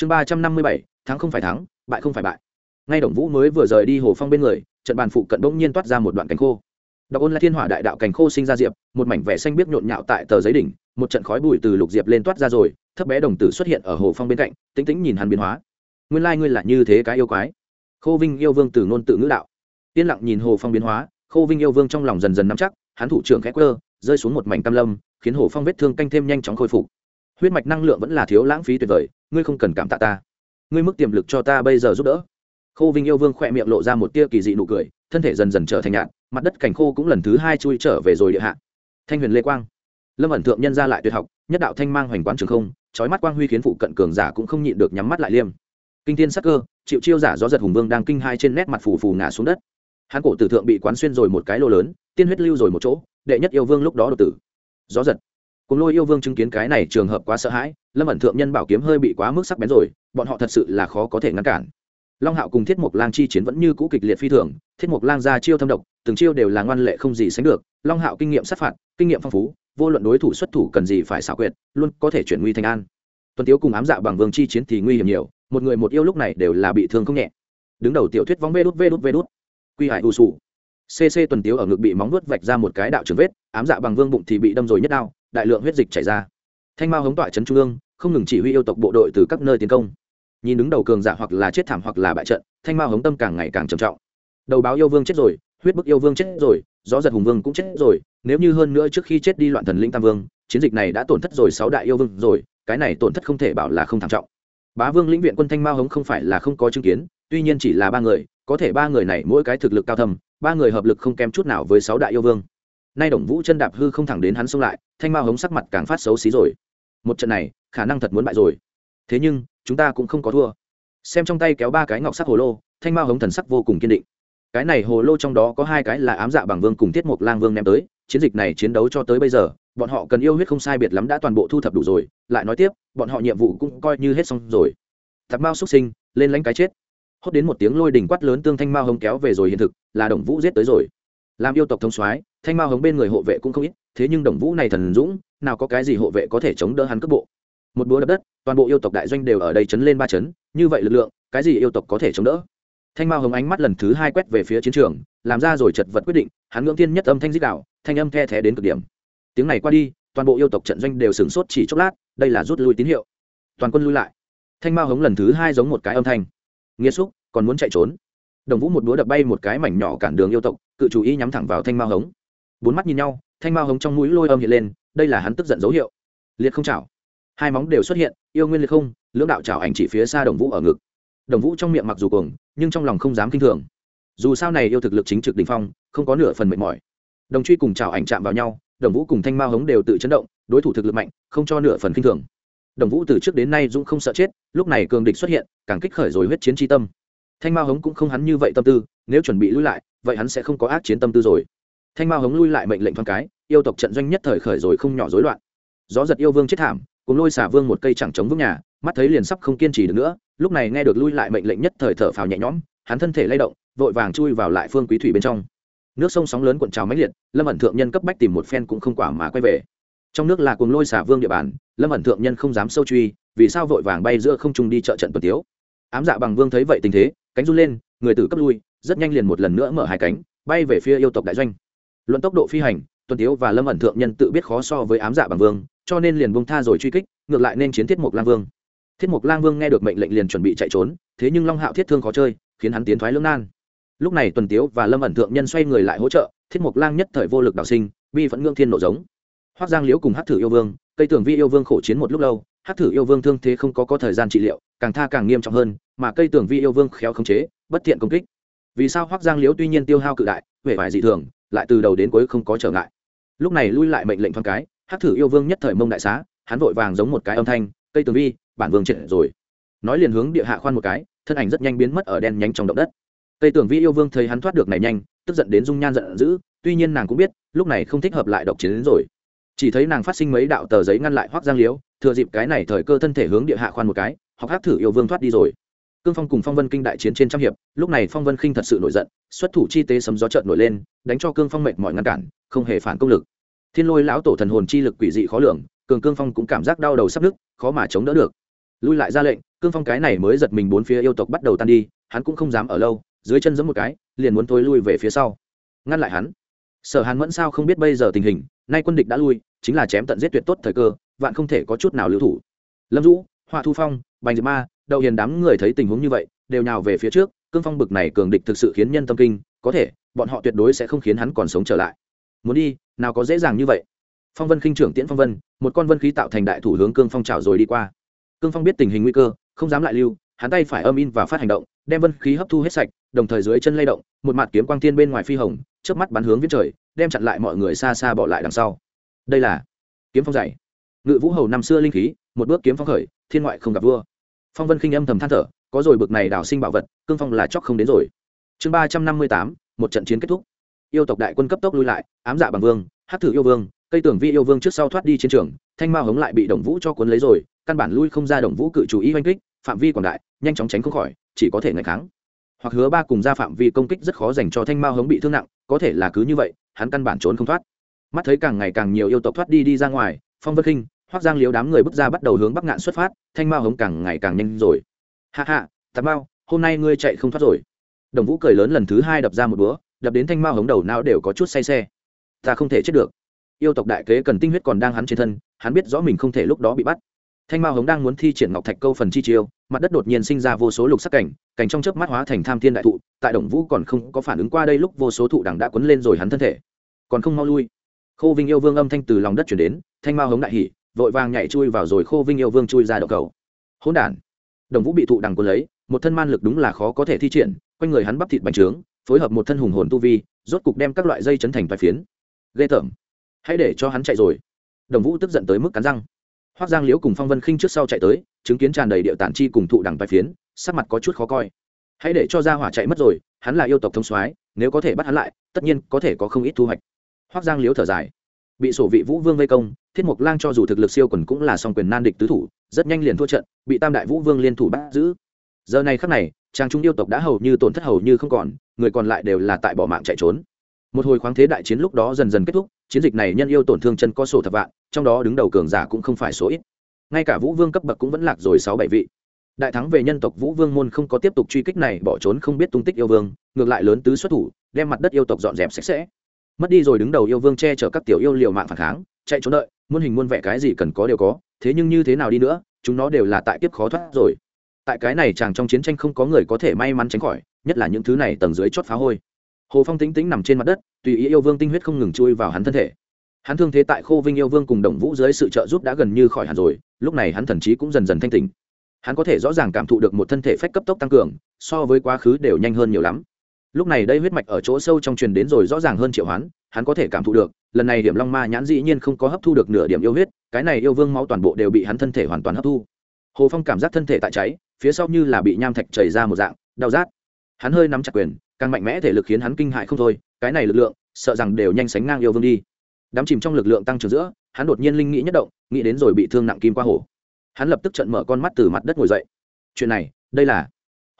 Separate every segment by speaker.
Speaker 1: chương ba trăm năm mươi bảy, thắng không phải thắng, bại không phải bại. Ngay đồng vũ mới vừa rời đi hồ phong bên người, trận bàn phụ cận bỗng nhiên toát ra một đoạn cánh khô. Đọc ôn là thiên hỏa đại đạo cành khô sinh ra diệp, một mảnh vẻ xanh biếc nhộn nhạo tại tờ giấy đỉnh, một trận khói bụi từ lục diệp lên toát ra rồi, thấp bé đồng tử xuất hiện ở hồ phong bên cạnh, tĩnh tĩnh nhìn hắn biến hóa. Nguyên lai ngươi là như thế cái yêu quái. Khô vinh yêu vương từ ngôn tự ngữ đạo. Yên lặng nhìn hồ phong biến hóa, khô vinh yêu vương trong lòng dần dần nắm chắc, hắn thủ trưởng khẽ quơ, rơi xuống một mảnh cam lâm, khiến hồ phong vết thương canh thêm nhanh chóng khôi phục huyết mạch năng lượng vẫn là thiếu lãng phí tuyệt vời, ngươi không cần cảm tạ ta. Ngươi mức tiềm lực cho ta bây giờ giúp đỡ. Khô vinh yêu vương khỏe miệng lộ ra một tia kỳ dị nụ cười, thân thể dần dần trở thành nhạn mặt đất cảnh khô cũng lần thứ hai chui trở về rồi địa hạ. Thanh huyền lê quang. Lâm ẩn thượng nhân ra lại tuyệt học, nhất đạo thanh mang hoành quán trường không trói mắt quang huy khiến phụ cận cường giả cũng không nhịn được nhắm mắt lại liêm. Kinh thiên sắc cơ chịu chiêu giả gió giật hùng vương đang kinh hai trên nét mặt phù phù ngã xuống đất. Hán cổ tử thượng bị quán xuyên rồi một cái lô lớn, tiên huyết lưu rồi một chỗ, đệ nhất yêu vương lúc đó đột tử. Gió giật cùng lôi yêu vương chứng kiến cái này trường hợp quá sợ hãi, lâm ẩn thượng nhân bảo kiếm hơi bị quá mức sắc bén rồi, bọn họ thật sự là khó có thể ngăn cản. Long hạo cùng thiết mục lang chi chiến vẫn như cũ kịch liệt phi thường, thiết mục lang ra chiêu thâm độc, từng chiêu đều là ngoan lệ không gì sánh được, long hạo kinh nghiệm sát phạt, kinh nghiệm phong phú, vô luận đối thủ xuất thủ cần gì phải xảo quyệt, luôn có thể chuyển nguy thành an. Tuần tiếu cùng ám dạ bằng vương chi chiến thì nguy hiểm nhiều, một người một yêu lúc này đều là bị thương không nhẹ. Đứng đầu tiểu thuyết vóng vê đút vê đút vê đút. Quy hải u sù. Cc tuần tiếu ở ngực bị móng vuốt vạch ra một cái đạo trường vết, ám dạ bằng vương bụng thì bị đâm rồi nhất đao đại lượng huyết dịch chảy ra. Thanh mao hống tọa trấn trung ương, không ngừng chỉ huy yêu tộc bộ đội từ các nơi tiến công. Nhìn đứng đầu cường giả hoặc là chết thảm hoặc là bại trận, thanh mao hống tâm càng ngày càng trầm trọng. Đầu báo yêu vương chết rồi, huyết bức yêu vương chết rồi, gió giật hùng vương cũng chết rồi, nếu như hơn nữa trước khi chết đi loạn thần linh tam vương, chiến dịch này đã tổn thất rồi sáu đại yêu vương rồi, cái này tổn thất không thể bảo là không thảm trọng. Bá vương lĩnh viện quân thanh mao hống không phải là không có chứng kiến, tuy nhiên chỉ là ba người, có thể ba người này mỗi cái thực lực cao thầm ba người hợp lực không kém chút nào với sáu đại yêu vương nay đồng vũ chân đạp hư không thẳng đến hắn xông lại, thanh mao hống sắc mặt càng phát xấu xí rồi. Một trận này, khả năng thật muốn bại rồi. Thế nhưng, chúng ta cũng không có thua. Xem trong tay kéo ba cái ngọc sắc hồ lô, thanh mao hống thần sắc vô cùng kiên định. Cái này hồ lô trong đó có hai cái là ám dạ bằng vương cùng tiết mục lang vương ném tới, chiến dịch này chiến đấu cho tới bây giờ, bọn họ cần yêu huyết không sai biệt lắm đã toàn bộ thu thập đủ rồi, lại nói tiếp, bọn họ nhiệm vụ cũng coi như hết xong rồi. Tạp mao xuất sinh, lên lánh cái chết. Hốt đến một tiếng lôi đỉnh quát lớn tương thanh mao hống kéo về rồi hiện thực, là đồng vũ giết tới rồi. Làm yêu tộc thống soái thanh mao hống bên người hộ vệ cũng không ít, thế nhưng đồng vũ này thần dũng, nào có cái gì hộ vệ có thể chống đỡ hắn cước bộ. Một búa đập đất, toàn bộ yêu tộc đại doanh đều ở đây chấn lên ba chấn, như vậy lực lượng, cái gì yêu tộc có thể chống đỡ? Thanh mao hồng ánh mắt lần thứ hai quét về phía chiến trường, làm ra rồi chật vật quyết định, hắn ngưỡng thiên nhất âm thanh dích đạo, thanh âm the thé đến cực điểm. Tiếng này qua đi, toàn bộ yêu tộc trận doanh đều sửng sốt chỉ chốc lát, đây là rút lui tín hiệu. Toàn quân lui lại. Thanh mao hống lần thứ hai giống một cái âm thanh. Nghĩa xúc, còn muốn chạy trốn. Đồng vũ một búa đập bay một cái mảnh nhỏ cản đường yêu tộc, cự chủ ý nhắm thẳng vào thanh mao hống bốn mắt nhìn nhau, thanh mao hống trong mũi lôi âm hiện lên, đây là hắn tức giận dấu hiệu. Liệt không chảo. Hai móng đều xuất hiện, yêu nguyên liệt không, lưỡng đạo chảo ảnh chỉ phía xa đồng vũ ở ngực. Đồng vũ trong miệng mặc dù cuồng, nhưng trong lòng không dám kinh thường. Dù sao này yêu thực lực chính trực đình phong, không có nửa phần mệt mỏi. Đồng truy cùng chảo ảnh chạm vào nhau, đồng vũ cùng thanh mao hống đều tự chấn động, đối thủ thực lực mạnh, không cho nửa phần kinh thường. Đồng vũ từ trước đến nay dũng không sợ chết, lúc này cường địch xuất hiện, càng kích khởi rồi huyết chiến tri tâm. Thanh mao hống cũng không hắn như vậy tâm tư, nếu chuẩn bị lui lại, vậy hắn sẽ không có ác chiến tâm tư rồi thanh mao hống lui lại mệnh lệnh thoáng cái, yêu tộc trận doanh nhất thời khởi rồi không nhỏ rối loạn. Gió giật yêu vương chết thảm, cùng lôi xả vương một cây chẳng chống vững nhà, mắt thấy liền sắp không kiên trì được nữa, lúc này nghe được lui lại mệnh lệnh nhất thời thở phào nhẹ nhõm, hắn thân thể lay động, vội vàng chui vào lại phương quý thủy bên trong. Nước sông sóng lớn cuộn trào mãnh liệt, lâm ẩn thượng nhân cấp bách tìm một phen cũng không quả mà quay về. Trong nước là cùng lôi xả vương địa bàn, lâm ẩn thượng nhân không dám sâu truy, vì sao vội vàng bay giữa không trung đi trợ trận tuần tiếu. Ám dạ bằng vương thấy vậy tình thế, cánh run lên, người tử cấp lui, rất nhanh liền một lần nữa mở hai cánh, bay về phía yêu tộc đại doanh luận tốc độ phi hành, tuần tiếu và lâm ẩn thượng nhân tự biết khó so với ám dạ bằng vương, cho nên liền bông tha rồi truy kích, ngược lại nên chiến thiết mục lang vương. Thiết mục lang vương nghe được mệnh lệnh liền chuẩn bị chạy trốn, thế nhưng long hạo thiết thương khó chơi, khiến hắn tiến thoái lưỡng nan. Lúc này tuần tiếu và lâm ẩn thượng nhân xoay người lại hỗ trợ, thiết mục lang nhất thời vô lực đào sinh, bi vẫn ngưỡng thiên nổ giống. Hoác giang liễu cùng hát thử yêu vương cây tưởng vi yêu vương khổ chiến một lúc lâu hát thử yêu vương thương thế không có có thời gian trị liệu, càng tha càng nghiêm trọng hơn, mà cây tưởng vi yêu vương khéo khống chế, bất thiện công kích. Vì sao hoác giang liễu tuy nhiên tiêu hao cự đại huệ vải dị thường lại từ đầu đến cuối không có trở ngại. Lúc này lui lại mệnh lệnh thoáng cái hát thử yêu vương nhất thời mông đại xá, hắn vội vàng giống một cái âm thanh, cây tường vi, bản vương triệt rồi. Nói liền hướng địa hạ khoan một cái, thân ảnh rất nhanh biến mất ở đen nhánh trong động đất. Cây tường vi yêu vương thấy hắn thoát được này nhanh, tức giận đến dung nhan giận dữ, tuy nhiên nàng cũng biết, lúc này không thích hợp lại độc chiến đến rồi. Chỉ thấy nàng phát sinh mấy đạo tờ giấy ngăn lại hoác giang liếu thừa dịp cái này thời cơ thân thể hướng địa hạ khoan một cái, học hát thử yêu vương thoát đi rồi cương phong cùng phong vân kinh đại chiến trên trăm hiệp, lúc này phong vân kinh thật sự nổi giận, xuất thủ chi tế sấm gió trợn nổi lên, đánh cho cương phong mệt mỏi ngăn cản, không hề phản công lực. Thiên lôi lão tổ thần hồn chi lực quỷ dị khó lường, cường cương phong cũng cảm giác đau đầu sắp nứt, khó mà chống đỡ được. Lui lại ra lệnh, cương phong cái này mới giật mình bốn phía yêu tộc bắt đầu tan đi, hắn cũng không dám ở lâu, dưới chân giẫm một cái, liền muốn thôi lui về phía sau. Ngăn lại hắn. Sở hàn mẫn sao không biết bây giờ tình hình, nay quân địch đã lui, chính là chém tận giết tuyệt tốt thời cơ, vạn không thể có chút nào lưu thủ. Lâm dũ, hoa thu phong, bành diệp ma đậu hiền đám người thấy tình huống như vậy, đều nhào về phía trước, cương phong bực này cường địch thực sự khiến nhân tâm kinh, có thể, bọn họ tuyệt đối sẽ không khiến hắn còn sống trở lại. Muốn đi, nào có dễ dàng như vậy. Phong vân khinh trưởng tiễn phong vân, một con vân khí tạo thành đại thủ hướng cương phong trào rồi đi qua. Cương phong biết tình hình nguy cơ, không dám lại lưu, hắn tay phải âm in và phát hành động, đem vân khí hấp thu hết sạch, đồng thời dưới chân lay động, một mặt kiếm quang tiên bên ngoài phi hồng trước mắt bắn hướng viết trời, đem chặn lại mọi người xa xa bỏ lại đằng sau. Đây là kiếm phong dày. Ngự vũ hầu năm xưa linh khí, một bước kiếm phong khởi, thiên ngoại không gặp vua phong vân khinh âm thầm than thở, có rồi bực này đào sinh bảo vật, cương phong là chóc không đến rồi. Chương ba trăm năm mươi tám, một trận chiến kết thúc. Yêu tộc đại quân cấp tốc lui lại, ám dạ bằng vương hát thử yêu vương, cây tưởng vi yêu vương trước sau thoát đi chiến trường, thanh mao hống lại bị đồng vũ cho cuốn lấy rồi, căn bản lui không ra đồng vũ cự chủ ý oanh kích, phạm vi quảng đại, nhanh chóng tránh không khỏi, chỉ có thể ngày kháng. Hoặc hứa ba cùng ra phạm vi công kích rất khó dành cho thanh mao hống bị thương nặng, có thể là cứ như vậy, hắn căn bản trốn không thoát. Mắt thấy càng ngày càng nhiều yêu tộc thoát đi đi ra ngoài, phong vân khinh hoác giang liếu đám người bước ra bắt đầu hướng bắc ngạn xuất phát, thanh mao hống càng ngày càng nhanh rồi. Hạ hạ tà mao, hôm nay ngươi chạy không thoát rồi. Đồng vũ cười lớn lần thứ hai đập ra một búa, đập đến thanh mao hống đầu não đều có chút say xe. Ta không thể chết được. Yêu tộc đại kế cần tinh huyết còn đang hắn trên thân, hắn biết rõ mình không thể lúc đó bị bắt. Thanh mao hống đang muốn thi triển ngọc thạch câu phần chi chiêu, mặt đất đột nhiên sinh ra vô số lục sắc cảnh cảnh trong chớp mắt hóa thành tham thiên đại thụ, tại đồng vũ còn không có phản ứng qua đây lúc vô số thụ đằng đã quấn lên rồi hắn thân thể. Còn không mau lui. Khô vinh yêu vương âm thanh từ lòng đất chuyển đến, thanh mao hống đại hỉ vội vàng nhảy chui vào rồi khô vinh yêu vương chui ra đậu cầu. Hỗn đản. Đồng vũ bị thụ đằng quân lấy, một thân man lực đúng là khó có thể thi triển, quanh người hắn bắp thịt bành trướng, phối hợp một thân hùng hồn tu vi, rốt cục đem các loại dây chấn thành vài phiến. Ghê tởm. Hãy để cho hắn chạy rồi. Đồng vũ tức giận tới mức cắn răng. Hoác giang liễu cùng phong vân khinh trước sau chạy tới, chứng kiến tràn đầy điệu tản chi cùng thụ đằng vài phiến, sắc mặt có chút khó coi. Hãy để cho gia hỏa chạy mất rồi, hắn là yêu tộc thông soái, nếu có thể bắt hắn lại, tất nhiên có thể có không ít thu hoạch. Hoác giang liễu thở dài bị sổ vị vũ vương vây công, thiết mục lang cho dù thực lực siêu quần cũng là song quyền nan địch tứ thủ, rất nhanh liền thua trận, bị tam đại vũ vương liên thủ bắt giữ. Giờ này khắc này, trang trung yêu tộc đã hầu như tổn thất hầu như không còn, người còn lại đều là tại bỏ mạng chạy trốn. Một hồi khoáng thế đại chiến lúc đó dần dần kết thúc, chiến dịch này nhân yêu tổn thương chân có sổ thập vạn, trong đó đứng đầu cường giả cũng không phải số ít. Ngay cả vũ vương cấp bậc cũng vẫn lạc rồi sáu bảy vị. Đại thắng về nhân tộc vũ vương môn không có tiếp tục truy kích này, bỏ trốn không biết tung tích yêu vương, ngược lại lớn tứ xuất thủ, đem mặt đất yêu tộc dọn dẹp sạch sẽ mất đi rồi đứng đầu yêu vương che chở các tiểu yêu liều mạng phản kháng, chạy trốn đợi, muôn hình muôn vẻ cái gì cần có đều có, thế nhưng như thế nào đi nữa, chúng nó đều là tại kiếp khó thoát rồi. Tại cái này chàng trong chiến tranh không có người có thể may mắn tránh khỏi, nhất là những thứ này tầng dưới chót phá hôi. Hồ phong tính tính nằm trên mặt đất, tùy ý yêu vương tinh huyết không ngừng chui vào hắn thân thể. Hắn thương thế tại khô vinh yêu vương cùng đồng vũ dưới sự trợ giúp đã gần như khỏi hẳn rồi, lúc này hắn thần trí cũng dần dần thanh tình hắn có thể rõ ràng cảm thụ được một thân thể phách cấp tốc tăng cường, so với quá khứ đều nhanh hơn nhiều lắm lúc này đây huyết mạch ở chỗ sâu trong truyền đến rồi rõ ràng hơn triệu hoán, hắn có thể cảm thụ được, lần này điểm long ma nhãn dĩ nhiên không có hấp thu được nửa điểm yêu huyết, cái này yêu vương máu toàn bộ đều bị hắn thân thể hoàn toàn hấp thu. Hồ phong cảm giác thân thể tại cháy, phía sau như là bị nham thạch chảy ra một dạng, đau rát. Hắn hơi nắm chặt quyền, càng mạnh mẽ thể lực khiến hắn kinh hại không thôi, cái này lực lượng, sợ rằng đều nhanh sánh ngang yêu vương đi. Đám chìm trong lực lượng tăng trưởng giữa, hắn đột nhiên linh nghĩ nhất động, nghĩ đến rồi bị thương nặng kim qua hồ. Hắn lập tức trận mở con mắt từ mặt đất ngồi dậy. Chuyện này, đây là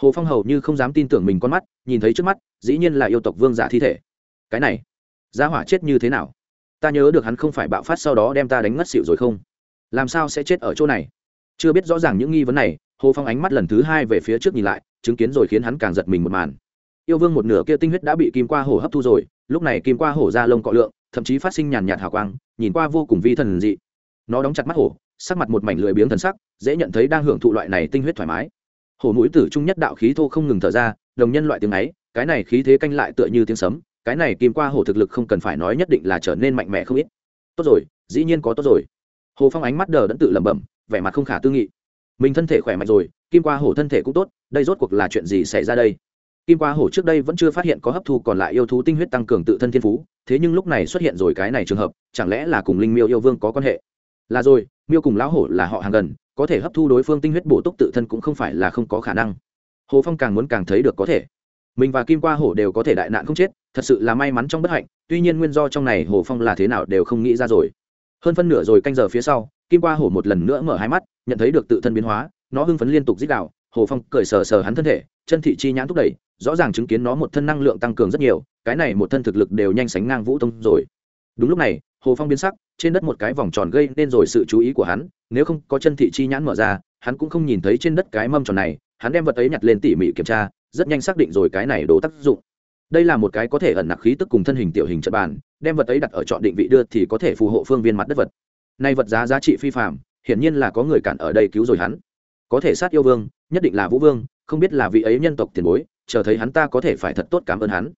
Speaker 1: hồ phong hầu như không dám tin tưởng mình con mắt nhìn thấy trước mắt, dĩ nhiên là yêu tộc vương giả thi thể. Cái này, gia hỏa chết như thế nào? Ta nhớ được hắn không phải bạo phát sau đó đem ta đánh ngất xịu rồi không? Làm sao sẽ chết ở chỗ này? Chưa biết rõ ràng những nghi vấn này, hồ phong ánh mắt lần thứ hai về phía trước nhìn lại, chứng kiến rồi khiến hắn càng giật mình một màn. Yêu vương một nửa kia tinh huyết đã bị kim qua hổ hấp thu rồi, lúc này kim qua hổ ra lông cọ lượng, thậm chí phát sinh nhàn nhạt hào quang, nhìn qua vô cùng vi thần dị. Nó đóng chặt mắt hổ, sắc mặt một mảnh lười biếng thần sắc, dễ nhận thấy đang hưởng thụ loại này tinh huyết thoải mái. Hổ mũi tử trung nhất đạo khí thô không ngừng thở ra đồng nhân loại tiếng ấy, cái này khí thế canh lại tựa như tiếng sấm, cái này kim qua hổ thực lực không cần phải nói nhất định là trở nên mạnh mẽ không ít. Tốt rồi, dĩ nhiên có tốt rồi. Hồ phong ánh mắt đờ đẫn tự lẩm bẩm, vẻ mặt không khả tư nghị. Mình thân thể khỏe mạnh rồi, kim qua hổ thân thể cũng tốt, đây rốt cuộc là chuyện gì xảy ra đây? Kim qua hổ trước đây vẫn chưa phát hiện có hấp thu còn lại yêu thú tinh huyết tăng cường tự thân thiên phú, thế nhưng lúc này xuất hiện rồi cái này trường hợp, chẳng lẽ là cùng linh miêu yêu vương có quan hệ? Là rồi, miêu cùng lão hổ là họ hàng gần, có thể hấp thu đối phương tinh huyết bổ túc tự thân cũng không phải là không có khả năng hồ phong càng muốn càng thấy được có thể. Mình và kim qua hổ đều có thể đại nạn không chết, thật sự là may mắn trong bất hạnh, tuy nhiên nguyên do trong này hồ phong là thế nào đều không nghĩ ra rồi. Hơn phân nửa rồi canh giờ phía sau, kim qua hổ một lần nữa mở hai mắt, nhận thấy được tự thân biến hóa, nó hưng phấn liên tục dích đạo hồ phong cởi sờ sờ hắn thân thể, chân thị chi nhãn thúc đẩy, rõ ràng chứng kiến nó một thân năng lượng tăng cường rất nhiều, cái này một thân thực lực đều nhanh sánh ngang vũ tông rồi. Đúng lúc này, hồ phong biến sắc, trên đất một cái vòng tròn gây nên rồi sự chú ý của hắn, nếu không có chân thị chi nhãn mở ra, hắn cũng không nhìn thấy trên đất cái mâm tròn này hắn đem vật ấy nhặt lên tỉ mỉ kiểm tra, rất nhanh xác định rồi cái này đồ tác dụng. Đây là một cái có thể ẩn nặc khí tức cùng thân hình tiểu hình trận bàn, đem vật ấy đặt ở chọn định vị đưa thì có thể phù hộ phương viên mặt đất vật. Nay vật giá giá trị phi phạm hiển nhiên là có người cản ở đây cứu rồi hắn. Có thể sát yêu vương, nhất định là vũ vương, không biết là vị ấy nhân tộc tiền bối, chờ thấy hắn ta có thể phải thật tốt cảm ơn hắn.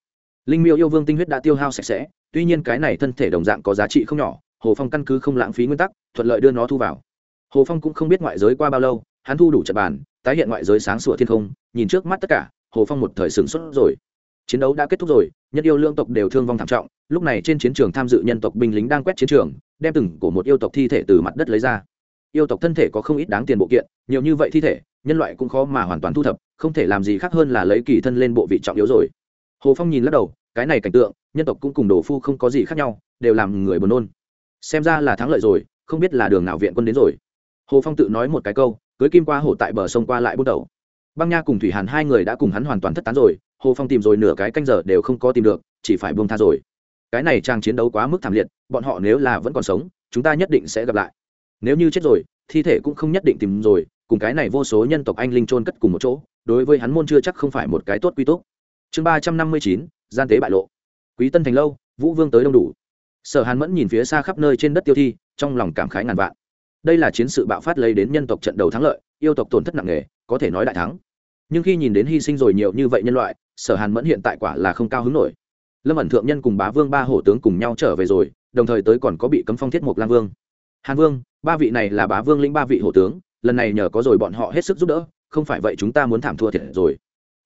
Speaker 1: Linh miêu yêu vương tinh huyết đã tiêu hao sạch sẽ, tuy nhiên cái này thân thể đồng dạng có giá trị không nhỏ, hồ phong căn cứ không lãng phí nguyên tắc, thuận lợi đưa nó thu vào. Hồ phong cũng không biết ngoại giới qua bao lâu, hắn thu đủ trận bàn tái hiện ngoại giới sáng sủa thiên không, nhìn trước mắt tất cả, hồ phong một thời sửng sốt rồi. Chiến đấu đã kết thúc rồi, nhân yêu lương tộc đều thương vong thảm trọng, lúc này trên chiến trường tham dự nhân tộc binh lính đang quét chiến trường, đem từng của một yêu tộc thi thể từ mặt đất lấy ra. Yêu tộc thân thể có không ít đáng tiền bộ kiện, nhiều như vậy thi thể, nhân loại cũng khó mà hoàn toàn thu thập, không thể làm gì khác hơn là lấy kỳ thân lên bộ vị trọng yếu rồi. Hồ phong nhìn lắc đầu, cái này cảnh tượng, nhân tộc cũng cùng đồ phu không có gì khác nhau, đều làm người buồn nôn. Xem ra là thắng lợi rồi, không biết là đường nào viện quân đến rồi. Hồ phong tự nói một cái câu cưới kim qua hồ tại bờ sông qua lại bút đầu băng nha cùng thủy hàn hai người đã cùng hắn hoàn toàn thất tán rồi, hồ phong tìm rồi nửa cái canh giờ đều không có tìm được, chỉ phải buông tha rồi. Cái này trang chiến đấu quá mức thảm liệt, bọn họ nếu là vẫn còn sống, chúng ta nhất định sẽ gặp lại. Nếu như chết rồi, thi thể cũng không nhất định tìm rồi, cùng cái này vô số nhân tộc anh linh trôn cất cùng một chỗ, đối với hắn môn chưa chắc không phải một cái tốt quy tốt chương ba trăm năm mươi chín, gian tế bại lộ. Quý tân thành lâu, vũ vương tới đông đủ. Sở hàn mẫn nhìn phía xa khắp nơi trên đất tiêu thi, trong lòng cảm khái ngàn vạn đây là chiến sự bạo phát lấy đến nhân tộc trận đầu thắng lợi, yêu tộc tổn thất nặng nề, có thể nói đại thắng. Nhưng khi nhìn đến hy sinh rồi nhiều như vậy nhân loại, sở hàn mẫn hiện tại quả là không cao hứng nổi. Lâm ẩn thượng nhân cùng bá vương ba hổ tướng cùng nhau trở về rồi, đồng thời tới còn có bị cấm phong thiết mục lang vương. Hàn vương, ba vị này là bá vương lĩnh ba vị hổ tướng, lần này nhờ có rồi bọn họ hết sức giúp đỡ, không phải vậy chúng ta muốn thảm thua thiệt rồi.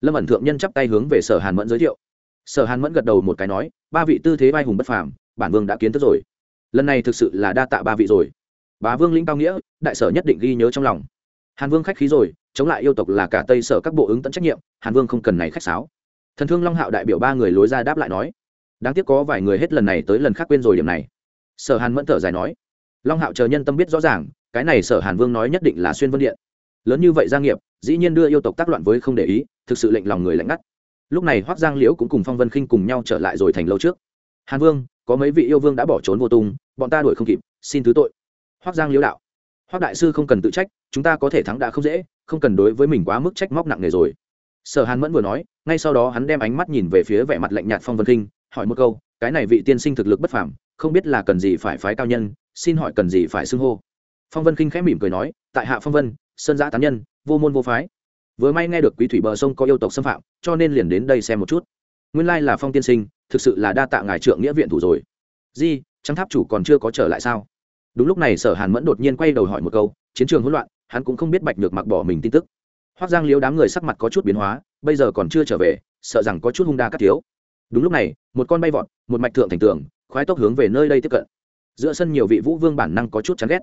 Speaker 1: Lâm ẩn thượng nhân chắp tay hướng về sở hàn mẫn giới thiệu. Sở hàn mẫn gật đầu một cái nói, ba vị tư thế vai hùng bất phàm, bản vương đã kiến thức rồi. Lần này thực sự là đa tạ ba vị rồi bá vương lĩnh cao nghĩa, đại sở nhất định ghi nhớ trong lòng. Hàn vương khách khí rồi, chống lại yêu tộc là cả tây sở các bộ ứng tận trách nhiệm, hàn vương không cần này khách sáo. Thần thương long hạo đại biểu ba người lối ra đáp lại nói, đáng tiếc có vài người hết lần này tới lần khác quên rồi điểm này. Sở hàn mẫn thở dài nói, long hạo chờ nhân tâm biết rõ ràng, cái này sở hàn vương nói nhất định là xuyên vân điện. Lớn như vậy gia nghiệp, dĩ nhiên đưa yêu tộc tác loạn với không để ý, thực sự lệnh lòng người lạnh ngắt. Lúc này hoác giang liễu cũng cùng phong vân khinh cùng nhau trở lại rồi thành lâu trước. Hàn vương, có mấy vị yêu vương đã bỏ trốn vô tung, bọn ta đuổi không kịp, xin thứ tội hoác giang liễu đạo. Hoác đại sư không cần tự trách chúng ta có thể thắng đã không dễ không cần đối với mình quá mức trách móc nặng nề rồi. Sở hàn mẫn vừa nói ngay sau đó hắn đem ánh mắt nhìn về phía vẻ mặt lạnh nhạt phong vân Kinh, hỏi một câu cái này vị tiên sinh thực lực bất phàm không biết là cần gì phải phái cao nhân xin hỏi cần gì phải xưng hô? Phong vân Kinh khẽ mỉm cười nói tại hạ phong vân sơn giã tán nhân vô môn vô phái. Vừa may nghe được quý thủy bờ sông có yêu tộc xâm phạm cho nên liền đến đây xem một chút. Nguyên lai là phong tiên sinh thực sự là đa tạ ngài trượng nghĩa viện thủ rồi. Di trắng tháp chủ còn chưa có trở lại sao? Đúng lúc này sở hàn mẫn đột nhiên quay đầu hỏi một câu, chiến trường hỗn loạn, hắn cũng không biết bạch nhược mặc bỏ mình tin tức. Hoác giang liếu đám người sắc mặt có chút biến hóa, bây giờ còn chưa trở về, sợ rằng có chút hung đa cắt thiếu. Đúng lúc này, một con bay vọt, một mạch thượng thành tường, khoái tốc hướng về nơi đây tiếp cận. Giữa sân nhiều vị vũ vương bản năng có chút chán ghét.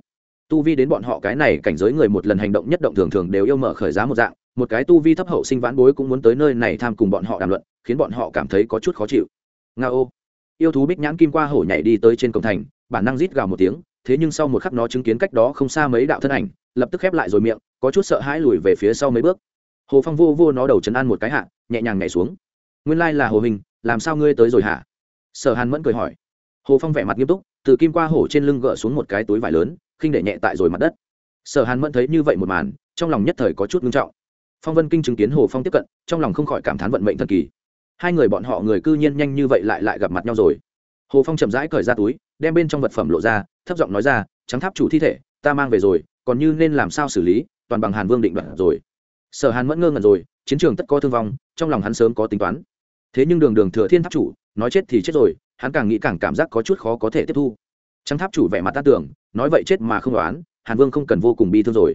Speaker 1: Tu vi đến bọn họ cái này cảnh giới người một lần hành động nhất động thường thường đều yêu mở khởi giá một dạng, một cái tu vi thấp hậu sinh vãn bối cũng muốn tới nơi này tham cùng bọn họ đàm luận, khiến bọn họ cảm thấy có chút khó chịu. Nga ô yêu thú bích nhãn kim qua hổ nhảy đi tới trên cổng thành, bản năng rít gào một tiếng thế nhưng sau một khắc nó chứng kiến cách đó không xa mấy đạo thân ảnh, lập tức khép lại rồi miệng, có chút sợ hãi lùi về phía sau mấy bước. Hồ phong vô vô nó đầu chấn an một cái hạ, nhẹ nhàng nhảy xuống. Nguyên lai là hồ hình, làm sao ngươi tới rồi hả? Sở hàn mẫn cười hỏi. Hồ phong vẻ mặt nghiêm túc, từ kim qua hổ trên lưng gỡ xuống một cái túi vải lớn, khinh để nhẹ tại rồi mặt đất. Sở hàn mẫn thấy như vậy một màn, trong lòng nhất thời có chút ngưng trọng. Phong vân kinh chứng kiến hồ phong tiếp cận, trong lòng không khỏi cảm thán vận mệnh thần kỳ. Hai người bọn họ người cư nhiên nhanh như vậy lại lại gặp mặt nhau rồi. Hồ phong chậm rãi cởi ra túi, đem bên trong vật phẩm lộ ra thấp giọng nói ra, trắng tháp chủ thi thể, ta mang về rồi, còn như nên làm sao xử lý, toàn bằng hàn vương định đoạt rồi. Sở hàn mẫn ngơ ngẩn rồi, chiến trường tất có thương vong, trong lòng hắn sớm có tính toán. Thế nhưng đường đường thừa thiên tháp chủ, nói chết thì chết rồi, hắn càng nghĩ càng cảm giác có chút khó có thể tiếp thu. Trắng tháp chủ vẻ mặt ta tưởng, nói vậy chết mà không đoán, hàn vương không cần vô cùng bi thương rồi.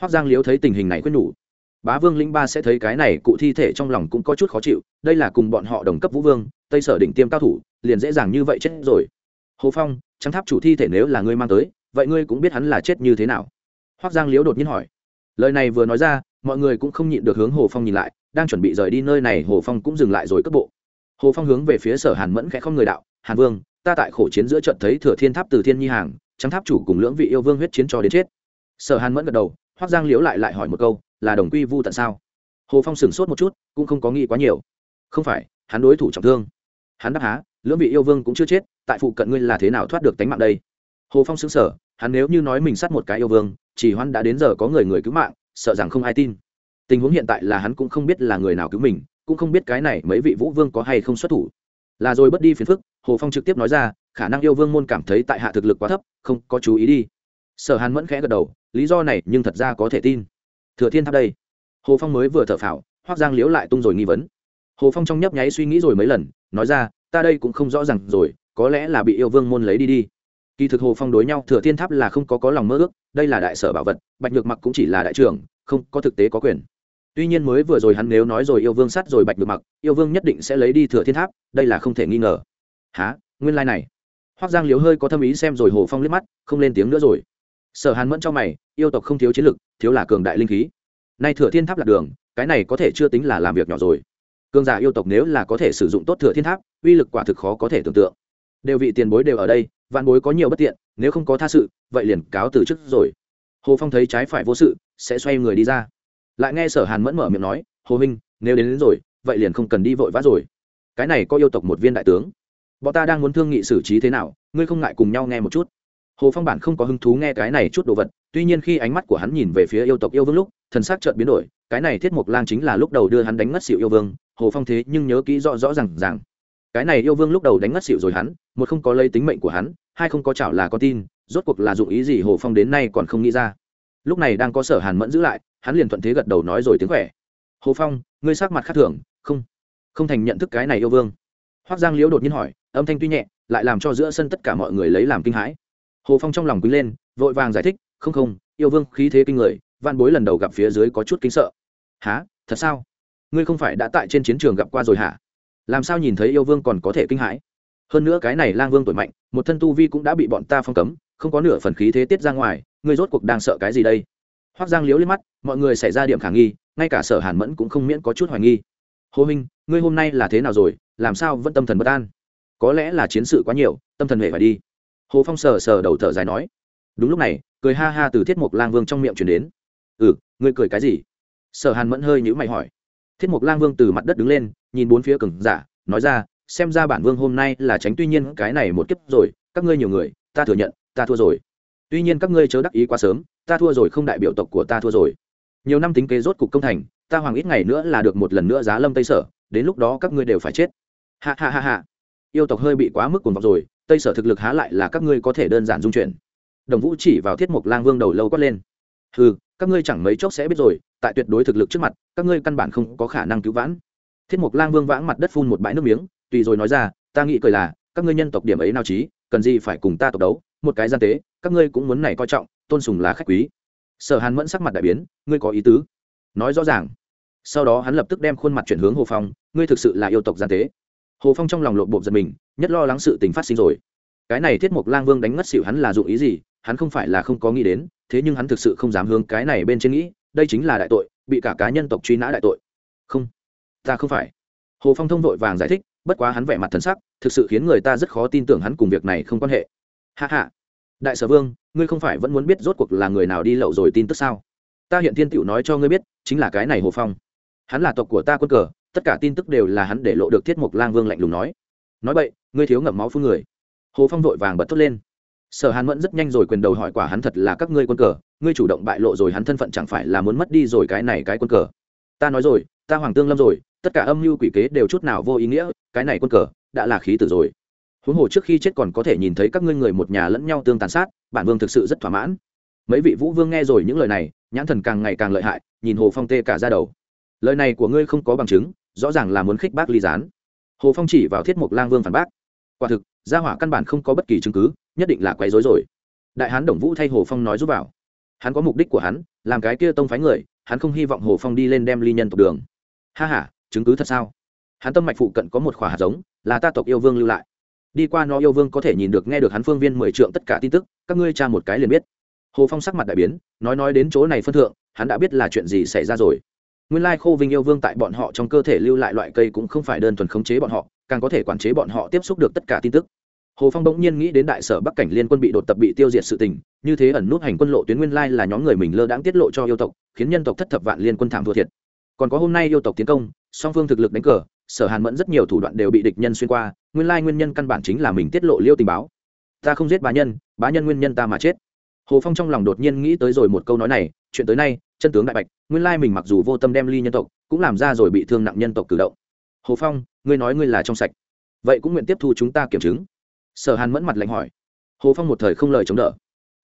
Speaker 1: Hoác giang liếu thấy tình hình này quyết nhủ. Bá vương lĩnh ba sẽ thấy cái này cụ thi thể trong lòng cũng có chút khó chịu, đây là cùng bọn họ đồng cấp vũ vương, tây sở đỉnh tiêm cao thủ, liền dễ dàng như vậy chết rồi hồ phong trắng tháp chủ thi thể nếu là ngươi mang tới, vậy ngươi cũng biết hắn là chết như thế nào? Hoác giang Liễu đột nhiên hỏi. Lời này vừa nói ra, mọi người cũng không nhịn được hướng hồ phong nhìn lại, đang chuẩn bị rời đi nơi này, hồ phong cũng dừng lại rồi cất bộ. Hồ phong hướng về phía sở hàn mẫn khẽ không người đạo, hàn vương, ta tại khổ chiến giữa trận thấy thừa thiên tháp từ thiên nhi hàng trắng tháp chủ cùng lưỡng vị yêu vương huyết chiến cho đến chết. Sở hàn mẫn gật đầu, hoác giang Liễu lại lại hỏi một câu, là đồng quy vu tận sao? Hồ phong sửng sốt một chút, cũng không có nghĩ quá nhiều. Không phải, hắn đối thủ trọng thương. Hắn đáp há lưỡng vị yêu vương cũng chưa chết, tại phụ cận ngươi là thế nào thoát được tánh mạng đây? Hồ phong xứng sở hắn nếu như nói mình sát một cái yêu vương, chỉ hoan đã đến giờ có người người cứu mạng, sợ rằng không ai tin. Tình huống hiện tại là hắn cũng không biết là người nào cứu mình, cũng không biết cái này mấy vị vũ vương có hay không xuất thủ. Là rồi bất đi phiền phức, hồ phong trực tiếp nói ra, khả năng yêu vương môn cảm thấy tại hạ thực lực quá thấp, không có chú ý đi. Sở hàn mẫn khẽ gật đầu, lý do này nhưng thật ra có thể tin. Thừa thiên tháp đây. Hồ phong mới vừa thở phào, hoác giang liễu lại tung rồi nghi vấn. Hồ phong trong nhấp nháy suy nghĩ rồi mấy lần, nói ra ta đây cũng không rõ ràng rồi, có lẽ là bị yêu vương môn lấy đi đi. Kỳ thực hồ phong đối nhau, thừa thiên tháp là không có có lòng mơ ước, đây là đại sở bảo vật, bạch nhược mặc cũng chỉ là đại trưởng, không có thực tế có quyền. Tuy nhiên mới vừa rồi hắn nếu nói rồi yêu vương sát rồi bạch nhược mặc, yêu vương nhất định sẽ lấy đi thừa thiên tháp, đây là không thể nghi ngờ. Há nguyên lai、like、này. Hoác giang liếu hơi có tâm ý xem rồi hồ phong liếc mắt, không lên tiếng nữa rồi. Sở hàn mẫn cho mày, yêu tộc không thiếu chiến lực, thiếu là cường đại linh khí. Nay thừa thiên tháp là đường, cái này có thể chưa tính là làm việc nhỏ rồi cường giả yêu tộc nếu là có thể sử dụng tốt thừa thiên tháp uy lực quả thực khó có thể tưởng tượng. Đều vị tiền bối đều ở đây vạn bối có nhiều bất tiện nếu không có tha sự vậy liền cáo từ chức rồi. Hồ phong thấy trái phải vô sự sẽ xoay người đi ra. Lại nghe sở hàn mẫn mở miệng nói hồ minh nếu đến, đến rồi vậy liền không cần đi vội vã rồi. Cái này có yêu tộc một viên đại tướng. Bọn ta đang muốn thương nghị xử trí thế nào ngươi không ngại cùng nhau nghe một chút. Hồ phong bản không có hứng thú nghe cái này chút đồ vật tuy nhiên khi ánh mắt của hắn nhìn về phía yêu tộc yêu vương lúc thần sắc chợt biến đổi cái này thiết mục lang chính là lúc đầu đưa hắn đánh ngất xịu yêu vương, hồ phong thế nhưng nhớ kỹ rõ rõ r à n g rằng cái này yêu vương lúc đầu đánh ngất xịu rồi hắn, một không có lấy tính mệnh của hắn, hai không có chảo là con tin, rốt cuộc là dụng ý gì hồ phong đến nay còn không nghĩ ra. Lúc này đang có sở hàn mẫn giữ lại, hắn liền thuận thế gật đầu nói rồi tiếng khỏe. Hồ phong, ngươi sắc mặt khác thường, không không thành nhận thức cái này yêu vương. Hoác giang liễu đột nhiên hỏi, âm thanh tuy nhẹ, lại làm cho giữa sân tất cả mọi người lấy làm kinh hãi. Hồ phong trong lòng quý lên, vội vàng giải thích, không không, yêu vương khí thế kinh người văn bối lần đầu gặp phía dưới có chút kính sợ há thật sao? Ngươi không phải đã tại trên chiến trường gặp qua rồi hả? Làm sao nhìn thấy yêu vương còn có thể kinh hãi? Hơn nữa cái này lang vương tuổi mạnh, một thân tu vi cũng đã bị bọn ta phong cấm, không có nửa phần khí thế tiết ra ngoài, ngươi rốt cuộc đang sợ cái gì đây? Hoác giang liếu lên mắt, mọi người xảy ra điểm khả nghi, ngay cả sở hàn mẫn cũng không miễn có chút hoài nghi. Hồ minh, ngươi hôm nay là thế nào rồi? Làm sao vẫn tâm thần bất an? Có lẽ là chiến sự quá nhiều, tâm thần huệ phải đi. Hồ phong sờ sờ đầu thở dài nói. Đúng lúc này, cười ha ha từ thiết mục lang vương trong miệng chuyển đến. Ừ ngươi cười cái gì? Sở hàn mẫn hơi nhữ mày hỏi. Thiết mục lang vương từ mặt đất đứng lên, nhìn bốn phía cừng giả, nói ra, xem ra bản vương hôm nay là tránh tuy nhiên cái này một kiếp rồi, các ngươi nhiều người, ta thừa nhận, ta thua rồi. Tuy nhiên các ngươi chớ đắc ý quá sớm, ta thua rồi không đại biểu tộc của ta thua rồi. Nhiều năm tính kế rốt cục công thành, ta hoàng ít ngày nữa là được một lần nữa giá lâm tây sở, đến lúc đó các ngươi đều phải chết. Ha ha ha ha. Yêu tộc hơi bị quá mức cuồng vọng rồi, tây sở thực lực há lại là các ngươi có thể đơn giản dung chuyển. Đồng vũ chỉ vào thiết mục lang vương đầu lâu quát lên. Ừ các ngươi chẳng mấy chốc sẽ biết rồi tại tuyệt đối thực lực trước mặt, các ngươi căn bản không có khả năng cứu vãn. Thiết mục lang vương vãng mặt đất phun một bãi nước miếng, tùy rồi nói ra, ta nghĩ cười là, các ngươi nhân tộc điểm ấy nào trí cần gì phải cùng ta tộc đấu, một cái gian tế, các ngươi cũng muốn này coi trọng, tôn sùng là khách quý. Sở hàn mẫn sắc mặt đại biến, ngươi có ý tứ. Nói rõ ràng. Sau đó hắn lập tức đem khuôn mặt chuyển hướng hồ phong, ngươi thực sự là yêu tộc gian tế. Hồ phong trong lòng lộn bộ giật mình, nhất lo lắng sự tình phát sinh rồi. Cái này thiết mục lang vương đánh ngất xỉu hắn là dụng ý gì, hắn không phải là không có nghĩ đến, thế nhưng hắn thực sự không dám hướng cái này bên trên nghĩ đây chính là đại tội, bị cả cá nhân tộc truy nã đại tội. Không, ta không phải. Hồ phong thông vội vàng giải thích, bất quá hắn vẻ mặt thần sắc, thực sự khiến người ta rất khó tin tưởng hắn cùng việc này không quan hệ. Hạ hạ đại sở vương, ngươi không phải vẫn muốn biết rốt cuộc là người nào đi lậu rồi tin tức sao? Ta hiện thiên tựu nói cho ngươi biết, chính là cái này hồ phong. Hắn là tộc của ta quân cờ, tất cả tin tức đều là hắn để lộ được thiết mục lang vương lạnh lùng nói. Nói vậy ngươi thiếu ngậm máu phương người. Hồ phong vội vàng bật thốt lên sở hàn mẫn rất nhanh rồi quyền đầu hỏi quả hắn thật là các ngươi quân cờ, ngươi chủ động bại lộ rồi hắn thân phận chẳng phải là muốn mất đi rồi cái này cái quân cờ. Ta nói rồi, ta hoàng tương lâm rồi, tất cả âm mưu quỷ kế đều chút nào vô ý nghĩa, cái này quân cờ đã là khí tử rồi. Huống hồ trước khi chết còn có thể nhìn thấy các ngươi người một nhà lẫn nhau tương tàn sát, bản vương thực sự rất thỏa mãn. Mấy vị vũ vương nghe rồi những lời này, nhãn thần càng ngày càng lợi hại, nhìn hồ phong tê cả ra đầu. Lời này của ngươi không có bằng chứng, rõ ràng là muốn khích bác ly gián. Hồ phong chỉ vào thiết mục lang vương phản bác. Quả thực, gia hỏa căn bản không có bất kỳ chứng cứ nhất định là quấy rối rồi. Đại hán đồng vũ thay hồ phong nói giúp vào. Hắn có mục đích của hắn, làm cái kia tông phái người, hắn không hy vọng hồ phong đi lên đem ly nhân tộc đường. Ha h a chứng cứ thật sao? Hắn tâm mạch phụ cận có một khỏa hạt giống, là ta tộc yêu vương lưu lại. Đi qua nó yêu vương có thể nhìn được, nghe được hắn phương viên mười trượng tất cả tin tức, các ngươi tra một cái liền biết. Hồ phong sắc mặt đại biến, nói nói đến chỗ này phân thượng, hắn đã biết là chuyện gì xảy ra rồi. Nguyên lai khô vinh yêu vương tại bọn họ trong cơ thể lưu lại loại cây cũng không phải đơn thuần khống chế bọn họ, càng có thể quản chế bọn họ tiếp xúc được tất cả tin tức hồ phong bỗng nhiên nghĩ đến đại sở bắc cảnh liên quân bị đột tập bị tiêu diệt sự tình, như thế ẩn nút hành quân lộ tuyến nguyên lai là nhóm người mình lơ đãng tiết lộ cho yêu tộc, khiến nhân tộc thất thập vạn liên quân thảm thua thiệt. Còn có hôm nay yêu tộc tiến công, song phương thực lực đánh cờ, sở hàn mẫn rất nhiều thủ đoạn đều bị địch nhân xuyên qua, nguyên lai nguyên nhân căn bản chính là mình tiết lộ liêu tình báo. Ta không giết bá nhân bá nhân nguyên nhân ta mà chết. Hồ phong trong lòng đột nhiên nghĩ tới rồi một câu nói này, chuyện tới nay, chân tướng đại bạch, nguyên lai mình mặc dù vô tâm đem ly nhân tộc, cũng làm ra rồi bị thương nặng nhân tộc cử động. Hồ phong, ngươi nói ngươi là trong sạch. Vậy cũng nguyện tiếp thu chúng ta kiểm chứng sở hàn mẫn mặt lạnh hỏi. Hồ phong một thời không lời chống đỡ.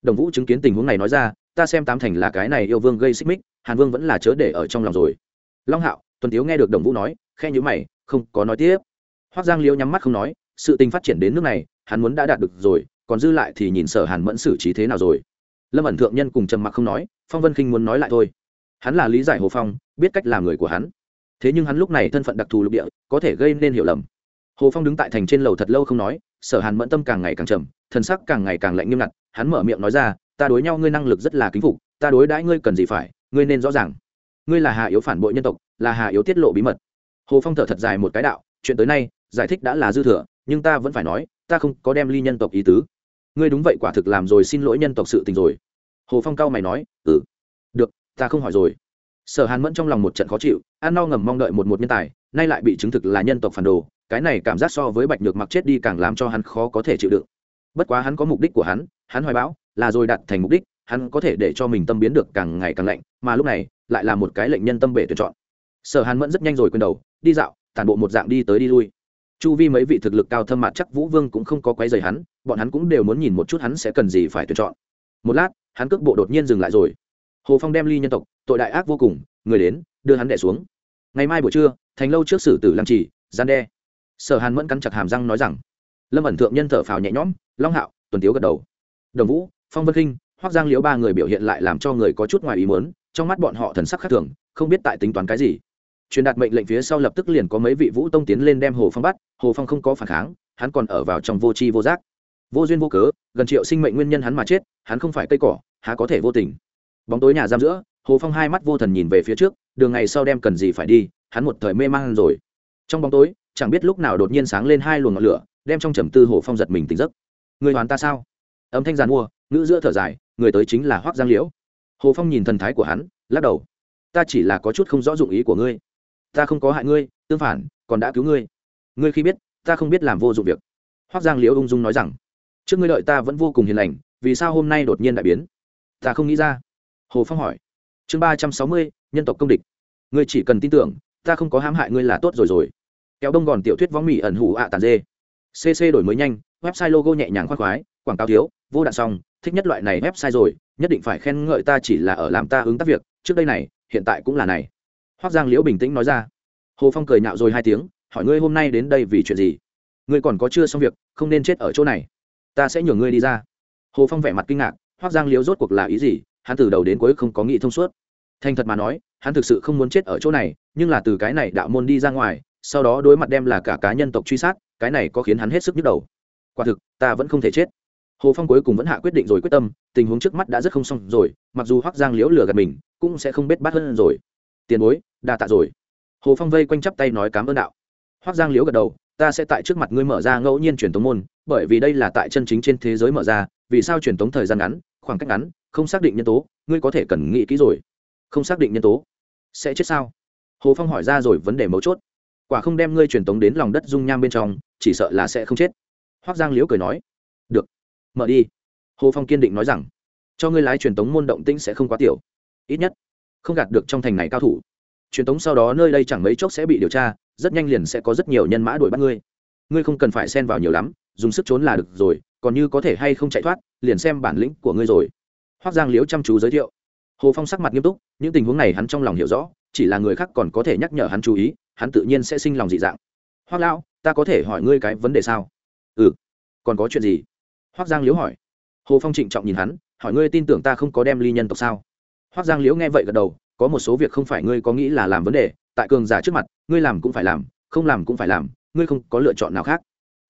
Speaker 1: Đồng vũ chứng kiến tình huống này nói ra, ta xem tám thành là cái này yêu vương gây xích mích, hàn vương vẫn là chớ để ở trong lòng rồi. Long hạo, tuần tiếu nghe được đồng vũ nói khe nhữ mày, không có nói tiếp. Hoác giang liễu nhắm mắt không nói, sự tình phát triển đến nước này, hắn muốn đã đạt được rồi, còn dư lại thì nhìn sở hàn mẫn xử trí thế nào rồi. Lâm ẩn thượng nhân cùng trầm mặc không nói, phong vân khinh muốn nói lại thôi. Hắn là lý giải hồ phong, biết cách làm người của hắn. Thế nhưng hắn lúc này thân phận đặc thù lục địa, có thể gây nên hiểu lầm. Hồ phong đứng tại thành trên lầu thật lâu không nói sở hàn mẫn tâm càng ngày càng trầm, thần sắc càng ngày càng lạnh nghiêm ngặt, hắn mở miệng nói ra, ta đối nhau ngươi năng lực rất là kính phục, ta đối đãi ngươi cần gì phải, ngươi nên rõ ràng. Ngươi là hạ yếu phản bội nhân tộc, là hạ yếu tiết lộ bí mật. Hồ phong thở thật dài một cái đạo, chuyện tới nay, giải thích đã là dư thừa, nhưng ta vẫn phải nói, ta không có đem ly nhân tộc ý tứ. Ngươi đúng vậy, quả thực làm rồi xin lỗi nhân tộc sự tình rồi. Hồ phong cao mày nói ừ được, ta không hỏi rồi. Sở hàn mẫn trong lòng một trận khó chịu an no ngầm mong đợi một một nhân tài, nay lại bị chứng thực là nhân tộc phản đồ cái này cảm giác so với bạch nhược mặc chết đi càng làm cho hắn khó có thể chịu đựng. Bất quá hắn có mục đích của hắn hắn hoài bão, là rồi đặt thành mục đích, hắn có thể để cho mình tâm biến được càng ngày càng lạnh, mà lúc này, lại là một cái lệnh nhân tâm bể tuyển chọn. Sở hàn mẫn rất nhanh rồi quên đầu, đi dạo, tản bộ một dạng đi tới đi lui. Chu vi mấy vị thực lực cao thâm mặt chắc vũ vương cũng không có quấy rầy hắn, bọn hắn cũng đều muốn nhìn một chút hắn sẽ cần gì phải tuyển chọn. Một lát, hắn cước bộ đột nhiên dừng lại rồi. Hồ phong đem ly nhân tộc, tội đại ác vô cùng, người đến, đưa hắn đẻ xuống. Ngày mai buổi trưa, thành lâu trước sử tử làm chỉ gian đe sở hàn mẫn cắn chặt hàm răng nói rằng, lâm ẩn thượng nhân thở phào nhẹ nhõm, long hạo, tuần tiếu gật đầu. Đồng vũ, phong vân kinh, hoác giang liễu ba người biểu hiện lại làm cho người có chút ngoài ý muốn, trong mắt bọn họ thần sắc khác thường, không biết tại tính toán cái gì. Truyền đạt mệnh lệnh phía sau lập tức liền có mấy vị vũ tông tiến lên đem hồ phong bắt, hồ phong không có phản kháng, hắn còn ở vào trong vô tri vô giác. Vô duyên vô cớ, gần triệu sinh mệnh nguyên nhân hắn mà chết, hắn không phải cây cỏ, há có thể vô tình. Bóng tối nhà giam giữa, hồ phong hai mắt vô thần nhìn về phía trước, đường ngày sau đem cần gì phải đi, hắn một thời mê man rồi. Trong bóng tối chẳng biết lúc nào đột nhiên sáng lên hai luồng ngọn lửa, đem trong trầm tư hồ phong giật mình tỉnh giấc. Người hoàn ta sao? Âm thanh giàn mua, ngữ giữa thở dài, người tới chính là hoác giang liễu. Hồ phong nhìn thần thái của hắn, lắc đầu. Ta chỉ là có chút không rõ dụng ý của ngươi. Ta không có hại ngươi, tương phản, còn đã cứu ngươi. Ngươi khi biết, ta không biết làm vô dụng việc. Hoác giang liễu ung dung nói rằng, trước ngươi đợi ta vẫn vô cùng hiền lành, vì sao hôm nay đột nhiên đại biến? Ta không nghĩ ra. Hồ phong hỏi. Chương ba trăm sáu mươi, nhân tộc công địch. Ngươi chỉ cần tin tưởng, ta không có hãm hại ngươi là tốt rồi rồi kéo đông gòn tiểu thuyết võng mỹ ẩn hủ ạ tàn dê. Cc đổi mới nhanh, website logo nhẹ nhàng khoác khoái, quảng cáo thiếu, vô đạn xong, thích nhất loại này website rồi, nhất định phải khen ngợi ta chỉ là ở làm ta ứng tác việc, trước đây này, hiện tại cũng là này. Hoác giang liễu bình tĩnh nói ra. Hồ phong cười nhạo rồi hai tiếng, hỏi ngươi hôm nay đến đây vì chuyện gì? Ngươi còn có chưa xong việc, không nên chết ở chỗ này. Ta sẽ nhường ngươi đi ra. Hồ phong vẻ mặt kinh ngạc, hoác giang liễu rốt cuộc là ý gì? Hắn từ đầu đến cuối không có nghĩ thông suốt. Thành thật mà nói, hắn thực sự không muốn chết ở chỗ này, nhưng là từ cái này đạo môn đi ra ngoài sau đó đối mặt đem là cả cá nhân tộc truy sát, cái này có khiến hắn hết sức nhức đầu. Quả thực, ta vẫn không thể chết. Hồ phong cuối cùng vẫn hạ quyết định rồi quyết tâm, tình huống trước mắt đã rất không xong rồi, mặc dù hoắc giang liễu lừa gạt mình, cũng sẽ không biết bắt hơn rồi. Tiền bối, đa tạ rồi. Hồ phong vây quanh chắp tay nói cám ơn đạo. Hoắc giang liễu gật đầu, ta sẽ tại trước mặt ngươi mở ra ngẫu nhiên truyền tống môn, bởi vì đây là tại chân chính trên thế giới mở ra, vì sao truyền tống thời gian ngắn, khoảng cách ngắn, không xác định nhân tố, ngươi có thể cần nghĩ kỹ rồi. Không xác định nhân tố, sẽ chết sao? Hồ phong hỏi ra rồi vấn đề mấu chốt quả không đem ngươi truyền tống đến lòng đất dung nham bên trong, chỉ sợ là sẽ không chết. Hoác giang liễu cười nói. Được, mở đi. Hồ phong kiên định nói rằng, cho ngươi lái truyền tống môn động tĩnh sẽ không quá tiểu. Ít nhất, không gạt được trong thành này cao thủ. Truyền tống sau đó nơi đây chẳng mấy chốc sẽ bị điều tra, rất nhanh liền sẽ có rất nhiều nhân mã đuổi bắt ngươi. Ngươi không cần phải xen vào nhiều lắm, dùng sức trốn là được rồi, còn như có thể hay không chạy thoát, liền xem bản lĩnh của ngươi rồi. Hoác giang liễu chăm chú giới thiệu. Hồ phong sắc mặt nghiêm túc, những tình huống này hắn trong lòng hiểu rõ, chỉ là người khác còn có thể nhắc nhở hắn chú ý hắn tự nhiên sẽ sinh lòng dị dạng. Hoác lão, ta có thể hỏi ngươi cái vấn đề sao? Ừ. Còn có chuyện gì? Hoác giang liễu hỏi. Hồ phong trịnh trọng nhìn hắn, hỏi ngươi tin tưởng ta không có đem ly nhân tộc sao? Hoác giang liễu nghe vậy gật đầu, có một số việc không phải ngươi có nghĩ là làm vấn đề, tại cường giả trước mặt, ngươi làm cũng phải làm, không làm cũng phải làm, ngươi không có lựa chọn nào khác.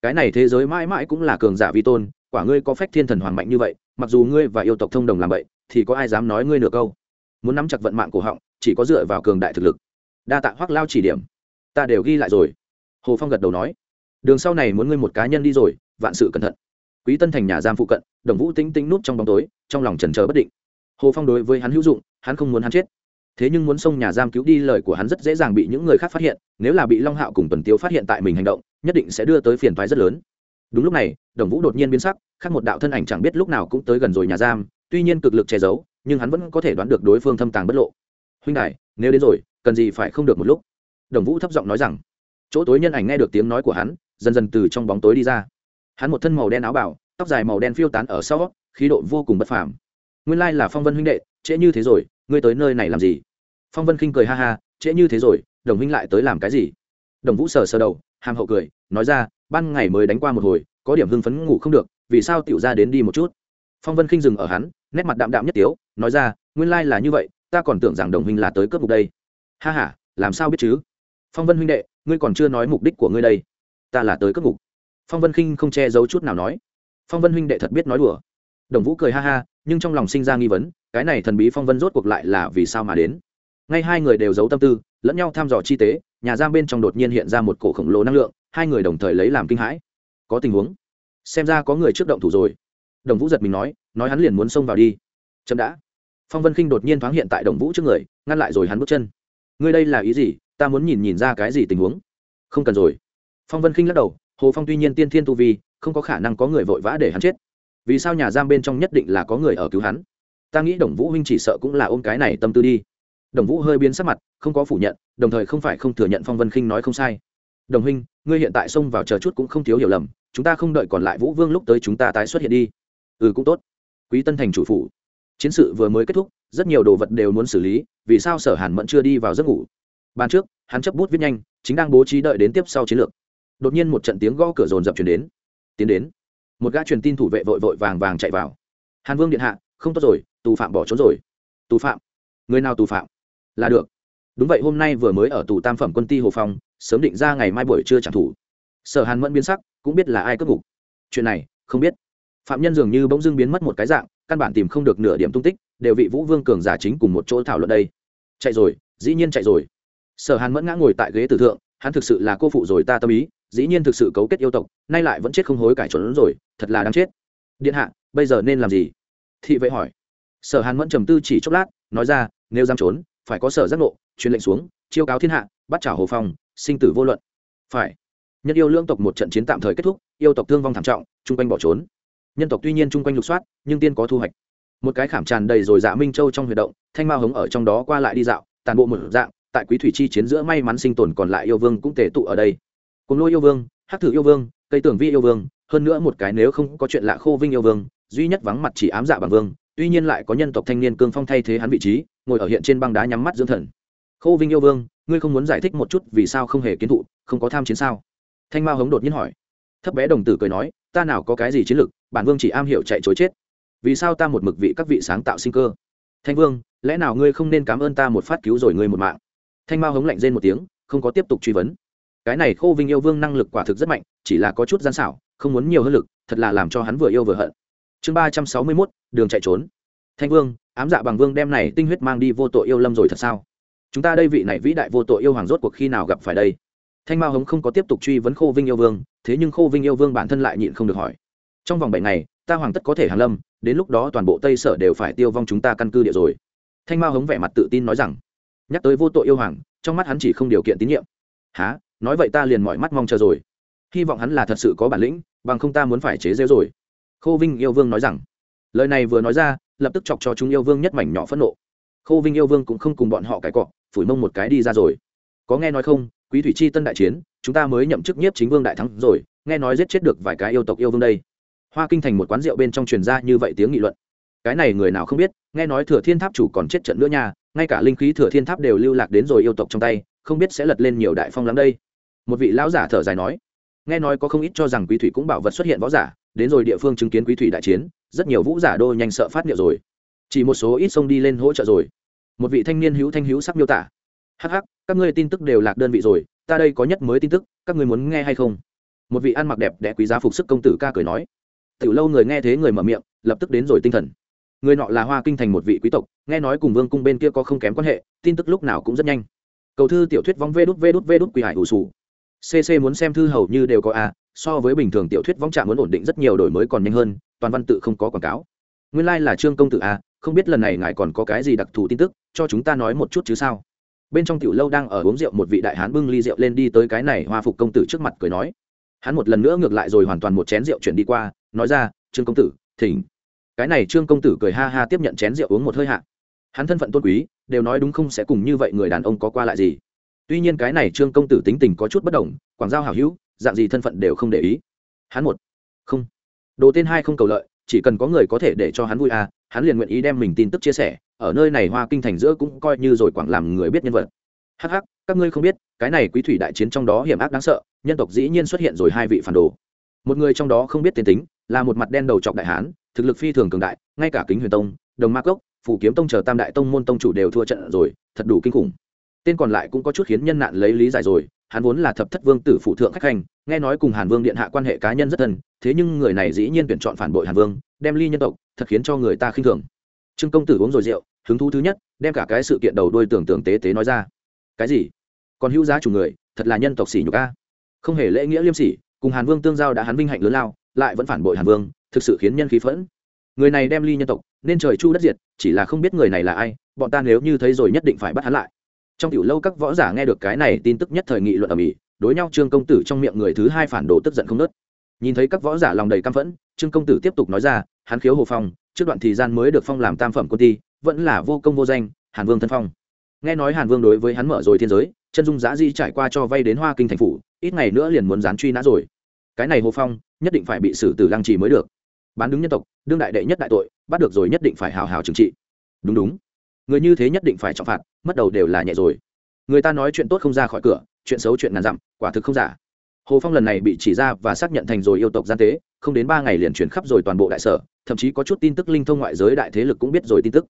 Speaker 1: Cái này thế giới mãi mãi cũng là cường giả vi tôn, quả ngươi có phách thiên thần hoàng mạnh như vậy, mặc dù ngươi và yêu tộc thông đồng làm vậy, thì có ai dám nói ngươi nửa câu? Muốn nắm chặt vận mạng của họng, chỉ có dựa vào cường đại thực lực. Đa tạ hoác lao chỉ điểm ta đều ghi lại rồi. Hồ phong gật đầu nói, đường sau này muốn ngươi một cá nhân đi rồi, vạn sự cẩn thận. Quý tân thành nhà giam phụ cận, đồng vũ tính tính nút trong bóng tối, trong lòng trần trờ bất định. Hồ phong đối với hắn hữu dụng, hắn không muốn hắn chết. Thế nhưng muốn xông nhà giam cứu đi lời của hắn rất dễ dàng bị những người khác phát hiện, nếu là bị long hạo cùng tuần Tiêu phát hiện tại mình hành động, nhất định sẽ đưa tới phiền thoái rất lớn. Đúng lúc này, đồng vũ đột nhiên biến sắc, khác một đạo thân ảnh chẳng biết lúc nào cũng tới gần rồi nhà giam, tuy nhiên cực lực che giấu, nhưng hắn vẫn có thể đoán được đối phương thâm tàng bất lộ. Huynh đại, nếu đến rồi, cần gì phải không được một lúc? Đồng vũ thấp giọng nói rằng, chỗ tối nhân ảnh nghe được tiếng nói của hắn, dần dần từ trong bóng tối đi ra. Hắn một thân màu đen áo bảo tóc dài màu đen phiêu tán ở sau, khí độ vô cùng bất phàm. Nguyên lai là phong vân huynh đệ, trễ như thế rồi, ngươi tới nơi này làm gì? Phong vân khinh cười ha ha, trễ như thế rồi, đồng huynh lại tới làm cái gì? Đồng vũ sờ sờ đầu, hàm hậu cười, nói ra, ban ngày mới đánh qua một hồi, có điểm hưng phấn ngủ không được, vì sao tiểu ra đến đi một chút? Phong vân khinh dừng ở hắn, nét mặt đạm đạm nhất tiếu, nói ra, nguyên lai là như vậy, ta còn tưởng rằng đồng huynh là tới cướp mục đây. Ha h a làm sao biết chứ? Phong vân huynh đệ, ngươi còn chưa nói mục đích của ngươi đây. Ta là tới cướp ngục. Phong vân khinh không che giấu chút nào nói. Phong vân huynh đệ thật biết nói đùa. Đồng vũ cười ha ha, nhưng trong lòng sinh ra nghi vấn, cái này thần bí phong vân rốt cuộc lại là vì sao mà đến? Ngay hai người đều giấu tâm tư, lẫn nhau thăm dò chi tế, nhà giam bên trong đột nhiên hiện ra một cổ khổng lồ năng lượng, hai người đồng thời lấy làm kinh hãi. Có tình huống? Xem ra có người trước động thủ rồi. Đồng vũ giật mình nói nói hắn liền muốn xông vào đi. Chậm đã. Phong vân khinh đột nhiên thoáng hiện tại đồng vũ trước người, ngăn lại rồi hắn bước chân. Ngươi đây là ý gì? Ta muốn nhìn nhìn ra cái gì tình huống. Không cần rồi. Phong vân khinh lắc đầu, hồ phong tuy nhiên tiên thiên tu vi, không có khả năng có người vội vã để hắn chết. Vì sao nhà giam bên trong nhất định là có người ở cứu hắn? Ta nghĩ đồng vũ huynh chỉ sợ cũng là ôm cái này tâm tư đi. Đồng vũ hơi biến sắc mặt, không có phủ nhận, đồng thời không phải không thừa nhận phong vân khinh nói không sai. Đồng huynh, ngươi hiện tại xông vào chờ chút cũng không thiếu hiểu lầm, chúng ta không đợi còn lại vũ vương lúc tới chúng ta tái xuất hiện đi. Ừ cũng tốt. Quý tân thành chủ phủ. Chiến sự vừa mới kết thúc, rất nhiều đồ vật đều muốn xử lý, vì sao sở hàn mẫn chưa đi vào giấc ngủ? Ban trước, hắn chấp bút viết nhanh, chính đang bố trí đợi đến tiếp sau chiến lược. Đột nhiên một trận tiếng gõ cửa rồn rập chuyển đến. Tiến đến. Một gã truyền tin thủ vệ vội vội vàng vàng chạy vào. Hàn vương điện hạ, không tốt rồi, tù phạm bỏ trốn rồi. Tù phạm? Người nào tù phạm? Là được. Đúng vậy, hôm nay vừa mới ở tù tam phẩm quân ti hồ phong, sớm định ra ngày mai buổi trưa trả thủ sở hàn mẫn biến sắc, cũng biết là ai cướp ngục. Chuyện này, không biết. Phạm nhân dường như bỗng dưng biến mất một cái dạng, căn bản tìm không được nửa điểm tung tích, đều vị vũ vương cường giả chính cùng một chỗ thảo luận đây. Chạy rồi, dĩ nhiên chạy rồi sở hàn mẫn ngã ngồi tại ghế tử thượng, hắn thực sự là cô phụ rồi ta tâm ý, dĩ nhiên thực sự cấu kết yêu tộc, nay lại vẫn chết không hối cải trốn rồi, thật là đáng chết. Điện hạ, bây giờ nên làm gì? Thị vệ hỏi. Sở hàn mẫn trầm tư chỉ chốc lát, nói ra, nếu dám trốn, phải có sở giác nộ truyền lệnh xuống, chiêu cáo thiên hạ, bắt trả hồ phong, sinh tử vô luận. Phải. Nhân yêu lương tộc một trận chiến tạm thời kết thúc, yêu tộc thương vong thảm trọng, chung quanh bỏ trốn. Nhân tộc tuy nhiên chung quanh lục soát, nhưng tiên có thu hoạch. Một cái khảm tràn đầy rồi dạ minh châu trong huy động, thanh mao hống ở trong đó qua lại đi dạo, tàn bộ một dạng tại quý thủy chi chiến giữa may mắn sinh tồn còn lại yêu vương cũng tề tụ ở đây. Cùng lôi yêu vương, hắc thử yêu vương, cây tưởng vi yêu vương, hơn nữa một cái nếu không có chuyện lạ khô vinh yêu vương, duy nhất vắng mặt chỉ ám dạ bằng vương, tuy nhiên lại có nhân tộc thanh niên cương phong thay thế hắn vị trí, ngồi ở hiện trên băng đá nhắm mắt dưỡng thần. Khô vinh yêu vương, ngươi không muốn giải thích một chút vì sao không hề kiến thụ, không có tham chiến sao? Thanh mao hống đột nhiên hỏi. Thấp bé đồng tử cười nói, ta nào có cái gì chiến lược bản vương chỉ am hiểu chạy chối chết. Vì sao ta một mực vị các vị sáng tạo sinh cơ? Thanh vương, lẽ nào ngươi không nên cảm ơn ta một phát cứu rồi ngươi một mạng? Thanh mao hống lạnh rên một tiếng, không có tiếp tục truy vấn. Cái này khô vinh yêu vương năng lực quả thực rất mạnh, chỉ là có chút gian xảo, không muốn nhiều hơn lực, thật là làm cho hắn vừa yêu vừa hận. Chương ba trăm sáu mươi mốt, đường chạy trốn. Thanh vương, ám dạ bằng vương đem này tinh huyết mang đi vô tội yêu lâm rồi thật sao? Chúng ta đây vị này vĩ đại vô tội yêu hoàng rốt cuộc khi nào gặp phải đây? Thanh mao hống không có tiếp tục truy vấn khô vinh yêu vương, thế nhưng khô vinh yêu vương bản thân lại nhịn không được hỏi. Trong vòng bảy ngày, ta hoàng tất có thể hàn lâm, đến lúc đó toàn bộ tây sở đều phải tiêu vong chúng ta căn cư địa rồi. Thanh mao hống vẻ mặt tự tin nói rằng nhắc tới vô tội yêu hoàng, trong mắt hắn chỉ không điều kiện tín nhiệm. Há nói vậy ta liền mọi mắt mong chờ rồi. Hy vọng hắn là thật sự có bản lĩnh, bằng không ta muốn phải chế rêu rồi. Khô vinh yêu vương nói rằng. Lời này vừa nói ra, lập tức chọc cho chúng yêu vương nhất mảnh nhỏ phẫn nộ. Khô vinh yêu vương cũng không cùng bọn họ cãi cọ, phủi mông một cái đi ra rồi. Có nghe nói không? Quý thủy chi tân đại chiến, chúng ta mới nhậm chức nhiếp chính vương đại thắng rồi, nghe nói giết chết được vài cái yêu tộc yêu vương đây. Hoa kinh thành một quán rượu bên trong truyền ra như vậy tiếng nghị luận. Cái này người nào không biết, nghe nói thừa thiên tháp chủ còn chết trận nữa nha ngay cả linh khí thừa thiên tháp đều lưu lạc đến rồi yêu tộc trong tay, không biết sẽ lật lên nhiều đại phong lắm đây. Một vị lão giả thở dài nói, nghe nói có không ít cho rằng quý thủy cũng bảo vật xuất hiện võ giả, đến rồi địa phương chứng kiến quý thủy đại chiến, rất nhiều vũ giả đô nhanh sợ phát niệu rồi. Chỉ một số ít sông đi lên hỗ trợ rồi. Một vị thanh niên hữu thanh hữu sắc miêu tả, hắc hắc, các ngươi tin tức đều lạc đơn vị rồi, ta đây có nhất mới tin tức, các ngươi muốn nghe hay không? Một vị ăn mặc đẹp đẽ quý giá phục sức công tử ca cười nói. Từ lâu người nghe thế người mở miệng, lập tức đến rồi tinh thần người nọ là hoa kinh thành một vị quý tộc, nghe nói cùng vương cung bên kia có không kém quan hệ, tin tức lúc nào cũng rất nhanh. Cầu thư tiểu thuyết vong vê đút vê đút vê đút quỳ hải ủ sù. Cc muốn xem thư hầu như đều có a, so với bình thường tiểu thuyết vong trạm muốn ổn định rất nhiều đổi mới còn nhanh hơn, toàn văn tự không có quảng cáo. Nguyên lai、like、là trương công tử a, không biết lần này ngài còn có cái gì đặc thù tin tức, cho chúng ta nói một chút chứ sao? Bên trong tiểu lâu đang ở uống rượu một vị đại hán bưng ly rượu lên đi tới cái này hoa phục công tử trước mặt cười nói. Hắn một lần nữa ngược lại rồi hoàn toàn một chén rượu chuyển đi qua, nói ra, trương công tử, thỉnh cái này trương công tử cười ha ha tiếp nhận chén rượu uống một hơi hạ. Hắn thân phận tôn quý, đều nói đúng không sẽ cùng như vậy người đàn ông có qua lại gì. Tuy nhiên cái này trương công tử tính tình có chút bất đồng, quảng giao hảo hữu, dạng gì thân phận đều không để ý. Hắn một, không. Đồ tên hai không cầu lợi, chỉ cần có người có thể để cho hắn vui à hắn liền nguyện ý đem mình tin tức chia sẻ, ở nơi này hoa kinh thành giữa cũng coi như rồi quảng làm người biết nhân vật. Hắc hắc, các ngươi không biết, cái này quý thủy đại chiến trong đó hiểm ác đáng sợ, nhân tộc dĩ nhiên xuất hiện rồi hai vị phản đồ. Một người trong đó không biết tên tính, là một mặt đen đầu trọc đại hán thực lực phi thường cường đại, ngay cả kính huyền tông, đồng ma cốc phủ kiếm tông chờ tam đại tông môn tông chủ đều thua trận rồi, thật đủ kinh khủng. Tên còn lại cũng có chút khiến nhân nạn lấy lý giải rồi, hắn vốn là thập thất vương tử phụ thượng khách hành nghe nói cùng hàn vương điện hạ quan hệ cá nhân rất thân, thế nhưng người này dĩ nhiên tuyển chọn phản bội hàn vương, đem ly nhân tộc, thật khiến cho người ta khinh thường. Trương công tử uống rồi rượu, hứng thú thứ nhất, đem cả cái sự kiện đầu đuôi tưởng tượng tế tế nói ra. Cái gì? Còn hữu giá chủ người, thật là nhân tộc xỉ nhục a. Không hề lễ nghĩa liêm sỉ, cùng hàn vương tương giao đã hắn vinh hạnh lớn lao, lại vẫn phản bội hàn vương thực sự khiến nhân khí phẫn. Người này đem ly nhân tộc nên trời chu đất diệt chỉ là không biết người này là ai bọn ta nếu như thấy rồi nhất định phải bắt hắn lại. Trong tiểu lâu các võ giả nghe được cái này tin tức nhất thời nghị luận ở mỹ đối nhau trương công tử trong miệng người thứ hai phản đồ tức giận không nớt nhìn thấy các võ giả lòng đầy căm phẫn trương công tử tiếp tục nói ra hắn khiếu hồ phong trước đoạn thời gian mới được phong làm tam phẩm quân ty, vẫn là vô công vô danh hàn vương thân phong. Nghe nói hàn vương đối với hắn mở rồi thiên giới chân dung giã di trải qua cho vay đến hoa kinh thành phủ ít ngày nữa liền muốn dán truy nã rồi. Cái này hồ phong nhất định phải bị xử tử lăng trì mới được bán đứng nhân tộc, đương đại đệ nhất đại tội, bắt được rồi nhất định phải hào hào trừng trị. Đúng đúng. Người như thế nhất định phải trọng phạt, mất đầu đều là nhẹ rồi. Người ta nói chuyện tốt không ra khỏi cửa, chuyện xấu chuyện ngàn dặm, quả thực không giả. Hồ phong lần này bị chỉ ra và xác nhận thành rồi yêu tộc gian tế, không đến ba ngày liền chuyển khắp rồi toàn bộ đại sở, thậm chí có chút tin tức linh thông ngoại giới đại thế lực cũng biết rồi tin tức.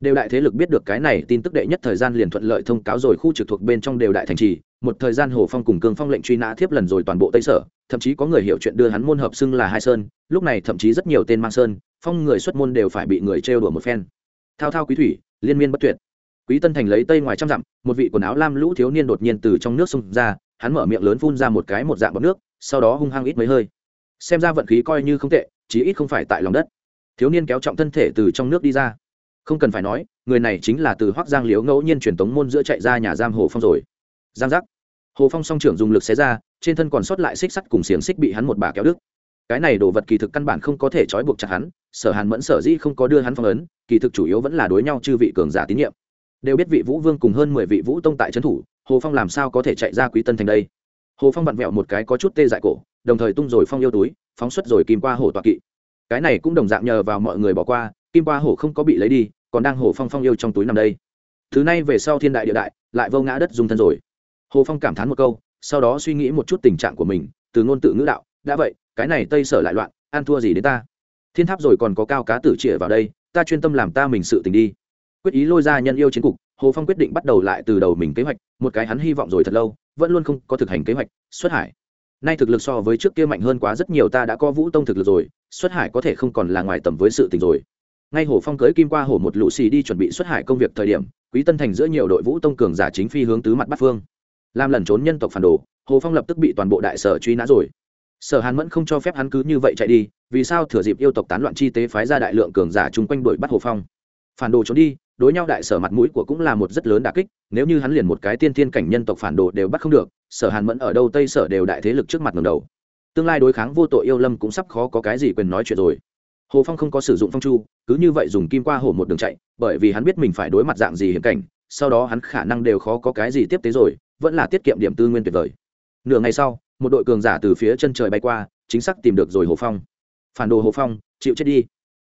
Speaker 1: Đều đại thế lực biết được cái này tin tức đệ nhất thời gian liền thuận lợi thông cáo rồi khu trực thuộc bên trong đều đại thành trì một thời gian hồ phong cùng cương phong lệnh truy nã thiếp lần rồi toàn bộ tây sở, thậm chí có người hiểu chuyện đưa hắn môn hợp xưng là hai sơn, lúc này thậm chí rất nhiều tên mang sơn, phong người xuất môn đều phải bị người trêu đùa một phen. Thao thao quý thủy, liên miên bất tuyệt. Quý tân thành lấy tây ngoài trăm dặm, một vị quần áo lam lũ thiếu niên đột nhiên từ trong nước xông ra, hắn mở miệng lớn phun ra một cái một dạng bọc nước, sau đó hung hăng ít mấy hơi. Xem ra vận khí coi như không tệ, chí ít không phải tại lòng đất. Thiếu niên kéo trọng thân thể từ trong nước đi ra. Không cần phải nói, người này chính là từ hoác giang liếu ngẫu nhiên truyền tống môn giữa chạy ra nhà giam hồ phong rồi giang giác. Hồ phong song trưởng dùng lực xé ra, trên thân còn sót lại xích sắt cùng xiềng xích bị hắn một bà kéo đứt. Cái này đồ vật kỳ thực căn bản không có thể trói buộc chặt hắn, sở hàn mẫn sở dĩ không có đưa hắn phong ấn, kỳ thực chủ yếu vẫn là đối nhau chư vị cường giả tín nhiệm. Đều biết vị vũ vương cùng hơn mười vị vũ tông tại trấn thủ, hồ phong làm sao có thể chạy ra quý tân thành đây? Hồ phong vặn vẹo một cái có chút tê dại cổ, đồng thời tung rồi phong yêu túi, phóng xuất rồi kim qua hổ tọa kỵ. Cái này cũng đồng dạng nhờ vào mọi người bỏ qua, kim qua hổ không có bị lấy đi, còn đang hổ phong phong yêu trong túi nằm đây. Thứ này về sau thiên đại địa đại, lại vô ngã đất dùng thân rồi hồ phong cảm thán một câu, sau đó suy nghĩ một chút tình trạng của mình, từ ngôn tự ngữ đạo, đã vậy, cái này tây sở lại loạn, ăn thua gì đến ta? Thiên tháp rồi còn có cao cá tử trịa vào đây, ta chuyên tâm làm ta mình sự tình đi. Quyết ý lôi ra nhân yêu chiến cục, hồ phong quyết định bắt đầu lại từ đầu mình kế hoạch, một cái hắn hy vọng rồi thật lâu, vẫn luôn không có thực hành kế hoạch, xuất hải. Nay thực lực so với trước kia mạnh hơn quá rất nhiều ta đã có vũ tông thực lực rồi, xuất hải có thể không còn là ngoài tầm với sự tình rồi. Ngay hồ phong cưới kim qua hồ một lũ xì đi chuẩn bị xuất hải công việc thời điểm, quý tân thành giữa nhiều đội vũ tông cường giả chính phi hướng tứ mặt bắc phương làm lẩn trốn nhân tộc phản đồ, hồ phong lập tức bị toàn bộ đại sở truy nã rồi. Sở hàn mẫn không cho phép hắn cứ như vậy chạy đi, vì sao thừa dịp yêu tộc tán loạn chi tế phái ra đại lượng cường giả chung quanh đuổi bắt hồ phong? Phản đồ trốn đi, đối nhau đại sở mặt mũi của cũng là một rất lớn đà kích, nếu như hắn liền một cái tiên thiên cảnh nhân tộc phản đồ đều bắt không được, sở hàn mẫn ở đâu tây sở đều đại thế lực trước mặt ngầm đầu. Tương lai đối kháng vô tội yêu lâm cũng sắp khó có cái gì quyền nói chuyện rồi. Hồ phong không có sử dụng phong chu, cứ như vậy dùng kim qua hổ một đường chạy, bởi vì hắn biết mình phải đối mặt dạng gì hiểm cảnh, sau đó hắn khả năng đều khó có cái gì tiếp tế rồi vẫn là tiết kiệm điểm tư nguyên tuyệt vời. Nửa ngày sau, một đội cường giả từ phía chân trời bay qua, chính xác tìm được rồi hồ phong. Phản đồ hồ phong, chịu chết đi.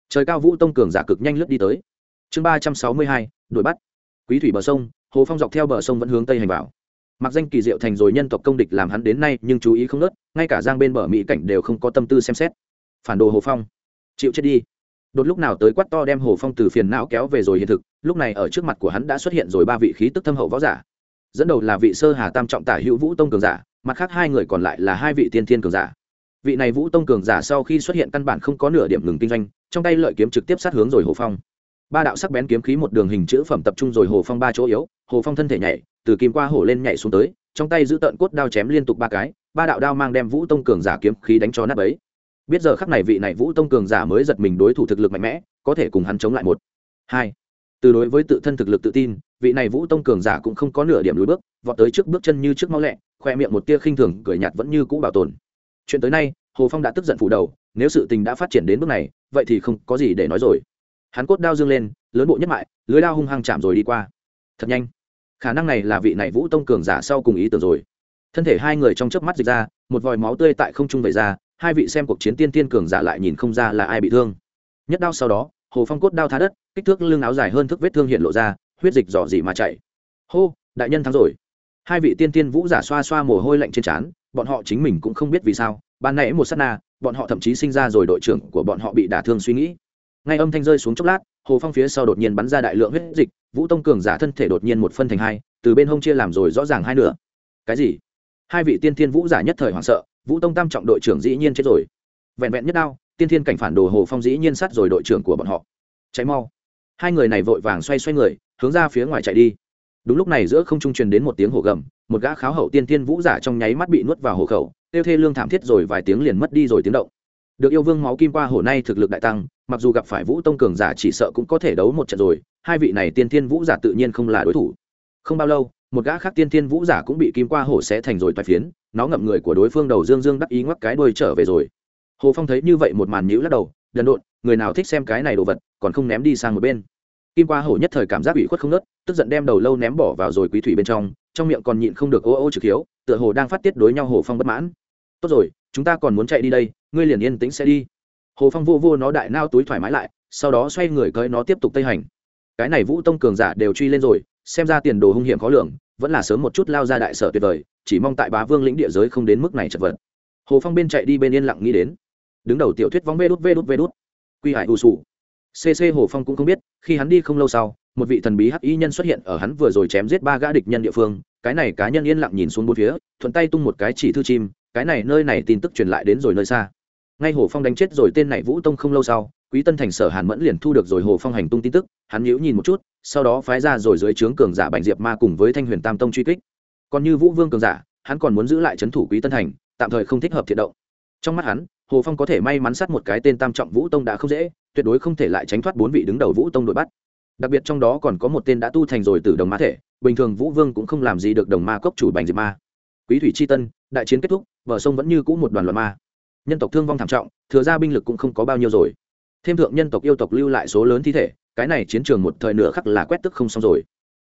Speaker 1: Trời cao vũ tông cường giả cực nhanh lướt đi tới. Chương ba trăm sáu mươi hai, đuổi bắt. Quý thủy bờ sông, hồ phong dọc theo bờ sông vẫn hướng tây hành vào. Mặc danh kỳ diệu thành rồi nhân tộc công địch làm hắn đến nay nhưng chú ý không nớt ngay cả giang bên bờ mỹ cảnh đều không có tâm tư xem xét. Phản đồ hồ phong, chịu chết đi. Đột lúc nào tới quát to đem hồ phong từ phiền não kéo về rồi hiện thực, lúc này ở trước mặt của hắn đã xuất hiện rồi ba vị khí tức thâm hậu võ giả dẫn đầu là vị sơ hà tam trọng tả hữu vũ tông cường giả, mặt khác hai người còn lại là hai vị tiên thiên cường giả. Vị này vũ tông cường giả sau khi xuất hiện căn bản không có nửa điểm ngừng kinh doanh, trong tay lợi kiếm trực tiếp sát hướng rồi hồ phong. Ba đạo sắc bén kiếm khí một đường hình chữ phẩm tập trung rồi hồ phong ba chỗ yếu, hồ phong thân thể nhảy, từ kim qua hổ lên nhảy xuống tới, trong tay giữ tợn cốt đao chém liên tục ba cái, ba đạo đao mang đem vũ tông cường giả kiếm khí đánh cho nát ấy biết giờ khắc này vị này vũ tông cường giả mới giật mình đối thủ thực lực mạnh mẽ, có thể cùng hắn chống lại một, hai. Từ đối với tự thân thực lực tự tin vị này vũ tông cường giả cũng không có nửa điểm lùi bước, vọt tới trước bước chân như trước mau lẹ, khoe miệng một tia khinh thường cười nhạt vẫn như cũ bảo tồn. Chuyện tới nay, hồ phong đã tức giận phủ đầu, nếu sự tình đã phát triển đến bước này, vậy thì không có gì để nói rồi. Hắn cốt đao dương lên, lớn bộ nhất mại, lưới đao hung hăng chạm rồi đi qua. Thật nhanh. Khả năng này là vị này vũ tông cường giả sau cùng ý tưởng rồi. Thân thể hai người trong chớp mắt dịch ra, một vòi máu tươi tại không trung vẩy ra, hai vị xem cuộc chiến tiên tiên cường giả lại nhìn không ra là ai bị thương. Nhất đao sau đó, hồ phong cốt đao thá đất, kích thước lưng áo dài hơn thức vết thương hiện lộ ra huyết dịch dò dỉ mà chạy. Hô, đại nhân thắng rồi. Hai vị tiên tiên vũ giả xoa xoa mồ hôi lạnh trên trán, bọn họ chính mình cũng không biết vì sao, ban nãy một s á t na, bọn họ thậm chí sinh ra rồi đội trưởng của bọn họ bị đả thương suy nghĩ. Ngay âm thanh rơi xuống chốc lát, hồ phong phía sau đột nhiên bắn ra đại lượng huyết dịch, vũ tông cường giả thân thể đột nhiên một phân thành hai, từ bên hông chia làm rồi rõ ràng hai nửa. Cái gì? Hai vị tiên thiên vũ giả nhất thời hoảng sợ, vũ tông tam trọng đội trưởng dĩ nhiên chết rồi. Vẹn vẹn nhất đao, tiên thiên cảnh phản đồ hồ phong dĩ nhiên sát rồi đội trưởng của bọn họ. Cháy mau. Hai người này vội vàng xoay xoay người hướng ra phía ngoài chạy đi. Đúng lúc này giữa không trung truyền đến một tiếng hổ gầm, một gã kháo hậu tiên thiên vũ giả trong nháy mắt bị nuốt vào hổ khẩu, tiêu thê lương thảm thiết rồi vài tiếng liền mất đi rồi tiếng động. Được yêu vương máu kim qua hổ nay thực lực đại tăng, mặc dù gặp phải vũ tông cường giả chỉ sợ cũng có thể đấu một trận rồi, hai vị này tiên thiên vũ giả tự nhiên không là đối thủ. Không bao lâu, một gã khác tiên thiên vũ giả cũng bị kim qua hổ xé thành rồi toại phiến, nó ngậm người của đối phương đầu dương dương đắc ý ngoắc cái đuôi trở về rồi. Hồ phong thấy như vậy một màn nhữ lắc đầu, đần độn, người nào thích xem cái này đồ vật, còn không ném đi sang một bên kim qua hổ nhất thời cảm giác ủy khuất không nớt, tức giận đem đầu lâu ném bỏ vào rồi quý thủy bên trong trong miệng còn nhịn không được ô ô trực hiếu, tựa hồ đang phát tiết đối nhau hồ phong bất mãn. Tốt rồi, chúng ta còn muốn chạy đi đây, ngươi liền yên tĩnh sẽ đi. Hồ phong vô vô nó đại nao túi thoải mái lại, sau đó xoay người cởi nó tiếp tục tây hành. Cái này vũ tông cường giả đều truy lên rồi, xem ra tiền đồ hung hiểm khó lường, vẫn là sớm một chút lao ra đại sở tuyệt vời, chỉ mong tại bá vương lĩnh địa giới không đến mức này chật vật. Hồ phong bên chạy đi bên yên lặng nghĩ đến. Đứng đầu tiểu thuyết vóng vê đút vê đút vê đút. Quy hải ù sù cc hồ phong cũng không biết, khi hắn đi không lâu sau, một vị thần bí hắc y nhân xuất hiện ở hắn vừa rồi chém giết ba gã địch nhân địa phương, cái này cá nhân yên lặng nhìn xuống bốn phía, thuận tay tung một cái chỉ thư chim, cái này nơi này tin tức truyền lại đến rồi nơi xa. Ngay hồ phong đánh chết rồi tên này vũ tông không lâu sau, quý tân thành sở hàn mẫn liền thu được rồi hồ phong hành tung tin tức, hắn nhíu nhìn một chút, sau đó phái ra rồi dưới trướng cường giả bành diệp ma cùng với thanh huyền tam tông truy kích. Còn như vũ vương cường giả, hắn còn muốn giữ lại trấn thủ quý tân thành, tạm thời không thích hợp thiện động. Trong mắt hắn hồ phong có thể may mắn sát một cái tên tam trọng vũ tông đã không dễ, tuyệt đối không thể lại tránh thoát bốn vị đứng đầu vũ tông đội bắt. Đặc biệt trong đó còn có một tên đã tu thành rồi từ đồng ma thể, bình thường vũ vương cũng không làm gì được đồng ma cốc chủ bành diệt ma. Quý thủy c tân, đại chiến kết thúc, bờ sông vẫn như cũ một đoàn loạn ma. Nhân tộc thương vong thảm trọng, thừa ra binh lực cũng không có bao nhiêu rồi. Thêm thượng nhân tộc yêu tộc lưu lại số lớn thi thể, cái này chiến trường một thời nửa khắc là quét tức không xong rồi.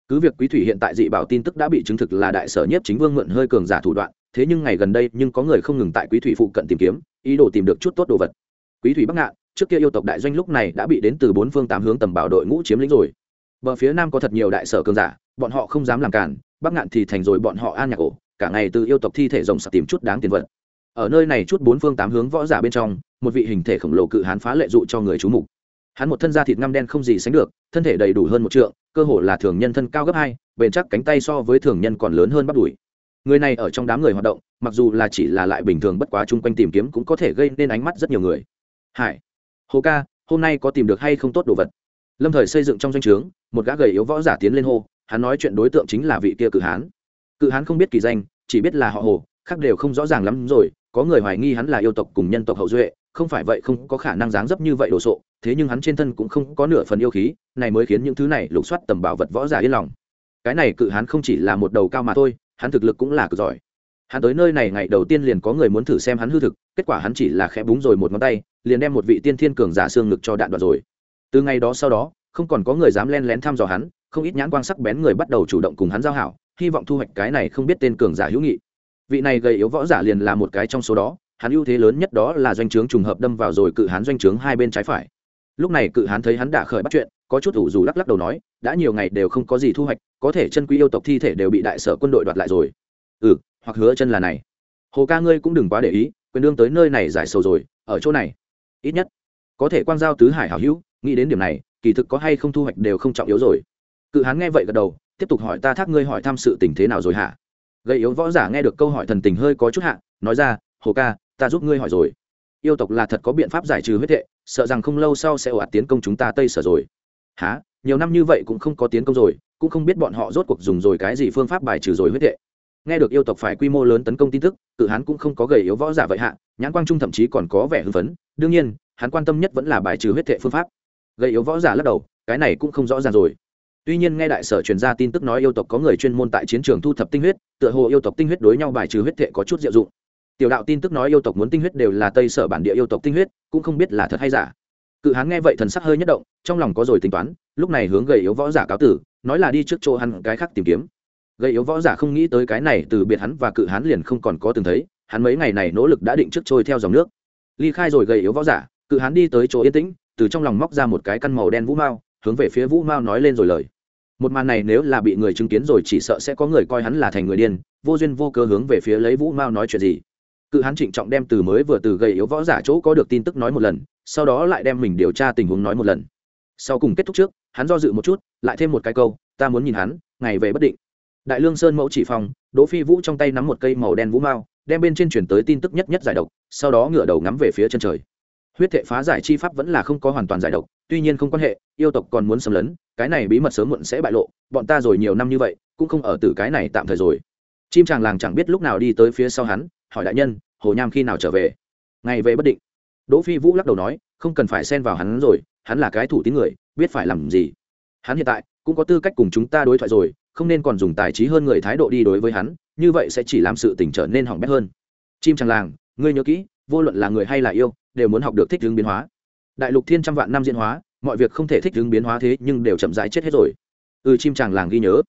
Speaker 1: Cứ việc quý thủy hiện tại dị bảo tin tức đã bị chứng thực là đại sở nhất chính vương mượn hơi cường giả thủ đoạn thế nhưng ngày gần đây nhưng có người không ngừng tại quý thủy phụ cận tìm kiếm, ý đồ tìm được chút tốt đồ vật. Quý thủy bắc ngạn, trước kia yêu tộc đại doanh lúc này đã bị đến từ bốn phương tám hướng tầm bảo đội ngũ chiếm lĩnh rồi. Bờ phía nam có thật nhiều đại sở cường giả, bọn họ không dám làm cản, bắc ngạn thì thành rồi bọn họ an nhạc ổ, cả ngày từ yêu tộc thi thể rồng sạc tìm chút đáng tiền vật. Ở nơi này chút bốn phương tám hướng võ giả bên trong, một vị hình thể khổng lồ cự hán phá lệ dụ cho người chú mục. Hắn một thân da thịt ngăm đen không gì sánh được, thân thể đầy đủ hơn một trượng, cơ hồ là thường nhân thân cao gấp hai, bền chắc cánh tay so với thường nhân còn lớn hơn bắp đùi người này ở trong đám người hoạt động, mặc dù là chỉ là lại bình thường bất quá chung quanh tìm kiếm cũng có thể gây nên ánh mắt rất nhiều người. Hải, hồ ca, hôm nay có tìm được hay không tốt đồ vật? Lâm thời xây dựng trong doanh trướng, một gã gầy yếu võ giả tiến lên hô, hắn nói chuyện đối tượng chính là vị kia cự hán. Cự hán không biết kỳ danh, chỉ biết là họ hồ, khác đều không rõ ràng lắm rồi, có người hoài nghi hắn là yêu tộc cùng nhân tộc hậu duệ, không phải vậy không có khả năng dáng dấp như vậy đồ sộ, thế nhưng hắn trên thân cũng không có nửa phần yêu khí, này mới khiến những thứ này lục soát tầm bảo vật võ giả yên lòng. Cái này cự hán không chỉ là một đầu cao mà thôi hắn thực lực cũng là cực giỏi. Hắn tới nơi này ngày đầu tiên liền có người muốn thử xem hắn hư thực, kết quả hắn chỉ là khẽ búng rồi một ngón tay, liền đem một vị tiên thiên cường giả xương ngực cho đạn đoạt rồi. Từ ngày đó sau đó, không còn có người dám len lén thăm dò hắn, không ít nhãn quang sắc bén người bắt đầu chủ động cùng hắn giao hảo, hy vọng thu hoạch cái này không biết tên cường giả hữu nghị. Vị này gầy yếu võ giả liền là một cái trong số đó, hắn ưu thế lớn nhất đó là doanh trướng trùng hợp đâm vào rồi cự hắn doanh trướng hai bên trái phải lúc này cự hán thấy hắn đã khởi bắt chuyện, có chút ủ dù lắc lắc đầu nói, đã nhiều ngày đều không có gì thu hoạch, có thể chân quý yêu tộc thi thể đều bị đại sở quân đội đoạt lại rồi. Ừ hoặc hứa chân là này. Hồ ca ngươi cũng đừng quá để ý, quyền đương tới nơi này giải sầu rồi, ở chỗ này. Ít nhất, có thể quan giao tứ hải hảo hữu, nghĩ đến điểm này, kỳ thực có hay không thu hoạch đều không trọng yếu rồi. Cự hán nghe vậy gật đầu, tiếp tục hỏi ta thác ngươi hỏi thăm sự tình thế nào rồi hả? Gây yếu võ giả nghe được câu hỏi thần tình hơi có chút hạ, nói ra, hồ ca, ta giúp ngươi hỏi rồi yêu tộc là thật có biện pháp giải trừ huyết hệ sợ rằng không lâu sau sẽ ồ ạt tiến công chúng ta tây sở rồi. Há nhiều năm như vậy cũng không có tiến công rồi, cũng không biết bọn họ rốt cuộc dùng rồi cái gì phương pháp bài trừ rồi huyết hệ nghe được yêu tộc phải quy mô lớn tấn công tin tức, cự hán cũng không có gầy yếu võ giả vậy hạ, nhãn quang trung thậm chí còn có vẻ hưng phấn. Đương nhiên, hắn quan tâm nhất vẫn là bài trừ huyết hệ phương pháp. Gầy yếu võ giả lắc đầu, cái này cũng không rõ ràng rồi. Tuy nhiên nghe đại sở truyền ra tin tức nói yêu tộc có người chuyên môn tại chiến trường thu thập tinh huyết, tựa hồ yêu tộc tinh huyết đối nhau bài trừ huyết thệ có chút diệu dụng tiểu đạo tin tức nói yêu tộc muốn tinh huyết đều là tây sở bản địa yêu tộc tinh huyết, cũng không biết là thật hay giả. Cự hán nghe vậy thần sắc hơi nhất động, trong lòng có rồi tính toán, lúc này hướng gầy yếu võ giả cáo tử, nói là đi trước chỗ hắn cái khác tìm kiếm. Gầy yếu võ giả không nghĩ tới cái này từ biệt hắn và cự hán liền không còn có từng thấy, hắn mấy ngày này nỗ lực đã định trước trôi theo dòng nước. Ly khai rồi gầy yếu võ giả, cự hán đi tới chỗ yên tĩnh, từ trong lòng móc ra một cái căn màu đen vũ mao, hướng về phía vũ mao nói lên rồi lời. Một màn này nếu là bị người chứng kiến rồi chỉ sợ sẽ có người coi hắn là thành người điên, vô duyên vô cơ hướng về phía lấy vũ mao nói chuyện gì cự hán trịnh trọng đem từ mới vừa từ gầy yếu võ giả chỗ có được tin tức nói một lần, sau đó lại đem mình điều tra tình huống nói một lần. Sau cùng kết thúc trước, hắn do dự một chút, lại thêm một cái câu, ta muốn nhìn hắn, ngày về bất định. Đại lương sơn mẫu chỉ phòng, đỗ phi vũ trong tay nắm một cây màu đen vũ mao, đem bên trên chuyển tới tin tức nhất nhất giải độc, sau đó ngửa đầu ngắm về phía chân trời. Huyết thệ phá giải chi pháp vẫn là không có hoàn toàn giải độc, tuy nhiên không quan hệ, yêu tộc còn muốn xâm lấn, cái này bí mật sớm muộn sẽ bại lộ, bọn ta rồi nhiều năm như vậy, cũng không ở từ cái này tạm thời rồi. Chim chàng làng chẳng biết lúc nào đi tới phía sau hắn hỏi đại nhân, hồ nham khi nào trở về? Ngày về bất định. Đỗ phi vũ lắc đầu nói, không cần phải xen vào hắn rồi, hắn là cái thủ tín người, biết phải làm gì. Hắn hiện tại cũng có tư cách cùng chúng ta đối thoại rồi, không nên còn dùng tài trí hơn người thái độ đi đối với hắn, như vậy sẽ chỉ làm sự tình trở nên hỏng bét hơn. Chim tràng làng, ngươi nhớ kỹ, vô luận là người hay là yêu, đều muốn học được thích ứng biến hóa. Đại lục thiên trăm vạn năm diễn hóa, mọi việc không thể thích ứng biến hóa thế, nhưng đều chậm rãi chết hết rồi. Ừ chim chàng làng ghi nhớ.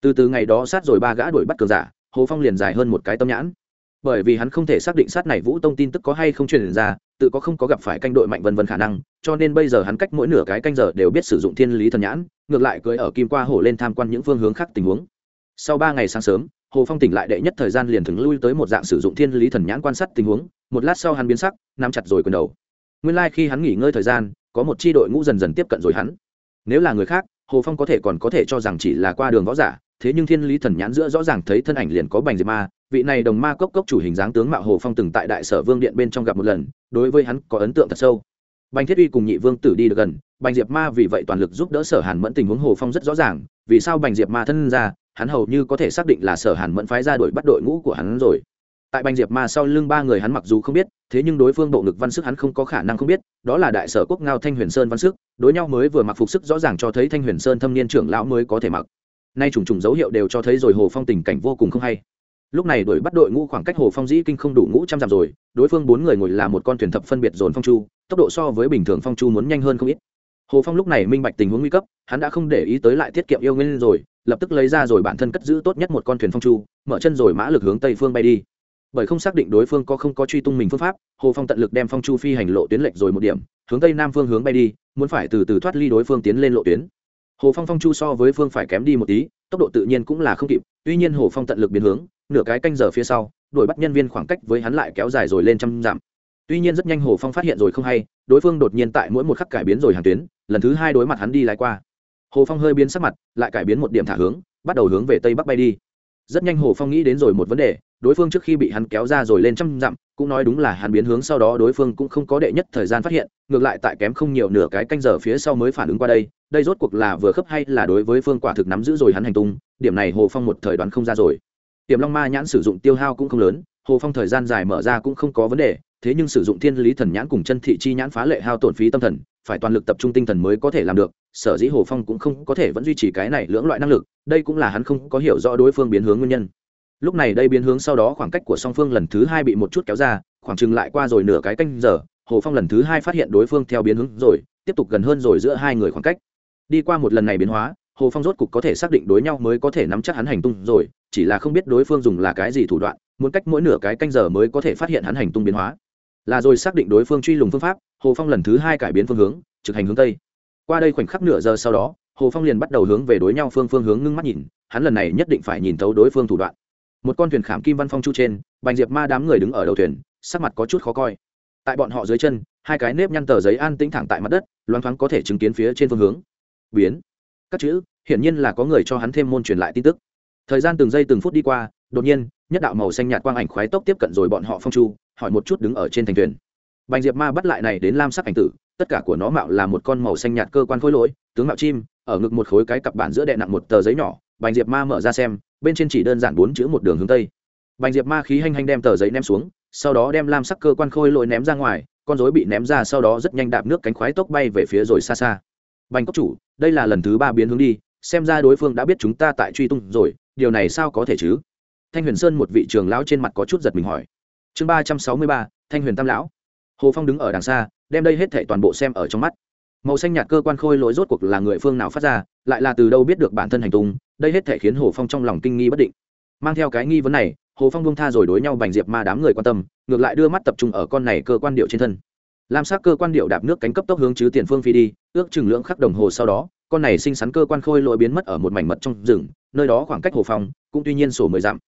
Speaker 1: Từ từ ngày đó sát rồi ba gã đuổi bắt cường giả, hồ phong liền dài hơn một cái tâm nhãn bởi vì hắn không thể xác định sát này vũ tông tin tức có hay không truyền ra, tự có không có gặp phải canh đội mạnh vân vân khả năng, cho nên bây giờ hắn cách mỗi nửa cái canh giờ đều biết sử dụng thiên lý thần nhãn, ngược lại cưới ở kim qua hồ lên tham quan những phương hướng khác tình huống. Sau ba ngày sáng sớm, hồ phong tỉnh lại đệ nhất thời gian liền thường lui tới một dạng sử dụng thiên lý thần nhãn quan sát tình huống, một lát sau hắn biến sắc, nắm chặt rồi quần đầu. Nguyên lai、like、khi hắn nghỉ ngơi thời gian, có một c h i đội ngũ dần dần tiếp cận rồi hắn. Nếu là người khác, hồ phong có thể còn có thể cho rằng chỉ là qua đường võ giả, thế nhưng thiên lý thần nhãn giữa rõ ràng thấy thân ảnh liền có bành diệp ma vị này đồng ma cốc cốc chủ hình dáng tướng mạo hồ phong từng tại đại sở vương điện bên trong gặp một lần, đối với hắn có ấn tượng thật sâu. Bành thiết uy cùng nhị vương tử đi được gần, bành diệp ma vì vậy toàn lực giúp đỡ sở hàn mẫn tình huống hồ phong rất rõ ràng, vì sao bành diệp ma thân ra, hắn hầu như có thể xác định là sở hàn mẫn phái ra đội bắt đội ngũ của hắn rồi. Tại bành diệp ma sau lưng ba người hắn mặc dù không biết, thế nhưng đối phương bộ ngực văn sức hắn không có khả năng không biết, đó là đại sở quốc ngao thanh huyền sơn văn sức, đối nhau mới vừa mặc phục sức rõ ràng cho thấy thanh huyền sơn thâm niên trưởng lão mới có thể mặc. Nay trùng trùng dấu hiệu đều cho thấy rồi hồ phong tình cảnh vô cùng không hay lúc này đuổi bắt đội ngũ khoảng cách hồ phong dĩ kinh không đủ ngũ trăm dặm rồi, đối phương bốn người ngồi là một con thuyền thập phân biệt dồn phong chu, tốc độ so với bình thường phong chu muốn nhanh hơn không ít. Hồ phong lúc này minh bạch tình huống nguy cấp, hắn đã không để ý tới lại tiết kiệm yêu nguyên rồi, lập tức lấy ra rồi bản thân cất giữ tốt nhất một con thuyền phong chu, mở chân rồi mã lực hướng tây phương bay đi. Bởi không xác định đối phương có không có truy tung mình phương pháp, hồ phong tận lực đem phong chu phi hành lộ tuyến lệch rồi một điểm, hướng tây nam phương hướng bay đi, muốn phải từ từ thoát ly đối phương tiến lên lộ tuyến hồ phong phong chu so với phương phải kém đi một tí, tốc độ tự nhiên cũng là không kịp, tuy nhiên hồ phong tận lực biến hướng, nửa cái canh giờ phía sau, đuổi bắt nhân viên khoảng cách với hắn lại kéo dài rồi lên trăm dặm. Tuy nhiên rất nhanh hồ phong phát hiện rồi không hay, đối phương đột nhiên tại mỗi một khắc cải biến rồi hàng tuyến, lần thứ hai đối mặt hắn đi lái qua. Hồ phong hơi biến sắc mặt, lại cải biến một điểm thả hướng, bắt đầu hướng về tây bắc bay đi. Rất nhanh hồ phong nghĩ đến rồi một vấn đề đối phương trước khi bị hắn kéo ra rồi lên trăm dặm, cũng nói đúng là hắn biến hướng sau đó đối phương cũng không có đệ nhất thời gian phát hiện, ngược lại tại kém không nhiều nửa cái canh giờ phía sau mới phản ứng qua đây đây rốt cuộc là vừa khớp hay là đối với phương quả thực nắm giữ rồi hắn hành tung, điểm này hồ phong một thời đoán không ra rồi. Tiềm long ma nhãn sử dụng tiêu hao cũng không lớn, hồ phong thời gian dài mở ra cũng không có vấn đề, thế nhưng sử dụng thiên lý thần nhãn cùng chân thị chi nhãn phá lệ hao tổn phí tâm thần, phải toàn lực tập trung tinh thần mới có thể làm được, sở dĩ hồ phong cũng không có thể vẫn duy trì cái này lưỡng loại năng lực, đây cũng là hắn không có hiểu rõ đối phương biến hướng nguyên nhân lúc này đây biến hướng sau đó khoảng cách của song phương lần thứ hai bị một chút kéo ra, khoảng chừng lại qua rồi nửa cái canh giờ, hồ phong lần thứ hai phát hiện đối phương theo biến hướng rồi, tiếp tục gần hơn rồi giữa hai người khoảng cách. Đi qua một lần này biến hóa, hồ phong rốt cục có thể xác định đối nhau mới có thể nắm chắc hắn hành tung rồi, chỉ là không biết đối phương dùng là cái gì thủ đoạn, muốn cách mỗi nửa cái canh giờ mới có thể phát hiện hắn hành tung biến hóa. Là rồi xác định đối phương truy lùng phương pháp, hồ phong lần thứ hai cải biến phương hướng, trực hành hướng tây. Qua đây khoảnh khắc nửa giờ sau đó, hồ phong liền bắt đầu hướng về đối nhau phương phương hướng ngưng mắt nhìn, hắn lần này nhất định phải nhìn thấu đối phương thủ đoạn một con thuyền khảm kim văn phong chu trên, bành diệp ma đám người đứng ở đầu thuyền, sắc mặt có chút khó coi. Tại bọn họ dưới chân, hai cái nếp nhăn tờ giấy an tĩnh thẳng tại mặt đất, loáng thoáng có thể chứng kiến phía trên phương hướng. Biến. Các chữ, hiển nhiên là có người cho hắn thêm môn truyền lại tin tức. Thời gian từng giây từng phút đi qua, đột nhiên, nhất đạo màu xanh nhạt quang ảnh khoái tốc tiếp cận rồi bọn họ phong chu, hỏi một chút đứng ở trên thành thuyền. Bành diệp ma bắt lại này đến lam sắc ảnh tử, tất cả của nó mạo là một con màu xanh nhạt cơ quan khối lỗi, tướng mạo chim, ở ngực một khối cái cặp bản giữa đệ nặng một tờ giấy nhỏ bành diệp ma mở ra xem, bên trên chỉ đơn giản bốn chữ một đường hướng tây. Bành diệp ma khí hanh hanh đem tờ giấy ném xuống, sau đó đem lam sắc cơ quan khôi lỗi ném ra ngoài, con rối bị ném ra sau đó rất nhanh đạp nước cánh khoái tốc bay về phía rồi xa xa. Bành cốc chủ, đây là lần thứ ba biến hướng đi, xem ra đối phương đã biết chúng ta tại truy tung rồi, điều này sao có thể chứ? Thanh huyền sơn một vị trường lão trên mặt có chút giật mình hỏi. Chương ba trăm sáu mươi ba, thanh huyền tam lão. Hồ phong đứng ở đằng xa, đem đây hết thảy toàn bộ xem ở trong mắt màu xanh nhạt cơ quan khôi lỗi rốt cuộc là người phương nào phát ra, lại là từ đâu biết được bản thân hành tung, đây hết thể khiến hồ phong trong lòng kinh nghi bất định. Mang theo cái nghi vấn này, hồ phong buông tha rồi đối nhau bành diệp ma đám người quan tâm, ngược lại đưa mắt tập trung ở con này cơ quan điệu trên thân. Lam sắc cơ quan điệu đạp nước cánh cấp tốc hướng chứ tiền phương phi đi, ước chừng lượng khắc đồng hồ sau đó, con này sinh sắn cơ quan khôi lỗi biến mất ở một mảnh mật trong rừng, nơi đó khoảng cách hồ phong cũng tuy nhiên sổ mười dặm.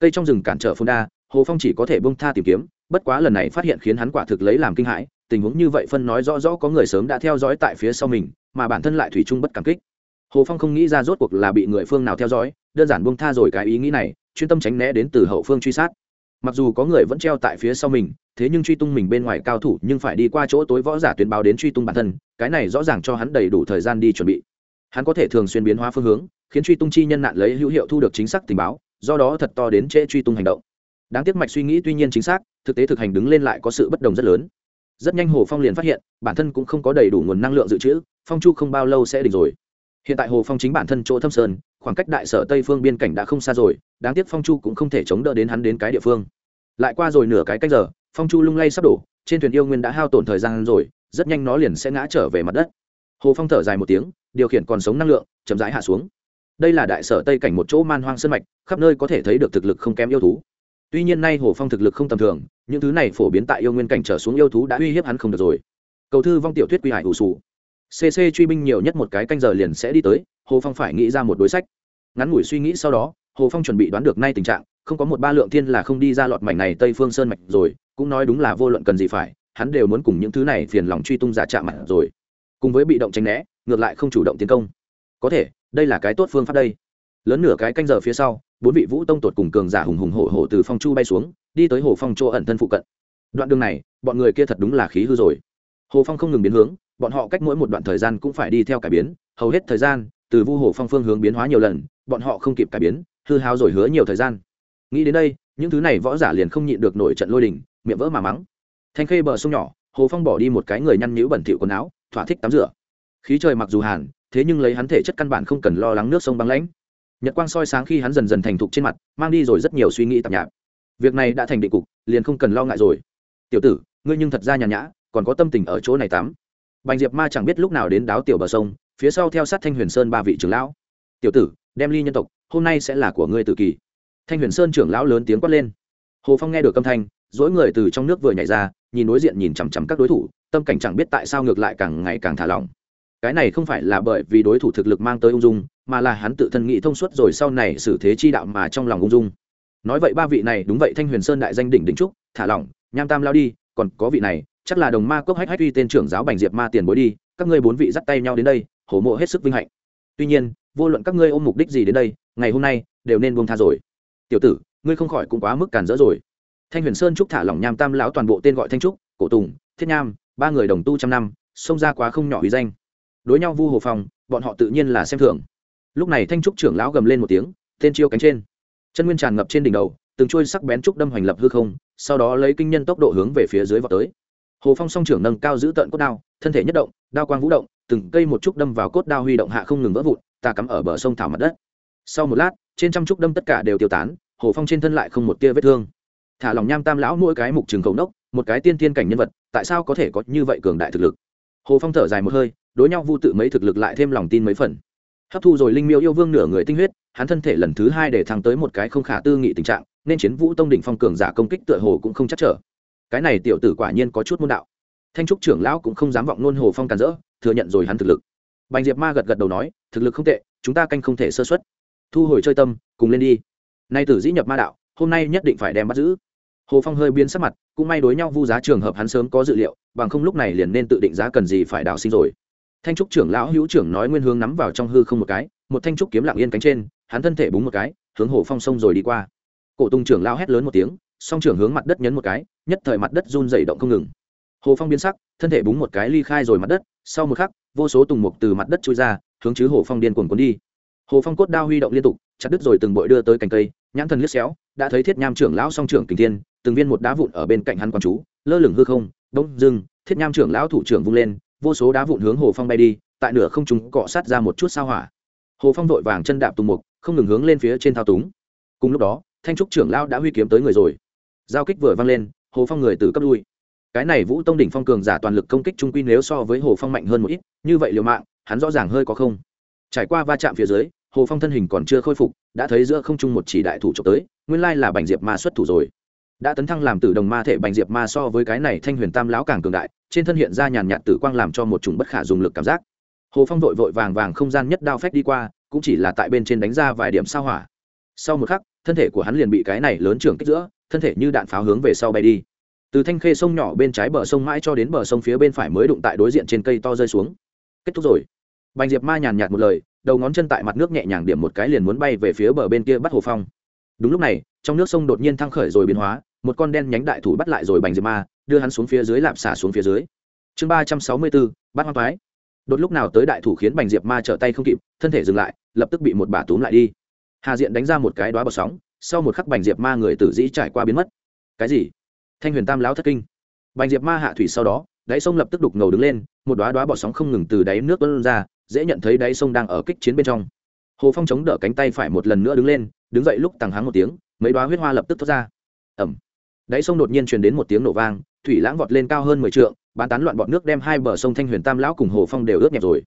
Speaker 1: Cây trong rừng cản trở phun đa, hồ phong chỉ có thể bông tha tìm kiếm, bất quá lần này phát hiện khiến hắn quả thực lấy làm kinh hãi tình huống như vậy phân nói rõ rõ có người sớm đã theo dõi tại phía sau mình, mà bản thân lại thủy chung bất cảm kích. Hồ phong không nghĩ ra rốt cuộc là bị người phương nào theo dõi, đơn giản buông tha rồi cái ý nghĩ này, chuyên tâm tránh né đến từ hậu phương truy sát. Mặc dù có người vẫn treo tại phía sau mình, thế nhưng truy tung mình bên ngoài cao thủ nhưng phải đi qua chỗ tối võ giả tuyến báo đến truy tung bản thân, cái này rõ ràng cho hắn đầy đủ thời gian đi chuẩn bị. Hắn có thể thường xuyên biến hóa phương hướng, khiến truy tung chi nhân nạn lấy hữu hiệu thu được chính xác tình báo, do đó thật to đến trễ truy tung hành động. Đáng tiếc mạch suy nghĩ tuy nhiên chính xác, thực tế thực hành đứng lên lại có sự bất đồng rất lớn rất nhanh hồ phong liền phát hiện bản thân cũng không có đầy đủ nguồn năng lượng dự trữ phong chu không bao lâu sẽ đỉnh rồi hiện tại hồ phong chính bản thân chỗ thâm sơn khoảng cách đại sở tây phương biên cảnh đã không xa rồi đáng tiếc phong chu cũng không thể chống đỡ đến hắn đến cái địa phương lại qua rồi nửa cái cách giờ phong chu lung lay sắp đổ trên thuyền yêu nguyên đã hao tổn thời gian rồi rất nhanh nó liền sẽ ngã trở về mặt đất hồ phong thở dài một tiếng điều khiển còn sống năng lượng chậm rãi hạ xuống đây là đại sở tây cảnh một chỗ man hoang sân mạch khắp nơi có thể thấy được thực lực không kém yêu thú tuy nhiên nay hồ phong thực lực không tầm thường, những thứ này phổ biến tại yêu nguyên cảnh trở xuống yêu thú đã uy hiếp hắn không được rồi. Cầu thư vong tiểu thuyết quy hải ủ sù cc truy binh nhiều nhất một cái canh giờ liền sẽ đi tới, hồ phong phải nghĩ ra một đối sách. Ngắn ngủi suy nghĩ sau đó, hồ phong chuẩn bị đoán được nay tình trạng, không có một ba lượng thiên là không đi ra lọt mảnh này tây phương sơn mạch rồi, cũng nói đúng là vô luận cần gì phải, hắn đều muốn cùng những thứ này phiền lòng truy tung giả chạm mặt rồi. Cùng với bị động tránh né, ngược lại không chủ động tiến công. Có thể, đây là cái tốt phương pháp đây lớn nửa cái canh giờ phía sau, bốn vị vũ tông tột cùng cường giả hùng hùng hổ hổ từ phong chu bay xuống, đi tới hồ phong chỗ ẩn thân phụ cận. Đoạn đường này, bọn người kia thật đúng là khí hư rồi. Hồ phong không ngừng biến hướng, bọn họ cách mỗi một đoạn thời gian cũng phải đi theo cải biến, hầu hết thời gian, từ vu hồ phong phương hướng biến hóa nhiều lần, bọn họ không kịp cải biến, hư hao rồi hứa nhiều thời gian. Nghĩ đến đây, những thứ này võ giả liền không nhịn được nổi trận lôi đình, miệng vỡ mà mắng. Thanh khê bờ sông nhỏ, hồ phong bỏ đi một cái người nhăn nhữ bẩn thịu quần áo, thỏa thích tắm rửa. Khí trời mặc dù hàn, thế nhưng lấy hắn thể chất căn bản không cần lo lắng nước sông băng lãnh nhật quang soi sáng khi hắn dần dần thành thục trên mặt, mang đi rồi rất nhiều suy nghĩ tạp nhạp. Việc này đã thành định cục, liền không cần lo ngại rồi. Tiểu tử, ngươi nhưng thật ra nhàn nhã, còn có tâm tình ở chỗ này tắm. Bành diệp ma chẳng biết lúc nào đến đáo tiểu bờ sông, phía sau theo sát thanh huyền sơn ba vị trưởng lão. Tiểu tử, đem ly nhân tộc, hôm nay sẽ là của ngươi tự kỳ. Thanh huyền sơn trưởng lão lớn tiếng quát lên. Hồ phong nghe được âm thanh, dỗi người từ trong nước vừa nhảy ra, nhìn đối diện nhìn chằm chằm các đối thủ, tâm cảnh chẳng biết tại sao ngược lại càng ngày càng thả lỏng. Cái này không phải là bởi vì đối thủ thực lực mang tới ung dung mà là hắn tự thân nghĩ thông suốt rồi sau này xử thế chi đạo mà trong lòng ung dung. Nói vậy ba vị này, đúng vậy, thanh huyền sơn đại danh đỉnh đỉnh trúc, thả lỏng, nham tam lao đi, còn có vị này, chắc là đồng ma cốc hách hách uy tên trưởng giáo bành diệp ma tiền bối đi, các ngươi bốn vị dắt tay nhau đến đây, hổ mộ hết sức vinh hạnh. Tuy nhiên, vô luận các ngươi ôm mục đích gì đến đây, ngày hôm nay đều nên buông tha rồi. Tiểu tử, ngươi không khỏi cũng quá mức cản rỡ rồi. Thanh huyền sơn trúc thả lỏng, nham tam lão toàn bộ tên gọi thanh trúc, cổ tùng, thiết nham, ba người đồng tu trăm năm, xông ra quá không nhỏ uy danh. Đối nhau vu hồ phòng, bọn họ tự nhiên là xem thường lúc này thanh trúc trưởng lão gầm lên một tiếng, tên chiêu cánh trên. Chân nguyên tràn ngập trên đỉnh đầu, từng trôi sắc bén trúc đâm hoành lập hư không, sau đó lấy kinh nhân tốc độ hướng về phía dưới vào tới. Hồ phong song trưởng nâng cao giữ tận cốt đao, thân thể nhất động, đao quang vũ động, từng cây một trúc đâm vào cốt đao huy động hạ không ngừng vỡ vụn, ta cắm ở bờ sông thảo mặt đất. Sau một lát, trên trăm trúc đâm tất cả đều tiêu tán, hồ phong trên thân lại không một tia vết thương. Thả lòng nham tam lão mỗi cái mục trường cầu nốc, một cái tiên thiên cảnh nhân vật, tại sao có thể có như vậy cường đại thực lực? Hồ phong thở dài một hơi, đối nhau vu tự mấy thực lực lại thêm lòng tin mấy phần hấp thu rồi linh miêu yêu vương nửa người tinh huyết, hắn thân thể lần thứ hai để thăng tới một cái không khả tư nghị tình trạng, nên chiến vũ tông đỉnh phong cường giả công kích tựa hồ cũng không chắc trở. Cái này tiểu tử quả nhiên có chút môn đạo. Thanh trúc trưởng lão cũng không dám vọng nôn hồ phong càn rỡ, thừa nhận rồi hắn thực lực. Bành diệp ma gật gật đầu nói, thực lực không tệ, chúng ta canh không thể sơ xuất thu hồi chơi tâm, cùng lên đi. Nay tử dĩ nhập ma đạo, hôm nay nhất định phải đem bắt giữ. Hồ phong hơi biến sắc mặt, cũng may đối nhau vu giá trường hợp hắn sớm có dự liệu, bằng không lúc này liền nên tự định giá cần gì phải đào sinh rồi thanh trúc trưởng lão hữu trưởng nói nguyên hướng nắm vào trong hư không một cái, một thanh trúc kiếm lặng yên cánh trên, hắn thân thể búng một cái, hướng hồ phong sông rồi đi qua. Cổ tung trưởng lão hét lớn một tiếng, song trưởng hướng mặt đất nhấn một cái, nhất thời mặt đất run dày động không ngừng. Hồ phong biến sắc, thân thể búng một cái ly khai rồi mặt đất, sau một khắc, vô số tùng mục từ mặt đất trôi ra, hướng chứ hồ phong điên cuồng cuốn đi. Hồ phong cốt đao huy động liên tục, chặt đứt rồi từng bội đưa tới cành cây, nhãn thần liếc xéo, đã thấy thiết nham trưởng lão song trưởng kình thiên, từng viên một đá vụn ở bên cạnh hắn quán chú, lơ lửng hư không đông dưng, thiết nham trưởng lão thủ trưởng vung lên vô số đá vụn hướng hồ phong bay đi, tại nửa không chúng cọ sát ra một chút sao hỏa. Hồ phong vội vàng chân đạp tùng mục, không ngừng hướng lên phía trên thao túng. Cùng lúc đó, thanh trúc trưởng lão đã huy kiếm tới người rồi. Giao kích vừa vang lên, hồ phong người từ cấp lui. Cái này vũ tông đỉnh phong cường giả toàn lực công kích trung quy nếu so với hồ phong mạnh hơn một ít, như vậy liều mạng, hắn rõ ràng hơi có không. Trải qua va chạm phía dưới, hồ phong thân hình còn chưa khôi phục, đã thấy giữa không trung một chỉ đại thủ trộm tới, nguyên lai là bành diệp ma xuất thủ rồi đã tấn thăng làm tử đồng ma thể bành diệp ma so với cái này thanh huyền tam lão càng cường đại, trên thân hiện ra nhàn nhạt tử quang làm cho một chủng bất khả dùng lực cảm giác. Hồ phong vội vội vàng vàng không gian nhất đao phách đi qua, cũng chỉ là tại bên trên đánh ra vài điểm sao hỏa. Sau một khắc, thân thể của hắn liền bị cái này lớn trưởng kích giữa, thân thể như đạn pháo hướng về sau bay đi. Từ thanh khê sông nhỏ bên trái bờ sông mãi cho đến bờ sông phía bên phải mới đụng tại đối diện trên cây to rơi xuống. Kết thúc rồi. Bành diệp ma nhàn nhạt một lời, đầu ngón chân tại mặt nước nhẹ nhàng điểm một cái liền muốn bay về phía bờ bên kia bắt hồ phong. Đúng lúc này, trong nước sông đột nhiên thăng khởi rồi biến hóa một con đen nhánh đại thủ bắt lại rồi bành diệp ma, đưa hắn xuống phía dưới lạp xả xuống phía dưới. Chương ba trăm sáu mươi bốn, bắt hoang thoái. Đột lúc nào tới đại thủ khiến bành diệp ma trở tay không kịp, thân thể dừng lại, lập tức bị một bà túm lại đi. Hà diện đánh ra một cái đoá bọt sóng, sau một khắc bành diệp ma người tử dĩ trải qua biến mất. Cái gì? Thanh huyền tam lão thất kinh. Bành diệp ma hạ thủy sau đó, đáy sông lập tức đục ngầu đứng lên, một đoá đoá bọt sóng không ngừng từ đáy nước tuôn ra, dễ nhận thấy đáy sông đang ở kích chiến bên trong. Hồ phong chống đỡ cánh tay phải một lần nữa đứng lên, đứng dậy lúc tàng háng một tiếng, mấy đoá huyết hoa lập tức thoát ra. Ẩm đáy sông đột nhiên truyền đến một tiếng nổ vang, thủy lãng vọt lên cao hơn mười trượng, bán tán loạn bọn nước đem hai bờ sông thanh huyền tam lão cùng hồ phong đều ướt nhẹp rồi.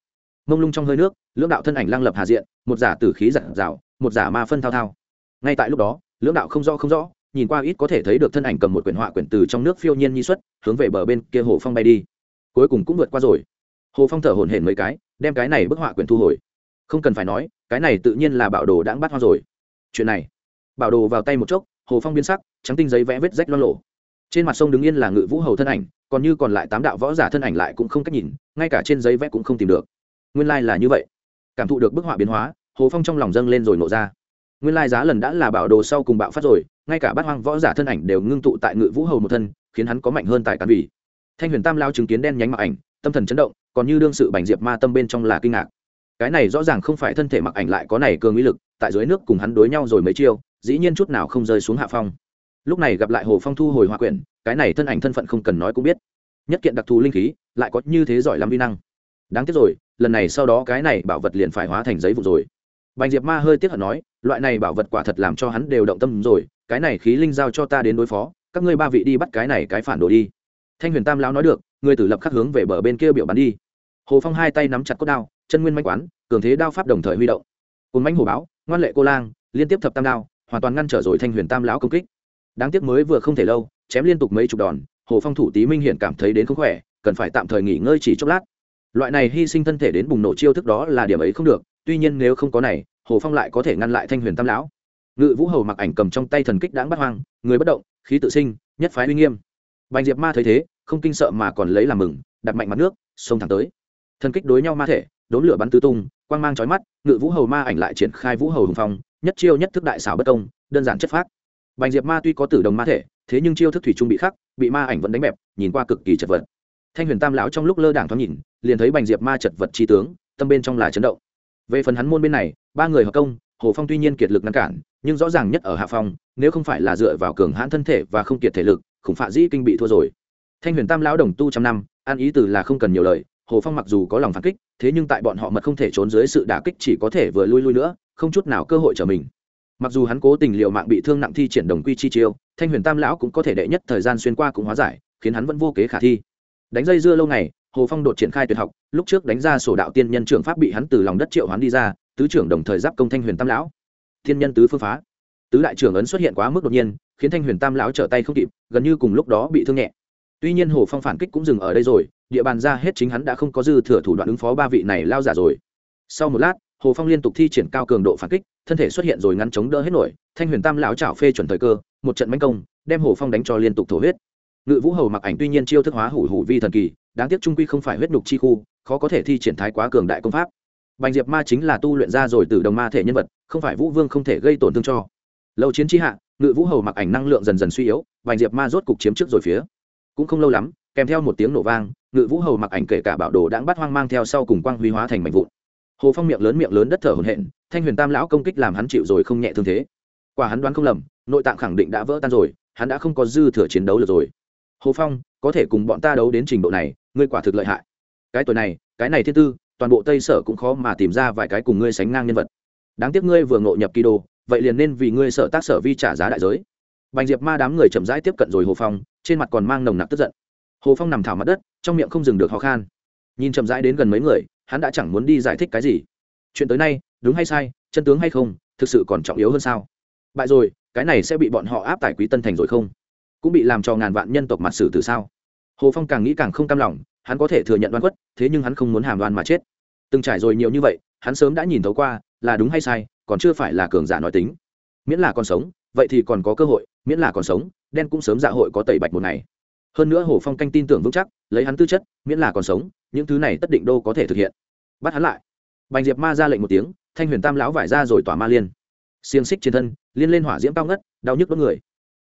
Speaker 1: Mông lung trong hơi nước, lưỡng đạo thân ảnh lang lập hà diện, một giả tử khí giặt rào một giả ma phân thao thao. Ngay tại lúc đó, lưỡng đạo không rõ không rõ, nhìn qua ít có thể thấy được thân ảnh cầm một quyển họa quyển từ trong nước phiêu nhiên nhi xuất, hướng về bờ bên kia hồ phong bay đi. Cuối cùng cũng vượt qua rồi. Hồ phong thở hổn hển mấy cái, đem cái này bức họa quyển thu hồi. Không cần phải nói, cái này tự nhiên là bảo đồ đãng bắt hoa rồi. Chuyện này, bảo đồ vào tay một chốc hồ phong biến sắc, trắng tinh giấy vẽ vết rách lo lộ trên mặt sông đứng yên là ngự vũ hầu thân ảnh, còn như còn lại tám đạo võ giả thân ảnh lại cũng không cách nhìn, ngay cả trên giấy vẽ cũng không tìm được. Nguyên lai、like、là như vậy. Cảm thụ được bức họa biến hóa, hồ phong trong lòng dâng lên rồi nổ ra. Nguyên lai、like、giá lần đã là bảo đồ sau cùng bạo phát rồi, ngay cả bát hoang võ giả thân ảnh đều ngưng tụ tại ngự vũ hầu một thân, khiến hắn có mạnh hơn tại cán bỉ thanh huyền tam lao chứng kiến đen nhánh mặc ảnh, tâm thần chấn động, còn như đương sự bành diệp ma tâm bên trong là kinh ngạc. Cái này rõ ràng không phải thân thể mặc ảnh lại có này cường uy lực, tại dưới nước cùng hắn đối nhau rồi mấy chiêu dĩ nhiên chút nào không rơi xuống hạ phong. Lúc này gặp lại hồ phong thu hồi hoa quyển, cái này thân ảnh thân phận không cần nói cũng biết. Nhất kiện đặc thù linh khí, lại có như thế giỏi lắm vi năng. Đáng tiếc rồi, lần này sau đó cái này bảo vật liền phải hóa thành giấy vụ rồi. Bành diệp ma hơi tiếc hận nói, loại này bảo vật quả thật làm cho hắn đều động tâm rồi, cái này khí linh giao cho ta đến đối phó, các ngươi ba vị đi bắt cái này cái phản đồ đi. Thanh huyền tam lão nói được, người tử lập khắc hướng về bờ bên kia biểu bắn đi. Hồ phong hai tay nắm chặt cốt đao, chân nguyên manh quán, cường thế đao pháp đồng thời huy động. Cồn manh hồ báo, ngoan lệ cô lang, liên tiếp thập tam đao hoàn toàn ngăn trở rồi thanh huyền tam lão công kích. Đáng tiếc mới vừa không thể lâu, chém liên tục mấy chục đòn, hồ phong thủ tý minh hiện cảm thấy đến không khỏe, cần phải tạm thời nghỉ ngơi chỉ chốc lát. Loại này hy sinh thân thể đến bùng nổ chiêu thức đó là điểm ấy không được, tuy nhiên nếu không có này, hồ phong lại có thể ngăn lại thanh huyền tam lão. Ngự vũ hầu mặc ảnh cầm trong tay thần kích đáng bắt hoang, người bất động, khí tự sinh, nhất phái uy nghiêm. Bành diệp ma thấy thế, không kinh sợ mà còn lấy làm mừng, đặt mạnh mặt nước, xông thẳng tới. Thần kích đối nhau ma thể, đốn lửa bắn tứ tung, quang mang trói mắt, ngự vũ hầu ma ảnh lại triển khai vũ hầu hùng phong nhất chiêu nhất thức đại xảo bất công, đơn giản chất phác. Bành diệp ma tuy có tử đồng ma thể, thế nhưng chiêu thức thủy trung bị khắc, bị ma ảnh vẫn đánh bẹp, nhìn qua cực kỳ chật vật. Thanh huyền tam lão trong lúc lơ đảng thoáng nhìn, liền thấy bành diệp ma chật vật tri tướng, tâm bên trong là chấn động. Về phần hắn môn bên này, ba người hợp công, hồ phong tuy nhiên kiệt lực ngăn cản, nhưng rõ ràng nhất ở hạ phong, nếu không phải là dựa vào cường hãn thân thể và không kiệt thể lực, khủng phạ dĩ kinh bị thua rồi. Thanh huyền tam lão đồng tu trăm năm an ý từ là không cần nhiều lời, hồ phong mặc dù có lòng phản kích, thế nhưng tại bọn họ mật không thể trốn dưới sự đả kích chỉ có thể vừa lui lui nữa không chút nào cơ hội trở mình. Mặc dù hắn cố tình liệu mạng bị thương nặng thi triển đồng quy chi chiêu, thanh huyền tam lão cũng có thể đệ nhất thời gian xuyên qua cũng hóa giải, khiến hắn vẫn vô kế khả thi. Đánh dây dưa lâu ngày, hồ phong đột triển khai tuyệt học, lúc trước đánh ra sổ đạo tiên nhân trưởng pháp bị hắn từ lòng đất triệu hoán đi ra, tứ trưởng đồng thời giáp công thanh huyền tam lão. Thiên nhân tứ phương phá. Tứ đại trưởng ấn xuất hiện quá mức đột nhiên, khiến thanh huyền tam lão trở tay không kịp, gần như cùng lúc đó bị thương nhẹ. Tuy nhiên hồ phong phản kích cũng dừng ở đây rồi, địa bàn ra hết chính hắn đã không có dư thừa thủ đoạn ứng phó ba vị này lao giả rồi. Sau một lát hồ phong liên tục thi triển cao cường độ phản kích, thân thể xuất hiện rồi ngắn chống đỡ hết nổi, thanh huyền tam lão chảo phê chuẩn thời cơ, một trận manh công, đem hồ phong đánh cho liên tục thổ huyết. Ngự vũ hầu mặc ảnh tuy nhiên chiêu thức hóa hủ hủ vi thần kỳ, đáng tiếc trung quy không phải huyết nhục chi khu, khó có thể thi triển thái quá cường đại công pháp. Bành diệp ma chính là tu luyện ra rồi từ đồng ma thể nhân vật, không phải vũ vương không thể gây tổn thương cho. Lâu chiến tri hạ, ngự vũ hầu mặc ảnh năng lượng dần dần suy yếu, bành diệp ma rốt cục chiếm trước rồi phía. Cũng không lâu lắm, kèm theo một tiếng nổ vang, ngự vũ hầu mặc ảnh kể cả bảo đồ đã bắt hoang mang theo sau cùng quang huy hóa thành mảnh vụn hồ phong miệng lớn miệng lớn đất thở hồn hện thanh huyền tam lão công kích làm hắn chịu rồi không nhẹ thương thế. Quả hắn đoán không lầm, nội tạng khẳng định đã vỡ tan rồi, hắn đã không có dư thừa chiến đấu được rồi. Hồ phong, có thể cùng bọn ta đấu đến trình độ này, ngươi quả thực lợi hại. Cái tuổi này, cái này thiên tư, toàn bộ tây sở cũng khó mà tìm ra vài cái cùng ngươi sánh ngang nhân vật. Đáng tiếc ngươi vừa ngộ nhập kỳ đồ, vậy liền nên vì ngươi sở tác sở vi trả giá đại giới. Bành diệp ma đám người chậm rãi tiếp cận rồi hồ phong, trên mặt còn mang nồng nặc tức giận. Hồ phong nằm thảo mặt đất, trong miệng không dừng được khó khan. Nhìn chậm rãi đến gần mấy người hắn đã chẳng muốn đi giải thích cái gì. Chuyện tới nay, đúng hay sai, chân tướng hay không, thực sự còn trọng yếu hơn sao? Bại rồi, cái này sẽ bị bọn họ áp tải quý tân thành rồi không? Cũng bị làm cho ngàn vạn nhân tộc mặt xử từ sao? Hồ phong càng nghĩ càng không cam lòng, hắn có thể thừa nhận đoan quất thế nhưng hắn không muốn hàm đoan mà chết. Từng trải rồi nhiều như vậy, hắn sớm đã nhìn thấu qua, là đúng hay sai, còn chưa phải là cường giả nói tính. Miễn là còn sống, vậy thì còn có cơ hội, miễn là còn sống, đen cũng sớm dạ hội có tẩy bạch một ngày hơn nữa hồ phong canh tin tưởng vững chắc, lấy hắn tư chất, miễn là còn sống, những thứ này tất định đô có thể thực hiện. Bắt hắn lại. Bành diệp ma ra lệnh một tiếng, thanh huyền tam lão vải ra rồi tỏa ma liên. Xiềng xích trên thân, liên lên hỏa diễm cao ngất, đau nhức đốt người.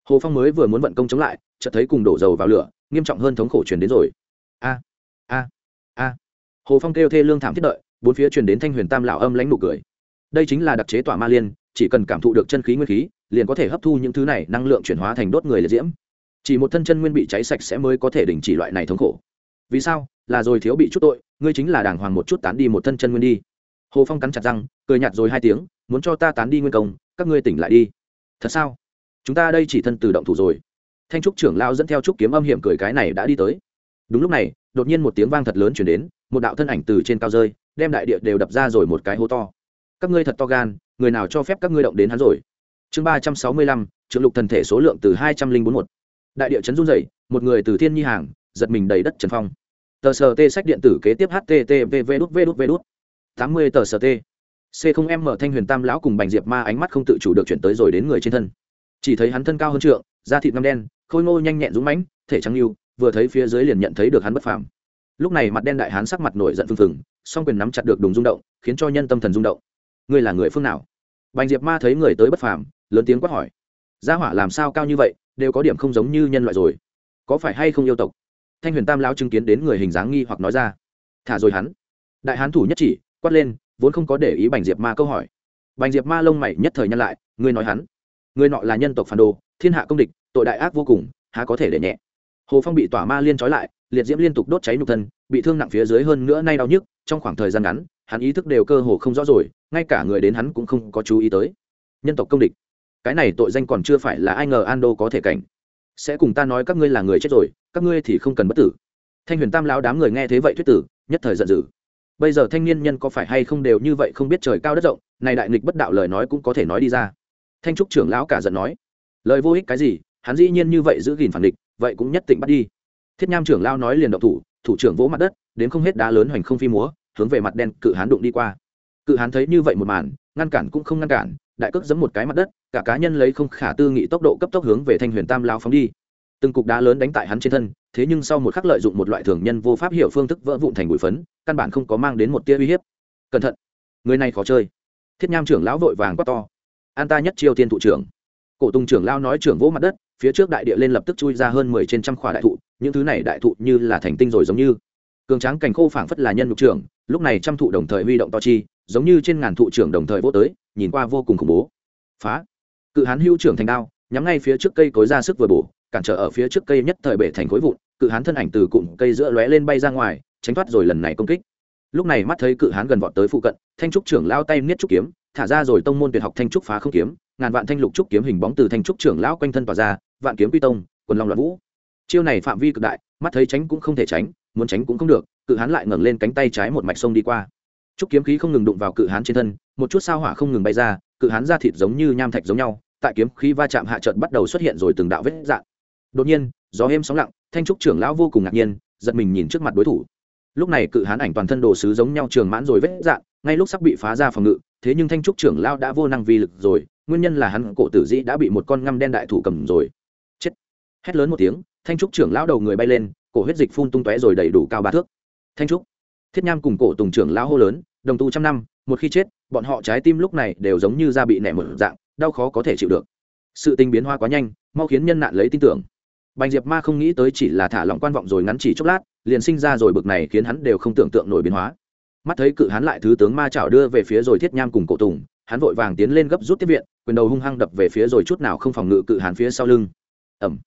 Speaker 1: Hồ phong mới vừa muốn vận công chống lại, chợt thấy cùng đổ dầu vào lửa, nghiêm trọng hơn thống khổ truyền đến rồi. A a a. Hồ phong kêu thê lương thảm thiết đợi, bốn phía truyền đến thanh huyền tam lão âm lãnh nụ cười. Đây chính là đặc chế tỏa ma liên, chỉ cần cảm thụ được chân khí nguyên khí, liền có thể hấp thu những thứ này năng lượng chuyển hóa thành đốt người liệt diễm chỉ một thân chân nguyên bị cháy sạch sẽ mới có thể đình chỉ loại này thống khổ. Vì sao? Là rồi thiếu bị chút tội, ngươi chính là đàng hoàng một chút tán đi một thân chân nguyên đi. Hồ phong cắn chặt răng, cười nhạt rồi hai tiếng, muốn cho ta tán đi nguyên công, các ngươi tỉnh lại đi. Thật sao? Chúng ta đây chỉ thân tự động thủ rồi. Thanh trúc trưởng lao dẫn theo trúc kiếm âm hiểm cười cái này đã đi tới. Đúng lúc này, đột nhiên một tiếng vang thật lớn chuyển đến, một đạo thân ảnh từ trên cao rơi, đem đại địa đều đập ra rồi một cái hố to. Các ngươi thật to gan, người nào cho phép các ngươi động đến hắn rồi? Chương ba trăm sáu mươi lăm, trưởng lục thần thể số lượng từ hai trăm linh bốn một đại địa chấn run dày một người từ thiên nhi hàng giật mình đầy đất trần phong tờ sờ t sách điện tử kế tiếp httv đút v đút v đút tám mươi tờ sờ t c không m thanh huyền tam lão cùng bành diệp ma ánh mắt không tự chủ được chuyển tới rồi đến người trên thân chỉ thấy hắn thân cao hơn trượng da thịt ngâm đen khôi ngô nhanh nhẹn rúng mãnh thể trắng lưu vừa thấy phía dưới liền nhận thấy được hắn bất phàm lúc này mặt đen đại hán sắc mặt nổi giận phừng phừng song quyền nắm chặt được đùng rung động khiến cho nhân tâm thần rung động ngươi là người phương nào bành diệp ma thấy người tới bất phàm lớn tiếng quát hỏi gia hỏa làm sao cao như vậy đều có điểm không giống như nhân loại rồi. Có phải hay không yêu tộc? Thanh huyền tam lão chứng kiến đến người hình dáng nghi hoặc nói ra. Thả rồi hắn. Đại hán thủ nhất chỉ, quát lên, vốn không có để ý bành diệp ma câu hỏi. Bành diệp ma lông mày nhất thời nhăn lại, ngươi nói hắn. Người nọ là nhân tộc phản đồ, thiên hạ công địch, tội đại ác vô cùng, há có thể để nhẹ. Hồ phong bị tỏa ma liên trói lại, liệt diễm liên tục đốt cháy nhục thân, bị thương nặng phía dưới hơn nữa nay đau nhức, trong khoảng thời gian ngắn, hắn ý thức đều cơ hồ không rõ rồi, ngay cả người đến hắn cũng không có chú ý tới. Nhân tộc công địch cái này tội danh còn chưa phải là ai ngờ an đô có thể cảnh. Sẽ cùng ta nói các ngươi là người chết rồi, các ngươi thì không cần bất tử. Thanh huyền tam lão đám người nghe thế vậy thuyết tử, nhất thời giận dữ. Bây giờ thanh niên nhân có phải hay không đều như vậy không biết trời cao đất rộng, này đại nghịch bất đạo lời nói cũng có thể nói đi ra. Thanh trúc trưởng lão cả giận nói, lời vô ích cái gì, hắn dĩ nhiên như vậy giữ gìn phản địch, vậy cũng nhất định bắt đi. Thiết nham trưởng lão nói liền động thủ thủ trưởng vỗ mặt đất, đến không hết đá lớn hoành không phi múa, hướng về mặt đen cự hán đụng đi qua. Cự hán thấy như vậy một màn, ngăn cản cũng không ngăn cản đại cước giẫm một cái mặt đất, cả cá nhân lấy không khả tư nghị tốc độ cấp tốc hướng về thanh huyền tam lao phóng đi. Từng cục đá lớn đánh tại hắn trên thân, thế nhưng sau một khắc lợi dụng một loại thường nhân vô pháp hiểu phương thức vỡ vụn thành bụi phấn, căn bản không có mang đến một tia uy hiếp. Cẩn thận, người này khó chơi. Thiết nham trưởng lão vội vàng quát to. An ta nhất chiêu tiên thụ trưởng. Cổ tùng trưởng lao nói trưởng vỗ mặt đất, phía trước đại địa lên lập tức chui ra hơn mười trên trăm khỏa đại thụ, những thứ này đại thụ như là thành tinh rồi giống như. Cường tráng cành khô phảng phất là nhân nhục trưởng, lúc này trăm thụ đồng thời huy động to chi giống như trên ngàn thụ trưởng đồng thời vô tới, nhìn qua vô cùng khủng bố. Phá. Cự hán hữu trưởng thành đao, nhắm ngay phía trước cây cối ra sức vừa bổ, cản trở ở phía trước cây nhất thời bể thành khối vụn, cự hán thân ảnh từ cụm cây giữa lóe lên bay ra ngoài, tránh thoát rồi lần này công kích. Lúc này mắt thấy cự hán gần vọt tới phụ cận, thanh trúc trưởng lao tay niết trúc kiếm, thả ra rồi tông môn tuyệt học thanh trúc phá không kiếm, ngàn vạn thanh lục trúc kiếm hình bóng từ thanh trúc trưởng lão quanh thân tỏa ra, vạn kiếm quy tông, quần long loạn vũ. Chiêu này phạm vi cực đại, mắt thấy tránh cũng không thể tránh, muốn tránh cũng không được, cự hán lại ngẩng lên cánh tay trái một mạch sông đi qua trúc kiếm khí không ngừng đụng vào cự hán trên thân, một chút sao hỏa không ngừng bay ra, cự hán da thịt giống như nham thạch giống nhau, tại kiếm khí va chạm hạ trận bắt đầu xuất hiện rồi từng đạo vết dạng. Đột nhiên, gió êm sóng lặng, thanh trúc trưởng lão vô cùng ngạc nhiên, giật mình nhìn trước mặt đối thủ. Lúc này cự hán ảnh toàn thân đồ sứ giống nhau trường mãn rồi vết dạng, ngay lúc sắp bị phá ra phòng ngự, thế nhưng thanh trúc trưởng lão đã vô năng vi lực rồi, nguyên nhân là hắn cổ tử dĩ đã bị một con ngăm đen đại thủ cầm rồi. Chết. Hét lớn một tiếng, thanh trúc trưởng lão đầu người bay lên, cổ huyết dịch phun tung tóe rồi đầy đủ cao ba thước. Thanh trúc thiết nham cùng cổ tùng trưởng lão hô lớn, đồng tu trăm năm, một khi chết, bọn họ trái tim lúc này đều giống như da bị nẻ một dạng, đau khó có thể chịu được. Sự tình biến hoa quá nhanh, mau khiến nhân nạn lấy tin tưởng. Bành diệp ma không nghĩ tới chỉ là thả lỏng quan vọng rồi ngắn chỉ chốc lát, liền sinh ra rồi bực này khiến hắn đều không tưởng tượng nổi biến hóa. Mắt thấy cự hắn lại thứ tướng ma chảo đưa về phía rồi thiết nham cùng cổ tùng, hắn vội vàng tiến lên gấp rút tiếp viện, quyền đầu hung hăng đập về phía rồi chút nào không phòng ngự cự hán phía sau lưng. Ẩm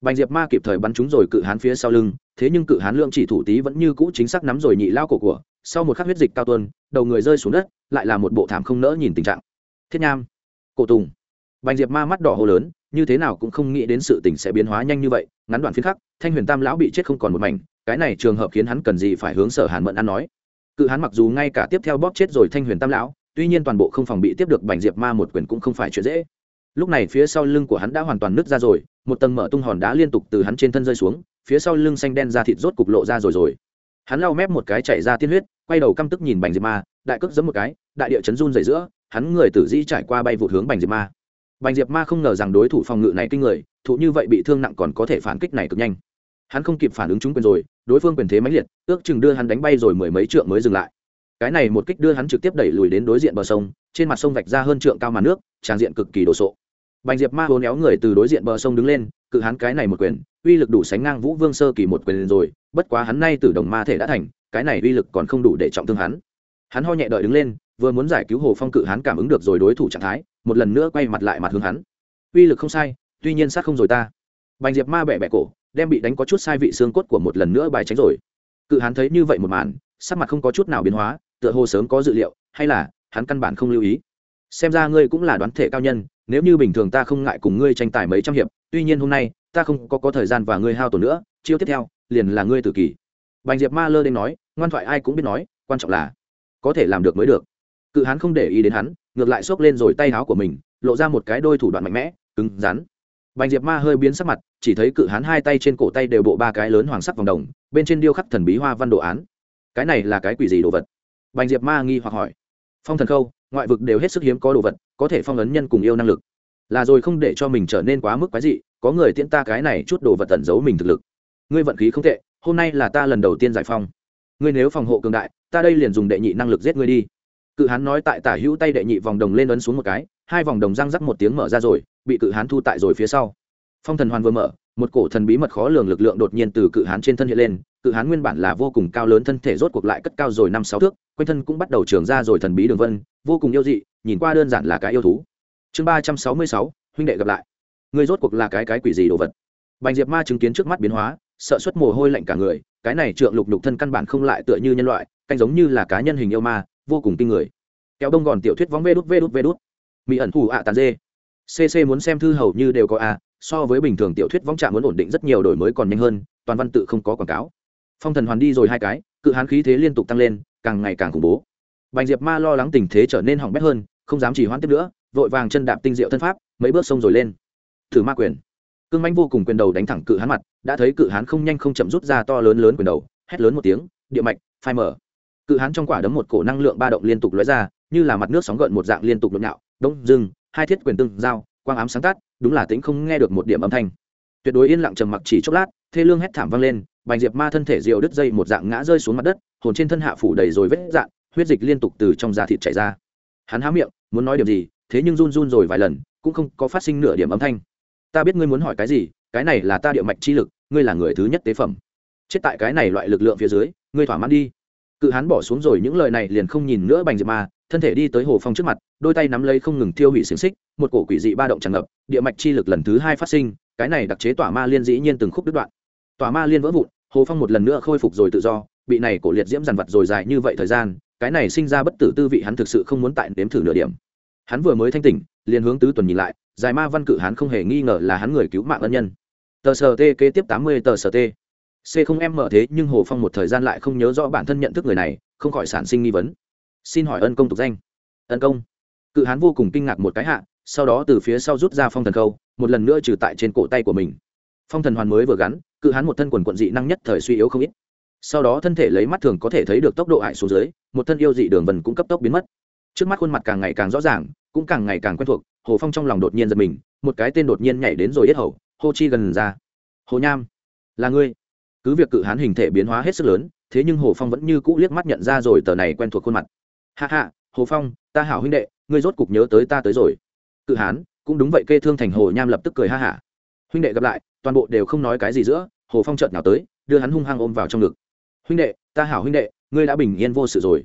Speaker 1: bành diệp ma kịp thời bắn trúng rồi cự hán phía sau lưng thế nhưng cự hán lượng chỉ thủ tý vẫn như cũ chính xác nắm rồi nhị lao cổ của sau một khắc huyết dịch cao tuôn, đầu người rơi xuống đất lại là một bộ thảm không nỡ nhìn tình trạng. Thiết nham cổ tùng. Bành diệp ma mắt đỏ hô lớn như thế nào cũng không nghĩ đến sự tình sẽ biến hóa nhanh như vậy ngắn đoạn phiến khắc thanh huyền tam lão bị chết không còn một mảnh cái này trường hợp khiến hắn cần gì phải hướng sở hàn mẫn ăn nói. Cự hán mặc dù ngay cả tiếp theo bóp chết rồi thanh huyền tam lão tuy nhiên toàn bộ không phòng bị tiếp được bành diệp ma một quyền cũng không phải chuyện dễ. Lúc này phía sau lưng của hắn đã hoàn toàn nứt ra rồi một tầng mở tung hòn đá liên tục từ hắn trên thân rơi xuống, phía sau lưng xanh đen ra thịt rốt cục lộ ra rồi rồi. Hắn lau mép một cái chạy ra tiên huyết, quay đầu căm tức nhìn bành diệp ma, đại cước giấm một cái, đại địa chấn run dày giữa, hắn người tử di trải qua bay vụt hướng bành diệp ma. Bành diệp ma không ngờ rằng đối thủ phòng ngự này kinh người, thụ như vậy bị thương nặng còn có thể phản kích này cực nhanh. Hắn không kịp phản ứng chúng quyền rồi, đối phương quyền thế mãnh liệt, ước chừng đưa hắn đánh bay rồi mười mấy trượng mới dừng lại. Cái này một kích đưa hắn trực tiếp đẩy lùi đến đối diện bờ sông, trên mặt sông vạch ra hơn trượng cao màn nước, tràn diện cực kỳ đồ sộ bành diệp ma hố néo người từ đối diện bờ sông đứng lên, cự hắn cái này một quyền, uy lực đủ sánh ngang vũ vương sơ kỳ một quyền rồi, bất quá hắn nay từ đồng ma thể đã thành, cái này uy lực còn không đủ để trọng thương hắn. Hắn ho nhẹ đợi đứng lên, vừa muốn giải cứu hồ phong cự hắn cảm ứng được rồi đối thủ trạng thái, một lần nữa quay mặt lại mặt hướng hắn. Uy lực không sai, tuy nhiên sát không rồi ta. Bành diệp ma bẻ bẻ cổ, đem bị đánh có chút sai vị xương cốt của một lần nữa bài tránh rồi. Cự hắn thấy như vậy một màn, sắc mặt không có chút nào biến hóa, tựa hồ sớm có dự liệu, hay là hắn căn bản không lưu ý. Xem ra ngươi cũng là đoán thể cao nhân nếu như bình thường ta không ngại cùng ngươi tranh tài mấy trăm hiệp tuy nhiên hôm nay ta không có, có thời gian và ngươi hao tổn nữa chiêu tiếp theo liền là ngươi tử kỳ. Bành diệp ma lơ đến nói ngoan thoại ai cũng biết nói quan trọng là có thể làm được mới được. Cự hán không để ý đến hắn ngược lại xốc lên rồi tay áo của mình lộ ra một cái đôi thủ đoạn mạnh mẽ cứng rắn. Bành diệp ma hơi biến sắc mặt chỉ thấy cự hán hai tay trên cổ tay đều bộ ba cái lớn hoàng sắc vòng đồng bên trên điêu khắc thần bí hoa văn đồ án. Cái này là cái quỷ gì đồ vật? Bành diệp ma nghi hoặc hỏi. Phong thần khâu ngoại vực đều hết sức hiếm có đồ vật, có thể phong ấn nhân cùng yêu năng lực. Là rồi không để cho mình trở nên quá mức quái dị, có người tiễn ta cái này chút đồ vật tẩn giấu mình thực lực. Ngươi vận khí không tệ, hôm nay là ta lần đầu tiên giải phong. Ngươi nếu phòng hộ cường đại, ta đây liền dùng đệ nhị năng lực giết ngươi đi. Cự hán nói tại tả hữu tay đệ nhị vòng đồng lên ấn xuống một cái, hai vòng đồng răng rắc một tiếng mở ra rồi, bị cự hán thu tại rồi phía sau. Phong thần hoàn vừa mở, một cổ thần bí mật khó lường lực lượng đột nhiên từ cự hán trên thân hiện lên cự hán nguyên bản là vô cùng cao lớn thân thể rốt cuộc lại cất cao rồi năm sáu thước, quanh thân cũng bắt đầu trường ra rồi thần bí đường vân, vô cùng yêu dị, nhìn qua đơn giản là cái yêu thú. Chương ba trăm sáu mươi sáu, huynh đệ gặp lại. Người rốt cuộc là cái cái quỷ gì đồ vật? Bành diệp ma chứng kiến trước mắt biến hóa, sợ xuất mồ hôi lạnh cả người, cái này trượng lục lục thân căn bản không lại tựa như nhân loại canh giống như là cá nhân hình yêu ma, vô cùng kinh người. Kéo đông gòn tiểu thuyết vóng vê đút vê đút vê đút. Mỹ ẩn thủ ạ tàn dê. Cc muốn xem thư hầu như đều có a, so với bình thường tiểu thuyết vong trạm muốn ổn định rất nhiều đổi mới còn nhanh hơn, toàn văn tự không có quảng cáo phong thần hoàn đi rồi hai cái, cự hán khí thế liên tục tăng lên, càng ngày càng khủng bố. Bành diệp ma lo lắng tình thế trở nên hỏng bét hơn, không dám chỉ hoãn tiếp nữa, vội vàng chân đạp tinh diệu thân pháp, mấy bước sông rồi lên. Thử ma quyền. Cương manh vô cùng quyền đầu đánh thẳng cự hán mặt, đã thấy cự hán không nhanh không chậm rút ra to lớn lớn quyền đầu, hét lớn một tiếng, địa mạch, phai mở cự hán trong quả đấm một cổ năng lượng ba động liên tục lóe ra, như là mặt nước sóng gợn một dạng liên tục nhộn nhạo, đông, dưng, hai thiết quyền tương giao, quang ám sáng tắt, đúng là tính không nghe được một điểm âm thanh. Tuyệt đối yên lặng trầm mặc chỉ chốc lát, thê lương hét thảm vang lên bành diệp ma thân thể rượu đứt dây một dạng ngã rơi xuống mặt đất, hồn trên thân hạ phủ đầy rồi vết dạn huyết dịch liên tục từ trong da thịt chảy ra. Hắn há miệng, muốn nói điều gì, thế nhưng run run rồi vài lần, cũng không có phát sinh nửa điểm âm thanh. Ta biết ngươi muốn hỏi cái gì, cái này là ta địa mạch chi lực, ngươi là người thứ nhất tế phẩm. Chết tại cái này loại lực lượng phía dưới, ngươi thỏa mãn đi. Cự hắn bỏ xuống rồi những lời này liền không nhìn nữa bành diệp ma, thân thể đi tới hồ phong trước mặt, đôi tay nắm lấy không ngừng tiêu hủy xiềng xích, một cổ quỷ dị ba động tràn ngập, địa mạch chi lực lần thứ hai phát sinh, cái này đặc chế tỏa ma liên dĩ nhiên từng khúc đứt đoạn. Tỏa ma liên vỡ vụn hồ phong một lần nữa khôi phục rồi tự do, bị này cổ liệt diễm dằn vặt rồi dài như vậy thời gian, cái này sinh ra bất tử tư vị hắn thực sự không muốn tại nếm thử nửa điểm. Hắn vừa mới thanh tỉnh, liền hướng tứ tuần nhìn lại dài ma văn cự hắn không hề nghi ngờ là hắn người cứu mạng ân nhân. Tờ sờ t kế tiếp tám mươi tờ sờ t c không em mở thế, nhưng hồ phong một thời gian lại không nhớ rõ bản thân nhận thức người này, không khỏi sản sinh nghi vấn. Xin hỏi ân công tục danh. Ân công. Cự hắn vô cùng kinh ngạc một cái hạ, sau đó từ phía sau rút ra phong thần câu, một lần nữa trừ tại trên cổ tay của mình phong thần hoàn mới vừa gắn, cự hán một thân quần quận dị năng nhất thời suy yếu không ít. Sau đó thân thể lấy mắt thường có thể thấy được tốc độ hại xuống dưới, một thân yêu dị đường vần cũng cấp tốc biến mất. Trước mắt khuôn mặt càng ngày càng rõ ràng, cũng càng ngày càng quen thuộc, hồ phong trong lòng đột nhiên giật mình, một cái tên đột nhiên nhảy đến rồi yết hầu, hô chi gần ra. Hồ nham, là ngươi. Cứ việc cự hán hình thể biến hóa hết sức lớn, thế nhưng hồ phong vẫn như cũ liếc mắt nhận ra rồi tờ này quen thuộc khuôn mặt. Hạ hạ hồ phong, ta hảo huynh đệ, ngươi rốt cục nhớ tới ta tới rồi. Cự hán, cũng đúng vậy, kê thương thành hồ nham lập tức cười ha hả huynh đệ gặp lại, toàn bộ đều không nói cái gì giữa, hồ phong chợt nào tới, đưa hắn hung hăng ôm vào trong ngực. Huynh đệ, ta hảo huynh đệ, ngươi đã bình yên vô sự rồi.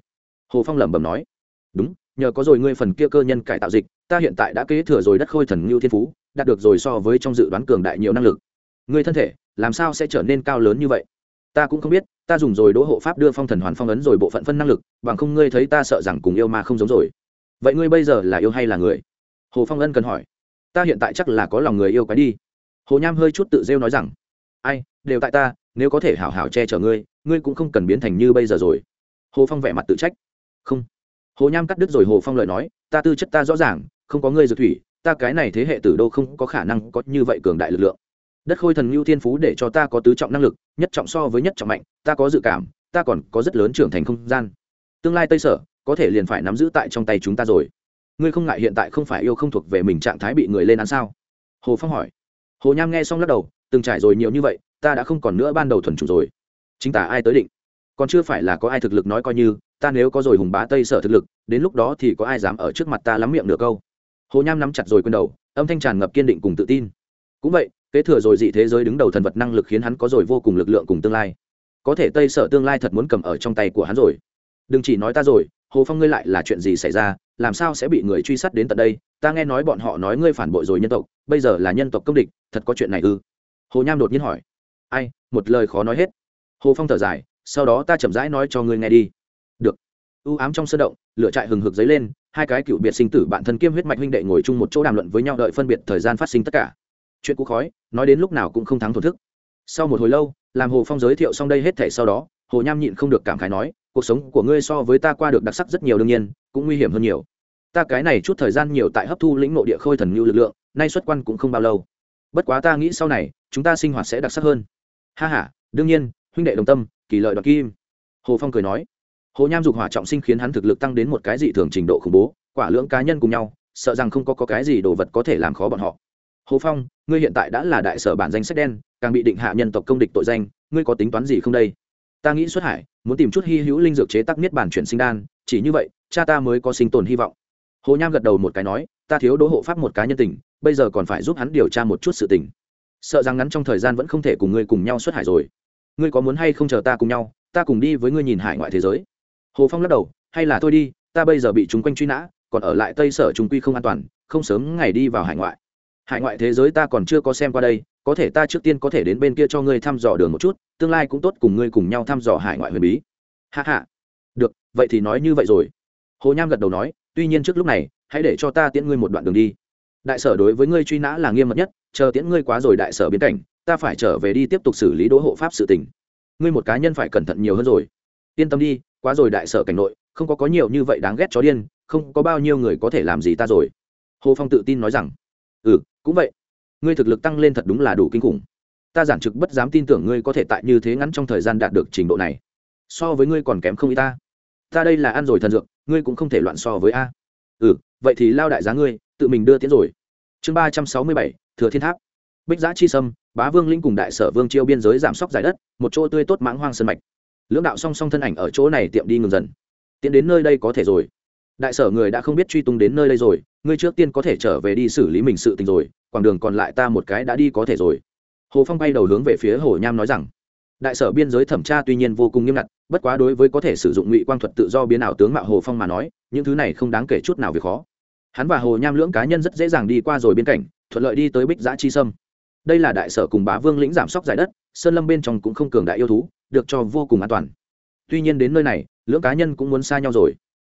Speaker 1: Hồ phong lẩm bẩm nói. Đúng, nhờ có rồi ngươi phần kia cơ nhân cải tạo dịch, ta hiện tại đã kế thừa rồi đất khôi thần ngưu thiên phú, đạt được rồi so với trong dự đoán cường đại nhiều năng lực. Ngươi thân thể, làm sao sẽ trở nên cao lớn như vậy? Ta cũng không biết, ta dùng rồi đỗ hộ pháp đưa phong thần hoàn phong ấn rồi bộ phận phân năng lực, bằng không ngươi thấy ta sợ rằng cùng yêu mà không giống rồi. Vậy ngươi bây giờ là yêu hay là người? Hồ phong ân cần hỏi. Ta hiện tại chắc là có lòng người yêu cái đi hồ nham hơi chút tự rêu nói rằng, ai, đều tại ta, nếu có thể hảo hảo che chở ngươi ngươi cũng không cần biến thành như bây giờ rồi. Hồ phong vẻ mặt tự trách, không. Hồ nham cắt đứt rồi hồ phong lời nói, ta tư chất ta rõ ràng, không có ngươi dược thủy, ta cái này thế hệ tử đô không có khả năng có như vậy cường đại lực lượng. Đất khôi thần ngưu thiên phú để cho ta có tứ trọng năng lực, nhất trọng so với nhất trọng mạnh, ta có dự cảm, ta còn có rất lớn trưởng thành không gian. Tương lai tây sở, có thể liền phải nắm giữ tại trong tay chúng ta rồi. Ngươi không ngại hiện tại không phải yêu không thuộc về mình trạng thái bị người lên án sao? Hồ phong hỏi hồ nham nghe xong lắc đầu, từng trải rồi nhiều như vậy, ta đã không còn nữa ban đầu thuần chủ rồi. Chính tả ai tới định? Còn chưa phải là có ai thực lực nói coi như, ta nếu có rồi hùng bá tây sở thực lực, đến lúc đó thì có ai dám ở trước mặt ta lắm miệng được câu. Hồ nham nắm chặt rồi quên đầu, âm thanh tràn ngập kiên định cùng tự tin. Cũng vậy, kế thừa rồi dị thế giới đứng đầu thần vật năng lực khiến hắn có rồi vô cùng lực lượng cùng tương lai. Có thể tây sở tương lai thật muốn cầm ở trong tay của hắn rồi. Đừng chỉ nói ta rồi, hồ phong ngươi lại là chuyện gì xảy ra, làm sao sẽ bị người truy sát đến tận đây ta nghe nói bọn họ nói ngươi phản bội rồi nhân tộc, bây giờ là nhân tộc công địch, thật có chuyện này ư? Hồ nham đột nhiên hỏi. Ai, một lời khó nói hết. Hồ phong thở dài, sau đó ta chậm rãi nói cho ngươi nghe đi. Được. U ám trong sơ động, lửa trại hừng hực dấy lên, hai cái cựu biệt sinh tử bạn thân kiêm huyết mạch huynh đệ ngồi chung một chỗ đàm luận với nhau đợi phân biệt thời gian phát sinh tất cả. Chuyện cũ khói, nói đến lúc nào cũng không thắng thổn thức. Sau một hồi lâu, làm hồ phong giới thiệu xong đây hết thể sau đó, hồ nham nhịn không được cảm khái nói, cuộc sống của ngươi so với ta qua được đặc sắc rất nhiều đương nhiên, cũng nguy hiểm hơn nhiều ta cái này chút thời gian nhiều tại hấp thu lĩnh nội địa khôi thần như lực lượng nay xuất quan cũng không bao lâu. Bất quá ta nghĩ sau này chúng ta sinh hoạt sẽ đặc sắc hơn. Ha h a đương nhiên huynh đệ đồng tâm kỳ lợi đoạt kim. Hồ phong cười nói. Hồ nham dục hỏa trọng sinh khiến hắn thực lực tăng đến một cái dị thường trình độ khủng bố quả lưỡng cá nhân cùng nhau sợ rằng không có, có cái gì đồ vật có thể làm khó bọn họ. Hồ phong ngươi hiện tại đã là đại sở bản danh sách đen càng bị định hạ nhân tộc công địch tội danh ngươi có tính toán gì không đây? Ta nghĩ xuất hải muốn tìm chút hy hữu linh dược chế tác niết bản chuyển sinh đan chỉ như vậy cha ta mới có sinh tồn hy vọng hồ nham gật đầu một cái nói, ta thiếu đỗ hộ pháp một cá nhân tình, bây giờ còn phải giúp hắn điều tra một chút sự tình. Sợ rằng ngắn trong thời gian vẫn không thể cùng ngươi cùng nhau xuất hải rồi. Ngươi có muốn hay không chờ ta cùng nhau, ta cùng đi với ngươi nhìn hải ngoại thế giới. Hồ phong lắc đầu, hay là thôi đi, ta bây giờ bị chúng quanh truy nã, còn ở lại tây sở chúng quy không an toàn, không sớm ngày đi vào hải ngoại. Hải ngoại thế giới ta còn chưa có xem qua đây, có thể ta trước tiên có thể đến bên kia cho ngươi thăm dò đường một chút, tương lai cũng tốt cùng ngươi cùng nhau thăm dò hải ngoại huyền bí. Hạ hạ được, vậy thì nói như vậy rồi. Hồ nham gật đầu nói tuy nhiên trước lúc này, hãy để cho ta tiễn ngươi một đoạn đường đi. Đại sở đối với ngươi truy nã là nghiêm mật nhất, chờ tiễn ngươi quá rồi đại sở biến cảnh, ta phải trở về đi tiếp tục xử lý đỗ hộ pháp sự tình. Ngươi một cá nhân phải cẩn thận nhiều hơn rồi. Yên tâm đi, quá rồi đại sở cảnh nội, không có có nhiều như vậy đáng ghét chó điên, không có bao nhiêu người có thể làm gì ta rồi. Hồ phong tự tin nói rằng ừ cũng vậy. Ngươi thực lực tăng lên thật đúng là đủ kinh khủng. Ta giản trực bất dám tin tưởng ngươi có thể tại như thế ngắn trong thời gian đạt được trình độ này. So với ngươi còn kém không y ta. Ta đây là ăn rồi thần dược ngươi cũng không thể loạn so với a. Ừ vậy thì lao đại giá ngươi, tự mình đưa tiến rồi. Chương ba trăm sáu mươi bảy, thừa thiên tháp. Bích giã chi sâm, bá vương linh cùng đại sở vương chiêu biên giới giảm sóc giải đất, một chỗ tươi tốt mãng hoang sân mạch. Lưỡng đạo song song thân ảnh ở chỗ này tiệm đi ngừng dần. Tiến đến nơi đây có thể rồi. Đại sở người đã không biết truy tung đến nơi đây rồi, ngươi trước tiên có thể trở về đi xử lý mình sự tình rồi quãng đường còn lại ta một cái đã đi có thể rồi. Hồ phong bay đầu hướng về phía hồ nham nói rằng đại sở biên giới thẩm tra tuy nhiên vô cùng nghiêm ngặt, bất quá đối với có thể sử dụng ngụy quang thuật tự do biến ảo tướng mạo hồ phong mà nói, những thứ này không đáng kể chút nào việc khó. Hắn và hồ nham lưỡng cá nhân rất dễ dàng đi qua rồi biên cảnh thuận lợi đi tới bích giã chi sâm. Đây là đại sở cùng bá vương lĩnh giảm sóc giải đất, sơn lâm bên trong cũng không cường đại yêu thú, được cho vô cùng an toàn. Tuy nhiên đến nơi này, lưỡng cá nhân cũng muốn xa nhau rồi.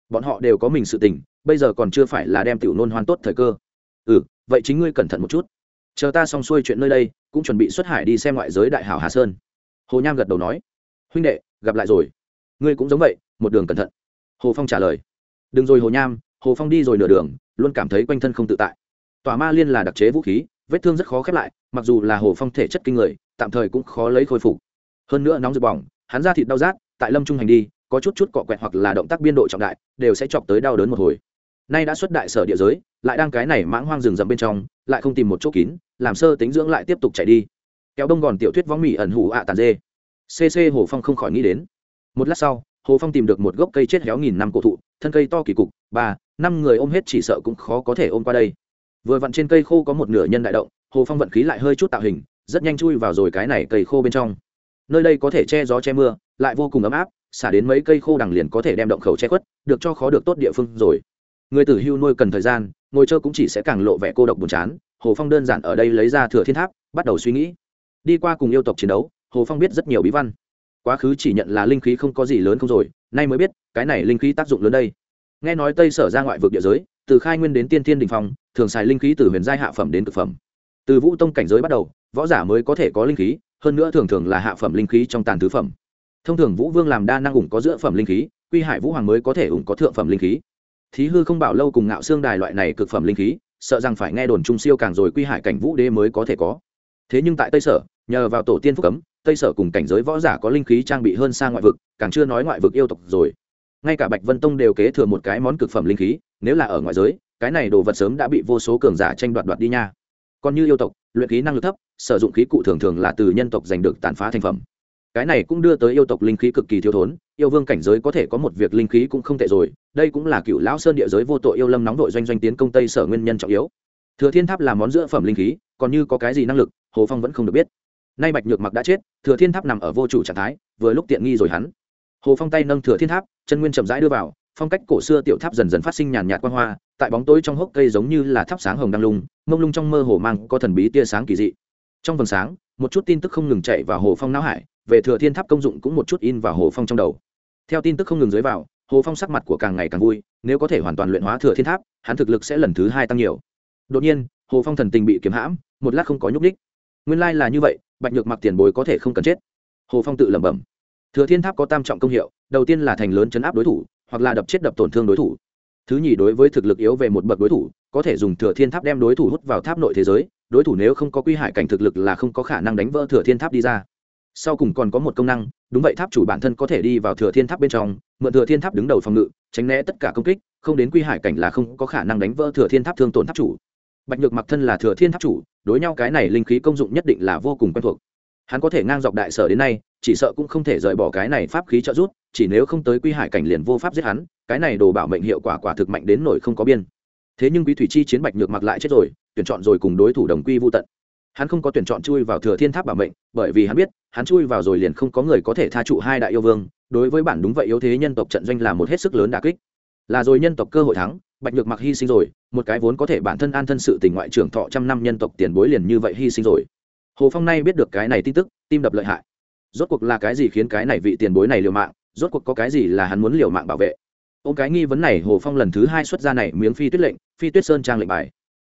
Speaker 1: Bọn họ đều có mình sự tình, bây giờ còn chưa phải là đem tiểu nôn hoan tốt thời cơ. Ừ vậy chính ngươi cẩn thận một chút. Chờ ta xong xuôi chuyện nơi đây, cũng chuẩn bị xuất hải đi xem ngoại giới đại hảo hà sơn hồ nham gật đầu nói, huynh đệ, gặp lại rồi. Ngươi cũng giống vậy, một đường cẩn thận. Hồ phong trả lời, đừng rồi hồ nham, hồ phong đi rồi nửa đường, luôn cảm thấy quanh thân không tự tại. Tòa ma liên là đặc chế vũ khí, vết thương rất khó khép lại, mặc dù là hồ phong thể chất kinh người, tạm thời cũng khó lấy khôi phục. Hơn nữa nóng rực bỏng, hắn ra thịt đau rát, tại lâm trung hành đi, có chút chút cọ quẹt hoặc là động tác biên độ trọng đại, đều sẽ chọc tới đau đớn một hồi. Nay đã xuất đại sở địa giới, lại đang cái này mãng hoang rừng rậm bên trong, lại không tìm một chỗ kín, làm sơ tính dưỡng lại tiếp tục chạy đi kéo đông gòn tiểu thuyết võng mỹ ẩn hủ ạ tàn dê. Cc hồ phong không khỏi nghĩ đến. Một lát sau, hồ phong tìm được một gốc cây chết héo nghìn năm cổ thụ, thân cây to kỳ cục, ba, năm người ôm hết chỉ sợ cũng khó có thể ôm qua đây. Vừa vặn trên cây khô có một nửa nhân đại động, hồ phong vận khí lại hơi chút tạo hình, rất nhanh chui vào rồi cái này cây khô bên trong. Nơi đây có thể che gió che mưa, lại vô cùng ấm áp, xả đến mấy cây khô đằng liền có thể đem động khẩu che khuất, được cho khó được tốt địa phương rồi. Người tử hưu nuôi cần thời gian, ngồi chơi cũng chỉ sẽ càng lộ vẻ cô độc buồn chán, hồ phong đơn giản ở đây lấy ra thừa thiên tháp, bắt đầu suy nghĩ đi qua cùng yêu tộc chiến đấu, hồ phong biết rất nhiều bí văn. Quá khứ chỉ nhận là linh khí không có gì lớn không rồi, nay mới biết, cái này linh khí tác dụng lớn đây. Nghe nói tây sở ra ngoại vực địa giới, từ khai nguyên đến tiên thiên đình phong, thường xài linh khí từ huyền giai hạ phẩm đến cực phẩm. Từ vũ tông cảnh giới bắt đầu, võ giả mới có thể có linh khí, hơn nữa thường thường là hạ phẩm linh khí trong tàn thứ phẩm. Thông thường vũ vương làm đa năng ủng có giữa phẩm linh khí, quy hải vũ hoàng mới có thể ủng có thượng phẩm linh khí. Thí hư không bảo lâu cùng ngạo xương đài loại này cực phẩm linh khí, sợ rằng phải nghe đồn trung siêu càng rồi quy hải cảnh vũ đế mới có thể có. Thế nhưng tại tây sở nhờ vào tổ tiên phúc cấm, tây sở cùng cảnh giới võ giả có linh khí trang bị hơn xa ngoại vực, càng chưa nói ngoại vực yêu tộc rồi. Ngay cả bạch vân tông đều kế thừa một cái món cực phẩm linh khí, nếu là ở ngoại giới, cái này đồ vật sớm đã bị vô số cường giả tranh đoạt đoạt đi nha. Còn như yêu tộc, luyện khí năng lực thấp, sử dụng khí cụ thường thường là từ nhân tộc giành được tàn phá thành phẩm. Cái này cũng đưa tới yêu tộc linh khí cực kỳ thiếu thốn, yêu vương cảnh giới có thể có một việc linh khí cũng không tệ rồi, đây cũng là cựu lão sơn địa giới vô tội yêu lâm nóng đội doanh doanh tiến công tây sở nguyên nhân trọng yếu. Thừa thiên tháp là món giữa phẩm linh khí, còn như có cái gì năng lực, hồ phong vẫn không được biết nay bạch nhược mặc đã chết, thừa thiên tháp nằm ở vô chủ trạng thái, vừa lúc tiện nghi rồi hắn. Hồ phong tay nâng thừa thiên tháp, chân nguyên chậm rãi đưa vào, phong cách cổ xưa tiểu tháp dần dần phát sinh nhàn nhạt quan hoa, tại bóng tối trong hốc cây giống như là tháp sáng hồng đăng lung, mông lung trong mơ hồ mang có thần bí tia sáng kỳ dị. Trong vầng sáng, một chút tin tức không ngừng chạy vào hồ phong não hải, về thừa thiên tháp công dụng cũng một chút in vào hồ phong trong đầu. Theo tin tức không ngừng dưới vào, hồ phong sắc mặt của càng ngày càng vui, nếu có thể hoàn toàn luyện hóa thừa thiên tháp, hắn thực lực sẽ lần thứ hai tăng nhiều. Đột nhiên, hồ phong thần tình bị kiếm hãm, một lát không có nhúc ních nguyên lai là như vậy bạch nhược mặc tiền bối có thể không cần chết. Hồ phong tự lẩm bẩm. Thừa thiên tháp có tam trọng công hiệu, đầu tiên là thành lớn chấn áp đối thủ, hoặc là đập chết đập tổn thương đối thủ. Thứ nhì đối với thực lực yếu về một bậc đối thủ, có thể dùng thừa thiên tháp đem đối thủ hút vào tháp nội thế giới, đối thủ nếu không có quy hải cảnh thực lực là không có khả năng đánh vỡ thừa thiên tháp đi ra. Sau cùng còn có một công năng, đúng vậy tháp chủ bản thân có thể đi vào thừa thiên tháp bên trong, mượn thừa thiên tháp đứng đầu phòng ngự, tránh né tất cả công kích, không đến quy hải cảnh là không có khả năng đánh vỡ thừa thiên tháp thương tổn tháp chủ. Bạch nhược mặc thân là thừa thiên tháp chủ đối nhau cái này linh khí công dụng nhất định là vô cùng quen thuộc. Hắn có thể ngang dọc đại sở đến nay, chỉ sợ cũng không thể rời bỏ cái này pháp khí trợ giúp, chỉ nếu không tới quy hải cảnh liền vô pháp giết hắn, cái này đồ bảo mệnh hiệu quả quả thực mạnh đến nổi không có biên. Thế nhưng quý thủy chi chiến bạch nhược mặc lại chết rồi, tuyển chọn rồi cùng đối thủ đồng quy vô tận. Hắn không có tuyển chọn chui vào thừa thiên tháp bảo mệnh, bởi vì hắn biết, hắn chui vào rồi liền không có người có thể tha trụ hai đại yêu vương, đối với bản đúng vậy yếu thế nhân tộc trận doanh là một hết sức lớn đà kích là rồi nhân tộc cơ hội thắng, bạch nhược mặc hy sinh rồi, một cái vốn có thể bản thân an thân sự tình ngoại trưởng thọ trăm năm nhân tộc tiền bối liền như vậy hy sinh rồi. Hồ phong nay biết được cái này tin tức, tim đập lợi hại. Rốt cuộc là cái gì khiến cái này vị tiền bối này liều mạng, rốt cuộc có cái gì là hắn muốn liều mạng bảo vệ? Ô cái nghi vấn này hồ phong lần thứ hai xuất ra này miếng phi tuyết lệnh, phi tuyết sơn trang lệnh bài.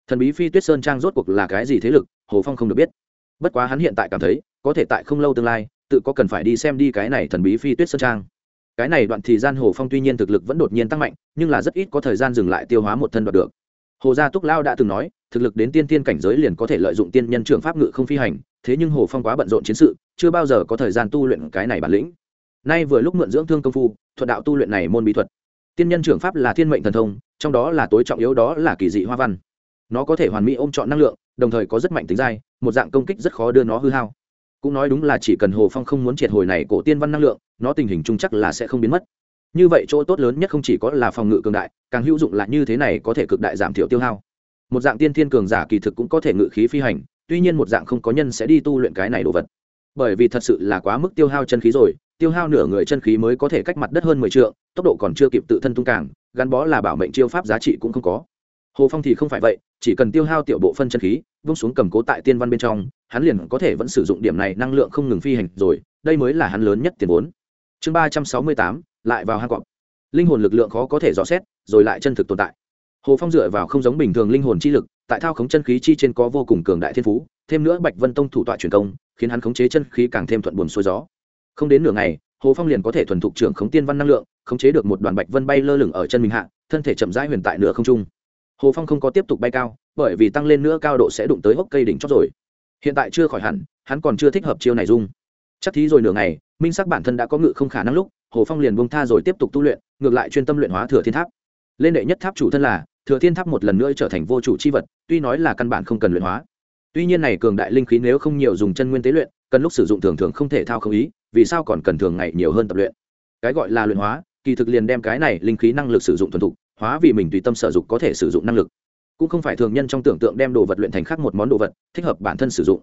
Speaker 1: Thần bí phi tuyết sơn trang rốt cuộc là cái gì thế lực, hồ phong không được biết. Bất quá hắn hiện tại cảm thấy, có thể tại không lâu tương lai, tự có cần phải đi xem đi cái này thần bí phi tuyết sơn trang cái này đoạn thì gian hồ phong tuy nhiên thực lực vẫn đột nhiên tăng mạnh, nhưng là rất ít có thời gian dừng lại tiêu hóa một thân đoạt được. Hồ gia túc lao đã từng nói, thực lực đến tiên tiên cảnh giới liền có thể lợi dụng tiên nhân trường pháp ngự không phi hành, thế nhưng hồ phong quá bận rộn chiến sự, chưa bao giờ có thời gian tu luyện cái này bản lĩnh. Nay vừa lúc mượn dưỡng thương công phu thuận đạo tu luyện này môn bí thuật. Tiên nhân trường pháp là thiên mệnh thần thông, trong đó là tối trọng yếu đó là kỳ dị hoa văn. Nó có thể hoàn mỹ ôm chọn năng lượng, đồng thời có rất mạnh tính dai, một dạng công kích rất khó đưa nó hư hao cũng nói đúng là chỉ cần hồ phong không muốn triệt hồi này cổ tiên văn năng lượng, nó tình hình chung chắc là sẽ không biến mất. Như vậy chỗ tốt lớn nhất không chỉ có là phòng ngự cường đại, càng hữu dụng là như thế này có thể cực đại giảm thiểu tiêu hao. Một dạng tiên thiên cường giả kỳ thực cũng có thể ngự khí phi hành, tuy nhiên một dạng không có nhân sẽ đi tu luyện cái này đồ vật. Bởi vì thật sự là quá mức tiêu hao chân khí rồi, tiêu hao nửa người chân khí mới có thể cách mặt đất hơn mười t tốc độ còn chưa kịp tự thân tung càng, gắn bó là bảo mệnh chiêu pháp giá trị cũng không có hồ phong thì không phải vậy, chỉ cần tiêu hao tiểu bộ phân chân khí, vung xuống cầm cố tại tiên văn bên trong, hắn liền có thể vẫn sử dụng điểm này năng lượng không ngừng phi hành rồi, đây mới là hắn lớn nhất tiền vốn. Chương ba trăm sáu mươi tám, lại vào hang cọp. Linh hồn lực lượng khó có thể rõ xét, rồi lại chân thực tồn tại. Hồ phong dựa vào không giống bình thường linh hồn chi lực, tại thao khống chân khí chi trên có vô cùng cường đại thiên phú, thêm nữa bạch vân tông thủ tọa truyền công, khiến hắn khống chế chân khí càng thêm thuận buồm xuôi gió. Không đến nửa ngày, hồ phong liền có thể thuần thục trưởng khống tiên văn năng lượng, khống chế được một đoàn bạch vân bay lơ lửng ở chân mình hạ, thân thể chậm rãi huyền tại nửa không trung hồ phong không có tiếp tục bay cao, bởi vì tăng lên nữa cao độ sẽ đụng tới hốc cây đỉnh chót rồi. Hiện tại chưa khỏi hẳn, hắn còn chưa thích hợp chiêu này dung. Chắc thí rồi nửa ngày, minh sắc bản thân đã có ngự không khả năng lúc, hồ phong liền buông tha rồi tiếp tục tu luyện, ngược lại chuyên tâm luyện hóa thừa thiên tháp. Lên đệ nhất tháp chủ thân là, thừa thiên tháp một lần nữa trở thành vô chủ c h i vật, tuy nói là căn bản không cần luyện hóa. Tuy nhiên này cường đại linh khí nếu không nhiều dùng chân nguyên tế luyện, cần lúc sử dụng thường thường không thể thao không ý, vì sao còn cần thường ngày nhiều hơn tập luyện? Cái gọi là luyện hóa, kỳ thực liền đem cái này linh khí năng lực sử dụng thuần thục hóa vì mình tùy tâm sở dụng có thể sử dụng năng lực. Cũng không phải thường nhân trong tưởng tượng đem đồ vật luyện thành khác một món đồ vật, thích hợp bản thân sử dụng.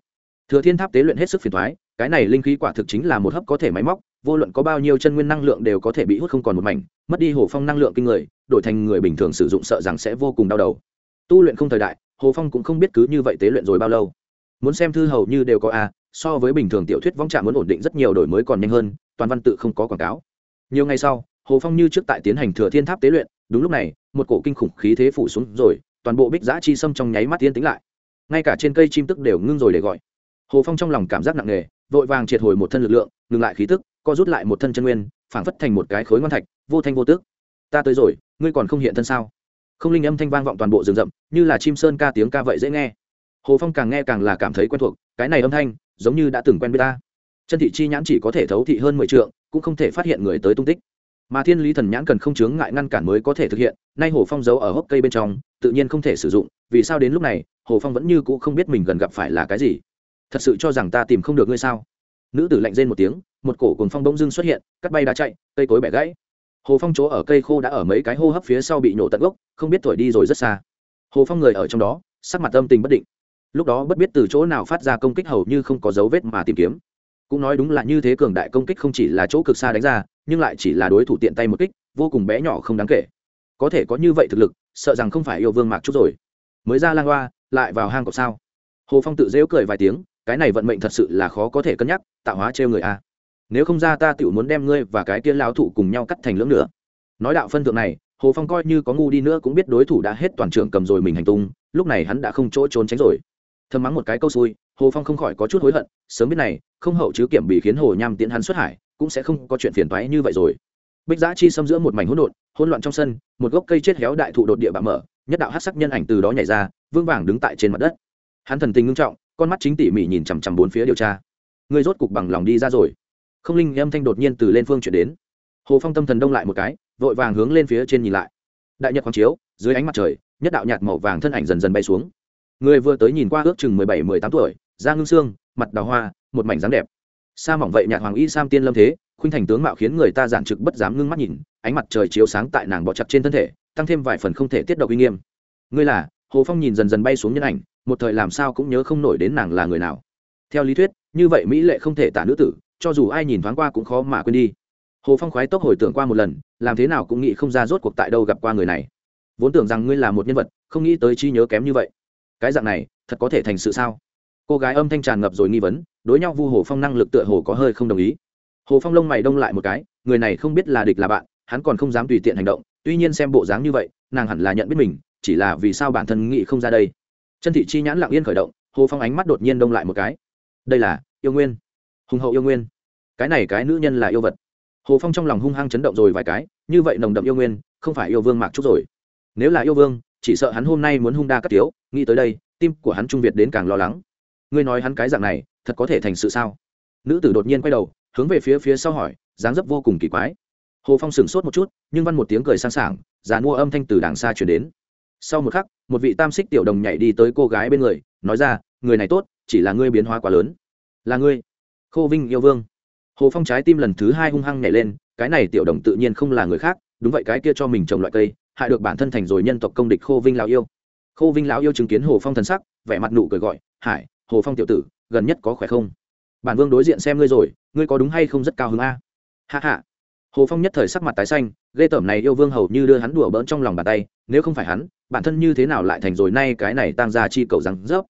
Speaker 1: Thừa thiên tháp tế luyện hết sức phiền thoái cái này linh khí quả thực chính là một hấp có thể máy móc, vô luận có bao nhiêu chân nguyên năng lượng đều có thể bị hút không còn một mảnh, mất đi hồ phong năng lượng kinh người, đổi thành người bình thường sử dụng sợ rằng sẽ vô cùng đau đầu. Tu luyện không thời đại, hồ phong cũng không biết cứ như vậy tế luyện rồi bao lâu. Muốn xem thư hầu như đều có a, so với bình thường tiểu thuyết vong trạm muốn ổn định rất nhiều đổi mới còn nhanh hơn, toàn văn tự không có quảng cáo. Nhiều ngày sau, hồ phong như trước tại tiến hành thừa thiên tháp tế luyện đúng lúc này, một cổ kinh khủng khí thế phủ xuống rồi, toàn bộ bích giã chi sâm trong nháy mắt tiến tính lại. Ngay cả trên cây chim tức đều ngưng rồi để gọi. Hồ phong trong lòng cảm giác nặng nề, vội vàng triệt hồi một thân lực lượng, ngừng lại khí tức, co rút lại một thân chân nguyên, phảng phất thành một cái khối ngon thạch, vô thanh vô tước ta tới rồi, ngươi còn không hiện thân sao? Không linh âm thanh vang vọng toàn bộ rừng rậm, như là chim sơn ca tiếng ca vậy dễ nghe. Hồ phong càng nghe càng là cảm thấy quen thuộc, cái này âm thanh, giống như đã từng quen với ta. Chân thị chi nhãn chỉ có thể thấu thị hơn mười t cũng không thể phát hiện người tới tung tích mà thiên lý thần nhãn cần không chướng ngại ngăn cản mới có thể thực hiện, nay hồ phong giấu ở hốc cây bên trong, tự nhiên không thể sử dụng, vì sao đến lúc này, hồ phong vẫn như c ũ không biết mình gần gặp phải là cái gì? Thật sự cho rằng ta tìm không được ngươi sao? Nữ tử lạnh rên một tiếng, một cổ cồn phong bông dưng xuất hiện, cắt bay đá chạy, cây cối bẻ gãy. Hồ phong chỗ ở cây khô đã ở mấy cái hô hấp phía sau bị nổ tận gốc, không biết thổi đi rồi rất xa. Hồ phong người ở trong đó, sắc mặt âm tình bất định. Lúc đó bất biết từ chỗ nào phát ra công kích hầu như không có dấu vết mà tìm kiếm. Cũng nói đúng là như thế cường đại công kích không chỉ là chỗ cực xa đánh ra nhưng lại chỉ là đối thủ tiện tay một kích, vô cùng bé nhỏ không đáng kể. Có thể có như vậy thực lực, sợ rằng không phải yêu vương mạc chút rồi. Mới ra lang hoa, lại vào hang cọp sao? Hồ phong tự dễu cười vài tiếng, cái này vận mệnh thật sự là khó có thể cân nhắc, tạo hóa trêu người a. Nếu không ra ta tự muốn đem ngươi và cái tiên lão thủ cùng nhau cắt thành lưỡng nữa nói đạo phân thượng này, hồ phong coi như có ngu đi nữa cũng biết đối thủ đã hết toàn trường cầm rồi mình hành tung, lúc này hắn đã không chỗ trốn tránh rồi. Thầm mắng một cái câu xui, hồ phong không khỏi có chút hối hận, sớm biết này, không hậu chứ kiểm bị khiến hồ nham tiến hắn xuất hải cũng sẽ không có chuyện phiền toái như vậy rồi. Bích giã chi xâm giữa một mảnh hỗn độn, hỗn loạn trong sân, một gốc cây chết héo đại thụ đột địa bạ mở, nhất đạo hát sắc nhân ảnh từ đó nhảy ra, vương vàng đứng tại trên mặt đất. Hắn thần tình ngưng trọng, con mắt chính tỉ mỉ nhìn chằm chằm bốn phía điều tra. Người rốt cục bằng lòng đi ra rồi. Không linh âm thanh đột nhiên từ lên phương chuyển đến. Hồ phong tâm thần đông lại một cái, vội vàng hướng lên phía trên nhìn lại. Đại nhật quang chiếu, dưới ánh mặt trời, nhất đạo nhạt màu vàng thân ảnh dần dần bay xuống. Người vừa tới nhìn qua ước chừng mười bảy, mười tám tuổi, da ngưng xương, mặt đào hoa, một mảnh dáng đẹp sa mỏng vậy nhạc hoàng y sam tiên lâm thế, khuynh thành tướng mạo khiến người ta giản trực bất dám ngưng mắt nhìn, ánh mặt trời chiếu sáng tại nàng bọ chặt trên thân thể, tăng thêm vài phần không thể tiết độc uy nghiêm. Ngươi là, hồ phong nhìn dần dần bay xuống nhân ảnh, một thời làm sao cũng nhớ không nổi đến nàng là người nào. Theo lý thuyết, như vậy mỹ lệ không thể tả nữ tử, cho dù ai nhìn thoáng qua cũng khó mà quên đi. Hồ phong khoái tốc hồi tưởng qua một lần, làm thế nào cũng nghĩ không ra rốt cuộc tại đâu gặp qua người này. Vốn tưởng rằng ngươi là một nhân vật, không nghĩ tới chi nhớ kém như vậy. Cái dạng này, thật có thể thành sự sao? Cô gái âm thanh tràn ngập rồi nghi vấn đối nhau vu hồ phong năng lực tựa hồ có hơi không đồng ý. Hồ phong lông mày đông lại một cái, người này không biết là địch là bạn, hắn còn không dám tùy tiện hành động, tuy nhiên xem bộ dáng như vậy, nàng hẳn là nhận biết mình, chỉ là vì sao bản thân nghĩ không ra đây. Chân thị chi nhãn lặng yên khởi động, hồ phong ánh mắt đột nhiên đông lại một cái. Đây là yêu nguyên. Hùng hậu yêu nguyên. Cái này cái nữ nhân là yêu vật. Hồ phong trong lòng hung hăng chấn động rồi vài cái, như vậy nồng đậm yêu nguyên, không phải yêu vương mạc chút rồi. Nếu là yêu vương, chỉ sợ hắn hôm nay muốn hung đa cắt tiếu, nghĩ tới đây, tim của hắn trung việt đến càng lo lắng. Ngươi nói hắn cái dạng này thật có thể thành sự sao? Nữ tử đột nhiên quay đầu, hướng về phía phía sau hỏi, dáng dấp vô cùng kỳ quái. Hồ phong sửng sốt một chút, nhưng văn một tiếng cười sang sảng, già mua âm thanh từ đàng xa chuyển đến. Sau một khắc, một vị tam xích tiểu đồng nhảy đi tới cô gái bên người, nói ra, người này tốt, chỉ là ngươi biến hóa quá lớn. Là ngươi? Khô vinh yêu vương. Hồ phong trái tim lần thứ hai hung hăng nhảy lên, cái này tiểu đồng tự nhiên không là người khác, đúng vậy cái kia cho mình trồng loại cây, hại được bản thân thành rồi nhân tộc công địch khô vinh lão yêu. Khô vinh lão yêu chứng kiến hồ phong thần sắc, vẻ mặt nụ cười gọi, hải, hồ phong tiểu tử gần nhất có khỏe không? Bản vương đối diện xem ngươi rồi, ngươi có đúng hay không rất cao hứng a? Hạ hạ. Hồ phong nhất thời sắc mặt tái xanh, ghê tởm này yêu vương hầu như đưa hắn đùa bỡn trong lòng bàn tay, nếu không phải hắn, bản thân như thế nào lại thành rồi nay cái này tăng ra chi cầu rằng rớp?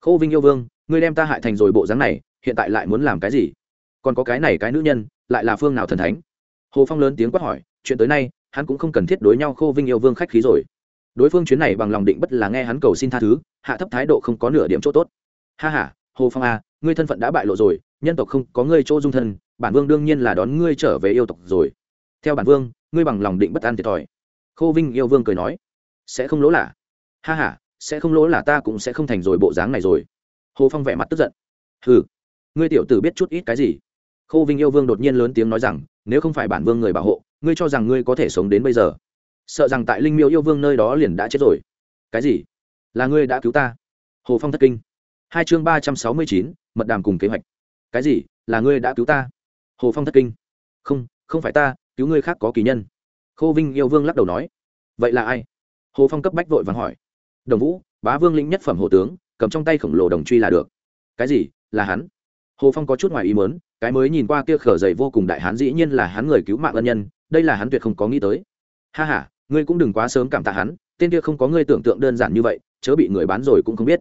Speaker 1: Khô vinh yêu vương, ngươi đem ta hại thành rồi bộ dáng này, hiện tại lại muốn làm cái gì? Còn có cái này cái nữ nhân, lại là phương nào thần thánh? Hồ phong lớn tiếng quát hỏi, chuyện tới nay, hắn cũng không cần thiết đối nhau khô vinh yêu vương khách khí rồi. Đối phương chuyến này bằng lòng định bất là nghe hắn cầu xin tha thứ, hạ thấp thái độ không có nửa điểm chỗ tốt. Ha h a hồ phong a à, ngươi thân phận đã bại lộ rồi nhân tộc không có ngươi chỗ dung thân bản vương đương nhiên là đón ngươi trở về yêu tộc rồi. Theo bản vương ngươi bằng lòng định bất an thiệt thòi. Khô vinh yêu vương cười nói sẽ không lỗ lạ ha h a sẽ không lỗ là ta cũng sẽ không thành rồi bộ dáng này rồi. Hồ phong vẻ mặt tức giận. Ừ ngươi tiểu tử biết chút ít cái gì? Khô vinh yêu vương đột nhiên lớn tiếng nói rằng nếu không phải bản vương người bảo hộ ngươi cho rằng ngươi có thể sống đến bây giờ. Sợ rằng tại linh miêu yêu vương nơi đó liền đã chết rồi. Cái gì? Là ngươi đã cứu ta? Hồ phong thất kinh hai chương ba trăm sáu mươi chín, mật đàm cùng kế hoạch. Cái gì? Là ngươi đã cứu ta? Hồ phong thất kinh. Không không phải ta, cứu ngươi khác có kỳ nhân. Khô vinh yêu vương lắc đầu nói. Vậy là ai? Hồ phong cấp bách vội vàng hỏi. Đồng vũ, bá vương lĩnh nhất phẩm hồ tướng, cầm trong tay khổng lồ đồng truy là được. Cái gì? Là hắn? Hồ phong có chút ngoài ý mớn cái mới nhìn qua kia khở dày vô cùng đại hán dĩ nhiên là hắn người cứu mạng ân nhân, đây là hắn tuyệt không có nghĩ tới. Ha h a ngươi cũng đừng quá sớm cảm tạ hắn, tên kia không có ngươi tưởng tượng đơn giản như vậy, chớ bị người bán rồi cũng không biết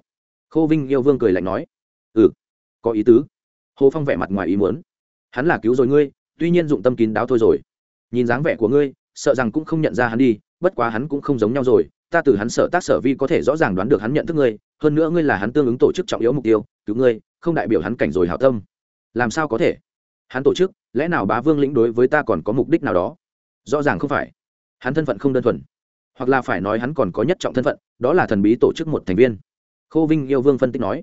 Speaker 1: khô vinh yêu vương cười lạnh nói ừ có ý tứ. Hồ phong vẻ mặt ngoài ý muốn, hắn là cứu rồi ngươi, tuy nhiên dụng tâm kín đáo thôi rồi. Nhìn dáng vẻ của ngươi, sợ rằng cũng không nhận ra hắn đi, bất quá hắn cũng không giống nhau rồi, ta từ hắn sợ tác sở vi có thể rõ ràng đoán được hắn nhận thức ngươi, hơn nữa ngươi là hắn tương ứng tổ chức trọng yếu mục tiêu, cứu ngươi, không đại biểu hắn cảnh rồi hảo tâm. Làm sao có thể? Hắn tổ chức, lẽ nào bá vương lĩnh đối với ta còn có mục đích nào đó? Rõ ràng không phải. Hắn thân phận không đơn thuần. Hoặc là phải nói hắn còn có nhất trọng thân phận, đó là thần bí tổ chức một thành viên khô vinh yêu vương phân tích nói,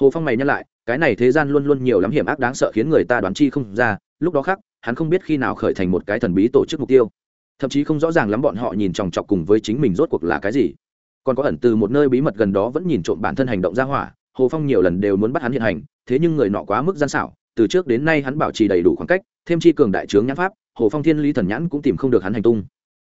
Speaker 1: hồ phong mày nhắc lại, cái này thế gian luôn luôn nhiều lắm hiểm ác đáng sợ khiến người ta đoán chi không ra, lúc đó khác, hắn không biết khi nào khởi thành một cái thần bí tổ chức mục tiêu. Thậm chí không rõ ràng lắm bọn họ nhìn chòng chọc cùng với chính mình rốt cuộc là cái gì. Còn có ẩn từ một nơi bí mật gần đó vẫn nhìn trộm bản thân hành động ra hỏa, hồ phong nhiều lần đều muốn bắt hắn hiện hành, thế nhưng người nọ quá mức gian xảo, từ trước đến nay hắn bảo trì đầy đủ khoảng cách, thêm chi cường đại trướng nhãn pháp, hồ phong thiên lý thần nhãn cũng tìm không được hắn hành tung.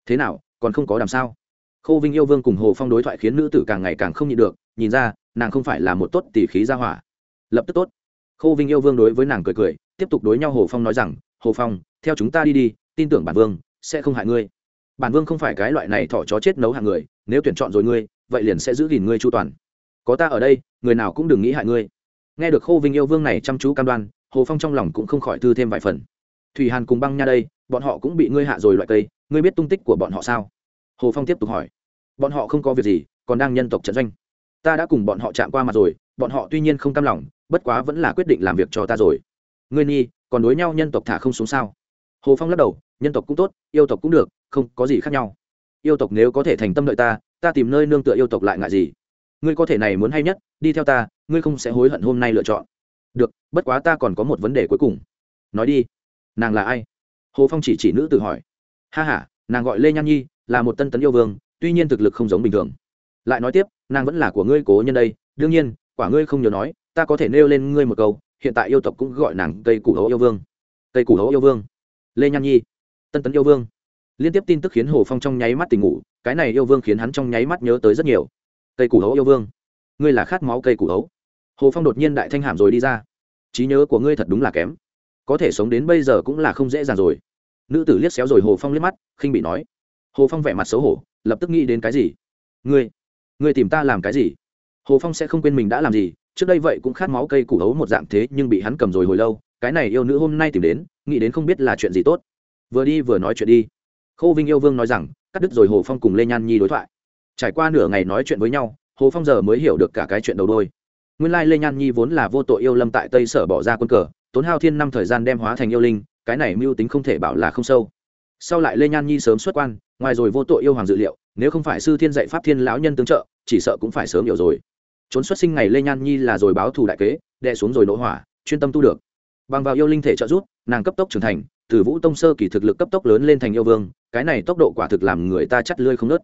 Speaker 1: Thế nào, còn không có làm sao? Khâu vinh yêu vương cùng hồ phong đối thoại khiến nữ tử càng ngày càng không nhịn được nhìn ra, nàng không phải là một tốt tỷ khí ra hỏa. Lập tức tốt. Khâu vinh yêu vương đối với nàng cười cười, tiếp tục đối nhau hồ phong nói rằng, hồ phong, theo chúng ta đi đi, tin tưởng bản vương sẽ không hại ngươi. Bản vương không phải cái loại này thỏ chó chết nấu hàng người, nếu tuyển chọn rồi ngươi, vậy liền sẽ giữ gìn ngươi chu toàn. Có ta ở đây, người nào cũng đừng nghĩ hại ngươi. Nghe được khô vinh yêu vương này chăm chú cam đoan, hồ phong trong lòng cũng không khỏi thư thêm vài phần. Thủy hàn cùng băng nha đây, bọn họ cũng bị ngươi hạ rồi loại cây, ngươi biết tung tích của bọn họ sao? Hồ phong tiếp tục hỏi. Bọn họ không có việc gì, còn đang nhân tộc trận doanh ta đã cùng bọn họ chạm qua mặt rồi, bọn họ tuy nhiên không cam lòng, bất quá vẫn là quyết định làm việc cho ta rồi. Ngươi nhi, còn đối nhau nhân tộc thả không xuống sao? Hồ phong lắc đầu, nhân tộc cũng tốt, yêu tộc cũng được, không có gì khác nhau. Yêu tộc nếu có thể thành tâm đợi ta ta tìm nơi nương tựa yêu tộc lại ngại gì? Ngươi có thể này muốn hay nhất, đi theo ta, ngươi không sẽ hối hận hôm nay lựa chọn. Được, bất quá ta còn có một vấn đề cuối cùng. Nói đi. Nàng là ai? Hồ phong chỉ chỉ nữ tự hỏi. Ha h a nàng gọi lê nhan nhi, là một tân tấn yêu vương, tuy nhiên thực lực không giống bình thường lại nói tiếp, nàng vẫn là của ngươi cố nhân đây, đương nhiên, quả ngươi không nhớ nói, ta có thể nêu lên ngươi một câu, hiện tại yêu tộc cũng gọi nàng cây củ hấu yêu vương. Cây củ hấu yêu vương. Lê nhan nhi. Tân tấn yêu vương. Liên tiếp tin tức khiến hồ phong trong nháy mắt tỉnh ngủ, cái này yêu vương khiến hắn trong nháy mắt nhớ tới rất nhiều. Cây củ hấu yêu vương. Ngươi là khát máu cây củ hấu. Hồ phong đột nhiên đại thanh hàm rồi đi ra. Trí nhớ của ngươi thật đúng là kém. Có thể sống đến bây giờ cũng là không dễ dàng rồi. Nữ tử liếc xéo rồi hồ phong liếc mắt, khinh bị nói. Hồ phong vẻ mặt xấu hổ, lập tức nghĩ đến cái gì? Ngươi ngươi tìm ta làm cái gì? Hồ phong sẽ không quên mình đã làm gì, trước đây vậy cũng khát máu cây củ hấu một dạng thế nhưng bị hắn cầm rồi hồi lâu, cái này yêu nữ hôm nay tìm đến, nghĩ đến không biết là chuyện gì tốt. Vừa đi vừa nói chuyện đi. Khô vinh yêu vương nói rằng, cắt đứt rồi hồ phong cùng lê nhan nhi đối thoại. Trải qua nửa ngày nói chuyện với nhau, hồ phong giờ mới hiểu được cả cái chuyện đầu đôi. Nguyên lai lê nhan nhi vốn là vô tội yêu lâm tại tây sở bỏ ra quân cờ, tốn hao thiên năm thời gian đem hóa thành yêu linh, cái này mưu tính không thể bảo là không sâu. Sau lại lê nhan nhi sớm xuất quan ngoài rồi vô tội yêu hoàng dự liệu, nếu không phải sư thiên dạy pháp thiên lão nhân tương trợ, chỉ sợ cũng phải sớm hiểu rồi. Trốn xuất sinh ngày lê nhan nhi là rồi báo thù đại kế, đè xuống rồi nỗ hỏa, chuyên tâm tu được. Bằng vào yêu linh thể trợ giúp, nàng cấp tốc trưởng thành, từ vũ tông sơ kỳ thực lực cấp tốc lớn lên thành yêu vương, cái này tốc độ quả thực làm người ta chắt lươi không nớt.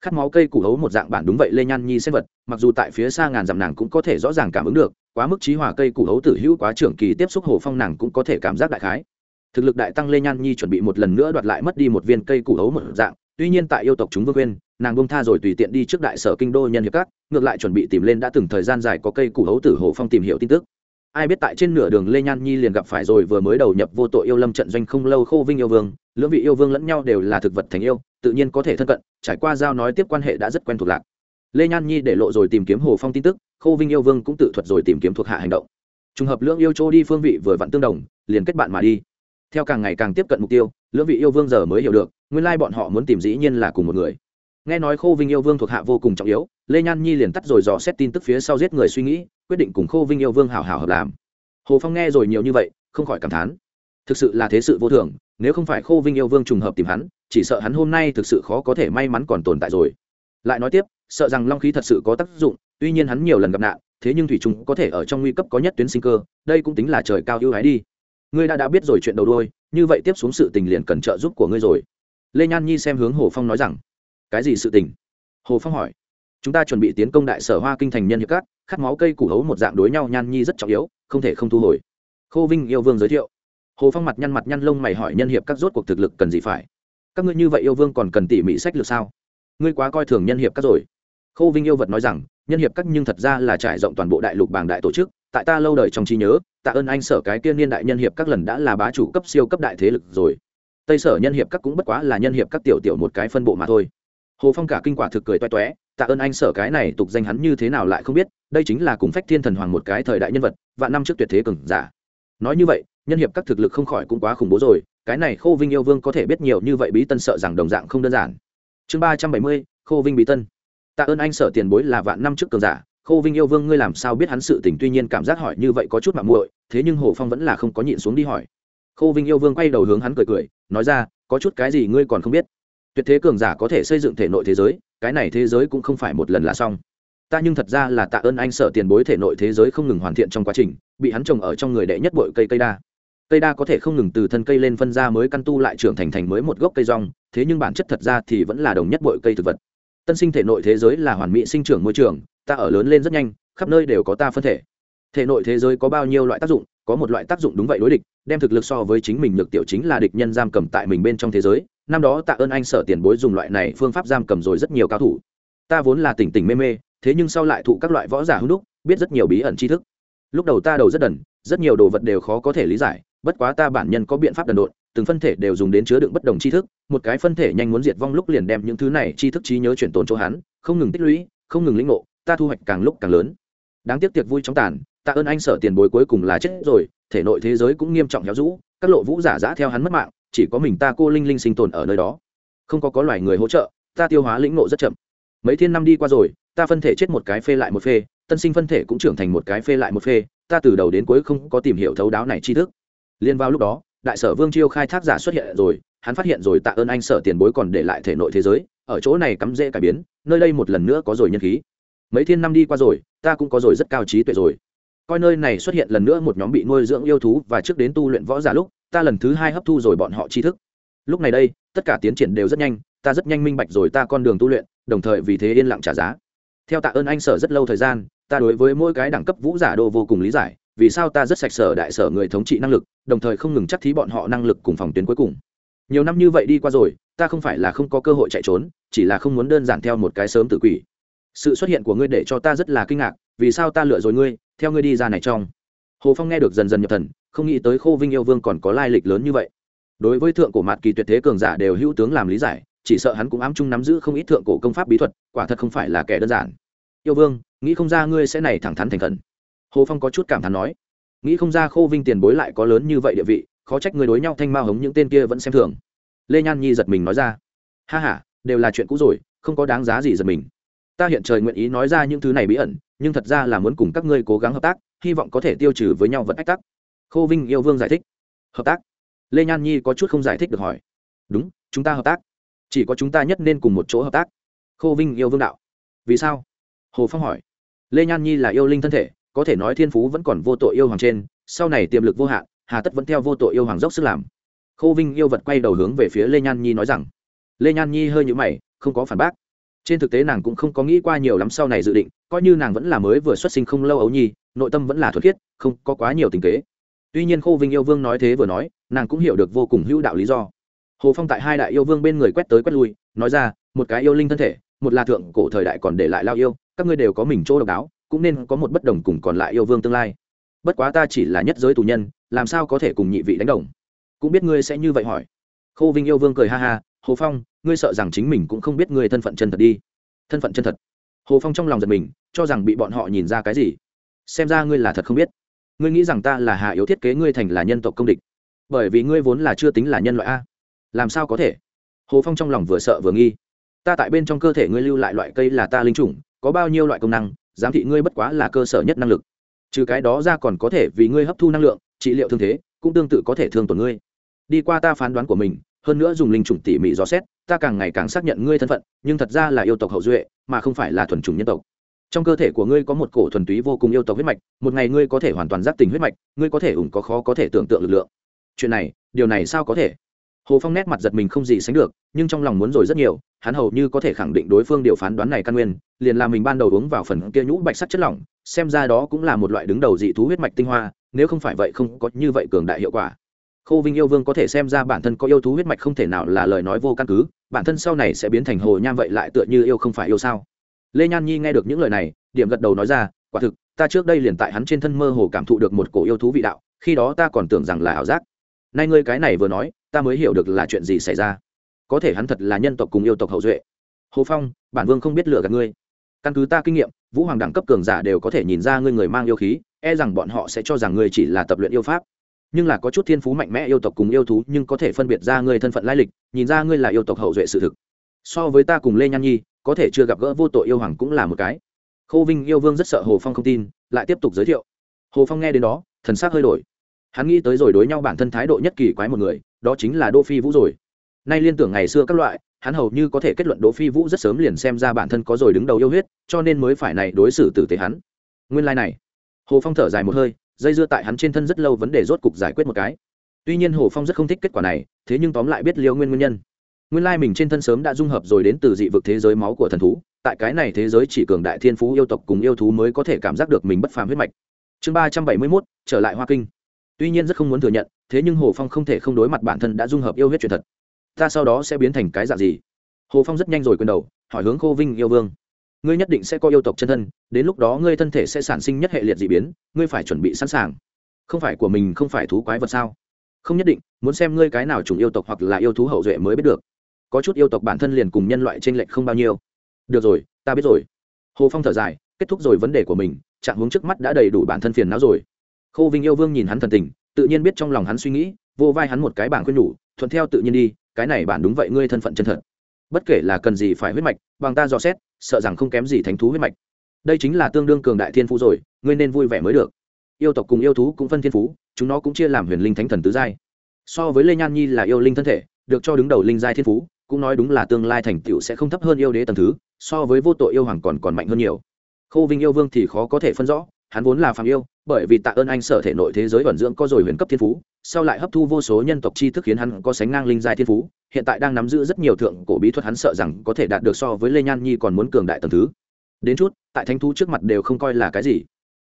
Speaker 1: Khát máu cây củ hấu một dạng bản đúng vậy lê nhan nhi xem vật, mặc dù tại phía xa ngàn dặm nàng cũng có thể rõ ràng cảm ứng được, quá mức trí hòa cây củ hấu tử hữu quá trưởng kỳ tiếp xúc hồ phong nàng cũng có thể cảm giác đại khái thực lực đại tăng lê nhan nhi chuẩn bị một lần nữa đoạt lại mất đi một viên cây củ hấu một dạng, tuy nhiên tại yêu tộc chúng vương quên nàng bông tha rồi tùy tiện đi trước đại sở kinh đô nhân hiệp các, ngược lại chuẩn bị tìm lên đã từng thời gian dài có cây củ hấu tử hồ phong tìm hiểu tin tức. Ai biết tại trên nửa đường lê nhan nhi liền gặp phải rồi vừa mới đầu nhập vô tội yêu lâm trận doanh không lâu khô vinh yêu vương, lưỡng vị yêu vương lẫn nhau đều là thực vật thành yêu, tự nhiên có thể thân cận, trải qua giao nói tiếp quan hệ đã rất quen thuộc lạc. Lê nhan nhi để lộ rồi tìm kiếm hồ phong tin tức, khô vinh yêu vương cũng tự thuật rồi tìm kiếm thuộc hạ hành động. Trùng hợp lưỡng yêu chỗ đi phương vị vừa vặn tương đồng, liền kết bạn mà đi theo càng ngày càng tiếp cận mục tiêu, lưỡng vị yêu vương giờ mới hiểu được, nguyên lai bọn họ muốn tìm dĩ nhiên là cùng một người. Nghe nói khô vinh yêu vương thuộc hạ vô cùng trọng yếu, lê nhan nhi liền tắt rồi dò xét tin tức phía sau giết người suy nghĩ, quyết định cùng khô vinh yêu vương hảo hảo hợp làm. Hồ phong nghe rồi nhiều như vậy, không khỏi cảm thán. Thực sự là thế sự vô thường, nếu không phải khô vinh yêu vương trùng hợp tìm hắn, chỉ sợ hắn hôm nay thực sự khó có thể may mắn còn tồn tại rồi. Lại nói tiếp, sợ rằng long khí thật sự có tác dụng, tuy nhiên hắn nhiều lần gặp nạn, thế nhưng thủy trung có thể ở trong nguy cấp có nhất tuyến sinh cơ, đây cũng tính là trời cao ưu ái đi ngươi đã đã biết rồi chuyện đầu đôi như vậy tiếp xuống sự tình liền cần trợ giúp của ngươi rồi. Lê nhan nhi xem hướng hồ phong nói rằng, cái gì sự tình? Hồ phong hỏi. Chúng ta chuẩn bị tiến công đại sở hoa kinh thành nhân hiệp cát khát máu cây củ hấu một dạng đối nhau, nhan nhi rất trọng yếu, không thể không thu hồi. Khô vinh yêu vương giới thiệu. Hồ phong mặt nhăn mặt nhăn lông mày hỏi nhân hiệp các rốt cuộc thực lực cần gì phải? Các ngươi như vậy yêu vương còn cần tỉ mỉ sách lược sao? Ngươi quá coi thường nhân hiệp các rồi. Khô vinh yêu vật nói rằng, nhân hiệp các nhưng thật ra là trải rộng toàn bộ đại lục bảng đại tổ chức tại ta lâu đời trong trí nhớ, tạ ơn anh sở cái tiên niên đại nhân hiệp các lần đã là bá chủ cấp siêu cấp đại thế lực rồi. Tây sở nhân hiệp các cũng bất quá là nhân hiệp các tiểu tiểu một cái phân bộ mà thôi. Hồ phong cả kinh quả thực cười toé toé, tạ ơn anh sở cái này tục danh hắn như thế nào lại không biết, đây chính là cùng phách thiên thần hoàng một cái thời đại nhân vật và năm trước tuyệt thế cường giả. Nói như vậy, nhân hiệp các thực lực không khỏi cũng quá khủng bố rồi, cái này khô vinh yêu vương có thể biết nhiều như vậy bí tân sợ rằng đồng dạng không đơn giản. Chương ba trăm bảy mươi, khô vinh bí tân. Tạ ơn anh sở tiền bối là vạn năm trước cường giả khô vinh yêu vương, ngươi làm sao biết hắn sự tình? Tuy nhiên cảm giác hỏi như vậy có chút mạng muội, thế nhưng hồ phong vẫn là không có nhịn xuống đi hỏi. Khô vinh yêu vương quay đầu hướng hắn cười cười, nói ra, có chút cái gì ngươi còn không biết? Tuyệt thế cường giả có thể xây dựng thể nội thế giới, cái này thế giới cũng không phải một lần là xong. Ta nhưng thật ra là tạ ơn anh sở tiền bối thể nội thế giới không ngừng hoàn thiện trong quá trình, bị hắn trồng ở trong người đệ nhất bội cây cây đa. Cây đa có thể không ngừng từ thân cây lên phân ra mới căn tu lại trưởng thành thành mới một gốc cây rong, thế nhưng bản chất thật ra thì vẫn là đồng nhất bội cây thực vật. Tân sinh thể nội thế giới là hoàn mỹ sinh trưởng môi trường ta ở lớn lên rất nhanh, khắp nơi đều có ta phân thể. Thể nội thế giới có bao nhiêu loại tác dụng, có một loại tác dụng đúng vậy đối địch, đem thực lực so với chính mình nhược tiểu chính là địch nhân giam cầm tại mình bên trong thế giới. Năm đó tạ ơn anh sở tiền bối dùng loại này phương pháp giam cầm rồi rất nhiều cao thủ. Ta vốn là tỉnh tỉnh mê mê, thế nhưng sau lại thụ các loại võ giả hưng đúc, biết rất nhiều bí ẩn tri thức. Lúc đầu ta đầu rất đần, rất nhiều đồ vật đều khó có thể lý giải, bất quá ta bản nhân có biện pháp đần độn, từng phân thể đều dùng đến chứa đựng bất đồng tri thức, một cái phân thể nhanh muốn diệt vong lúc liền đem những thứ này tri thức trí nhớ chuyển tồn cho hắn, không ngừng tích lũy, không ngừng lĩnh ngộ ta thu hoạch càng lúc càng lớn. Đáng tiếc tiệc vui trong tàn, tạ ơn anh sở tiền bối cuối cùng là chết rồi, thể nội thế giới cũng nghiêm trọng héo rũ, các lộ vũ giả giã theo hắn mất mạng, chỉ có mình ta cô linh linh sinh tồn ở nơi đó. Không có có loài người hỗ trợ, ta tiêu hóa lĩnh nộ rất chậm. Mấy thiên năm đi qua rồi, ta phân thể chết một cái phê lại một phê, tân sinh phân thể cũng trưởng thành một cái phê lại một phê, ta từ đầu đến cuối không có tìm hiểu thấu đáo này tri thức. Liên vào lúc đó, đại sở vương chiêu khai thác giả xuất hiện rồi, hắn phát hiện rồi tạ ơn anh sở tiền bối còn để lại thể nội thế giới, ở chỗ này cắm dễ cải biến, nơi đây một lần nữa có rồi nhân khí mấy thiên năm đi qua rồi, ta cũng có rồi rất cao trí tuệ rồi. Coi nơi này xuất hiện lần nữa một nhóm bị nuôi dưỡng yêu thú và trước đến tu luyện võ giả lúc, ta lần thứ hai hấp thu rồi bọn họ tri thức. Lúc này đây, tất cả tiến triển đều rất nhanh, ta rất nhanh minh bạch rồi ta con đường tu luyện, đồng thời vì thế yên lặng trả giá. Theo tạ ơn anh sở rất lâu thời gian, ta đối với mỗi cái đẳng cấp vũ giả đô vô cùng lý giải, vì sao ta rất sạch sở đại sở người thống trị năng lực, đồng thời không ngừng chắc thí bọn họ năng lực cùng phòng tuyến cuối cùng. Nhiều năm như vậy đi qua rồi, ta không phải là không có cơ hội chạy trốn, chỉ là không muốn đơn giản theo một cái sớm tự quỷ sự xuất hiện của ngươi để cho ta rất là kinh ngạc, vì sao ta lựa rồi ngươi, theo ngươi đi ra này trong. Hồ phong nghe được dần dần nhập thần, không nghĩ tới khô vinh yêu vương còn có lai lịch lớn như vậy. Đối với thượng cổ mạt kỳ tuyệt thế cường giả đều hữu tướng làm lý giải, chỉ sợ hắn cũng ám chung nắm giữ không ít thượng cổ công pháp bí thuật, quả thật không phải là kẻ đơn giản. Yêu vương, nghĩ không ra ngươi sẽ này thẳng thắn thành thần hồ phong có chút cảm thán nói. Nghĩ không ra khô vinh tiền bối lại có lớn như vậy địa vị, khó trách người đối nhau thanh ma hống những tên kia vẫn xem thường. Lê nhan nhi giật mình nói ra. Ha h a đều là chuyện cũ rồi, không có đáng giá gì giật mình ta hiện trời nguyện ý nói ra những thứ này bí ẩn, nhưng thật ra là muốn cùng các ngươi cố gắng hợp tác, hy vọng có thể tiêu trừ với nhau vật ách tắc. Khô vinh yêu vương giải thích. Hợp tác? Lê nhan nhi có chút không giải thích được hỏi. Đúng, chúng ta hợp tác. Chỉ có chúng ta nhất nên cùng một chỗ hợp tác. Khô vinh yêu vương đạo. Vì sao? Hồ phong hỏi. Lê nhan nhi là yêu linh thân thể, có thể nói thiên phú vẫn còn vô tội yêu hoàng trên, sau này tiềm lực vô hạn, hà tất vẫn theo vô tội yêu hoàng dốc sức làm. Khô vinh yêu vật quay đầu hướng về phía lê nhan nhi nói rằng. Lê nhan nhi hơi nhũ mày, không có phản bác trên thực tế nàng cũng không có nghĩ qua nhiều lắm sau này dự định, coi như nàng vẫn là mới vừa xuất sinh không lâu ấu nhi, nội tâm vẫn là thuật khiết, không có quá nhiều tình kế. Tuy nhiên khô vinh yêu vương nói thế vừa nói, nàng cũng hiểu được vô cùng hữu đạo lý do. Hồ phong tại hai đại yêu vương bên người quét tới quét lui, nói ra, một cái yêu linh thân thể, một là thượng cổ thời đại còn để lại lao yêu, các ngươi đều có mình chỗ độc đáo, cũng nên có một bất đồng cùng còn lại yêu vương tương lai. Bất quá ta chỉ là nhất giới tù nhân, làm sao có thể cùng nhị vị đánh đồng? Cũng biết ngươi sẽ như vậy hỏi. Khô vinh yêu vương cười ha ha, hồ phong ngươi sợ rằng chính mình cũng không biết ngươi thân phận chân thật đi. Thân phận chân thật. Hồ phong trong lòng giật mình, cho rằng bị bọn họ nhìn ra cái gì. Xem ra ngươi là thật không biết. Ngươi nghĩ rằng ta là hạ yếu thiết kế, ngươi thành là nhân tộc công địch. Bởi vì ngươi vốn là chưa tính là nhân loại a. Làm sao có thể? Hồ phong trong lòng vừa sợ vừa nghi. Ta tại bên trong cơ thể ngươi lưu lại loại cây là ta linh chủng, có bao nhiêu loại công năng, giám thị ngươi bất quá là cơ sở nhất năng lực. Trừ cái đó ra còn có thể vì ngươi hấp thu năng lượng, trị liệu thương thế, cũng tương tự có thể thương tổn ngươi. Đi qua ta phán đoán của mình hơn nữa dùng linh chủng tỉ mỉ dò xét, ta càng ngày càng xác nhận ngươi thân phận, nhưng thật ra là yêu tộc hậu duệ, mà không phải là thuần chủng nhân tộc. Trong cơ thể của ngươi có một cổ thuần túy vô cùng yêu tộc huyết mạch, một ngày ngươi có thể hoàn toàn giác tình huyết mạch, ngươi có thể ủng có khó có thể tưởng tượng lực lượng. Chuyện này, điều này sao có thể? Hồ phong nét mặt giật mình không gì sánh được, nhưng trong lòng muốn rồi rất nhiều, hắn hầu như có thể khẳng định đối phương điều phán đoán này căn nguyên, liền là mình ban đầu uống vào phần kia nhũ bạch sắc chất lỏng, xem ra đó cũng là một loại đứng đầu dị thú huyết mạch tinh hoa, nếu không phải vậy không có như vậy cường đại hiệu quả khô vinh yêu vương có thể xem ra bản thân có yêu thú huyết mạch không thể nào là lời nói vô căn cứ, bản thân sau này sẽ biến thành hồ nham vậy lại tựa như yêu không phải yêu sao? Lê nhan nhi nghe được những lời này, điểm gật đầu nói ra, quả thực, ta trước đây liền tại hắn trên thân mơ hồ cảm thụ được một cổ yêu thú vị đạo, khi đó ta còn tưởng rằng là ảo giác. Nay ngươi cái này vừa nói, ta mới hiểu được là chuyện gì xảy ra. Có thể hắn thật là nhân tộc cùng yêu tộc hậu duệ. Hồ phong, bản vương không biết lựa gạt ngươi. Căn cứ ta kinh nghiệm, vũ hoàng đẳng cấp cường giả đều có thể nhìn ra ngươi người mang yêu khí e rằng bọn họ sẽ cho rằng ngươi chỉ là tập luyện yêu pháp nhưng là có chút thiên phú mạnh mẽ yêu tộc cùng yêu thú nhưng có thể phân biệt ra ngươi thân phận lai lịch, nhìn ra ngươi là yêu tộc hậu duệ sự thực. So với ta cùng lê nhan nhi, có thể chưa gặp gỡ vô tội yêu hoàng cũng là một cái. Khô vinh yêu vương rất sợ hồ phong không tin, lại tiếp tục giới thiệu. Hồ phong nghe đến đó, thần s ắ c hơi đổi. Hắn nghĩ tới rồi đối nhau bản thân thái độ nhất kỳ quái một người, đó chính là đỗ phi vũ rồi. Nay liên tưởng ngày xưa các loại, hắn hầu như có thể kết luận đỗ phi vũ rất sớm liền xem ra bản thân có rồi đứng đầu yêu huyết, cho nên mới phải này đối xử tử tế hắn. Nguyên lai、like、này. Hồ phong thở dài một hơi dây dưa tại hắn trên thân rất lâu vấn đề rốt cục giải quyết một cái. Tuy nhiên hồ phong rất không thích kết quả này, thế nhưng tóm lại biết liêu nguyên nguyên nhân. Nguyên lai mình trên thân sớm đã dung hợp rồi đến từ dị vực thế giới máu của thần thú, tại cái này thế giới chỉ cường đại thiên phú yêu tộc cùng yêu thú mới có thể cảm giác được mình bất phàm huyết mạch. Chương ba trăm bảy mươi mốt, trở lại hoa kinh. Tuy nhiên rất không muốn thừa nhận, thế nhưng hồ phong không thể không đối mặt bản thân đã dung hợp yêu huyết truyền thật. Ta sau đó sẽ biến thành cái dạng gì? Hồ phong rất nhanh rồi quên đầu, hỏi hướng khô vinh yêu vương ngươi nhất định sẽ có yêu tộc chân thân, đến lúc đó ngươi thân thể sẽ sản sinh nhất hệ liệt d ị biến, ngươi phải chuẩn bị sẵn sàng. Không phải của mình không phải thú quái vật sao? Không nhất định, muốn xem ngươi cái nào chủng yêu tộc hoặc là yêu thú hậu duệ mới biết được. Có chút yêu tộc bản thân liền cùng nhân loại t r ê n lệch không bao nhiêu. Được rồi, ta biết rồi. Hồ phong thở dài, kết thúc rồi vấn đề của mình, trạng hướng trước mắt đã đầy đủ bản thân phiền não rồi. Khô vinh yêu vương nhìn hắn thần tình, tự nhiên biết trong lòng hắn suy nghĩ, vô vai hắn một cái bảng khuyên nhủ, thuận theo tự nhiên đi, cái này bản đúng vậy, ngươi thân phận chân thật bất kể là cần gì phải huyết mạch, bằng ta dò xét, sợ rằng không kém gì thánh thú huyết mạch. Đây chính là tương đương cường đại thiên phú rồi, ngươi nên vui vẻ mới được. Yêu tộc cùng yêu thú cũng phân thiên phú, chúng nó cũng chia làm huyền linh thánh thần tứ giai. So với lê nhan nhi là yêu linh thân thể, được cho đứng đầu linh giai thiên phú, cũng nói đúng là tương lai thành tựu sẽ không thấp hơn yêu đế tầng thứ, so với vô tội yêu hoàng còn còn mạnh hơn nhiều. Khô vinh yêu vương thì khó có thể phân rõ, hắn vốn là phàm yêu bởi vì tạ ơn anh sở thể nội thế giới vận dưỡng có rồi huyền cấp thiên phú, sau lại hấp thu vô số nhân tộc tri thức khiến hắn có sánh ngang linh giai thiên phú, hiện tại đang nắm giữ rất nhiều thượng cổ bí thuật hắn sợ rằng có thể đạt được so với lê nhan nhi còn muốn cường đại tầng thứ. Đến chút, tại thánh thú trước mặt đều không coi là cái gì.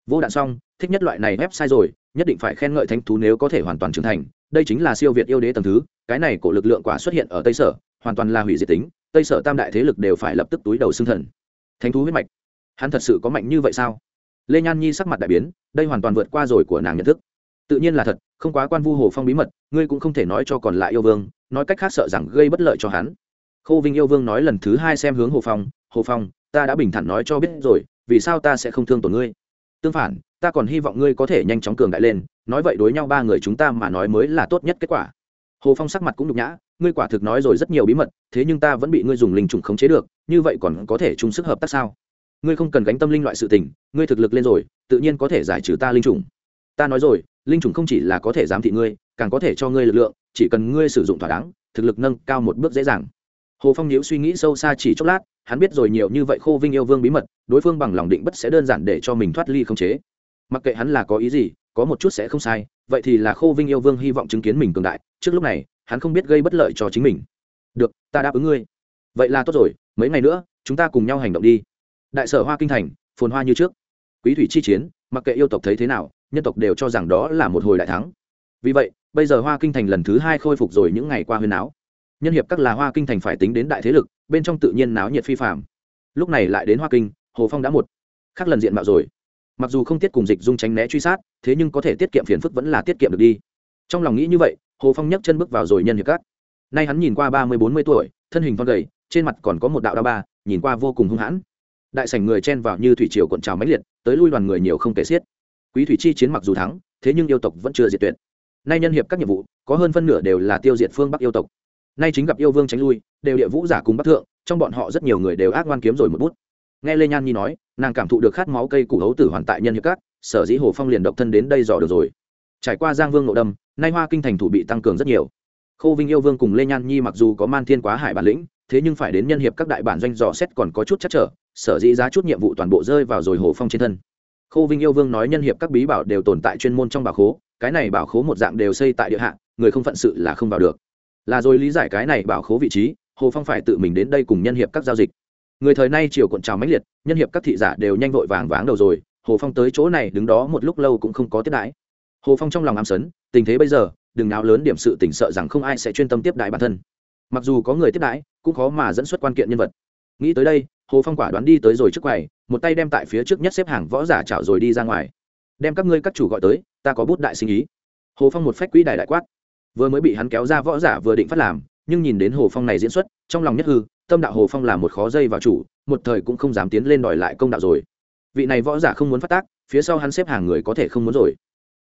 Speaker 1: Vô đạn xong, thích nhất loại này ép sai rồi, nhất định phải khen ngợi thánh thú nếu có thể hoàn toàn trưởng thành, đây chính là siêu việt yêu đế tầng thứ, cái này cổ lực lượng quả xuất hiện ở tây sở, hoàn toàn là hủy diệt tính, tây sở tam đại thế lực đều phải lập tức túi đầu xương thần. Thánh thú huyết mạch, hắn thật sự có mạnh như vậy sao? Lê nhan nhi sắc mặt đại biến, đây hoàn toàn vượt qua rồi của nàng nhận thức. Tự nhiên là thật, không quá quan vu hồ phong bí mật, ngươi cũng không thể nói cho còn lại yêu vương, nói cách khác sợ rằng gây bất lợi cho hắn. Khâu vinh yêu vương nói lần thứ hai xem hướng hồ phong hồ phong, ta đã bình thản nói cho biết rồi, vì sao ta sẽ không thương tổn ngươi? Tương phản, ta còn hy vọng ngươi có thể nhanh chóng cường đại lên, nói vậy đối nhau ba người chúng ta mà nói mới là tốt nhất kết quả. Hồ phong sắc mặt cũng nhục nhã, ngươi quả thực nói rồi rất nhiều bí mật, thế nhưng ta vẫn bị ngươi dùng linh trùng khống chế được, như vậy còn có thể chung sức hợp tác sao? Ngươi không cần gánh tâm linh loại sự tình, ngươi thực lực lên rồi, tự nhiên có thể giải trừ ta linh trùng ta nói rồi, linh trùng không chỉ là có thể giám thị ngươi, càng có thể cho ngươi lực lượng, chỉ cần ngươi sử dụng thỏa đáng, thực lực nâng cao một bước dễ dàng. Hồ phong nhiễu suy nghĩ sâu xa chỉ chốc lát, hắn biết rồi nhiều như vậy khô vinh yêu vương bí mật, đối phương bằng lòng định bất sẽ đơn giản để cho mình thoát ly không chế. Mặc kệ hắn là có ý gì, có một chút sẽ không sai, vậy thì là khô vinh yêu vương hy vọng chứng kiến mình cường đại, trước lúc này, hắn không biết gây bất lợi cho chính mình. Được, ta đáp ứng ngươi. Vậy là tốt rồi, mấy ngày nữa, chúng ta cùng nhau hành động đi đại sở hoa kinh thành, phồn hoa như trước. Quý thủy chi chiến, mặc kệ yêu tộc thấy thế nào, nhân tộc đều cho rằng đó là một hồi đại thắng. Vì vậy, bây giờ hoa kinh thành lần thứ hai khôi phục rồi những ngày qua huyên áo nhân hiệp các là hoa kinh thành phải tính đến đại thế lực, bên trong tự nhiên náo nhiệt phi phạm lúc này lại đến hoa kinh, hồ phong đã một khắc lần diện mạo rồi. Mặc dù không tiết cùng dịch dung tránh né truy sát, thế nhưng có thể tiết kiệm phiền phức vẫn là tiết kiệm được đi. Trong lòng nghĩ như vậy, hồ phong nhấc chân bước vào rồi nhân hiệp các. Nay hắn nhìn qua ba mươi bốn mươi tuổi, thân hình phong gầy, trên mặt còn có một đạo đa ba, nhìn qua vô cùng hung hãn đại sảnh người chen vào như thủy triều cuộn trào mãnh liệt, tới lui đoàn người nhiều không kể xiết. Quý thủy chi chiến mặc dù thắng, thế nhưng yêu tộc vẫn chưa diệt tuyệt. Nay nhân hiệp các nhiệm vụ, có hơn phân nửa đều là tiêu diệt phương bắc yêu tộc. Nay chính gặp yêu vương tránh lui, đều địa vũ giả cùng bắc thượng, trong bọn họ rất nhiều người đều ác ngoan kiếm rồi một bút. Nghe lê nhan nhi nói, nàng cảm thụ được khát máu cây củ hấu tử hoàn tại nhân hiệp các, sở dĩ hồ phong liền độc thân đến đây dò được rồi. Trải qua giang vương nội đâm, nay hoa kinh thành thủ bị tăng cường rất nhiều. Khô vinh yêu vương cùng lê nhan nhi mặc dù có man thiên quá hải bản lĩnh, thế nhưng phải đến nhân hiệp các đại bản doanh dò xét còn có chút chắc trở sở dĩ giá chút nhiệm vụ toàn bộ rơi vào rồi hồ phong trên thân. Khô vinh yêu vương nói nhân hiệp các bí bảo đều tồn tại chuyên môn trong bảo khố, cái này bảo khố một dạng đều xây tại địa hạ, người không phận sự là không vào được. Là rồi lý giải cái này bảo khố vị trí, hồ phong phải tự mình đến đây cùng nhân hiệp các giao dịch. Người thời nay chiều cuộn trào mãnh liệt, nhân hiệp các thị giả đều nhanh vội vàng váng đầu rồi, hồ phong tới chỗ này đứng đó một lúc lâu cũng không có tiếp đãi. Hồ phong trong lòng ám sấn, tình thế bây giờ, đừng nào lớn điểm sự tỉnh sợ rằng không ai sẽ chuyên tâm tiếp đãi bản thân. Mặc dù có người tiếp đãi, cũng khó mà dẫn xuất quan kiện nhân vật. Nghĩ tới đây hồ phong quả đoán đi tới rồi trước quầy, một tay đem tại phía trước nhất xếp hàng võ giả chảo rồi đi ra ngoài. Đem các ngươi các chủ gọi tới, ta có bút đại sinh ý. Hồ phong một phách quỹ đài đại quát. Vừa mới bị hắn kéo ra võ giả vừa định phát làm, nhưng nhìn đến hồ phong này diễn xuất, trong lòng nhất hư, tâm đạo hồ phong là một khó dây vào chủ, một thời cũng không dám tiến lên đòi lại công đạo rồi. Vị này võ giả không muốn phát tác, phía sau hắn xếp hàng người có thể không muốn rồi.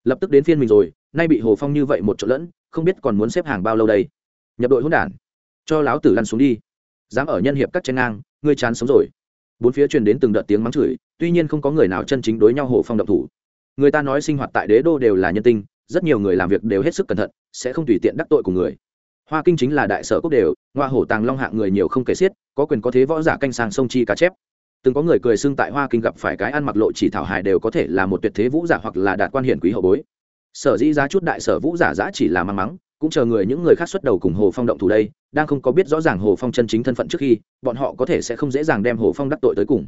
Speaker 1: Lập tức đến phiên mình rồi, nay bị hồ phong như vậy một chỗ lẫn, không biết còn muốn xếp hàng bao lâu đây. Nhập đội hỗn đản. Cho láo tử lăn xuống đi. Dám ở nhân hiệp các tranh ngang ngươi chán sống rồi. Bốn phía truyền đến từng đợt tiếng mắng chửi, tuy nhiên không có người nào chân chính đối nhau hồ phong động thủ. Người ta nói sinh hoạt tại đế đô đều là nhân tinh, rất nhiều người làm việc đều hết sức cẩn thận, sẽ không tùy tiện đắc tội của người. Hoa kinh chính là đại sở quốc đều ngoa hổ tàng long hạng người nhiều không kể xiết, có quyền có thế võ giả canh sang sông chi cá chép. Từng có người cười xưng tại hoa kinh gặp phải cái ăn mặc lộ chỉ thảo hài đều có thể là một tuyệt thế vũ giả hoặc là đạt quan hiển quý hậu bối. Sở dĩ giá chút đại sở vũ giả giã chỉ là mang mắng cũng chờ người những người khác xuất đầu cùng hồ phong động thủ đây, đang không có biết rõ ràng hồ phong chân chính thân phận trước khi, bọn họ có thể sẽ không dễ dàng đem hồ phong đắc tội tới cùng.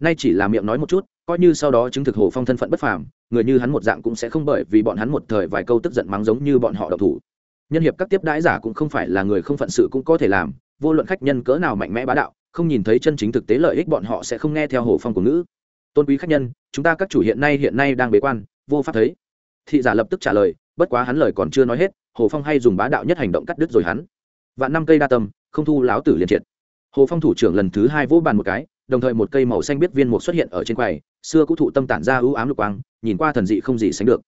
Speaker 1: Nay chỉ là miệng nói một chút, coi như sau đó chứng thực hồ phong thân phận bất phàm, người như hắn một dạng cũng sẽ không bởi vì bọn hắn một thời vài câu tức giận mắng giống như bọn họ độc thủ. Nhân hiệp các tiếp đãi giả cũng không phải là người không phận sự cũng có thể làm, vô luận khách nhân cỡ nào mạnh mẽ bá đạo, không nhìn thấy chân chính thực tế lợi ích bọn họ sẽ không nghe theo hồ phong của ngữ. Tôn quý khách nhân, chúng ta các chủ hiện nay hiện nay đang bế quan, vô pháp thấy. Thị giả lập tức trả lời, bất quá hắn lời còn chưa nói hết hồ phong hay dùng bá đạo nhất hành động cắt đứt rồi hắn. Vạn năm cây đa tâm, không thu láo tử liền triệt. Hồ phong thủ trưởng lần thứ hai vỗ bàn một cái, đồng thời một cây màu xanh biết viên mục xuất hiện ở trên quầy, xưa cũ thụ tâm tản ra ưu ám lục quang, nhìn qua thần dị không gì sánh được.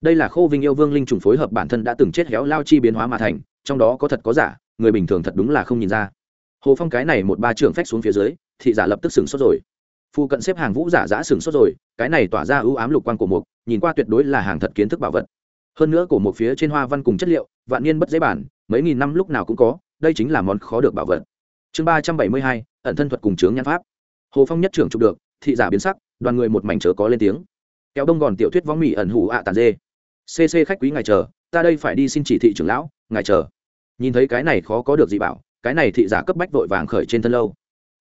Speaker 1: Đây là khô vinh yêu vương linh trùng phối hợp bản thân đã từng chết héo lao chi biến hóa mà thành, trong đó có thật có giả, người bình thường thật đúng là không nhìn ra. Hồ phong cái này một ba trưởng phách xuống phía dưới, thị giả lập tức sừng sốt rồi. Phu cận xếp hàng vũ giả giã sừng sốt rồi, cái này tỏa ra ưu ám lục quang của mục, nhìn qua tuyệt đối là hàng thật kiến thức bảo vật hơn nữa cổ một phía trên hoa văn cùng chất liệu, vạn niên bất dễ bản, mấy nghìn năm lúc nào cũng có, đây chính là món khó được bảo vật. Chương ba trăm bảy mươi hai, ẩn thân thuật cùng chướng nhan pháp. Hồ phong nhất trưởng chụp được, thị giả biến sắc, đoàn người một mảnh chớ có lên tiếng. Kéo đông gòn tiểu thuyết võng mỹ ẩn hủ ạ tàn dê. Cc khách quý ngài chờ, ta đây phải đi xin chỉ thị trưởng lão, ngài chờ. Nhìn thấy cái này khó có được gì bảo, cái này thị giả cấp bách vội vàng khởi trên thân lâu.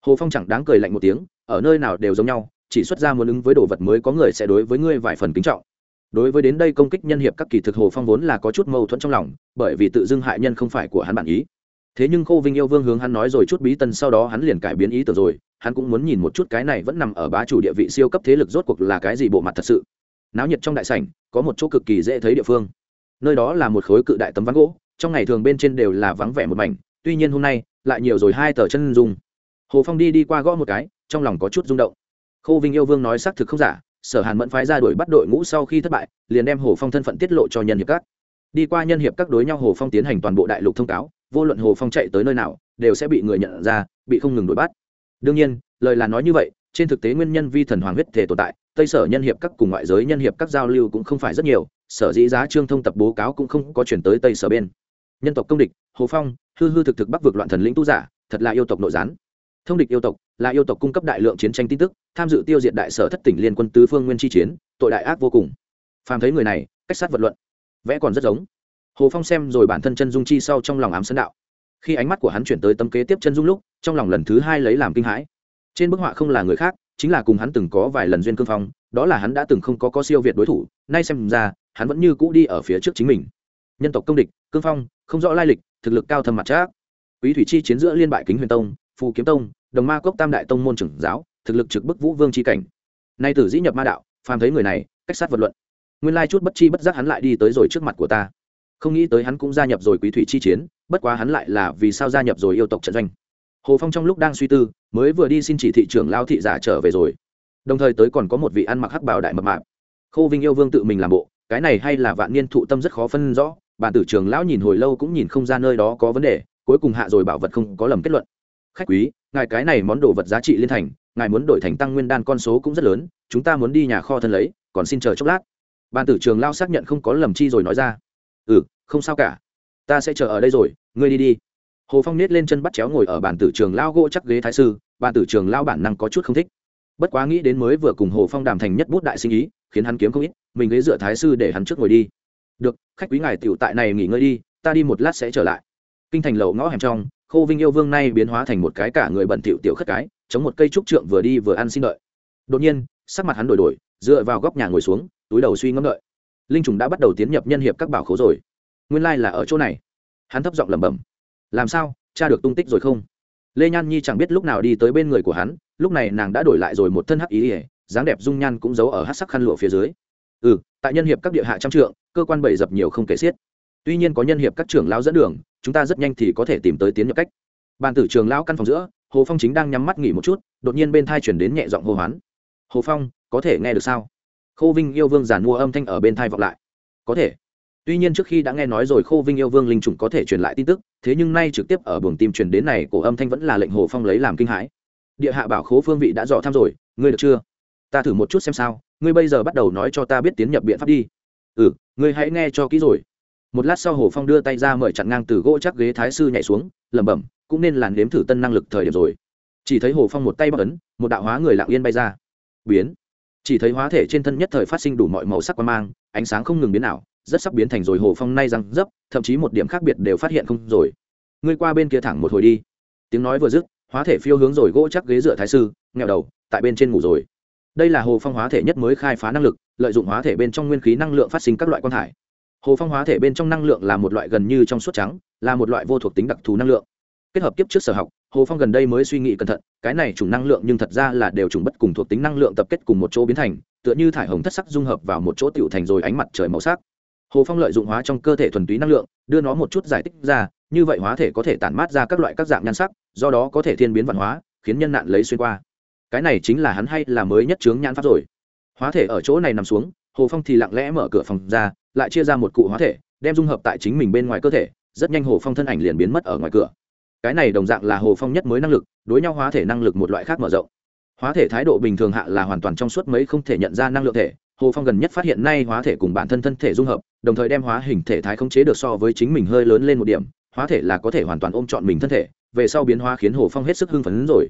Speaker 1: Hồ phong chẳng đáng cười lạnh một tiếng, ở nơi nào đều giống nhau, chỉ xuất ra muốn ứng với đồ vật mới có người sẽ đối với ngươi vài phần kính trọng đối với đến đây công kích nhân hiệp các kỳ thực hồ phong vốn là có chút mâu thuẫn trong lòng, bởi vì tự dưng hại nhân không phải của hắn bản ý. Thế nhưng khô vinh yêu vương hướng hắn nói rồi chút bí tân sau đó hắn liền cải biến ý tưởng rồi, hắn cũng muốn nhìn một chút cái này vẫn nằm ở bá chủ địa vị siêu cấp thế lực rốt cuộc là cái gì bộ mặt thật sự. Náo nhiệt trong đại sảnh, có một chỗ cực kỳ dễ thấy địa phương. Nơi đó là một khối cự đại tấm ván gỗ, trong ngày thường bên trên đều là vắng vẻ một mảnh, tuy nhiên hôm nay lại nhiều rồi hai tờ chân dung. Hồ phong đi đi qua gõ một cái, trong lòng có chút rung động. Khô vinh yêu vương nói xác thực không giả sở hàn mẫn phái ra đuổi bắt đội ngũ sau khi thất bại, liền đem hồ phong thân phận tiết lộ cho nhân hiệp các. Đi qua nhân hiệp các đối nhau, hồ phong tiến hành toàn bộ đại lục thông cáo, vô luận hồ phong chạy tới nơi nào, đều sẽ bị người nhận ra, bị không ngừng đuổi bắt. Đương nhiên, lời là nói như vậy, trên thực tế nguyên nhân vi thần hoàng huyết thể tồn tại, tây sở nhân hiệp các cùng ngoại giới nhân hiệp các giao lưu cũng không phải rất nhiều, sở dĩ giá trương thông tập bố cáo cũng không có chuyển tới tây sở bên. Nhân tộc công địch, hồ phong, hư hư thực thực bắc vực loạn thần lĩnh tu giả, thật là yêu tộc nội gián thông địch yêu tộc, là yêu tộc cung cấp đại lượng chiến tranh tin tức, tham dự tiêu diệt đại sở thất tỉnh liên quân tứ phương nguyên chi chiến, tội đại ác vô cùng. Phàm thấy người này, cách sát vật luận, vẽ còn rất giống. Hồ phong xem rồi bản thân chân dung chi sau trong lòng ám sân đạo. Khi ánh mắt của hắn chuyển tới tấm kế tiếp chân dung lúc, trong lòng lần thứ hai lấy làm kinh hãi. Trên bức họa không là người khác, chính là cùng hắn từng có vài lần duyên cương phong, đó là hắn đã từng không có có siêu việt đối thủ, nay xem ra, hắn vẫn như cũ đi ở phía trước chính mình. Nhân tộc công địch, cương phong, không rõ lai lịch, thực lực cao thâm mặt trác. Quý thủy chi chiến giữa liên bại kính huyền tông, phù kiếm tông đồng ma cốc tam đại tông môn trưởng giáo, thực lực trực bức vũ vương chi cảnh. Nay tử dĩ nhập ma đạo, phàm thấy người này, cách sát vật luận. Nguyên lai chút bất chi bất giác hắn lại đi tới rồi trước mặt của ta. Không nghĩ tới hắn cũng gia nhập rồi quý thủy chi chiến, bất quá hắn lại là vì sao gia nhập rồi yêu tộc trận doanh. Hồ phong trong lúc đang suy tư, mới vừa đi xin chỉ thị trưởng lao thị giả trở về rồi. Đồng thời tới còn có một vị ăn mặc hắc bảo đại mập mạp. Khô vinh yêu vương tự mình làm bộ, cái này hay là vạn niên thụ tâm rất khó phân rõ bản tử trường lão nhìn hồi lâu cũng nhìn không ra nơi đó có vấn đề, cuối cùng hạ rồi bảo vật không có lầm kết luận khách quý, ngài cái này món đồ vật giá trị liên thành, ngài muốn đổi thành tăng nguyên đan con số cũng rất lớn, chúng ta muốn đi nhà kho thân lấy, còn xin chờ chốc lát. Ban tử trường lao xác nhận không có lầm chi rồi nói ra. Ừ không sao cả. Ta sẽ chờ ở đây rồi, ngươi đi đi. Hồ phong nết lên chân bắt chéo ngồi ở bàn tử trường lao gỗ chắc ghế thái sư, bàn tử trường lao bản năng có chút không thích. Bất quá nghĩ đến mới vừa cùng hồ phong đàm thành nhất bút đại sinh ý, khiến hắn kiếm không ít, mình ghế dựa thái sư để hắn trước ngồi đi. Được, khách quý ngài tiểu tại này nghỉ ngơi đi, ta đi một lát sẽ trở lại. Kinh thành lậu ngõ hẻm trong khô vinh yêu vương nay biến hóa thành một cái cả người bẩn tiểu tiểu khất cái, chống một cây trúc trượng vừa đi vừa ăn xin đợi. Đột nhiên, sắc mặt hắn đổi đổi, dựa vào góc nhà ngồi xuống, túi đầu suy ngẫm đợi. Linh trùng đã bắt đầu tiến nhập nhân hiệp các bảo khố rồi. Nguyên lai là ở chỗ này. Hắn thấp giọng lẩm bẩm. Làm sao? Cha được tung tích rồi không? Lê nhan nhi chẳng biết lúc nào đi tới bên người của hắn, lúc này nàng đã đổi lại rồi một thân hắc ý ỉa dáng đẹp dung nhan cũng giấu ở hát sắc khăn lụa phía dưới. Ừ tại nhân hiệp các địa hạ trăm trượng, cơ quan bảy dập nhiều không kể xiết. Tuy nhiên có nhân hiệp các trưởng lao dẫn đường chúng ta rất nhanh thì có thể tìm tới tiến nhập cách. Bàn tử trường lão căn phòng giữa, hồ phong chính đang nhắm mắt nghỉ một chút, đột nhiên bên thai chuyển đến nhẹ giọng hô hoán. Hồ phong, có thể nghe được sao? Khô vinh yêu vương giản mua âm thanh ở bên thai vọng lại. Có thể. Tuy nhiên trước khi đã nghe nói rồi, khô vinh yêu vương linh trùng có thể truyền lại tin tức, thế nhưng nay trực tiếp ở buồng tim truyền đến này, cổ âm thanh vẫn là lệnh hồ phong lấy làm kinh hãi. Địa hạ bảo khố phương vị đã dò thăm rồi, ngươi được chưa? Ta thử một chút xem sao, ngươi bây giờ bắt đầu nói cho ta biết tiến nhập biện pháp đi. Ừ ngươi hãy nghe cho kỹ rồi một lát sau hồ phong đưa tay ra mời chặn ngang từ gỗ chắc ghế thái sư nhảy xuống, lẩm bẩm, cũng nên làn đếm thử tân năng lực thời điểm rồi. Chỉ thấy hồ phong một tay bắc ấn, một đạo hóa người lạng yên bay ra. Biến. Chỉ thấy hóa thể trên thân nhất thời phát sinh đủ mọi màu sắc quan mang, ánh sáng không ngừng biến ảo, rất sắp biến thành rồi hồ phong nay răng dấp, thậm chí một điểm khác biệt đều phát hiện không rồi. Ngươi qua bên kia thẳng một hồi đi. Tiếng nói vừa dứt, hóa thể phiêu hướng rồi gỗ chắc ghế dựa thái sư nghèo đầu, tại bên trên ngủ rồi. Đây là hồ phong hóa thể nhất mới khai phá năng lực, lợi dụng hóa thể bên trong nguyên khí năng lượng phát sinh các loại quan thải hồ phong hóa thể bên trong năng lượng là một loại gần như trong suốt trắng, là một loại vô thuộc tính đặc thù năng lượng. Kết hợp kiếp trước sở học, hồ phong gần đây mới suy nghĩ cẩn thận, cái này chủng năng lượng nhưng thật ra là đều chủng bất cùng thuộc tính năng lượng tập kết cùng một chỗ biến thành, tựa như thải hồng thất sắc dung hợp vào một chỗ tựu thành rồi ánh mặt trời màu sắc. Hồ phong lợi dụng hóa trong cơ thể thuần túy năng lượng, đưa nó một chút giải tích ra, như vậy hóa thể có thể tản mát ra các loại các dạng nhan sắc, do đó có thể thiên biến văn hóa, khiến nhân nạn lấy xuyên qua. Cái này chính là hắn hay là mới nhất chướng nhãn pháp rồi. Hóa thể ở chỗ này nằm xuống, hồ phong thì lặng lẽ mở cửa phòng ra lại chia ra một cụ hóa thể, đem dung hợp tại chính mình bên ngoài cơ thể, rất nhanh hồ phong thân ảnh liền biến mất ở ngoài cửa. Cái này đồng dạng là hồ phong nhất mới năng lực, đối nhau hóa thể năng lực một loại khác mở rộng. Hóa thể thái độ bình thường hạ là hoàn toàn trong suốt mấy không thể nhận ra năng lượng thể, hồ phong gần nhất phát hiện nay hóa thể cùng bản thân thân thể dung hợp, đồng thời đem hóa hình thể thái khống chế được so với chính mình hơi lớn lên một điểm, hóa thể là có thể hoàn toàn ôm chọn mình thân thể, về sau biến hóa khiến hồ phong hết sức hưng phấn rồi.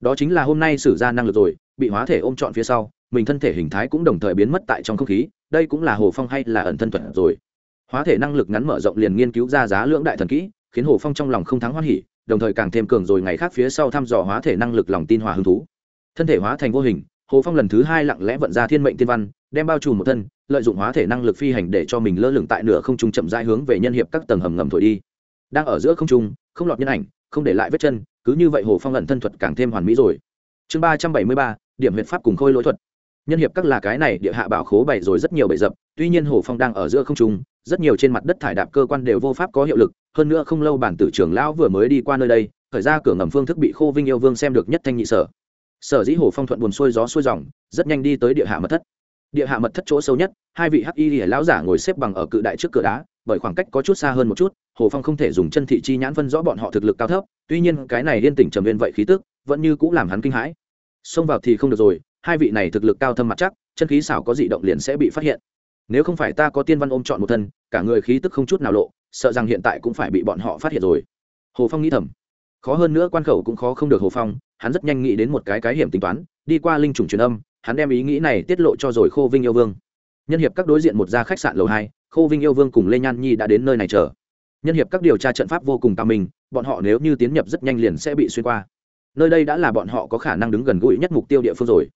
Speaker 1: Đó chính là hôm nay sử ra năng lực rồi bị hóa thể ôm trọn phía sau, mình thân thể hình thái cũng đồng thời biến mất tại trong không khí, đây cũng là hồ phong hay là ẩn thân thuật rồi. Hóa thể năng lực ngắn mở rộng liền nghiên cứu ra giá lưỡng đại thần kỹ, khiến hồ phong trong lòng không thắng hoan hỉ, đồng thời càng thêm cường rồi ngày khác phía sau thăm dò hóa thể năng lực lòng tin hòa hứng thú. Thân thể hóa thành vô hình, hồ phong lần thứ hai lặng lẽ vận ra thiên mệnh tiên văn, đem bao trùm một thân, lợi dụng hóa thể năng lực phi hành để cho mình lơ lửng tại nửa không trung chậm rãi hướng về nhân hiệp các tầng hầm ngầm thổi đi. Đang ở giữa không trung, không lọt nhân ảnh, không để lại vết chân, cứ như vậy hồ phong ẩn thân thuật càng thêm hoàn mỹ rồi. Chương ba trăm bảy mươi ba điểm huyệt pháp cùng khôi lỗi thuật. Nhân hiệp các là cái này, địa hạ bảo khố bày rồi rất nhiều bậy dập, tuy nhiên hồ phong đang ở giữa không trung, rất nhiều trên mặt đất thải đạp cơ quan đều vô pháp có hiệu lực, hơn nữa không lâu bản tử trưởng lão vừa mới đi qua nơi đây, khởi ra cửa ngầm phương thức bị khô vinh yêu vương xem được nhất thanh nhị sở. Sở dĩ hồ phong thuận buồn xuôi gió xuôi dòng, rất nhanh đi tới địa hạ mật thất. Địa hạ mật thất chỗ sâu nhất, hai vị hắc y lìa lão giả ngồi xếp bằng ở cự đại trước cửa đá, bởi khoảng cách có chút xa hơn một chút, hồ phong không thể dùng chân thị chi nhãn phân rõ bọn họ thực lực cao thấp, tuy nhiên cái này liên tỉnh trầm viên vậy khí tức, vẫn như cũng làm hắn kinh hãi xông vào thì không được rồi hai vị này thực lực cao thâm mặt chắc chân khí xảo có dị động liền sẽ bị phát hiện. Nếu không phải ta có tiên văn ôm chọn một thân cả người khí tức không chút nào lộ sợ rằng hiện tại cũng phải bị bọn họ phát hiện rồi. Hồ phong nghĩ thầm. Khó hơn nữa quan khẩu cũng khó không được hồ phong hắn rất nhanh nghĩ đến một cái cái hiểm tính toán đi qua linh trùng truyền âm hắn đem ý nghĩ này tiết lộ cho rồi khô vinh yêu vương. Nhân hiệp các đối diện một gia khách sạn lầu hai khô vinh yêu vương cùng lê nhan nhi đã đến nơi này chờ. Nhân hiệp các điều tra trận pháp vô cùng cao mình, bọn họ nếu như tiến nhập rất nhanh liền sẽ bị xuyên qua nơi đây đã là bọn họ có khả năng đứng gần gũi nhất mục tiêu địa phương rồi.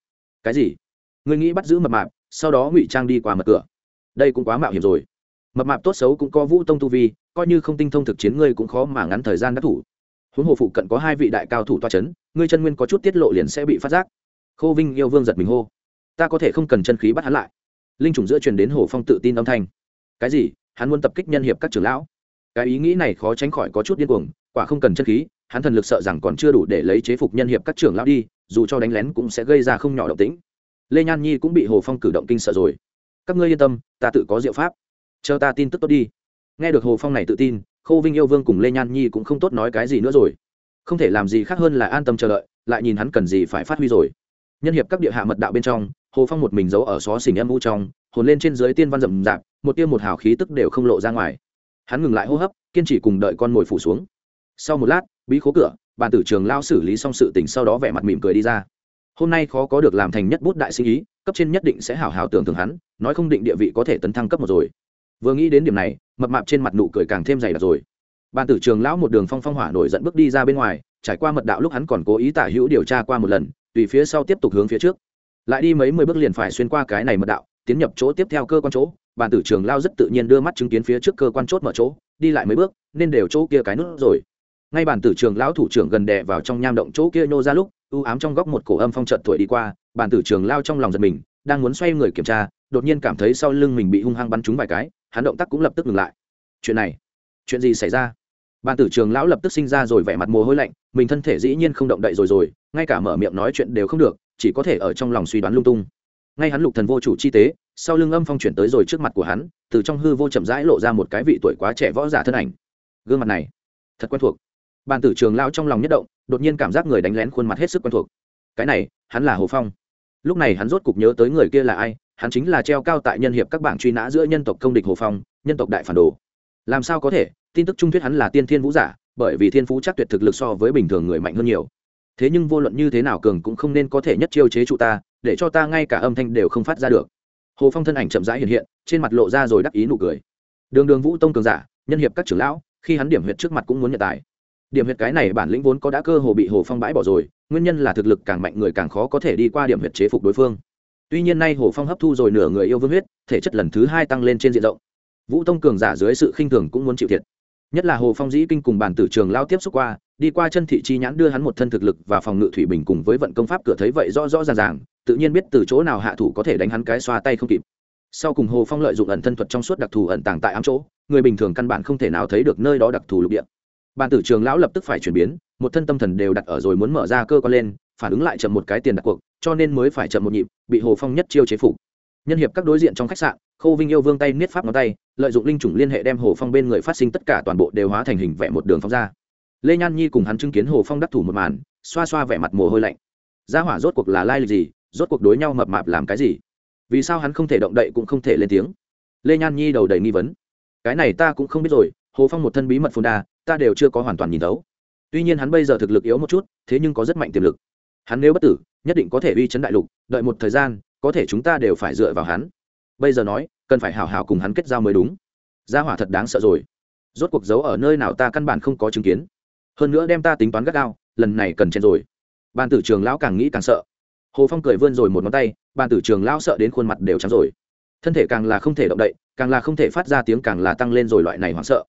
Speaker 1: Cái gì? Người nghĩ bắt giữ mập mạp, sau đó ngụy trang đi qua mật cửa. Đây cũng quá mạo hiểm rồi. Mập mạp tốt xấu cũng có vũ tông tu vi, coi như không tinh thông thực chiến ngươi cũng khó mà ngắn thời gian đắc thủ. Huống hồ phụ cận có hai vị đại cao thủ toa c h ấ n ngươi chân nguyên có chút tiết lộ liền sẽ bị phát giác. Khô vinh yêu vương giật mình hô. Ta có thể không cần chân khí bắt hắn lại. Linh chủng giữa truyền đến hồ phong tự tin âm thanh. Cái gì? Hắn muốn tập kích nhân hiệp các trưởng lão? Cái ý nghĩ này khó tránh khỏi có chút điên cuồng, quả không cần chân khí hắn thần lực sợ rằng còn chưa đủ để lấy chế phục nhân hiệp các trưởng lão đi, dù cho đánh lén cũng sẽ gây ra không nhỏ động tĩnh. Lê nhan nhi cũng bị hồ phong cử động kinh sợ rồi. Các ngươi yên tâm, ta tự có diệu pháp. Chờ ta tin tức tốt đi. Nghe được hồ phong này tự tin, khâu vinh yêu vương cùng lê nhan nhi cũng không tốt nói cái gì nữa rồi. Không thể làm gì khác hơn là an tâm chờ đợi, lại nhìn hắn cần gì phải phát huy rồi. Nhân hiệp các địa hạ mật đạo bên trong, hồ phong một mình giấu ở xó xỉnh âm u trong, hồn lên trên dưới tiên văn rậm rạp, một tiêu một hào khí tức đều không lộ ra ngoài. Hắn ngừng lại hô hấp, kiên trì cùng đợi con mồi phủ xuống. Sau một lát bí khố cửa, bàn tử trường lao xử lý xong sự tình sau đó vẻ mặt mỉm cười đi ra. Hôm nay khó có được làm thành nhất bút đại sinh ý, cấp trên nhất định sẽ hảo hảo tưởng tượng hắn, nói không định địa vị có thể tấn thăng cấp một rồi. Vừa nghĩ đến điểm này, mập mạp trên mặt nụ cười càng thêm dày đặc rồi. Bàn tử trường lão một đường phong phong hỏa nổi giận bước đi ra bên ngoài, trải qua mật đạo lúc hắn còn cố ý tả hữu điều tra qua một lần, tùy phía sau tiếp tục hướng phía trước. Lại đi mấy mươi bước liền phải xuyên qua cái này mật đạo, tiến nhập chỗ tiếp theo cơ quan chỗ, bàn tử trường lao rất tự nhiên đưa mắt chứng kiến phía trước cơ quan chốt mở chỗ, đi lại mấy bước, nên đều chỗ kia cái nút rồi ngay bản tử trường lão thủ trưởng gần đè vào trong nham động chỗ kia nô ra lúc, u ám trong góc một cổ âm phong trận tuổi đi qua, bản tử trường lao trong lòng giật mình, đang muốn xoay người kiểm tra, đột nhiên cảm thấy sau lưng mình bị hung hăng bắn trúng vài cái, hắn động tác cũng lập tức ngừng lại. Chuyện này, chuyện gì xảy ra? Bản tử trường lão lập tức sinh ra rồi vẻ mặt mồ hôi lạnh, mình thân thể dĩ nhiên không động đậy rồi rồi, ngay cả mở miệng nói chuyện đều không được, chỉ có thể ở trong lòng suy đoán lung tung. Ngay hắn lục thần vô chủ chi tế, sau lưng âm phong chuyển tới rồi trước mặt của hắn, từ trong hư vô chậm rãi lộ ra một cái vị tuổi quá trẻ võ giả thân ảnh. Gương mặt này, thật quen thuộc bàn tử trường lao trong lòng nhất động, đột nhiên cảm giác người đánh lén khuôn mặt hết sức quen thuộc. Cái này, hắn là hồ phong. Lúc này hắn rốt cục nhớ tới người kia là ai, hắn chính là treo cao tại nhân hiệp các bảng truy nã giữa nhân tộc công địch hồ phong, nhân tộc đại phản đồ. Làm sao có thể? Tin tức trung thuyết hắn là tiên thiên vũ giả, bởi vì thiên phú chắc tuyệt thực lực so với bình thường người mạnh hơn nhiều. Thế nhưng vô luận như thế nào cường cũng không nên có thể nhất chiêu chế trụ ta, để cho ta ngay cả âm thanh đều không phát ra được. Hồ phong thân ảnh chậm rãi hiện hiện, trên mặt lộ ra rồi đắc ý nụ cười. Đường đường vũ tông cường giả, nhân hiệp các trưởng lão, khi hắn điểm huyệt trước mặt cũng muốn nhận tài điểm huyệt cái này bản lĩnh vốn có đã cơ hồ bị hồ phong bãi bỏ rồi, nguyên nhân là thực lực càng mạnh người càng khó có thể đi qua điểm huyệt chế phục đối phương. Tuy nhiên nay hồ phong hấp thu rồi nửa người yêu vương huyết, thể chất lần thứ hai tăng lên trên diện rộng. Vũ tông cường giả dưới sự khinh thường cũng muốn chịu thiệt. Nhất là hồ phong dĩ kinh cùng bản tử trường lao tiếp xúc qua, đi qua chân thị chi nhãn đưa hắn một thân thực lực và phòng ngự thủy bình cùng với vận công pháp cửa thấy vậy rõ rõ ràng ràng, tự nhiên biết từ chỗ nào hạ thủ có thể đánh hắn cái xoa tay không kịp. Sau cùng hồ phong lợi dụng ẩn thân thuật trong suốt đặc thù ẩn tàng tại ám chỗ, người bình thường căn bản không thể nào thấy được nơi đó đặc thù lục địa bàn tử trường lão lập tức phải chuyển biến, một thân tâm thần đều đặt ở rồi muốn mở ra cơ quan lên, phản ứng lại chậm một cái tiền đặt cuộc, cho nên mới phải chậm một nhịp, bị hồ phong nhất chiêu chế phục. Nhân hiệp các đối diện trong khách sạn, khô vinh yêu vương tay niết pháp ngón tay, lợi dụng linh chủng liên hệ đem hồ phong bên người phát sinh tất cả toàn bộ đều hóa thành hình vẽ một đường phóng ra. Lê nhan nhi cùng hắn chứng kiến hồ phong đắc thủ một màn, xoa xoa vẻ mặt mồ hôi lạnh. Gia hỏa rốt cuộc là lai lịch gì, rốt cuộc đối nhau mập mạp làm cái gì? Vì sao hắn không thể động đậy cũng không thể lên tiếng? Lê nhan nhi đầu đầy nghi vấn. Cái này ta cũng không biết rồi, hồ phong một thân bí mật phun đa ta đều chưa có hoàn toàn nhìn thấu. Tuy nhiên hắn bây giờ thực lực yếu một chút, thế nhưng có rất mạnh tiềm lực. Hắn nếu bất tử, nhất định có thể uy chấn đại lục, đợi một thời gian, có thể chúng ta đều phải dựa vào hắn. Bây giờ nói, cần phải hào hào cùng hắn kết giao mới đúng. Gia hỏa thật đáng sợ rồi. Rốt cuộc giấu ở nơi nào ta căn bản không có chứng kiến. Hơn nữa đem ta tính toán gắt gao, lần này cần chen rồi. Ban tử trường lão càng nghĩ càng sợ. Hồ phong cười vươn rồi một ngón tay ban tử trường lão sợ đến khuôn mặt đều trắng rồi. Thân thể càng là không thể động đậy, càng là không thể phát ra tiếng càng là tăng lên rồi loại này hoảng sợ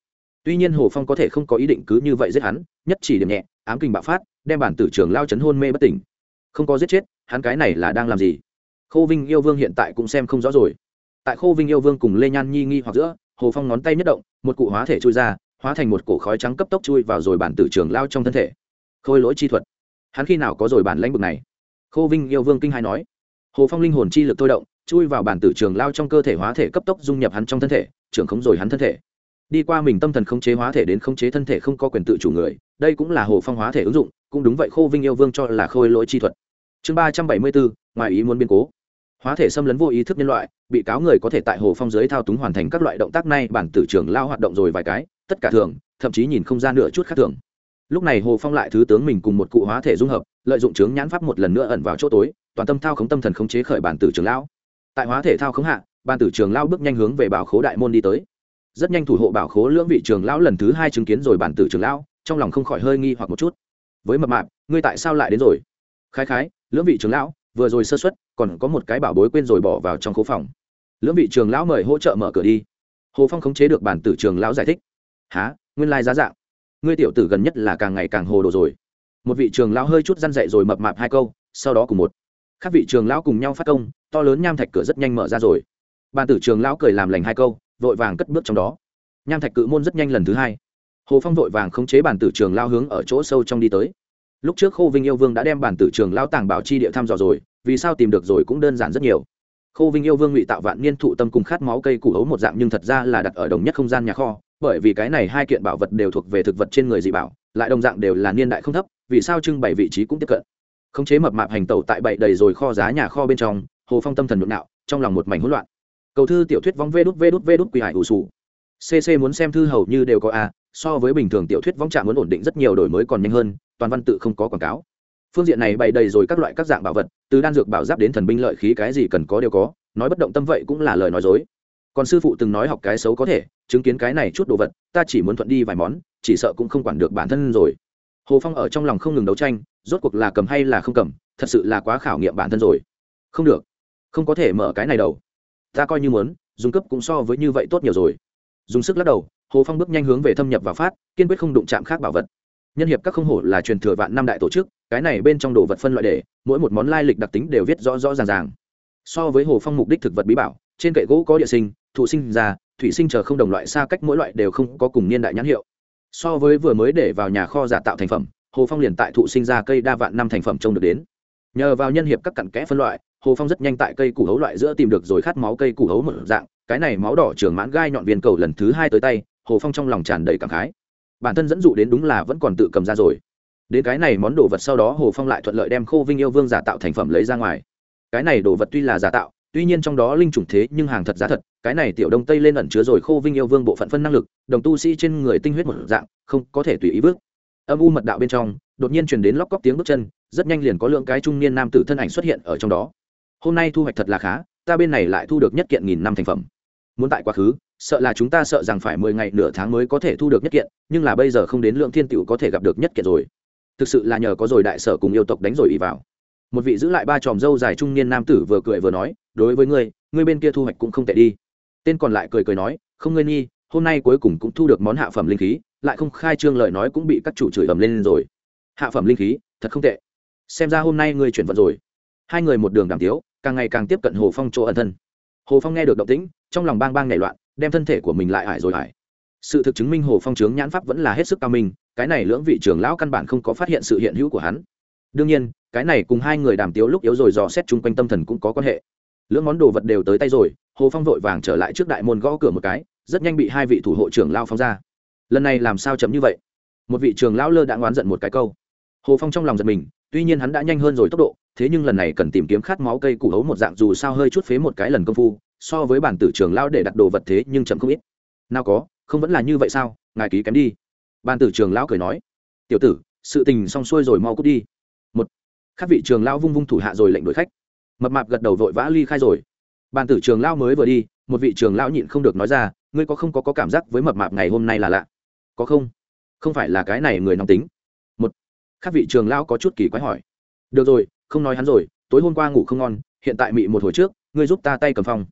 Speaker 1: tuy nhiên hồ phong có thể không có ý định cứ như vậy giết hắn, nhất chỉ điểm nhẹ, ám kinh bạo phát, đem bản tử trường lao chấn hôn mê bất tỉnh. Không có giết chết, hắn cái này là đang làm gì? Khô vinh yêu vương hiện tại cũng xem không rõ rồi. Tại khô vinh yêu vương cùng lê nhan nhi nghi hoặc giữa, hồ phong ngón tay nhất động, một cụ hóa thể chui ra, hóa thành một cổ khói trắng cấp tốc chui vào rồi bản tử trường lao trong thân thể. Khôi lỗi chi thuật. Hắn khi nào có rồi bản lãnh vực này? Khô vinh yêu vương kinh hai nói. Hồ phong linh hồn chi lực thôi động, chui vào bản tử trường lao trong cơ thể hóa thể cấp tốc dung nhập hắn trong thân thể, trưởng khống rồi hắn thân thể đi qua mình tâm thần khống chế hóa thể đến khống chế thân thể không có quyền tự chủ người, đây cũng là hồ phong hóa thể ứng dụng, cũng đúng vậy khô vinh yêu vương cho là khôi lỗi chi thuật. Chương ba trăm bảy mươi bốn ngoài ý muốn biến cố. Hóa thể xâm lấn vô ý thức nhân loại, bị cáo người có thể tại hồ phong giới thao túng hoàn thành các loại động tác này, bản tử trường lao hoạt động rồi vài cái, tất cả thường, thậm chí nhìn không ra nửa chút khác thường. Lúc này hồ phong lại thứ tướng mình cùng một cụ hóa thể dung hợp, lợi dụng chướng nhãn pháp một lần nữa ẩn vào chỗ tối, toàn tâm thao khống tâm thần khống chế khởi bản tử trường lão tại hóa thể thao khống hạ, bản tử trường lao bước nhanh hướng về bảo khố đại môn đi tới rất nhanh thủ hộ bảo khố lưỡng vị trường lão lần thứ hai chứng kiến rồi bản tử trường lão, trong lòng không khỏi hơi nghi hoặc một chút. Với mập mạp, ngươi tại sao lại đến rồi? Khái khái, lưỡng vị trường lão, vừa rồi sơ xuất còn có một cái bảo bối quên rồi bỏ vào trong khố phòng. Lưỡng vị trường lão mời hỗ trợ mở cửa đi. Hồ phong khống chế được bản tử trường lão giải thích. Há nguyên lai giá dạng. Ngươi tiểu tử gần nhất là càng ngày càng hồ đồ rồi. Một vị trường lão hơi chút răn dậy rồi mập mạp hai câu, sau đó cùng một. Các vị trường lão cùng nhau phát công, to lớn nham thạch cửa rất nhanh mở ra rồi. Bàn tử trường lão cười làm lành hai câu vội vàng cất bước trong đó. Nham thạch cự môn rất nhanh lần thứ hai. Hồ phong vội vàng khống chế bản tử trường lao hướng ở chỗ sâu trong đi tới. Lúc trước khô vinh yêu vương đã đem bản tử trường lao tàng bảo chi địa thăm dò rồi, vì sao tìm được rồi cũng đơn giản rất nhiều. Khô vinh yêu vương ngụy tạo vạn niên thụ tâm cùng khát máu cây củ hấu một dạng nhưng thật ra là đặt ở đồng nhất không gian nhà kho, bởi vì cái này hai kiện bảo vật đều thuộc về thực vật trên người dị bảo, lại đồng dạng đều là niên đại không thấp, vì sao trưng bày vị trí cũng tiếp cận. Khống chế mập mạp hành tẩu tại bậy đầy rồi kho giá nhà kho bên trong, hồ phong tâm thần nhộn nạo, trong lòng một mảnh hỗn loạn cầu thư tiểu thuyết vong vê đút vê đút vê đút quỳ hải ủ sù cc muốn xem thư hầu như đều có a, so với bình thường tiểu thuyết vong trạm muốn ổn định rất nhiều đổi mới còn nhanh hơn, toàn văn tự không có quảng cáo. Phương diện này bày đầy rồi các loại các dạng bảo vật, từ đan dược bảo giáp đến thần binh lợi khí cái gì cần có đều có, nói bất động tâm vậy cũng là lời nói dối. Còn sư phụ từng nói học cái xấu có thể, chứng kiến cái này chút đồ vật, ta chỉ muốn thuận đi vài món, chỉ sợ cũng không quản được bản thân rồi. Hồ phong ở trong lòng không ngừng đấu tranh, rốt cuộc là cầm hay là không cầm, thật sự là quá khảo nghiệm bản thân rồi. Không được, không có thể mở cái này đầu ta coi như muốn, dùng cấp cũng so với như vậy tốt nhiều rồi. Dùng sức lắc đầu, hồ phong bước nhanh hướng về thâm nhập và phát, kiên quyết không đụng chạm khác bảo vật. Nhân hiệp các không hổ là truyền thừa vạn năm đại tổ chức, cái này bên trong đồ vật phân loại để, mỗi một món lai lịch đặc tính đều viết rõ rõ ràng ràng. So với hồ phong mục đích thực vật bí bảo, trên kệ gỗ có địa sinh, thụ sinh ra, thủy sinh chờ không đồng loại xa cách mỗi loại đều không có cùng niên đại nhãn hiệu. So với vừa mới để vào nhà kho giả tạo thành phẩm, hồ phong liền tại thụ sinh ra cây đa vạn năm thành phẩm trông được đến. Nhờ vào nhân hiệp các cặn kẽ phân loại hồ phong rất nhanh tại cây củ hấu loại giữa tìm được rồi khát máu cây củ hấu một dạng, cái này máu đỏ trường mãn gai nhọn viên cầu lần thứ hai tới tay, hồ phong trong lòng tràn đầy cảm khái. Bản thân dẫn dụ đến đúng là vẫn còn tự cầm ra rồi. Đến cái này món đồ vật sau đó hồ phong lại thuận lợi đem khô vinh yêu vương giả tạo thành phẩm lấy ra ngoài. Cái này đồ vật tuy là giả tạo, tuy nhiên trong đó linh chủng thế nhưng hàng thật giá thật, cái này tiểu đông tây lên ẩn chứa rồi khô vinh yêu vương bộ phận phân năng lực, đồng tu sĩ trên người tinh huyết một dạng, không có thể tùy ý bước. Âm u mật đạo bên trong, đột nhiên truyền đến lóc cóc tiếng bước chân, rất nhanh liền có lượng cái trung niên nam tử thân ảnh xuất hiện ở trong đó hôm nay thu hoạch thật là khá, ta bên này lại thu được nhất kiện nghìn năm thành phẩm. Muốn tại quá khứ, sợ là chúng ta sợ rằng phải mười ngày nửa tháng mới có thể thu được nhất kiện, nhưng là bây giờ không đến lượng thiên tiểu có thể gặp được nhất kiện rồi. Thực sự là nhờ có rồi đại sở cùng yêu tộc đánh rồi ý vào. Một vị giữ lại ba tròm dâu dài trung niên nam tử vừa cười vừa nói, đối với ngươi ngươi bên kia thu hoạch cũng không tệ đi. Tên còn lại cười cười nói, không ngươi nghi, hôm nay cuối cùng cũng thu được món hạ phẩm linh khí, lại không khai trương lời nói cũng bị các chủ chửi ầm lên rồi. Hạ phẩm linh khí, thật không tệ. Xem ra hôm nay ngươi chuyển vận rồi hai người một đường đàm tiếu, càng ngày càng tiếp cận hồ phong chỗ ẩn thân. Hồ phong nghe được động tĩnh, trong lòng bang bang nảy loạn, đem thân thể của mình lại ải rồi ải. Sự thực chứng minh hồ phong trướng nhãn pháp vẫn là hết sức cao minh, cái này lưỡng vị trưởng lão căn bản không có phát hiện sự hiện hữu của hắn. Đương nhiên, cái này cùng hai người đàm tiếu lúc yếu rồi dò xét chung quanh tâm thần cũng có quan hệ. Lưỡng món đồ vật đều tới tay rồi, hồ phong vội vàng trở lại trước đại môn gõ cửa một cái, rất nhanh bị hai vị thủ hộ trưởng lao phóng ra. Lần này làm sao chậm như vậy? Một vị trưởng lão lơ đã ngoán giận một cái câu. Hồ phong trong lòng giật mình, tuy nhiên hắn đã nhanh hơn rồi tốc độ thế nhưng lần này cần tìm kiếm khát máu cây củ hấu một dạng dù sao hơi chút phế một cái lần công phu so với bản tử trường lão để đặt đồ vật thế nhưng chậm không ít. Nào có không vẫn là như vậy sao? Ngài ký kém đi. Bản tử trường lão cười nói. Tiểu tử sự tình xong xuôi rồi mau cút đi. Một các vị trường lão vung vung thủ hạ rồi lệnh đuổi khách. Mập mạp gật đầu vội vã ly khai rồi. Bản tử trường lão mới vừa đi một vị trường lão nhịn không được nói ra ngươi có không có, có cảm giác với mập mạp ngày hôm nay là lạ? Có không? Không phải là cái này người nóng tính. Một các vị trường lão có chút kỳ quái hỏi. Được rồi không nói hắn rồi, tối hôm qua ngủ không ngon, hiện tại mị một hồi trước, ngươi giúp ta tay cầm phong.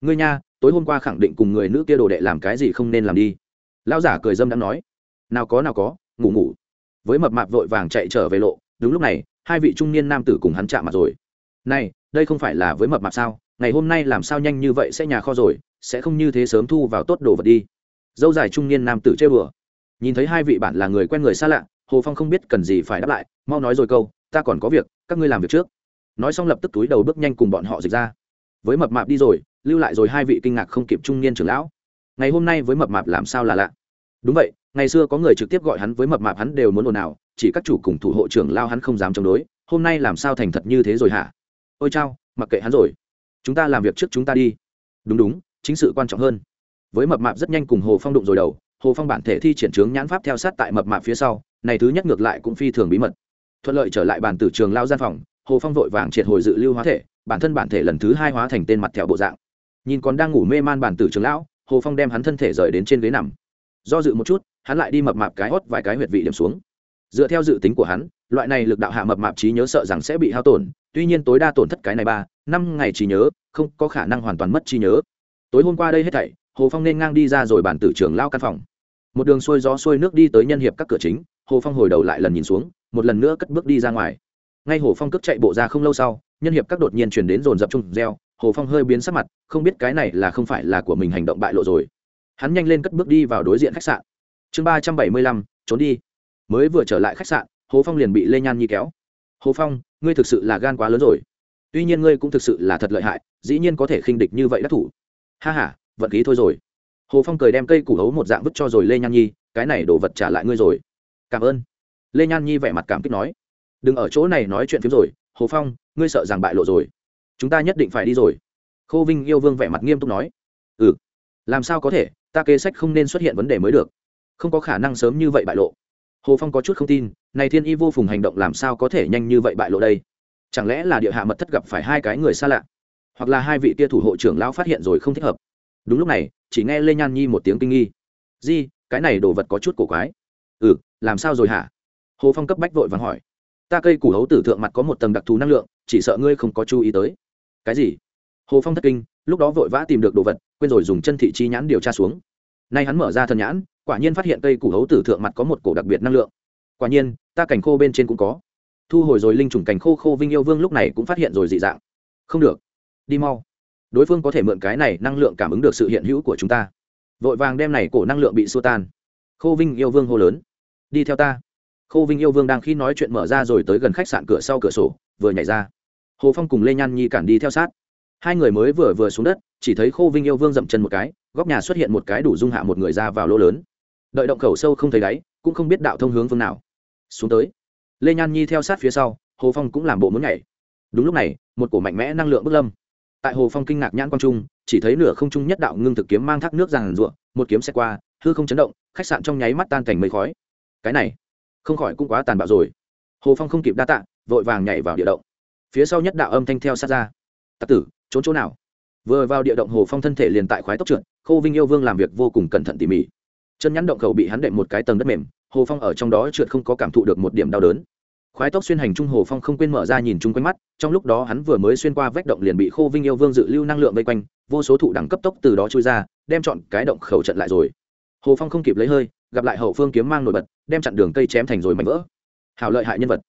Speaker 1: Ngươi nha, tối hôm qua khẳng định cùng người nữ kia đồ đệ làm cái gì không nên làm đi. Lão giả cười dâm đã nói, nào có nào có, ngủ ngủ. Với mập mạp vội vàng chạy trở về lộ, đúng lúc này, hai vị trung niên nam tử cùng hắn chạm mặt rồi. Này, đây không phải là với mập mạp sao, ngày hôm nay làm sao nhanh như vậy sẽ nhà kho rồi, sẽ không như thế sớm thu vào tốt đồ vật đi. Dâu dài trung niên nam tử chơi bừa. Nhìn thấy hai vị bạn là người quen người xa lạ, hồ phong không biết cần gì phải đáp lại, mau nói rồi câu ta còn có việc, các ngươi làm việc trước. Nói xong lập tức túi đầu bước nhanh cùng bọn họ dịch ra. Với mập mạp đi rồi, lưu lại rồi hai vị kinh ngạc không kịp trung niên trưởng lão. Ngày hôm nay với mập mạp làm sao là lạ? Đúng vậy, ngày xưa có người trực tiếp gọi hắn với mập mạp hắn đều muốn ồn ào, chỉ các chủ cùng thủ hộ trưởng lao hắn không dám chống đối, hôm nay làm sao thành thật như thế rồi hả? Ôi chao, mặc kệ hắn rồi. Chúng ta làm việc trước chúng ta đi. Đúng đúng, chính sự quan trọng hơn. Với mập mạp rất nhanh cùng hồ phong đụng rồi đầu, hồ phong bản thể thi triển trướng nhãn pháp theo sát tại mập mạp phía sau, này thứ nhất ngược lại cũng phi thường bí mật thuận lợi trở lại bàn tử trường lao gian phòng, hồ phong vội vàng triệt hồi dự lưu hóa thể, bản thân bản thể lần thứ hai hóa thành tên mặt thẹo bộ dạng. Nhìn còn đang ngủ mê man bản tử trường lão, hồ phong đem hắn thân thể rời đến trên ghế nằm. Do dự một chút, hắn lại đi mập mạp cái hót vài cái huyệt vị điểm xuống. Dựa theo dự tính của hắn, loại này lực đạo hạ mập mạp trí nhớ sợ rằng sẽ bị hao tổn, tuy nhiên tối đa tổn thất cái này ba, năm ngày trí nhớ, không có khả năng hoàn toàn mất trí nhớ. Tối hôm qua đây hết thảy, hồ phong nên ngang đi ra rồi bản tử trường lao căn phòng. Một đường xuôi gió xuôi nước đi tới nhân hiệp các cửa chính, hồ phong hồi đầu lại lần nhìn xuống một lần nữa cất bước đi ra ngoài. Ngay hồ phong cất chạy bộ ra không lâu sau, nhân hiệp các đột nhiên chuyển đến dồn dập chung reo, hồ phong hơi biến sắc mặt, không biết cái này là không phải là của mình hành động bại lộ rồi. Hắn nhanh lên cất bước đi vào đối diện khách sạn. Chương ba trăm bảy mươi lăm, trốn đi. Mới vừa trở lại khách sạn, hồ phong liền bị lê nhan nhi kéo. Hồ phong, ngươi thực sự là gan quá lớn rồi. Tuy nhiên ngươi cũng thực sự là thật lợi hại, dĩ nhiên có thể khinh địch như vậy đắc thủ. Ha h a vận khí thôi rồi. Hồ phong cười đem cây củ hấu một dạng vứt cho rồi lê nhan nhi, cái này đồ vật trả lại ngươi rồi. Cảm ơn lê nhan nhi vẻ mặt cảm kích nói, đừng ở chỗ này nói chuyện phiếm rồi, hồ phong, ngươi sợ rằng bại lộ rồi. Chúng ta nhất định phải đi rồi. Khô vinh yêu vương vẻ mặt nghiêm túc nói ừ làm sao có thể, ta kế sách không nên xuất hiện vấn đề mới được. Không có khả năng sớm như vậy bại lộ. Hồ phong có chút không tin, này thiên y vô phùng hành động làm sao có thể nhanh như vậy bại lộ đây? Chẳng lẽ là địa hạ mật thất gặp phải hai cái người xa lạ? Hoặc là hai vị tia thủ hộ trưởng lão phát hiện rồi không thích hợp? Đúng lúc này, chỉ nghe lê nhan nhi một tiếng kinh nghi. Di, cái này đồ vật có chút cổ quái. Ừ làm sao rồi hả? Hồ phong cấp bách vội vàng hỏi. Ta cây củ hấu tử thượng mặt có một tầng đặc thù năng lượng, chỉ sợ ngươi không có chú ý tới. Cái gì? Hồ phong thất kinh, lúc đó vội vã tìm được đồ vật, quên rồi dùng chân thị chi nhãn điều tra xuống. Nay hắn mở ra thân nhãn, quả nhiên phát hiện cây củ hấu tử thượng mặt có một cổ đặc biệt năng lượng. Quả nhiên, ta cảnh khô bên trên cũng có. Thu hồi rồi linh trùng cảnh khô khô vinh yêu vương lúc này cũng phát hiện rồi dị dạng. Không được. Đi mau. Đối phương có thể mượn cái này năng lượng cảm ứng được sự hiện hữu của chúng ta. Vội vàng đem này cổ năng lượng bị xua tan. Khô vinh yêu vương hô lớn. Đi theo ta khô vinh yêu vương đang khi nói chuyện mở ra rồi tới gần khách sạn cửa sau cửa sổ, vừa nhảy ra. Hồ phong cùng lê nhan nhi cản đi theo sát. Hai người mới vừa vừa xuống đất, chỉ thấy khô vinh yêu vương dậm chân một cái, góc nhà xuất hiện một cái đủ dung hạ một người ra vào lỗ lớn. Đợi động khẩu sâu không thấy đáy, cũng không biết đạo thông hướng phương nào. Xuống tới. Lê nhan nhi theo sát phía sau, hồ phong cũng làm bộ muốn nhảy. Đúng lúc này, một cổ mạnh mẽ năng lượng bức lâm. Tại hồ phong kinh ngạc nhãn quang trung, chỉ thấy nửa không trung nhất đạo ngưng thực kiếm mang thác nước giàn rụa một kiếm xe qua, hư không chấn động, khách sạn trong nháy mắt tan thành mây khói. Cái này không khỏi cũng quá tàn bạo rồi. Hồ phong không kịp đa tạ, vội vàng nhảy vào địa động. Phía sau nhất đạo âm thanh theo sát ra. Tặc tử, trốn chỗ nào? Vừa vào địa động, hồ phong thân thể liền tại khoái tốc trượt, khô vinh yêu vương làm việc vô cùng cẩn thận tỉ mỉ. Chân nhắn động khẩu bị hắn đệm một cái tầng đất mềm, hồ phong ở trong đó trượt không có cảm thụ được một điểm đau đớn. Khoái tốc xuyên hành trung, hồ phong không quên mở ra nhìn chung quanh mắt, trong lúc đó hắn vừa mới xuyên qua vách động liền bị khô vinh yêu vương dự lưu năng lượng vây quanh, vô số thụ đẳng cấp tốc từ đó trôi ra, đem chọn cái động khẩu trận lại rồi. Hồ phong không kịp lấy hơi, gặp lại hậu phương kiếm mang nổi bật đem chặn đường cây chém thành rồi mảnh vỡ. Hào lợi hại nhân vật.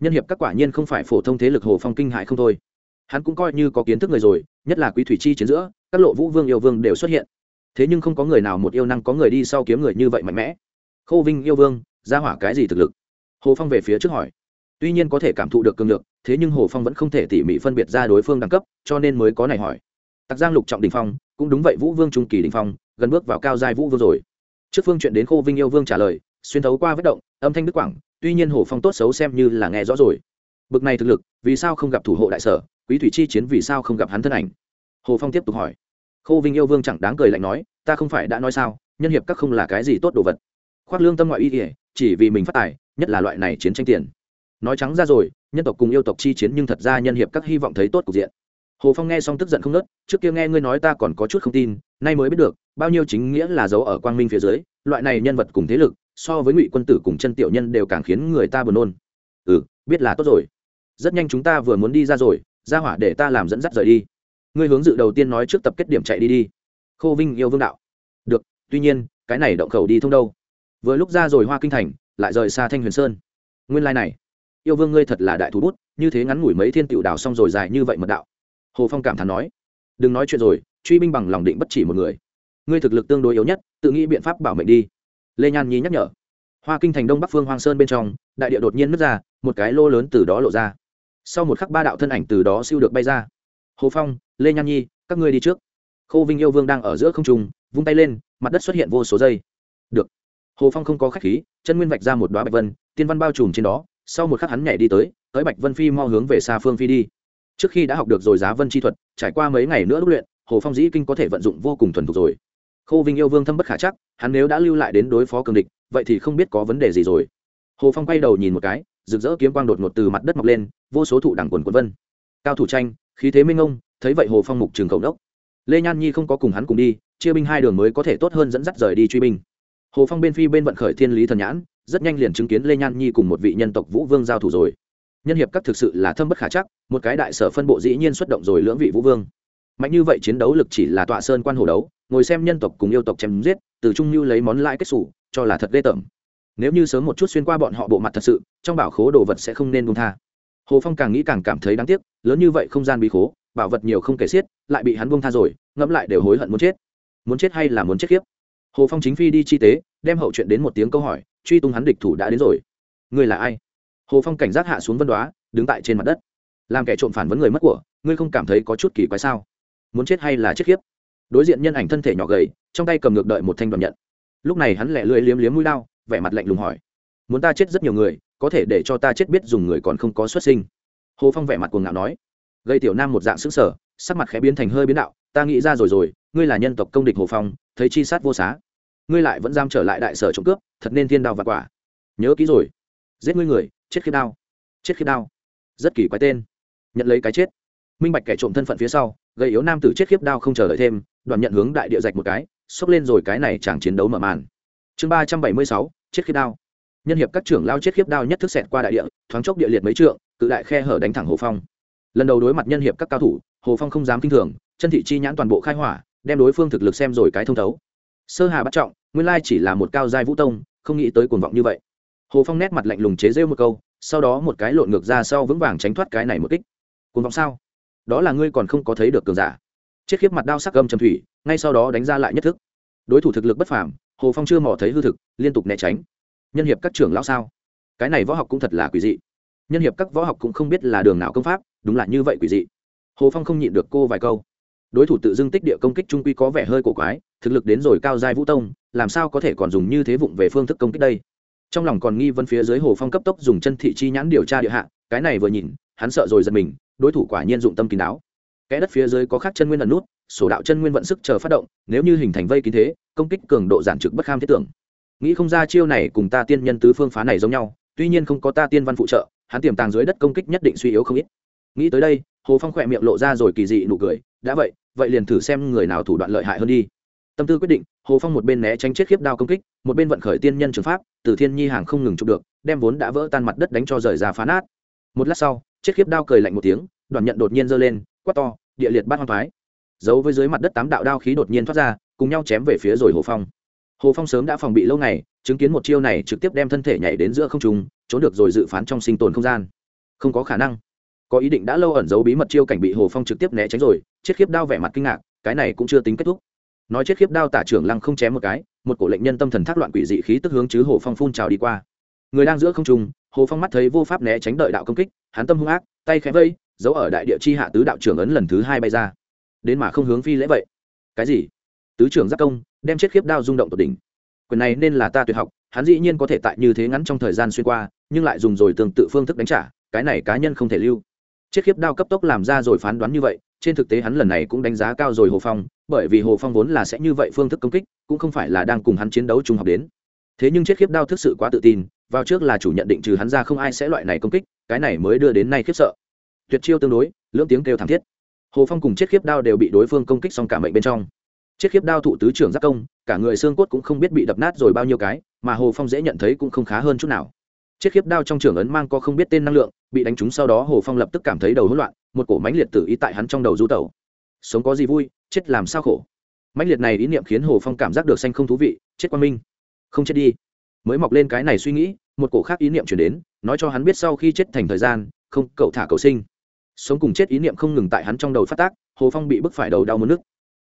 Speaker 1: Nhân hiệp các quả nhiên không phải phổ thông thế lực hồ phong kinh hại không thôi. Hắn cũng coi như có kiến thức người rồi, nhất là quý thủy chi chiến giữa, các lộ vũ vương yêu vương đều xuất hiện. Thế nhưng không có người nào một yêu năng có người đi sau kiếm người như vậy mạnh mẽ. Khô vinh yêu vương, ra hỏa cái gì thực lực? Hồ phong về phía trước hỏi. Tuy nhiên có thể cảm thụ được cường lực, thế nhưng hồ phong vẫn không thể tỉ mỉ phân biệt ra đối phương đẳng cấp, cho nên mới có này hỏi. Tặc giang lục trọng đình phong, cũng đúng vậy vũ vương trung kỳ đình phong, gần bước vào cao giai vũ vương rồi. Trước phương chuyện đến khô vinh yêu vương trả lời xuyên thấu qua vết động, âm thanh đức quảng, tuy nhiên hồ phong tốt xấu xem như là nghe rõ rồi. Bực này thực lực, vì sao không gặp thủ hộ đại sở, quý thủy chi chiến vì sao không gặp hắn thân ảnh? Hồ phong tiếp tục hỏi. Khô vinh yêu vương chẳng đáng cười lạnh nói, ta không phải đã nói sao, nhân hiệp các không là cái gì tốt đồ vật. Khoác lương tâm ngoại y kể chỉ vì mình phát tài, nhất là loại này chiến tranh tiền. Nói trắng ra rồi, nhân tộc cùng yêu tộc chi chiến nhưng thật ra nhân hiệp các hy vọng thấy tốt cục diện. Hồ phong nghe xong tức giận không nớt trước kia nghe ngươi nói ta còn có chút không tin, nay mới biết được, bao nhiêu chính nghĩa là giấu ở quang minh phía dưới, loại này nhân vật cùng thế lực so với ngụy quân tử cùng chân tiểu nhân đều càng khiến người ta buồn nôn. Ừ biết là tốt rồi. Rất nhanh chúng ta vừa muốn đi ra rồi, ra hỏa để ta làm dẫn dắt rời đi. Ngươi hướng dự đầu tiên nói trước tập kết điểm chạy đi đi. Khô vinh yêu vương đạo. Được, tuy nhiên, cái này động khẩu đi thông đâu? Vừa lúc ra rồi hoa kinh thành, lại rời xa thanh huyền sơn. Nguyên lai、like、này, yêu vương ngươi thật là đại thú bút, như thế ngắn ngủi mấy thiên tiểu đào xong rồi dài như vậy mật đạo. Hồ phong cảm thán nói. Đừng nói chuyện rồi, truy binh bằng lòng định bất chỉ một người. Ngươi thực lực tương đối yếu nhất, tự nghĩ biện pháp bảo mệnh đi lê nhan nhi nhắc nhở. Hoa kinh thành đông bắc phương hoang sơn bên trong, đại địa đột nhiên nứt ra, một cái lô lớn từ đó lộ ra. Sau một khắc ba đạo thân ảnh từ đó siêu được bay ra. Hồ phong, lê nhan nhi, các ngươi đi trước. Khô vinh yêu vương đang ở giữa không trung, vung tay lên, mặt đất xuất hiện vô số dây. Được. Hồ phong không có khách khí, chân nguyên vạch ra một đoá bạch vân, tiên văn bao trùm trên đó. Sau một khắc hắn nhảy đi tới tới bạch vân phi mo hướng về xa phương phi đi. Trước khi đã học được rồi giá vân chi thuật, trải qua mấy ngày nữa đúc luyện, hồ phong dĩ kinh có thể vận dụng vô cùng thuần thục rồi khô vinh yêu vương thâm bất khả chắc, hắn nếu đã lưu lại đến đối phó cường địch, vậy thì không biết có vấn đề gì rồi. Hồ phong quay đầu nhìn một cái, rực rỡ kiếm quang đột ngột từ mặt đất mọc lên, vô số thụ đẳng quần quần vân. Cao thủ tranh, khí thế minh ông thấy vậy hồ phong mục trường cầu đốc lê nhan nhi không có cùng hắn cùng đi, chia binh hai đường mới có thể tốt hơn dẫn dắt rời đi truy binh. Hồ phong bên phi bên vận khởi thiên lý thần nhãn, rất nhanh liền chứng kiến lê nhan nhi cùng một vị nhân tộc vũ vương giao thủ rồi. Nhân hiệp các thực sự là thâm bất khả chắc, một cái đại sở phân bộ dĩ nhiên xuất động rồi lưỡng vị vũ vương. Mạnh như vậy chiến đấu lực chỉ là tọa sơn quan hồ đấu ngồi xem nhân tộc cùng yêu tộc chém giết, từ trung lưu lấy món lãi kết xù, cho là thật ghê tởm. Nếu như sớm một chút xuyên qua bọn họ bộ mặt thật sự, trong bảo khố đồ vật sẽ không nên buông tha. Hồ phong càng nghĩ càng cảm thấy đáng tiếc, lớn như vậy không gian bí khố, bảo vật nhiều không kể xiết, lại bị hắn buông tha rồi, ngẫm lại đều hối hận muốn chết. Muốn chết hay là muốn chết khiếp? Hồ phong chính phi đi chi tế, đem hậu chuyện đến một tiếng câu hỏi, truy tung hắn địch thủ đã đến rồi. Ngươi là ai? Hồ phong cảnh giác hạ xuống vân đoá, đứng tại trên mặt đất. Làm kẻ trộm phản vấn người mất của, ngươi không cảm thấy có chút kỳ quái sao? Muốn chết hay là chết khiếp? Đối diện nhân ảnh thân thể nhỏ gầy, trong tay cầm ngược đợi một thanh đoàn nhận. Lúc này hắn lẹ lưỡi liếm liếm mũi lao, vẻ mặt lạnh lùng hỏi, muốn ta chết rất nhiều người, có thể để cho ta chết biết dùng người còn không có xuất sinh? Hồ phong vẻ mặt cuồng ngạo nói, gây tiểu nam một dạng xứng sở sắc mặt khẽ biến thành hơi biến đạo, ta nghĩ ra rồi rồi, ngươi là nhân tộc công địch hồ phong, thấy chi sát vô xá. Ngươi lại vẫn giam trở lại đại sở trộm cướp, thật nên thiên đao và quả. Nhớ kỹ rồi. Giết ngươi người, chết khi đao chết khi đao rất kỳ quái tên. Nhận lấy cái chết minh bạch kẻ trộm thân phận phía sau gây yếu nam tử chết khiếp đao không chờ đợi thêm, đoàn nhận hướng đại địa dạch một cái, xốc lên rồi cái này chẳng chiến đấu mở màn. Chương ba trăm bảy mươi sáu, chết khiếp đao nhân hiệp các trưởng lao chết khiếp đao nhất thức xẹt qua đại địa, thoáng chốc địa liệt mấy trượng, cự đại khe hở đánh thẳng hồ phong. Lần đầu đối mặt nhân hiệp các cao thủ, hồ phong không dám kinh thường, chân thị chi nhãn toàn bộ khai hỏa, đem đối phương thực lực xem rồi cái thông thấu. Sơ hà bắt trọng, nguyên lai chỉ là một cao giai vũ tông, không nghĩ tới cuồng vọng như vậy. Hồ phong nét mặt lạnh lùng chế rêu một câu, sau đó một cái lộn ngược ra sau vững vàng tránh thoát cái này một kích. Cuồng vọng sao? Đó là ngươi còn không có thấy được cường giả. Chết khiếp mặt đao sắc gầm trầm thủy, ngay sau đó đánh ra lại nhất thức. Đối thủ thực lực bất phàm, hồ phong chưa mò thấy hư thực, liên tục né tránh. Nhân hiệp các trưởng lão sao? Cái này võ học cũng thật là quỷ dị. Nhân hiệp các võ học cũng không biết là đường nào công pháp, đúng là như vậy quỷ dị. Hồ phong không nhịn được cô vài câu. Đối thủ tự dưng tích địa công kích trung quy có vẻ hơi cổ quái, thực lực đến rồi cao giai vũ tông, làm sao có thể còn dùng như thế vụng về phương thức công kích đây? Trong lòng còn nghi vấn phía dưới hồ phong cấp tốc dùng chân thị chi nhãn điều tra địa hạ, cái này vừa nhìn, hắn sợ rồi giật mình đối thủ quả nhiên dụng tâm kín đáo. Kẽ đất phía dưới có khắc chân nguyên ẩn nút, sổ đạo chân nguyên vận sức chờ phát động, nếu như hình thành vây kín thế, công kích cường độ giản trực bất kham thiết tưởng. Nghĩ không ra chiêu này cùng ta tiên nhân tứ phương phá này giống nhau, tuy nhiên không có ta tiên văn phụ trợ, hắn tiềm tàng dưới đất công kích nhất định suy yếu không ít. Nghĩ tới đây, hồ phong khỏe miệng lộ ra rồi kỳ dị nụ cười, đã vậy vậy liền thử xem người nào thủ đoạn lợi hại hơn đi. Tâm tư quyết định, hồ phong một bên né tránh chết khiếp đao công kích, một bên vận khởi tiên nhân trường pháp, từ thiên nhi hàng không ngừng chụp được, đem vốn đã vỡ tan mặt đất đánh cho rời ra phá nát. Một lát sau chết khiếp đao cười lạnh một tiếng, đoàn nhận đột nhiên giơ lên, quát to, địa liệt bát hoang thoái. Giấu với dưới mặt đất tám đạo đao khí đột nhiên thoát ra, cùng nhau chém về phía rồi hồ phong. Hồ phong sớm đã phòng bị lâu ngày, chứng kiến một chiêu này trực tiếp đem thân thể nhảy đến giữa không trung, trốn được rồi dự phán trong sinh tồn không gian. Không có khả năng. Có ý định đã lâu ẩn giấu bí mật chiêu cảnh bị hồ phong trực tiếp né tránh rồi, chết khiếp đao vẻ mặt kinh ngạc, cái này cũng chưa tính kết thúc. Nói chết khiếp đao tả trưởng lăng không chém một cái, một cổ lệnh nhân tâm thần thác loạn quỷ dị khí tức hướng chứ hồ phong phun trào đi qua người đang giữa không trung, hồ phong mắt thấy vô pháp né tránh đợi đạo công kích, hắn tâm hung ác, tay khẽ vây, giấu ở đại địa chi hạ tứ đạo trưởng ấn lần thứ hai bay ra. Đến mà không hướng phi lễ vậy. Cái gì? Tứ trưởng giác công, đem chết khiếp đao rung động tột đỉnh. Quyền này nên là ta tuyệt học, hắn dĩ nhiên có thể tại như thế ngắn trong thời gian xuyên qua, nhưng lại dùng rồi tương tự phương thức đánh trả, cái này cá nhân không thể lưu. Chết khiếp đao cấp tốc làm ra rồi phán đoán như vậy, trên thực tế hắn lần này cũng đánh giá cao rồi hồ phong, bởi vì hồ phong vốn là sẽ như vậy phương thức công kích, cũng không phải là đang cùng hắn chiến đấu trung học đến. Thế nhưng chết khiếp đao thực sự quá tự tin vào trước là chủ nhận định trừ hắn ra không ai sẽ loại này công kích, cái này mới đưa đến nay khiếp sợ. Tuyệt chiêu tương đối, lưỡng tiếng kêu thảm thiết. Hồ phong cùng chết khiếp đao đều bị đối phương công kích xong cả mệnh bên trong. Chết khiếp đao thụ tứ trưởng giác công, cả người xương cốt cũng không biết bị đập nát rồi bao nhiêu cái, mà hồ phong dễ nhận thấy cũng không khá hơn chút nào. Chết khiếp đao trong trường ấn mang có không biết tên năng lượng, bị đánh trúng sau đó hồ phong lập tức cảm thấy đầu hỗn loạn, một cổ mánh liệt tử ý tại hắn trong đầu du tẩu. Sống có gì vui, chết làm sao khổ. Mãnh liệt này ý niệm khiến hồ phong cảm giác được xanh không thú vị, chết quan minh. Không chết đi mới mọc lên cái này suy nghĩ, một cổ khác ý niệm chuyển đến, nói cho hắn biết sau khi chết thành thời gian, không, cậu thả cầu sinh. Sống cùng chết ý niệm không ngừng tại hắn trong đầu phát tác, hồ phong bị bức phải đầu đau mất nước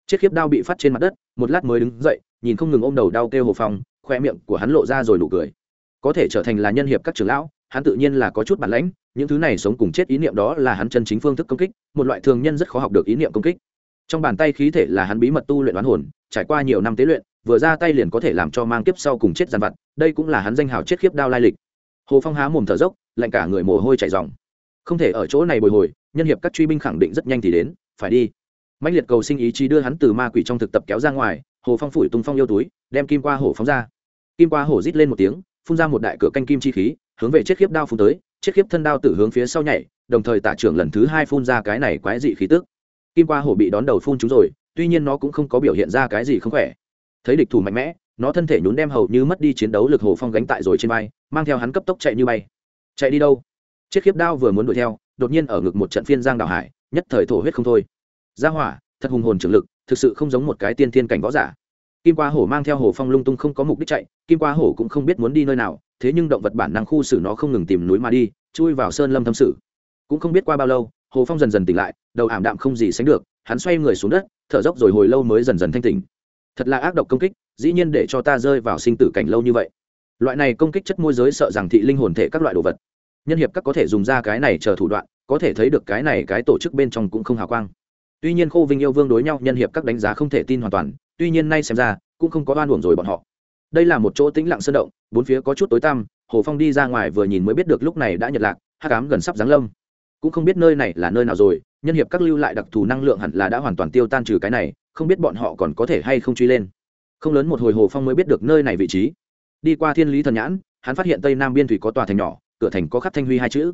Speaker 1: chiếc khiếp đau bị phát trên mặt đất, một lát mới đứng dậy, nhìn không ngừng ôm đầu đau kêu hồ phong khoe miệng của hắn lộ ra rồi nụ cười. Có thể trở thành là nhân hiệp các trưởng lão, hắn tự nhiên là có chút bản lãnh, những thứ này sống cùng chết ý niệm đó là hắn chân chính phương thức công kích, một loại thường nhân rất khó học được ý niệm công kích trong bàn tay khí thể là hắn bí mật tu luyện oán hồn, trải qua nhiều năm tế luyện, vừa ra tay liền có thể làm cho mang kiếp sau cùng chết dàn vặt, đây cũng là hắn danh hào chết khiếp đao lai lịch. Hồ phong há mồm thở dốc, lạnh cả người mồ hôi chảy dòng không thể ở chỗ này bồi hồi, nhân hiệp các truy binh khẳng định rất nhanh thì đến, phải đi. Mạnh liệt cầu sinh ý chí đưa hắn từ ma quỷ trong thực tập kéo ra ngoài, hồ phong phủi tung phong yêu túi, đem kim qua hổ phóng ra. Kim qua hổ rít lên một tiếng, phun ra một đại cửa canh kim chi khí, hướng về chết khiếp đao phun tới, chết khiếp thân đao tử hướng phía sau nhảy, đồng thời tả trưởng lần thứ hai phun ra cái này quái dị khí tức kim qua hổ bị đón đầu phun chúng rồi tuy nhiên nó cũng không có biểu hiện ra cái gì không khỏe. Thấy địch thủ mạnh mẽ nó thân thể nhún đem hầu như mất đi chiến đấu lực hồ phong gánh tại rồi trên bay, mang theo hắn cấp tốc chạy như bay. Chạy đi đâu? Chiếc khiếp đao vừa muốn đuổi theo đột nhiên ở ngực một trận phiên giang đào hải nhất thời thổ huyết không thôi. Gia hỏa thật hùng hồn trưởng lực thực sự không giống một cái tiên thiên cảnh võ giả. Kim qua hổ mang theo hồ phong lung tung không có mục đích chạy kim qua hổ cũng không biết muốn đi nơi nào thế nhưng động vật bản năng khu xử nó không ngừng tìm núi mà đi chui vào sơn lâm thâm sự. Cũng không biết qua bao lâu hồ phong dần dần tỉnh lại, đầu ảm đạm không gì sánh được, hắn xoay người xuống đất, thở dốc rồi hồi lâu mới dần dần thanh tỉnh. Thật là ác độc công kích, dĩ nhiên để cho ta rơi vào sinh tử cảnh lâu như vậy. Loại này công kích chất môi giới sợ rằng thị linh hồn thể các loại đồ vật. Nhân hiệp các có thể dùng ra cái này chờ thủ đoạn, có thể thấy được cái này cái tổ chức bên trong cũng không hào quang. Tuy nhiên khô vinh yêu vương đối nhau, nhân hiệp các đánh giá không thể tin hoàn toàn, tuy nhiên nay xem ra, cũng không có oan uổng rồi bọn họ. Đây là một chỗ tĩnh lặng sơn động, bốn phía có chút tối tăm, hồ phong đi ra ngoài vừa nhìn mới biết được lúc này đã nhật lạc hát cám gần sắp giáng lâm cũng không biết nơi này là nơi nào rồi, nhân hiệp các lưu lại đặc thù năng lượng hẳn là đã hoàn toàn tiêu tan trừ cái này, không biết bọn họ còn có thể hay không truy lên. Không lớn một hồi hồ phong mới biết được nơi này vị trí. Đi qua thiên lý thần nhãn, hắn phát hiện tây nam biên thủy có tòa thành nhỏ, cửa thành có khắc thanh huy hai chữ.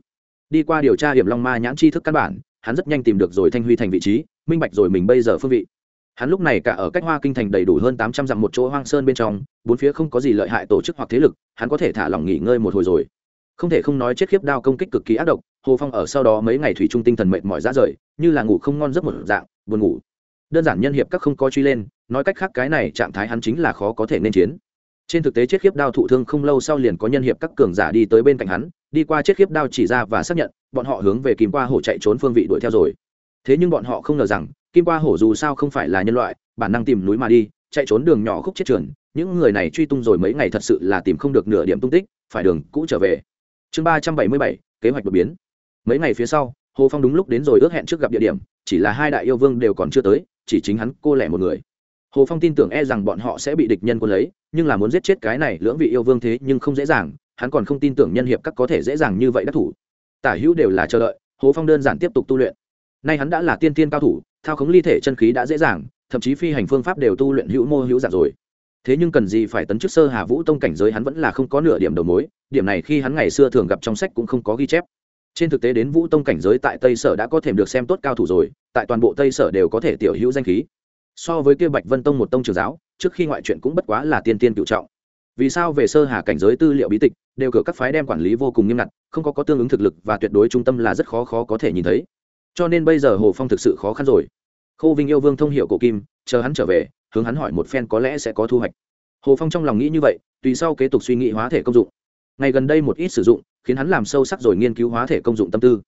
Speaker 1: Đi qua điều tra hiểm long ma nhãn chi thức căn bản, hắn rất nhanh tìm được rồi thanh huy thành vị trí, minh bạch rồi mình bây giờ phương vị. Hắn lúc này cả ở cách hoa kinh thành đầy đủ hơn tám trăm dặm một chỗ hoang sơn bên trong, bốn phía không có gì lợi hại tổ chức hoặc thế lực, hắn có thể thả lỏng nghỉ ngơi một hồi rồi không thể không nói chết khiếp đao công kích cực kỳ ác độc, hồ phong ở sau đó mấy ngày thủy trung tinh thần mệt mỏi ra rời, như là ngủ không ngon giấc một dạng, buồn ngủ. Đơn giản nhân hiệp các không có truy lên, nói cách khác cái này trạng thái hắn chính là khó có thể nên chiến. Trên thực tế chết khiếp đao thụ thương không lâu sau liền có nhân hiệp các cường giả đi tới bên cạnh hắn, đi qua chết khiếp đao chỉ ra và xác nhận, bọn họ hướng về kim qua hổ chạy trốn phương vị đuổi theo rồi. Thế nhưng bọn họ không ngờ rằng, kim qua hổ dù sao không phải là nhân loại, bản năng tìm núi mà đi, chạy trốn đường nhỏ khúc chết trường những người này truy tung rồi mấy ngày thật sự là tìm không được nửa điểm tung tích, phải đường cũ trở về chương ba trăm bảy mươi bảy, kế hoạch đột biến. Mấy ngày phía sau, hồ phong đúng lúc đến rồi ước hẹn trước gặp địa điểm, chỉ là hai đại yêu vương đều còn chưa tới, chỉ chính hắn, cô lẻ một người. Hồ phong tin tưởng e rằng bọn họ sẽ bị địch nhân quân lấy, nhưng là muốn giết chết cái này lưỡng vị yêu vương thế nhưng không dễ dàng, hắn còn không tin tưởng nhân hiệp các có thể dễ dàng như vậy đắc thủ. Tả hữu đều là chờ đợi, hồ phong đơn giản tiếp tục tu luyện. Nay hắn đã là tiên tiên cao thủ, thao khống ly thể chân khí đã dễ dàng, thậm chí phi hành phương pháp đều tu luyện hữu mô hữu dạng rồi thế nhưng cần gì phải tấn chức sơ hà vũ tông cảnh giới hắn vẫn là không có nửa điểm đầu mối, điểm này khi hắn ngày xưa thường gặp trong sách cũng không có ghi chép. Trên thực tế đến vũ tông cảnh giới tại tây sở đã có thể được xem tốt cao thủ rồi, tại toàn bộ tây sở đều có thể tiểu hữu danh khí. So với kia bạch vân tông một tông trường giáo, trước khi ngoại chuyện cũng bất quá là tiên tiên cựu trọng. Vì sao về sơ hà cảnh giới tư liệu bí tịch, đều cửa các phái đem quản lý vô cùng nghiêm ngặt, không có có tương ứng thực lực và tuyệt đối trung tâm là rất khó khó có thể nhìn thấy. Cho nên bây giờ hồ phong thực sự khó khăn rồi. Khô vinh yêu vương thông hiệu cổ kim, chờ hắn trở về hướng hắn hỏi một phen có lẽ sẽ có thu hoạch. Hồ phong trong lòng nghĩ như vậy, tùy sau kế tục suy nghĩ hóa thể công dụng. Ngày gần đây một ít sử dụng, khiến hắn làm sâu sắc rồi nghiên cứu hóa thể công dụng tâm tư.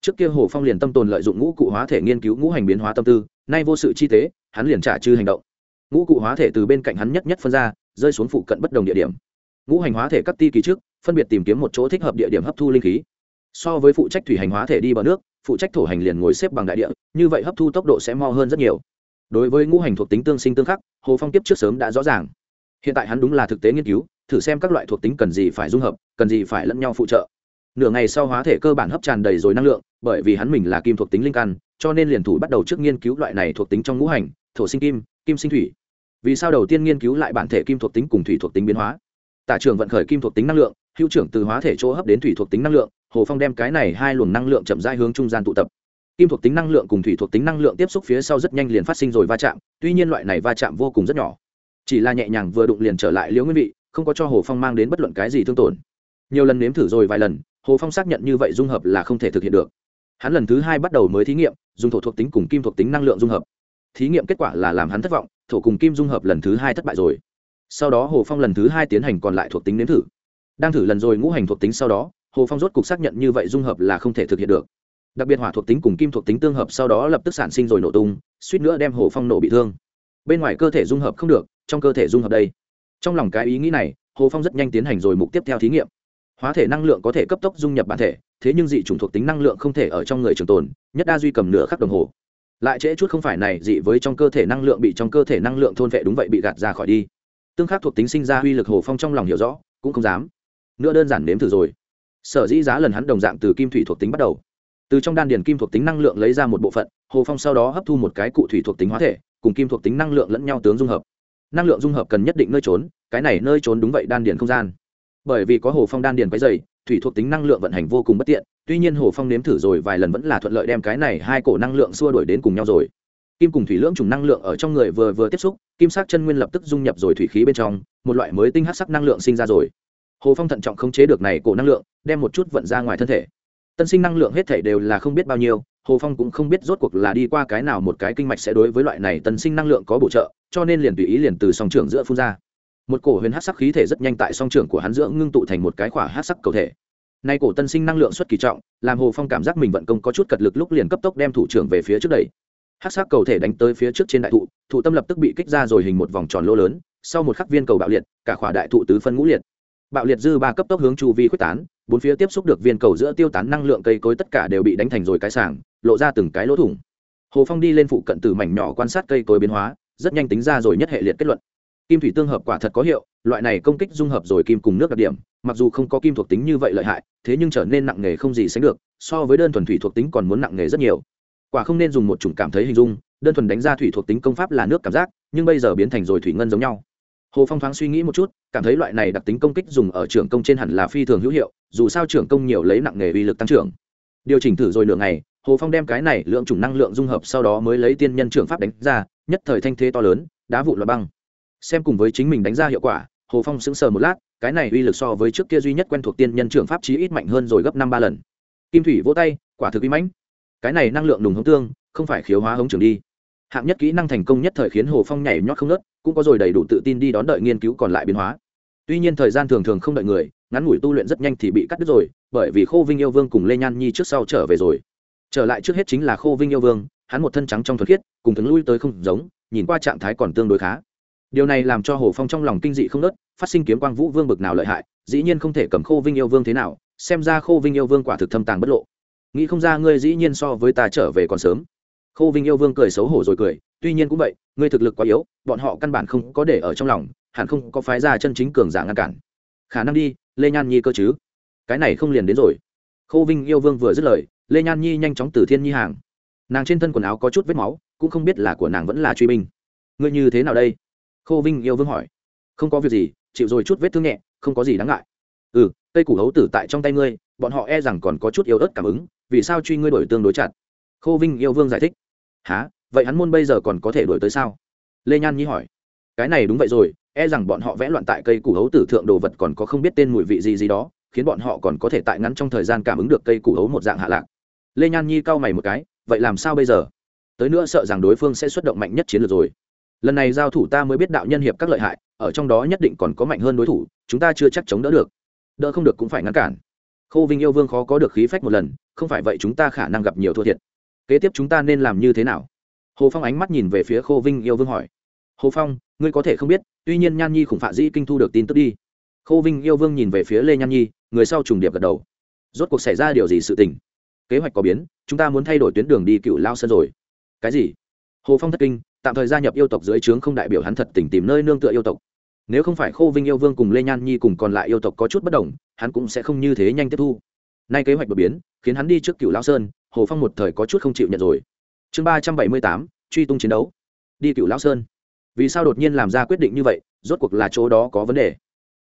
Speaker 1: Trước kia hồ phong liền tâm tồn lợi dụng ngũ cụ hóa thể nghiên cứu ngũ hành biến hóa tâm tư, nay vô sự chi tế, hắn liền trả chư hành động. Ngũ cụ hóa thể từ bên cạnh hắn nhất nhất phân ra, rơi xuống phụ cận bất đồng địa điểm. Ngũ hành hóa thể các ti kỳ trước, phân biệt tìm kiếm một chỗ thích hợp địa điểm hấp thu linh khí. So với phụ trách thủy hành hóa thể đi bờ nước, phụ trách thổ hành liền ngồi xếp bằng đại địa, như vậy hấp thu tốc độ sẽ mo hơn rất nhiều đối với ngũ hành thuộc tính tương sinh tương khắc, hồ phong tiếp trước sớm đã rõ ràng. Hiện tại hắn đúng là thực tế nghiên cứu, thử xem các loại thuộc tính cần gì phải dung hợp, cần gì phải lẫn nhau phụ trợ. Nửa ngày sau hóa thể cơ bản hấp tràn đầy rồi năng lượng, bởi vì hắn mình là kim thuộc tính linh căn, cho nên liền thủ bắt đầu trước nghiên cứu loại này thuộc tính trong ngũ hành, thổ sinh kim kim sinh thủy. Vì sao đầu tiên nghiên cứu lại bản thể kim thuộc tính cùng thủy thuộc tính biến hóa? Tả trưởng vận khởi kim thuộc tính năng lượng, hữu trưởng từ hóa thể chỗ hấp đến thủy thuộc tính năng lượng, hồ phong đem cái này hai luồng năng lượng chậm rãi hướng trung gian tụ tập kim thuộc tính năng lượng cùng thủy thuộc tính năng lượng tiếp xúc phía sau rất nhanh liền phát sinh rồi va chạm, tuy nhiên loại này va chạm vô cùng rất nhỏ. Chỉ là nhẹ nhàng vừa đụng liền trở lại liễu nguyên vị, không có cho hồ phong mang đến bất luận cái gì thương tổn. Nhiều lần nếm thử rồi vài lần, hồ phong xác nhận như vậy dung hợp là không thể thực hiện được. Hắn lần thứ hai bắt đầu mới thí nghiệm, dùng thổ thuộc tính cùng kim thuộc tính năng lượng dung hợp. Thí nghiệm kết quả là làm hắn thất vọng, thổ cùng kim dung hợp lần thứ hai thất bại rồi. Sau đó hồ phong lần thứ hai tiến hành còn lại thuộc tính nếm thử. Đang thử lần rồi ngũ hành thuộc tính sau đó, hồ phong rốt cục xác nhận như vậy dung hợp là không thể thực hiện được đặc biệt hỏa thuộc tính cùng kim thuộc tính tương hợp sau đó lập tức sản sinh rồi nổ tung, suýt nữa đem hồ phong nổ bị thương. Bên ngoài cơ thể dung hợp không được, trong cơ thể dung hợp đây. Trong lòng cái ý nghĩ này, hồ phong rất nhanh tiến hành rồi mục tiếp theo thí nghiệm. Hóa thể năng lượng có thể cấp tốc dung nhập bản thể, thế nhưng dị chủng thuộc tính năng lượng không thể ở trong người trường tồn, nhất đa duy cầm nửa khắc đồng hồ. Lại trễ chút không phải này, dị với trong cơ thể năng lượng bị trong cơ thể năng lượng thôn vệ đúng vậy bị gạt ra khỏi đi. Tương khắc thuộc tính sinh ra uy lực hồ phong trong lòng hiểu rõ, cũng không dám. Nữa đơn giản nếm thử rồi. Sở dĩ giá lần hắn đồng dạng từ kim thủy thuộc tính bắt đầu từ trong đan điền kim thuộc tính năng lượng lấy ra một bộ phận, hồ phong sau đó hấp thu một cái cụ thủy thuộc tính hóa thể, cùng kim thuộc tính năng lượng lẫn nhau tướng dung hợp. Năng lượng dung hợp cần nhất định nơi trốn, cái này nơi trốn đúng vậy đan điền không gian. Bởi vì có hồ phong đan điền quấy dày thủy thuộc tính năng lượng vận hành vô cùng bất tiện, tuy nhiên hồ phong nếm thử rồi vài lần vẫn là thuận lợi đem cái này hai cổ năng lượng xua đuổi đến cùng nhau rồi. Kim cùng thủy lưỡng trùng năng lượng ở trong người vừa vừa tiếp xúc, kim sắc chân nguyên lập tức dung nhập rồi thủy khí bên trong, một loại mới tinh hát sắc năng lượng sinh ra rồi. Hồ phong thận trọng không chế được này cổ năng lượng, đem một chút vận ra ngoài thân thể tân sinh năng lượng hết thể đều là không biết bao nhiêu, hồ phong cũng không biết rốt cuộc là đi qua cái nào một cái kinh mạch sẽ đối với loại này tân sinh năng lượng có bổ trợ, cho nên liền tùy ý liền từ song trưởng giữa phun ra. Một cổ huyền hát sắc khí thể rất nhanh tại song trưởng của hắn giữa ngưng tụ thành một cái khỏa hát sắc cầu thể. Nay cổ tân sinh năng lượng xuất kỳ trọng, làm hồ phong cảm giác mình vận công có chút cật lực lúc liền cấp tốc đem thủ trưởng về phía trước đẩy. Hát sắc cầu thể đánh tới phía trước trên đại thụ thụ tâm lập tức bị kích ra rồi hình một vòng tròn lỗ lớn, sau một khắc viên cầu bạo liệt, cả khỏa đại thụ tứ phân ngũ liệt bạo liệt dư ba cấp tốc hướng chu vi quyết tán, bốn phía tiếp xúc được viên cầu giữa tiêu tán năng lượng cây cối tất cả đều bị đánh thành rồi cái sảng, lộ ra từng cái lỗ thủng. Hồ phong đi lên phụ cận từ mảnh nhỏ quan sát cây cối biến hóa, rất nhanh tính ra rồi nhất hệ liệt kết luận. Kim thủy tương hợp quả thật có hiệu, loại này công kích dung hợp rồi kim cùng nước đặc điểm, mặc dù không có kim thuộc tính như vậy lợi hại, thế nhưng trở nên nặng nghề không gì sánh được, so với đơn thuần thủy thuộc tính còn muốn nặng nghề rất nhiều. Quả không nên dùng một chủng cảm thấy hình dung, đơn thuần đánh ra thủy thuộc tính công pháp là nước cảm giác, nhưng bây giờ biến thành rồi thủy ngân giống nhau hồ phong thoáng suy nghĩ một chút, cảm thấy loại này đặc tính công kích dùng ở trưởng công trên hẳn là phi thường hữu hiệu, dù sao trưởng công nhiều lấy nặng nghề uy lực tăng trưởng. Điều chỉnh thử rồi nửa ngày, hồ phong đem cái này lượng chủng năng lượng dung hợp sau đó mới lấy tiên nhân trưởng pháp đánh ra, nhất thời thanh thế to lớn, đá vụ loại băng. Xem cùng với chính mình đánh ra hiệu quả, hồ phong sững sờ một lát, cái này uy lực so với trước kia duy nhất quen thuộc tiên nhân trưởng pháp chí ít mạnh hơn rồi gấp năm ba lần. Kim thủy vỗ tay, quả thực uy mãnh. Cái này năng lượng đùng hống tương, không phải khiếu hóa hống trưởng đi hạng nhất kỹ năng thành công nhất thời khiến hồ phong nhảy nhót không nớt cũng có rồi đầy đủ tự tin đi đón đợi nghiên cứu còn lại biến hóa. Tuy nhiên thời gian thường thường không đợi người, ngắn ngủi tu luyện rất nhanh thì bị cắt đứt rồi, bởi vì khô vinh yêu vương cùng lê nhan nhi trước sau trở về rồi. Trở lại trước hết chính là khô vinh yêu vương, hắn một thân trắng trong thuật khiết, cùng thường lui tới không giống, nhìn qua trạng thái còn tương đối khá. Điều này làm cho hồ phong trong lòng kinh dị không nớt phát sinh kiếm quang vũ vương bực nào lợi hại, dĩ nhiên không thể cầm khô vinh yêu vương thế nào, xem ra khô vinh yêu vương quả thực thâm tàng bất lộ. Nghĩ không ra ngươi dĩ nhiên so với ta trở về còn sớm khô vinh yêu vương cười xấu hổ rồi cười, tuy nhiên cũng vậy, ngươi thực lực quá yếu, bọn họ căn bản không có để ở trong lòng, hẳn không có phái ra chân chính cường giả ngăn cản. Khả năng đi, lê nhan nhi cơ chứ? Cái này không liền đến rồi. Khô vinh yêu vương vừa dứt lời, lê nhan nhi nhanh chóng từ thiên nhi hàng. Nàng trên thân quần áo có chút vết máu, cũng không biết là của nàng vẫn là truy binh. Ngươi như thế nào đây? Khô vinh yêu vương hỏi. Không có việc gì, chịu rồi chút vết thương nhẹ, không có gì đáng ngại. Ừ cây củ hấu tử tại trong tay ngươi, bọn họ e rằng còn có chút yếu ớt cảm ứng, vì sao truy ngươi đổi tương đối chặt? Khô vinh yêu vương giải thích. Há vậy hắn môn bây giờ còn có thể đổi tới sao? Lê nhan nhi hỏi. Cái này đúng vậy rồi e rằng bọn họ vẽ loạn tại cây củ hấu tử thượng đồ vật còn có không biết tên mùi vị gì gì đó, khiến bọn họ còn có thể tại ngắn trong thời gian cảm ứng được cây củ hấu một dạng hạ lạc. Lê nhan nhi cau mày một cái, vậy làm sao bây giờ? Tới nữa sợ rằng đối phương sẽ xuất động mạnh nhất chiến lược rồi. Lần này giao thủ ta mới biết đạo nhân hiệp các lợi hại, ở trong đó nhất định còn có mạnh hơn đối thủ, chúng ta chưa chắc chống đỡ được. Đỡ không được cũng phải ngăn cản. Khô vinh yêu vương khó có được khí phách một lần, không phải vậy chúng ta khả năng gặp nhiều thua thiệt kế tiếp chúng ta nên làm như thế nào? Hồ phong ánh mắt nhìn về phía khô vinh yêu vương hỏi. Hồ phong, ngươi có thể không biết, tuy nhiên nhan nhi khủng phạ dĩ kinh thu được tin tức đi. Khô vinh yêu vương nhìn về phía lê nhan nhi, người sau trùng điệp gật đầu. Rốt cuộc xảy ra điều gì sự tình? Kế hoạch có biến, chúng ta muốn thay đổi tuyến đường đi cựu lao Sơn rồi. Cái gì? Hồ phong thất kinh, tạm thời gia nhập yêu tộc dưới trướng không đại biểu hắn thật tỉnh tìm nơi nương tựa yêu tộc. Nếu không phải khô vinh yêu vương cùng lê nhan nhi cùng còn lại yêu tộc có chút bất đồng, hắn cũng sẽ không như thế nhanh tiếp thu. Nay kế hoạch đột biến, khiến hắn đi trước cựu lao sơn hồ phong một thời có chút không chịu nhận rồi. Chương ba trăm bảy mươi tám, truy tung chiến đấu. Đi cựu Lão sơn. Vì sao đột nhiên làm ra quyết định như vậy, rốt cuộc là chỗ đó có vấn đề.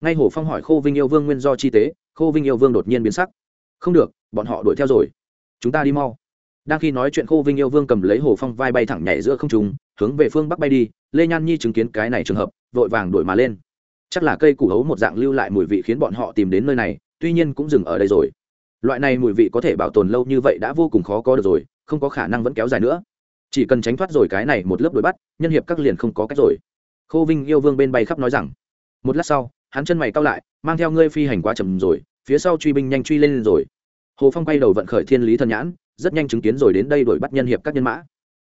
Speaker 1: Ngay hồ phong hỏi khô vinh yêu vương nguyên do chi tế, khô vinh yêu vương đột nhiên biến sắc. Không được, bọn họ đuổi theo rồi. Chúng ta đi mau. Đang khi nói chuyện khô vinh yêu vương cầm lấy hồ phong vai bay thẳng nhảy giữa không trùng hướng về phương bắc bay đi, lê nhan nhi chứng kiến cái này trường hợp, vội vàng đuổi mà lên. Chắc là cây củ hấu một dạng lưu lại mùi vị khiến bọn họ tìm đến nơi này, tuy nhiên cũng dừng ở đây rồi loại này mùi vị có thể bảo tồn lâu như vậy đã vô cùng khó có được rồi, không có khả năng vẫn kéo dài nữa. Chỉ cần tránh thoát rồi cái này một lớp đuổi bắt, nhân hiệp các liền không có cách rồi. Khô vinh yêu vương bên bay khắp nói rằng, một lát sau, hắn chân mày cao lại, mang theo ngươi phi hành quá chậm rồi, phía sau truy binh nhanh truy lên rồi. Hồ phong quay đầu vận khởi thiên lý thần nhãn, rất nhanh chứng kiến rồi đến đây đuổi bắt nhân hiệp các nhân mã.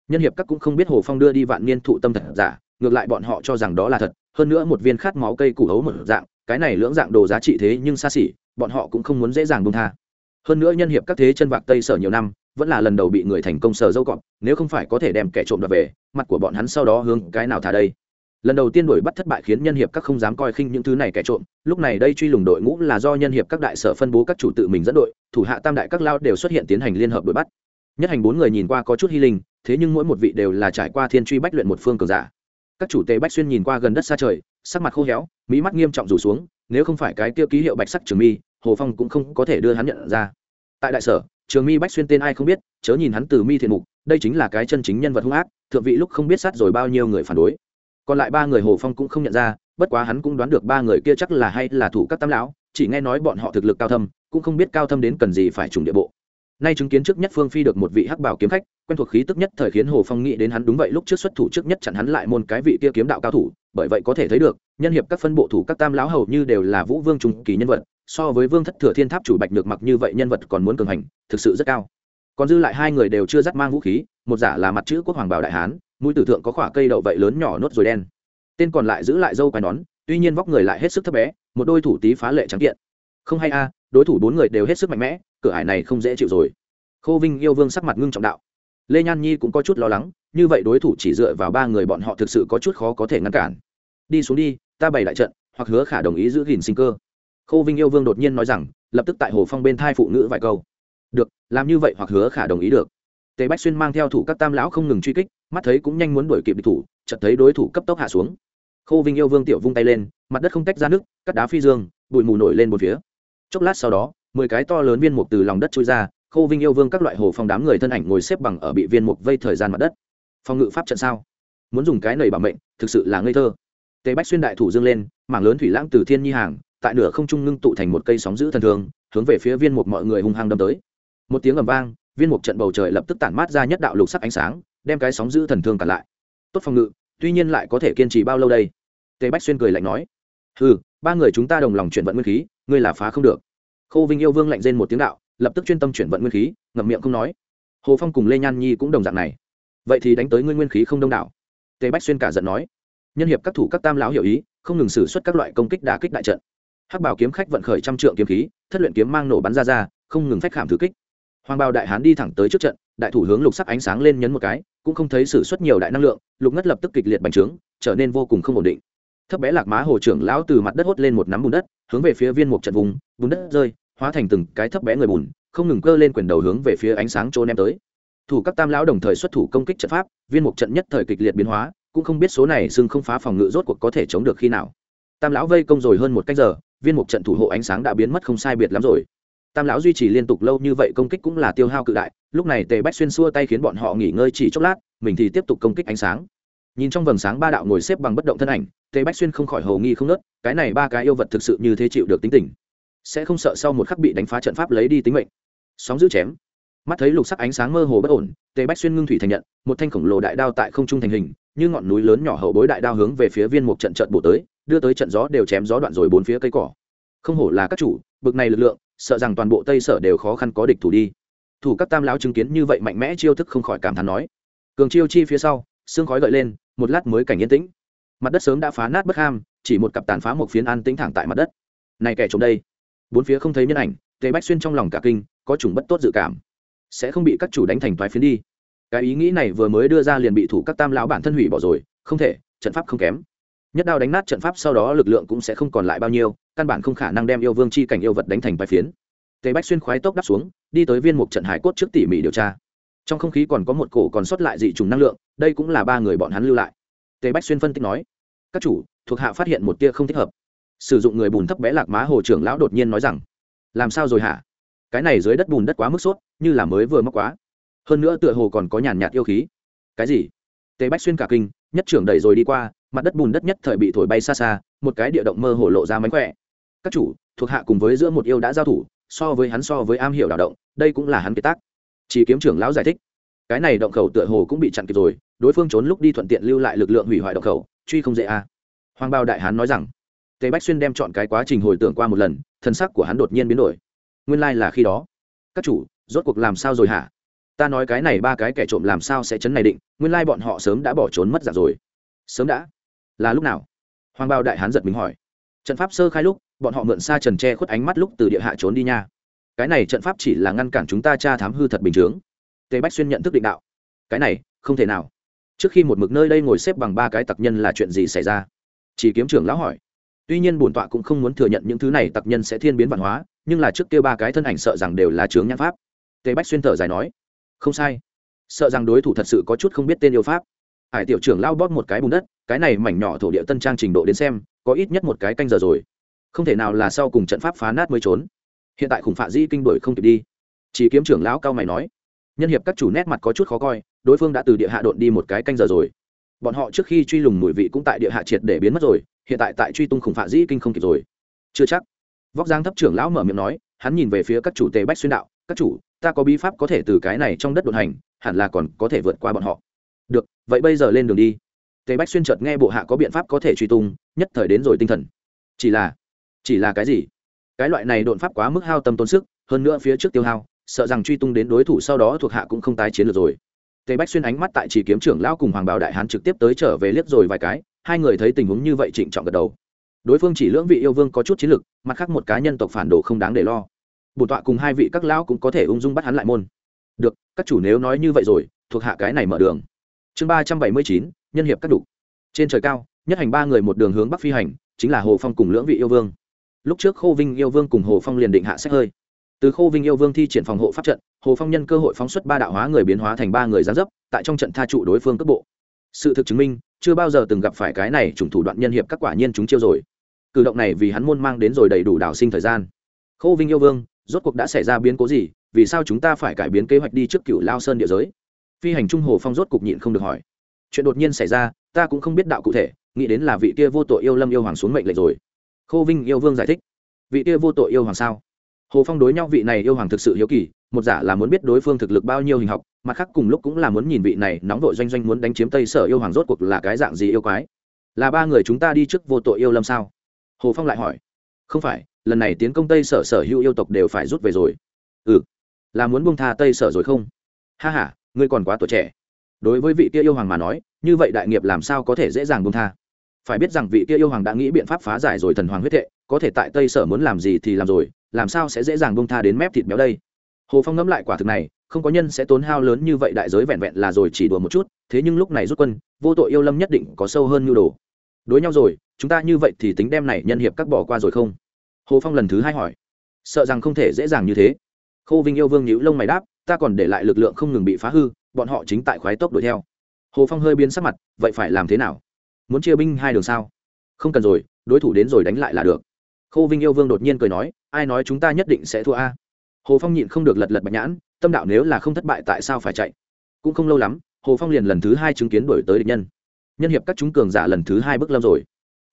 Speaker 1: Nhân hiệp các cũng không biết hồ phong đưa đi vạn niên thụ tâm thật giả, ngược lại bọn họ cho rằng đó là thật, hơn nữa một viên khát máu cây củ hấu một dạng, cái này lưỡng dạng đồ giá trị thế nhưng xa xỉ, bọn họ cũng không muốn dễ dàng bông tha hơn nữa nhân hiệp các thế chân vạc tây sở nhiều năm, vẫn là lần đầu bị người thành công sờ dâu cọp, nếu không phải có thể đem kẻ trộm đập về, mặt của bọn hắn sau đó hướng cái nào thả đây? Lần đầu tiên đuổi bắt thất bại khiến nhân hiệp các không dám coi khinh những thứ này kẻ trộm, lúc này đây truy lùng đội ngũ là do nhân hiệp các đại sở phân bố các chủ tự mình dẫn đội, thủ hạ tam đại các lao đều xuất hiện tiến hành liên hợp đuổi bắt. Nhất hành bốn người nhìn qua có chút hy linh, thế nhưng mỗi một vị đều là trải qua thiên truy bách luyện một phương cường giả. Các chủ tế bách xuyên nhìn qua gần đất xa trời, sắc mặt khô héo, mỹ mắt nghiêm trọng rủ xuống, nếu không phải cái tiêu ký hiệu bạch sắc trường mi hồ phong cũng không có thể đưa hắn nhận ra. Tại đại sở, trường mi bách xuyên tên ai không biết, chớ nhìn hắn từ mi thiện mục, đây chính là cái chân chính nhân vật hung ác, thượng vị lúc không biết sát rồi bao nhiêu người phản đối. Còn lại ba người hồ phong cũng không nhận ra, bất quá hắn cũng đoán được ba người kia chắc là hay là thủ các tam lão, chỉ nghe nói bọn họ thực lực cao thâm, cũng không biết cao thâm đến cần gì phải trùng địa bộ. Nay chứng kiến trước nhất phương phi được một vị hắc bảo kiếm khách, quen thuộc khí tức nhất thời khiến hồ phong nghĩ đến hắn đúng vậy, lúc trước xuất thủ trước nhất chặn hắn lại môn cái vị kia kiếm đạo cao thủ, bởi vậy có thể thấy được, nhân hiệp các phân bộ thủ các tam lão hầu như đều là vũ vương trung kỳ nhân vật so với vương thất thừa thiên tháp chủ bạch được mặc như vậy nhân vật còn muốn cường hành, thực sự rất cao. Còn dư lại hai người đều chưa dắt mang vũ khí, một giả là mặt chữ quốc hoàng bảo đại hán, mũi tử thượng có khoả cây đậu vậy lớn nhỏ nốt rồi đen. Tên còn lại giữ lại dâu quai nón, tuy nhiên vóc người lại hết sức thấp bé, một đôi thủ tí phá lệ trắng kiện. Không hay a, đối thủ bốn người đều hết sức mạnh mẽ, cửa hải này không dễ chịu rồi. Khô vinh yêu vương sắc mặt ngưng trọng đạo. Lê nhan nhi cũng có chút lo lắng, như vậy đối thủ chỉ dựa vào ba người bọn họ thực sự có chút khó có thể ngăn cản. Đi xuống đi, ta bày đại trận, hoặc hứa khả đồng ý giữ gìn sinh cơ khô vinh yêu vương đột nhiên nói rằng, lập tức tại hồ phong bên thai phụ nữ vài câu. Được, làm như vậy hoặc hứa khả đồng ý được. Tề bách xuyên mang theo thủ các tam lão không ngừng truy kích, mắt thấy cũng nhanh muốn đuổi kịp địch thủ, chợt thấy đối thủ cấp tốc hạ xuống. Khô vinh yêu vương tiểu vung tay lên, mặt đất không tách ra nước, cắt đá phi dương, bụi mù nổi lên một phía. Chốc lát sau đó, mười cái to lớn viên mục từ lòng đất trôi ra, khô vinh yêu vương các loại hồ phong đám người thân ảnh ngồi xếp bằng ở bị viên mục vây thời gian mặt đất. Phòng ngự pháp trận sao? Muốn dùng cái nầy bảo mệnh, thực sự là ngây thơ. Tề bách xuyên đại thủ dương lên, mảng lớn thủy lãng từ thiên nhi hàng tại nửa không trung ngưng tụ thành một cây sóng giữ thần thương, hướng về phía viên mục mọi người hung hăng đâm tới. Một tiếng ầm vang viên mục trận bầu trời lập tức tản mát ra nhất đạo lục sắc ánh sáng đem cái sóng giữ thần thương cả lại. Tốt phòng ngự tuy nhiên lại có thể kiên trì bao lâu đây? Tề bách xuyên cười lạnh nói. Ừ ba người chúng ta đồng lòng chuyển vận nguyên khí ngươi là phá không được. Khô vinh yêu vương lạnh rên một tiếng đạo lập tức chuyên tâm chuyển vận nguyên khí ngậm miệng không nói. Hồ phong cùng lê nhan nhi cũng đồng dạng này. Vậy thì đánh tới ngươi nguyên khí không đông đảo. Tề bách xuyên cả giận nói. Nhân hiệp các thủ các tam lão hiểu ý không ngừng xử suất các loại công kích đà kích đại trận hắc bảo kiếm khách vận khởi trăm trượng kiếm khí, thất luyện kiếm mang nổ bắn ra ra, không ngừng phách khảm thứ kích. Hoàng bào đại hán đi thẳng tới trước trận, đại thủ hướng lục sắc ánh sáng lên nhấn một cái, cũng không thấy sử xuất nhiều đại năng lượng, lục ngất lập tức kịch liệt bành trướng, trở nên vô cùng không ổn định. Thấp bé lạc má hồ trưởng lão từ mặt đất hốt lên một nắm bùn đất, hướng về phía viên mục trận vùng, bùn đất rơi, hóa thành từng cái thấp bé người bùn, không ngừng cơ lên quyền đầu hướng về phía ánh sáng trôn em tới. Thủ các tam lão đồng thời xuất thủ công kích trận pháp, viên mục trận nhất thời kịch liệt biến hóa, cũng không biết số này xưng không phá phòng ngự rốt cuộc có thể chống được khi nào. Tam lão vây công rồi hơn một cách giờ viên mục trận thủ hộ ánh sáng đã biến mất không sai biệt lắm rồi. Tam lão duy trì liên tục lâu như vậy công kích cũng là tiêu hao cự đại, lúc này tề bách xuyên xua tay khiến bọn họ nghỉ ngơi chỉ chốc lát, mình thì tiếp tục công kích ánh sáng. Nhìn trong vầng sáng ba đạo ngồi xếp bằng bất động thân ảnh, tề bách xuyên không khỏi hầu nghi không nớt cái này ba cái yêu vật thực sự như thế chịu được tính tình. Sẽ không sợ sau một khắc bị đánh phá trận pháp lấy đi tính mệnh. Sóng giữ chém. Mắt thấy lục sắc ánh sáng mơ hồ bất ổn, tề bách xuyên ngưng thủy thành nhận, một thanh khổng lồ đại đao tại không trung thành hình, như ngọn núi lớn nhỏ hậu bối đại đao hướng về phía viên một trận trận bổ tới đưa tới trận gió đều chém gió đoạn rồi bốn phía cây cỏ. Không hổ là các chủ, bực này lực lượng, sợ rằng toàn bộ tây sở đều khó khăn có địch thủ đi. Thủ các tam lão chứng kiến như vậy mạnh mẽ chiêu thức không khỏi cảm thán nói. Cường chiêu chi phía sau, xương khói gợi lên, một lát mới cảnh yên tĩnh. Mặt đất sớm đã phá nát bất ham, chỉ một cặp tàn phá một phiến an tĩnh thẳng tại mặt đất. Này kẻ trộm đây. Bốn phía không thấy nhân ảnh, tề bách xuyên trong lòng cả kinh, có chủng bất tốt dự cảm. Sẽ không bị các chủ đánh thành toái phiến đi. Cái ý nghĩ này vừa mới đưa ra liền bị thủ các tam lão bản thân hủy bỏ rồi, không thể, trận pháp không kém nhất đao đánh nát trận pháp sau đó lực lượng cũng sẽ không còn lại bao nhiêu, căn bản không khả năng đem yêu vương chi cảnh yêu vật đánh thành bài phiến. Tề bách xuyên khoái tốc đắp xuống, đi tới viên mục trận hải cốt trước tỉ mỉ điều tra. Trong không khí còn có một cổ còn sót lại dị trùng năng lượng, đây cũng là ba người bọn hắn lưu lại. Tề bách xuyên phân tích nói, các chủ, thuộc hạ phát hiện một tia không thích hợp. Sử dụng người bùn thấp bé lạc má hồ trưởng lão đột nhiên nói rằng, làm sao rồi hả? Cái này dưới đất bùn đất quá mức sốt, như là mới vừa mắc quá. Hơn nữa tựa hồ còn có nhàn nhạt yêu khí. Cái gì? Tề bách xuyên cả kinh nhất trưởng đẩy rồi đi qua, mặt đất bùn đất nhất thời bị thổi bay xa xa, một cái địa động mơ hồ lộ ra mánh khỏe. Các chủ, thuộc hạ cùng với giữa một yêu đã giao thủ, so với hắn so với am hiểu đảo động, đây cũng là hắn kế tác. Chỉ kiếm trưởng lão giải thích. Cái này động khẩu tựa hồ cũng bị chặn kịp rồi, đối phương trốn lúc đi thuận tiện lưu lại lực lượng hủy hoại động khẩu, truy không dễ a. À. hoàng bao đại hán nói rằng, tề bách xuyên đem chọn cái quá trình hồi tưởng qua một lần, thân sắc của hắn đột nhiên biến đổi. Nguyên lai là khi đó. Các chủ, rốt cuộc làm sao rồi hả? Ta nói cái này ba cái kẻ trộm làm sao sẽ chấn này định, nguyên lai bọn họ sớm đã bỏ trốn mất giả rồi. Sớm đã. Là lúc nào? Hoàng bao đại hán giật mình hỏi. Trận pháp sơ khai lúc, bọn họ mượn xa trần tre khuất ánh mắt lúc từ địa hạ trốn đi nha. Cái này trận pháp chỉ là ngăn cản chúng ta tra thám hư thật bình chướng. Tề bách xuyên nhận thức định đạo. Cái này, không thể nào. Trước khi một mực nơi đây ngồi xếp bằng ba cái tặc nhân là chuyện gì xảy ra? Chỉ kiếm trưởng lão hỏi. Tuy nhiên bổn tọa cũng không muốn thừa nhận những thứ này tặc nhân sẽ thiên biến văn hóa, nhưng là trước kia ba cái thân ảnh sợ rằng đều là chướng nhãn pháp. Tề bách xuyên thở dài nói không sai. Sợ rằng đối thủ thật sự có chút không biết tên yêu pháp. Hải tiểu trưởng lao bóp một cái bùn đất, cái này mảnh nhỏ thổ địa tân trang trình độ đến xem, có ít nhất một cái canh giờ rồi. Không thể nào là sau cùng trận pháp phá nát mới trốn. Hiện tại khủng phạ di kinh đổi không kịp đi. Chỉ kiếm trưởng lão cao mày nói. Nhân hiệp các chủ nét mặt có chút khó coi, đối phương đã từ địa hạ đột đi một cái canh giờ rồi. Bọn họ trước khi truy lùng mùi vị cũng tại địa hạ triệt để biến mất rồi, hiện tại tại truy tung khủng phạ di kinh không kịp rồi. Chưa chắc. Vóc giang thấp trưởng lão mở miệng nói, hắn nhìn về phía các chủ tề bách xuyên đạo, các chủ ta có bí pháp có thể từ cái này trong đất đột hành, hẳn là còn có thể vượt qua bọn họ. Được, vậy bây giờ lên đường đi. Tề bách xuyên chợt nghe bộ hạ có biện pháp có thể truy tung, nhất thời đến rồi tinh thần. Chỉ là chỉ là cái gì? Cái loại này đột pháp quá mức hao tâm tốn sức, hơn nữa phía trước tiêu hao, sợ rằng truy tung đến đối thủ sau đó thuộc hạ cũng không tái chiến được rồi. Tề bách xuyên ánh mắt tại chỉ kiếm trưởng lão cùng hoàng bảo đại hán trực tiếp tới trở về liếc rồi vài cái, hai người thấy tình huống như vậy trịnh trọng gật đầu. Đối phương chỉ lưỡng vị yêu vương có chút chiến lực, mặt khác một cá nhân tộc phản đồ không đáng để lo bổn tọa cùng hai vị các lão cũng có thể ung dung bắt hắn lại môn. Được, các chủ nếu nói như vậy rồi, thuộc hạ cái này mở đường. Chương ba trăm bảy mươi chín, nhân hiệp các đủ trên trời cao, nhất hành ba người một đường hướng bắc phi hành, chính là hồ phong cùng lưỡng vị yêu vương. Lúc trước khô vinh yêu vương cùng hồ phong liền định hạ sách hơi. Từ khô vinh yêu vương thi triển phòng hộ pháp trận, hồ phong nhân cơ hội phóng xuất ba đạo hóa người biến hóa thành ba người gián dấp, tại trong trận tha trụ đối phương cấp bộ. Sự thực chứng minh, chưa bao giờ từng gặp phải cái này trùng thủ đoạn nhân hiệp các quả nhiên chúng chiêu rồi. Cử động này vì hắn môn mang đến rồi đầy đủ đào sinh thời gian. Khô vinh yêu vương rốt cuộc đã xảy ra biến cố gì, vì sao chúng ta phải cải biến kế hoạch đi trước cựu lao sơn địa giới? Phi hành trung hồ phong rốt cục nhịn không được hỏi. Chuyện đột nhiên xảy ra, ta cũng không biết đạo cụ thể, nghĩ đến là vị kia vô tội yêu lâm yêu hoàng xuống mệnh lệnh rồi. Khô vinh yêu vương giải thích. Vị kia vô tội yêu hoàng sao? Hồ phong đối nhau vị này yêu hoàng thực sự hiếu kỳ, một giả là muốn biết đối phương thực lực bao nhiêu hình học, mặt khác cùng lúc cũng là muốn nhìn vị này nóng vội doanh doanh muốn đánh chiếm tây sở yêu hoàng rốt cuộc là cái dạng gì yêu quái? Là ba người chúng ta đi trước vô tội yêu lâm sao? Hồ phong lại hỏi. Không phải lần này tiến công tây sở sở hữu yêu tộc đều phải rút về rồi. Ừ là muốn buông tha tây sở rồi không? Ha h a ngươi còn quá tuổi trẻ. Đối với vị kia yêu hoàng mà nói, như vậy đại nghiệp làm sao có thể dễ dàng buông tha? Phải biết rằng vị kia yêu hoàng đã nghĩ biện pháp phá giải rồi thần hoàng huyết thệ, có thể tại tây sở muốn làm gì thì làm rồi, làm sao sẽ dễ dàng buông tha đến mép thịt béo đây? Hồ phong ngẫm lại quả thực này, không có nhân sẽ tốn hao lớn như vậy đại giới vẹn vẹn là rồi chỉ đùa một chút, thế nhưng lúc này rút quân, vô tội yêu lâm nhất định có sâu hơn nhu đồ. Đối nhau rồi, chúng ta như vậy thì tính đem này nhân hiệp các bỏ qua rồi không? Hồ phong lần thứ hai hỏi. Sợ rằng không thể dễ dàng như thế. Khô vinh yêu vương nhíu lông mày đáp, ta còn để lại lực lượng không ngừng bị phá hư, bọn họ chính tại khoái tốc đuổi theo. Hồ phong hơi biến sắc mặt, vậy phải làm thế nào? Muốn chia binh hai đường sao? Không cần rồi, đối thủ đến rồi đánh lại là được. Khô vinh yêu vương đột nhiên cười nói, ai nói chúng ta nhất định sẽ thua a? Hồ phong nhịn không được lật lật bạch nhãn, tâm đạo nếu là không thất bại tại sao phải chạy? Cũng không lâu lắm, hồ phong liền lần thứ hai chứng kiến đổi tới địch nhân. Nhân hiệp các chúng cường giả lần thứ hai bước lâm rồi.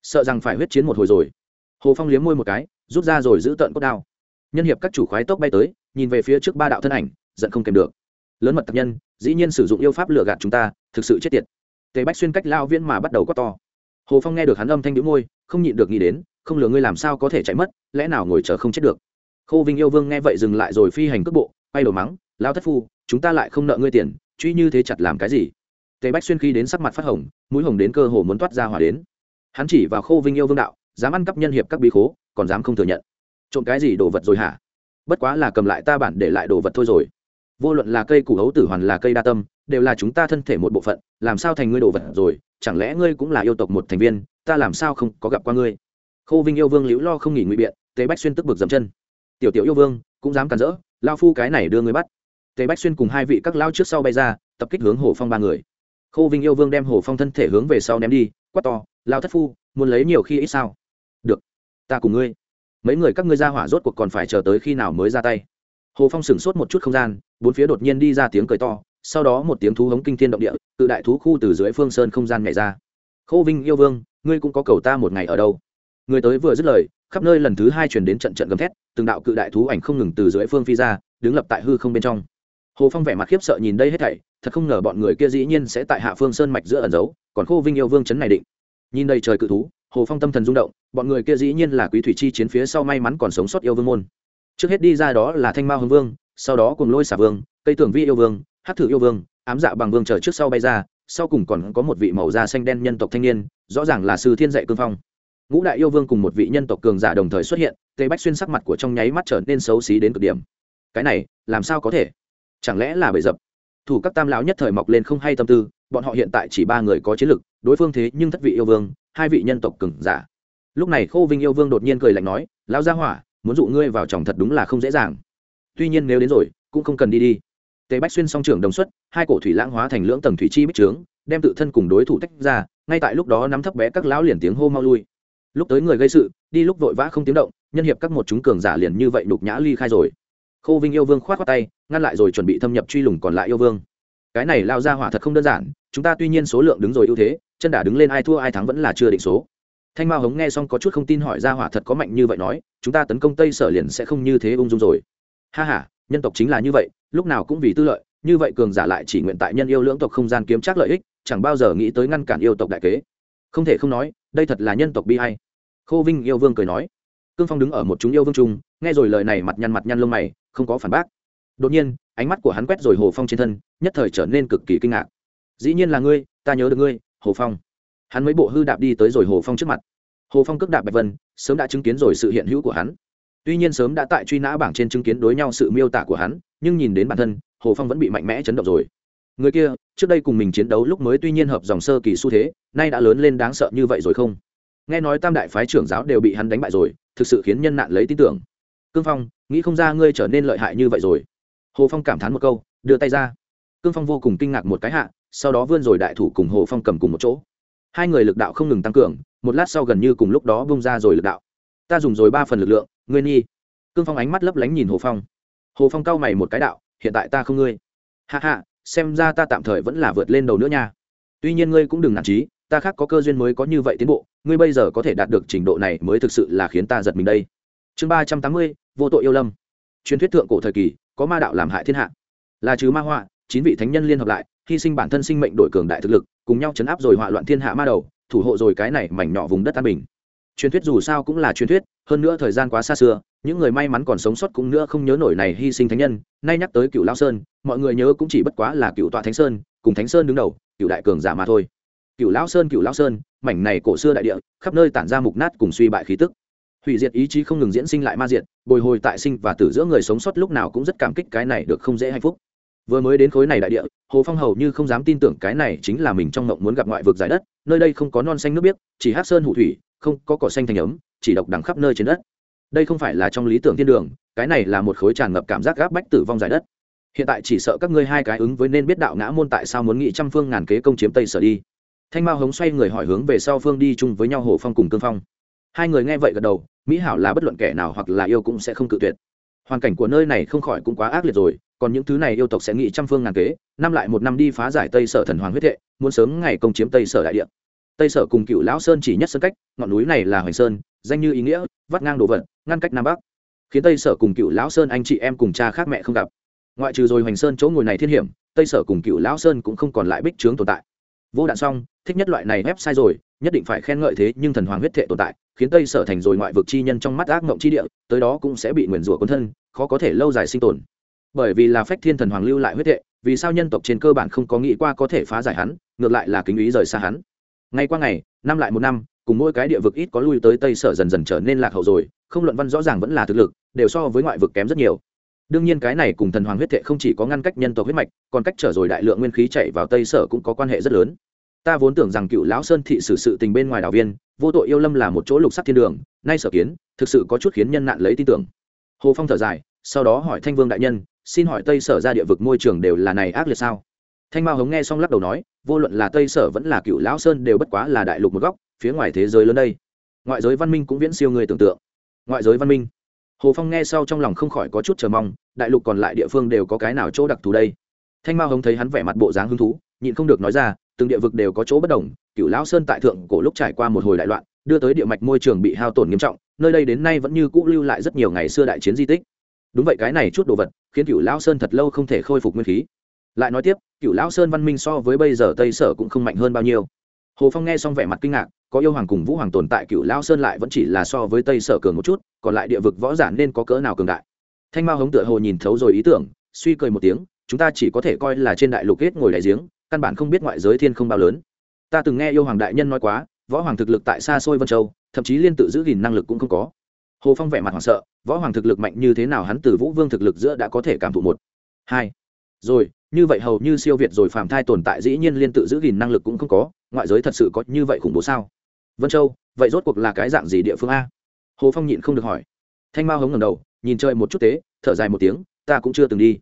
Speaker 1: Sợ rằng phải huyết chiến một hồi rồi. Hồ phong liếm môi một cái rút ra rồi giữ tợn cốt đao. Nhân hiệp các chủ khoái tốc bay tới, nhìn về phía trước ba đạo thân ảnh, giận không kèm được. Lớn mật tập nhân, dĩ nhiên sử dụng yêu pháp lừa gạt chúng ta, thực sự chết tiệt. Tề bách xuyên cách lao viễn mà bắt đầu quát to. Hồ phong nghe được hắn âm thanh đĩu môi, không nhịn được nghĩ đến, không lừa ngươi làm sao có thể chạy mất, lẽ nào ngồi chờ không chết được? Khô vinh yêu vương nghe vậy dừng lại rồi phi hành cước bộ, quay đầu mắng lao thất phu, chúng ta lại không nợ ngươi tiền, truy như thế chặt làm cái gì? Tề bách xuyên khi đến sắc mặt phát hồng, mũi hồng đến cơ hồ muốn toát ra hỏa đến. Hắn chỉ vào khô vinh yêu vương đạo, dám ăn cắp nhân hiệp các bí khố còn dám không thừa nhận. Trộm cái gì đồ vật rồi hả? Bất quá là cầm lại ta bản để lại đồ vật thôi rồi. Vô luận là cây củ hấu tử hoàn là cây đa tâm, đều là chúng ta thân thể một bộ phận, làm sao thành ngươi đồ vật rồi? Chẳng lẽ ngươi cũng là yêu tộc một thành viên, ta làm sao không có gặp qua ngươi? Khô vinh yêu vương liễu lo không nghỉ ngụy biện, tế bách xuyên tức bực dầm chân. Tiểu tiểu yêu vương, cũng dám cản rỡ, lao phu cái này đưa ngươi bắt. Tế bách xuyên cùng hai vị các lao trước sau bay ra, tập kích hướng hồ phong ba người. Khô vinh yêu vương đem hồ phong thân thể hướng về sau ném đi, quát to, lao thất phu, muốn lấy nhiều khi ít sao? Ta cùng ngươi. Mấy người các ngươi ra hỏa rốt cuộc còn phải chờ tới khi nào mới ra tay? Hồ phong sửng sốt một chút không gian, bốn phía đột nhiên đi ra tiếng cười to, sau đó một tiếng thú hống kinh thiên động địa tự đại thú khu từ dưới phương sơn không gian nhảy ra. Khô vinh, yêu vương, ngươi cũng có cầu ta một ngày ở đâu? Người tới vừa dứt lời, khắp nơi lần thứ hai chuyển đến trận trận gầm thét, từng đạo cự đại thú ảnh không ngừng từ dưới phương phi ra, đứng lập tại hư không bên trong. Hồ phong vẻ mặt khiếp sợ nhìn đây hết thảy, thật không ngờ bọn người kia dĩ nhiên sẽ tại hạ phương sơn mạch giữa ẩn giấu, còn khô vinh yêu vương chấn này định. Nhìn đây trời cự thú hồ phong tâm thần rung động, bọn người kia dĩ nhiên là quý thủy chi chiến phía sau may mắn còn sống sót yêu vương môn. Trước hết đi ra đó là thanh mao hưng vương, sau đó cùng lôi xả vương, cây tưởng vi yêu vương hát thử yêu vương, ám dạ bằng vương chờ trước sau bay ra, sau cùng còn có một vị màu da xanh đen nhân tộc thanh niên, rõ ràng là sư thiên dạy cương phong. Ngũ đại yêu vương cùng một vị nhân tộc cường giả đồng thời xuất hiện, tề bách xuyên sắc mặt của trong nháy mắt trở nên xấu xí đến cực điểm. Cái này, làm sao có thể? Chẳng lẽ là bậy dập? Thủ các tam lão nhất thời mọc lên không hay tâm tư, bọn họ hiện tại chỉ ba người có chiến lực đối phương thế nhưng thất vị yêu vương, hai vị nhân tộc cường giả. Lúc này khô vinh yêu vương đột nhiên cười lạnh nói, lão gia hỏa, muốn dụ ngươi vào chồng thật đúng là không dễ dàng. Tuy nhiên nếu đến rồi, cũng không cần đi đi. Tề bách xuyên song trưởng đồng xuất, hai cổ thủy lãng hóa thành lưỡng tầng thủy chi bích trướng, đem tự thân cùng đối thủ tách ra, ngay tại lúc đó nắm thấp bé các lão liền tiếng hô mau lui. Lúc tới người gây sự, đi lúc vội vã không tiếng động, nhân hiệp các một chúng cường giả liền như vậy đục nhã ly khai rồi. Khô vinh yêu vương khoát khoát tay, ngăn lại rồi chuẩn bị thâm nhập truy lùng còn lại yêu vương cái này lao ra hỏa thật không đơn giản, chúng ta tuy nhiên số lượng đứng rồi ưu thế, chân đả đứng lên ai thua ai thắng vẫn là chưa định số. Thanh mao hống nghe xong có chút không tin hỏi ra hỏa thật có mạnh như vậy nói, chúng ta tấn công tây sở liền sẽ không như thế ung dung rồi. Ha h a nhân tộc chính là như vậy, lúc nào cũng vì tư lợi, như vậy cường giả lại chỉ nguyện tại nhân yêu lưỡng tộc không gian kiếm trác lợi ích, chẳng bao giờ nghĩ tới ngăn cản yêu tộc đại kế. Không thể không nói, đây thật là nhân tộc bi hay khô vinh yêu vương cười nói, cương phong đứng ở một chúng yêu vương trung, nghe rồi lời này mặt nhăn mặt nhăn lông mày, không có phản bác đột nhiên, ánh mắt của hắn quét rồi hồ phong trên thân, nhất thời trở nên cực kỳ kinh ngạc. Dĩ nhiên là ngươi, ta nhớ được ngươi, hồ phong. Hắn mấy bộ hư đạp đi tới rồi hồ phong trước mặt. Hồ phong cước đạp bạch vân, sớm đã chứng kiến rồi sự hiện hữu của hắn. Tuy nhiên sớm đã tại truy nã bảng trên chứng kiến đối nhau sự miêu tả của hắn, nhưng nhìn đến bản thân, hồ phong vẫn bị mạnh mẽ chấn động rồi. Người kia, trước đây cùng mình chiến đấu lúc mới tuy nhiên hợp dòng sơ kỳ xu thế, nay đã lớn lên đáng sợ như vậy rồi không? Nghe nói tam đại phái trưởng giáo đều bị hắn đánh bại rồi, thực sự khiến nhân nạn lấy tin tưởng. Cương phong, nghĩ không ra ngươi trở nên lợi hại như vậy rồi hồ phong cảm thán một câu, đưa tay ra. Cương phong vô cùng kinh ngạc một cái hạ, sau đó vươn rồi đại thủ cùng hồ phong cầm cùng một chỗ. Hai người lực đạo không ngừng tăng cường, một lát sau gần như cùng lúc đó bung ra rồi lực đạo. Ta dùng rồi ba phần lực lượng, ngươi nghi cương phong ánh mắt lấp lánh nhìn hồ phong. Hồ phong cau mày một cái đạo, hiện tại ta không ngươi. Hạ hạ xem ra ta tạm thời vẫn là vượt lên đầu nữa nha. Tuy nhiên ngươi cũng đừng nản trí, ta khác có cơ duyên mới có như vậy tiến bộ, ngươi bây giờ có thể đạt được trình độ này mới thực sự là khiến ta giật mình đây. Chương ba trăm tám mươi, vô tội yêu lâm. Truyền thuyết thượng cổ thời kỳ có ma đạo làm hại thiên hạ. Là trừ ma họa, chín vị thánh nhân liên hợp lại, hy sinh bản thân sinh mệnh đổi cường đại thực lực, cùng nhau chấn áp rồi họa loạn thiên hạ ma đầu, thủ hộ rồi cái này mảnh nhỏ vùng đất an bình. Truyền thuyết dù sao cũng là truyền thuyết, hơn nữa thời gian quá xa xưa, những người may mắn còn sống sót cũng nữa không nhớ nổi này hy sinh thánh nhân, nay nhắc tới cựu lao sơn, mọi người nhớ cũng chỉ bất quá là cựu tọa thánh sơn, cùng thánh sơn đứng đầu cựu đại cường giả mà thôi. Cựu lão sơn cựu lão sơn, mảnh này cổ xưa đại địa, khắp nơi tản ra mục nát cùng suy bại khí tức hủy diệt ý chí không ngừng diễn sinh lại ma diệt, bồi hồi tại sinh và tử giữa người sống sót lúc nào cũng rất cảm kích cái này được không dễ hạnh phúc. Vừa mới đến khối này đại địa, hồ phong hầu như không dám tin tưởng cái này chính là mình trong mộng muốn gặp ngoại vực giải đất, nơi đây không có non xanh nước biếc, chỉ hát sơn hụ thủy, không có cỏ xanh thành ấm, chỉ độc đằng khắp nơi trên đất. Đây không phải là trong lý tưởng thiên đường, cái này là một khối tràn ngập cảm giác gáp bách tử vong giải đất. Hiện tại chỉ sợ các ngươi hai cái ứng với nên biết đạo ngã môn tại sao muốn nghị trăm phương ngàn kế công chiếm tây sở đi. Thanh mao hống xoay người hỏi hướng về sau phương đi chung với nhau hồ phong cùng cương phong hai người nghe vậy gật đầu, mỹ hảo là bất luận kẻ nào hoặc là yêu cũng sẽ không cự tuyệt. Hoàn cảnh của nơi này không khỏi cũng quá ác liệt rồi, còn những thứ này yêu tộc sẽ nghĩ trăm phương ngàn kế, năm lại một năm đi phá giải tây sở thần hoàng huyết thệ, muốn sớm ngày công chiếm tây sở đại địa. Tây sở cùng cựu lão sơn chỉ nhất sơn cách, ngọn núi này là hoành sơn, danh như ý nghĩa, vắt ngang đồ vật, ngăn cách nam bắc. Khiến tây sở cùng cựu lão sơn anh chị em cùng cha khác mẹ không gặp. Ngoại trừ rồi hoành sơn chỗ ngồi này thiên hiểm, tây sở cùng cựu lão sơn cũng không còn lại bích trướng tồn tại. Vô đạn xong, thích nhất loại này ép sai rồi nhất định phải khen ngợi thế nhưng thần hoàng huyết thệ tồn tại, khiến tây sở thành rồi ngoại vực chi nhân trong mắt ác mộng chi địa, tới đó cũng sẽ bị nguyền rủa quân thân, khó có thể lâu dài sinh tồn. Bởi vì là phách thiên thần hoàng lưu lại huyết thệ, vì sao nhân tộc trên cơ bản không có nghĩ qua có thể phá giải hắn, ngược lại là kính ý rời xa hắn. Ngay qua ngày, năm lại một năm, cùng mỗi cái địa vực ít có lui tới tây sở dần dần trở nên lạc hậu rồi, không luận văn rõ ràng vẫn là thực lực, đều so với ngoại vực kém rất nhiều. Đương nhiên cái này cùng thần hoàng huyết thệ không chỉ có ngăn cách nhân tộc huyết mạch, còn cách trở rồi đại lượng nguyên khí chạy vào tây sở cũng có quan hệ rất lớn ta vốn tưởng rằng cựu lão sơn thị xử sự tình bên ngoài đảo viên, vô tội yêu lâm là một chỗ lục sắc thiên đường, nay sở kiến, thực sự có chút khiến nhân nạn lấy tin tưởng. Hồ phong thở dài, sau đó hỏi thanh vương đại nhân, xin hỏi tây sở ra địa vực môi trường đều là này ác liệt sao? Thanh mao hống nghe xong lắc đầu nói, vô luận là tây sở vẫn là cựu lão sơn đều bất quá là đại lục một góc, phía ngoài thế giới lớn đây. Ngoại giới văn minh cũng viễn siêu người tưởng tượng. Ngoại giới văn minh. Hồ phong nghe sau trong lòng không khỏi có chút chờ mong, đại lục còn lại địa phương đều có cái nào chỗ đặc thù đây? Thanh mao hống thấy hắn vẻ mặt bộ dáng hứng thú, nhịn không được nói ra từng địa vực đều có chỗ bất đồng cựu lão sơn tại thượng cổ lúc trải qua một hồi đại loạn, đưa tới địa mạch môi trường bị hao tổn nghiêm trọng, nơi đây đến nay vẫn như cũ lưu lại rất nhiều ngày xưa đại chiến di tích. Đúng vậy, cái này chút đồ vật, khiến cựu lão sơn thật lâu không thể khôi phục nguyên khí. Lại nói tiếp cựu lão sơn văn minh so với bây giờ tây sở cũng không mạnh hơn bao nhiêu. Hồ phong nghe xong vẻ mặt kinh ngạc, có yêu hoàng cùng vũ hoàng tồn tại cựu lão sơn lại vẫn chỉ là so với tây sở cường một chút, còn lại địa vực võ giả nên có cỡ nào cường đại. Thanh mao hống tựa hồ nhìn thấu rồi ý tưởng, suy cười một tiếng, chúng ta chỉ có thể coi là trên đại lục kết ngồi đại giếng căn bản không biết ngoại giới thiên không bao lớn. Ta từng nghe yêu hoàng đại nhân nói quá, võ hoàng thực lực tại xa xôi vân châu, thậm chí liên tự giữ gìn năng lực cũng không có. Hồ phong vẻ mặt hoảng sợ, võ hoàng thực lực mạnh như thế nào hắn từ vũ vương thực lực giữa đã có thể cảm thụ một. Hai. Rồi, như vậy hầu như siêu việt rồi phàm thai tồn tại dĩ nhiên liên tự giữ gìn năng lực cũng không có, ngoại giới thật sự có như vậy khủng bố sao? Vân châu, vậy rốt cuộc là cái dạng gì địa phương a? Hồ phong nhịn không được hỏi. Thanh mao hống ngầm đầu, nhìn chơi một chút tế, thở dài một tiếng, ta cũng chưa từng đi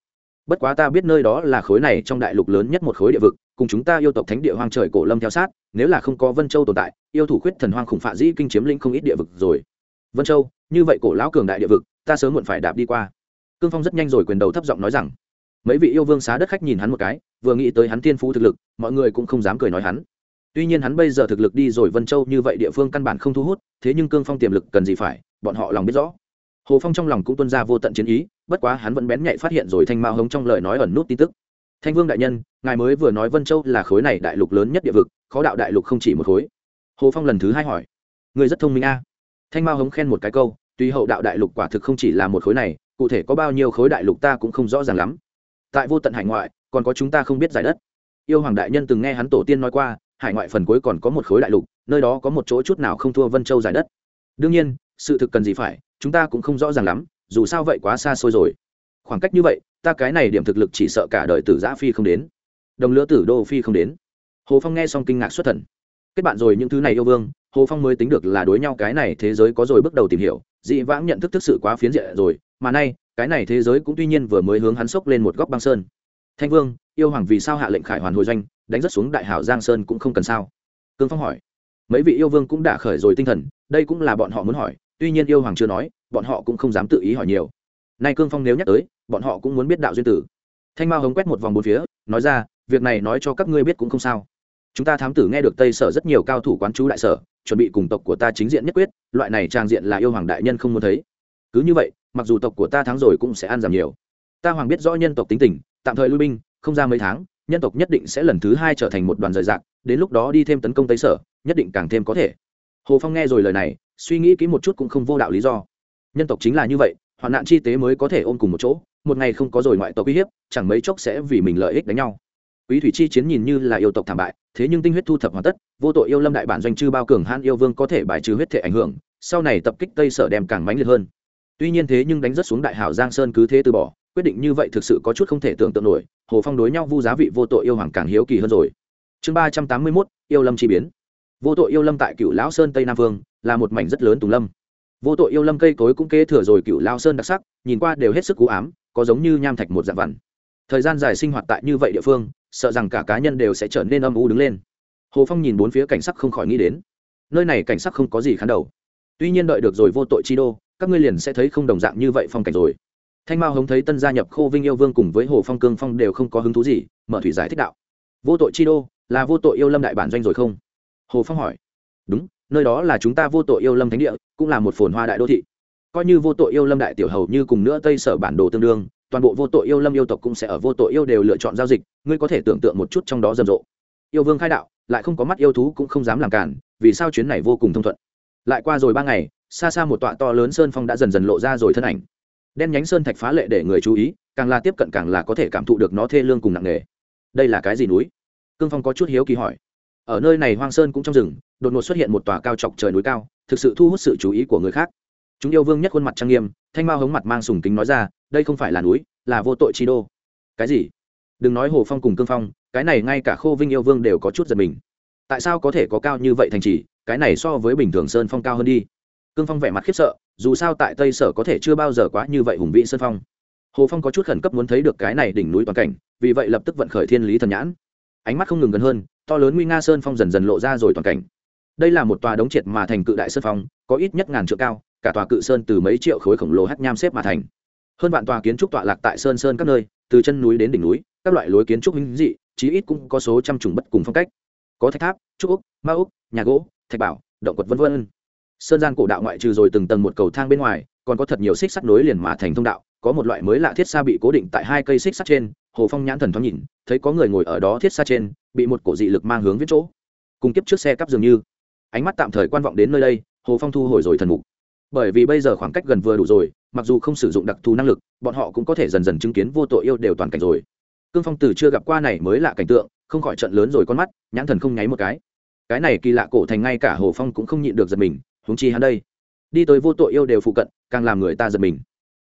Speaker 1: bất quá ta biết nơi đó là khối này trong đại lục lớn nhất một khối địa vực, cùng chúng ta yêu tộc thánh địa hoang trời cổ lâm theo sát, nếu là không có vân châu tồn tại, yêu thủ khuyết thần hoang khủng phạ dĩ kinh chiếm lĩnh không ít địa vực rồi. Vân châu, như vậy cổ lão cường đại địa vực, ta sớm muộn phải đạp đi qua. Cương phong rất nhanh rồi quyền đầu thấp giọng nói rằng, mấy vị yêu vương xá đất khách nhìn hắn một cái, vừa nghĩ tới hắn tiên phú thực lực, mọi người cũng không dám cười nói hắn. Tuy nhiên hắn bây giờ thực lực đi rồi vân châu như vậy địa phương căn bản không thu hút, thế nhưng cương phong tiềm lực cần gì phải, bọn họ lòng biết rõ hồ phong trong lòng cũng tuân ra vô tận chiến ý, bất quá hắn vẫn bén nhạy phát hiện rồi thanh mao hống trong lời nói ẩn nút tin tức. Thanh vương đại nhân, ngài mới vừa nói vân châu là khối này đại lục lớn nhất địa vực, khó đạo đại lục không chỉ một khối. Hồ phong lần thứ hai hỏi. Người rất thông minh a. Thanh mao hống khen một cái câu, tuy hậu đạo đại lục quả thực không chỉ là một khối này, cụ thể có bao nhiêu khối đại lục ta cũng không rõ ràng lắm. Tại vô tận hải ngoại, còn có chúng ta không biết giải đất. Yêu hoàng đại nhân từng nghe hắn tổ tiên nói qua, hải ngoại phần cuối còn có một khối đại lục, nơi đó có một chỗ chút nào không thua vân châu giải đất. Đương nhiên, sự thực cần gì phải chúng ta cũng không rõ ràng lắm, dù sao vậy quá xa xôi rồi. Khoảng cách như vậy, ta cái này điểm thực lực chỉ sợ cả đời tử giã phi không đến. Đồng lứa tử đô phi không đến. Hồ phong nghe xong kinh ngạc xuất thần. Kết bạn rồi những thứ này yêu vương, hồ phong mới tính được là đối nhau cái này thế giới có rồi bước đầu tìm hiểu, dị vãng nhận thức thực sự quá phiến diện rồi, mà nay, cái này thế giới cũng tuy nhiên vừa mới hướng hắn sốc lên một góc băng sơn. Thanh vương, yêu hoàng vì sao hạ lệnh khải hoàn hồi doanh, đánh rất xuống đại hảo giang sơn cũng không cần sao? Cương phong hỏi. Mấy vị yêu vương cũng đã khởi rồi tinh thần, đây cũng là bọn họ muốn hỏi tuy nhiên yêu hoàng chưa nói, bọn họ cũng không dám tự ý hỏi nhiều. Nay cương phong nếu nhắc tới, bọn họ cũng muốn biết đạo duyên tử. Thanh mao hống quét một vòng bốn phía, nói ra, việc này nói cho các ngươi biết cũng không sao. Chúng ta thám tử nghe được tây sở rất nhiều cao thủ quán chú đại sở, chuẩn bị cùng tộc của ta chính diện nhất quyết, loại này trang diện là yêu hoàng đại nhân không muốn thấy. Cứ như vậy, mặc dù tộc của ta thắng rồi cũng sẽ ăn giảm nhiều. Ta hoàng biết rõ nhân tộc tính tình, tạm thời lui binh, không ra mấy tháng, nhân tộc nhất định sẽ lần thứ hai trở thành một đoàn rời rạc, đến lúc đó đi thêm tấn công tây sở, nhất định càng thêm có thể hồ phong nghe rồi lời này, suy nghĩ kỹ một chút cũng không vô đạo lý do. Nhân tộc chính là như vậy, hoạn nạn chi tế mới có thể ôm cùng một chỗ, một ngày không có rồi ngoại tộc uy hiếp, chẳng mấy chốc sẽ vì mình lợi ích đánh nhau. Quý thủy chi chiến nhìn như là yêu tộc thảm bại, thế nhưng tinh huyết thu thập hoàn tất, vô tội yêu lâm đại bản doanh chư bao cường han yêu vương có thể bài trừ huyết thể ảnh hưởng, sau này tập kích tây sở đem càng mãnh liệt hơn. Tuy nhiên thế nhưng đánh rất xuống đại hảo giang sơn cứ thế từ bỏ, quyết định như vậy thực sự có chút không thể tưởng tượng nổi, hồ phong đối nhau vu giá vị vô tội yêu hoàng càng hiếu kỳ hơn rồi. Chương ba trăm tám mươi mốt, yêu lâm chi biến vô tội yêu lâm tại cựu lão sơn tây nam vương, là một mảnh rất lớn tùng lâm. Vô tội yêu lâm cây cối cũng kế thừa rồi cựu lao sơn đặc sắc, nhìn qua đều hết sức cú ám, có giống như nham thạch một dạng vằn. Thời gian dài sinh hoạt tại như vậy địa phương, sợ rằng cả cá nhân đều sẽ trở nên âm u đứng lên. Hồ phong nhìn bốn phía cảnh sắc không khỏi nghĩ đến. Nơi này cảnh sắc không có gì khán đầu. Tuy nhiên đợi được rồi vô tội chi đô, các ngươi liền sẽ thấy không đồng dạng như vậy phong cảnh rồi. Thanh mao hống thấy tân gia nhập khô vinh yêu vương cùng với hồ phong cương phong đều không có hứng thú gì, mở thủy giải thích đạo. Vô tội chi đô, là vô tội yêu lâm đại bản doanh rồi không? Hồ phong hỏi. Đúng, nơi đó là chúng ta vô tội yêu lâm thánh địa, cũng là một phồn hoa đại đô thị. Coi như vô tội yêu lâm đại tiểu hầu như cùng nữa tây sở bản đồ tương đương, toàn bộ vô tội yêu lâm yêu tộc cũng sẽ ở vô tội yêu đều lựa chọn giao dịch, ngươi có thể tưởng tượng một chút trong đó rầm rộ. Yêu vương khai đạo, lại không có mắt yêu thú cũng không dám làm cản, vì sao chuyến này vô cùng thông thuận? Lại qua rồi ba ngày, xa xa một tọa to lớn sơn phong đã dần dần lộ ra rồi thân ảnh. Đen nhánh sơn thạch phá lệ để người chú ý, càng là tiếp cận càng là có thể cảm thụ được nó thê lương cùng nặng nề. Đây là cái gì núi? Cương phong có chút hiếu kỳ hỏi ở nơi này hoang sơn cũng trong rừng, đột ngột xuất hiện một tòa cao chọc trời núi cao, thực sự thu hút sự chú ý của người khác. Chúng yêu vương nhất khuôn mặt trang nghiêm, thanh mao hống mặt mang sùng kính nói ra, đây không phải là núi, là vô tội chi đô. Cái gì? Đừng nói hồ phong cùng cương phong, cái này ngay cả khô vinh yêu vương đều có chút giật mình. Tại sao có thể có cao như vậy thành trì, cái này so với bình thường sơn phong cao hơn đi? Cương phong vẻ mặt khiếp sợ, dù sao tại tây sở có thể chưa bao giờ quá như vậy hùng vĩ sơn phong. Hồ phong có chút khẩn cấp muốn thấy được cái này đỉnh núi toàn cảnh, vì vậy lập tức vận khởi thiên lý thần nhãn. Ánh mắt không ngừng gần hơn to lớn nguy nga sơn phong dần dần lộ ra rồi toàn cảnh. Đây là một tòa đống triệt mà thành cự đại sơn phong, có ít nhất ngàn trượng cao, cả tòa cự sơn từ mấy triệu khối khổng lồ hắc nham xếp mà thành. Hơn vạn tòa kiến trúc tọa lạc tại sơn sơn các nơi, từ chân núi đến đỉnh núi, các loại lối kiến trúc minh dị, chí ít cũng có số trăm chủng bất cùng phong cách. Có thạch tháp, trúc úc, ma úc, nhà gỗ, thạch bảo, động quật v v sơn gian cổ đạo ngoại trừ rồi từng tầng một cầu thang bên ngoài, còn có thật nhiều xích sắt nối liền mà thành thông đạo, có một loại mới lạ thiết xa bị cố định tại hai cây xích sắt trên, hồ phong nhãn thần thoáng nhìn, thấy có người ngồi ở đó thiết xa trên bị một cổ dị lực mang hướng viết chỗ. Cùng kiếp trước xe cắp dường như, ánh mắt tạm thời quan vọng đến nơi đây, hồ phong thu hồi rồi thần mục. Bởi vì bây giờ khoảng cách gần vừa đủ rồi, mặc dù không sử dụng đặc thù năng lực, bọn họ cũng có thể dần dần chứng kiến vô tội yêu đều toàn cảnh rồi. Cương phong từ chưa gặp qua này mới lạ cảnh tượng, không khỏi trận lớn rồi con mắt, nhãn thần không nháy một cái. Cái này kỳ lạ cổ thành ngay cả hồ phong cũng không nhịn được giật mình, huống chi hắn đây. Đi tới vô tội yêu đều phụ cận, càng làm người ta giật mình.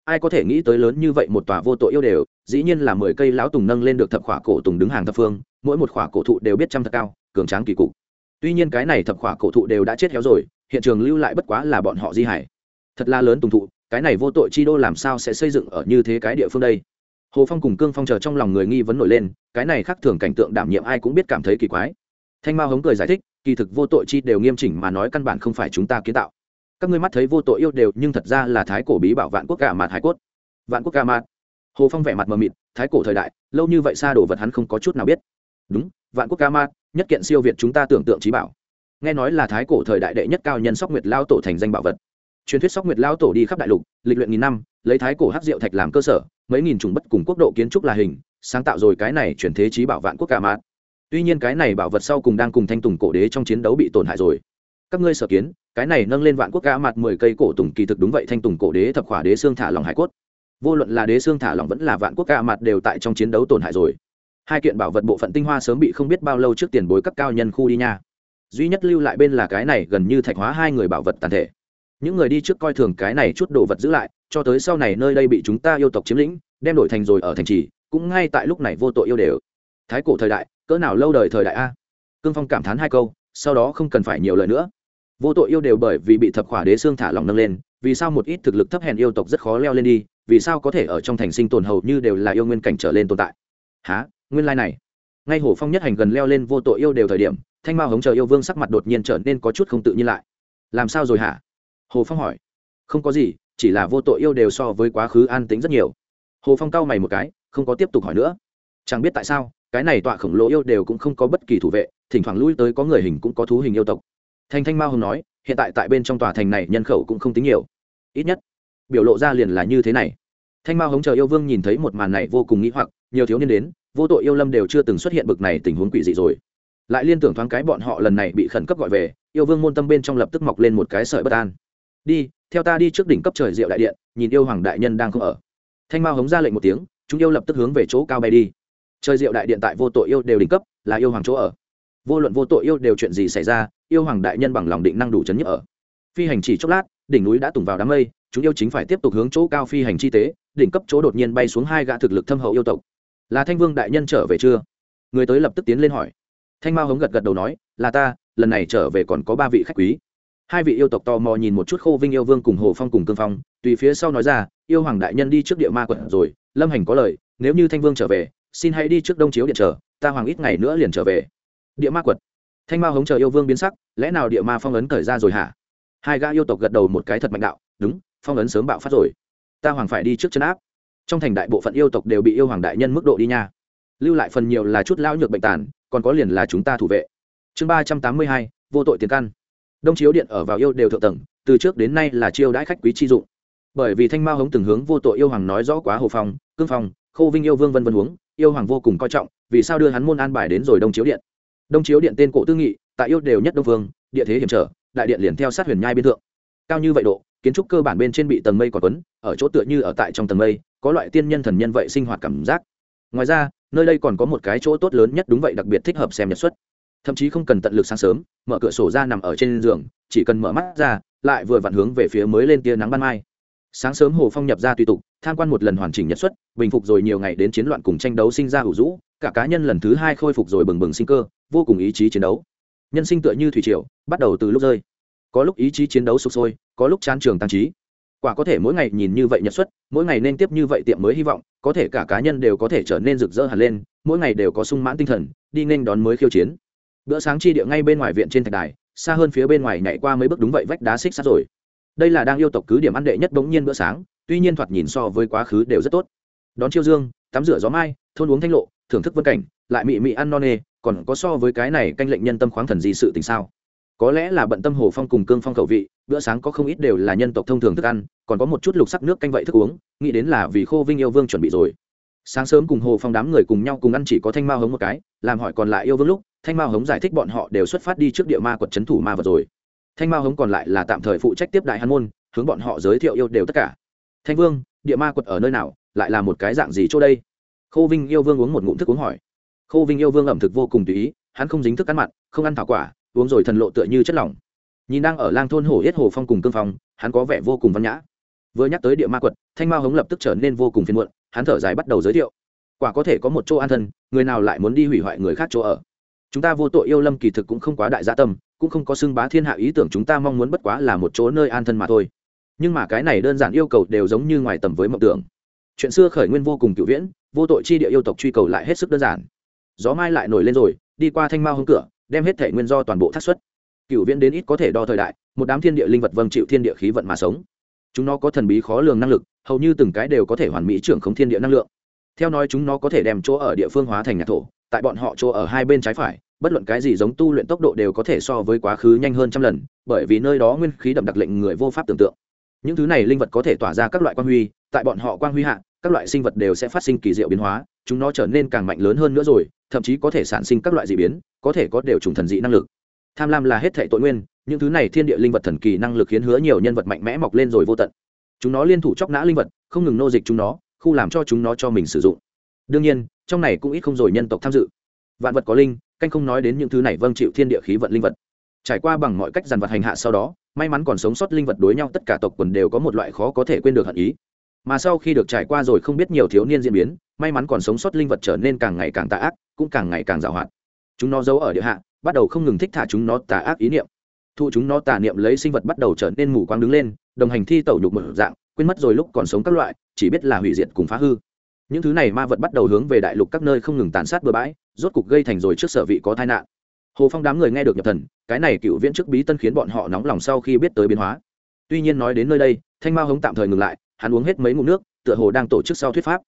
Speaker 1: Ai có thể nghĩ tới lớn như vậy một tòa vô tội yêu đều, dĩ nhiên là mười cây lão tùng nâng lên được thập khỏa cổ tùng đứng hàng thập phương mỗi một khỏa cổ thụ đều biết trăm thật cao, cường tráng kỳ cục. Tuy nhiên cái này thập khỏa cổ thụ đều đã chết héo rồi, hiện trường lưu lại bất quá là bọn họ di hải thật là lớn tùng thụ, cái này vô tội chi đô làm sao sẽ xây dựng ở như thế cái địa phương đây? Hồ phong cùng cương phong chờ trong lòng người nghi vấn nổi lên, cái này khác thường cảnh tượng đảm nhiệm ai cũng biết cảm thấy kỳ quái. Thanh mao hống cười giải thích, kỳ thực vô tội chi đều nghiêm chỉnh mà nói căn bản không phải chúng ta kiến tạo. Các ngươi mắt thấy vô tội yêu đều, nhưng thật ra là thái cổ bí bảo vạn quốc cả mạt hải cốt. Vạn quốc cả mạt. Hồ phong vẻ mặt mờ mịt, thái cổ thời đại, lâu như vậy xa đồ vật hắn không có chút nào biết đúng, vạn quốc ca mạt nhất kiện siêu việt chúng ta tưởng tượng trí bảo. Nghe nói là thái cổ thời đại đệ nhất cao nhân sóc nguyệt lao tổ thành danh bảo vật. Truyền thuyết sóc nguyệt lao tổ đi khắp đại lục, lịch luyện nghìn năm, lấy thái cổ hắc diệu thạch làm cơ sở, mấy nghìn chủng bất cùng quốc độ kiến trúc là hình, sáng tạo rồi cái này chuyển thế trí bảo vạn quốc ca mạt tuy nhiên cái này bảo vật sau cùng đang cùng thanh tùng cổ đế trong chiến đấu bị tổn hại rồi. Các ngươi sở kiến, cái này nâng lên vạn quốc ca mặt mười cây cổ tùng kỳ thực đúng vậy, thanh tùng cổ đế thập khỏa đế xương thả lòng hải cốt. Vô luận là đế xương thả lòng vẫn là vạn quốc ca mặt đều tại trong chiến đấu tổn hại rồi hai kiện bảo vật bộ phận tinh hoa sớm bị không biết bao lâu trước tiền bối cấp cao nhân khu đi nha. Duy nhất lưu lại bên là cái này, gần như thạch hóa hai người bảo vật tàn thể. Những người đi trước coi thường cái này chút đồ vật giữ lại, cho tới sau này nơi đây bị chúng ta yêu tộc chiếm lĩnh, đem đổi thành rồi ở thành trì, cũng ngay tại lúc này vô tội yêu đều. Thái cổ thời đại, cỡ nào lâu đời thời đại a? Cương phong cảm thán hai câu, sau đó không cần phải nhiều lời nữa. Vô tội yêu đều bởi vì bị thập khỏa đế xương thả lòng nâng lên, vì sao một ít thực lực thấp hèn yêu tộc rất khó leo lên đi, vì sao có thể ở trong thành sinh tồn hầu như đều là yêu nguyên cảnh trở lên tồn tại? Há nguyên lai này. Ngay hổ phong nhất hành gần leo lên vô tội yêu đều thời điểm, thanh mao hống chờ yêu vương sắc mặt đột nhiên trở nên có chút không tự nhiên lại. Làm sao rồi hả? Hồ phong hỏi. Không có gì, chỉ là vô tội yêu đều so với quá khứ an tính rất nhiều. Hồ phong cau mày một cái, không có tiếp tục hỏi nữa. Chẳng biết tại sao, cái này tọa khổng lồ yêu đều cũng không có bất kỳ thủ vệ, thỉnh thoảng lui tới có người hình cũng có thú hình yêu tộc. Thanh thanh mao hồng nói, hiện tại tại bên trong tòa thành này nhân khẩu cũng không tính nhiều. Ít nhất, biểu lộ ra liền là như thế này. Thanh mao hống chờ yêu vương nhìn thấy một màn này vô cùng nghĩ hoặc, nhiều thiếu niên đến vô tội yêu lâm đều chưa từng xuất hiện bực này tình huống quỷ dị rồi. Lại liên tưởng thoáng cái bọn họ lần này bị khẩn cấp gọi về, yêu vương môn tâm bên trong lập tức mọc lên một cái sợi bất an. Đi, theo ta đi trước đỉnh cấp trời diệu đại điện, nhìn yêu hoàng đại nhân đang không ở. Thanh mao hống ra lệnh một tiếng, chúng yêu lập tức hướng về chỗ cao bay đi. Trời diệu đại điện tại vô tội yêu đều đỉnh cấp, là yêu hoàng chỗ ở. Vô luận vô tội yêu đều chuyện gì xảy ra, yêu hoàng đại nhân bằng lòng định năng đủ chấn nhức ở. Phi hành chỉ chốc lát, đỉnh núi đã tùng vào đám mây, chúng yêu chính phải tiếp tục hướng chỗ cao phi hành chi tế, đỉnh cấp chỗ đột nhiên bay xuống hai gã thực lực thâm hậu yêu tộc là thanh vương đại nhân trở về chưa? Người tới lập tức tiến lên hỏi. Thanh mao hống gật gật đầu nói, là ta, lần này trở về còn có ba vị khách quý. Hai vị yêu tộc tò mò nhìn một chút khô vinh yêu vương cùng hồ phong cùng cương phong, tùy phía sau nói ra, yêu hoàng đại nhân đi trước địa ma quận rồi, lâm hành có lời, nếu như thanh vương trở về, xin hãy đi trước đông chiếu điện chờ, ta hoàng ít ngày nữa liền trở về. Địa ma quật thanh mao hống chờ yêu vương biến sắc, lẽ nào địa ma phong ấn thời ra rồi hả? Hai gã yêu tộc gật đầu một cái thật mạnh đạo, đúng, phong ấn sớm bạo phát rồi. Ta hoàng phải đi trước chân áp trong thành đại bộ phận yêu tộc đều bị yêu hoàng đại nhân mức độ đi nha. Lưu lại phần nhiều là chút lão nhược bệnh tàn, còn có liền là chúng ta thủ vệ. Chương ba trăm tám mươi hai, vô tội tiền căn. Đông chiếu điện ở vào yêu đều thượng tầng, từ trước đến nay là chiêu đãi khách quý chi dụng. Bởi vì thanh mao hống từng hướng vô tội yêu hoàng nói rõ quá hồ phong, cương phong, khô vinh yêu vương vân vân huống, yêu hoàng vô cùng coi trọng, vì sao đưa hắn môn an bài đến rồi đông chiếu điện? Đông chiếu điện tên cổ tư nghị, tại yêu đều nhất đông vương, địa thế hiểm trở, đại điện liền theo sát huyền nhai biên thượng. Cao như vậy độ kiến trúc cơ bản bên trên bị tầng mây còn quấn ở chỗ tựa như ở tại trong tầng mây có loại tiên nhân thần nhân vậy sinh hoạt cảm giác. Ngoài ra nơi đây còn có một cái chỗ tốt lớn nhất đúng vậy đặc biệt thích hợp xem nhật xuất. Thậm chí không cần tận lực sáng sớm mở cửa sổ ra nằm ở trên giường chỉ cần mở mắt ra lại vừa vặn hướng về phía mới lên tia nắng ban mai. Sáng sớm hồ phong nhập ra tùy tục tham quan một lần hoàn chỉnh nhật xuất bình phục rồi nhiều ngày đến chiến loạn cùng tranh đấu sinh ra hữu dũ, cả cá nhân lần thứ hai khôi phục rồi bừng bừng sinh cơ vô cùng ý chí chiến đấu. Nhân sinh tựa như thủy triều bắt đầu từ lúc rơi có lúc ý chí chiến đấu sụp sôi, có lúc chán trường tăng trí. Quả có thể mỗi ngày nhìn như vậy nhật xuất, mỗi ngày nên tiếp như vậy tiệm mới hy vọng, có thể cả cá nhân đều có thể trở nên rực rỡ hẳn lên, mỗi ngày đều có sung mãn tinh thần, đi nên đón mới khiêu chiến. Bữa sáng chi địa ngay bên ngoài viện trên thạch đài, xa hơn phía bên ngoài nhảy qua mấy bước đúng vậy vách đá xích sắt rồi. Đây là đang yêu tộc cứ điểm ăn đệ nhất bỗng nhiên bữa sáng, tuy nhiên thoạt nhìn so với quá khứ đều rất tốt. Đón chiêu dương, tắm rửa gió mai, thôn uống thanh lộ, thưởng thức vân cảnh, lại mị mị ăn no nê, còn có so với cái này canh lệnh nhân tâm khoáng thần gì sự tình sao? Có lẽ là bận tâm hồ phong cùng cương phong khẩu vị, bữa sáng có không ít đều là nhân tộc thông thường thức ăn, còn có một chút lục sắc nước canh vậy thức uống, nghĩ đến là vì khô vinh yêu vương chuẩn bị rồi. Sáng sớm cùng hồ phong đám người cùng nhau cùng ăn chỉ có thanh mao hống một cái, làm hỏi còn lại yêu vương lúc, thanh mao hống giải thích bọn họ đều xuất phát đi trước địa ma quật trấn thủ ma vật rồi. Thanh mao hống còn lại là tạm thời phụ trách tiếp đại hàn môn, hướng bọn họ giới thiệu yêu đều tất cả. Thanh vương, địa ma quật ở nơi nào, lại là một cái dạng gì chỗ đây? Khô vinh yêu vương uống một ngụm thức uống hỏi. Khô vinh yêu vương ẩm thực vô cùng tùy ý, hắn không dính thức ăn mặn, không ăn thảo quả uống rồi thần lộ tựa như chất lỏng. Nhìn đang ở lang thôn hổ yết hồ phong cùng cương phong, hắn có vẻ vô cùng văn nhã. Vừa nhắc tới địa ma quật, thanh mao hống lập tức trở nên vô cùng phiền muộn, hắn thở dài bắt đầu giới thiệu. Quả có thể có một chỗ an thân, người nào lại muốn đi hủy hoại người khác chỗ ở? Chúng ta vô tội yêu lâm kỳ thực cũng không quá đại gia tâm, cũng không có xưng bá thiên hạ ý tưởng chúng ta mong muốn bất quá là một chỗ nơi an thân mà thôi. Nhưng mà cái này đơn giản yêu cầu đều giống như ngoài tầm với mộng tưởng. Chuyện xưa khởi nguyên vô cùng cựu viễn, vô tội chi địa yêu tộc truy cầu lại hết sức đơn giản. Gió mai lại nổi lên rồi, đi qua thanh mao hướng cửa đem hết thể nguyên do toàn bộ thác xuất. Cựu viễn đến ít có thể đo thời đại, một đám thiên địa linh vật vâng chịu thiên địa khí vận mà sống. Chúng nó có thần bí khó lường năng lực, hầu như từng cái đều có thể hoàn mỹ trưởng không thiên địa năng lượng. Theo nói chúng nó có thể đem chỗ ở địa phương hóa thành nhà thổ, tại bọn họ chỗ ở hai bên trái phải, bất luận cái gì giống tu luyện tốc độ đều có thể so với quá khứ nhanh hơn trăm lần, bởi vì nơi đó nguyên khí đậm đặc lệnh người vô pháp tưởng tượng. Những thứ này linh vật có thể tỏa ra các loại quan huy, tại bọn họ quan huy hạ, các loại sinh vật đều sẽ phát sinh kỳ diệu biến hóa chúng nó trở nên càng mạnh lớn hơn nữa rồi, thậm chí có thể sản sinh các loại dị biến, có thể có đều trùng thần dị năng lực. Tham lam là hết thệ tội nguyên, những thứ này thiên địa linh vật thần kỳ năng lực khiến hứa nhiều nhân vật mạnh mẽ mọc lên rồi vô tận. Chúng nó liên thủ chóc nã linh vật, không ngừng nô dịch chúng nó, khu làm cho chúng nó cho mình sử dụng. Đương nhiên, trong này cũng ít không rồi nhân tộc tham dự. Vạn vật có linh, canh không nói đến những thứ này vâng chịu thiên địa khí vận linh vật. Trải qua bằng mọi cách dàn vật hành hạ sau đó, may mắn còn sống sót linh vật đối nhau, tất cả tộc quần đều có một loại khó có thể quên được hận ý mà sau khi được trải qua rồi không biết nhiều thiếu niên diễn biến, may mắn còn sống sót linh vật trở nên càng ngày càng tà ác, cũng càng ngày càng giàu hoạt chúng nó giấu ở địa hạ, bắt đầu không ngừng thích thả chúng nó tà ác ý niệm. Thụ chúng nó tà niệm lấy sinh vật bắt đầu trở nên mù quáng đứng lên, đồng hành thi tẩu nhục mở dạng, quên mất rồi lúc còn sống các loại, chỉ biết là hủy diệt cùng phá hư. Những thứ này ma vật bắt đầu hướng về đại lục các nơi không ngừng tàn sát bừa bãi, rốt cục gây thành rồi trước sở vị có tai nạn. Hồ phong đám người nghe được nhập thần, cái này cựu viễn trước bí tân khiến bọn họ nóng lòng sau khi biết tới biến hóa. Tuy nhiên nói đến nơi đây, thanh ma hống tạm thời ngừng lại hắn uống hết mấy ngụm nước, tựa hồ đang tổ chức sau thuyết pháp.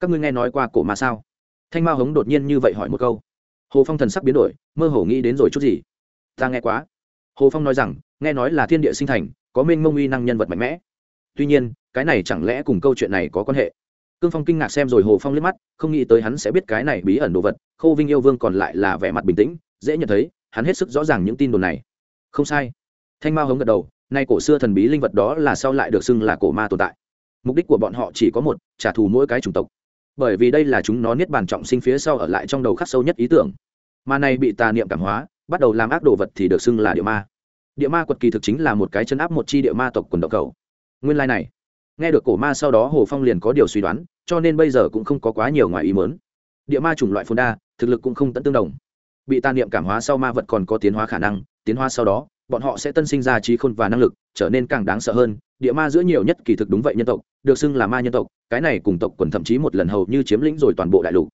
Speaker 1: Các ngươi nghe nói qua cổ ma sao? Thanh mao hống đột nhiên như vậy hỏi một câu. Hồ phong thần sắc biến đổi, mơ hồ nghĩ đến rồi chút gì. Ta nghe quá. Hồ phong nói rằng, nghe nói là thiên địa sinh thành, có mênh mông uy năng nhân vật mạnh mẽ. Tuy nhiên, cái này chẳng lẽ cùng câu chuyện này có quan hệ? Cương phong kinh ngạc xem rồi hồ phong liếc mắt, không nghĩ tới hắn sẽ biết cái này bí ẩn đồ vật, Khâu vinh yêu vương còn lại là vẻ mặt bình tĩnh, dễ nhận thấy, hắn hết sức rõ ràng những tin đồn này. Không sai. Thanh mao hống gật đầu, nay cổ xưa thần bí linh vật đó là sau lại được xưng là cổ ma tồn tại mục đích của bọn họ chỉ có một, trả thù mỗi cái chủng tộc. Bởi vì đây là chúng nó niết bàn trọng sinh phía sau ở lại trong đầu khắc sâu nhất ý tưởng. Mà này bị tà niệm cảm hóa, bắt đầu làm ác đồ vật thì được xưng là địa ma. Địa ma quật kỳ thực chính là một cái chân áp một chi địa ma tộc quần động cầu. Nguyên lai、like、này, nghe được cổ ma sau đó hồ phong liền có điều suy đoán, cho nên bây giờ cũng không có quá nhiều ngoài ý mớn địa ma chủng loại phồn đa, thực lực cũng không tận tương đồng. Bị tà niệm cảm hóa sau ma vật còn có tiến hóa khả năng, tiến hóa sau đó bọn họ sẽ tân sinh ra trí khôn và năng lực, trở nên càng đáng sợ hơn. Địa ma giữa nhiều nhất kỳ thực đúng vậy nhân tộc, được xưng là ma nhân tộc, cái này cùng tộc quần thậm chí một lần hầu như chiếm lĩnh rồi toàn bộ đại lục.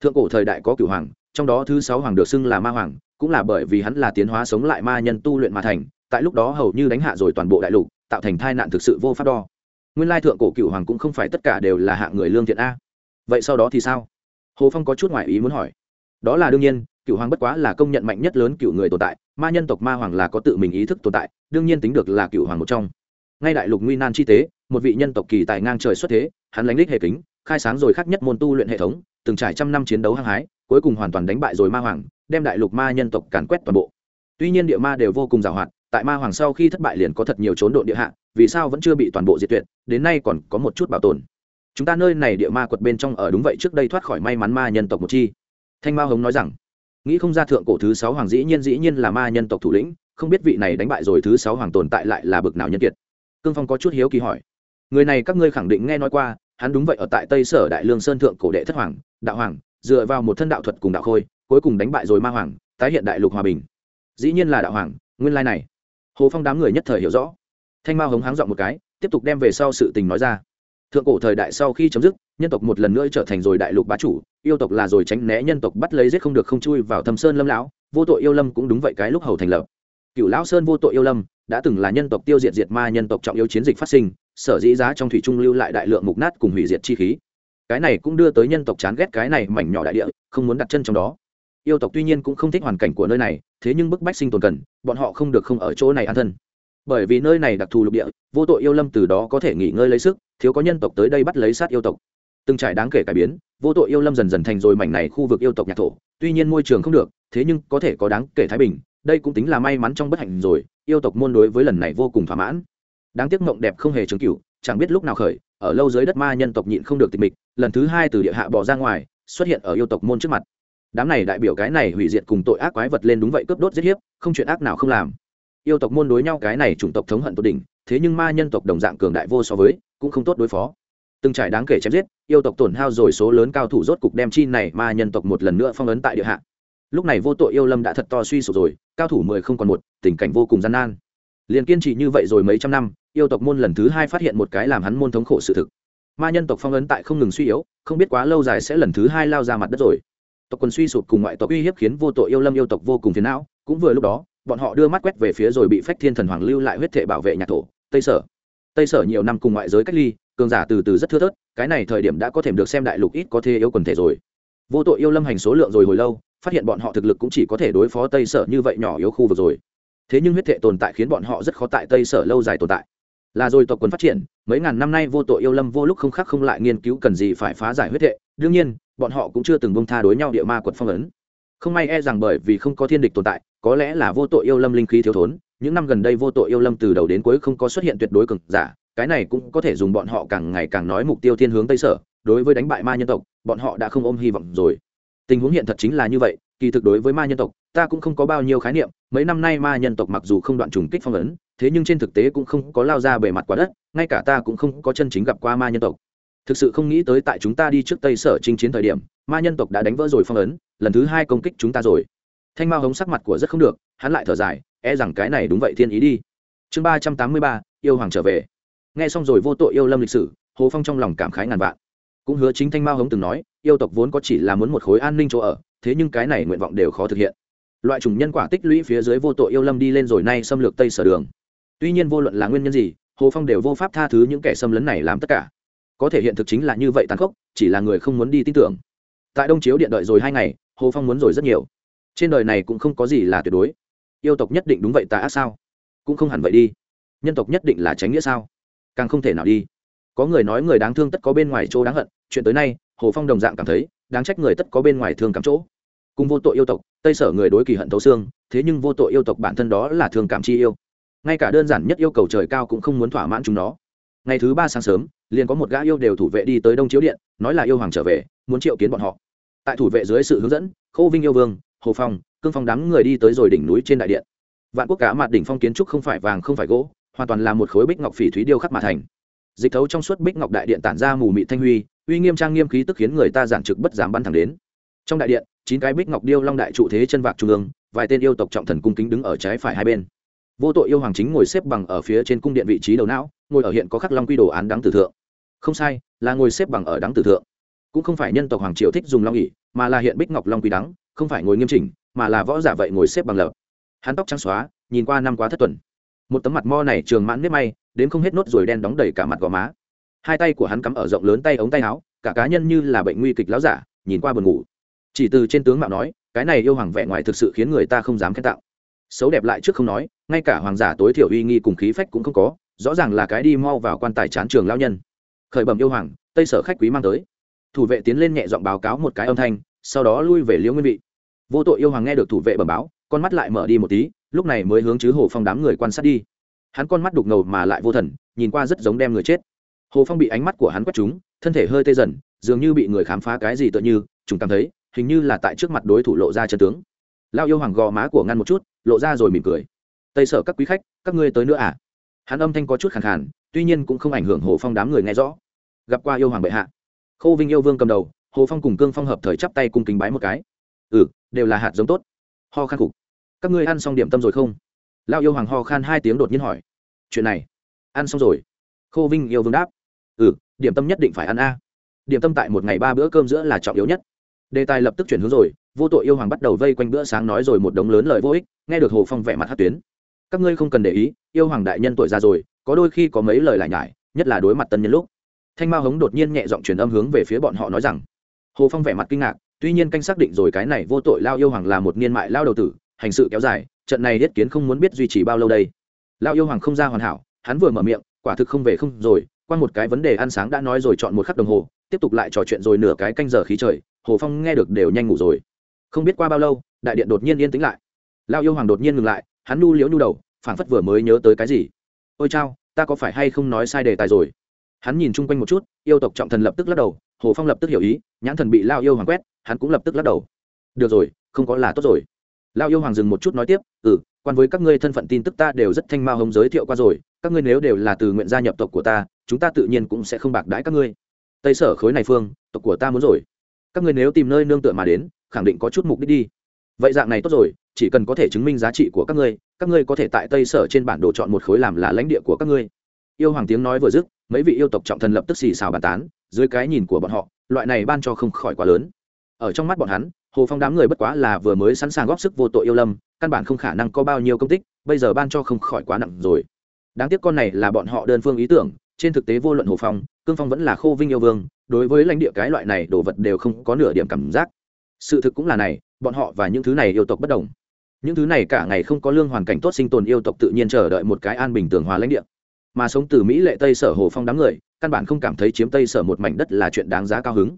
Speaker 1: Thượng cổ thời đại có cửu hoàng, trong đó thứ sáu hoàng được xưng là ma hoàng, cũng là bởi vì hắn là tiến hóa sống lại ma nhân tu luyện mà thành, tại lúc đó hầu như đánh hạ rồi toàn bộ đại lục, tạo thành tai nạn thực sự vô pháp đo. Nguyên lai thượng cổ cửu hoàng cũng không phải tất cả đều là hạng người lương thiện a. Vậy sau đó thì sao? Hồ phong có chút ngoại ý muốn hỏi. Đó là đương nhiên, cửu hoàng bất quá là công nhận mạnh nhất lớn cửu người tồn tại ma nhân tộc ma hoàng là có tự mình ý thức tồn tại, đương nhiên tính được là cựu hoàng một trong. Ngay đại lục nguy nan chi tế, một vị nhân tộc kỳ tài ngang trời xuất thế, hắn lánh đích hệ kính, khai sáng rồi khác nhất môn tu luyện hệ thống, từng trải trăm năm chiến đấu hăng hái, cuối cùng hoàn toàn đánh bại rồi ma hoàng, đem đại lục ma nhân tộc càn quét toàn bộ. Tuy nhiên địa ma đều vô cùng giàu hoạt tại ma hoàng sau khi thất bại liền có thật nhiều trốn độ địa hạ, vì sao vẫn chưa bị toàn bộ diệt tuyệt, đến nay còn có một chút bảo tồn. Chúng ta nơi này địa ma quật bên trong ở đúng vậy trước đây thoát khỏi may mắn ma nhân tộc một chi. Thanh ma hống nói rằng nghĩ không ra thượng cổ thứ sáu hoàng dĩ nhiên dĩ nhiên là ma nhân tộc thủ lĩnh, không biết vị này đánh bại rồi thứ sáu hoàng tồn tại lại là bực nào nhân kiệt. Cương phong có chút hiếu kỳ hỏi. Người này các ngươi khẳng định nghe nói qua, hắn đúng vậy ở tại tây sở đại lương sơn thượng cổ đệ thất hoàng, đạo hoàng, dựa vào một thân đạo thuật cùng đạo khôi, cuối cùng đánh bại rồi ma hoàng, tái hiện đại lục hòa bình. Dĩ nhiên là đạo hoàng, nguyên lai này. Hồ phong đám người nhất thời hiểu rõ. Thanh mao hống háng dọn một cái, tiếp tục đem về sau sự tình nói ra thượng cổ thời đại sau khi chấm dứt, nhân tộc một lần nữa trở thành rồi đại lục bá chủ, yêu tộc là rồi tránh né nhân tộc bắt lấy giết không được không chui vào thâm sơn lâm lão, vô tội yêu lâm cũng đúng vậy cái lúc hầu thành lập. Cựu lão sơn vô tội yêu lâm đã từng là nhân tộc tiêu diệt diệt ma nhân tộc trọng yếu chiến dịch phát sinh, sở dĩ giá trong thủy trung lưu lại đại lượng mục nát cùng hủy diệt chi khí. Cái này cũng đưa tới nhân tộc chán ghét cái này mảnh nhỏ đại địa, không muốn đặt chân trong đó. Yêu tộc tuy nhiên cũng không thích hoàn cảnh của nơi này, thế nhưng bức bách sinh tồn cần, bọn họ không được không ở chỗ này an thân bởi vì nơi này đặc thù lục địa, vô tội yêu lâm từ đó có thể nghỉ ngơi lấy sức, thiếu có nhân tộc tới đây bắt lấy sát yêu tộc. Từng trải đáng kể cải biến, vô tội yêu lâm dần dần thành rồi mảnh này khu vực yêu tộc nhạc thổ, tuy nhiên môi trường không được, thế nhưng có thể có đáng kể thái bình, đây cũng tính là may mắn trong bất hạnh rồi, yêu tộc môn đối với lần này vô cùng thỏa mãn. Đáng tiếc mộng đẹp không hề trường cửu chẳng biết lúc nào khởi, ở lâu dưới đất ma nhân tộc nhịn không được tịch mịch, lần thứ hai từ địa hạ bỏ ra ngoài, xuất hiện ở yêu tộc môn trước mặt. Đám này đại biểu cái này hủy diệt cùng tội ác quái vật lên đúng vậy cướp đốt giết hiếp, không chuyện ác nào không làm yêu tộc môn đối nhau cái này chủng tộc thống hận tột đỉnh, thế nhưng ma nhân tộc đồng dạng cường đại vô so với, cũng không tốt đối phó. Từng trải đáng kể chém giết, yêu tộc tổn hao rồi số lớn cao thủ rốt cục đem chi này ma nhân tộc một lần nữa phong ấn tại địa hạ. Lúc này vô tội yêu lâm đã thật to suy sụp rồi, cao thủ mười không còn một, tình cảnh vô cùng gian nan. Liền kiên trì như vậy rồi mấy trăm năm, yêu tộc môn lần thứ hai phát hiện một cái làm hắn môn thống khổ sự thực. Ma nhân tộc phong ấn tại không ngừng suy yếu, không biết quá lâu dài sẽ lần thứ hai lao ra mặt đất rồi. Tộc quân suy sụp cùng ngoại tộc uy hiếp khiến vô tội yêu lâm yêu tộc vô cùng phiền não, cũng vừa lúc đó bọn họ đưa mắt quét về phía rồi bị phách thiên thần hoàng lưu lại huyết thệ bảo vệ nhạc thổ, tây sở. Tây sở nhiều năm cùng ngoại giới cách ly, cường giả từ từ rất thưa thớt, cái này thời điểm đã có thể được xem đại lục ít có thê yếu quần thể rồi. Vô tội yêu lâm hành số lượng rồi hồi lâu, phát hiện bọn họ thực lực cũng chỉ có thể đối phó tây sở như vậy nhỏ yếu khu vực rồi. Thế nhưng huyết thệ tồn tại khiến bọn họ rất khó tại tây sở lâu dài tồn tại. Là rồi tộc quần phát triển, mấy ngàn năm nay vô tội yêu lâm vô lúc không khác không lại nghiên cứu cần gì phải phá giải huyết thệ đương nhiên, bọn họ cũng chưa từng bông tha đối nhau địa ma quật phong ấn không may e rằng bởi vì không có thiên địch tồn tại, có lẽ là vô tội yêu lâm linh khí thiếu thốn, những năm gần đây vô tội yêu lâm từ đầu đến cuối không có xuất hiện tuyệt đối cực giả, cái này cũng có thể dùng bọn họ càng ngày càng nói mục tiêu thiên hướng tây sở, đối với đánh bại ma nhân tộc, bọn họ đã không ôm hy vọng rồi. Tình huống hiện thật chính là như vậy, kỳ thực đối với ma nhân tộc, ta cũng không có bao nhiêu khái niệm, mấy năm nay ma nhân tộc mặc dù không đoạn trùng kích phong ấn, thế nhưng trên thực tế cũng không có lao ra bề mặt quả đất, ngay cả ta cũng không có chân chính gặp qua ma nhân tộc thực sự không nghĩ tới tại chúng ta đi trước tây sở chinh chiến thời điểm, ma nhân tộc đã đánh vỡ rồi phong ấn, lần thứ hai công kích chúng ta rồi. Thanh mao hống sắc mặt của rất không được, hắn lại thở dài e rằng cái này đúng vậy thiên ý đi. Chương ba trăm tám mươi ba, yêu hoàng trở về. Nghe xong rồi vô tội yêu lâm lịch sử, hồ phong trong lòng cảm khái ngàn vạn. Cũng hứa chính thanh mao hống từng nói, yêu tộc vốn có chỉ là muốn một khối an ninh chỗ ở, thế nhưng cái này nguyện vọng đều khó thực hiện. Loại chủng nhân quả tích lũy phía dưới vô tội yêu lâm đi lên rồi nay xâm lược tây sở đường. Tuy nhiên vô luận là nguyên nhân gì, hồ phong đều vô pháp tha thứ những kẻ xâm lấn này làm tất cả có thể hiện thực chính là như vậy tàn khốc, chỉ là người không muốn đi tin tưởng. Tại đông chiếu điện đợi rồi hai ngày, hồ phong muốn rồi rất nhiều. Trên đời này cũng không có gì là tuyệt đối. Yêu tộc nhất định đúng vậy, tà ác sao? Cũng không hẳn vậy đi. Nhân tộc nhất định là tránh nghĩa sao? Càng không thể nào đi. Có người nói người đáng thương tất có bên ngoài chỗ đáng hận, chuyện tới nay, hồ phong đồng dạng cảm thấy, đáng trách người tất có bên ngoài thương cảm chỗ. Cùng vô tội yêu tộc, tây sở người đối kỳ hận thấu xương, thế nhưng vô tội yêu tộc bản thân đó là thương cảm chi yêu. Ngay cả đơn giản nhất yêu cầu trời cao cũng không muốn thỏa mãn chúng nó. Ngày thứ ba sáng sớm liền có một gã yêu đều thủ vệ đi tới đông chiếu điện, nói là yêu hoàng trở về, muốn triệu kiến bọn họ. Tại thủ vệ dưới sự hướng dẫn, khâu vinh yêu vương, hồ phong, cương phong đám người đi tới rồi đỉnh núi trên đại điện. Vạn quốc cả mặt đỉnh phong kiến trúc không phải vàng không phải gỗ, hoàn toàn là một khối bích ngọc phỉ thúy điêu khắc mà thành. Dịch thấu trong suốt bích ngọc đại điện tản ra mù mị thanh huy, uy nghiêm trang nghiêm khí tức khiến người ta giản trực bất dám bắn thẳng đến. Trong đại điện, chín cái bích ngọc điêu long đại trụ thế chân vạc trung ương, vài tên yêu tộc trọng thần cung kính đứng ở trái phải hai bên. Vô tội yêu hoàng chính ngồi xếp bằng ở phía trên cung điện vị trí đầu não, ngồi ở hiện có khắc long quy đồ án đáng tử thượng không sai, là ngồi xếp bằng ở đắng tử thượng. Cũng không phải nhân tộc hoàng triều thích dùng long ỉ mà là hiện bích ngọc long quý đắng, không phải ngồi nghiêm chỉnh, mà là võ giả vậy ngồi xếp bằng lợp. hắn tóc trắng xóa, nhìn qua năm quá thất tuần. Một tấm mặt mo này trường mãn nếp may, đến không hết nốt ruồi đen đóng đầy cả mặt gò má. Hai tay của hắn cắm ở rộng lớn tay ống tay áo, cả cá nhân như là bệnh nguy kịch láo giả, nhìn qua buồn ngủ. Chỉ từ trên tướng mạo nói, cái này yêu hoàng vẻ ngoài thực sự khiến người ta không dám khen tạo xấu đẹp lại trước không nói, ngay cả hoàng giả tối thiểu uy nghi cùng khí phách cũng không có, rõ ràng là cái đi mau vào quan tài chán trường lao nhân khởi bẩm yêu hoàng, tây sở khách quý mang tới. Thủ vệ tiến lên nhẹ giọng báo cáo một cái âm thanh, sau đó lui về liễu nguyên vị. Vô tội yêu hoàng nghe được thủ vệ bẩm báo, con mắt lại mở đi một tí, lúc này mới hướng chứ hồ phong đám người quan sát đi. Hắn con mắt đục ngầu mà lại vô thần, nhìn qua rất giống đem người chết. Hồ phong bị ánh mắt của hắn quét trúng, thân thể hơi tê dần, dường như bị người khám phá cái gì tựa như, chúng cảm thấy, hình như là tại trước mặt đối thủ lộ ra chân tướng. Lao yêu hoàng gò má của ngăn một chút, lộ ra rồi mỉm cười. Tây sở các quý khách, các ngươi tới nữa à? Hắn âm thanh có chút khẳng khàn tuy nhiên cũng không ảnh hưởng hồ phong đám người nghe rõ gặp qua yêu hoàng bệ hạ khô vinh yêu vương cầm đầu hồ phong cùng cương phong hợp thời chắp tay cùng kính bái một cái ừ đều là hạt giống tốt ho khan cục các ngươi ăn xong điểm tâm rồi không lao yêu hoàng ho khan hai tiếng đột nhiên hỏi chuyện này ăn xong rồi khô vinh yêu vương đáp ừ điểm tâm nhất định phải ăn a điểm tâm tại một ngày ba bữa cơm giữa là trọng yếu nhất đề tài lập tức chuyển hướng rồi vô tội yêu hoàng bắt đầu vây quanh bữa sáng nói rồi một đống lớn lời vô ích nghe được hồ phong vẻ mặt hát tuyến các ngươi không cần để ý, yêu hoàng đại nhân tuổi già rồi, có đôi khi có mấy lời lại nhải, nhất là đối mặt tân nhân lúc. Thanh mao hống đột nhiên nhẹ giọng truyền âm hướng về phía bọn họ nói rằng, hồ phong vẻ mặt kinh ngạc, tuy nhiên canh xác định rồi cái này vô tội lao yêu hoàng là một niên mại lao đầu tử, hành sự kéo dài, trận này thiết kiến không muốn biết duy trì bao lâu đây. Lao yêu hoàng không ra hoàn hảo, hắn vừa mở miệng, quả thực không về không rồi, qua một cái vấn đề ăn sáng đã nói rồi chọn một khắc đồng hồ, tiếp tục lại trò chuyện rồi nửa cái canh giờ khí trời, hồ phong nghe được đều nhanh ngủ rồi. Không biết qua bao lâu, đại điện đột nhiên yên tĩnh lại. Lao yêu hoàng đột nhiên ngừng lại hắn nu liễu nu đầu, phảng phất vừa mới nhớ tới cái gì. Ôi chao, ta có phải hay không nói sai đề tài rồi? Hắn nhìn chung quanh một chút, yêu tộc trọng thần lập tức lắc đầu, hồ phong lập tức hiểu ý, nhãn thần bị lao yêu hoàng quét, hắn cũng lập tức lắc đầu. Được rồi, không có là tốt rồi. Lao yêu hoàng dừng một chút nói tiếp ừ quan với các ngươi thân phận tin tức ta đều rất thanh mao hồng giới thiệu qua rồi, các ngươi nếu đều là từ nguyện gia nhập tộc của ta, chúng ta tự nhiên cũng sẽ không bạc đãi các ngươi. Tây sở khối này phương, tộc của ta muốn rồi. Các ngươi nếu tìm nơi nương tựa mà đến, khẳng định có chút mục đích đi vậy dạng này tốt rồi, chỉ cần có thể chứng minh giá trị của các ngươi các ngươi có thể tại tây sở trên bản đồ chọn một khối làm là lãnh địa của các ngươi. Yêu hoàng tiếng nói vừa dứt, mấy vị yêu tộc trọng thần lập tức xì xào bàn tán, dưới cái nhìn của bọn họ, loại này ban cho không khỏi quá lớn. Ở trong mắt bọn hắn, hồ phong đám người bất quá là vừa mới sẵn sàng góp sức vô tội yêu lâm, căn bản không khả năng có bao nhiêu công tích, bây giờ ban cho không khỏi quá nặng rồi. Đáng tiếc con này là bọn họ đơn phương ý tưởng, trên thực tế vô luận hồ phong, cương phong vẫn là khô vinh yêu vương, đối với lãnh địa cái loại này đồ vật đều không có nửa điểm cảm giác. Sự thực cũng là này bọn họ và những thứ này yêu tộc bất đồng. Những thứ này cả ngày không có lương hoàn cảnh tốt sinh tồn yêu tộc tự nhiên chờ đợi một cái an bình tường hòa lãnh địa. Mà sống từ mỹ lệ tây sở hồ phong đám người, căn bản không cảm thấy chiếm tây sở một mảnh đất là chuyện đáng giá cao hứng.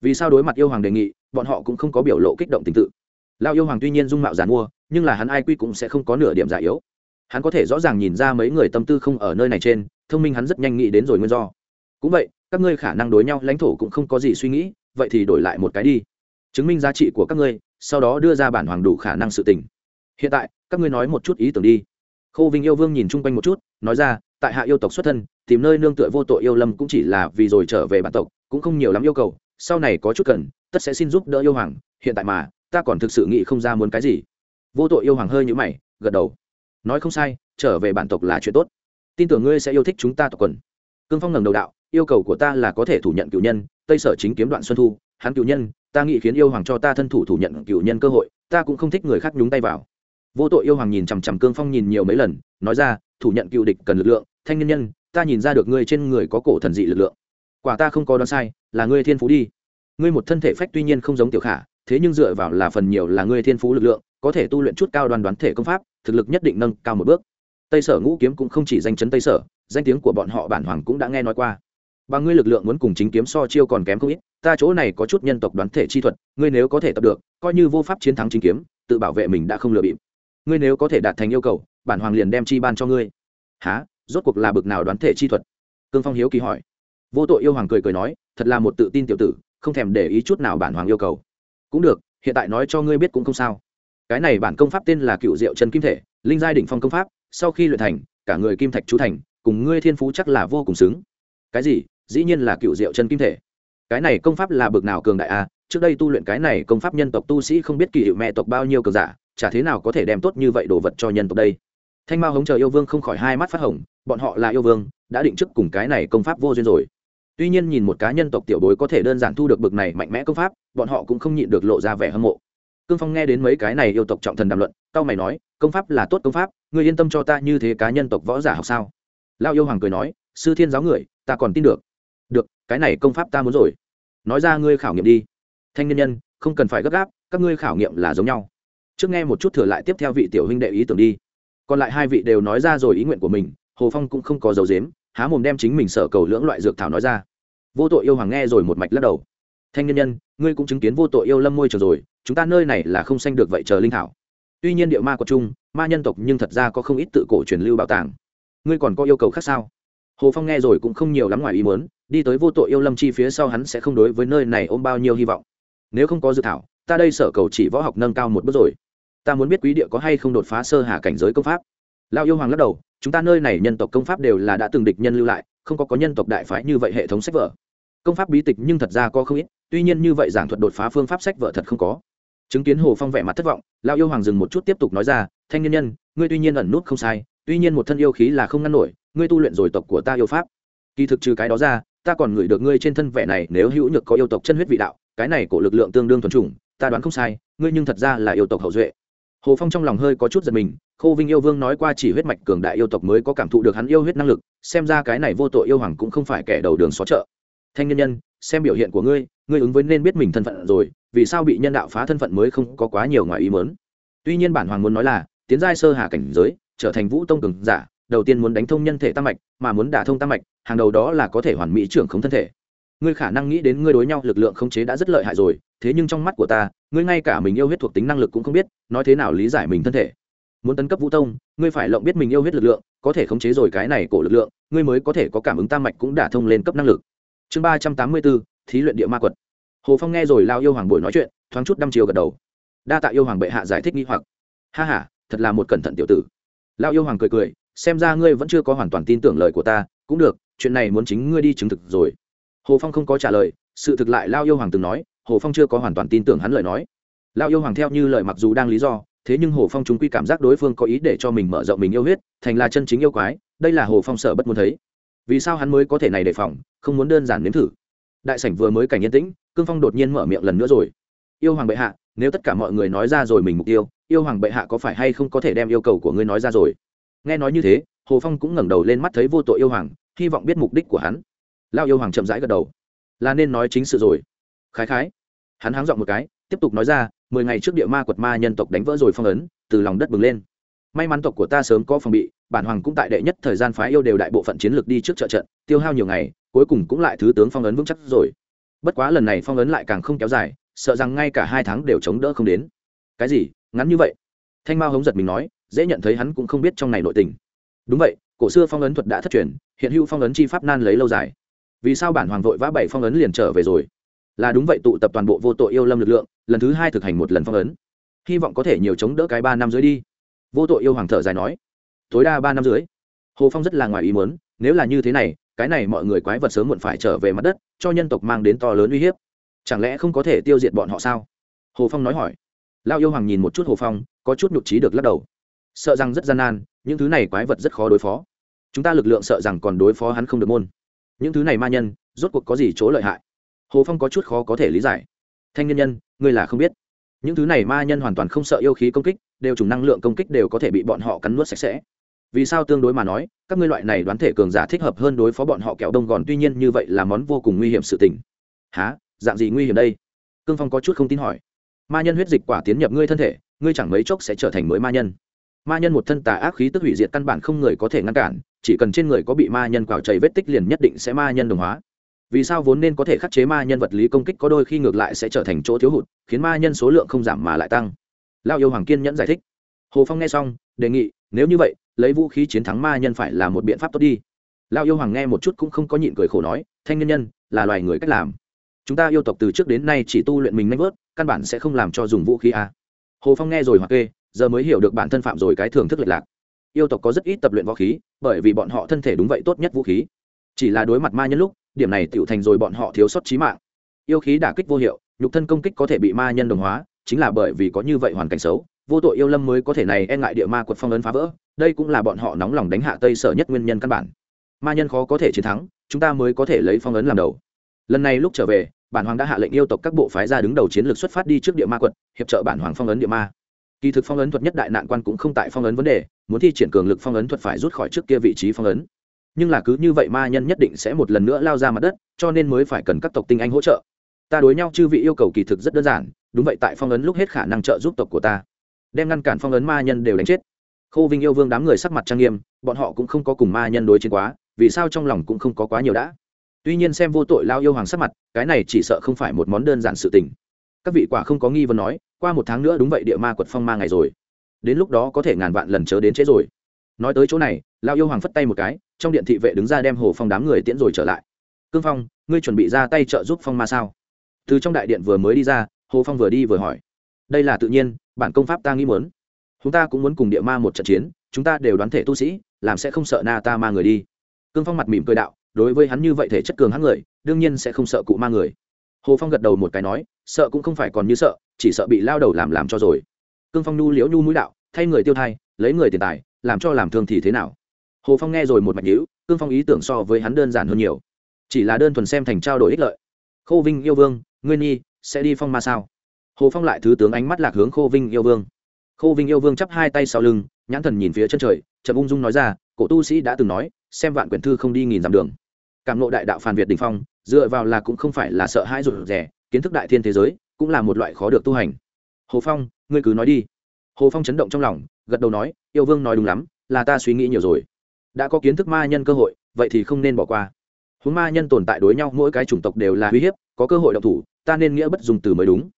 Speaker 1: Vì sao đối mặt yêu hoàng đề nghị, bọn họ cũng không có biểu lộ kích động tình tự. Lao yêu hoàng tuy nhiên dung mạo giàn mua, nhưng là hắn ai quy cũng sẽ không có nửa điểm giả yếu. Hắn có thể rõ ràng nhìn ra mấy người tâm tư không ở nơi này trên, thông minh hắn rất nhanh nghĩ đến rồi nguyên do. Cũng vậy, các ngươi khả năng đối nhau lãnh thổ cũng không có gì suy nghĩ, vậy thì đổi lại một cái đi. Chứng minh giá trị của các ngươi sau đó đưa ra bản hoàng đủ khả năng sự tình. Hiện tại, các ngươi nói một chút ý tưởng đi. Khô vinh yêu vương nhìn chung quanh một chút, nói ra, tại hạ yêu tộc xuất thân, tìm nơi nương tựa vô tội yêu lâm cũng chỉ là vì rồi trở về bản tộc, cũng không nhiều lắm yêu cầu, sau này có chút cần, tất sẽ xin giúp đỡ yêu hoàng, hiện tại mà, ta còn thực sự nghĩ không ra muốn cái gì. Vô tội yêu hoàng hơi nhũ mày, gật đầu. Nói không sai, trở về bản tộc là chuyện tốt. Tin tưởng ngươi sẽ yêu thích chúng ta tộc quần. Cương phong ngẩng đầu đạo, yêu cầu của ta là có thể thủ nhận cựu nhân, tây sở chính kiếm đoạn xuân thu, hắn cựu nhân ta nghĩ khiến yêu hoàng cho ta thân thủ thủ nhận cựu nhân cơ hội, ta cũng không thích người khác nhúng tay vào. Vô tội yêu hoàng nhìn chằm chằm cương phong nhìn nhiều mấy lần, nói ra, thủ nhận cựu địch cần lực lượng, thanh nhân nhân, ta nhìn ra được ngươi trên người có cổ thần dị lực lượng. Quả ta không có đoán sai, là ngươi thiên phú đi. Ngươi một thân thể phách tuy nhiên không giống tiểu khả, thế nhưng dựa vào là phần nhiều là ngươi thiên phú lực lượng, có thể tu luyện chút cao đoàn đoán thể công pháp, thực lực nhất định nâng cao một bước. Tây sở ngũ kiếm cũng không chỉ danh chấn tây sở, danh tiếng của bọn họ bản hoàng cũng đã nghe nói qua bằng ngươi lực lượng muốn cùng chính kiếm so chiêu còn kém không ít, ta chỗ này có chút nhân tộc đoán thể chi thuật, ngươi nếu có thể tập được, coi như vô pháp chiến thắng chính kiếm, tự bảo vệ mình đã không lừa bịp. Ngươi nếu có thể đạt thành yêu cầu, bản hoàng liền đem chi ban cho ngươi. Há rốt cuộc là bực nào đoán thể chi thuật? Cương phong hiếu kỳ hỏi. Vô tội yêu hoàng cười cười nói, thật là một tự tin tiểu tử, không thèm để ý chút nào bản hoàng yêu cầu. Cũng được, hiện tại nói cho ngươi biết cũng không sao. Cái này bản công pháp tên là cựu diệu chân kim thể, linh giai đỉnh phong công pháp, sau khi luyện thành, cả người kim thạch chú thành, cùng ngươi thiên phú chắc là vô cùng xứng. Cái gì? Dĩ nhiên là cựu diệu chân kim thể. Cái này công pháp là bực nào cường đại a trước đây tu luyện cái này công pháp nhân tộc tu sĩ không biết kỳ hiệu mẹ tộc bao nhiêu cường giả, chả thế nào có thể đem tốt như vậy đồ vật cho nhân tộc đây? Thanh mao hống chờ yêu vương không khỏi hai mắt phát hồng, bọn họ là yêu vương, đã định trước cùng cái này công pháp vô duyên rồi. Tuy nhiên nhìn một cá nhân tộc tiểu bối có thể đơn giản thu được bực này mạnh mẽ công pháp, bọn họ cũng không nhịn được lộ ra vẻ hâm mộ. Cương phong nghe đến mấy cái này yêu tộc trọng thần đàm luận cao mày nói, công pháp là tốt công pháp, ngươi yên tâm cho ta như thế cá nhân tộc võ giả học sao? Lao yêu hoàng cười nói, sư thiên giáo người, ta còn tin được được, cái này công pháp ta muốn rồi. Nói ra ngươi khảo nghiệm đi. Thanh nhân nhân, không cần phải gấp gáp, các ngươi khảo nghiệm là giống nhau. Trước nghe một chút thừa lại tiếp theo vị tiểu huynh đệ ý tưởng đi. Còn lại hai vị đều nói ra rồi ý nguyện của mình, hồ phong cũng không có dấu dếm há mồm đem chính mình sở cầu lưỡng loại dược thảo nói ra. Vô tội yêu hoàng nghe rồi một mạch lắc đầu. Thanh nhân nhân, ngươi cũng chứng kiến vô tội yêu lâm môi trường rồi, chúng ta nơi này là không sanh được vậy chờ linh thảo. Tuy nhiên địa ma có chung ma nhân tộc nhưng thật ra có không ít tự cổ truyền lưu bảo tàng. Ngươi còn có yêu cầu khác sao? Hồ phong nghe rồi cũng không nhiều lắm ngoài ý muốn, đi tới vô tội yêu lâm chi phía sau hắn sẽ không đối với nơi này ôm bao nhiêu hy vọng. Nếu không có dự thảo, ta đây sở cầu chỉ võ học nâng cao một bước rồi. Ta muốn biết quý địa có hay không đột phá sơ hà cảnh giới công pháp. Lao yêu hoàng lắc đầu, chúng ta nơi này nhân tộc công pháp đều là đã từng địch nhân lưu lại, không có có nhân tộc đại phái như vậy hệ thống sách vở. Công pháp bí tịch nhưng thật ra có không ít, tuy nhiên như vậy giảng thuật đột phá phương pháp sách vở thật không có. Chứng kiến hồ phong vẻ mặt thất vọng lao yêu hoàng dừng một chút tiếp tục nói ra, thanh nhân nhân, ngươi tuy nhiên ẩn nút không sai, tuy nhiên một thân yêu khí là không ngăn nổi ngươi tu luyện rồi tộc của ta yêu pháp. Kỳ thực trừ cái đó ra, ta còn ngửi được ngươi trên thân vẻ này nếu hữu nhược có yêu tộc chân huyết vị đạo, cái này của lực lượng tương đương thuần chủng, ta đoán không sai, ngươi nhưng thật ra là yêu tộc hậu duệ. Hồ phong trong lòng hơi có chút giật mình, khô vinh yêu vương nói qua chỉ huyết mạch cường đại yêu tộc mới có cảm thụ được hắn yêu huyết năng lực, xem ra cái này vô tội yêu hoàng cũng không phải kẻ đầu đường xó chợ. Thanh nhân nhân, xem biểu hiện của ngươi ngươi ứng với nên biết mình thân phận rồi, vì sao bị nhân đạo phá thân phận mới không có quá nhiều ngoài ý mớn tuy nhiên bản hoàng muốn nói là, tiến giai sơ hà cảnh giới, trở thành vũ tông cường giả đầu tiên muốn đánh thông nhân thể tam mạch, mà muốn đả thông tam mạch, hàng đầu đó là có thể hoàn mỹ trưởng không thân thể. Ngươi khả năng nghĩ đến ngươi đối nhau, lực lượng khống chế đã rất lợi hại rồi, thế nhưng trong mắt của ta, ngươi ngay cả mình yêu huyết thuộc tính năng lực cũng không biết, nói thế nào lý giải mình thân thể? Muốn tấn cấp vũ tông, ngươi phải lộng biết mình yêu huyết lực lượng, có thể khống chế rồi cái này cổ lực lượng, ngươi mới có thể có cảm ứng tam mạch cũng đả thông lên cấp năng lực. Chương ba trăm tám mươi bốn, thí luyện địa ma quật. Hồ phong nghe rồi lao yêu hoàng buổi nói chuyện, thoáng chút năm chiều gật đầu. Đa tạ yêu hoàng bệ hạ giải thích nghi hoặc. Ha h a thật là một cẩn thận tiểu tử. Lao yêu hoàng cười cười xem ra ngươi vẫn chưa có hoàn toàn tin tưởng lời của ta, cũng được, chuyện này muốn chính ngươi đi chứng thực rồi. Hồ phong không có trả lời, sự thực lại lao yêu hoàng từng nói, hồ phong chưa có hoàn toàn tin tưởng hắn lời nói. Lao yêu hoàng theo như lời mặc dù đang lý do, thế nhưng hồ phong chúng quy cảm giác đối phương có ý để cho mình mở rộng mình yêu huyết, thành là chân chính yêu quái, đây là hồ phong sợ bất muốn thấy. Vì sao hắn mới có thể này đề phòng, không muốn đơn giản nếm thử? Đại sảnh vừa mới cảnh yên tĩnh, cương phong đột nhiên mở miệng lần nữa rồi. Yêu hoàng bệ hạ, nếu tất cả mọi người nói ra rồi mình mục tiêu, yêu hoàng bệ hạ có phải hay không có thể đem yêu cầu của ngươi nói ra rồi? Nghe nói như thế, hồ phong cũng ngẩng đầu lên mắt thấy vô tội yêu hoàng, hy vọng biết mục đích của hắn. Lao yêu hoàng chậm rãi gật đầu. Là nên nói chính sự rồi. Khái khái. Hắn háng dọn một cái, tiếp tục nói ra, mười ngày trước địa ma quật ma nhân tộc đánh vỡ rồi phong ấn, từ lòng đất bừng lên. May mắn tộc của ta sớm có phòng bị, bản hoàng cũng tại đệ nhất thời gian phái yêu đều đại bộ phận chiến lược đi trước trợ trận, tiêu hao nhiều ngày, cuối cùng cũng lại thứ tướng phong ấn vững chắc rồi. Bất quá lần này phong ấn lại càng không kéo dài, sợ rằng ngay cả hai tháng đều chống đỡ không đến. Cái gì? Ngắn như vậy? Thanh mao hống giật mình nói dễ nhận thấy hắn cũng không biết trong này nội tình. Đúng vậy, cổ xưa phong ấn thuật đã thất truyền, hiện hữu phong ấn chi pháp nan lấy lâu dài. Vì sao bản hoàng vội vã bảy phong ấn liền trở về rồi? Là đúng vậy, tụ tập toàn bộ vô tội yêu lâm lực lượng, lần thứ hai thực hành một lần phong ấn. Hy vọng có thể nhiều chống đỡ cái ba năm dưới đi. Vô tội yêu hoàng thở dài nói. Tối đa ba năm dưới hồ phong rất là ngoài ý muốn, nếu là như thế này, cái này mọi người quái vật sớm muộn phải trở về mặt đất, cho nhân tộc mang đến to lớn uy hiếp. Chẳng lẽ không có thể tiêu diệt bọn họ sao? Hồ phong nói hỏi. Lao yêu hoàng nhìn một chút hồ phong, có chút nhục trí được lắc đầu sợ rằng rất gian nan, những thứ này quái vật rất khó đối phó. Chúng ta lực lượng sợ rằng còn đối phó hắn không được môn. Những thứ này ma nhân, rốt cuộc có gì chỗ lợi hại? Hồ phong có chút khó có thể lý giải. Thanh nhân nhân, ngươi là không biết. Những thứ này ma nhân hoàn toàn không sợ yêu khí công kích, đều chủng năng lượng công kích đều có thể bị bọn họ cắn nuốt sạch sẽ. Vì sao tương đối mà nói, các ngươi loại này đoán thể cường giả thích hợp hơn đối phó bọn họ kẹo đông gòn, tuy nhiên như vậy là món vô cùng nguy hiểm sự tình. Há dạng gì nguy hiểm đây? Cương phong có chút không tin hỏi. Ma nhân huyết dịch quả tiến nhập ngươi thân thể, ngươi chẳng mấy chốc sẽ trở thành mới ma nhân ma nhân một thân tà ác khí tức hủy diệt căn bản không người có thể ngăn cản, chỉ cần trên người có bị ma nhân quào chảy vết tích liền nhất định sẽ ma nhân đồng hóa. Vì sao vốn nên có thể khắc chế ma nhân vật lý công kích có đôi khi ngược lại sẽ trở thành chỗ thiếu hụt, khiến ma nhân số lượng không giảm mà lại tăng? Lao yêu hoàng kiên nhẫn giải thích. Hồ phong nghe xong, đề nghị, nếu như vậy, lấy vũ khí chiến thắng ma nhân phải là một biện pháp tốt đi. Lao yêu hoàng nghe một chút cũng không có nhịn cười khổ nói, thanh nhân nhân, là loài người cách làm. Chúng ta yêu tộc từ trước đến nay chỉ tu luyện mình nanh vớt, căn bản sẽ không làm cho dùng vũ khí à. hồ phong nghe rồi hoặc kê giờ mới hiểu được bản thân phạm rồi cái thưởng thức lệch lạc. Yêu tộc có rất ít tập luyện võ khí, bởi vì bọn họ thân thể đúng vậy tốt nhất vũ khí. Chỉ là đối mặt ma nhân lúc, điểm này tựu thành rồi bọn họ thiếu sót trí mạng. Yêu khí đả kích vô hiệu, nhục thân công kích có thể bị ma nhân đồng hóa, chính là bởi vì có như vậy hoàn cảnh xấu, vô tội yêu lâm mới có thể này e ngại địa ma quật phong ấn phá vỡ, đây cũng là bọn họ nóng lòng đánh hạ tây sở nhất nguyên nhân căn bản. Ma nhân khó có thể chiến thắng, chúng ta mới có thể lấy phong ấn làm đầu. Lần này lúc trở về, bản hoàng đã hạ lệnh yêu tộc các bộ phái ra đứng đầu chiến lược xuất phát đi trước địa ma quật, hiệp trợ bản hoàng phong ấn địa ma kỳ thực phong ấn thuật nhất đại nạn quan cũng không tại phong ấn vấn đề, muốn thi triển cường lực phong ấn thuật phải rút khỏi trước kia vị trí phong ấn. Nhưng là cứ như vậy ma nhân nhất định sẽ một lần nữa lao ra mặt đất, cho nên mới phải cần các tộc tinh anh hỗ trợ. Ta đối nhau chư vị yêu cầu kỳ thực rất đơn giản, đúng vậy tại phong ấn lúc hết khả năng trợ giúp tộc của ta. Đem ngăn cản phong ấn ma nhân đều đánh chết. Khô vinh yêu vương đám người sắc mặt trang nghiêm, bọn họ cũng không có cùng ma nhân đối chiến quá, vì sao trong lòng cũng không có quá nhiều đã. Tuy nhiên xem vô tội lao yêu hoàng sắc mặt, cái này chỉ sợ không phải một món đơn giản sự tình. Các vị quả không có nghi vấn nói qua một tháng nữa đúng vậy địa ma quật phong ma ngày rồi. Đến lúc đó có thể ngàn vạn lần chớ đến chết rồi. Nói tới chỗ này lao yêu hoàng phất tay một cái, trong điện thị vệ đứng ra đem hồ phong đám người tiễn rồi trở lại. Cương phong, ngươi chuẩn bị ra tay trợ giúp phong ma sao? Từ trong đại điện vừa mới đi ra, hồ phong vừa đi vừa hỏi. Đây là tự nhiên, bản công pháp ta nghĩ muốn. Chúng ta cũng muốn cùng địa ma một trận chiến, chúng ta đều đoán thể tu sĩ, làm sẽ không sợ na ta ma người đi. Cương phong mặt mỉm cười đạo, đối với hắn như vậy thể chất cường hắn người, đương nhiên sẽ không sợ cụ ma người hồ phong gật đầu một cái nói, sợ cũng không phải còn như sợ, chỉ sợ bị lao đầu làm làm cho rồi. Cương phong nhu liễu nhu mũi đạo, thay người tiêu thai, lấy người tiền tài, làm cho làm thương thì thế nào? Hồ phong nghe rồi một mạch nhữ cương phong ý tưởng so với hắn đơn giản hơn nhiều. Chỉ là đơn thuần xem thành trao đổi ích lợi. Khô vinh yêu vương, ngươi nhi sẽ đi phong ma sao? Hồ phong lại thứ tướng ánh mắt lạc hướng khô vinh yêu vương. Khô vinh yêu vương chắp hai tay sau lưng, nhãn thần nhìn phía chân trời, chậm ung dung nói ra, cổ tu sĩ đã từng nói, xem vạn quyển thư không đi nghìn dặm đường cảm nộ đại đạo phàn việt đình phong, dựa vào là cũng không phải là sợ hãi rụt rẻ kiến thức đại thiên thế giới cũng là một loại khó được tu hành. Hồ phong, ngươi cứ nói đi. Hồ phong chấn động trong lòng, gật đầu nói, yêu vương nói đúng lắm, là ta suy nghĩ nhiều rồi. Đã có kiến thức ma nhân cơ hội, vậy thì không nên bỏ qua. Huống ma nhân tồn tại đối nhau, mỗi cái chủng tộc đều là uy hiếp, có cơ hội động thủ, ta nên nghĩa bất dùng từ mới đúng.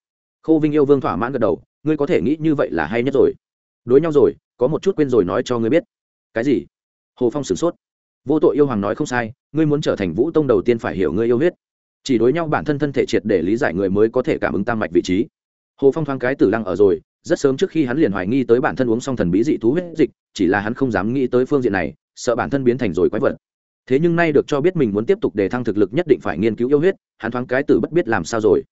Speaker 1: Khô vinh yêu vương thỏa mãn gật đầu, ngươi có thể nghĩ như vậy là hay nhất rồi. Đối nhau rồi, có một chút quên rồi nói cho ngươi biết. Cái gì? Hồ phong sửng sốt vô tội yêu hoàng nói không sai, ngươi muốn trở thành vũ tông đầu tiên phải hiểu ngươi yêu huyết. Chỉ đối nhau bản thân thân thể triệt để lý giải người mới có thể cảm ứng tam mạch vị trí. Hồ phong thoáng cái tử lăng ở rồi, rất sớm trước khi hắn liền hoài nghi tới bản thân uống xong thần bí dị thú huyết dịch, chỉ là hắn không dám nghĩ tới phương diện này, sợ bản thân biến thành rồi quái vật. Thế nhưng nay được cho biết mình muốn tiếp tục đề thăng thực lực nhất định phải nghiên cứu yêu huyết, hắn thoáng cái tử bất biết làm sao rồi.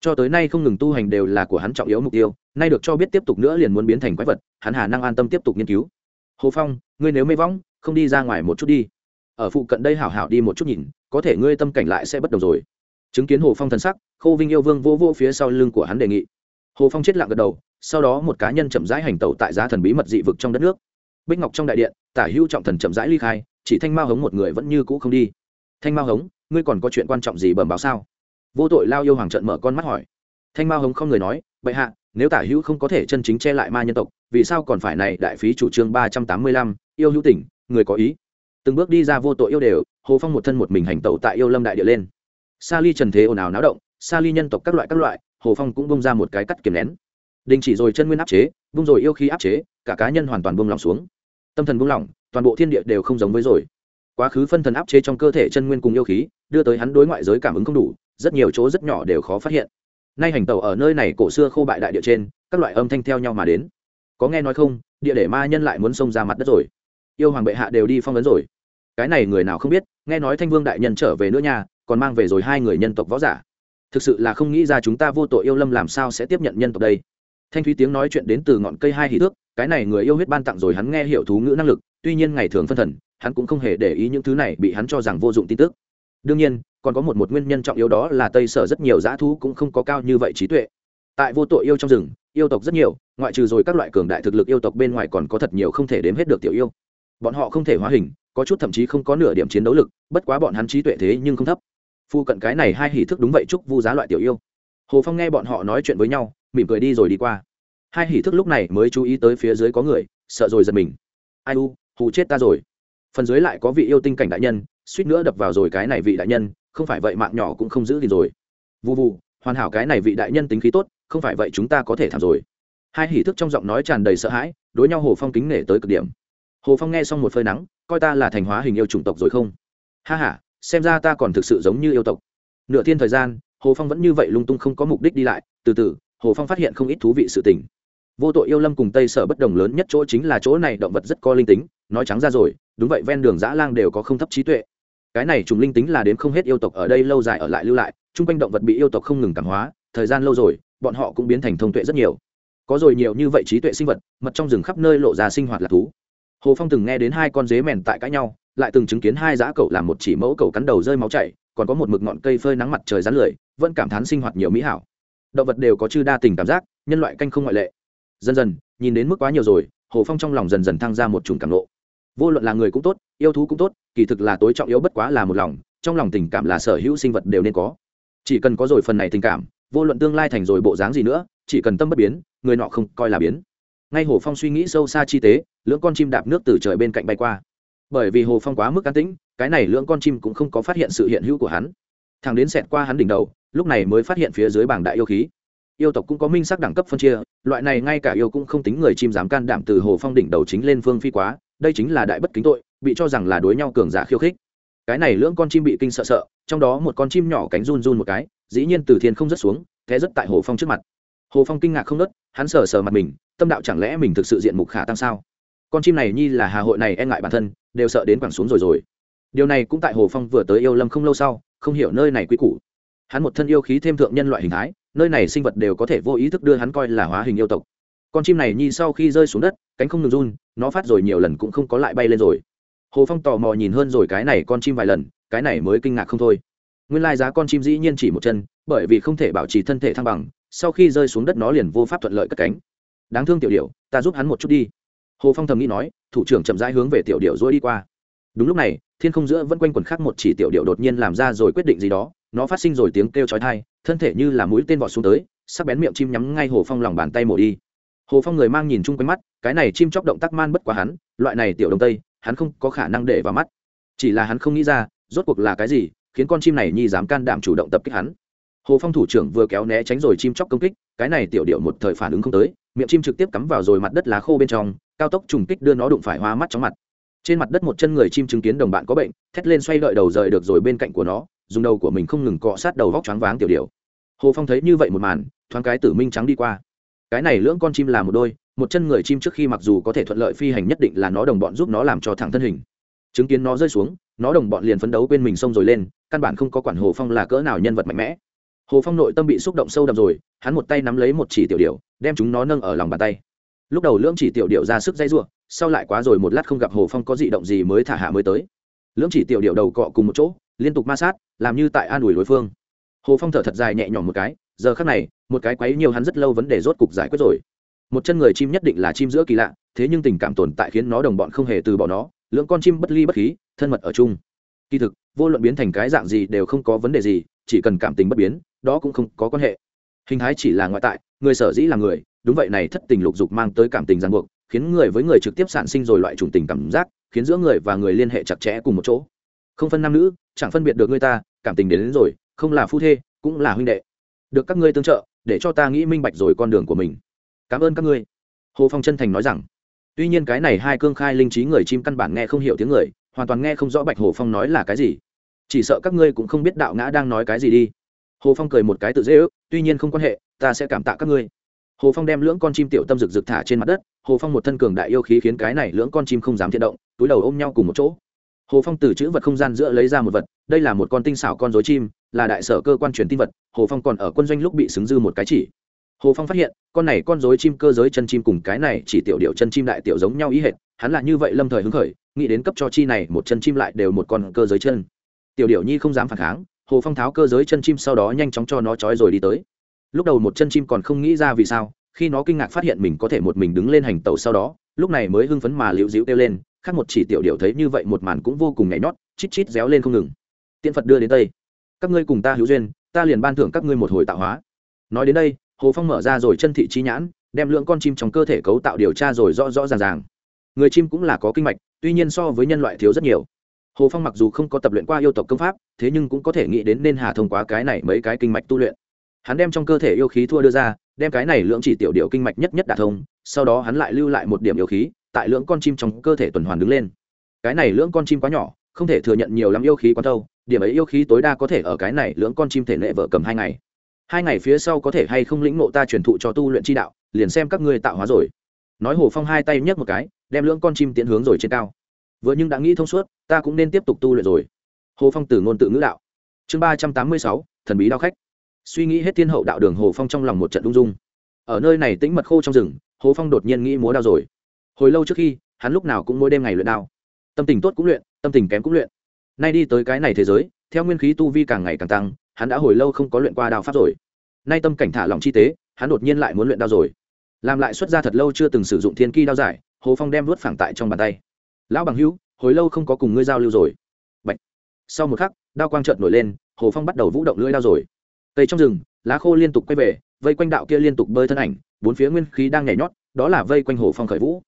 Speaker 1: Cho tới nay không ngừng tu hành đều là của hắn trọng yếu mục tiêu, nay được cho biết tiếp tục nữa liền muốn biến thành quái vật, hắn hà năng an tâm tiếp tục nghiên cứu. Hồ phong, ngươi nếu mê võng không đi ra ngoài một chút đi ở phụ cận đây hảo hảo đi một chút nhìn, có thể ngươi tâm cảnh lại sẽ bất đồng rồi. Chứng kiến hồ phong thần sắc, khô vinh yêu vương vô vô phía sau lưng của hắn đề nghị. Hồ phong chết lặng gật đầu, sau đó một cá nhân chậm rãi hành tẩu tại giá thần bí mật dị vực trong đất nước. Bích ngọc trong đại điện, tả hữu trọng thần chậm rãi ly khai, chỉ thanh mao hống một người vẫn như cũ không đi. Thanh mao hống, ngươi còn có chuyện quan trọng gì bẩm báo sao? Vô tội lao yêu hoàng trận mở con mắt hỏi. Thanh mao hống không người nói, bệ hạ, nếu tả hữu không có thể chân chính che lại ma nhân tộc, vì sao còn phải này đại phí chủ trương ba trăm tám mươi lăm? Yêu hữu tỉnh, người có ý từng bước đi ra vô tội yêu đều, hồ phong một thân một mình hành tẩu tại yêu lâm đại địa lên. Sa ly trần thế ồn ào náo động, sa ly nhân tộc các loại các loại, hồ phong cũng bông ra một cái cắt kiềm nén. Đình chỉ rồi chân nguyên áp chế, bung rồi yêu khí áp chế, cả cá nhân hoàn toàn bung lòng xuống. Tâm thần bung lỏng, toàn bộ thiên địa đều không giống với rồi. Quá khứ phân thần áp chế trong cơ thể chân nguyên cùng yêu khí, đưa tới hắn đối ngoại giới cảm ứng không đủ, rất nhiều chỗ rất nhỏ đều khó phát hiện. Nay hành tàu ở nơi này cổ xưa khô bại đại địa trên, các loại âm thanh theo nhau mà đến. Có nghe nói không, địa để ma nhân lại muốn xông ra mặt đất rồi. Yêu hoàng bệ hạ đều đi phong ấn rồi cái này người nào không biết, nghe nói thanh vương đại nhân trở về nữa nha, còn mang về rồi hai người nhân tộc võ giả. Thực sự là không nghĩ ra chúng ta vô tội yêu lâm làm sao sẽ tiếp nhận nhân tộc đây. Thanh thúy tiếng nói chuyện đến từ ngọn cây hai hỷ thước, cái này người yêu huyết ban tặng rồi hắn nghe hiểu thú ngữ năng lực, tuy nhiên ngày thường phân thần, hắn cũng không hề để ý những thứ này bị hắn cho rằng vô dụng tin tức. Đương nhiên, còn có một một nguyên nhân trọng yếu đó là tây sở rất nhiều dã thú cũng không có cao như vậy trí tuệ. Tại vô tội yêu trong rừng, yêu tộc rất nhiều, ngoại trừ rồi các loại cường đại thực lực yêu tộc bên ngoài còn có thật nhiều không thể đếm hết được tiểu yêu. Bọn họ không thể hóa hình có chút thậm chí không có nửa điểm chiến đấu lực, bất quá bọn hắn trí tuệ thế nhưng không thấp. Phu cận cái này hai hỷ thức đúng vậy chúc vu giá loại tiểu yêu. Hồ phong nghe bọn họ nói chuyện với nhau, mỉm cười đi rồi đi qua. Hai hỷ thức lúc này mới chú ý tới phía dưới có người, sợ rồi giật mình. Ai u, hù chết ta rồi. Phần dưới lại có vị yêu tinh cảnh đại nhân, suýt nữa đập vào rồi cái này vị đại nhân, không phải vậy mạng nhỏ cũng không giữ gì rồi. Vụ vụ hoàn hảo cái này vị đại nhân tính khí tốt, không phải vậy chúng ta có thể thảm rồi. Hai hỷ thức trong giọng nói tràn đầy sợ hãi, đối nhau hồ phong kính nể tới cực điểm. Hồ phong nghe xong một phơi nắng coi ta là thành hóa hình yêu chủng tộc rồi không? Ha ha, xem ra ta còn thực sự giống như yêu tộc. Nửa thiên thời gian hồ phong vẫn như vậy lung tung không có mục đích đi lại. Từ từ hồ phong phát hiện không ít thú vị sự tình. Vô tội yêu lâm cùng tây sở bất đồng lớn nhất chỗ chính là chỗ này động vật rất có linh tính nói trắng ra rồi đúng vậy ven đường dã lang đều có không thấp trí tuệ. Cái này trùng linh tính là đến không hết yêu tộc ở đây lâu dài ở lại lưu lại chung quanh động vật bị yêu tộc không ngừng cảm hóa thời gian lâu rồi bọn họ cũng biến thành thông tuệ rất nhiều. Có rồi nhiều như vậy trí tuệ sinh vật mật trong rừng khắp nơi lộ ra sinh hoạt là thú hồ phong từng nghe đến hai con dế mèn tại cãi nhau, lại từng chứng kiến hai dã cậu làm một chỉ mẫu cậu cắn đầu rơi máu chảy, còn có một mực ngọn cây phơi nắng mặt trời rắn lười, vẫn cảm thán sinh hoạt nhiều mỹ hảo. Động vật đều có chư đa tình cảm giác, nhân loại canh không ngoại lệ. Dần dần, nhìn đến mức quá nhiều rồi, hồ phong trong lòng dần dần thăng ra một chùm cảm nộ vô luận là người cũng tốt, yêu thú cũng tốt, kỳ thực là tối trọng yếu bất quá là một lòng, trong lòng tình cảm là sở hữu sinh vật đều nên có. Chỉ cần có rồi phần này tình cảm, vô luận tương lai thành rồi bộ dáng gì nữa, chỉ cần tâm bất biến, người nọ không coi là biến ngay hồ phong suy nghĩ sâu xa chi tế, lưỡng con chim đạp nước từ trời bên cạnh bay qua. Bởi vì hồ phong quá mức an tĩnh, cái này lưỡng con chim cũng không có phát hiện sự hiện hữu của hắn. Thằng đến xẹt qua hắn đỉnh đầu, lúc này mới phát hiện phía dưới bảng đại yêu khí. Yêu tộc cũng có minh sắc đẳng cấp phân chia, loại này ngay cả yêu cũng không tính người chim dám can đảm từ hồ phong đỉnh đầu chính lên phương phi quá, đây chính là đại bất kính tội, bị cho rằng là đối nhau cường giả khiêu khích. Cái này lưỡng con chim bị kinh sợ sợ, trong đó một con chim nhỏ cánh run run một cái, dĩ nhiên từ thiên không rớt xuống thế rất tại hồ phong trước mặt hồ phong kinh ngạc không nớt, hắn sờ sờ mặt mình, tâm đạo chẳng lẽ mình thực sự diện mục khả tăng sao? Con chim này nhi là hà hội này e ngại bản thân, đều sợ đến quẳng xuống rồi rồi. Điều này cũng tại hồ phong vừa tới yêu lâm không lâu sau, không hiểu nơi này quy củ. Hắn một thân yêu khí thêm thượng nhân loại hình thái, nơi này sinh vật đều có thể vô ý thức đưa hắn coi là hóa hình yêu tộc. Con chim này nhi sau khi rơi xuống đất, cánh không ngừng run, nó phát rồi nhiều lần cũng không có lại bay lên rồi. Hồ phong tò mò nhìn hơn rồi cái này con chim vài lần, cái này mới kinh ngạc không thôi. Nguyên lai giá con chim dĩ nhiên chỉ một chân, bởi vì không thể bảo trì thân thể thăng bằng sau khi rơi xuống đất nó liền vô pháp thuận lợi cất cánh. Đáng thương tiểu điệu ta giúp hắn một chút đi. Hồ phong thầm nghĩ nói, thủ trưởng chậm rãi hướng về tiểu điệu dối đi qua. Đúng lúc này, thiên không giữa vẫn quanh quần khác một chỉ tiểu điệu đột nhiên làm ra rồi quyết định gì đó, nó phát sinh rồi tiếng kêu chói tai, thân thể như là mũi tên vọt xuống tới, sắc bén miệng chim nhắm ngay hồ phong lòng bàn tay mổ đi. Hồ phong người mang nhìn chung quanh mắt, cái này chim chóc động tác man bất quá hắn, loại này tiểu đông tây, hắn không có khả năng để vào mắt. Chỉ là hắn không nghĩ ra, rốt cuộc là cái gì, khiến con chim này nhi dám can đảm chủ động tập kích hắn hồ phong thủ trưởng vừa kéo né tránh rồi chim chóc công kích, cái này tiểu điệu một thời phản ứng không tới, miệng chim trực tiếp cắm vào rồi mặt đất lá khô bên trong, cao tốc trùng kích đưa nó đụng phải hoa mắt chóng mặt. Trên mặt đất một chân người chim chứng kiến đồng bạn có bệnh, thét lên xoay đợi đầu rời được rồi bên cạnh của nó, dùng đầu của mình không ngừng cọ sát đầu vóc choáng váng tiểu điệu. Hồ phong thấy như vậy một màn, thoáng cái tử minh trắng đi qua. Cái này lưỡng con chim là một đôi, một chân người chim trước khi mặc dù có thể thuận lợi phi hành nhất định là nó đồng bọn giúp nó làm cho thẳng thân hình. Chứng kiến nó rơi xuống, nó đồng bọn liền phấn đấu quên mình xông rồi lên, căn bản không có quản hồ phong là cỡ nào nhân vật mạnh mẽ hồ phong nội tâm bị xúc động sâu đậm rồi, hắn một tay nắm lấy một chỉ tiểu điệu đem chúng nó nâng ở lòng bàn tay. Lúc đầu lưỡng chỉ tiểu điệu ra sức dây ruộng, sau lại quá rồi một lát không gặp hồ phong có dị động gì mới thả hạ mới tới. Lưỡng chỉ tiểu điệu đầu cọ cùng một chỗ, liên tục ma sát, làm như tại an ủi đối phương. Hồ phong thở thật dài nhẹ nhõm một cái, giờ khắc này, một cái quấy nhiều hắn rất lâu vấn đề rốt cục giải quyết rồi. Một chân người chim nhất định là chim giữa kỳ lạ, thế nhưng tình cảm tồn tại khiến nó đồng bọn không hề từ bỏ nó, lưỡng con chim bất ly bất khí, thân mật ở chung. Kỳ thực, vô luận biến thành cái dạng gì đều không có vấn đề gì chỉ cần cảm tình bất biến đó cũng không có quan hệ. Hình thái chỉ là ngoại tại người sở dĩ là người đúng vậy này thất tình lục dục mang tới cảm tình ràng buộc khiến người với người trực tiếp sản sinh rồi loại chủng tình cảm giác khiến giữa người và người liên hệ chặt chẽ cùng một chỗ. Không phân nam nữ chẳng phân biệt được người ta cảm tình đến, đến rồi không là phu thê cũng là huynh đệ. Được các ngươi tương trợ để cho ta nghĩ minh bạch rồi con đường của mình. Cảm ơn các ngươi. Hồ phong chân thành nói rằng. Tuy nhiên cái này hai cương khai linh trí người chim căn bản nghe không hiểu tiếng người hoàn toàn nghe không rõ bạch hồ phong nói là cái gì chỉ sợ các ngươi cũng không biết đạo ngã đang nói cái gì đi. Hồ phong cười một cái tự dễ ước, tuy nhiên không quan hệ, ta sẽ cảm tạ các ngươi. Hồ phong đem lưỡng con chim tiểu tâm rực rực thả trên mặt đất, hồ phong một thân cường đại yêu khí khiến cái này lưỡng con chim không dám thiện động, túi đầu ôm nhau cùng một chỗ. Hồ phong từ chữ vật không gian giữa lấy ra một vật, đây là một con tinh xảo con dối chim, là đại sở cơ quan truyền tin vật, hồ phong còn ở quân doanh lúc bị xứng dư một cái chỉ. Hồ phong phát hiện, con này con dối chim cơ giới chân chim cùng cái này chỉ tiểu điệu chân chim đại tiểu giống nhau ý hệt, hắn là như vậy lâm thời hứng khởi, nghĩ đến cấp cho chi này một chân chim lại đều một con cơ giới chân tiểu điểu nhi không dám phản kháng, hồ phong tháo cơ giới chân chim sau đó nhanh chóng cho nó trói rồi đi tới. Lúc đầu một chân chim còn không nghĩ ra vì sao, khi nó kinh ngạc phát hiện mình có thể một mình đứng lên hành tàu sau đó, lúc này mới hưng phấn mà liễu dịu kêu lên, khác một chỉ tiểu điểu thấy như vậy một màn cũng vô cùng nhảy nhót, chít chít réo lên không ngừng. Tiện phật đưa đến tây các ngươi cùng ta hữu duyên, ta liền ban thưởng các ngươi một hồi tạo hóa. Nói đến đây, hồ phong mở ra rồi chân thị trí nhãn, đem lượng con chim trong cơ thể cấu tạo điều tra rồi rõ rõ ràng ràng. Người chim cũng là có kinh mạch, tuy nhiên so với nhân loại thiếu rất nhiều hồ phong mặc dù không có tập luyện qua yêu tộc công pháp, thế nhưng cũng có thể nghĩ đến nên hà thông qua cái này mấy cái kinh mạch tu luyện. Hắn đem trong cơ thể yêu khí thua đưa ra, đem cái này lượng chỉ tiểu điệu kinh mạch nhất nhất đả thông, sau đó hắn lại lưu lại một điểm yêu khí, tại lượng con chim trong cơ thể tuần hoàn đứng lên. Cái này lượng con chim quá nhỏ, không thể thừa nhận nhiều lắm yêu khí quá thâu, điểm ấy yêu khí tối đa có thể ở cái này lưỡng con chim thể nệ vợ cầm hai ngày. Hai ngày phía sau có thể hay không lĩnh ngộ ta truyền thụ cho tu luyện chi đạo, liền xem các ngươi tạo hóa rồi. Nói hồ phong hai tay nhấc một cái, đem lưỡng con chim tiến hướng rồi trên cao vừa nhưng đã nghĩ thông suốt, ta cũng nên tiếp tục tu luyện rồi. Hồ phong từ ngôn tự ngữ đạo, chương ba trăm tám mươi sáu, thần bí đao khách. Suy nghĩ hết thiên hậu đạo đường hồ phong trong lòng một trận đung dung. Ở nơi này tĩnh mật khô trong rừng, hồ phong đột nhiên nghĩ múa đao rồi. Hồi lâu trước khi, hắn lúc nào cũng mỗi đêm ngày luyện đao. Tâm tình tốt cũng luyện, tâm tình kém cũng luyện. Nay đi tới cái này thế giới, theo nguyên khí tu vi càng ngày càng tăng, hắn đã hồi lâu không có luyện qua đao pháp rồi. Nay tâm cảnh thả lòng chi tế, hắn đột nhiên lại muốn luyện đao rồi. Làm lại xuất ra thật lâu chưa từng sử dụng thiên kỳ đao giải, hồ phong đem vớt phẳng tại trong bàn tay lão bằng hữu, hồi lâu không có cùng ngươi giao lưu rồi. Bạch. sau một khắc, đao quang trợn nổi lên, hồ phong bắt đầu vũ động lưỡi đao rồi. Cây trong rừng, lá khô liên tục quay về, vây quanh đạo kia liên tục bơi thân ảnh, bốn phía nguyên khí đang nhảy nhót, đó là vây quanh hồ phong khởi vũ.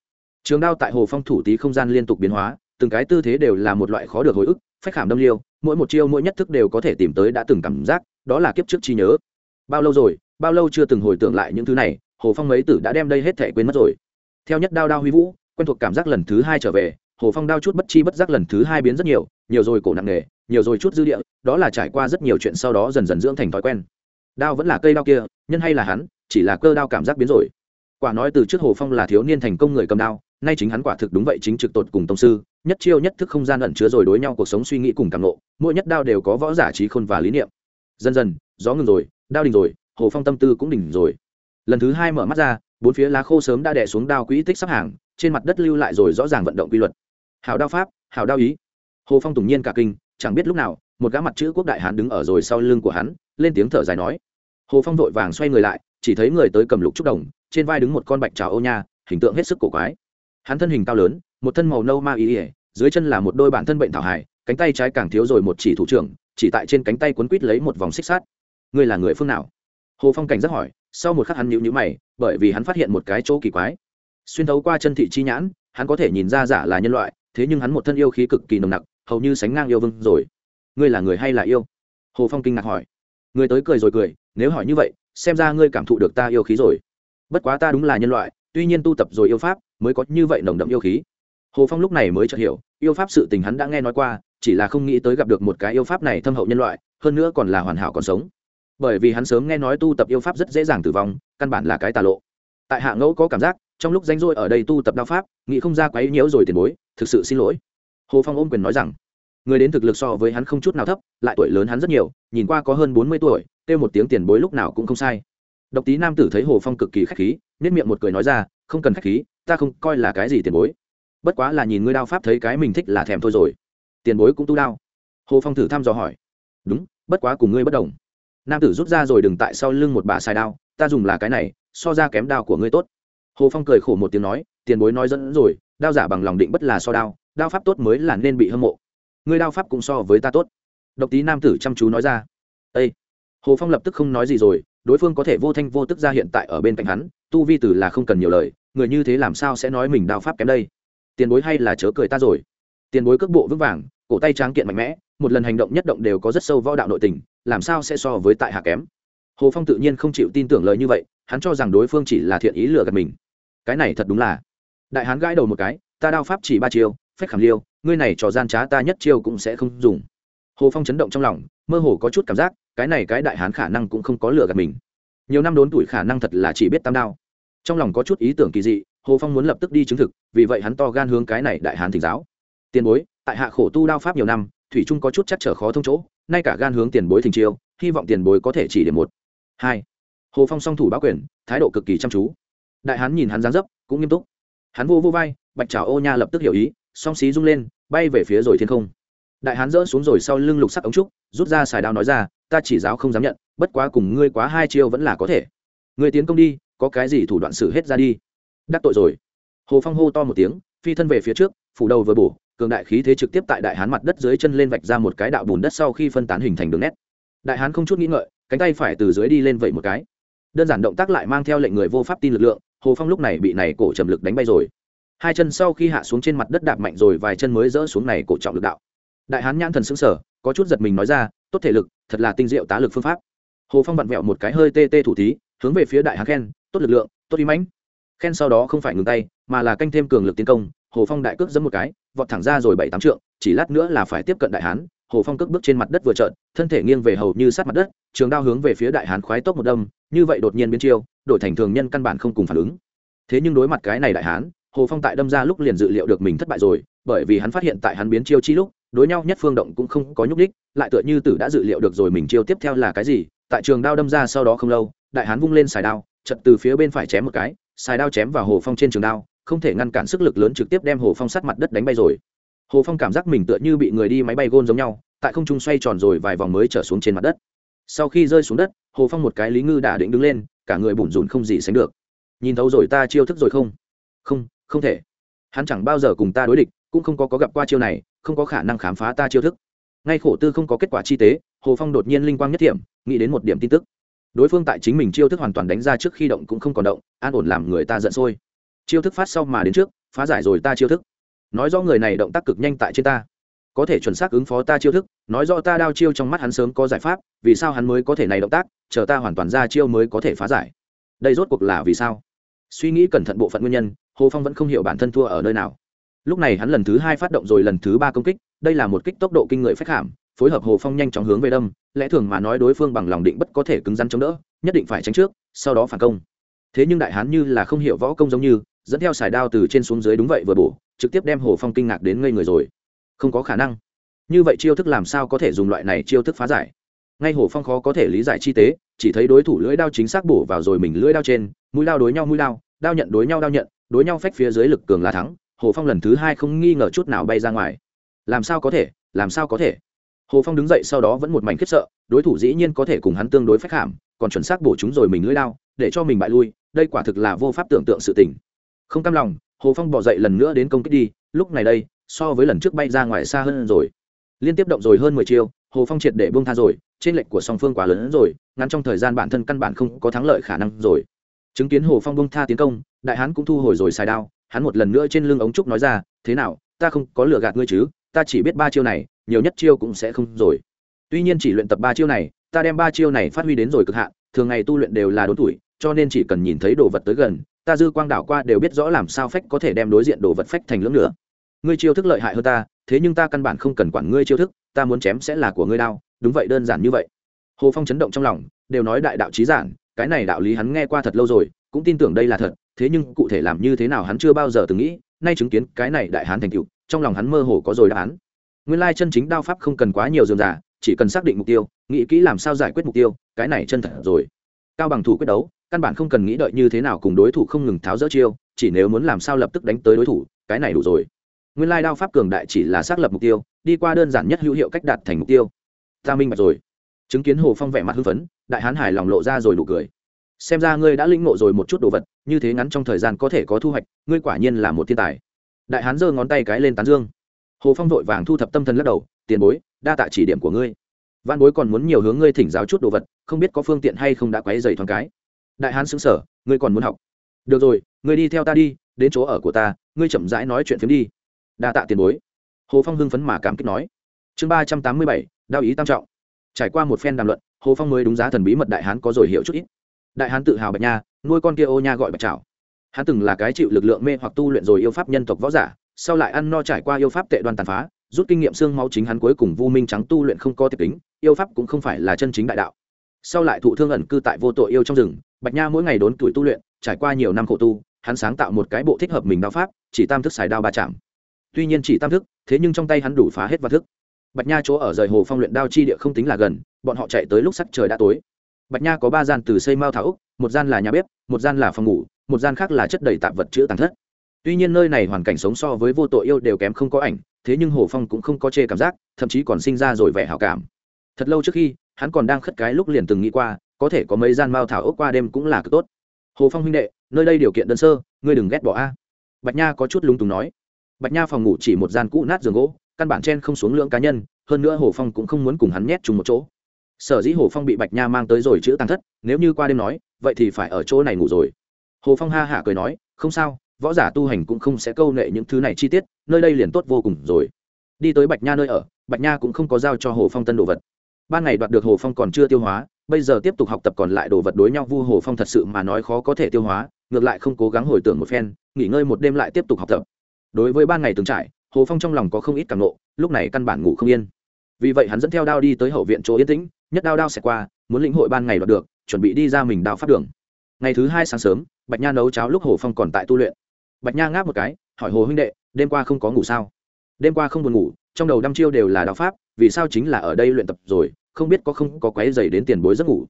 Speaker 1: Trường đao tại hồ phong thủ tí không gian liên tục biến hóa, từng cái tư thế đều là một loại khó được hồi ức, phách khảm đâm liêu, mỗi một chiêu mỗi nhất thức đều có thể tìm tới đã từng cảm giác, đó là kiếp trước trí nhớ. Bao lâu rồi, bao lâu chưa từng hồi tưởng lại những thứ này, hồ phong mấy tử đã đem đây hết thể quên mất rồi. Theo nhất đao đao huy vũ, quen thuộc cảm giác lần thứ hai trở về hồ phong đao chút bất chi bất giác lần thứ hai biến rất nhiều nhiều rồi cổ nặng nề nhiều rồi chút dư địa, đó là trải qua rất nhiều chuyện sau đó dần dần dưỡng thành thói quen. Đao vẫn là cây đao kia, nhân hay là hắn, chỉ là cơ đao cảm giác biến rồi. Quả nói từ trước hồ phong là thiếu niên thành công người cầm đao, nay chính hắn quả thực đúng vậy chính trực tột cùng tông sư, nhất chiêu nhất thức không gian ẩn chứa rồi đối nhau cuộc sống suy nghĩ cùng cảm nộ mỗi nhất đao đều có võ giả trí khôn và lý niệm. Dần dần, gió ngừng rồi, đao đình rồi, hồ phong tâm tư cũng đỉnh rồi. Lần thứ hai mở mắt ra, bốn phía lá khô sớm đã đè xuống đao quỹ tích sắp hàng, trên mặt đất lưu lại rồi rõ ràng vận động quy luật. Hảo đao pháp, Hảo đao ý. Hồ phong tùng nhiên cả kinh, chẳng biết lúc nào, một gã mặt chữ quốc đại hán đứng ở rồi sau lưng của hắn, lên tiếng thở dài nói. Hồ phong vội vàng xoay người lại, chỉ thấy người tới cầm lục trúc đồng, trên vai đứng một con bạch trào ô nha, hình tượng hết sức cổ quái. Hắn thân hình cao lớn, một thân màu nâu ma ý ỉa dưới chân là một đôi bản thân bệnh thảo hải cánh tay trái càng thiếu rồi một chỉ thủ trưởng, chỉ tại trên cánh tay quấn quít lấy một vòng xích sát ngươi là người phương nào? Hồ phong cảnh giác hỏi, sau một khắc hắn nhịu nhữ mày, bởi vì hắn phát hiện một cái chỗ kỳ quái. Xuyên thấu qua chân thị chi nhãn, hắn có thể nhìn ra giả là nhân loại thế nhưng hắn một thân yêu khí cực kỳ nồng nặc, hầu như sánh ngang yêu vương rồi. Ngươi là người hay là yêu? Hồ phong kinh ngạc hỏi. Người tới cười rồi cười, nếu hỏi như vậy, xem ra ngươi cảm thụ được ta yêu khí rồi. Bất quá ta đúng là nhân loại, tuy nhiên tu tập rồi yêu pháp, mới có như vậy nồng đậm yêu khí. Hồ phong lúc này mới chợt hiểu, yêu pháp sự tình hắn đã nghe nói qua, chỉ là không nghĩ tới gặp được một cái yêu pháp này thâm hậu nhân loại, hơn nữa còn là hoàn hảo còn sống. Bởi vì hắn sớm nghe nói tu tập yêu pháp rất dễ dàng tử vong, căn bản là cái tà lộ. Tại hạ ngẫu có cảm giác, trong lúc danh rỗi ở đây tu tập đao pháp, nghĩ không ra quấy nhiễu rồi tiền bối thực sự xin lỗi. Hồ phong ôm quyền nói rằng, người đến thực lực so với hắn không chút nào thấp, lại tuổi lớn hắn rất nhiều, nhìn qua có hơn bốn mươi tuổi, kêu một tiếng tiền bối lúc nào cũng không sai. Độc tí nam tử thấy hồ phong cực kỳ k h á c h khí nhất miệng một cười nói ra, không cần k h á c h khí, ta không coi là cái gì tiền bối. Bất quá là nhìn ngươi đao pháp thấy cái mình thích là thèm thôi rồi. Tiền bối cũng tu đao. Hồ phong thử thăm dò hỏi, đúng, bất quá cùng ngươi bất đồng. Nam tử rút ra rồi đừng tại sau lưng một bà xài đao, ta dùng là cái này, so ra kém đao của ngươi tốt. Hồ phong cười khổ một tiếng nói, tiền bối nói dẫn rồi đao giả bằng lòng định bất là so đao đao pháp tốt mới là nên bị hâm mộ. Người đao pháp cũng so với ta tốt. Độc tí nam tử chăm chú nói ra. Â hồ phong lập tức không nói gì rồi, đối phương có thể vô thanh vô tức ra hiện tại ở bên cạnh hắn, tu vi tử là không cần nhiều lời, người như thế làm sao sẽ nói mình đao pháp kém đây? Tiền bối hay là chớ cười ta rồi. Tiền bối cước bộ vững vàng, cổ tay tráng kiện mạnh mẽ, một lần hành động nhất động đều có rất sâu võ đạo nội tình, làm sao sẽ so với tại hạ kém? Hồ phong tự nhiên không chịu tin tưởng lời như vậy, hắn cho rằng đối phương chỉ là thiện ý lừa gạt mình. Cái này thật đúng là đại hán gãi đầu một cái, ta đao pháp chỉ ba chiêu, phách khảm liêu, ngươi này trò gian trá ta nhất chiêu cũng sẽ không dùng. Hồ phong chấn động trong lòng, mơ hồ có chút cảm giác, cái này cái đại hán khả năng cũng không có lừa gạt mình. Nhiều năm đốn tuổi khả năng thật là chỉ biết tam đao. Trong lòng có chút ý tưởng kỳ dị, hồ phong muốn lập tức đi chứng thực, vì vậy hắn to gan hướng cái này đại hán thỉnh giáo. Tiền bối, tại hạ khổ tu đao pháp nhiều năm, thủy trung có chút chắc trở khó thông chỗ, nay cả gan hướng tiền bối thỉnh chiêu, hy vọng tiền bối có thể chỉ điểm một. Hai. Hồ phong song thủ báo quyền, thái độ cực kỳ chăm chú. Đại hán nhìn hắn dáng dấp, cũng nghiêm túc hắn vô vô vai, bạch trào ô nha lập tức hiểu ý, song xí rung lên, bay về phía rồi thiên không. Đại hán dỡ xuống rồi sau lưng lục sắc ống trúc, rút ra xài đao nói ra, ta chỉ giáo không dám nhận, bất quá cùng ngươi quá hai chiêu vẫn là có thể. Người tiến công đi, có cái gì thủ đoạn xử hết ra đi. Đắc tội rồi. Hồ phong hô to một tiếng, phi thân về phía trước, phủ đầu vừa bổ, cường đại khí thế trực tiếp tại đại hán mặt đất dưới chân lên vạch ra một cái đạo bùn đất sau khi phân tán hình thành đường nét. Đại hán không chút nghĩ ngợi, cánh tay phải từ dưới đi lên vậy một cái. Đơn giản động tác lại mang theo lệnh người vô pháp tin lực lượng hồ phong lúc này bị này cổ trầm lực đánh bay rồi. Hai chân sau khi hạ xuống trên mặt đất đạp mạnh rồi, vài chân mới dỡ xuống này cổ trọng lực đạo. Đại hán nhãn thần xứng sở có chút giật mình nói ra, tốt thể lực, thật là tinh diệu tá lực phương pháp. Hồ phong vặn vẹo một cái hơi tê tê thủ tí hướng về phía đại hán khen, tốt lực lượng, tốt uy mãnh. Khen sau đó không phải ngừng tay, mà là canh thêm cường lực tiến công. Hồ phong đại cước dẫm một cái, vọt thẳng ra rồi bảy tám trượng, chỉ lát nữa là phải tiếp cận đại hán hồ phong cước bước trên mặt đất vừa trợn, thân thể nghiêng về hầu như sát mặt đất, trường đao hướng về phía đại hán khoái tốc một đâm, như vậy đột nhiên biến chiêu, đổi thành thường nhân căn bản không cùng phản ứng. Thế nhưng đối mặt cái này đại hán, hồ phong tại đâm ra lúc liền dự liệu được mình thất bại rồi, bởi vì hắn phát hiện tại hắn biến chiêu chi lúc, đối nhau nhất phương động cũng không có nhúc đích lại tựa như tử đã dự liệu được rồi mình chiêu tiếp theo là cái gì, tại trường đao đâm ra sau đó không lâu, đại hán vung lên xài đao, chật từ phía bên phải chém một cái, xài đao chém vào hồ phong trên trường đao, không thể ngăn cản sức lực lớn trực tiếp đem hồ phong sát mặt đất đánh bay rồi hồ phong cảm giác mình tựa như bị người đi máy bay gôn giống nhau tại không trung xoay tròn rồi vài vòng mới trở xuống trên mặt đất. Sau khi rơi xuống đất hồ phong một cái lý ngư đã định đứng lên cả người bủn rủn không gì sánh được. Nhìn thấu rồi ta chiêu thức rồi không? Không không thể. Hắn chẳng bao giờ cùng ta đối địch cũng không có, có gặp qua chiêu này không có khả năng khám phá ta chiêu thức. Ngay khổ tư không có kết quả chi tế hồ phong đột nhiên linh quang nhất thiểm nghĩ đến một điểm tin tức. Đối phương tại chính mình chiêu thức hoàn toàn đánh ra trước khi động cũng không còn động an ổn làm người ta giận sôi. Chiêu thức phát sau mà đến trước phá giải rồi ta chiêu thức nói rõ người này động tác cực nhanh tại trên ta. Có thể chuẩn xác ứng phó ta chiêu thức, nói rõ ta đao chiêu trong mắt hắn sớm có giải pháp, vì sao hắn mới có thể này động tác, chờ ta hoàn toàn ra chiêu mới có thể phá giải. Đây rốt cuộc là vì sao? Suy nghĩ cẩn thận bộ phận nguyên nhân, hồ phong vẫn không hiểu bản thân thua ở nơi nào. Lúc này hắn lần thứ hai phát động rồi lần thứ ba công kích, đây là một kích tốc độ kinh người phách hàm, phối hợp hồ phong nhanh chóng hướng về đâm, lẽ thường mà nói đối phương bằng lòng định bất có thể cứng rắn chống đỡ, nhất định phải tránh trước, sau đó phản công. Thế nhưng đại hán như là không hiểu võ công giống như, dẫn theo sải đao từ trên xuống dưới đúng vậy vừa bổ trực tiếp đem hồ phong kinh ngạc đến ngây người rồi. Không có khả năng. Như vậy chiêu thức làm sao có thể dùng loại này chiêu thức phá giải? Ngay hồ phong khó có thể lý giải chi tế, chỉ thấy đối thủ lưỡi đao chính xác bổ vào rồi mình lưỡi đao trên, mũi đao đối nhau mũi đao đao nhận đối nhau đao nhận, đối nhau phách phía dưới lực cường là thắng, hồ phong lần thứ hai không nghi ngờ chút nào bay ra ngoài. Làm sao có thể? Làm sao có thể? Hồ phong đứng dậy sau đó vẫn một mảnh khiếp sợ, đối thủ dĩ nhiên có thể cùng hắn tương đối phách hàm, còn chuẩn xác bổ chúng rồi mình lưỡi đao, để cho mình bại lui, đây quả thực là vô pháp tưởng tượng sự tình. Không cam lòng hồ phong bỏ dậy lần nữa đến công kích đi, lúc này đây, so với lần trước bay ra ngoài xa hơn rồi. Liên tiếp động rồi hơn mười chiêu, hồ phong triệt để bông tha rồi, trên lệnh của song phương quá lớn hơn rồi, ngắn trong thời gian bản thân căn bản không có thắng lợi khả năng rồi. Chứng kiến hồ phong bông tha tiến công, đại hán cũng thu hồi rồi xài đao, hắn một lần nữa trên lưng ống trúc nói ra, thế nào, ta không có lừa gạt ngươi chứ, ta chỉ biết ba chiêu này, nhiều nhất chiêu cũng sẽ không rồi. Tuy nhiên chỉ luyện tập ba chiêu này, ta đem ba chiêu này phát huy đến rồi cực hạn, thường ngày tu luyện đều là đốn tuổi, cho nên chỉ cần nhìn thấy đồ vật tới gần ta dư quang đảo qua đều biết rõ làm sao phách có thể đem đối diện đồ vật phách thành lưỡng nữa ngươi chiêu thức lợi hại hơn ta, thế nhưng ta căn bản không cần quản ngươi chiêu thức, ta muốn chém sẽ là của ngươi đao, đúng vậy đơn giản như vậy. Hồ phong chấn động trong lòng, đều nói đại đạo trí giản, cái này đạo lý hắn nghe qua thật lâu rồi, cũng tin tưởng đây là thật, thế nhưng cụ thể làm như thế nào hắn chưa bao giờ từng nghĩ, nay chứng kiến cái này đại hán thành tựu, trong lòng hắn mơ hồ có rồi đáp án. Nguyên lai chân chính đao pháp không cần quá nhiều dườm giả chỉ cần xác định mục tiêu, nghĩ kỹ làm sao giải quyết mục tiêu, cái này chân thật rồi. Cao bằng thủ quyết đấu căn bản không cần nghĩ đợi như thế nào cùng đối thủ không ngừng tháo dỡ chiêu, chỉ nếu muốn làm sao lập tức đánh tới đối thủ, cái này đủ rồi. Nguyên lai đao pháp cường đại chỉ là xác lập mục tiêu, đi qua đơn giản nhất hữu hiệu cách đạt thành mục tiêu. Ta minh bạch rồi. Chứng kiến hồ phong vẻ mặt hưng phấn, đại hán hải lòng lộ ra rồi nụ cười. Xem ra ngươi đã lĩnh ngộ rồi một chút đồ vật, như thế ngắn trong thời gian có thể có thu hoạch, ngươi quả nhiên là một thiên tài. Đại hán giơ ngón tay cái lên tán dương. Hồ phong vội vàng thu thập tâm thần lắc đầu, tiền bối, đa tạ chỉ điểm của ngươi. Văn bối còn muốn nhiều hướng ngươi thỉnh giáo chút đồ vật, không biết có phương tiện hay không đã quấy dày thoáng cái đại hán xứng sở, ngươi còn muốn học. Được rồi, ngươi đi theo ta đi, đến chỗ ở của ta, ngươi chậm rãi nói chuyện phiếm đi. Đa tạ tiền bối. Hồ phong hưng phấn mà cảm kích nói. Chương ba trăm tám mươi bảy, đao ý tam trọng. Trải qua một phen đàm luận, hồ phong mới đúng giá thần bí mật đại hán có rồi hiểu chút ít. Đại hán tự hào bạch nha, nuôi con kia ô nha gọi bạch trào hắn từng là cái chịu lực lượng mê hoặc tu luyện rồi yêu pháp nhân tộc võ giả, sau lại ăn no trải qua yêu pháp tệ đoan tàn phá, rút kinh nghiệm xương máu chính hắn cuối cùng vu minh trắng tu luyện không có tiệp tính, yêu pháp cũng không phải là chân chính đại đạo sau lại thụ thương ẩn cư tại vô tội yêu trong rừng, bạch nha mỗi ngày đốn tuổi tu luyện, trải qua nhiều năm khổ tu, hắn sáng tạo một cái bộ thích hợp mình đao pháp, chỉ tam thức xài đao ba chạm. Tuy nhiên chỉ tam thức, thế nhưng trong tay hắn đủ phá hết và thức. Bạch nha chỗ ở rời hồ phong luyện đao chi địa không tính là gần, bọn họ chạy tới lúc sắc trời đã tối. Bạch nha có ba gian từ xây mao thảo úc một gian là nhà bếp, một gian là phòng ngủ, một gian khác là chất đầy tạp vật chữ tàng thất. Tuy nhiên nơi này hoàn cảnh sống so với vô tội yêu đều kém không có ảnh, thế nhưng hồ phong cũng không có chê cảm giác, thậm chí còn sinh ra rồi vẻ hảo cảm. Thật lâu trước khi hắn còn đang khất cái lúc liền từng nghĩ qua, có thể có mấy gian mao thảo ốc qua đêm cũng là cực tốt. Hồ phong huynh đệ, nơi đây điều kiện đơn sơ, ngươi đừng ghét bỏ a. Bạch nha có chút lúng túng nói. Bạch nha phòng ngủ chỉ một gian cũ nát giường gỗ, căn bản trên không xuống lượng cá nhân, hơn nữa hồ phong cũng không muốn cùng hắn nhét chung một chỗ. Sở dĩ hồ phong bị bạch nha mang tới rồi chữ tăng thất, nếu như qua đêm nói, vậy thì phải ở chỗ này ngủ rồi. Hồ phong ha hả cười nói, không sao, võ giả tu hành cũng không sẽ câu nệ những thứ này chi tiết, nơi đây liền tốt vô cùng rồi. Đi tới bạch nha nơi ở, bạch nha cũng không có giao cho hồ phong tân đồ vật ban ngày đoạt được hồ phong còn chưa tiêu hóa, bây giờ tiếp tục học tập còn lại đồ vật đối nhau vu hồ phong thật sự mà nói khó có thể tiêu hóa, ngược lại không cố gắng hồi tưởng một phen, nghỉ ngơi một đêm lại tiếp tục học tập. Đối với ban ngày từng trải, hồ phong trong lòng có không ít cảm nộ, lúc này căn bản ngủ không yên. Vì vậy hắn dẫn theo đao đi tới hậu viện chỗ yên tĩnh, nhất đao đao sẽ qua, muốn lĩnh hội ban ngày đoạt được, chuẩn bị đi ra mình đao phát đường. Ngày thứ hai sáng sớm, bạch nha nấu cháo lúc hồ phong còn tại tu luyện. Bạch nha ngáp một cái, hỏi hồ huynh đệ, đêm qua không có ngủ sao? Đêm qua không buồn ngủ, trong đầu đăm chiêu đều là đạo pháp vì sao chính là ở đây luyện tập rồi, không biết có không có quấy dày đến tiền bối giấc ngủ.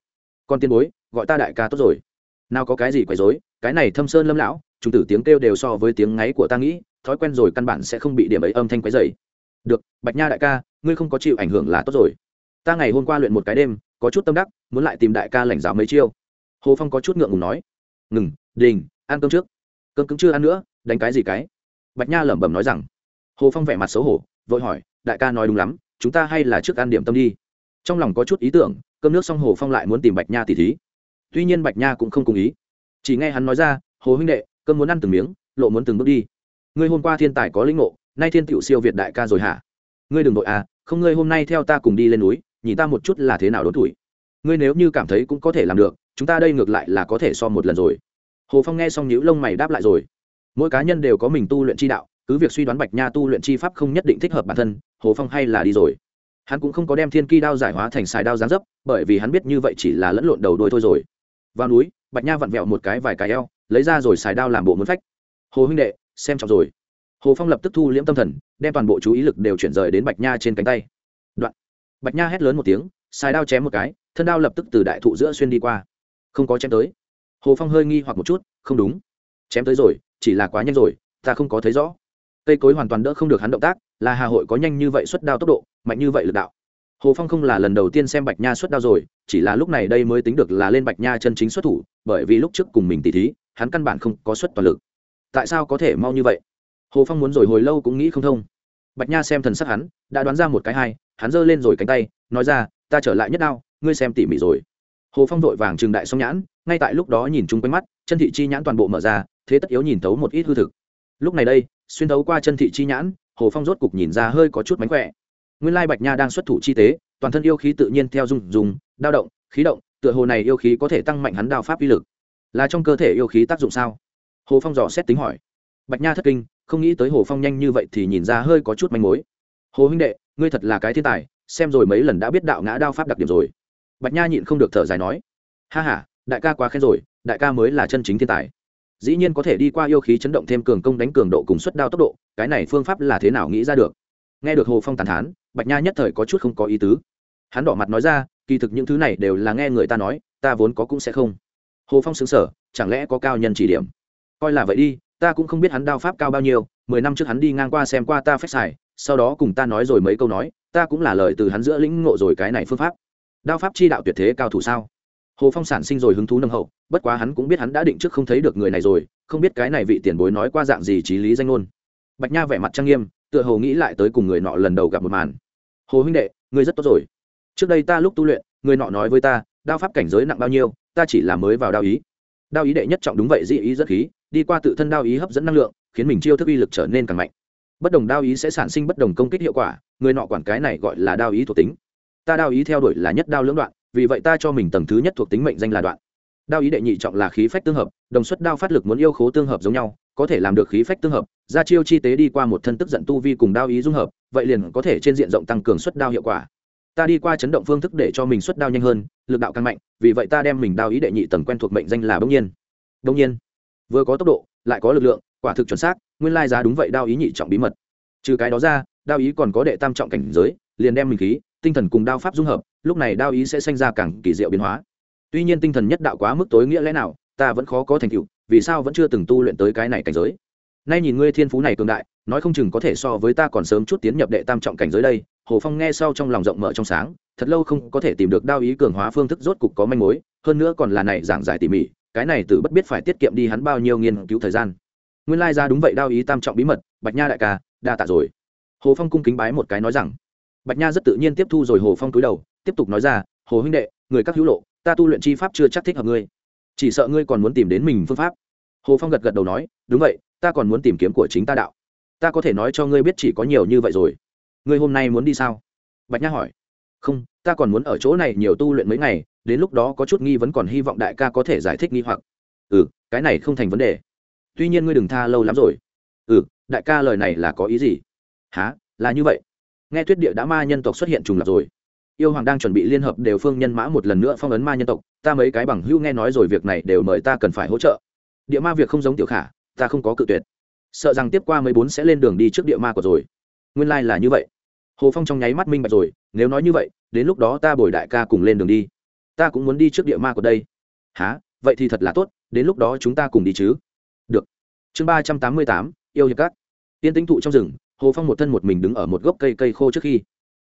Speaker 1: Còn tiền bối, gọi ta đại ca tốt rồi. Nào có cái gì quấy dối cái này thâm sơn lâm lão, chúng tử tiếng kêu đều so với tiếng ngáy của ta nghĩ, thói quen rồi căn bản sẽ không bị điểm ấy âm thanh quấy dày được, bạch nha đại ca, ngươi không có chịu ảnh hưởng là tốt rồi. Ta ngày hôm qua luyện một cái đêm, có chút tâm đắc, muốn lại tìm đại ca lãnh giáo mấy chiêu. Hồ phong có chút ngượng ngùng nói. Ngừng, đình, ăn cơm trước. Cơm cứng chưa ăn nữa, đánh cái gì cái? Bạch nha lẩm bẩm nói rằng. Hồ phong vẻ mặt xấu hổ, vội hỏi, đại ca nói đúng lắm chúng ta hay là trước ăn điểm tâm đi. Trong lòng có chút ý tưởng, cơm nước xong hồ phong lại muốn tìm bạch nha tỉ thí. Tuy nhiên bạch nha cũng không cùng ý. Chỉ nghe hắn nói ra, hồ huynh đệ, cơm muốn ăn từng miếng, lộ muốn từng bước đi. Ngươi hôm qua thiên tài có linh ngộ, nay thiên tiểu siêu việt đại ca rồi hả? Ngươi đừng nội à không ngươi hôm nay theo ta cùng đi lên núi, nhìn ta một chút là thế nào đốn tuổi. Ngươi nếu như cảm thấy cũng có thể làm được, chúng ta đây ngược lại là có thể so một lần rồi. Hồ phong nghe xong nhíu lông mày đáp lại rồi. Mỗi cá nhân đều có mình tu luyện chi đạo cứ việc suy đoán bạch nha tu luyện chi pháp không nhất định thích hợp bản thân, hồ phong hay là đi rồi. Hắn cũng không có đem thiên kỳ đao giải hóa thành xài đao gián dấp, bởi vì hắn biết như vậy chỉ là lẫn lộn đầu đôi thôi rồi. Vào núi, bạch nha vặn vẹo một cái vài cái eo, lấy ra rồi xài đao làm bộ muốn phách. Hồ huynh đệ, xem trọng rồi. Hồ phong lập tức thu liễm tâm thần, đem toàn bộ chú ý lực đều chuyển rời đến bạch nha trên cánh tay. Đoạn. Bạch nha hét lớn một tiếng, xài đao chém một cái, thân đao lập tức từ đại thụ giữa xuyên đi qua. Không có chém tới. Hồ phong hơi nghi hoặc một chút, không đúng. Chém tới rồi, chỉ là quá nhanh rồi, ta không có thấy rõ cây cối hoàn toàn đỡ không được hắn động tác, là hà hội có nhanh như vậy xuất đao tốc độ, mạnh như vậy lực đạo. Hồ phong không là lần đầu tiên xem bạch nha xuất đao rồi, chỉ là lúc này đây mới tính được là lên bạch nha chân chính xuất thủ, bởi vì lúc trước cùng mình tỉ thí, hắn căn bản không có xuất toàn lực. Tại sao có thể mau như vậy? Hồ phong muốn rồi hồi lâu cũng nghĩ không thông. Bạch nha xem thần sắc hắn, đã đoán ra một cái hai, hắn giơ lên rồi cánh tay, nói ra, ta trở lại nhất đao, ngươi xem tỉ mỉ rồi. Hồ phong vội vàng trừng đại song nhãn, ngay tại lúc đó nhìn chung quanh mắt, chân thị chi nhãn toàn bộ mở ra, thế tất yếu nhìn thấu một ít hư thực. Lúc này đây xuyên thấu qua chân thị chi nhãn, hồ phong rốt cục nhìn ra hơi có chút mánh khỏe. Nguyên lai bạch nha đang xuất thủ chi tế, toàn thân yêu khí tự nhiên theo dung dùng đao động, khí động, tựa hồ này yêu khí có thể tăng mạnh hắn đao pháp uy lực. Là trong cơ thể yêu khí tác dụng sao? Hồ phong dò xét tính hỏi. Bạch nha thất kinh, không nghĩ tới hồ phong nhanh như vậy thì nhìn ra hơi có chút manh mối. Hồ huynh đệ, ngươi thật là cái thiên tài, xem rồi mấy lần đã biết đạo ngã đao pháp đặc điểm rồi. Bạch nha nhịn không được thở dài nói. Ha h a đại ca quá khen rồi, đại ca mới là chân chính thiên tài dĩ nhiên có thể đi qua yêu khí chấn động thêm cường công đánh cường độ cùng suất đao tốc độ, cái này phương pháp là thế nào nghĩ ra được? Nghe được hồ phong tàn thán, bạch nha nhất thời có chút không có ý tứ. Hắn đỏ mặt nói ra, kỳ thực những thứ này đều là nghe người ta nói, ta vốn có cũng sẽ không. Hồ phong xứng sở chẳng lẽ có cao nhân chỉ điểm? Coi là vậy đi, ta cũng không biết hắn đao pháp cao bao nhiêu, mười năm trước hắn đi ngang qua xem qua ta phép xài, sau đó cùng ta nói rồi mấy câu nói, ta cũng là lời từ hắn giữa lĩnh ngộ rồi cái này phương pháp. Đao pháp chi đạo tuyệt thế cao thủ sao? Hồ phong sản sinh rồi hứng thú nâng hậu bất quá hắn cũng biết hắn đã định trước không thấy được người này rồi, không biết cái này vị tiền bối nói qua dạng gì trí lý danh ngôn. Bạch nha vẻ mặt trang nghiêm, tựa hồ nghĩ lại tới cùng người nọ lần đầu gặp một màn. Hồ huynh đệ, ngươi rất tốt rồi. Trước đây ta lúc tu luyện, người nọ nói với ta, đao pháp cảnh giới nặng bao nhiêu, ta chỉ là mới vào đao ý. Đao ý đệ nhất trọng đúng vậy, dị ý rất khí, đi qua tự thân đao ý hấp dẫn năng lượng, khiến mình chiêu thức uy lực trở nên càng mạnh. Bất đồng đao ý sẽ sản sinh bất đồng công kích hiệu quả, người nọ quản cái này gọi là đao ý thuộc tính. Ta đao ý theo đuổi là nhất đao lưỡng đoạn, vì vậy ta cho mình tầng thứ nhất thuộc tính mệnh danh là đoạn đao ý đệ nhị trọng là khí phách tương hợp, đồng suất đao phát lực muốn yêu khố tương hợp giống nhau, có thể làm được khí phách tương hợp, ra chiêu chi tế đi qua một thân tức giận tu vi cùng đao ý dung hợp, vậy liền có thể trên diện rộng tăng cường suất đao hiệu quả. Ta đi qua chấn động phương thức để cho mình suất đao nhanh hơn, lực đạo càng mạnh, vì vậy ta đem mình đao ý đệ nhị tầng quen thuộc mệnh danh là bỗng nhiên. Bỗng nhiên. Vừa có tốc độ, lại có lực lượng, quả thực chuẩn xác, nguyên lai giá đúng vậy đao ý nhị trọng bí mật. Trừ cái đó ra, đao ý còn có đệ tam trọng cảnh giới, liền đem mình khí, tinh thần cùng đao pháp dung hợp, lúc này đao ý sẽ sinh ra càng kỳ diệu biến hóa tuy nhiên tinh thần nhất đạo quá mức tối nghĩa lẽ nào, ta vẫn khó có thành tựu, vì sao vẫn chưa từng tu luyện tới cái này cảnh giới? Nay nhìn ngươi thiên phú này cường đại, nói không chừng có thể so với ta còn sớm chút tiến nhập đệ tam trọng cảnh giới đây, hồ phong nghe sau trong lòng rộng mở trong sáng, thật lâu không có thể tìm được đao ý cường hóa phương thức rốt cục có manh mối, hơn nữa còn là này giảng giải tỉ mỉ, cái này tự bất biết phải tiết kiệm đi hắn bao nhiêu nghiên cứu thời gian. Nguyên lai ra đúng vậy đao ý tam trọng bí mật, bạch nha đại ca, đa tạ rồi. Hồ phong cung kính bái một cái nói rằng. Bạch nha rất tự nhiên tiếp thu rồi hồ phong cúi đầu, tiếp tục nói ra, hồ huynh đệ, người các hữu lộ ta tu luyện chi pháp chưa chắc thích hợp ngươi. Chỉ sợ ngươi còn muốn tìm đến mình phương pháp. Hồ phong gật gật đầu nói, đúng vậy, ta còn muốn tìm kiếm của chính ta đạo. Ta có thể nói cho ngươi biết chỉ có nhiều như vậy rồi. Ngươi hôm nay muốn đi sao? Bạch nha hỏi. Không, ta còn muốn ở chỗ này nhiều tu luyện mấy ngày, đến lúc đó có chút nghi vấn còn hy vọng đại ca có thể giải thích nghi hoặc. Ừ cái này không thành vấn đề. Tuy nhiên ngươi đừng tha lâu lắm rồi. Ừ đại ca lời này là có ý gì? Há là như vậy. Nghe tuyết địa đã ma nhân tộc xuất hiện trùng lập rồi yêu hoàng đang chuẩn bị liên hợp đều phương nhân mã một lần nữa phong ấn ma nhân tộc, ta mấy cái bằng hữu nghe nói rồi việc này đều mời ta cần phải hỗ trợ. Địa ma việc không giống tiểu khả, ta không có cự tuyệt. Sợ rằng tiếp qua mấy bốn sẽ lên đường đi trước địa ma của rồi. Nguyên lai、like、là như vậy. Hồ phong trong nháy mắt minh bạch rồi, nếu nói như vậy, đến lúc đó ta bồi đại ca cùng lên đường đi. Ta cũng muốn đi trước địa ma của đây. Há vậy thì thật là tốt, đến lúc đó chúng ta cùng đi chứ. Được. Chương ba trăm tám mươi tám, yêu hiệp các. Tiên tính thụ trong rừng, hồ phong một thân một mình đứng ở một gốc cây cây khô trước khi.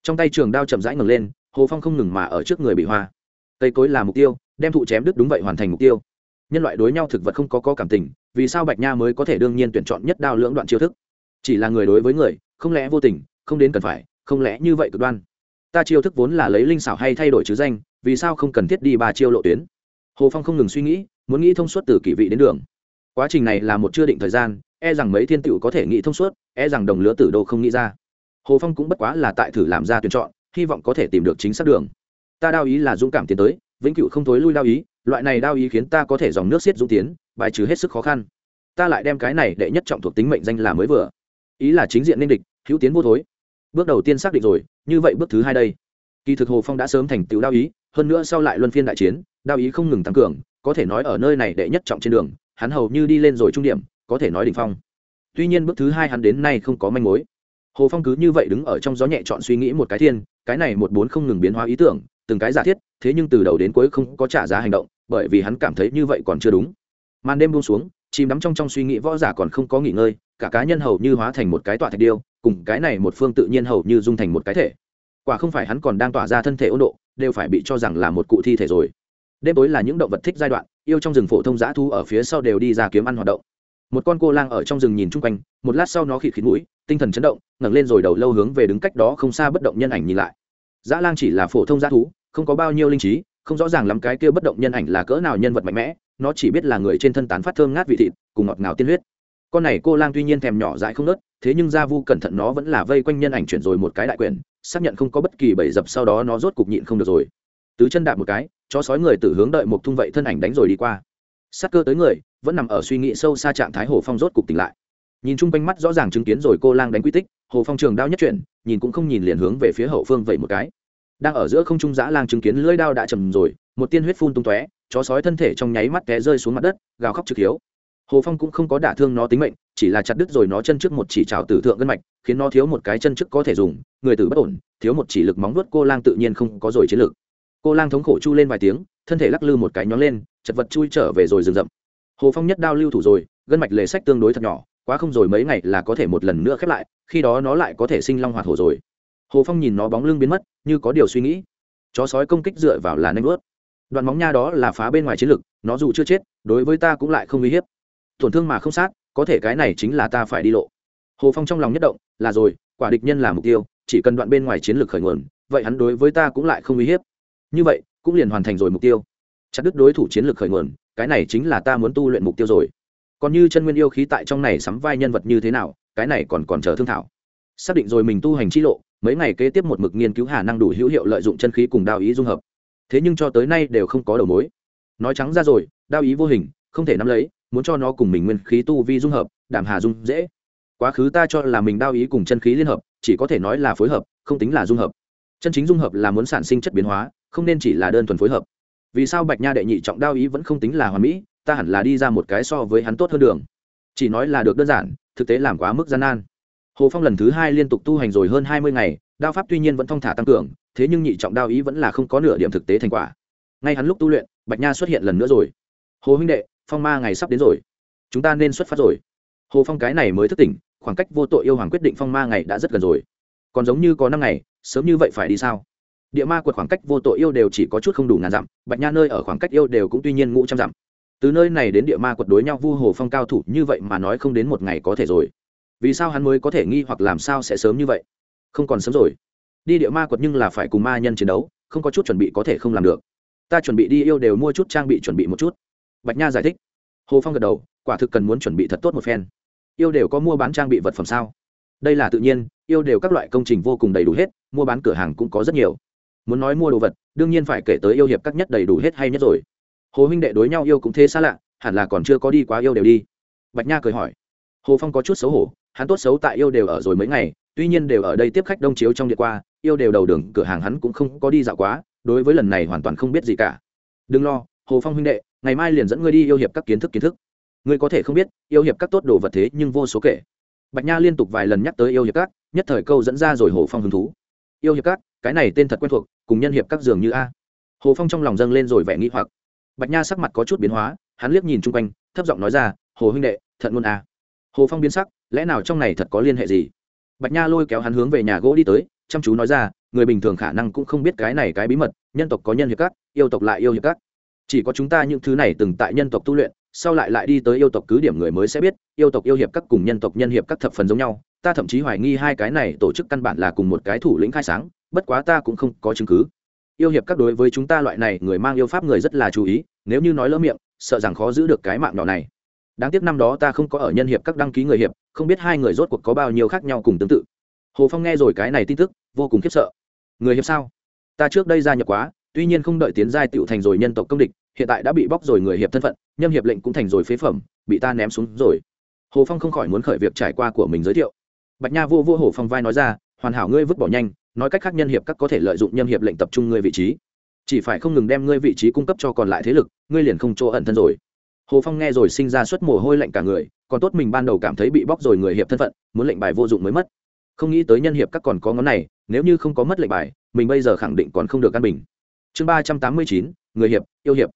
Speaker 1: Trong tay trường đao chậm rãi ngẩng lên hồ phong không ngừng mà ở trước người bị hoa. Cây cối là mục tiêu, đem thụ chém đứt đúng vậy hoàn thành mục tiêu. Nhân loại đối nhau thực vật không có có cảm tình, vì sao bạch nha mới có thể đương nhiên tuyển chọn nhất đao lưỡng đoạn chiêu thức? Chỉ là người đối với người, không lẽ vô tình, không đến cần phải, không lẽ như vậy cực đoan? Ta chiêu thức vốn là lấy linh xảo hay thay đổi chứ danh, vì sao không cần thiết đi ba chiêu lộ tuyến? Hồ phong không ngừng suy nghĩ, muốn nghĩ thông suốt từ kỷ vị đến đường. Quá trình này là một chưa định thời gian e rằng mấy thiên tựu có thể nghĩ thông suốt e rằng đồng lứa tử đô không nghĩ ra. Hồ phong cũng bất quá là tại thử làm ra tuyển chọn hy vọng có thể tìm được chính xác đường. Ta đao ý là dũng cảm tiến tới, vĩnh cựu không thối lui đao ý, loại này đao ý khiến ta có thể dòng nước xiết dũng tiến, bài trừ hết sức khó khăn. Ta lại đem cái này đệ nhất trọng thuộc tính mệnh danh là mới vừa. Ý là chính diện nên địch, hữu tiến vô thối. Bước đầu tiên xác định rồi, như vậy bước thứ hai đây. Kỳ thực hồ phong đã sớm thành tựu đao ý, hơn nữa sau lại luân phiên đại chiến, đao ý không ngừng tăng cường, có thể nói ở nơi này đệ nhất trọng trên đường, hắn hầu như đi lên rồi trung điểm, có thể nói đỉnh phong. Tuy nhiên bước thứ hai hắn đến nay không có manh mối hồ phong cứ như vậy đứng ở trong gió nhẹ chọn suy nghĩ một cái thiên, cái này một bốn không ngừng biến hóa ý tưởng, từng cái giả thiết, thế nhưng từ đầu đến cuối không có trả giá hành động, bởi vì hắn cảm thấy như vậy còn chưa đúng. Màn đêm buông xuống, chìm đắm trong trong suy nghĩ võ giả còn không có nghỉ ngơi, cả cá nhân hầu như hóa thành một cái tọa thạch điêu, cùng cái này một phương tự nhiên hầu như dung thành một cái thể. Quả không phải hắn còn đang tỏa ra thân thể ôn độ, đều phải bị cho rằng là một cụ thi thể rồi. Đêm tối là những động vật thích giai đoạn, yêu trong rừng phổ thông giã thu ở phía sau đều đi ra kiếm ăn hoạt động. Một con cô lang ở trong rừng nhìn chung quanh, một lát sau nó khịt khịt mũi, tinh thần chấn động ngẩng lên rồi đầu lâu hướng về đứng cách đó không xa bất động nhân ảnh nhìn lại. Dã lang chỉ là phổ thông dã thú, không có bao nhiêu linh trí, không rõ ràng lắm cái kia bất động nhân ảnh là cỡ nào nhân vật mạnh mẽ, nó chỉ biết là người trên thân tán phát thơm ngát vị thịt, cùng ngọt ngào tiên huyết. Con này cô lang tuy nhiên thèm nhỏ dại không nớt, thế nhưng gia vu cẩn thận nó vẫn là vây quanh nhân ảnh chuyển rồi một cái đại quyền, xác nhận không có bất kỳ bẫy dập sau đó nó rốt cục nhịn không được rồi. Tứ chân đạp một cái, chó sói người tử hướng đợi một thung vậy thân ảnh đánh rồi đi qua. Sát cơ tới người, vẫn nằm ở suy nghĩ sâu xa trạng thái hồ phong rốt cục tỉnh lại nhìn chung quanh mắt rõ ràng chứng kiến rồi cô lang đánh quy tích, hồ phong trường đao nhất chuyển, nhìn cũng không nhìn liền hướng về phía hậu phương vậy một cái. Đang ở giữa không trung giã lang chứng kiến lưỡi đao đã trầm rồi, một tiên huyết phun tung tóe, chó sói thân thể trong nháy mắt té rơi xuống mặt đất, gào khóc trực hiếu. Hồ phong cũng không có đả thương nó tính mệnh, chỉ là chặt đứt rồi nó chân trước một chỉ trào tử thượng gân mạch, khiến nó thiếu một cái chân trước có thể dùng, người tử bất ổn, thiếu một chỉ lực móng vuốt, cô lang tự nhiên không có rồi chiến lực. cô lang thống khổ chu lên vài tiếng, thân thể lắc lư một cái nhón lên, chật vật chui trở về rồi rừng rậm. Hồ phong nhất đao lưu thủ rồi, gân mạch lề sách tương đối thật nhỏ quá không rồi mấy ngày là có thể một lần nữa khép lại, khi đó nó lại có thể sinh long hoạt hổ rồi. Hồ phong nhìn nó bóng lưng biến mất, như có điều suy nghĩ. Chó sói công kích dựa vào là nanh vớt đoạn móng nha đó là phá bên ngoài chiến lực nó dù chưa chết, đối với ta cũng lại không uy hiếp. Tổn thương mà không sát, có thể cái này chính là ta phải đi lộ. Hồ phong trong lòng nhất động, là rồi, quả địch nhân là mục tiêu, chỉ cần đoạn bên ngoài chiến lược khởi nguồn, vậy hắn đối với ta cũng lại không uy hiếp. Như vậy, cũng liền hoàn thành rồi mục tiêu. Chặt đứt đối thủ chiến lược khởi nguồn, cái này chính là ta muốn tu luyện mục tiêu rồi còn như chân nguyên yêu khí tại trong này sắm vai nhân vật như thế nào, cái này còn còn chờ thương thảo. Xác định rồi mình tu hành chi lộ, mấy ngày kế tiếp một mực nghiên cứu hà năng đủ hữu hiệu lợi dụng chân khí cùng đao ý dung hợp. Thế nhưng cho tới nay đều không có đầu mối. Nói trắng ra rồi, đao ý vô hình, không thể nắm lấy, muốn cho nó cùng mình nguyên khí tu vi dung hợp, đảm hà dung dễ. Quá khứ ta cho là mình đao ý cùng chân khí liên hợp, chỉ có thể nói là phối hợp, không tính là dung hợp. Chân chính dung hợp là muốn sản sinh chất biến hóa, không nên chỉ là đơn thuần phối hợp. Vì sao bạch nha đệ nhị trọng đao ý vẫn không tính là hoàn mỹ ta hẳn là đi ra một cái so với hắn tốt hơn đường. Chỉ nói là được đơn giản, thực tế làm quá mức gian nan. Hồ phong lần thứ hai liên tục tu hành rồi hơn hai mươi ngày, đao pháp tuy nhiên vẫn thong thả tăng cường, thế nhưng nhị trọng đao ý vẫn là không có nửa điểm thực tế thành quả. Ngay hắn lúc tu luyện, bạch nha xuất hiện lần nữa rồi. Hồ huynh đệ, phong ma ngày sắp đến rồi. Chúng ta nên xuất phát rồi. Hồ phong cái này mới thức tỉnh, khoảng cách vô tội yêu hoàng quyết định phong ma ngày đã rất gần rồi. Còn giống như có năm ngày, sớm như vậy phải đi sao? Địa ma quật khoảng cách vô tội yêu đều chỉ có chút không đủ ngàn dặm, bạch nha nơi ở khoảng cách yêu đều cũng tuy nhiên ngũ trăm dặm từ nơi này đến địa ma quật đối nhau vu hồ phong cao thủ như vậy mà nói không đến một ngày có thể rồi. Vì sao hắn mới có thể nghi hoặc làm sao sẽ sớm như vậy? Không còn sớm rồi. Đi địa ma quật nhưng là phải cùng ma nhân chiến đấu, không có chút chuẩn bị có thể không làm được. Ta chuẩn bị đi yêu đều mua chút trang bị chuẩn bị một chút. Bạch nha giải thích. Hồ phong gật đầu, quả thực cần muốn chuẩn bị thật tốt một phen. Yêu đều có mua bán trang bị vật phẩm sao? Đây là tự nhiên, yêu đều các loại công trình vô cùng đầy đủ hết, mua bán cửa hàng cũng có rất nhiều. Muốn nói mua đồ vật, đương nhiên phải kể tới yêu hiệp các nhất đầy đủ hết hay nhất rồi hồ huynh đệ đối nhau yêu cũng thế xa lạ, hẳn là còn chưa có đi quá yêu đều đi. Bạch nha cười hỏi. Hồ phong có chút xấu hổ, hắn tốt xấu tại yêu đều ở rồi mấy ngày, tuy nhiên đều ở đây tiếp khách đông chiếu trong điện qua, yêu đều đầu đường, cửa hàng hắn cũng không có đi dạo quá, đối với lần này hoàn toàn không biết gì cả. Đừng lo, hồ phong huynh đệ, ngày mai liền dẫn ngươi đi yêu hiệp các kiến thức kiến thức. Ngươi có thể không biết, yêu hiệp các tốt đồ vật thế nhưng vô số kể. Bạch nha liên tục vài lần nhắc tới yêu hiệp các, nhất thời câu dẫn ra rồi hồ phong hứng thú. Yêu hiệp các, cái này tên thật quen thuộc, cùng nhân hiệp các dường như a. Hồ phong trong lòng dâng lên rồi vẻ nghĩ hoặc bạch nha sắc mặt có chút biến hóa, hắn liếc nhìn chung quanh, thấp giọng nói ra, hồ huynh đệ thận luôn à? hồ phong biến sắc, lẽ nào trong này thật có liên hệ gì? Bạch nha lôi kéo hắn hướng về nhà gỗ đi tới, chăm chú nói ra, người bình thường khả năng cũng không biết cái này cái bí mật, nhân tộc có nhân hiệp các, yêu tộc lại yêu hiệp các. Chỉ có chúng ta những thứ này từng tại nhân tộc tu luyện, sau lại lại đi tới yêu tộc cứ điểm người mới sẽ biết, yêu tộc yêu hiệp các cùng nhân tộc nhân hiệp các thập phần giống nhau. Ta thậm chí hoài nghi hai cái này tổ chức căn bản là cùng một cái thủ lĩnh khai sáng, bất quá ta cũng không có chứng cứ yêu hiệp các đối với chúng ta loại này, người mang yêu pháp người rất là chú ý, nếu như nói lỡ miệng, sợ rằng khó giữ được cái mạng nhỏ này. Đáng tiếc năm đó ta không có ở nhân hiệp các đăng ký người hiệp, không biết hai người rốt cuộc có bao nhiêu khác nhau cùng tương tự. Hồ phong nghe rồi cái này tin tức, vô cùng khiếp sợ. Người hiệp sao? Ta trước đây gia nhập quá, tuy nhiên không đợi tiến giai tựu thành rồi nhân tộc công địch, hiện tại đã bị bóc rồi người hiệp thân phận nhâm hiệp lệnh cũng thành rồi phế phẩm, bị ta ném xuống rồi. Hồ phong không khỏi muốn khởi việc trải qua của mình giới thiệu. Bạch nha vô vô hồ phong vai nói ra, hoàn hảo ngươi vứt bỏ nhanh nói cách khác nhân hiệp các có thể lợi dụng nhân hiệp lệnh tập trung ngươi vị trí. Chỉ phải không ngừng đem ngươi vị trí cung cấp cho còn lại thế lực, ngươi liền không chỗ ẩn thân rồi. Hồ phong nghe rồi sinh ra suất mồ hôi lạnh cả người, còn tốt mình ban đầu cảm thấy bị bóc rồi người hiệp thân phận, muốn lệnh bài vô dụng mới mất. Không nghĩ tới nhân hiệp các còn có ngón này, nếu như không có mất lệnh bài, mình bây giờ khẳng định còn không được căn bình. Chương ba trăm tám mươi chín, người hiệp, yêu hiệp.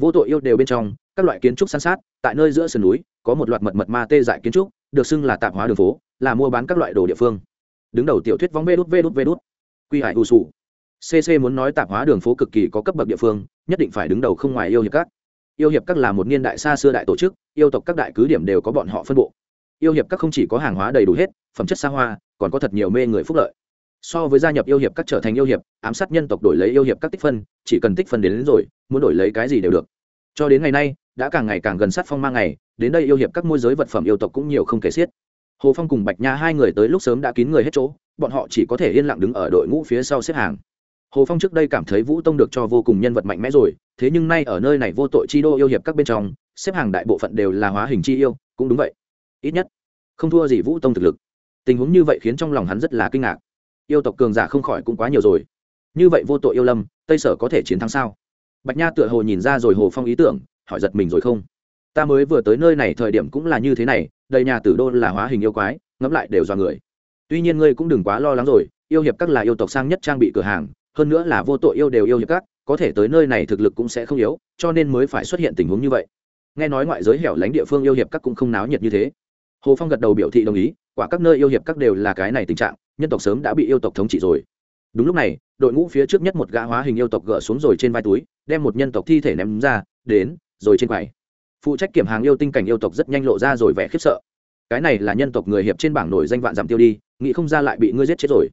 Speaker 1: Vô tội yêu đều bên trong, các loại kiến trúc san sát, tại nơi giữa sườn núi, có một loạt mật mật ma tê dại kiến trúc, được xưng là tạp hóa đường phố, là mua bán các loại đồ địa phương đứng đầu tiểu thuyết vóng vê đút vê đút vê đút. Quy hải u sù. Cc muốn nói tạp hóa đường phố cực kỳ có cấp bậc địa phương nhất định phải đứng đầu không ngoài yêu hiệp các. Yêu hiệp các là một niên đại xa xưa đại tổ chức yêu tộc các đại cứ điểm đều có bọn họ phân bộ. Yêu hiệp các không chỉ có hàng hóa đầy đủ hết phẩm chất xa hoa còn có thật nhiều mê người phúc lợi. So với gia nhập yêu hiệp các trở thành yêu hiệp ám sát nhân tộc đổi lấy yêu hiệp các tích phân chỉ cần tích phân đến, đến rồi muốn đổi lấy cái gì đều được. Cho đến ngày nay đã càng ngày càng gần sát phong mang ngày đến đây yêu hiệp các môi giới vật phẩm yêu tộc cũng nhiều không kể xiết hồ phong cùng bạch nha hai người tới lúc sớm đã kín người hết chỗ, bọn họ chỉ có thể yên lặng đứng ở đội ngũ phía sau xếp hàng. Hồ phong trước đây cảm thấy vũ tông được cho vô cùng nhân vật mạnh mẽ rồi, thế nhưng nay ở nơi này vô tội chi đô yêu hiệp các bên trong, xếp hàng đại bộ phận đều là hóa hình chi yêu, cũng đúng vậy. Ít nhất, không thua gì vũ tông thực lực. Tình huống như vậy khiến trong lòng hắn rất là kinh ngạc. Yêu tộc cường giả không khỏi cũng quá nhiều rồi. Như vậy vô tội yêu lâm, tây sở có thể chiến thắng sao? Bạch nha tựa hồ nhìn ra rồi hồ phong ý tưởng, hỏi giật mình rồi không? Ta mới vừa tới nơi này thời điểm cũng là như thế này đầy nhà tử đô là hóa hình yêu quái, ngẫm lại đều do người. Tuy nhiên ngươi cũng đừng quá lo lắng rồi, yêu hiệp các là yêu tộc sang nhất trang bị cửa hàng, hơn nữa là vô tội yêu đều yêu hiệp các, có thể tới nơi này thực lực cũng sẽ không yếu, cho nên mới phải xuất hiện tình huống như vậy. Nghe nói ngoại giới hẻo lánh địa phương yêu hiệp các cũng không náo nhiệt như thế. Hồ phong gật đầu biểu thị đồng ý, quả các nơi yêu hiệp các đều là cái này tình trạng, nhân tộc sớm đã bị yêu tộc thống trị rồi. Đúng lúc này, đội ngũ phía trước nhất một gã hóa hình yêu tộc gỡ xuống rồi trên vai túi, đem một nhân tộc thi thể ném ra, đến, rồi trên quầy phụ trách kiểm hàng yêu tinh cảnh yêu tộc rất nhanh lộ ra rồi vẻ khiếp sợ. Cái này là nhân tộc người hiệp trên bảng nổi danh vạn giảm tiêu đi, nghĩ không ra lại bị ngươi giết chết rồi.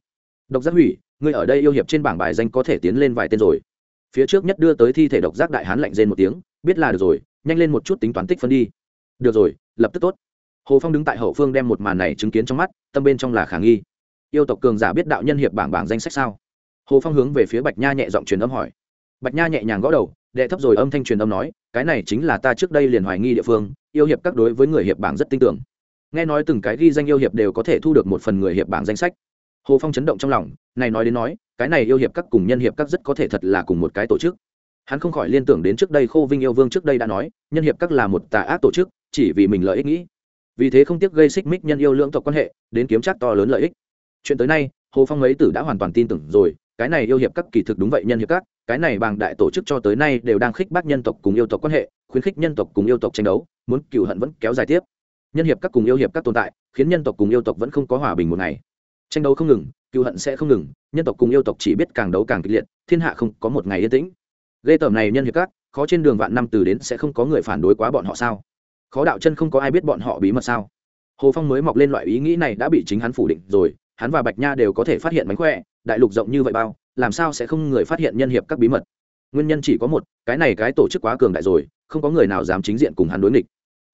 Speaker 1: Độc giác hủy, ngươi ở đây yêu hiệp trên bảng bài danh có thể tiến lên vài tên rồi. Phía trước nhất đưa tới thi thể độc giác đại hán lạnh rên một tiếng, biết là được rồi, nhanh lên một chút tính toán tích phân đi. Được rồi, lập tức tốt. Hồ phong đứng tại hậu phương đem một màn này chứng kiến trong mắt, tâm bên trong là khả nghi. Yêu tộc cường giả biết đạo nhân hiệp bảng bảng danh sách sao? Hồ phong hướng về phía bạch nha nhẹ giọng truyền âm hỏi. Bạch nha nhẹ nhàng gõ đầu, đệ thấp rồi âm thanh truyền âm nói cái này chính là ta trước đây liền hoài nghi địa phương, yêu hiệp các đối với người hiệp bảng rất tin tưởng. Nghe nói từng cái ghi danh yêu hiệp đều có thể thu được một phần người hiệp bảng danh sách. Hồ phong chấn động trong lòng, này nói đến nói, cái này yêu hiệp các cùng nhân hiệp các rất có thể thật là cùng một cái tổ chức. Hắn không khỏi liên tưởng đến trước đây khô vinh yêu vương trước đây đã nói, nhân hiệp các là một tà ác tổ chức, chỉ vì mình lợi ích nghĩ. Vì thế không tiếc gây xích mích nhân yêu lưỡng tộc quan hệ, đến kiếm chắc to lớn lợi ích. Chuyện tới nay, hồ phong ấy tử đã hoàn toàn tin tưởng rồi cái này yêu hiệp các kỳ thực đúng vậy nhân hiệp các, cái này bằng đại tổ chức cho tới nay đều đang khích bác nhân tộc cùng yêu tộc quan hệ, khuyến khích nhân tộc cùng yêu tộc tranh đấu, muốn cựu hận vẫn kéo dài tiếp. Nhân hiệp các cùng yêu hiệp các tồn tại, khiến nhân tộc cùng yêu tộc vẫn không có hòa bình một ngày. Tranh đấu không ngừng cựu hận sẽ không ngừng, nhân tộc cùng yêu tộc chỉ biết càng đấu càng kịch liệt, thiên hạ không có một ngày yên tĩnh. Ghê tởm này nhân hiệp các, khó trên đường vạn năm từ đến sẽ không có người phản đối quá bọn họ sao? Khó đạo chân không có ai biết bọn họ bí mật sao? Hồ phong mới mọc lên loại ý nghĩ này đã bị chính hắn phủ định rồi hắn và bạch nha đều có thể phát hiện mánh khỏe, đại lục rộng như vậy bao, làm sao sẽ không người phát hiện nhân hiệp các bí mật? Nguyên nhân chỉ có một, cái này cái tổ chức quá cường đại rồi, không có người nào dám chính diện cùng hắn đối nghịch.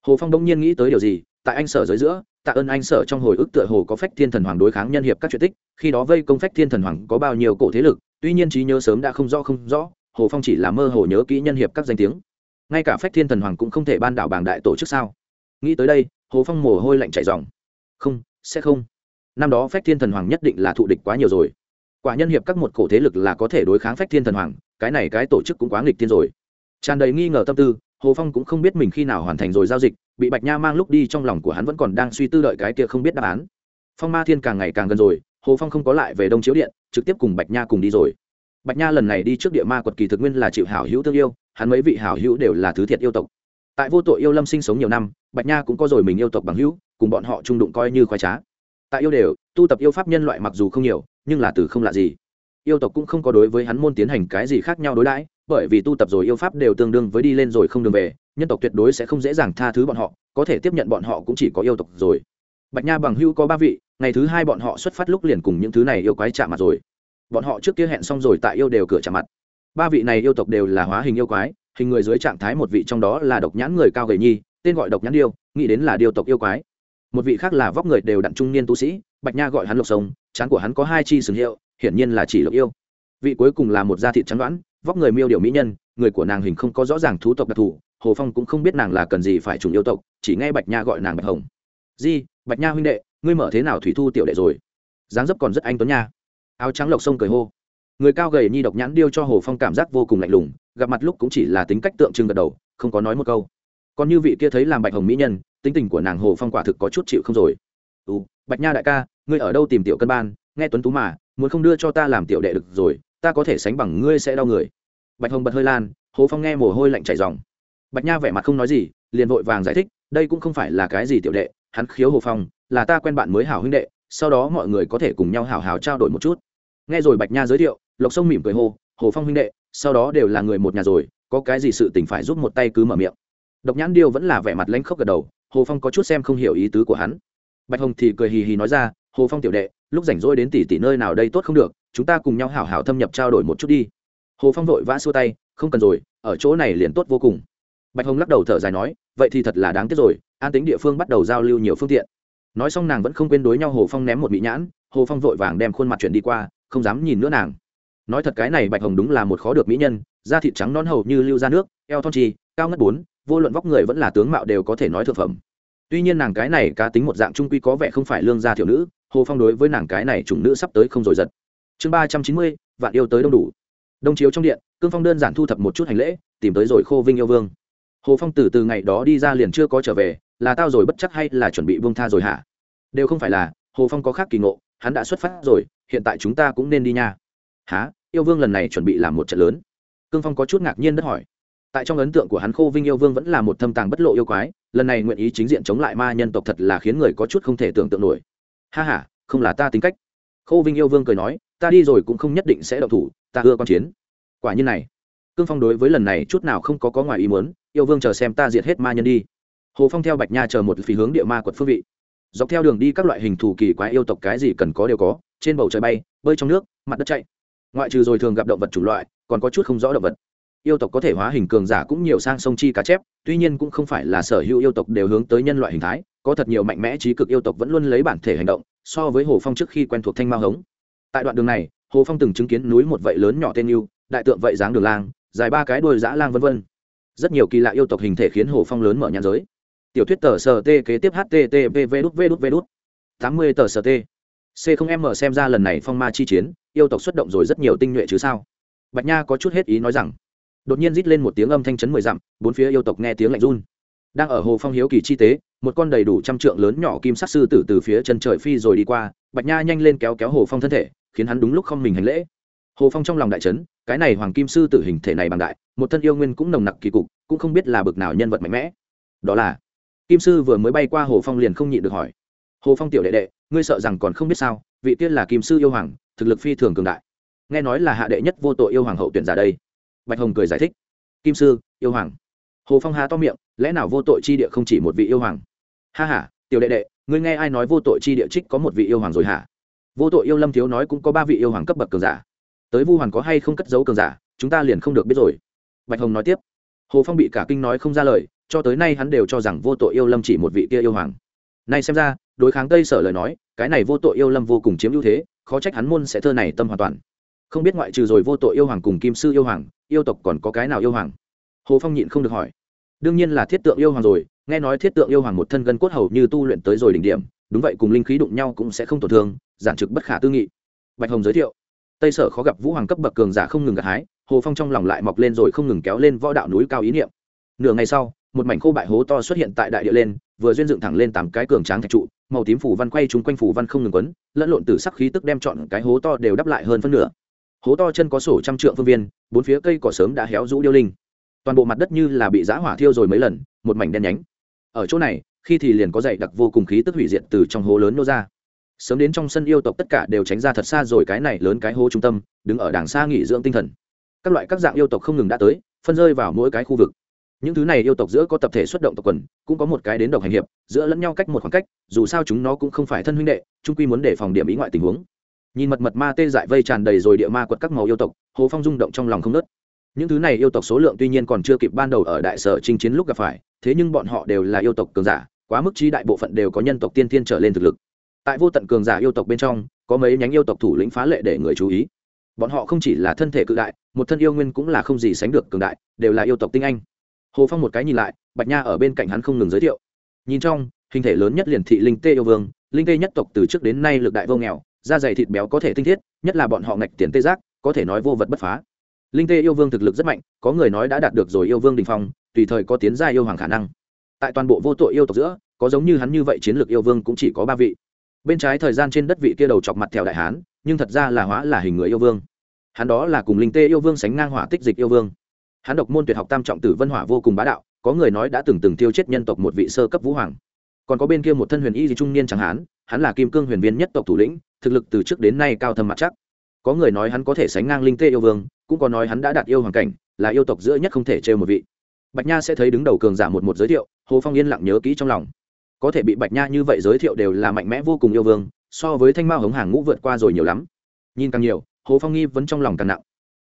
Speaker 1: Hồ phong đông nhiên nghĩ tới điều gì, tại anh sở giới giữa, tạ ơn anh sở trong hồi ức tựa hồ có phách thiên thần hoàng đối kháng nhân hiệp các chuyện tích, khi đó vây công phách thiên thần hoàng có bao nhiêu cổ thế lực, tuy nhiên trí nhớ sớm đã không rõ không rõ, hồ phong chỉ là mơ hồ nhớ kỹ nhân hiệp các danh tiếng. Ngay cả phách thiên thần hoàng cũng không thể ban đảo bảng đại tổ chức sao? Nghĩ tới đây, hồ phong mồ hôi lạnh chảy dòng không, sẽ không năm đó phách thiên thần hoàng nhất định là thụ địch quá nhiều rồi. Quả nhân hiệp các một cổ thế lực là có thể đối kháng phách thiên thần hoàng, cái này cái tổ chức cũng quá nghịch thiên rồi. Tràn đầy nghi ngờ tâm tư, hồ phong cũng không biết mình khi nào hoàn thành rồi giao dịch, bị bạch nha mang lúc đi trong lòng của hắn vẫn còn đang suy tư đợi cái kia không biết đáp án. Phong ma thiên càng ngày càng gần rồi, hồ phong không có lại về đông chiếu điện, trực tiếp cùng bạch nha cùng đi rồi. Bạch nha lần này đi trước địa ma quật kỳ thực nguyên là chịu hảo hữu tương yêu, hắn mấy vị hảo hữu đều là thứ thiệt yêu tộc. Tại vô tội yêu lâm sinh sống nhiều năm, bạch nha cũng có rồi mình yêu tộc bằng hữu, cùng bọn họ trung đụng coi như khoái trá tại yêu đều, tu tập yêu pháp nhân loại mặc dù không nhiều, nhưng là từ không lạ gì. Yêu tộc cũng không có đối với hắn môn tiến hành cái gì khác nhau đối đãi, bởi vì tu tập rồi yêu pháp đều tương đương với đi lên rồi không đường về, nhân tộc tuyệt đối sẽ không dễ dàng tha thứ bọn họ, có thể tiếp nhận bọn họ cũng chỉ có yêu tộc rồi. Bạch nha bằng Hưu có ba vị, ngày thứ hai bọn họ xuất phát lúc liền cùng những thứ này yêu quái chạm mặt rồi. Bọn họ trước kia hẹn xong rồi tại yêu đều cửa chạm mặt. Ba vị này yêu tộc đều là hóa hình yêu quái, hình người dưới trạng thái một vị trong đó là độc nhãn người cao gầy nhi, tên gọi độc nhãn điêu, nghĩ đến là điêu tộc yêu quái một vị khác là vóc người đều đặn trung niên tu sĩ, bạch nha gọi hắn lộc sông, chán của hắn có hai chi sừng hiệu, hiển nhiên là chỉ lộc yêu. Vị cuối cùng là một da thịt trắng đoán vóc người miêu điều mỹ nhân, người của nàng hình không có rõ ràng thú tộc đặc thù, hồ phong cũng không biết nàng là cần gì phải trùng yêu tộc, chỉ nghe bạch nha gọi nàng bạch hồng. Di, bạch nha huynh đệ, ngươi mở thế nào thủy thu tiểu đệ rồi? Dáng dấp còn rất anh tuấn nha. Áo trắng lộc sông cười hô. Người cao gầy nhi độc nhãn điêu cho hồ phong cảm giác vô cùng lạnh lùng, gặp mặt lúc cũng chỉ là tính cách tượng trưng gật đầu, không có nói một câu. Còn như vị kia thấy làm bạch hồng mỹ nhân tính tình của nàng hồ phong quả thực có chút chịu không rồi. Ừ bạch nha đại ca, ngươi ở đâu tìm tiểu cân ban? Nghe tuấn tú mà, muốn không đưa cho ta làm tiểu đệ được rồi, ta có thể sánh bằng ngươi sẽ đau người. Bạch hồng bật hơi lan, hồ phong nghe mồ hôi lạnh chảy dòng bạch nha vẻ mặt không nói gì, liền vội vàng giải thích, đây cũng không phải là cái gì tiểu đệ, hắn khiếu hồ phong, là ta quen bạn mới hảo huynh đệ, sau đó mọi người có thể cùng nhau hào hào trao đổi một chút. Nghe rồi bạch nha giới thiệu, lộc sông mỉm cười hồ hồ phong huynh đệ, sau đó đều là người một nhà rồi, có cái gì sự tình phải giúp một tay cứ mở miệng. Độc nhãn điêu vẫn là vẻ mặt lanh khóc gật đầu hồ phong có chút xem không hiểu ý tứ của hắn. Bạch hồng thì cười hì hì nói ra, hồ phong tiểu đệ, lúc rảnh rỗi đến tỷ tỷ nơi nào đây tốt không được, chúng ta cùng nhau hảo hảo thâm nhập trao đổi một chút đi. Hồ phong vội vã xua tay, không cần rồi, ở chỗ này liền tốt vô cùng. Bạch hồng lắc đầu thở dài nói, vậy thì thật là đáng tiếc rồi, an tính địa phương bắt đầu giao lưu nhiều phương tiện. Nói xong nàng vẫn không quên đối nhau hồ phong ném một mỹ nhãn, hồ phong vội vàng đem khuôn mặt chuyển đi qua, không dám nhìn nữa nàng. Nói thật cái này bạch hồng đúng là một khó được mỹ nhân, da thịt trắng non hầu như lưu ra nước, eo thon chi cao ngất bốn vô luận vóc người vẫn là tướng mạo đều có thể nói thực phẩm. Tuy nhiên nàng cái này cá tính một dạng trung quy có vẻ không phải lương gia thiểu nữ, hồ phong đối với nàng cái này chủng nữ sắp tới không rồi giật chương ba trăm chín mươi, vạn yêu tới đông đủ. Đông chiếu trong điện, cương phong đơn giản thu thập một chút hành lễ, tìm tới rồi khô vinh yêu vương. Hồ phong từ từ ngày đó đi ra liền chưa có trở về, là tao rồi bất chắc hay là chuẩn bị vương tha rồi hả? Đều không phải là, hồ phong có khác kỳ ngộ, hắn đã xuất phát rồi, hiện tại chúng ta cũng nên đi nha. Há yêu vương lần này chuẩn bị làm một trận lớn. Cương phong có chút ngạc nhiên đất hỏi tại trong ấn tượng của hắn, khô vinh yêu vương vẫn là một thâm tàng bất lộ yêu quái, lần này nguyện ý chính diện chống lại ma nhân tộc thật là khiến người có chút không thể tưởng tượng nổi. Ha h a không là ta tính cách. Khô vinh yêu vương cười nói, ta đi rồi cũng không nhất định sẽ đậu thủ, ta ưa con chiến. Quả nhiên này, cương phong đối với lần này chút nào không có có ngoài ý muốn, yêu vương chờ xem ta diệt hết ma nhân đi. Hồ phong theo bạch nha chờ một phí hướng địa ma quật phương vị. Dọc theo đường đi các loại hình thù kỳ quái yêu tộc cái gì cần có đều có, trên bầu trời bay, bơi trong nước, mặt đất chạy. Ngoại trừ rồi thường gặp động vật chủng loại, còn có chút không rõ động vật yêu tộc có thể hóa hình cường giả cũng nhiều sang sông chi cá chép, tuy nhiên cũng không phải là sở hữu yêu tộc đều hướng tới nhân loại hình thái, có thật nhiều mạnh mẽ trí cực yêu tộc vẫn luôn lấy bản thể hành động, so với hồ phong trước khi quen thuộc thanh mao hống. Tại đoạn đường này, hồ phong từng chứng kiến núi một vậy lớn nhỏ tên yêu, đại tượng vậy dáng đường lang, dài ba cái đuôi dã lang vân vân. Rất nhiều kỳ lạ yêu tộc hình thể khiến hồ phong lớn mở nhãn giới. Tiểu thuyết tờ sờ t kế tiếp http v đút v đút v đút. tám mươi tờ sờ t c không m xem ra lần này phong ma chi chiến, yêu tộc xuất động rồi rất nhiều tinh nhuệ chứ sao? Bạch nha có chút hết ý nói rằng đột nhiên rít lên một tiếng âm thanh chấn mười dặm, bốn phía yêu tộc nghe tiếng lạnh run. Đang ở hồ phong hiếu kỳ chi tế, một con đầy đủ trăm trượng lớn nhỏ kim sắc sư tử từ phía chân trời phi rồi đi qua, bạch nha nhanh lên kéo kéo hồ phong thân thể, khiến hắn đúng lúc không mình hành lễ. Hồ phong trong lòng đại trấn cái này hoàng kim sư tử hình thể này bằng đại, một thân yêu nguyên cũng nồng nặc kỳ cục, cũng không biết là bực nào nhân vật mạnh mẽ. Đó là, kim sư vừa mới bay qua hồ phong liền không nhịn được hỏi. Hồ phong tiểu đệ đệ, ngươi sợ rằng còn không biết sao, vị tiên là kim sư yêu hoàng, thực lực phi thường cường đại. Nghe nói là hạ đệ nhất vô tội yêu hoàng hậu tuyển giả đây bạch hồng cười giải thích. Kim sư, yêu hoàng. Hồ phong há to miệng, lẽ nào vô tội chi địa không chỉ một vị yêu hoàng? Ha h a tiểu đệ đệ, ngươi nghe ai nói vô tội chi địa trích có một vị yêu hoàng rồi hả? Vô tội yêu lâm thiếu nói cũng có ba vị yêu hoàng cấp bậc cường giả. Tới vu hoàng có hay không cất giấu cường giả, chúng ta liền không được biết rồi. Bạch hồng nói tiếp. Hồ phong bị cả kinh nói không ra lời, cho tới nay hắn đều cho rằng vô tội yêu lâm chỉ một vị kia yêu hoàng. Nay xem ra, đối kháng tây sở lời nói, cái này vô tội yêu lâm vô cùng chiếm ưu thế, khó trách hắn môn sẽ thơ này tâm hoàn toàn không biết ngoại trừ rồi vô tội yêu hoàng cùng kim sư yêu hoàng, yêu tộc còn có cái nào yêu hoàng? Hồ phong nhịn không được hỏi. Đương nhiên là thiết tượng yêu hoàng rồi, nghe nói thiết tượng yêu hoàng một thân gân cốt hầu như tu luyện tới rồi đỉnh điểm, đúng vậy cùng linh khí đụng nhau cũng sẽ không tổn thương, giản trực bất khả tư nghị. Bạch hồng giới thiệu. Tây sở khó gặp vũ hoàng cấp bậc cường giả không ngừng gặt hái, hồ phong trong lòng lại mọc lên rồi không ngừng kéo lên võ đạo núi cao ý niệm. Nửa ngày sau, một mảnh khô bại hố to xuất hiện tại đại địa lên, vừa duyên dựng thẳng lên tám cái cường tráng thạch trụ, màu tím phủ văn quay trúng quanh phủ văn không ngừng quấn, lẫn lộn từ sắc khí tức đem chọn cái hố to đều đắp lại hơn phân nửa hố to chân có sổ trăm trượng phương viên, bốn phía cây cỏ sớm đã héo rũ điêu linh. Toàn bộ mặt đất như là bị giã hỏa thiêu rồi mấy lần, một mảnh đen nhánh. Ở chỗ này, khi thì liền có dậy đặc vô cùng khí tức hủy diệt từ trong hố lớn nô ra. Sớm đến trong sân yêu tộc tất cả đều tránh ra thật xa rồi cái này lớn cái hố trung tâm, đứng ở đàng xa nghỉ dưỡng tinh thần. Các loại các dạng yêu tộc không ngừng đã tới, phân rơi vào mỗi cái khu vực. Những thứ này yêu tộc giữa có tập thể xuất động tộc quần, cũng có một cái đến độc hành hiệp, giữa lẫn nhau cách một khoảng cách, dù sao chúng nó cũng không phải thân huynh đệ trung quy muốn đề phòng điểm ý ngoại tình huống nhìn mật mật ma tê dại vây tràn đầy rồi địa ma quật các màu yêu tộc, hồ phong rung động trong lòng không nớt. Những thứ này yêu tộc số lượng tuy nhiên còn chưa kịp ban đầu ở đại sở chinh chiến lúc gặp phải, thế nhưng bọn họ đều là yêu tộc cường giả, quá mức trí đại bộ phận đều có nhân tộc tiên thiên trở lên thực lực. Tại vô tận cường giả yêu tộc bên trong, có mấy nhánh yêu tộc thủ lĩnh phá lệ để người chú ý. Bọn họ không chỉ là thân thể cự đại, một thân yêu nguyên cũng là không gì sánh được cường đại, đều là yêu tộc tinh anh. Hồ phong một cái nhìn lại, bạch nha ở bên cạnh hắn không ngừng giới thiệu. Nhìn trong, hình thể lớn nhất liền thị linh tê yêu vương, linh tê nhất tộc từ trước đến nay lực đại vô nghèo da dày thịt béo có thể tinh thiết, nhất là bọn họ ngạch tiền tê giác, có thể nói vô vật bất phá. Linh tê yêu vương thực lực rất mạnh, có người nói đã đạt được rồi yêu vương đình phong, tùy thời có tiến gia yêu hoàng khả năng. Tại toàn bộ vô tội yêu tộc giữa, có giống như hắn như vậy chiến lược yêu vương cũng chỉ có ba vị. Bên trái thời gian trên đất vị kia đầu chọc mặt theo đại hán, nhưng thật ra là hóa là hình người yêu vương. Hắn đó là cùng linh tê yêu vương sánh ngang hỏa tích dịch yêu vương. Hắn độc môn tuyệt học tam trọng tử vân hỏa vô cùng bá đạo, có người nói đã từng từng tiêu chết nhân tộc một vị sơ cấp vũ hoàng. Còn có bên kia một thân huyền y gì trung niên chẳng hán, hắn là kim cương huyền viên nhất tộc thủ lĩnh thực lực từ trước đến nay cao thâm mặt chắc. Có người nói hắn có thể sánh ngang linh tê yêu vương, cũng có nói hắn đã đạt yêu hoàng cảnh, là yêu tộc giữa nhất không thể trêu một vị. Bạch nha sẽ thấy đứng đầu cường giả một một giới thiệu, hồ phong yên lặng nhớ kỹ trong lòng. Có thể bị bạch nha như vậy giới thiệu đều là mạnh mẽ vô cùng yêu vương, so với thanh mao hống hàng ngũ vượt qua rồi nhiều lắm. Nhìn càng nhiều, hồ phong nghi vẫn trong lòng càng nặng.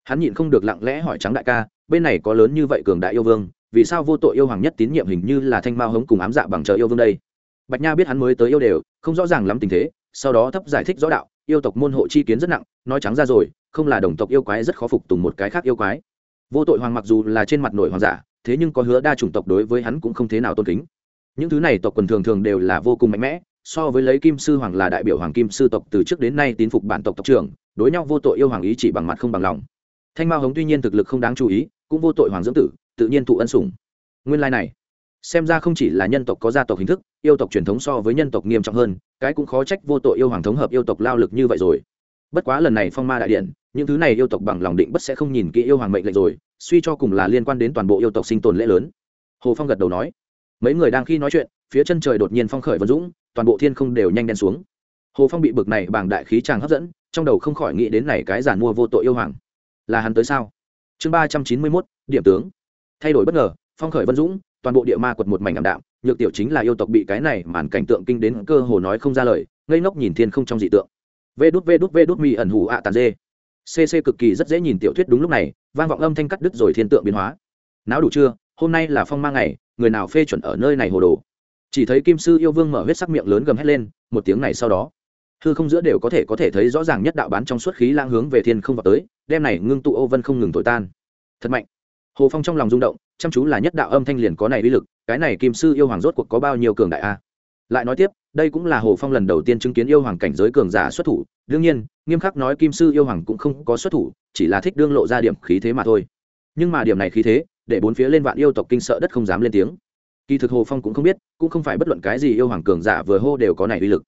Speaker 1: Hắn nhịn không được lặng lẽ hỏi trắng đại ca, bên này có lớn như vậy cường đại yêu vương, vì sao vô tội yêu hoàng nhất tín nhiệm hình như là thanh mao hống cùng ám dạ bằng chờ yêu vương đây? Bạch nha biết hắn mới tới yêu đều, không rõ ràng lắm tình thế sau đó thấp giải thích rõ đạo, yêu tộc môn hộ chi kiến rất nặng, nói trắng ra rồi, không là đồng tộc yêu quái rất khó phục tùng một cái khác yêu quái. Vô tội hoàng mặc dù là trên mặt nổi hoàng giả, thế nhưng có hứa đa chủng tộc đối với hắn cũng không thế nào tôn kính. Những thứ này tộc quần thường thường đều là vô cùng mạnh mẽ, so với lấy kim sư hoàng là đại biểu hoàng kim sư tộc từ trước đến nay tín phục bản tộc tộc trưởng, đối nhau vô tội yêu hoàng ý chỉ bằng mặt không bằng lòng. Thanh mao hống tuy nhiên thực lực không đáng chú ý, cũng vô tội hoàng dưỡng tử, tự nhiên thụ ân sủng. Nguyên lai này xem ra không chỉ là nhân tộc có gia tộc hình thức, yêu tộc truyền thống so với nhân tộc nghiêm trọng hơn, cái cũng khó trách vô tội yêu hoàng thống hợp yêu tộc lao lực như vậy rồi. Bất quá lần này phong ma đại điện, những thứ này yêu tộc bằng lòng định bất sẽ không nhìn kỹ yêu hoàng mệnh lệnh rồi, suy cho cùng là liên quan đến toàn bộ yêu tộc sinh tồn lễ lớn. Hồ phong gật đầu nói. Mấy người đang khi nói chuyện, phía chân trời đột nhiên phong khởi vân dũng, toàn bộ thiên không đều nhanh đen xuống. Hồ phong bị bực này bằng đại khí tràng hấp dẫn, trong đầu không khỏi nghĩ đến này cái giản mua vô tội yêu hoàng. Là hắn tới sao? Chương ba trăm chín mươi mốt, điểm tướng. Thay đổi bất ngờ, phong khởi vân dũng toàn bộ địa ma quật một mảnh ảm đạm, nhược tiểu chính là yêu tộc bị cái này màn cảnh tượng kinh đến cơ hồ nói không ra lời, ngây ngốc nhìn thiên không trong dị tượng. Vê đút vê đút vê đút, mi ẩn hủ ạ tàn dê. Cc cực kỳ rất dễ nhìn tiểu thuyết đúng lúc này, vang vọng âm thanh cắt đứt rồi thiên tượng biến hóa. Não đủ chưa? Hôm nay là phong mang ngày, người nào phê chuẩn ở nơi này hồ đồ? Chỉ thấy kim sư yêu vương mở huyết sắc miệng lớn gầm hét lên, một tiếng này sau đó, hư không giữa đều có thể có thể thấy rõ ràng nhất đạo bán trong suốt khí lang hướng về thiên không vào tới đem này ngưng tụ ô vân không ngừng thổi tan. Thật mạnh. Hồ phong trong lòng rung động chăm chú là nhất đạo âm thanh liền có này uy lực, cái này kim sư yêu hoàng rốt cuộc có bao nhiêu cường đại a? Lại nói tiếp, đây cũng là hồ phong lần đầu tiên chứng kiến yêu hoàng cảnh giới cường giả xuất thủ, đương nhiên, nghiêm khắc nói kim sư yêu hoàng cũng không có xuất thủ, chỉ là thích đương lộ ra điểm khí thế mà thôi. Nhưng mà điểm này khí thế, để bốn phía lên vạn yêu tộc kinh sợ đất không dám lên tiếng. Kỳ thực hồ phong cũng không biết, cũng không phải bất luận cái gì yêu hoàng cường giả vừa hô đều có này uy lực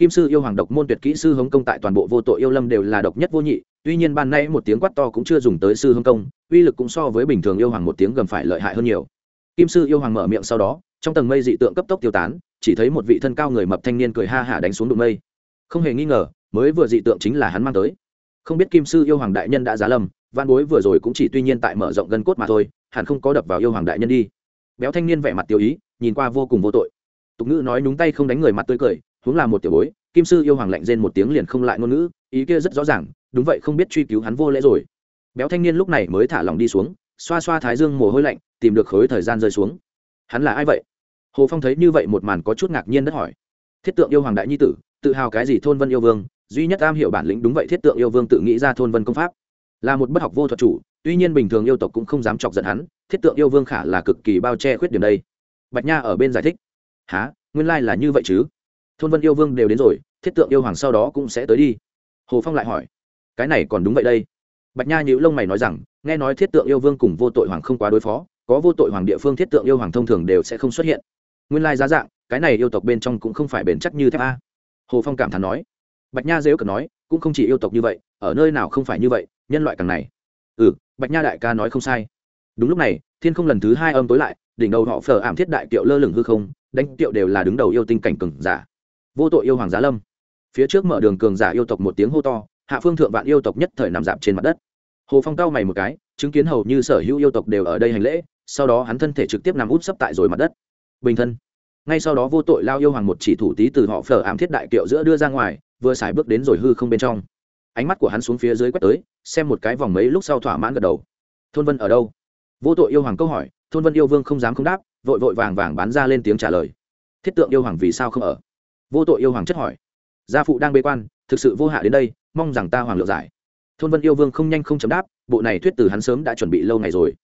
Speaker 1: kim sư yêu hoàng độc môn tuyệt kỹ sư hống công tại toàn bộ vô tội yêu lâm đều là độc nhất vô nhị tuy nhiên ban nay một tiếng quát to cũng chưa dùng tới sư hống công uy lực cũng so với bình thường yêu hoàng một tiếng gầm phải lợi hại hơn nhiều. Kim sư yêu hoàng mở miệng sau đó trong tầng mây dị tượng cấp tốc tiêu tán chỉ thấy một vị thân cao người mập thanh niên cười ha hả đánh xuống đụng mây. Không hề nghi ngờ mới vừa dị tượng chính là hắn mang tới. Không biết kim sư yêu hoàng đại nhân đã giá lầm, văn bối vừa rồi cũng chỉ tuy nhiên tại mở rộng gân cốt mà thôi hẳn không có đập vào yêu hoàng đại nhân đi. Béo thanh niên vẻ mặt tiêu ý nhìn qua vô cùng vô tội. Tục ngữ nói nhúng tay không đánh người mặt tươi cười huống là một tiểu bối, kim sư yêu hoàng lạnh rên một tiếng liền không lại ngôn ngữ, ý kia rất rõ ràng, đúng vậy không biết truy cứu hắn vô lễ rồi. Béo thanh niên lúc này mới thả lòng đi xuống, xoa xoa thái dương mồ hôi lạnh, tìm được khối thời gian rơi xuống. Hắn là ai vậy? Hồ phong thấy như vậy một màn có chút ngạc nhiên đất hỏi. Thiết tượng yêu hoàng đại nhi tử, tự hào cái gì thôn vân yêu vương, duy nhất am hiểu bản lĩnh đúng vậy thiết tượng yêu vương tự nghĩ ra thôn vân công pháp. Là một bất học vô thuật chủ, tuy nhiên bình thường yêu tộc cũng không dám chọc giận hắn, thiết tượng yêu vương khả là cực kỳ bao che khuyết điểm đây. Bạch nha ở bên giải thích. Há nguyên lai là như vậy chứ? Thôn vân yêu vương đều đến rồi, thiết tượng yêu hoàng sau đó cũng sẽ tới đi. Hồ phong lại hỏi, cái này còn đúng vậy đây. Bạch nha nhữ lông mày nói rằng, nghe nói thiết tượng yêu vương cùng vô tội hoàng không quá đối phó, có vô tội hoàng địa phương thiết tượng yêu hoàng thông thường đều sẽ không xuất hiện. Nguyên lai giá dạng, cái này yêu tộc bên trong cũng không phải bền chắc như thép a. Hồ phong cảm thán nói. Bạch nha dếu cờ nói, cũng không chỉ yêu tộc như vậy, ở nơi nào không phải như vậy, nhân loại càng này. Ừ bạch nha đại ca nói không sai. Đúng lúc này, thiên không lần thứ hai âm tối lại, đỉnh đầu họ phở ảm thiết đại kiệu lơ lửng hư không, đánh kiệu đều là đứng đầu yêu tinh cảnh cường giả vô tội yêu hoàng giá lâm. Phía trước mở đường cường giả yêu tộc một tiếng hô to, hạ phương thượng vạn yêu tộc nhất thời nằm dạp trên mặt đất. Hồ phong cao mày một cái, chứng kiến hầu như sở hữu yêu tộc đều ở đây hành lễ, sau đó hắn thân thể trực tiếp nằm út sấp tại rồi mặt đất. Bình thân. Ngay sau đó vô tội lao yêu hoàng một chỉ thủ tí từ họ phở ảm thiết đại kiệu giữa đưa ra ngoài, vừa xài bước đến rồi hư không bên trong. Ánh mắt của hắn xuống phía dưới quét tới, xem một cái vòng mấy lúc sau thỏa mãn gật đầu. Thôn vân ở đâu? Vô tội yêu hoàng câu hỏi, thôn vân yêu vương không dám không đáp, vội vội vàng vàng bán ra lên tiếng trả lời. Thiết tượng yêu hoàng vì sao không ở? Vô tội yêu hoàng chất hỏi. Gia phụ đang bế quan, thực sự vô hạ đến đây, mong rằng ta hoàng lựa giải. Thôn vân yêu vương không nhanh không chấm đáp, bộ này thuyết từ hắn sớm đã chuẩn bị lâu ngày rồi.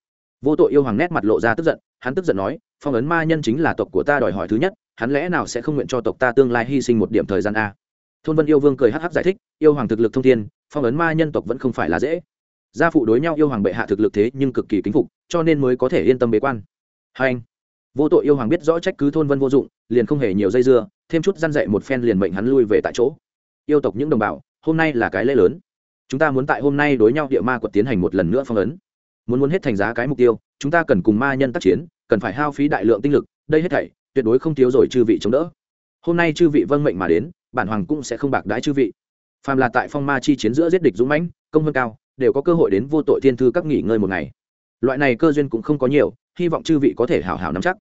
Speaker 1: Vô tội yêu hoàng nét mặt lộ ra tức giận, hắn tức giận nói, phong ấn ma nhân chính là tộc của ta đòi hỏi thứ nhất, hắn lẽ nào sẽ không nguyện cho tộc ta tương lai hy sinh một điểm thời gian a? Thôn vân yêu vương cười hắc hắc giải thích, yêu hoàng thực lực thông thiên, phong ấn ma nhân tộc vẫn không phải là dễ. Gia phụ đối nhau yêu hoàng bệ hạ thực lực thế nhưng cực kỳ kính phục, cho nên mới có thể yên tâm bế quan. Hai anh, vô tội yêu hoàng biết rõ trách cứ thôn vân vô dụng, liền không hề nhiều dây dưa thêm chút răn dậy một phen liền mệnh hắn lui về tại chỗ. Yêu tộc những đồng bào, hôm nay là cái lễ lớn. Chúng ta muốn tại hôm nay đối nhau địa ma quật tiến hành một lần nữa phong ấn. Muốn muốn hết thành giá cái mục tiêu, chúng ta cần cùng ma nhân tác chiến, cần phải hao phí đại lượng tinh lực, đây hết thảy, tuyệt đối không thiếu rồi chư vị chống đỡ. Hôm nay chư vị vâng mệnh mà đến, bản hoàng cũng sẽ không bạc đái chư vị. Phàm là tại phong ma chi chiến giữa giết địch dũng mãnh, công hơn cao, đều có cơ hội đến vô tội thiên thư các nghỉ ngơi một ngày. Loại này cơ duyên cũng không có nhiều, hy vọng chư vị có thể hảo hảo nắm chắc.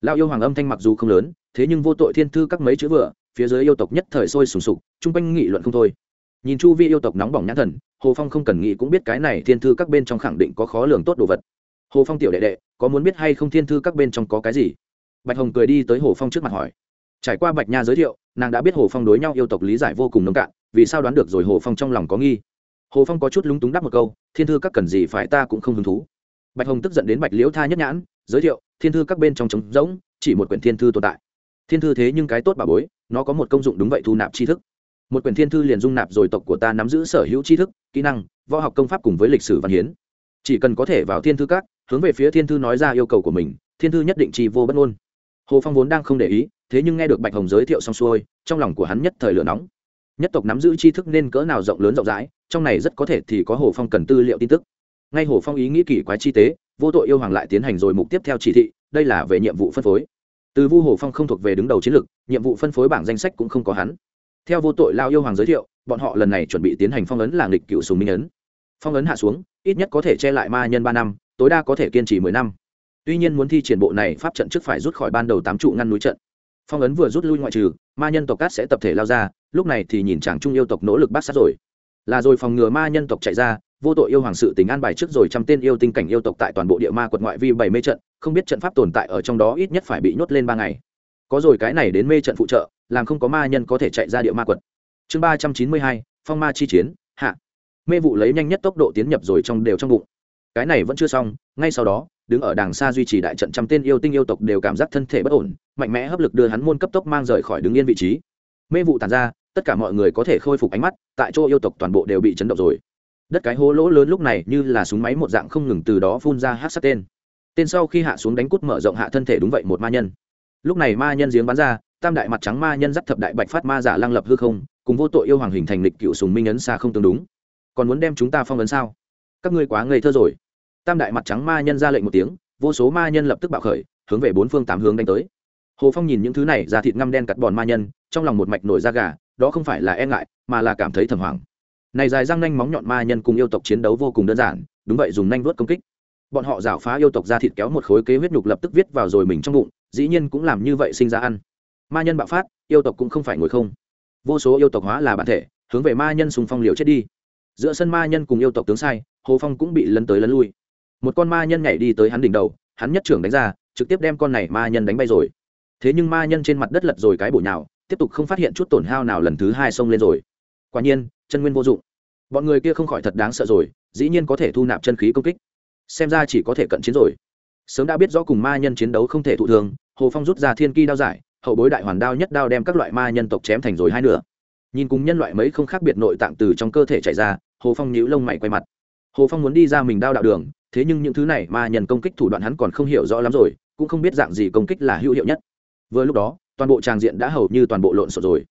Speaker 1: Lao yêu hoàng âm thanh mặc dù không lớn thế nhưng vô tội thiên thư các mấy chữ vừa, phía dưới yêu tộc nhất thời sôi sùng sục, chung quanh nghị luận không thôi. Nhìn chu vi yêu tộc nóng bỏng nhãn thần, hồ phong không cần nghĩ cũng biết cái này thiên thư các bên trong khẳng định có khó lường tốt đồ vật. Hồ phong tiểu đệ đệ, có muốn biết hay không thiên thư các bên trong có cái gì? Bạch hồng cười đi tới hồ phong trước mặt hỏi. Trải qua bạch nha giới thiệu, nàng đã biết hồ phong đối nhau yêu tộc lý giải vô cùng nông cạn, vì sao đoán được rồi hồ phong trong lòng có nghi? Hồ phong có chút lúng túng đáp một câu, thiên thư các cần gì phải ta cũng không hứng thú. Bạch hồng tức giận đến bạch liễu tha nhất nhãn, giới thiệu, thiên thư các bên trong trống rỗng, chỉ một quyển thiên thư tồn tại thiên thư thế nhưng cái tốt bà bối, nó có một công dụng đúng vậy thu nạp tri thức. Một quyển thiên thư liền dung nạp rồi tộc của ta nắm giữ sở hữu tri thức, kỹ năng, võ học công pháp cùng với lịch sử văn hiến. Chỉ cần có thể vào thiên thư các, hướng về phía thiên thư nói ra yêu cầu của mình, thiên thư nhất định trì vô bất ngôn. Hồ phong vốn đang không để ý, thế nhưng nghe được bạch hồng giới thiệu xong xuôi, trong lòng của hắn nhất thời lửa nóng. Nhất tộc nắm giữ tri thức nên cỡ nào rộng lớn rộng rãi, trong này rất có thể thì có hồ phong cần tư liệu tin tức. Ngay hồ phong ý nghĩ kỳ quái chi tế, vô tội yêu hoàng lại tiến hành rồi mục tiếp theo chỉ thị, đây là về nhiệm vụ phân phối từ vu hồ phong không thuộc về đứng đầu chiến lược, nhiệm vụ phân phối bảng danh sách cũng không có hắn. Theo vô tội lao yêu hoàng giới thiệu, bọn họ lần này chuẩn bị tiến hành phong ấn làng địch cựu sùng minh ấn. Phong ấn hạ xuống, ít nhất có thể che lại ma nhân ba năm, tối đa có thể kiên trì mười năm. Tuy nhiên muốn thi triển bộ này pháp trận trước phải rút khỏi ban đầu tám trụ ngăn núi trận. Phong ấn vừa rút lui ngoại trừ, ma nhân tộc cát sẽ tập thể lao ra, lúc này thì nhìn chàng trung yêu tộc nỗ lực bắt sát rồi. Là rồi phòng ngừa ma nhân tộc chạy ra vô tội yêu hoàng sự tình an bài trước rồi trăm tên yêu tinh cảnh yêu tộc tại toàn bộ địa ma quật ngoại vi bảy mê trận, không biết trận pháp tồn tại ở trong đó ít nhất phải bị nhốt lên ba ngày. Có rồi cái này đến mê trận phụ trợ, làm không có ma nhân có thể chạy ra địa ma quật. Chương ba trăm chín mươi hai, phong ma chi chiến, hạ. Mê vụ lấy nhanh nhất tốc độ tiến nhập rồi trong đều trong bụng. Cái này vẫn chưa xong, ngay sau đó, đứng ở đàng xa duy trì đại trận trăm tên yêu tinh yêu tộc đều cảm giác thân thể bất ổn, mạnh mẽ hấp lực đưa hắn môn cấp tốc mang rời khỏi đứng yên vị trí. Mê vụ tàn ra, tất cả mọi người có thể khôi phục ánh mắt, tại chỗ yêu tộc toàn bộ đều bị chấn động rồi đất cái hố lỗ lớn lúc này như là súng máy một dạng không ngừng từ đó phun ra hát sát tên. Tên sau khi hạ xuống đánh cút mở rộng hạ thân thể đúng vậy một ma nhân. Lúc này ma nhân giếng bắn ra, tam đại mặt trắng ma nhân dắt thập đại bạch phát ma giả lăng lập hư không, cùng vô tội yêu hoàng hình thành lịch cựu sùng minh ấn xa không tương đúng. Còn muốn đem chúng ta phong ấn sao? Các ngươi quá ngây thơ rồi. Tam đại mặt trắng ma nhân ra lệnh một tiếng, vô số ma nhân lập tức bạo khởi, hướng về bốn phương tám hướng đánh tới. Hồ phong nhìn những thứ này ra thịt ngăm đen cắt bòn ma nhân, trong lòng một mạch nổi da gà, đó không phải là e ngại, mà là cảm thấy thầm hoảng này dài răng nanh móng nhọn ma nhân cùng yêu tộc chiến đấu vô cùng đơn giản, đúng vậy dùng nanh vuốt công kích. Bọn họ rảo phá yêu tộc ra thịt kéo một khối kế huyết nhục lập tức viết vào rồi mình trong bụng, dĩ nhiên cũng làm như vậy sinh ra ăn. Ma nhân bạo phát, yêu tộc cũng không phải ngồi không. Vô số yêu tộc hóa là bản thể, hướng về ma nhân sùng phong liều chết đi. Giữa sân ma nhân cùng yêu tộc tướng sai, hồ phong cũng bị lấn tới lấn lui. Một con ma nhân nhảy đi tới hắn đỉnh đầu, hắn nhất trưởng đánh ra, trực tiếp đem con này ma nhân đánh bay rồi. Thế nhưng ma nhân trên mặt đất lật rồi cái bổ nhào, tiếp tục không phát hiện chút tổn hao nào lần thứ hai xông lên rồi. Quả nhiên chân nguyên vô dụng. Bọn người kia không khỏi thật đáng sợ rồi, dĩ nhiên có thể thu nạp chân khí công kích. Xem ra chỉ có thể cận chiến rồi. Sớm đã biết rõ cùng ma nhân chiến đấu không thể thụ thường, hồ phong rút ra thiên ki đao giải, hậu bối đại hoàn đao nhất đao đem các loại ma nhân tộc chém thành rồi hai nửa. Nhìn cùng nhân loại mấy không khác biệt nội tạng từ trong cơ thể chảy ra, hồ phong nhíu lông mày quay mặt. Hồ phong muốn đi ra mình đao đạo đường, thế nhưng những thứ này ma nhân công kích thủ đoạn hắn còn không hiểu rõ lắm rồi, cũng không biết dạng gì công kích là hữu hiệu nhất. Vừa lúc đó, toàn bộ tràng diện đã hầu như toàn bộ lộn xộn rồi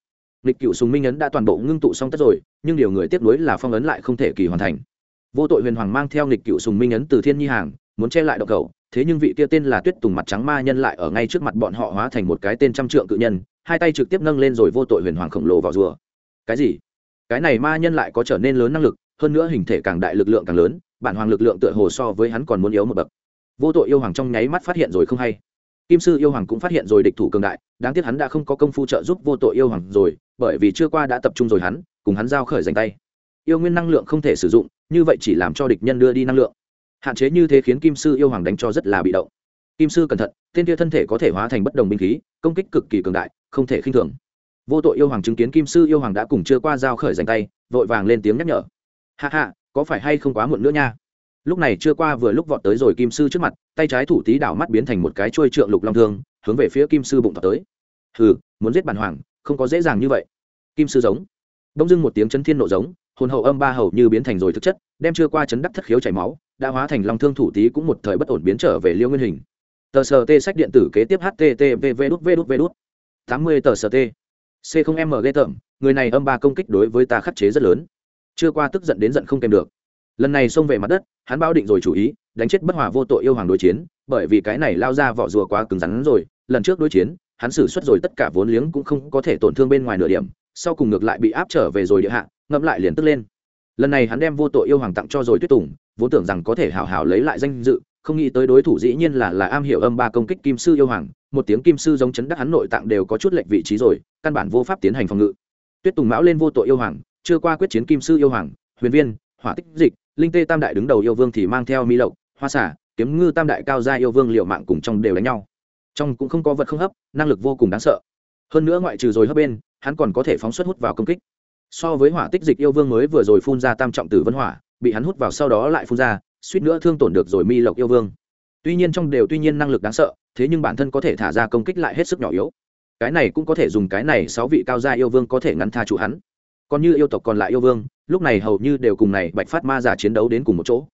Speaker 1: lịch cựu sùng minh ấn đã toàn bộ ngưng tụ xong tất rồi, nhưng điều người tiếp nối là phong ấn lại không thể kỳ hoàn thành. Vô tội huyền hoàng mang theo lịch cựu sùng minh ấn từ thiên nhi hàng, muốn che lại độc cầu thế nhưng vị kia tên là tuyết tùng mặt trắng ma nhân lại ở ngay trước mặt bọn họ hóa thành một cái tên trăm trượng cự nhân, hai tay trực tiếp nâng lên rồi vô tội huyền hoàng khổng lồ vào rùa. Cái gì? Cái này ma nhân lại có trở nên lớn năng lực, hơn nữa hình thể càng đại lực lượng càng lớn, bản hoàng lực lượng tựa hồ so với hắn còn muốn yếu một bậc. Vô tội yêu hoàng trong nháy mắt phát hiện rồi không hay kim sư yêu hoàng cũng phát hiện rồi địch thủ cường đại, đáng tiếc hắn đã không có công phu trợ giúp vô tội yêu hoàng rồi, bởi vì chưa qua đã tập trung rồi hắn, cùng hắn giao khởi giành tay. Yêu nguyên năng lượng không thể sử dụng, như vậy chỉ làm cho địch nhân đưa đi năng lượng. Hạn chế như thế khiến kim sư yêu hoàng đánh cho rất là bị động. Kim sư cẩn thận, tên kia thân thể có thể hóa thành bất đồng binh khí, công kích cực kỳ cường đại, không thể khinh thường. Vô tội yêu hoàng chứng kiến kim sư yêu hoàng đã cùng chưa qua giao khởi giành tay, vội vàng lên tiếng nhắc nhở. Hạ hạ có phải hay không quá muộn nữa nha? Lúc này chưa qua vừa lúc vọt tới rồi kim sư trước mặt, tay trái thủ tí đảo mắt biến thành một cái trôi trượng lục long thương, hướng về phía kim sư bụng thọt tới. Hừ, muốn giết bản hoàng, không có dễ dàng như vậy. Kim sư giống. Đông dưng một tiếng chấn thiên nộ giống, hồn hậu âm ba hầu như biến thành rồi thực chất, đem chưa qua chấn đắc thất khiếu chảy máu, đã hóa thành long thương thủ tí cũng một thời bất ổn biến trở về liêu nguyên hình. Tờ sờ t sách điện tử kế tiếp http v đút v đút v đút tám mươi tờ sờ t c không m ghê tởm người này âm ba công kích đối với ta khắc chế rất lớn. Chưa qua tức giận đến giận không kèm được lần này xông về mặt đất, hắn bao định rồi chủ ý, đánh chết bất hòa vô tội yêu hoàng đối chiến, bởi vì cái này lao ra vỏ rùa quá cứng rắn rồi, lần trước đối chiến, hắn xử suất rồi tất cả vốn liếng cũng không có thể tổn thương bên ngoài nửa điểm, sau cùng ngược lại bị áp trở về rồi địa hạ, ngậm lại liền tức lên. Lần này hắn đem vô tội yêu hoàng tặng cho rồi tuyết tùng, vốn tưởng rằng có thể hảo hảo lấy lại danh dự, không nghĩ tới đối thủ dĩ nhiên là là am hiểu âm ba công kích kim sư yêu hoàng, một tiếng kim sư giống chấn đắc hắn nội tạng đều có chút lệnh vị trí rồi, căn bản vô pháp tiến hành phòng ngự. Tuyết tùng mão lên vô tội yêu hoàng, chưa qua quyết chiến kim sư yêu hoàng, huyền viên, hỏa tích dịch linh tê tam đại đứng đầu yêu vương thì mang theo mi lộc, hoa xả kiếm ngư tam đại cao gia yêu vương liệu mạng cùng trong đều đánh nhau. Trong cũng không có vật không hấp, năng lực vô cùng đáng sợ. Hơn nữa ngoại trừ rồi hấp bên, hắn còn có thể phóng xuất hút vào công kích. So với hỏa tích dịch yêu vương mới vừa rồi phun ra tam trọng tử vân hỏa, bị hắn hút vào sau đó lại phun ra, suýt nữa thương tổn được rồi mi lộc yêu vương. Tuy nhiên trong đều tuy nhiên năng lực đáng sợ, thế nhưng bản thân có thể thả ra công kích lại hết sức nhỏ yếu. Cái này cũng có thể dùng cái này sáu vị cao gia yêu vương có thể ngắn tha trụ hắn. Còn như yêu tộc còn lại yêu vương lúc này hầu như đều cùng này bạch phát ma giả chiến đấu đến cùng một chỗ.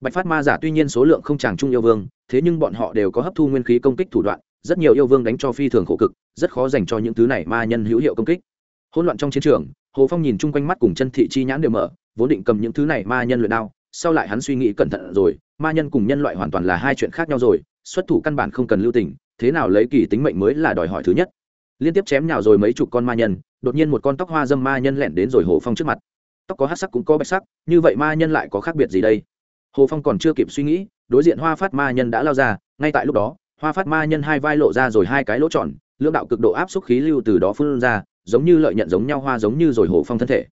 Speaker 1: Bạch phát ma giả tuy nhiên số lượng không chàng trung yêu vương, thế nhưng bọn họ đều có hấp thu nguyên khí công kích thủ đoạn, rất nhiều yêu vương đánh cho phi thường khổ cực, rất khó dành cho những thứ này ma nhân hữu hiệu công kích. Hỗn loạn trong chiến trường, hồ phong nhìn chung quanh mắt cùng chân thị chi nhãn đều mở, vốn định cầm những thứ này ma nhân luyện đao, sau lại hắn suy nghĩ cẩn thận rồi, ma nhân cùng nhân loại hoàn toàn là hai chuyện khác nhau rồi, xuất thủ căn bản không cần lưu tình, thế nào lấy kỳ tính mệnh mới là đòi hỏi thứ nhất. Liên tiếp chém nhào rồi mấy chục con ma nhân, đột nhiên một con tóc hoa dâm ma nhân lẻn đến rồi hồ phong trước mặt tóc có hát sắc cũng có bạch sắc, như vậy ma nhân lại có khác biệt gì đây? Hồ phong còn chưa kịp suy nghĩ, đối diện hoa phát ma nhân đã lao ra, ngay tại lúc đó, hoa phát ma nhân hai vai lộ ra rồi hai cái lỗ tròn lương đạo cực độ áp suất khí lưu từ đó phun ra, giống như lợi nhận giống nhau hoa giống như rồi hồ phong thân thể.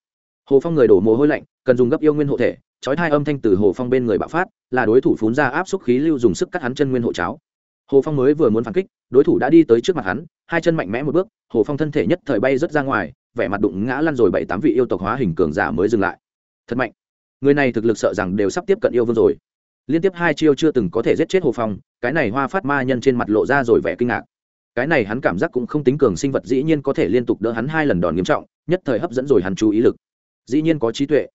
Speaker 1: Hồ phong người đổ mồ hôi lạnh, cần dùng gấp yêu nguyên hộ thể, chói hai âm thanh từ hồ phong bên người bạo phát, là đối thủ phun ra áp suất khí lưu dùng sức cắt hắn chân nguyên hộ cháo. Hồ phong mới vừa muốn phản kích, đối thủ đã đi tới trước mặt hắn, hai chân mạnh mẽ một bước, hồ phong thân thể nhất thời bay rớt ra ngoài vẻ mặt đụng ngã lăn rồi bảy tám vị yêu tộc hóa hình cường giả mới dừng lại. Thật mạnh. Người này thực lực sợ rằng đều sắp tiếp cận yêu vương rồi. Liên tiếp hai chiêu chưa từng có thể giết chết hồ phong, cái này hoa phát ma nhân trên mặt lộ ra rồi vẻ kinh ngạc. Cái này hắn cảm giác cũng không tính cường sinh vật dĩ nhiên có thể liên tục đỡ hắn hai lần đòn nghiêm trọng, nhất thời hấp dẫn rồi hắn chú ý lực. Dĩ nhiên có trí tuệ.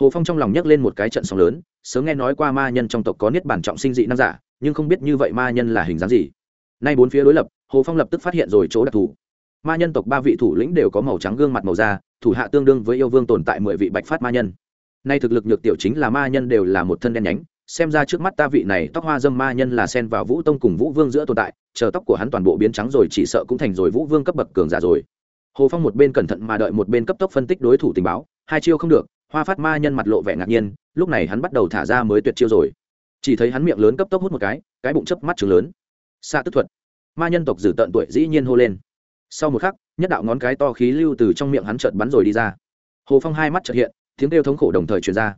Speaker 1: Hồ phong trong lòng nhấc lên một cái trận sóng lớn, sớm nghe nói qua ma nhân trong tộc có niết bản trọng sinh dị năng giả, nhưng không biết như vậy ma nhân là hình dáng gì. Nay bốn phía đối lập, hồ phong lập tức phát hiện rồi chỗ đặc thù ma nhân tộc ba vị thủ lĩnh đều có màu trắng gương mặt màu da, thủ hạ tương đương với yêu vương tồn tại mười vị bạch phát ma nhân. Nay thực lực nhược tiểu chính là ma nhân đều là một thân đen nhánh, xem ra trước mắt ta vị này tóc hoa dâm ma nhân là sen vào vũ tông cùng vũ vương giữa tồn tại, chờ tóc của hắn toàn bộ biến trắng rồi chỉ sợ cũng thành rồi vũ vương cấp bậc cường giả rồi. Hồ phong một bên cẩn thận mà đợi một bên cấp tốc phân tích đối thủ tình báo, hai chiêu không được, hoa phát ma nhân mặt lộ vẻ ngạc nhiên, lúc này hắn bắt đầu thả ra mới tuyệt chiêu rồi. Chỉ thấy hắn miệng lớn cấp tốc hút một cái cái bụng chớp mắt chừng lớn. Xa tức thuật. Ma nhân tộc dử tận tuổi dĩ nhiên hô lên sau một khắc, nhất đạo ngón cái to khí lưu từ trong miệng hắn chợt bắn rồi đi ra. Hồ phong hai mắt chợt hiện, tiếng kêu thống khổ đồng thời truyền ra.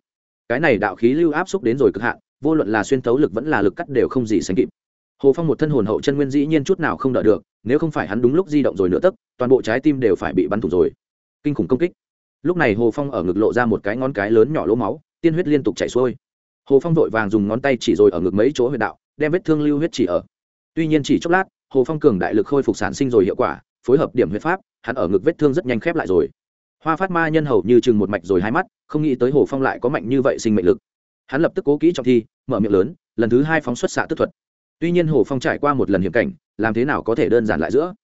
Speaker 1: Cái này đạo khí lưu áp xúc đến rồi cực hạn, vô luận là xuyên tấu lực vẫn là lực cắt đều không gì sánh kịp. Hồ phong một thân hồn hậu chân nguyên dĩ nhiên chút nào không đỡ được, nếu không phải hắn đúng lúc di động rồi nửa tấc, toàn bộ trái tim đều phải bị bắn thủng rồi. Kinh khủng công kích. Lúc này hồ phong ở ngực lộ ra một cái ngón cái lớn nhỏ lỗ máu, tiên huyết liên tục chảy xuôi. Hồ phong vội vàng dùng ngón tay chỉ rồi ở ngực mấy chỗ huyệt đạo, đem vết thương lưu huyết chỉ ở. Tuy nhiên chỉ chốc lát, hồ phong cường đại lực khôi phục sản sinh rồi hiệu quả phối hợp điểm huyết pháp, hắn ở ngực vết thương rất nhanh khép lại rồi. Hoa phát ma nhân hầu như chừng một mạch rồi hai mắt, không nghĩ tới hồ phong lại có mạnh như vậy sinh mệnh lực. Hắn lập tức cố kỹ trong thi, mở miệng lớn, lần thứ hai phóng xuất xạ tức thuật. Tuy nhiên hồ phong trải qua một lần hiểm cảnh, làm thế nào có thể đơn giản lại giữa?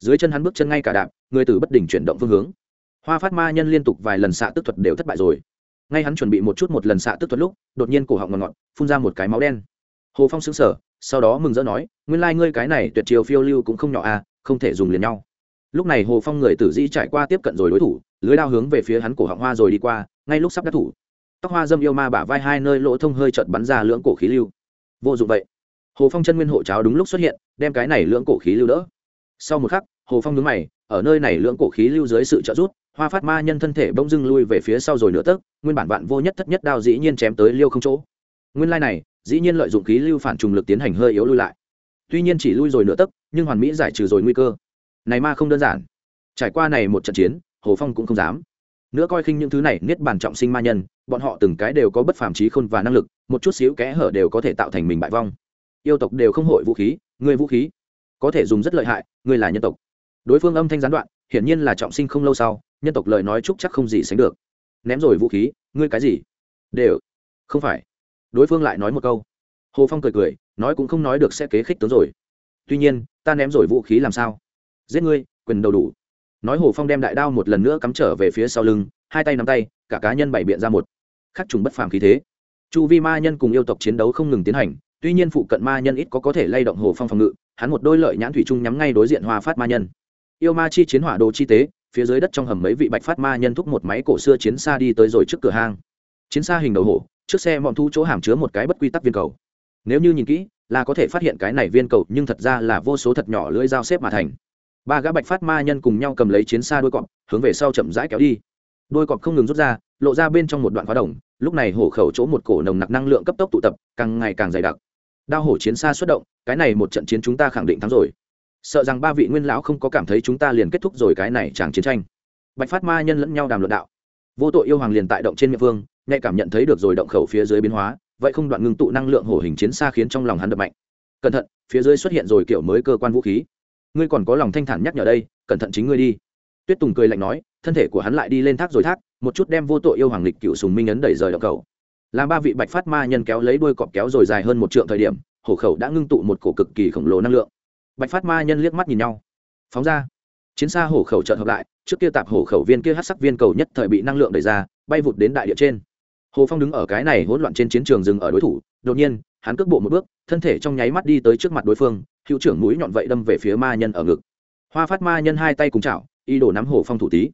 Speaker 1: Dưới chân hắn bước chân ngay cả đạp, người từ bất đình chuyển động phương hướng. Hoa phát ma nhân liên tục vài lần xạ tức thuật đều thất bại rồi. Ngay hắn chuẩn bị một chút một lần xạ tức thuật lúc, đột nhiên cổ họng ngọt ngọt, phun ra một cái máu đen. Hồ phong xứng sở sau đó mừng rỡ nói, nguyên lai、like、ngươi cái này tuyệt chiều phiêu lưu cũng không nhỏ à không thể dùng liền nhau. Lúc này hồ phong người tử dĩ trải qua tiếp cận rồi đối thủ, lưới đao hướng về phía hắn cổ họng hoa rồi đi qua, ngay lúc sắp đắc thủ. Tóc hoa dâm yêu ma bả vai hai nơi lỗ thông hơi chợt bắn ra lưỡng cổ khí lưu. Vô dụng vậy. Hồ phong chân nguyên hộ cháo đúng lúc xuất hiện, đem cái này lưỡng cổ khí lưu đỡ. Sau một khắc, hồ phong nhướng mày, ở nơi này lưỡng cổ khí lưu dưới sự trợ giúp, hoa phát ma nhân thân thể bỗng dưng lui về phía sau rồi nửa tấc, nguyên bản vạn vô nhất thất nhất đao dĩ nhiên chém tới liêu không chỗ. Nguyên lai này, dĩ nhiên lợi dụng khí lưu phản trùng lực tiến hành hơi yếu lui lại. Tuy nhiên chỉ lui rồi nửa tấc nhưng hoàn mỹ giải trừ rồi nguy cơ. Này ma không đơn giản. Trải qua này một trận chiến, hồ phong cũng không dám. Nữa coi khinh những thứ này, niết bàn trọng sinh ma nhân, bọn họ từng cái đều có bất phàm trí khôn và năng lực, một chút xíu kẽ hở đều có thể tạo thành mình bại vong. Yêu tộc đều không hội vũ khí, người vũ khí có thể dùng rất lợi hại, người là nhân tộc. Đối phương âm thanh gián đoạn, hiển nhiên là trọng sinh không lâu sau, nhân tộc lời nói chúc chắc không gì sánh được. Ném rồi vũ khí, ngươi cái gì? Đều không phải. Đối phương lại nói một câu. Hồ phong cười cười, nói cũng không nói được sẽ kế khích tướng rồi tuy nhiên, ta ném rồi vũ khí làm sao? Giết ngươi, quyền đầu đủ. Nói hồ phong đem đại đao một lần nữa cắm trở về phía sau lưng, hai tay nắm tay, cả cá nhân bày biện ra một khắc trùng bất phàm khí thế. Chu vi ma nhân cùng yêu tộc chiến đấu không ngừng tiến hành, tuy nhiên phụ cận ma nhân ít có có thể lay động hồ phong phòng ngự, hắn một đôi lợi nhãn thủy trung nhắm ngay đối diện hoa phát ma nhân. Yêu ma chi chiến hỏa đồ chi tế, phía dưới đất trong hầm mấy vị bạch phát ma nhân thúc một máy cổ xưa chiến xa đi tới rồi trước cửa hang. Chiến xa hình đầu hổ, trước xe mọn thu chỗ hàm chứa một cái bất quy tắc viên cầu nếu như nhìn kỹ, là có thể phát hiện cái này viên cầu, nhưng thật ra là vô số thật nhỏ lưỡi dao xếp mà thành. Ba gã bạch phát ma nhân cùng nhau cầm lấy chiến xa đôi cọp, hướng về sau chậm rãi kéo đi. Đôi cọp không ngừng rút ra, lộ ra bên trong một đoạn khóa đồng, lúc này hổ khẩu chỗ một cổ nồng nặc năng lượng cấp tốc tụ tập, càng ngày càng dày đặc. Đao hổ chiến xa xuất động, cái này một trận chiến chúng ta khẳng định thắng rồi. Sợ rằng ba vị nguyên lão không có cảm thấy chúng ta liền kết thúc rồi cái này chẳng chiến tranh. Bạch phát ma nhân lẫn nhau đàm luận đạo. Vô tội yêu hoàng liền tại động trên miệng vương, nhạy cảm nhận thấy được rồi động khẩu phía dưới biến hóa vậy không đoạn ngưng tụ năng lượng hổ hình chiến xa khiến trong lòng hắn đập mạnh. Cẩn thận, phía dưới xuất hiện rồi kiểu mới cơ quan vũ khí. Ngươi còn có lòng thanh thản nhắc nhở đây, cẩn thận chính ngươi đi. Tuyết tùng cười lạnh nói, thân thể của hắn lại đi lên thác rồi thác, một chút đem vô tội yêu hoàng lịch cựu sùng minh ấn đẩy rời đập cầu. Làm ba vị bạch phát ma nhân kéo lấy đuôi cọp kéo rồi dài hơn một trượng thời điểm, hổ khẩu đã ngưng tụ một cổ cực kỳ khổng lồ năng lượng. Bạch phát ma nhân liếc mắt nhìn nhau. Phóng ra. Chiến xa hổ khẩu trợn hợp lại, trước kia tạp hổ khẩu viên kia hát sắc viên cầu nhất thời bị năng lượng đẩy ra, bay vụt đến đại địa trên hồ phong đứng ở cái này hỗn loạn trên chiến trường dừng ở đối thủ, đột nhiên, hắn cước bộ một bước, thân thể trong nháy mắt đi tới trước mặt đối phương, hữu trưởng mũi nhọn vậy đâm về phía ma nhân ở ngực. Hoa phát ma nhân hai tay cùng chảo y đổ nắm hồ phong thủ tí.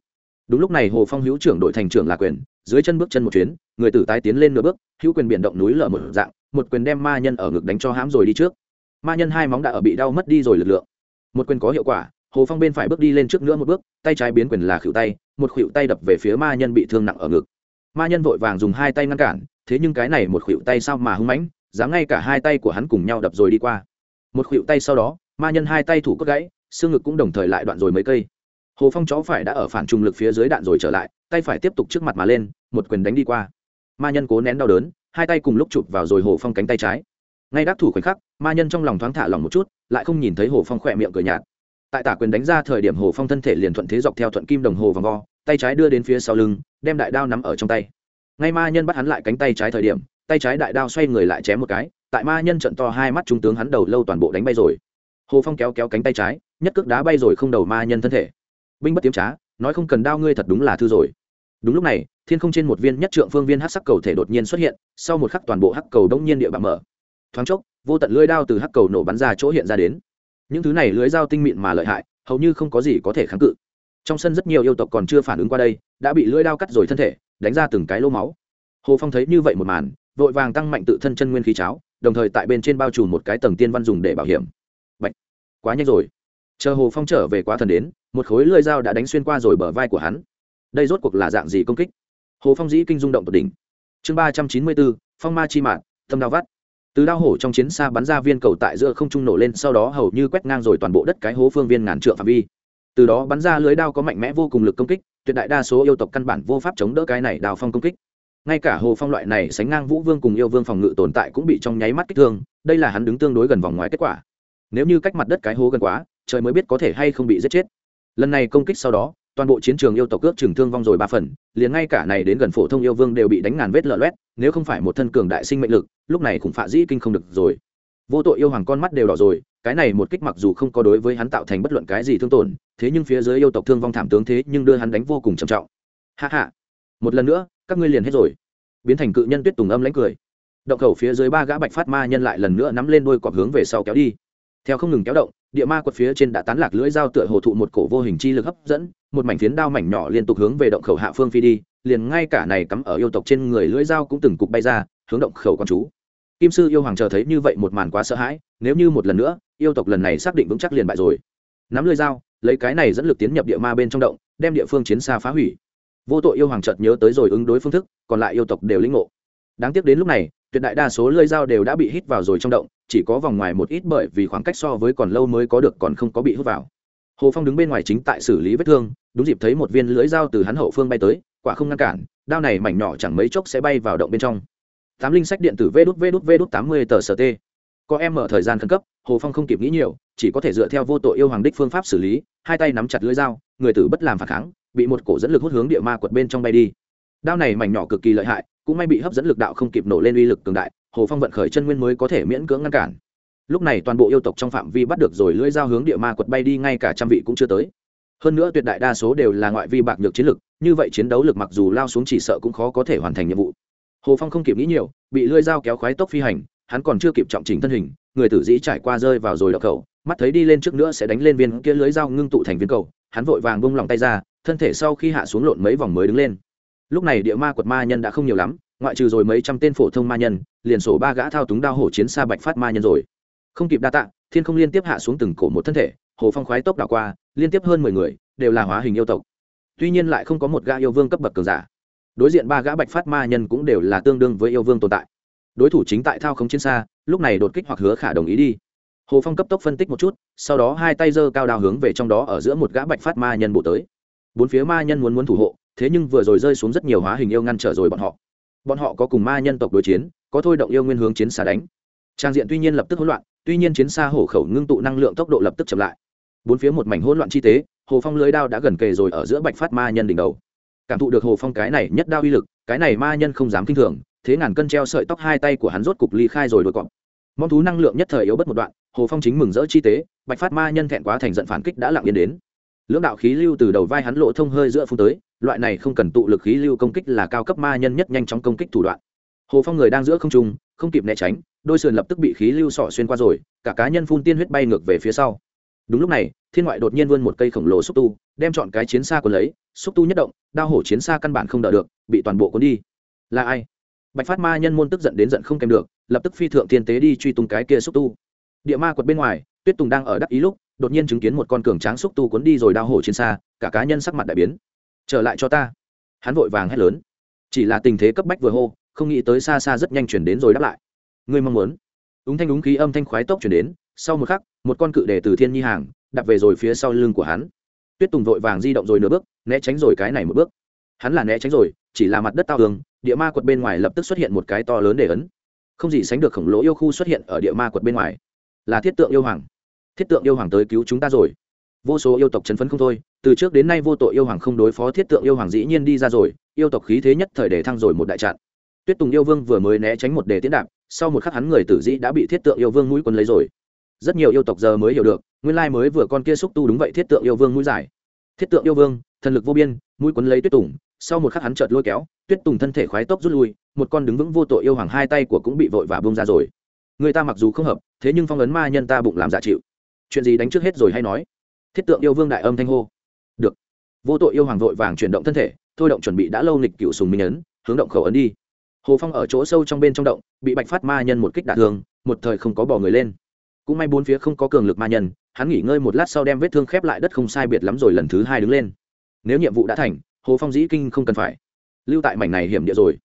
Speaker 1: Đúng lúc này hồ phong hữu trưởng đội thành trưởng là quyền, dưới chân bước chân một chuyến, người tử tái tiến lên nửa bước, hữu quyền biển động núi lở một dạng, một quyền đem ma nhân ở ngực đánh cho hãm rồi đi trước. Ma nhân hai móng đã ở bị đau mất đi rồi lực lượng. Một quyền có hiệu quả, hồ phong bên phải bước đi lên trước nữa một bước, tay trái biến quyền là khuỷu tay, một khuỷu tay đập về phía ma nhân bị thương nặng ở ngực ma nhân vội vàng dùng hai tay ngăn cản, thế nhưng cái này một khuỵu tay sao mà hưng mãnh, dám ngay cả hai tay của hắn cùng nhau đập rồi đi qua. Một khuỵu tay sau đó, ma nhân hai tay thủ cất gãy, xương ngực cũng đồng thời lại đoạn rồi mấy cây. Hồ phong chó phải đã ở phản trùng lực phía dưới đạn rồi trở lại, tay phải tiếp tục trước mặt mà lên, một quyền đánh đi qua. Ma nhân cố nén đau đớn, hai tay cùng lúc chụp vào rồi hồ phong cánh tay trái. Ngay đắc thủ khoảnh khắc, ma nhân trong lòng thoáng thả lòng một chút, lại không nhìn thấy hồ phong khỏe miệng cười nhạt tại tả quyền đánh ra thời điểm hồ phong thân thể liền thuận thế dọc theo thuận kim đồng hồ vòng vo, tay trái đưa đến phía sau lưng, đem đại đao nắm ở trong tay. Ngay ma nhân bắt hắn lại cánh tay trái thời điểm, tay trái đại đao xoay người lại chém một cái, tại ma nhân trận to hai mắt trung tướng hắn đầu lâu toàn bộ đánh bay rồi. Hồ phong kéo kéo cánh tay trái, nhất cước đá bay rồi không đầu ma nhân thân thể. Binh bất tiếm trá, nói không cần đao ngươi thật đúng là thư rồi. Đúng lúc này, thiên không trên một viên nhất trượng phương viên hắc sắc cầu thể đột nhiên xuất hiện, sau một khắc toàn bộ hắc cầu đông nhiên địa bạc mở. Thoáng chốc, vô tận lưỡi đao từ hắc cầu nổ bắn ra chỗ hiện ra đến những thứ này lưới dao tinh mịn mà lợi hại, hầu như không có gì có thể kháng cự. Trong sân rất nhiều yêu tộc còn chưa phản ứng qua đây, đã bị lưỡi đao cắt rồi thân thể, đánh ra từng cái lô máu. Hồ phong thấy như vậy một màn, vội vàng tăng mạnh tự thân chân nguyên khí cháo, đồng thời tại bên trên bao trùm một cái tầng tiên văn dùng để bảo hiểm. Bạch. quá nhanh rồi. Chờ hồ phong trở về quá thần đến, một khối lưỡi dao đã đánh xuyên qua rồi bờ vai của hắn. Đây rốt cuộc là dạng gì công kích? Hồ phong dĩ kinh rung động tột đỉnh. Chương ba trăm chín mươi bốn, phong ma chi mạng tâm đao vắt từ đao hổ trong chiến xa bắn ra viên cầu tại giữa không trung nổ lên, sau đó hầu như quét ngang rồi toàn bộ đất cái hố phương viên ngàn trượng phạm vi. Từ đó bắn ra lưới đao có mạnh mẽ vô cùng lực công kích, tuyệt đại đa số yêu tộc căn bản vô pháp chống đỡ cái này đào phong công kích. Ngay cả hồ phong loại này sánh ngang vũ vương cùng yêu vương phòng ngự tồn tại cũng bị trong nháy mắt kích thương, đây là hắn đứng tương đối gần vòng ngoài kết quả. Nếu như cách mặt đất cái hố gần quá, trời mới biết có thể hay không bị giết chết. Lần này công kích sau đó toàn bộ chiến trường yêu tộc cướp trừng thương vong rồi ba phần, liền ngay cả này đến gần phổ thông yêu vương đều bị đánh ngàn vết lở loét, nếu không phải một thân cường đại sinh mệnh lực, lúc này cũng phạ dĩ kinh không được rồi. Vô tội yêu hoàng con mắt đều đỏ rồi, cái này một kích mặc dù không có đối với hắn tạo thành bất luận cái gì thương tổn, thế nhưng phía dưới yêu tộc thương vong thảm tướng thế nhưng đưa hắn đánh vô cùng trầm trọng. Hạ hạ một lần nữa, các ngươi liền hết rồi. Biến thành cự nhân tuyết tùng âm lãnh cười. Động khẩu phía dưới ba gã bạch phát ma nhân lại lần nữa nắm lên đôi cọp hướng về sau kéo đi theo không ngừng kéo động, địa ma quật phía trên đã tán lạc lưỡi dao tựa hồ thụ một cổ vô hình chi lực hấp dẫn, một mảnh phiến đao mảnh nhỏ liên tục hướng về động khẩu hạ phương phi đi, liền ngay cả này cắm ở yêu tộc trên người lưỡi dao cũng từng cục bay ra, hướng động khẩu con chú. Kim sư yêu hoàng chờ thấy như vậy một màn quá sợ hãi, nếu như một lần nữa, yêu tộc lần này xác định vững chắc liền bại rồi. Nắm lưỡi dao, lấy cái này dẫn lực tiến nhập địa ma bên trong động, đem địa phương chiến xa phá hủy. Vô tội yêu hoàng chợt nhớ tới rồi ứng đối phương thức, còn lại yêu tộc đều lĩnh ngộ. Đáng tiếc đến lúc này, tuyệt đại đa số lưỡi dao đều đã bị hít vào rồi trong động chỉ có vòng ngoài một ít bởi vì khoảng cách so với còn lâu mới có được còn không có bị hút vào. Hồ phong đứng bên ngoài chính tại xử lý vết thương, đúng dịp thấy một viên lưỡi dao từ hắn hậu phương bay tới, quả không ngăn cản, đao này mảnh nhỏ chẳng mấy chốc sẽ bay vào động bên trong. Tám linh sách điện tử vê đút vê đút vê đút tám mươi tờ st có em mở thời gian khẩn cấp, hồ phong không kịp nghĩ nhiều, chỉ có thể dựa theo vô tội yêu hoàng đích phương pháp xử lý, hai tay nắm chặt lưỡi dao, người tử bất làm phản kháng, bị một cổ dẫn lực hút hướng địa ma quật bên trong bay đi. Đao này mảnh nhỏ cực kỳ lợi hại, cũng may bị hấp dẫn lực đạo không kịp nổ lên uy lực cường đại hồ phong vận khởi chân nguyên mới có thể miễn cưỡng ngăn cản. Lúc này toàn bộ yêu tộc trong phạm vi bắt được rồi lưỡi dao hướng địa ma quật bay đi, ngay cả trăm vị cũng chưa tới. Hơn nữa tuyệt đại đa số đều là ngoại vi bạc nhược chiến lực, như vậy chiến đấu lực mặc dù lao xuống chỉ sợ cũng khó có thể hoàn thành nhiệm vụ. Hồ phong không kịp nghĩ nhiều, bị lưỡi dao kéo khoái tốc phi hành, hắn còn chưa kịp trọng chỉnh thân hình, người tử dĩ trải qua rơi vào rồi đập khẩu, mắt thấy đi lên trước nữa sẽ đánh lên viên kia lưới dao ngưng tụ thành viên cầu, hắn vội vàng bung lòng tay ra, thân thể sau khi hạ xuống lộn mấy vòng mới đứng lên. Lúc này địa ma quật ma nhân đã không nhiều lắm ngoại trừ rồi mấy trăm tên phổ thông ma nhân, liền sổ ba gã thao túng đao hổ chiến xa bạch phát ma nhân rồi. Không kịp đa tạ, thiên không liên tiếp hạ xuống từng cổ một thân thể, hồ phong khoái tốc đảo qua, liên tiếp hơn mười người, đều là hóa hình yêu tộc. Tuy nhiên lại không có một gã yêu vương cấp bậc cường giả. Đối diện ba gã bạch phát ma nhân cũng đều là tương đương với yêu vương tồn tại. Đối thủ chính tại thao không chiến xa, lúc này đột kích hoặc hứa khả đồng ý đi. Hồ phong cấp tốc phân tích một chút, sau đó hai tay giơ cao đào hướng về trong đó ở giữa một gã bạch phát ma nhân bộ tới. Bốn phía ma nhân muốn muốn thủ hộ, thế nhưng vừa rồi rơi xuống rất nhiều hóa hình yêu ngăn trở rồi bọn họ bọn họ có cùng ma nhân tộc đối chiến, có thôi động yêu nguyên hướng chiến xa đánh. Trang diện tuy nhiên lập tức hỗn loạn, tuy nhiên chiến xa hổ khẩu ngưng tụ năng lượng tốc độ lập tức chậm lại. Bốn phía một mảnh hỗn loạn chi tế, hồ phong lưới đao đã gần kề rồi ở giữa bạch phát ma nhân đỉnh đầu. Cảm thụ được hồ phong cái này nhất đao uy lực, cái này ma nhân không dám kinh thường, thế ngàn cân treo sợi tóc hai tay của hắn rốt cục ly khai rồi đôi cọp. Mong thú năng lượng nhất thời yếu bất một đoạn, hồ phong chính mừng rỡ chi tế, bạch phát ma nhân thẹn quá thành giận phản kích đã lặng yên đến. Lưỡng đạo khí lưu từ đầu vai hắn lộ thông hơi giữa phun tới loại này không cần tụ lực khí lưu công kích là cao cấp ma nhân nhất nhanh chóng công kích thủ đoạn. Hồ phong người đang giữa không trung, không kịp né tránh, đôi sườn lập tức bị khí lưu sỏ xuyên qua rồi, cả cá nhân phun tiên huyết bay ngược về phía sau. Đúng lúc này, thiên ngoại đột nhiên vươn một cây khổng lồ xúc tu, đem chọn cái chiến xa của lấy, xúc tu nhất động, đao hổ chiến xa căn bản không đỡ được, bị toàn bộ cuốn đi. Là ai? Bạch phát ma nhân môn tức giận đến giận không kèm được, lập tức phi thượng thiên tế đi truy tung cái kia xúc tu. Địa ma quật bên ngoài, tuyết tùng đang ở đắc ý lúc, đột nhiên chứng kiến một con cường tráng xúc tu cuốn đi rồi đao hổ chiến xa, cả cá nhân sắc mặt đại biến trở lại cho ta. Hắn vội vàng hét lớn. Chỉ là tình thế cấp bách vừa hô, không nghĩ tới xa xa rất nhanh chuyển đến rồi đáp lại. Ngươi mong muốn. Úng thanh úng khí, âm thanh khoái tốc chuyển đến. Sau một khắc, một con cự đề từ thiên nhi hàng đặt về rồi phía sau lưng của hắn. Tuyết tùng vội vàng di động rồi nửa bước, né tránh rồi cái này một bước. Hắn là né tránh rồi, chỉ là mặt đất tao tường địa ma quật bên ngoài lập tức xuất hiện một cái to lớn để ấn. Không gì sánh được khổng lồ yêu khu xuất hiện ở địa ma quật bên ngoài. Là thiết tượng yêu hoàng. Thiết tượng yêu hoàng tới cứu chúng ta rồi. Vô số yêu tộc chấn phấn không thôi từ trước đến nay vô tội yêu hoàng không đối phó thiết tượng yêu hoàng dĩ nhiên đi ra rồi, yêu tộc khí thế nhất thời để thăng rồi một đại trận tuyết tùng yêu vương vừa mới né tránh một đề tiến đạp, sau một khắc hắn người tử dĩ đã bị thiết tượng yêu vương mũi quân lấy rồi. Rất nhiều yêu tộc giờ mới hiểu được, nguyên lai mới vừa con kia xúc tu đúng vậy thiết tượng yêu vương mũi giải. Thiết tượng yêu vương, thần lực vô biên, mũi quấn lấy tuyết tùng, sau một khắc hắn chợt lôi kéo, tuyết tùng thân thể khoái tốc rút lui, một con đứng vững vô tội yêu hoàng hai tay của cũng bị vội và bông ra rồi. Người ta mặc dù không hợp, thế nhưng phong ấn ma nhân ta bụng làm giả chịu. Chuyện gì đánh trước hết rồi hay nói? Thiết tượng yêu vương đại âm thanh hô vô tội yêu hoàng vội vàng chuyển động thân thể, thôi động chuẩn bị đã lâu nịch cựu sùng minh ấn, hướng động khẩu ấn đi. Hồ phong ở chỗ sâu trong bên trong động, bị bạch phát ma nhân một kích đả thương, một thời không có bỏ người lên. Cũng may bốn phía không có cường lực ma nhân, hắn nghỉ ngơi một lát sau đem vết thương khép lại đất không sai biệt lắm rồi lần thứ hai đứng lên. Nếu nhiệm vụ đã thành, hồ phong dĩ kinh không cần phải. Lưu tại mảnh này hiểm địa rồi.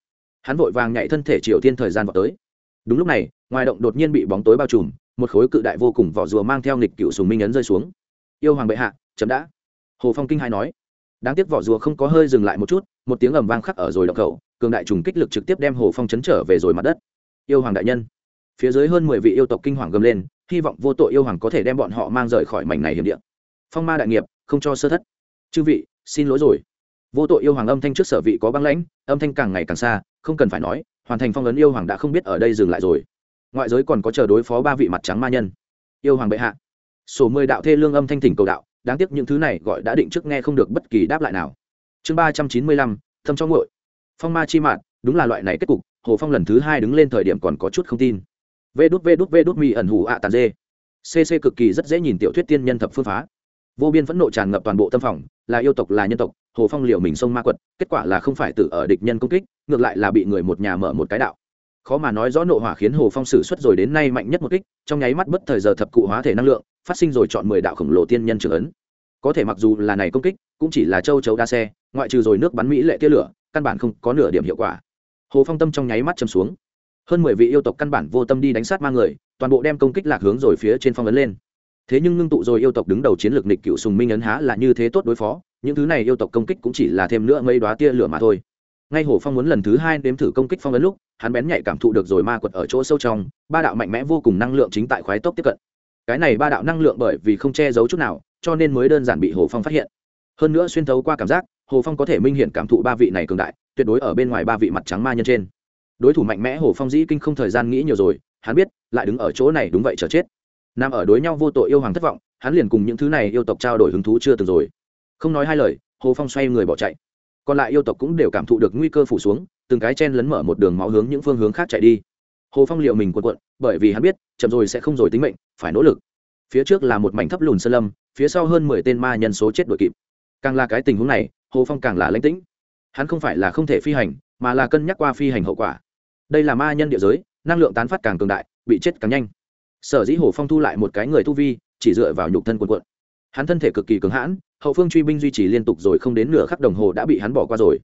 Speaker 1: Hắn vội vàng nhảy thân thể triều tiên thời gian vào tới. Đúng lúc này, ngoài động đột nhiên bị bóng tối bao trùm, một khối cự đại vô cùng vỏ rùa mang theo nghịch cựu sùng minh ấn rơi xuống. Yêu hoàng bệ hạ chấm đã. Hồ phong kinh hai nói đáng tiếc vỏ rùa không có hơi dừng lại một chút, một tiếng ầm vang khắc ở rồi động khẩu, cường đại trùng kích lực trực tiếp đem hồ phong chấn trở về rồi mặt đất. Yêu hoàng đại nhân, phía dưới hơn mười vị yêu tộc kinh hoàng gầm lên, hy vọng vô tội yêu hoàng có thể đem bọn họ mang rời khỏi mảnh này hiểm địa. Phong ma đại nghiệp, không cho sơ thất. Chư vị, xin lỗi rồi. Vô tội yêu hoàng âm thanh trước sở vị có băng lãnh, âm thanh càng ngày càng xa, không cần phải nói, hoàn thành phong ấn yêu hoàng đã không biết ở đây dừng lại rồi. Ngoại giới còn có chờ đối phó ba vị mặt trắng ma nhân. Yêu hoàng bệ hạ. Sổ mười đạo thê lương âm thanh thỉnh cầu đạo đáng tiếc những thứ này gọi đã định trước nghe không được bất kỳ đáp lại nào. Chương ba trăm chín mươi lăm, thâm trong ngội phong ma chi mạn, đúng là loại này kết cục, hồ phong lần thứ hai đứng lên thời điểm còn có chút không tin. Vê đút vê đút vê đút, mi ẩn hủ ạ tàn dê. Cc cực kỳ rất dễ nhìn tiểu thuyết tiên nhân thập phương phá. Vô biên phẫn nộ tràn ngập toàn bộ tâm phòng, là yêu tộc, là nhân tộc, hồ phong liệu mình sông ma quật, kết quả là không phải tự ở địch nhân công kích, ngược lại là bị người một nhà mở một cái đạo. Khó mà nói rõ nộ hỏa khiến hồ phong sử xuất rồi đến nay mạnh nhất một kích, trong nháy mắt bất thời giờ thập cụ hóa thể năng lượng, phát sinh rồi chọn mười đạo khổng lồ tiên nhân trưởng ấn có thể mặc dù là này công kích, cũng chỉ là châu chấu đa xe, ngoại trừ rồi nước bắn mỹ lệ tia lửa, căn bản không có nửa điểm hiệu quả. Hồ phong tâm trong nháy mắt châm xuống. Hơn mười vị yêu tộc căn bản vô tâm đi đánh sát ma người, toàn bộ đem công kích lạc hướng rồi phía trên phong ấn lên. Thế nhưng ngưng tụ rồi yêu tộc đứng đầu chiến lược nịch cựu sùng minh ấn há là như thế tốt đối phó, những thứ này yêu tộc công kích cũng chỉ là thêm nữa mây đoá tia lửa mà thôi. Ngay hồ phong muốn lần thứ hai đếm thử công kích phong ấn lúc, hắn bén nhạy cảm thụ được rồi ma quật ở chỗ sâu trong, ba đạo mạnh mẽ vô cùng năng lượng chính tại khoái tốc tiếp cận. Cái này ba đạo năng lượng bởi vì không che giấu chút nào cho nên mới đơn giản bị hồ phong phát hiện. Hơn nữa xuyên thấu qua cảm giác, hồ phong có thể minh hiện cảm thụ ba vị này cường đại, tuyệt đối ở bên ngoài ba vị mặt trắng ma nhân trên. Đối thủ mạnh mẽ hồ phong dĩ kinh không thời gian nghĩ nhiều rồi, hắn biết, lại đứng ở chỗ này đúng vậy chờ chết. Nằm ở đối nhau vô tội yêu hoàng thất vọng, hắn liền cùng những thứ này yêu tộc trao đổi hứng thú chưa từng rồi. Không nói hai lời, hồ phong xoay người bỏ chạy. Còn lại yêu tộc cũng đều cảm thụ được nguy cơ phủ xuống, từng cái chen lấn mở một đường máu hướng những phương hướng khác chạy đi. Hồ phong liệu mình quần quận bởi vì hắn biết, chậm rồi sẽ không rồi tính mệnh, phải nỗ lực. Phía trước là một mảnh thấp lùn sơn lâm phía sau hơn mười tên ma nhân số chết đội kịp. Càng là cái tình huống này, hồ phong càng là lãnh tĩnh. Hắn không phải là không thể phi hành, mà là cân nhắc qua phi hành hậu quả. Đây là ma nhân địa giới, năng lượng tán phát càng cường đại, bị chết càng nhanh. Sở dĩ hồ phong thu lại một cái người tu vi, chỉ dựa vào nhục thân quần quận hắn thân thể cực kỳ cứng hãn, hậu phương truy binh duy trì liên tục rồi không đến nửa khắc đồng hồ đã bị hắn bỏ qua rồi.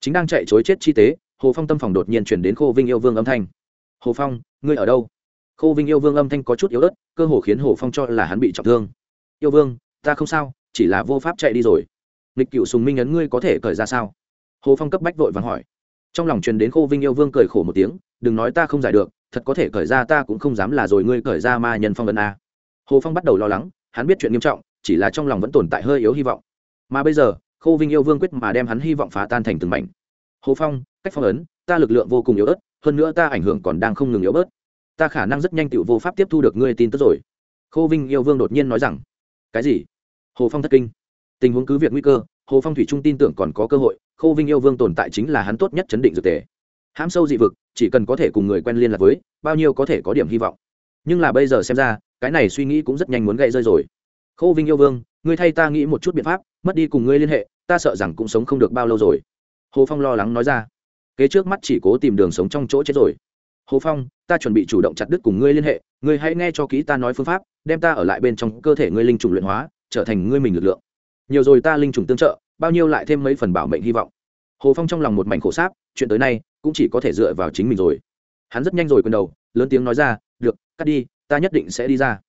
Speaker 1: Chính đang chạy chối chết chi tế, hồ phong tâm phòng đột nhiên chuyển đến khô vinh yêu vương âm thanh. Hồ phong, ngươi ở đâu? Khô vinh yêu vương âm thanh có chút yếu ớt, cơ hồ khiến hồ phong cho là hắn bị trọng thương yêu vương, ta không sao, chỉ là vô pháp chạy đi rồi. Nghịch cựu sùng minh ấn ngươi có thể cởi ra sao? Hồ phong cấp bách vội vàng hỏi. Trong lòng truyền đến khô vinh yêu vương cười khổ một tiếng, đừng nói ta không giải được, thật có thể cởi ra ta cũng không dám là rồi ngươi cởi ra ma nhân phong ấn a. Hồ phong bắt đầu lo lắng, hắn biết chuyện nghiêm trọng, chỉ là trong lòng vẫn tồn tại hơi yếu hy vọng. Mà bây giờ, khô vinh yêu vương quyết mà đem hắn hy vọng phá tan thành từng mảnh. Hồ phong, cách phong ấn, ta lực lượng vô cùng yếu ớt, hơn nữa ta ảnh hưởng còn đang không ngừng yếu bớt. Ta khả năng rất nhanh tựu vô pháp tiếp thu được ngươi tin tức rồi. Khô vinh yêu vương đột nhiên nói rằng cái gì? Hồ phong thất kinh. Tình huống cứ việc nguy cơ, hồ phong thủy trung tin tưởng còn có cơ hội khô vinh yêu vương tồn tại chính là hắn tốt nhất chấn định dược tề. Hãm sâu dị vực, chỉ cần có thể cùng người quen liên lạc với, bao nhiêu có thể có điểm hy vọng. Nhưng là bây giờ xem ra, cái này suy nghĩ cũng rất nhanh muốn gậy rơi rồi. Khô vinh yêu vương, ngươi thay ta nghĩ một chút biện pháp, mất đi cùng ngươi liên hệ, ta sợ rằng cũng sống không được bao lâu rồi. Hồ phong lo lắng nói ra. Kế trước mắt chỉ cố tìm đường sống trong chỗ chết rồi hồ phong, ta chuẩn bị chủ động chặt đứt cùng ngươi liên hệ, ngươi hãy nghe cho kỹ ta nói phương pháp, đem ta ở lại bên trong cơ thể ngươi linh trùng luyện hóa, trở thành ngươi mình lực lượng. Nhiều rồi ta linh trùng tương trợ, bao nhiêu lại thêm mấy phần bảo mệnh hy vọng. Hồ phong trong lòng một mảnh khổ sáp, chuyện tới nay cũng chỉ có thể dựa vào chính mình rồi. Hắn rất nhanh rồi quần đầu, lớn tiếng nói ra, được, cắt đi, ta nhất định sẽ đi ra.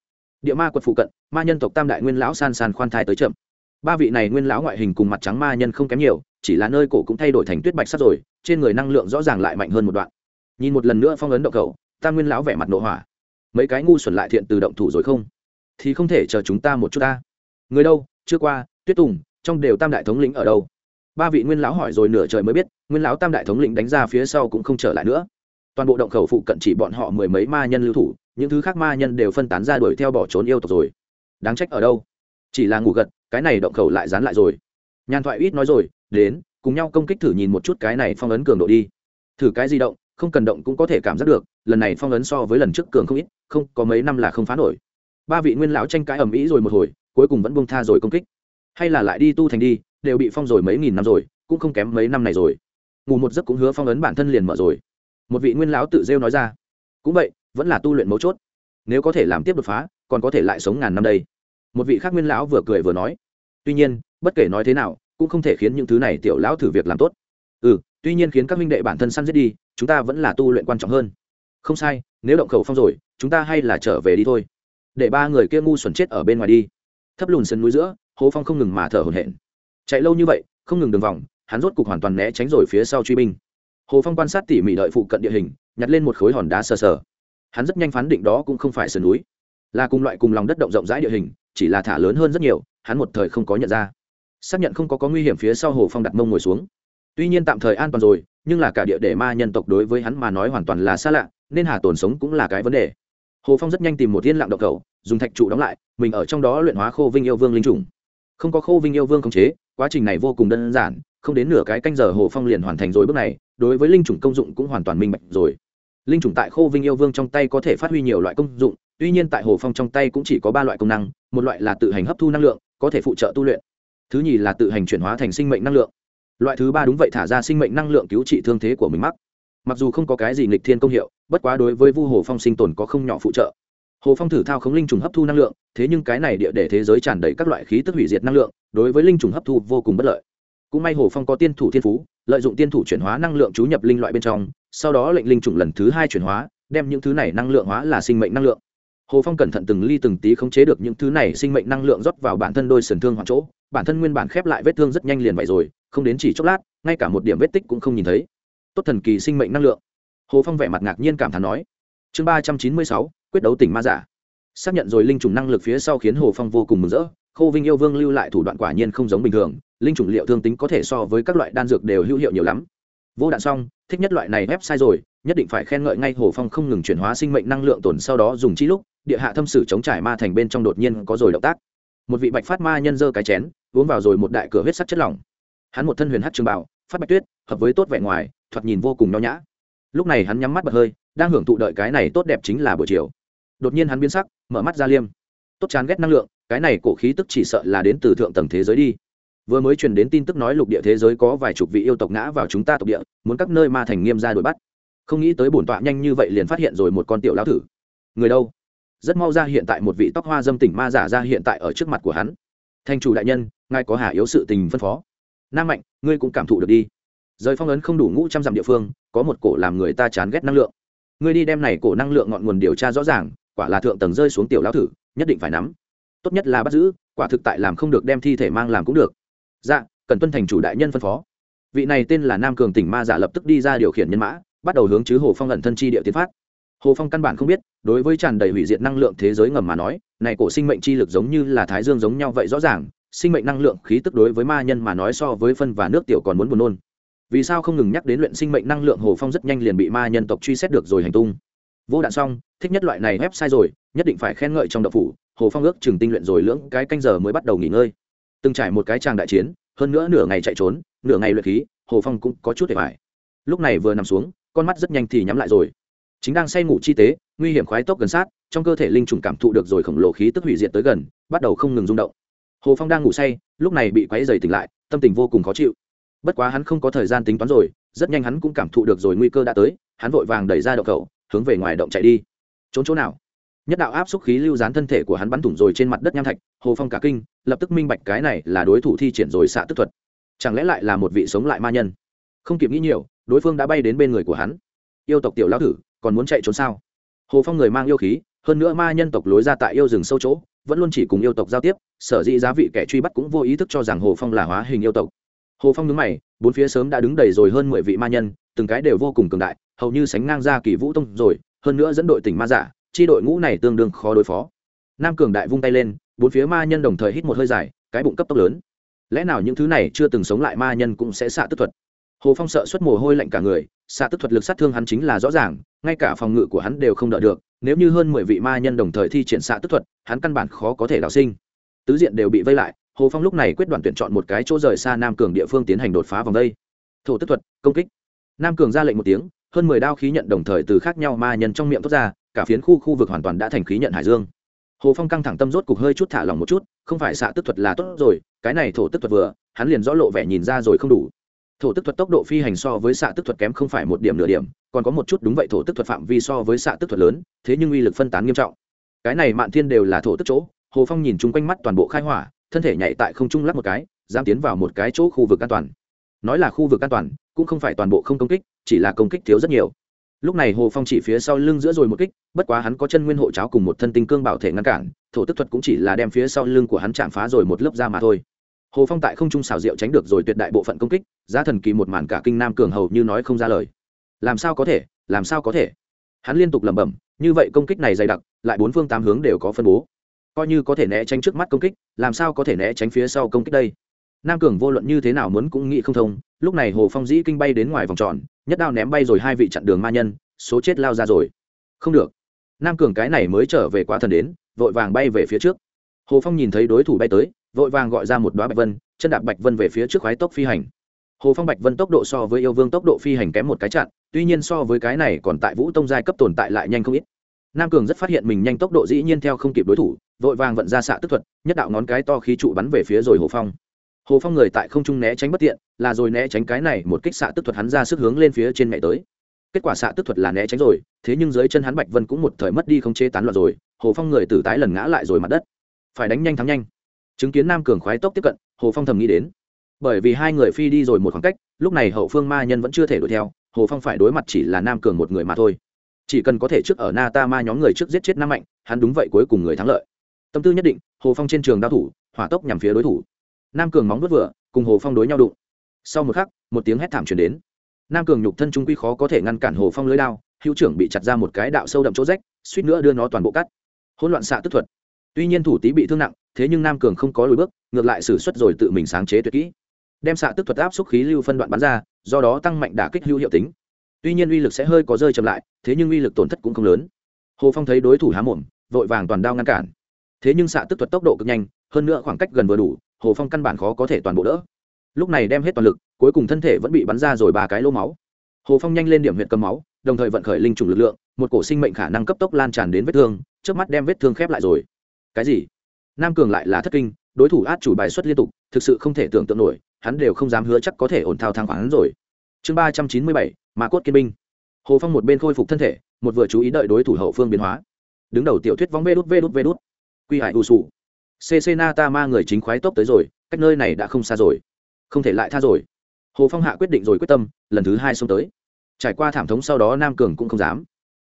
Speaker 1: Địa ma quật phụ cận, ma nhân tộc tam đại nguyên lão san san khoan thai tới chậm. Ba vị này nguyên lão ngoại hình cùng mặt trắng ma nhân không kém nhiều, chỉ là nơi cổ cũng thay đổi thành tuyết bạch sắt rồi, trên người năng lượng rõ ràng lại mạnh hơn một đoạn nhìn một lần nữa phong ấn động khẩu, tam nguyên lão vẻ mặt nộ hỏa. Mấy cái ngu xuẩn lại thiện từ động thủ rồi không? Thì không thể chờ chúng ta một chút ta. Người đâu? Chưa qua tuyết tùng trong đều tam đại thống lĩnh ở đâu? Ba vị nguyên lão hỏi rồi nửa trời mới biết nguyên lão tam đại thống lĩnh đánh ra phía sau cũng không trở lại nữa. Toàn bộ động khẩu phụ cận chỉ bọn họ mười mấy ma nhân lưu thủ những thứ khác ma nhân đều phân tán ra đuổi theo bỏ trốn yêu tộc rồi. Đáng trách ở đâu? Chỉ là ngủ gật cái này động khẩu lại dán lại rồi. Nhàn thoại ít nói rồi đến cùng nhau công kích thử nhìn một chút cái này phong ấn cường độ đi. Thử cái di động không cần động cũng có thể cảm giác được, lần này phong ấn so với lần trước cường không ít, không, có mấy năm là không phá nổi. Ba vị nguyên lão tranh cãi ầm ĩ rồi một hồi, cuối cùng vẫn buông tha rồi công kích. Hay là lại đi tu thành đi, đều bị phong rồi mấy nghìn năm rồi, cũng không kém mấy năm này rồi. Ngủ một giấc cũng hứa phong ấn bản thân liền mở rồi. Một vị nguyên lão tự rêu nói ra. Cũng vậy, vẫn là tu luyện mấu chốt. Nếu có thể làm tiếp đột phá, còn có thể lại sống ngàn năm đây. Một vị khác nguyên lão vừa cười vừa nói. Tuy nhiên, bất kể nói thế nào, cũng không thể khiến những thứ này tiểu lão thử việc làm tốt. Ừ tuy nhiên khiến các minh đệ bản thân săn giết đi chúng ta vẫn là tu luyện quan trọng hơn. Không sai, nếu động khẩu phong rồi, chúng ta hay là trở về đi thôi. Để ba người kia ngu xuẩn chết ở bên ngoài đi. Thấp lùn sân núi giữa, hồ phong không ngừng mà thở hổn hển. Chạy lâu như vậy, không ngừng đường vòng, hắn rốt cục hoàn toàn né tránh rồi phía sau truy binh. Hồ phong quan sát tỉ mỉ đợi phụ cận địa hình, nhặt lên một khối hòn đá sờ sờ. Hắn rất nhanh phán định đó cũng không phải sườn núi. Là cùng loại cùng lòng đất động rộng rãi địa hình, chỉ là thả lớn hơn rất nhiều, hắn một thời không có nhận ra. Xác nhận không có có nguy hiểm phía sau hồ phong đặt mông ngồi xuống. Tuy nhiên tạm thời an toàn rồi nhưng là cả địa để ma nhân tộc đối với hắn mà nói hoàn toàn là xa lạ, nên hà tồn sống cũng là cái vấn đề. Hồ phong rất nhanh tìm một yên lặng động cầu dùng thạch trụ đóng lại, mình ở trong đó luyện hóa khô vinh yêu vương linh trùng không có khô vinh yêu vương khống chế, quá trình này vô cùng đơn giản, không đến nửa cái canh giờ hồ phong liền hoàn thành rồi bước này, đối với linh trùng công dụng cũng hoàn toàn minh bạch rồi. Linh trùng tại khô vinh yêu vương trong tay có thể phát huy nhiều loại công dụng, tuy nhiên tại hồ phong trong tay cũng chỉ có ba loại công năng, một loại là tự hành hấp thu năng lượng, có thể phụ trợ tu luyện, thứ nhì là tự hành chuyển hóa thành sinh mệnh năng lượng loại thứ ba đúng vậy thả ra sinh mệnh năng lượng cứu trị thương thế của mình mắc. Mặc dù không có cái gì nghịch thiên công hiệu, bất quá đối với vu hồ phong sinh tồn có không nhỏ phụ trợ. Hồ phong thử thao khống linh trùng hấp thu năng lượng, thế nhưng cái này địa để thế giới tràn đầy các loại khí tức hủy diệt năng lượng, đối với linh trùng hấp thu vô cùng bất lợi. Cũng may hồ phong có tiên thủ thiên phú, lợi dụng tiên thủ chuyển hóa năng lượng chú nhập linh loại bên trong, sau đó lệnh linh trùng lần thứ hai chuyển hóa, đem những thứ này năng lượng hóa là sinh mệnh năng lượng. Hồ phong cẩn thận từng ly từng tí khống chế được những thứ này sinh mệnh năng lượng rót vào bản thân đôi sườn thương hoặc chỗ, bản thân nguyên bản khép lại vết thương rất nhanh liền vậy rồi không đến chỉ chốc lát, ngay cả một điểm vết tích cũng không nhìn thấy. Tốt thần kỳ sinh mệnh năng lượng. Hồ phong vẻ mặt ngạc nhiên cảm thán nói. Chương ba trăm chín mươi sáu, quyết đấu tỉnh ma giả. Xác nhận rồi linh trùng năng lực phía sau khiến hồ phong vô cùng mừng rỡ. Khô vinh yêu vương lưu lại thủ đoạn quả nhiên không giống bình thường, linh trùng liệu thương tính có thể so với các loại đan dược đều hữu hiệu nhiều lắm. Vô đạn xong, thích nhất loại này ép sai rồi, nhất định phải khen ngợi ngay hồ phong không ngừng chuyển hóa sinh mệnh năng lượng tồn sau đó dùng chi lúc, địa hạ thâm sử chống trải ma thành bên trong đột nhiên có rồi động tác. Một vị bạch phát ma nhân dơ cái chén, uống vào rồi một đại cửa huyết sắc chất lỏng hắn một thân huyền hát trường bảo, phát bạch tuyết, hợp với tốt vẻ ngoài, thoạt nhìn vô cùng nho nhã. Lúc này hắn nhắm mắt bật hơi, đang hưởng thụ đợi cái này tốt đẹp chính là buổi chiều. Đột nhiên hắn biến sắc, mở mắt ra liêm. Tốt chán ghét năng lượng, cái này cổ khí tức chỉ sợ là đến từ thượng tầng thế giới đi. Vừa mới truyền đến tin tức nói lục địa thế giới có vài chục vị yêu tộc ngã vào chúng ta tộc địa, muốn các nơi ma thành nghiêm ra đuổi bắt. Không nghĩ tới bổn tọa nhanh như vậy liền phát hiện rồi một con tiểu lão thử người đâu? Rất mau ra hiện tại một vị tóc hoa dâm tỉnh ma giả ra hiện tại ở trước mặt của hắn. Thanh chủ đại nhân, ngài có hà yếu sự tình phân phó nam mạnh, ngươi cũng cảm thụ được đi. Rời phong ấn không đủ ngũ trăm dặm địa phương, có một cổ làm người ta chán ghét năng lượng. Ngươi đi đem này cổ năng lượng ngọn nguồn điều tra rõ ràng, quả là thượng tầng rơi xuống tiểu lão thử, nhất định phải nắm. Tốt nhất là bắt giữ, quả thực tại làm không được đem thi thể mang làm cũng được. Dạ cần tuân thành chủ đại nhân phân phó. Vị này tên là nam cường tỉnh ma giả lập tức đi ra điều khiển nhân mã, bắt đầu hướng chứ hồ phong ẩn thân chi địa tiến phát. Hồ phong căn bản không biết, đối với tràn đầy hủy diệt năng lượng thế giới ngầm mà nói, này cổ sinh mệnh chi lực giống như là thái dương giống nhau vậy rõ ràng sinh mệnh năng lượng khí tức đối với ma nhân mà nói so với phân và nước tiểu còn muốn buồn nôn. Vì sao không ngừng nhắc đến luyện sinh mệnh năng lượng hồ phong rất nhanh liền bị ma nhân tộc truy xét được rồi hành tung? Vô đạn xong, thích nhất loại này ép sai rồi, nhất định phải khen ngợi trong đậu phủ, hồ phong ước chừng tinh luyện rồi lưỡng cái canh giờ mới bắt đầu nghỉ ngơi. Từng trải một cái tràng đại chiến, hơn nữa nửa ngày chạy trốn, nửa ngày luyện khí, hồ phong cũng có chút để phải lúc này vừa nằm xuống, con mắt rất nhanh thì nhắm lại rồi. Chính đang say ngủ chi tế, nguy hiểm khoái tốc gần sát, trong cơ thể linh trùng cảm thụ được rồi khổng lồ khí tức hủy diệt tới gần, bắt đầu không ngừng rung động hồ phong đang ngủ say, lúc này bị quáy dày tỉnh lại, tâm tình vô cùng khó chịu. Bất quá hắn không có thời gian tính toán rồi, rất nhanh hắn cũng cảm thụ được rồi nguy cơ đã tới, hắn vội vàng đẩy ra động khẩu, hướng về ngoài động chạy đi. Trốn chỗ nào? Nhất đạo áp xúc khí lưu dán thân thể của hắn bắn thủng rồi trên mặt đất nham thạch, hồ phong cả kinh, lập tức minh bạch cái này là đối thủ thi triển rồi xạ tức thuật. Chẳng lẽ lại là một vị sống lại ma nhân? Không kịp nghĩ nhiều, đối phương đã bay đến bên người của hắn. Yêu tộc tiểu lão thử còn muốn chạy trốn sao? Hồ phong người mang yêu khí, hơn nữa ma nhân tộc lối ra tại yêu rừng sâu chỗ vẫn luôn chỉ cùng yêu tộc giao tiếp, sở dĩ giá vị kẻ truy bắt cũng vô ý thức cho rằng hồ phong là hóa hình yêu tộc. Hồ phong nhớ mày, bốn phía sớm đã đứng đầy rồi hơn mười vị ma nhân, từng cái đều vô cùng cường đại, hầu như sánh ngang ra kỳ vũ tông rồi, hơn nữa dẫn đội tỉnh ma giả, chi đội ngũ này tương đương khó đối phó. Nam cường đại vung tay lên, bốn phía ma nhân đồng thời hít một hơi dài, cái bụng cấp tốc lớn. Lẽ nào những thứ này chưa từng sống lại ma nhân cũng sẽ xạ tức thuật? Hồ phong sợ xuất mồ hôi lạnh cả người, xạ tức thuật lực sát thương hắn chính là rõ ràng, ngay cả phòng ngự của hắn đều không đỡ được nếu như hơn mười vị ma nhân đồng thời thi triển xạ tức thuật, hắn căn bản khó có thể đào sinh. Tứ diện đều bị vây lại, hồ phong lúc này quyết đoán tuyển chọn một cái chỗ rời xa nam cường địa phương tiến hành đột phá vòng đây. Thổ tức thuật, công kích. Nam cường ra lệnh một tiếng, hơn mười đao khí nhận đồng thời từ khác nhau ma nhân trong miệng thoát ra, cả phiến khu khu vực hoàn toàn đã thành khí nhận hải dương. Hồ phong căng thẳng tâm rốt cục hơi chút thả lỏng một chút, không phải xạ tức thuật là tốt rồi, cái này thổ tức thuật vừa, hắn liền rõ lộ vẻ nhìn ra rồi không đủ. Thổ tức thuật tốc độ phi hành so với xạ tức thuật kém không phải một điểm nửa điểm còn có một chút đúng vậy thổ tức thuật phạm vi so với xạ tức thuật lớn, thế nhưng uy lực phân tán nghiêm trọng. Cái này mạn thiên đều là thổ tức chỗ, hồ phong nhìn chung quanh mắt toàn bộ khai hỏa, thân thể nhảy tại không trung lắc một cái, dám tiến vào một cái chỗ khu vực an toàn. Nói là khu vực an toàn, cũng không phải toàn bộ không công kích, chỉ là công kích thiếu rất nhiều. Lúc này hồ phong chỉ phía sau lưng giữa rồi một kích, bất quá hắn có chân nguyên hộ cháo cùng một thân tinh cương bảo thể ngăn cản, thổ tức thuật cũng chỉ là đem phía sau lưng của hắn chạm phá rồi một lớp da mà thôi. Hồ phong tại không trung xào rượu tránh được rồi tuyệt đại bộ phận công kích, giá thần kỳ một màn cả kinh nam cường hầu như nói không ra lời làm sao có thể, làm sao có thể? Hắn liên tục lẩm bẩm, như vậy công kích này dày đặc, lại bốn phương tám hướng đều có phân bố. Coi như có thể né tránh trước mắt công kích, làm sao có thể né tránh phía sau công kích đây? Nam cường vô luận như thế nào muốn cũng nghĩ không thông, lúc này hồ phong dĩ kinh bay đến ngoài vòng tròn, nhất đao ném bay rồi hai vị chặn đường ma nhân, số chết lao ra rồi. Không được. Nam cường cái này mới trở về quá thần đến, vội vàng bay về phía trước. Hồ phong nhìn thấy đối thủ bay tới, vội vàng gọi ra một đoá bạch vân, chân đạp bạch vân về phía trước khoái tốc phi hành. Hồ phong bạch vân tốc độ so với yêu vương tốc độ phi hành kém một cái chặn tuy nhiên so với cái này còn tại vũ tông giai cấp tồn tại lại nhanh không ít. Nam cường rất phát hiện mình nhanh tốc độ dĩ nhiên theo không kịp đối thủ, vội vàng vận ra xạ tức thuật, nhất đạo ngón cái to khí trụ bắn về phía rồi hồ phong. Hồ phong người tại không trung né tránh bất tiện, là rồi né tránh cái này một kích xạ tức thuật hắn ra sức hướng lên phía trên mẹ tới. Kết quả xạ tức thuật là né tránh rồi, thế nhưng dưới chân hắn bạch vân cũng một thời mất đi không chế tán loạn rồi, hồ phong người tử tái lần ngã lại rồi mặt đất. Phải đánh nhanh thắng nhanh. Chứng kiến nam cường khoái tốc tiếp cận, hồ phong thầm nghĩ đến. Bởi vì hai người phi đi rồi một khoảng cách, lúc này hậu phương ma nhân vẫn chưa thể đuổi theo hồ phong phải đối mặt chỉ là nam cường một người mà thôi. Chỉ cần có thể trước ở na ta ma nhóm người trước giết chết nam mạnh, hắn đúng vậy cuối cùng người thắng lợi. Tâm tư nhất định, hồ phong trên trường đao thủ, hỏa tốc nhằm phía đối thủ. Nam cường móng vớt vừa, cùng hồ phong đối nhau đụng. Sau một khắc, một tiếng hét thảm chuyển đến. Nam cường nhục thân trung quy khó có thể ngăn cản hồ phong lưới đao, hữu trưởng bị chặt ra một cái đạo sâu đậm chỗ rách, suýt nữa đưa nó toàn bộ cắt. Hỗn loạn xạ tức thuật. Tuy nhiên thủ tý bị thương nặng, thế nhưng nam cường không có lùi bước, ngược lại xử suất rồi tự mình sáng chế tuyệt kỹ. Đem xạ tức thuật áp xúc khí lưu phân đoạn bắn ra do đó tăng mạnh đả kích hữu hiệu tính. Tuy nhiên uy lực sẽ hơi có rơi chậm lại, thế nhưng uy lực tổn thất cũng không lớn. Hồ phong thấy đối thủ há mồm, vội vàng toàn đao ngăn cản. Thế nhưng xạ tức thuật tốc độ cực nhanh, hơn nữa khoảng cách gần vừa đủ, hồ phong căn bản khó có thể toàn bộ đỡ. Lúc này đem hết toàn lực, cuối cùng thân thể vẫn bị bắn ra rồi ba cái lô máu. Hồ phong nhanh lên điểm huyện cầm máu, đồng thời vận khởi linh trùng lực lượng, một cổ sinh mệnh khả năng cấp tốc lan tràn đến vết thương trước mắt đem vết thương khép lại rồi. Cái gì? Nam cường lại là thất kinh, đối thủ át chủ bài xuất liên tục, thực sự không thể tưởng tượng nổi hắn đều không dám hứa chắc có thể ổn thao thang khoản rồi. Chương ba trăm chín mươi bảy mà cốt kiên binh. Hồ phong một bên khôi phục thân thể, một vừa chú ý đợi đối thủ hậu phương biến hóa. Đứng đầu tiểu thuyết vóng vê đút vê đút vê đút. Quy hải ù sù cc na ta ma người chính khoái tốc tới rồi, cách nơi này đã không xa rồi. Không thể lại tha rồi. Hồ phong hạ quyết định rồi quyết tâm, lần thứ hai xông tới. Trải qua thảm thống sau đó nam cường cũng không dám.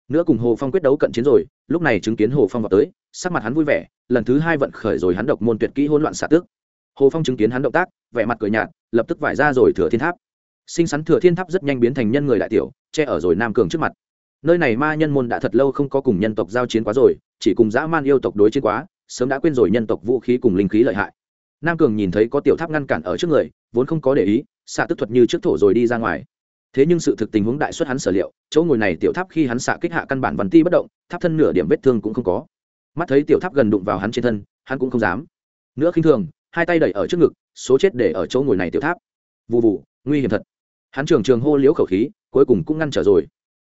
Speaker 1: Nữa cùng hồ phong quyết đấu cận chiến rồi, lúc này chứng kiến hồ phong vào tới, sắc mặt hắn vui vẻ, lần thứ hai vận khởi rồi hắn độc môn tuyệt kỹ hỗn loạn xạ tước hồ phong chứng kiến hắn động tác, vẻ mặt cười nhạt, lập tức vải ra rồi thừa thiên tháp. Sinh sắn thừa thiên tháp rất nhanh biến thành nhân người đại tiểu, che ở rồi nam cường trước mặt. Nơi này ma nhân môn đã thật lâu không có cùng nhân tộc giao chiến quá rồi, chỉ cùng dã man yêu tộc đối chiến quá, sớm đã quên rồi nhân tộc vũ khí cùng linh khí lợi hại. Nam cường nhìn thấy có tiểu tháp ngăn cản ở trước người, vốn không có để ý, xạ tức thuật như trước thổ rồi đi ra ngoài. Thế nhưng sự thực tình huống đại xuất hắn sở liệu, chỗ ngồi này tiểu tháp khi hắn xạ kích hạ căn bản văn ti bất động, tháp thân nửa điểm vết thương cũng không có. Mắt thấy tiểu tháp gần đụng vào hắn trên thân, hắn cũng không dám. Nữa khinh thường hai tay đẩy ở trước ngực, số chết để ở chỗ ngồi này tiểu tháp. Vụ vụ nguy hiểm thật. Hắn trường trường hô liễu khẩu khí, cuối cùng cũng ngăn trở rồi.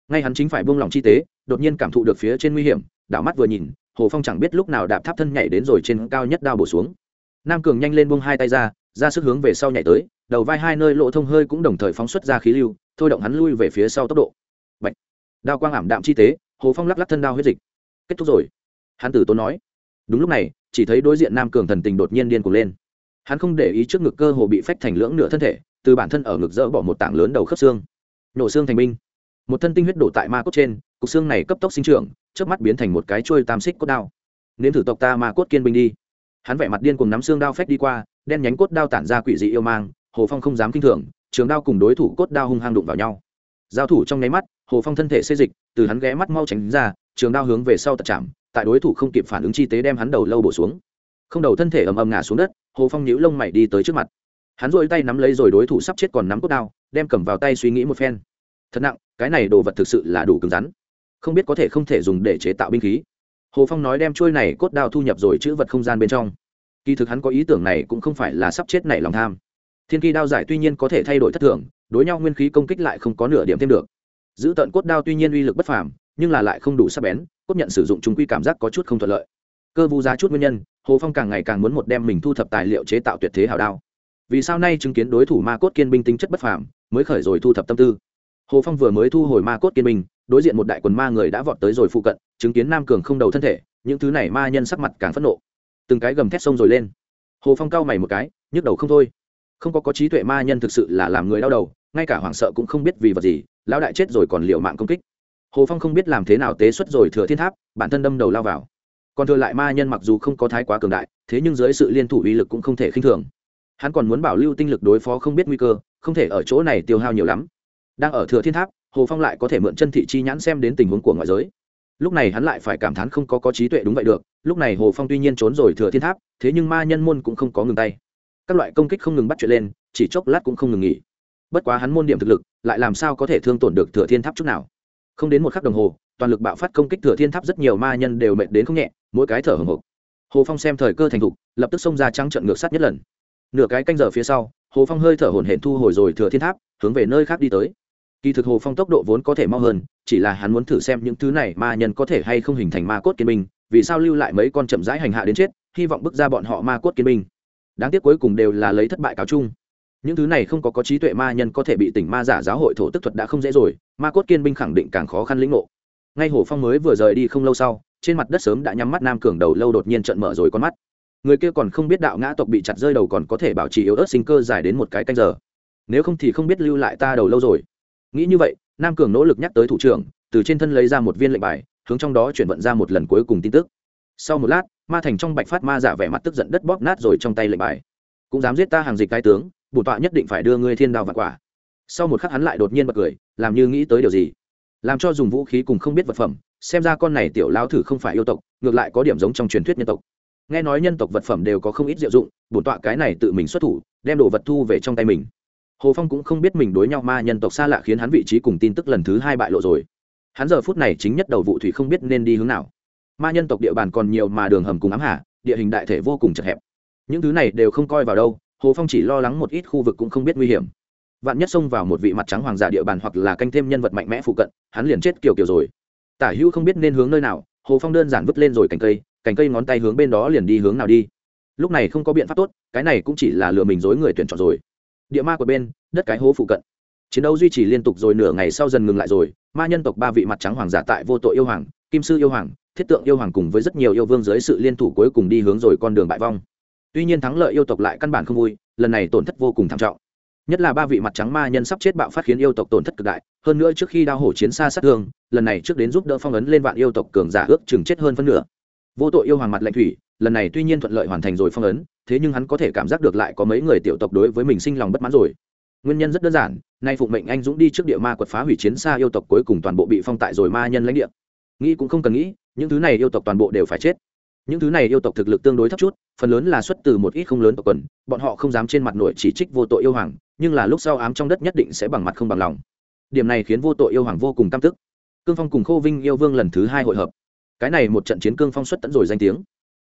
Speaker 1: Ngay hắn chính phải buông lỏng chi tế, đột nhiên cảm thụ được phía trên nguy hiểm, đảo mắt vừa nhìn, hồ phong chẳng biết lúc nào đạp tháp thân nhảy đến rồi trên cao nhất đao bổ xuống. Nam cường nhanh lên buông hai tay ra ra sức hướng về sau nhảy tới, đầu vai hai nơi lộ thông hơi cũng đồng thời phóng xuất ra khí lưu, thôi động hắn lui về phía sau tốc độ. Bạch. đao quang ảm đạm chi tế, hồ phong lắc lắc thân đao huyết dịch. Kết thúc rồi. Hắn tử tốn nói. Đúng lúc này chỉ thấy đối diện nam cường thần tình đột nhiên điên cuồng lên. Hắn không để ý trước ngực cơ hồ bị phách thành lưỡng nửa thân thể, từ bản thân ở ngực dỡ bỏ một tảng lớn đầu khớp xương. Nổ xương thành binh. Một thân tinh huyết đổ tại ma cốt trên, cục xương này cấp tốc sinh trưởng trước mắt biến thành một cái trôi tam xích cốt đao. Nên thử tộc ta ma cốt kiên binh đi. Hắn vẻ mặt điên cùng nắm xương đao phách đi qua, đen nhánh cốt đao tản ra quỷ dị yêu mang, hồ phong không dám kinh thường, trường đao cùng đối thủ cốt đao hung hăng đụng vào nhau. Giao thủ trong nháy mắt, hồ phong thân thể xê dịch, từ hắn ghé mắt mau tránh ra, trường đao hướng về sau tật chạm tại đối thủ không kịp phản ứng chi tế đem hắn đầu lâu bổ xuống. Không đầu thân thể ầm ầm ngã xuống đất, hồ phong nhíu lông mày đi tới trước mặt. Hắn dội tay nắm lấy rồi đối thủ sắp chết còn nắm cốt đao, đem cầm vào tay suy nghĩ một phen. Thật nặng, cái này đồ vật thực sự là đủ cứng rắn. Không biết có thể không thể dùng để chế tạo binh khí. Hồ phong nói đem trôi này cốt đao thu nhập rồi chữ vật không gian bên trong. Kỳ thực hắn có ý tưởng này cũng không phải là sắp chết này lòng tham. Thiên kỳ đao giải tuy nhiên có thể thay đổi thất thường, đối nhau nguyên khí công kích lại không có nửa điểm thêm được. Giữ tận cốt đao tuy nhiên uy lực bất phàm, nhưng là lại không đủ sắc bén cốt nhận sử dụng chúng quy cảm giác có chút không thuận lợi. Cơ vu giá chút nguyên nhân, hồ phong càng ngày càng muốn một đem mình thu thập tài liệu chế tạo tuyệt thế hảo đao. Vì sao nay chứng kiến đối thủ ma cốt kiên binh tính chất bất phàm, mới khởi rồi thu thập tâm tư? Hồ phong vừa mới thu hồi ma cốt kiên binh, đối diện một đại quần ma người đã vọt tới rồi phụ cận, chứng kiến nam cường không đầu thân thể, những thứ này ma nhân sắc mặt càng phẫn nộ. Từng cái gầm thét sông rồi lên. Hồ phong cau mày một cái, nhức đầu không thôi. Không có có trí tuệ ma nhân thực sự là làm người đau đầu, ngay cả hoảng sợ cũng không biết vì vật gì, lão đại chết rồi còn liệu mạng công kích hồ phong không biết làm thế nào tế xuất rồi thừa thiên tháp, bản thân đâm đầu lao vào. Còn thừa lại ma nhân mặc dù không có thái quá cường đại, thế nhưng dưới sự liên thủ uy lực cũng không thể khinh thường. Hắn còn muốn bảo lưu tinh lực đối phó không biết nguy cơ, không thể ở chỗ này tiêu hao nhiều lắm. Đang ở thừa thiên tháp, hồ phong lại có thể mượn chân thị chi nhãn xem đến tình huống của ngoại giới. Lúc này hắn lại phải cảm thán không có có trí tuệ đúng vậy được, lúc này hồ phong tuy nhiên trốn rồi thừa thiên tháp, thế nhưng ma nhân môn cũng không có ngừng tay. Các loại công kích không ngừng bắt chuyện lên, chỉ chốc lát cũng không ngừng nghỉ. Bất quá hắn môn điểm thực lực, lại làm sao có thể thương tổn được thừa thiên tháp chút nào? Không đến một khắc đồng hồ, toàn lực bạo phát công kích thừa thiên tháp rất nhiều ma nhân đều mệt đến không nhẹ, mỗi cái thở hồng hộc. Hồ phong xem thời cơ thành thục, lập tức xông ra trắng trận ngược sát nhất lần. Nửa cái canh giờ phía sau, hồ phong hơi thở hổn hển thu hồi rồi thừa thiên tháp, hướng về nơi khác đi tới. Kỳ thực hồ phong tốc độ vốn có thể mau hơn, chỉ là hắn muốn thử xem những thứ này ma nhân có thể hay không hình thành ma cốt kiên binh, vì sao lưu lại mấy con chậm rãi hành hạ đến chết, hy vọng bước ra bọn họ ma cốt kiên binh. Đáng tiếc cuối cùng đều là lấy thất bại cáo chung những thứ này không có có trí tuệ ma nhân có thể bị tỉnh ma giả giáo hội thổ tức thuật đã không dễ rồi, ma cốt kiên binh khẳng định càng khó khăn lĩnh ngộ. Ngay hồ phong mới vừa rời đi không lâu sau, trên mặt đất sớm đã nhắm mắt nam cường đầu lâu đột nhiên trận mở rồi con mắt. Người kia còn không biết đạo ngã tộc bị chặt rơi đầu còn có thể bảo trì yếu ớt sinh cơ dài đến một cái canh giờ. Nếu không thì không biết lưu lại ta đầu lâu rồi. Nghĩ như vậy, nam cường nỗ lực nhắc tới thủ trưởng, từ trên thân lấy ra một viên lệnh bài, hướng trong đó chuyển vận ra một lần cuối cùng tin tức. Sau một lát, ma thành trong bạch phát ma giả vẻ mặt tức giận đất bóp nát rồi trong tay lệnh bài. Cũng dám giết ta hàng dịch cái tướng bổn tọa nhất định phải đưa ngươi thiên đao và quả. Sau một khắc hắn lại đột nhiên bật cười, làm như nghĩ tới điều gì. Làm cho dùng vũ khí cùng không biết vật phẩm, xem ra con này tiểu lao thử không phải yêu tộc, ngược lại có điểm giống trong truyền thuyết nhân tộc. Nghe nói nhân tộc vật phẩm đều có không ít diệu dụng bổn tọa cái này tự mình xuất thủ, đem đồ vật thu về trong tay mình. Hồ phong cũng không biết mình đối nhau ma nhân tộc xa lạ khiến hắn vị trí cùng tin tức lần thứ hai bại lộ rồi. Hắn giờ phút này chính nhất đầu vụ thủy không biết nên đi hướng nào. Ma nhân tộc địa bàn còn nhiều mà đường hầm cùng ám hà, địa hình đại thể vô cùng chật hẹp. Những thứ này đều không coi vào đâu hồ phong chỉ lo lắng một ít khu vực cũng không biết nguy hiểm. Vạn nhất xông vào một vị mặt trắng hoàng giả địa bàn hoặc là canh thêm nhân vật mạnh mẽ phụ cận, hắn liền chết kiểu kiểu rồi. Tả hữu không biết nên hướng nơi nào, hồ phong đơn giản vứt lên rồi cành cây cành cây ngón tay hướng bên đó liền đi hướng nào đi. Lúc này không có biện pháp tốt, cái này cũng chỉ là lừa mình dối người tuyển chọn rồi. Địa ma của bên, đất cái hố phụ cận. Chiến đấu duy trì liên tục rồi nửa ngày sau dần ngừng lại rồi, ma nhân tộc ba vị mặt trắng hoàng giả tại vô tội yêu hoàng, kim sư yêu hoàng, thiết tượng yêu hoàng cùng với rất nhiều yêu vương dưới sự liên thủ cuối cùng đi hướng rồi con đường bại vong tuy nhiên thắng lợi yêu tộc lại căn bản không vui, lần này tổn thất vô cùng thảm trọng. Nhất là ba vị mặt trắng ma nhân sắp chết bạo phát khiến yêu tộc tổn thất cực đại, hơn nữa trước khi đao hổ chiến xa sát thương, lần này trước đến giúp đỡ phong ấn lên vạn yêu tộc cường giả ước chừng chết hơn phân nửa. Vô tội yêu hoàng mặt lạnh thủy, lần này tuy nhiên thuận lợi hoàn thành rồi phong ấn, thế nhưng hắn có thể cảm giác được lại có mấy người tiểu tộc đối với mình sinh lòng bất mãn rồi. Nguyên nhân rất đơn giản, nay phụ mệnh anh dũng đi trước địa ma quật phá hủy chiến xa yêu tộc cuối cùng toàn bộ bị phong tại rồi ma nhân lãnh địa. Nghĩ cũng không cần nghĩ, những thứ này yêu tộc toàn bộ đều phải chết những thứ này yêu tộc thực lực tương đối thấp chút, phần lớn là xuất từ một ít không lớn tộc quần, bọn họ không dám trên mặt nổi chỉ trích vô tội yêu hoàng, nhưng là lúc sau ám trong đất nhất định sẽ bằng mặt không bằng lòng. Điểm này khiến vô tội yêu hoàng vô cùng căm tức. Cương phong cùng khô vinh yêu vương lần thứ hai hội hợp. Cái này một trận chiến cương phong xuất tận rồi danh tiếng.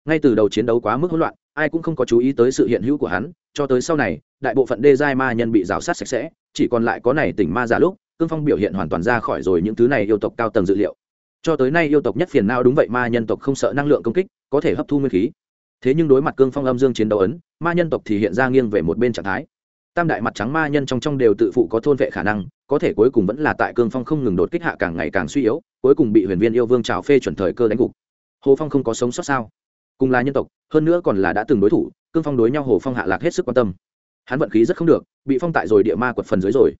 Speaker 1: Ngay từ đầu chiến đấu quá mức hỗn loạn, ai cũng không có chú ý tới sự hiện hữu của hắn, cho tới sau này, đại bộ phận đê giai ma nhân bị rào sát sạch sẽ, chỉ còn lại có này tỉnh ma giả lúc, cương phong biểu hiện hoàn toàn ra khỏi rồi những thứ này yêu tộc cao tầng dự liệu cho tới nay yêu tộc nhất phiền nào đúng vậy, ma nhân tộc không sợ năng lượng công kích, có thể hấp thu nguyên khí. Thế nhưng đối mặt cương phong âm dương chiến đấu ấn, ma nhân tộc thì hiện ra nghiêng về một bên trạng thái. Tam đại mặt trắng ma nhân trong trong đều tự phụ có thôn vệ khả năng, có thể cuối cùng vẫn là tại cương phong không ngừng đột kích hạ càng ngày càng suy yếu, cuối cùng bị huyền viên yêu vương trào phê chuẩn thời cơ đánh gục. Hồ phong không có sống sót sao? Cùng là nhân tộc, hơn nữa còn là đã từng đối thủ, cương phong đối nhau hồ phong hạ lạc hết sức quan tâm. Hắn vận khí rất không được, bị phong tại rồi địa ma quật phần dưới rồi.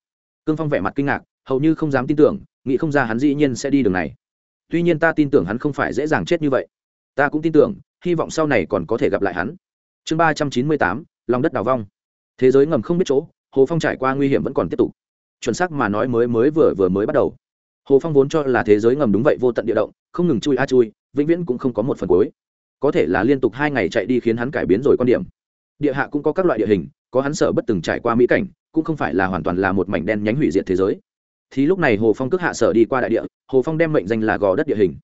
Speaker 1: Cương phong vẻ mặt kinh ngạc, hầu như không dám tin tưởng, nghĩ không ra hắn dĩ nhiên sẽ đi đường này tuy nhiên ta tin tưởng hắn không phải dễ dàng chết như vậy. Ta cũng tin tưởng, hy vọng sau này còn có thể gặp lại hắn. Chương ba trăm chín mươi tám, lòng đất đào vong. Thế giới ngầm không biết chỗ, hồ phong trải qua nguy hiểm vẫn còn tiếp tục. Chuẩn xác mà nói mới mới vừa vừa mới bắt đầu. Hồ phong vốn cho là thế giới ngầm đúng vậy vô tận địa động, không ngừng chui a chui, vĩnh viễn cũng không có một phần cuối. Có thể là liên tục hai ngày chạy đi khiến hắn cải biến rồi quan điểm. Địa hạ cũng có các loại địa hình, có hắn sở bất từng trải qua mỹ cảnh, cũng không phải là hoàn toàn là một mảnh đen nhánh hủy diệt thế giới thì lúc này hồ phong cước hạ sở đi qua đại địa, hồ phong đem mệnh danh là gò đất địa hình.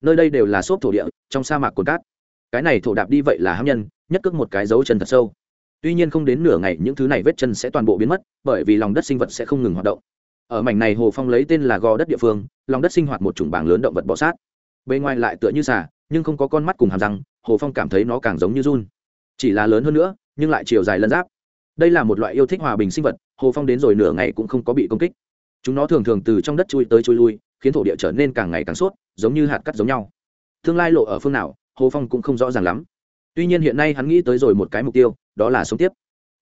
Speaker 1: Nơi đây đều là xốp thổ địa, trong sa mạc cồn cát. Cái này thổ đạp đi vậy là hám nhân, nhất cước một cái dấu chân thật sâu. Tuy nhiên không đến nửa ngày, những thứ này vết chân sẽ toàn bộ biến mất, bởi vì lòng đất sinh vật sẽ không ngừng hoạt động. Ở mảnh này hồ phong lấy tên là gò đất địa phương, lòng đất sinh hoạt một chủng bảng lớn động vật bọ sát. Bên ngoài lại tựa như xà, nhưng không có con mắt cùng hàm răng, hồ phong cảm thấy nó càng giống như run. Chỉ là lớn hơn nữa, nhưng lại chiều dài lân giáp. Đây là một loại yêu thích hòa bình sinh vật, hồ phong đến rồi nửa ngày cũng không có bị công kích chúng nó thường thường từ trong đất chui tới chui lui, khiến thổ địa trở nên càng ngày càng sốt, giống như hạt cắt giống nhau. Tương lai lộ ở phương nào, hồ phong cũng không rõ ràng lắm. Tuy nhiên hiện nay hắn nghĩ tới rồi một cái mục tiêu, đó là sống tiếp.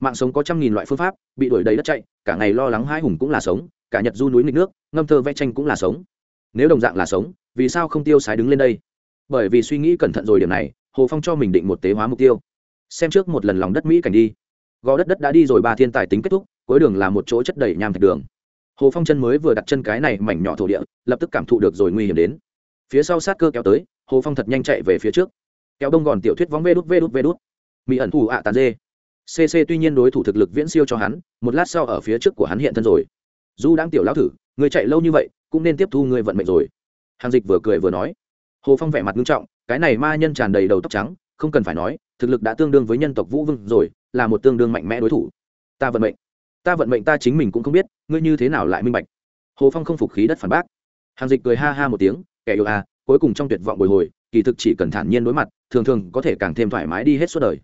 Speaker 1: Mạng sống có trăm nghìn loại phương pháp, bị đuổi đầy đất chạy, cả ngày lo lắng hai hùng cũng là sống, cả nhật du núi nghịch nước, ngâm thơ vẽ tranh cũng là sống. Nếu đồng dạng là sống, vì sao không tiêu sái đứng lên đây? Bởi vì suy nghĩ cẩn thận rồi điểm này, hồ phong cho mình định một tế hóa mục tiêu. Xem trước một lần lòng đất mỹ cảnh đi. Gò đất đất đã đi rồi ba thiên tài tính kết thúc, cuối đường là một chỗ chất đầy nham thạch đường hồ phong chân mới vừa đặt chân cái này mảnh nhỏ thổ địa, lập tức cảm thụ được rồi nguy hiểm đến. Phía sau sát cơ kéo tới, hồ phong thật nhanh chạy về phía trước. Kéo đông gòn tiểu thuyết vóng vê đút vê đút vê đút. Mỹ ẩn thủ ạ tàn dê. Cc tuy nhiên đối thủ thực lực viễn siêu cho hắn, một lát sau ở phía trước của hắn hiện thân rồi. Du đang tiểu lão thử, người chạy lâu như vậy, cũng nên tiếp thu người vận mệnh rồi. Hàng dịch vừa cười vừa nói. Hồ phong vẻ mặt nghiêm trọng, cái này ma nhân tràn đầy đầu tóc trắng, không cần phải nói, thực lực đã tương đương với nhân tộc vũ vương rồi, là một tương đương mạnh mẽ đối thủ. Ta vận mệnh ta vận mệnh ta chính mình cũng không biết, ngươi như thế nào lại minh bạch? Hồ phong không phục khí đất phản bác. Hàng dịch cười ha ha một tiếng, kẻ yêu à cuối cùng trong tuyệt vọng bồi hồi, kỳ thực chỉ cần thản nhiên đối mặt, thường thường có thể càng thêm thoải mái đi hết suốt đời.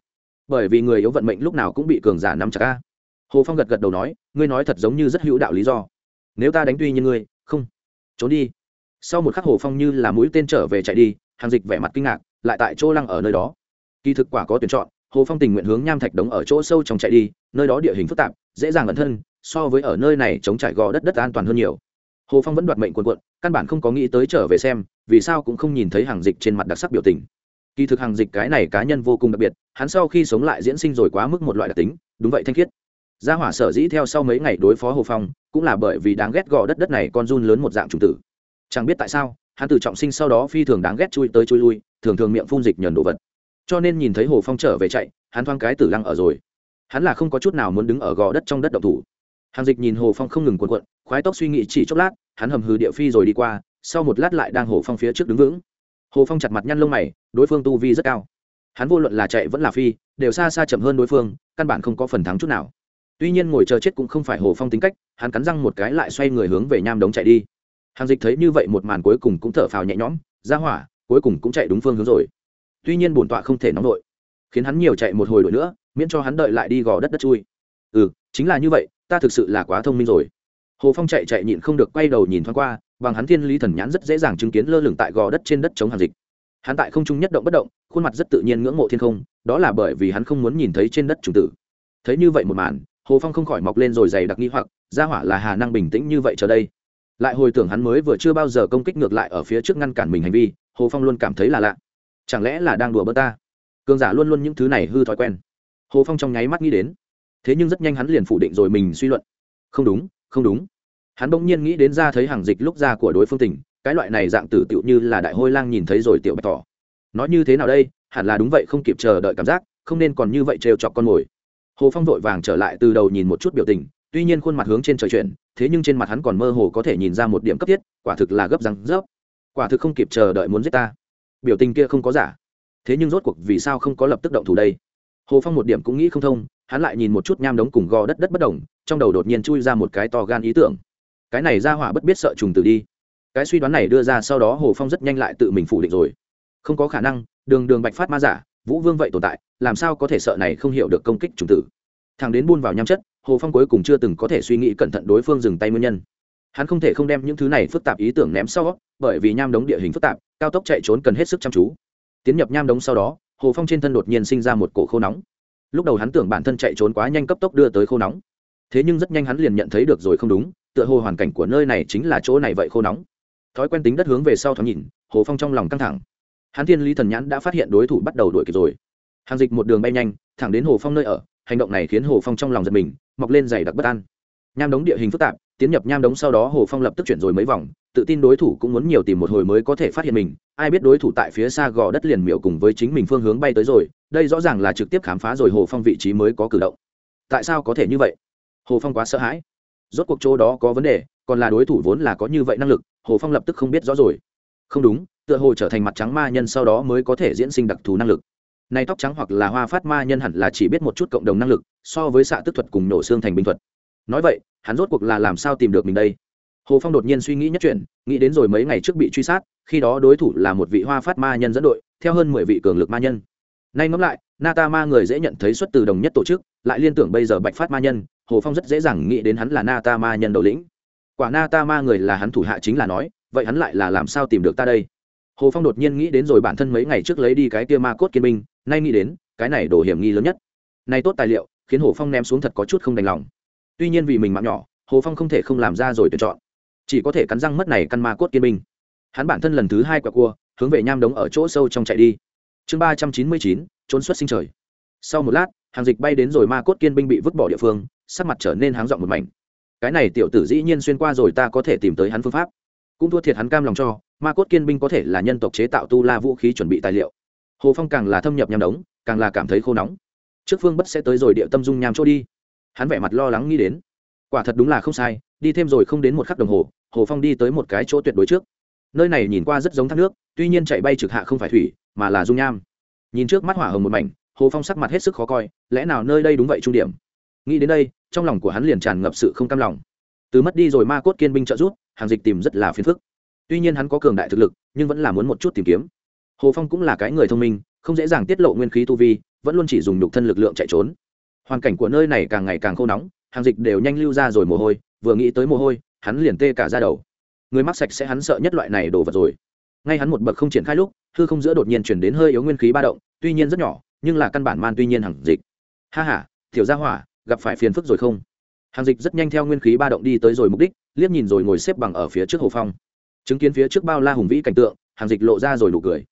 Speaker 1: Bởi vì người yếu vận mệnh lúc nào cũng bị cường giả nắm chặt ca hồ phong gật gật đầu nói, ngươi nói thật giống như rất hữu đạo lý do. Nếu ta đánh tuy như ngươi, không, trốn đi. Sau một khắc hồ phong như là mũi tên trở về chạy đi hàng dịch vẻ mặt kinh ngạc, lại tại chỗ lăng ở nơi đó. Kỳ thực quả có tuyển chọn, hồ phong tình nguyện hướng nham thạch đống ở chỗ sâu trong chạy đi, nơi đó địa hình phức tạp dễ dàng ẩn thân, so với ở nơi này chống trải gò đất đất an toàn hơn nhiều. Hồ phong vẫn đoạt mệnh quần quận căn bản không có nghĩ tới trở về xem, vì sao cũng không nhìn thấy hàng dịch trên mặt đặc sắc biểu tình. Kỳ thực hàng dịch cái này cá nhân vô cùng đặc biệt, hắn sau khi sống lại diễn sinh rồi quá mức một loại đặc tính, đúng vậy thanh khiết. Gia hỏa sở dĩ theo sau mấy ngày đối phó hồ phong, cũng là bởi vì đáng ghét gò đất đất này con run lớn một dạng trùng tử. Chẳng biết tại sao, hắn từ trọng sinh sau đó phi thường đáng ghét chui tới chui lui, thường thường miệng phun dịch nhờn đồ vật. Cho nên nhìn thấy hồ phong trở về chạy, hắn thoáng cái tử lăng ở rồi hắn là không có chút nào muốn đứng ở gò đất trong đất động thủ. Hàng dịch nhìn hồ phong không ngừng quần quận khoái tóc suy nghĩ chỉ chốc lát, hắn hầm hừ địa phi rồi đi qua, sau một lát lại đang hồ phong phía trước đứng vững. Hồ phong chặt mặt nhăn lông mày, đối phương tu vi rất cao. Hắn vô luận là chạy vẫn là phi, đều xa xa chậm hơn đối phương, căn bản không có phần thắng chút nào. Tuy nhiên ngồi chờ chết cũng không phải hồ phong tính cách, hắn cắn răng một cái lại xoay người hướng về nham đống chạy đi. Hàng dịch thấy như vậy một màn cuối cùng cũng thở phào nhẹ nhõm, ra hỏa, cuối cùng cũng chạy đúng phương hướng rồi. Tuy nhiên bổn tọa không thể nóng nổi khiến hắn nhiều chạy một hồi đổi nữa, miễn cho hắn đợi lại đi gò đất đất chui. Ừ chính là như vậy, ta thực sự là quá thông minh rồi. Hồ phong chạy chạy nhịn không được quay đầu nhìn thoáng qua, bằng hắn thiên lý thần nhãn rất dễ dàng chứng kiến lơ lửng tại gò đất trên đất chống hàng dịch. Hắn tại không trung nhất động bất động, khuôn mặt rất tự nhiên ngưỡng mộ thiên không, đó là bởi vì hắn không muốn nhìn thấy trên đất trùng tử. Thấy như vậy một màn, hồ phong không khỏi mọc lên rồi dày đặc nghi hoặc ra hỏa là hà năng bình tĩnh như vậy chờ đây. Lại hồi tưởng hắn mới vừa chưa bao giờ công kích ngược lại ở phía trước ngăn cản mình hành vi, hồ phong luôn cảm thấy là lạ. Chẳng lẽ là đang đùa bơ ta? Cường giả luôn luôn những thứ này hư thói quen. Hồ phong trong nháy mắt nghĩ đến thế nhưng rất nhanh hắn liền phủ định rồi mình suy luận. Không đúng không đúng. Hắn bỗng nhiên nghĩ đến ra thấy hàng dịch lúc ra của đối phương tỉnh cái loại này dạng tử tựu như là đại hôi lang nhìn thấy rồi tiểu bạch tỏ. Nói như thế nào đây hẳn là đúng vậy không kịp chờ đợi cảm giác không nên còn như vậy trêu chọc con mồi. Hồ phong vội vàng trở lại từ đầu nhìn một chút biểu tình tuy nhiên khuôn mặt hướng trên trời chuyện, thế nhưng trên mặt hắn còn mơ hồ có thể nhìn ra một điểm cấp thiết quả thực là gấp răng rớp. Quả thực không kịp chờ đợi muốn giết ta. Biểu tình kia không có giả thế nhưng rốt cuộc vì sao không có lập tức động thủ đây? Hồ phong một điểm cũng nghĩ không thông, hắn lại nhìn một chút nham đống cùng gò đất đất bất đồng, trong đầu đột nhiên chui ra một cái to gan ý tưởng. Cái này ra hỏa bất biết sợ trùng tử đi. Cái suy đoán này đưa ra sau đó hồ phong rất nhanh lại tự mình phủ định rồi. Không có khả năng, đường đường bạch phát ma giả, vũ vương vậy tồn tại, làm sao có thể sợ này không hiểu được công kích trùng tử? Thằng đến buôn vào nham chất, hồ phong cuối cùng chưa từng có thể suy nghĩ cẩn thận đối phương dừng tay nguyên nhân. Hắn không thể không đem những thứ này phức tạp ý tưởng ném sau, bởi vì nham đống địa hình phức tạp, cao tốc chạy trốn cần hết sức chăm chú tiến nhập nham đống sau đó, hồ phong trên thân đột nhiên sinh ra một cổ khô nóng. Lúc đầu hắn tưởng bản thân chạy trốn quá nhanh cấp tốc đưa tới khô nóng. Thế nhưng rất nhanh hắn liền nhận thấy được rồi không đúng, tựa hồ hoàn cảnh của nơi này chính là chỗ này vậy khô nóng. Thói quen tính đất hướng về sau thoáng nhìn, hồ phong trong lòng căng thẳng. Hắn thiên lý thần nhãn đã phát hiện đối thủ bắt đầu đuổi kịp rồi. Hàng dịch một đường bay nhanh, thẳng đến hồ phong nơi ở, hành động này khiến hồ phong trong lòng giật mình, mọc lên dày đặc bất an. Nham đống địa hình phức tạp tiến nhập nham đống sau đó hồ phong lập tức chuyển rồi mấy vòng, tự tin đối thủ cũng muốn nhiều tìm một hồi mới có thể phát hiện mình, ai biết đối thủ tại phía xa gò đất liền miệu cùng với chính mình phương hướng bay tới rồi, đây rõ ràng là trực tiếp khám phá rồi hồ phong vị trí mới có cử động. Tại sao có thể như vậy? Hồ phong quá sợ hãi. Rốt cuộc chỗ đó có vấn đề, còn là đối thủ vốn là có như vậy năng lực, hồ phong lập tức không biết rõ rồi. Không đúng, tựa hồ trở thành mặt trắng ma nhân sau đó mới có thể diễn sinh đặc thù năng lực. Này tóc trắng hoặc là hoa phát ma nhân hẳn là chỉ biết một chút cộng đồng năng lực, so với xạ tức thuật cùng nổ xương thành binh thuật nói vậy, hắn rốt cuộc là làm sao tìm được mình đây? Hồ phong đột nhiên suy nghĩ nhất chuyện, nghĩ đến rồi mấy ngày trước bị truy sát, khi đó đối thủ là một vị hoa phát ma nhân dẫn đội, theo hơn mười vị cường lực ma nhân. Nay ngẫm lại nata ma người dễ nhận thấy xuất từ đồng nhất tổ chức, lại liên tưởng bây giờ bạch phát ma nhân, hồ phong rất dễ dàng nghĩ đến hắn là nata ma nhân đầu lĩnh. Quả nata ma người là hắn thủ hạ chính là nói, vậy hắn lại là làm sao tìm được ta đây? Hồ phong đột nhiên nghĩ đến rồi bản thân mấy ngày trước lấy đi cái kia ma cốt kiên minh nay nghĩ đến, cái này đổ hiểm nghi lớn nhất. Nay tốt tài liệu, khiến hồ phong ném xuống thật có chút không đành lòng tuy nhiên vì mình mạng nhỏ, hồ phong không thể không làm ra rồi tuyển chọn. Chỉ có thể cắn răng mất này căn ma cốt kiên minh hắn bản thân lần thứ hai quả cua, hướng về nham đống ở chỗ sâu trong chạy đi. Chương ba trăm chín mươi chín, trốn xuất sinh trời. Sau một lát, hàng dịch bay đến rồi ma cốt kiên binh bị vứt bỏ địa phương, sắc mặt trở nên háng dọn một mảnh. Cái này tiểu tử dĩ nhiên xuyên qua rồi ta có thể tìm tới hắn phương pháp. Cũng thua thiệt hắn cam lòng cho, ma cốt kiên binh có thể là nhân tộc chế tạo tu la vũ khí chuẩn bị tài liệu. Hồ phong càng là thâm nhập nham đống, càng là cảm thấy khô nóng. Trước phương bất sẽ tới rồi địa tâm dung nham chỗ đi hắn vẻ mặt lo lắng nghĩ đến. Quả thật đúng là không sai, đi thêm rồi không đến một khắc đồng hồ hồ phong đi tới một cái chỗ tuyệt đối trước. Nơi này nhìn qua rất giống thác nước, tuy nhiên chạy bay trực hạ không phải thủy, mà là dung nham. Nhìn trước mắt hỏa hồng một mảnh, hồ phong sắc mặt hết sức khó coi, lẽ nào nơi đây đúng vậy trung điểm? Nghĩ đến đây, trong lòng của hắn liền tràn ngập sự không cam lòng. Từ mất đi rồi ma cốt kiên binh trợ giúp, hàng dịch tìm rất là phiền phức. Tuy nhiên hắn có cường đại thực lực, nhưng vẫn là muốn một chút tìm kiếm. Hồ phong cũng là cái người thông minh, không dễ dàng tiết lộ nguyên khí tu vi, vẫn luôn chỉ dùng nhục thân lực lượng chạy trốn hoàn cảnh của nơi này càng ngày càng khô nóng, hàng dịch đều nhanh lưu ra rồi mồ hôi, vừa nghĩ tới mồ hôi, hắn liền tê cả ra đầu. Người mắc sạch sẽ hắn sợ nhất loại này đổ vật rồi. Ngay hắn một bậc không triển khai lúc, hư không giữa đột nhiên chuyển đến hơi yếu nguyên khí ba động, tuy nhiên rất nhỏ, nhưng là căn bản man tuy nhiên hàng dịch. Ha h a tiểu gia hỏa, gặp phải phiền phức rồi không? Hàng dịch rất nhanh theo nguyên khí ba động đi tới rồi mục đích, liếc nhìn rồi ngồi xếp bằng ở phía trước hồ phong. Chứng kiến phía trước bao la hùng vĩ cảnh tượng, hàng dịch lộ ra rồi nụ cười.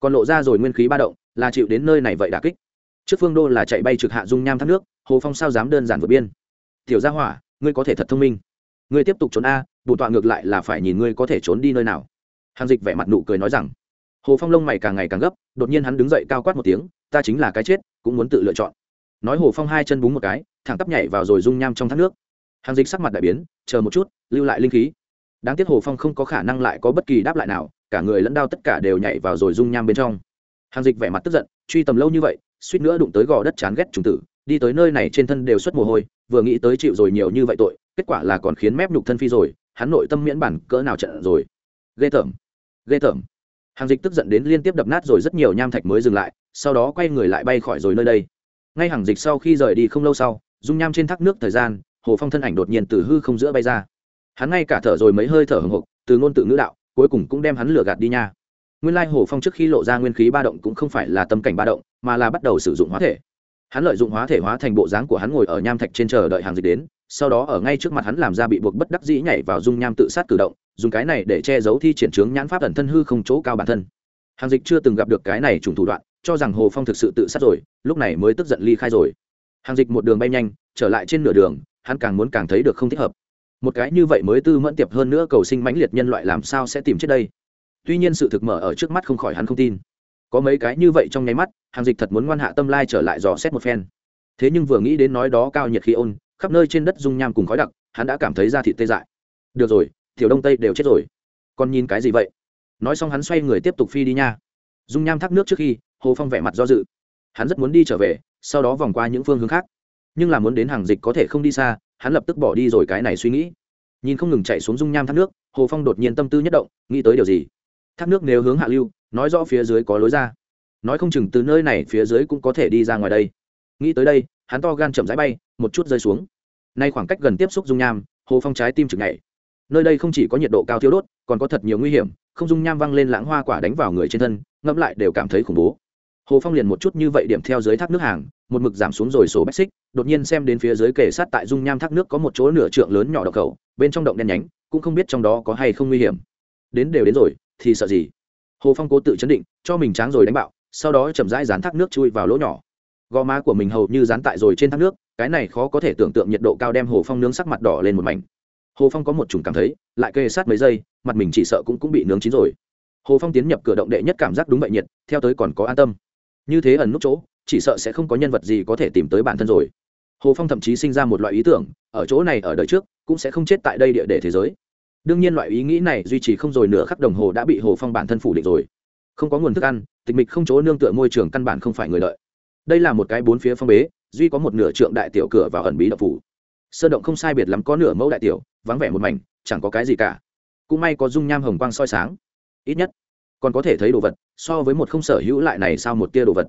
Speaker 1: Còn lộ ra rồi nguyên khí ba động, là chịu đến nơi này vậy đà kích trước phương đô là chạy bay trực hạ dung nham thác nước, hồ phong sao dám đơn giản vượt biên? Tiểu gia hỏa, ngươi có thể thật thông minh. Ngươi tiếp tục trốn a bổn tọa ngược lại là phải nhìn ngươi có thể trốn đi nơi nào. Hàng dịch vẻ mặt nụ cười nói rằng. Hồ phong lông mày càng ngày càng gấp, đột nhiên hắn đứng dậy cao quát một tiếng, ta chính là cái chết, cũng muốn tự lựa chọn. Nói hồ phong hai chân búng một cái, thẳng tắp nhảy vào rồi dung nham trong thác nước. Hàng dịch sắc mặt đại biến, chờ một chút, lưu lại linh khí. Đáng tiếc hồ phong không có khả năng lại có bất kỳ đáp lại nào, cả người lẫn đao tất cả đều nhảy vào rồi dung nham bên trong hàng dịch vẻ mặt tức giận, truy tầm lâu như vậy, suýt nữa đụng tới gò đất chán ghét trùng tử, đi tới nơi này trên thân đều xuất mồ hôi, vừa nghĩ tới chịu rồi nhiều như vậy tội, kết quả là còn khiến mép nhục thân phi rồi, hắn nội tâm miễn bản cỡ nào trận rồi. Ghê tởm ghê tởm. Hàng dịch tức giận đến liên tiếp đập nát rồi rất nhiều nham thạch mới dừng lại, sau đó quay người lại bay khỏi rồi nơi đây. Ngay hàng dịch sau khi rời đi không lâu sau, dung nham trên thác nước thời gian, hồ phong thân ảnh đột nhiên từ hư không giữa bay ra. Hắn ngay cả thở rồi mấy hơi thở hồng hộc từ ngôn tự ngữ đạo, cuối cùng cũng đem hắn lửa gạt đi nha nguyên lai hồ phong trước khi lộ ra nguyên khí ba động cũng không phải là tâm cảnh ba động, mà là bắt đầu sử dụng hóa thể. Hắn lợi dụng hóa thể hóa thành bộ dáng của hắn ngồi ở nham thạch trên chờ đợi hàng dịch đến, sau đó ở ngay trước mặt hắn làm ra bị buộc bất đắc dĩ nhảy vào dung nham tự sát cử động, dùng cái này để che giấu thi triển trướng nhãn pháp ẩn thân hư không chỗ cao bản thân. Hàng dịch chưa từng gặp được cái này trùng thủ đoạn, cho rằng hồ phong thực sự tự sát rồi, lúc này mới tức giận ly khai rồi. Hàng dịch một đường bay nhanh, trở lại trên nửa đường, hắn càng muốn càng thấy được không thích hợp. Một cái như vậy mới tư mẫn tiệp hơn nữa cầu sinh mãnh liệt nhân loại làm sao sẽ tìm chết đây? Tuy nhiên sự thực mở ở trước mắt không khỏi hắn không tin. Có mấy cái như vậy trong nháy mắt, hàng dịch thật muốn ngoan hạ tâm lai trở lại dò xét một phen. Thế nhưng vừa nghĩ đến nói đó cao nhiệt khí ôn, khắp nơi trên đất dung nham cùng khói đặc, hắn đã cảm thấy da thịt tê dại. Được rồi thiểu đông tây đều chết rồi. Còn nhìn cái gì vậy? Nói xong hắn xoay người tiếp tục phi đi nha. Dung nham thác nước trước khi, hồ phong vẻ mặt do dự. Hắn rất muốn đi trở về, sau đó vòng qua những phương hướng khác. Nhưng là muốn đến hàng dịch có thể không đi xa, hắn lập tức bỏ đi rồi cái này suy nghĩ. Nhìn không ngừng chạy xuống dung nham thác nước, hồ phong đột nhiên tâm tư nhất động, nghĩ tới điều gì? Thác nước nếu hướng hạ lưu, nói rõ phía dưới có lối ra. Nói không chừng từ nơi này phía dưới cũng có thể đi ra ngoài đây. Nghĩ tới đây, hắn to gan chậm rãi bay, một chút rơi xuống. Nay khoảng cách gần tiếp xúc dung nham, hồ phong trái tim chực nhảy. Nơi đây không chỉ có nhiệt độ cao thiếu đốt, còn có thật nhiều nguy hiểm, không dung nham văng lên lãng hoa quả đánh vào người trên thân, ngẫm lại đều cảm thấy khủng bố. Hồ phong liền một chút như vậy điểm theo dưới thác nước hàng, một mực giảm xuống rồi sổ bách xích, đột nhiên xem đến phía dưới kề sát tại dung nham thác nước có một chỗ nửa trượng lớn nhỏ độc khẩu, bên trong động đen nhánh, cũng không biết trong đó có hay không nguy hiểm. Đến đều đến rồi thì sợ gì? Hồ phong cố tự chấn định, cho mình tráng rồi đánh bạo, sau đó chậm rãi dán thác nước chui vào lỗ nhỏ. Gò má của mình hầu như dán tại rồi trên thác nước, cái này khó có thể tưởng tượng nhiệt độ cao đem hồ phong nướng sắc mặt đỏ lên một mảnh. Hồ phong có một chủng cảm thấy, lại kê sát mấy giây, mặt mình chỉ sợ cũng cũng bị nướng chín rồi. Hồ phong tiến nhập cửa động đệ nhất cảm giác đúng vậy nhiệt, theo tới còn có an tâm. Như thế ẩn nút chỗ, chỉ sợ sẽ không có nhân vật gì có thể tìm tới bản thân rồi. Hồ phong thậm chí sinh ra một loại ý tưởng, ở chỗ này ở đời trước, cũng sẽ không chết tại đây địa để thế giới đương nhiên loại ý nghĩ này duy trì không rồi nửa khắc đồng hồ đã bị hồ phong bản thân phủ định rồi. Không có nguồn thức ăn, tịch mịch không chỗ nương tựa môi trường căn bản không phải người lợi đây là một cái bốn phía phong bế, duy có một nửa trượng đại tiểu cửa vào ẩn bí đậu phủ. Sơ động không sai biệt lắm có nửa mẫu đại tiểu, vắng vẻ một mảnh, chẳng có cái gì cả. Cũng may có dung nham hồng quang soi sáng. Ít nhất, còn có thể thấy đồ vật, so với một không sở hữu lại này sao một tia đồ vật.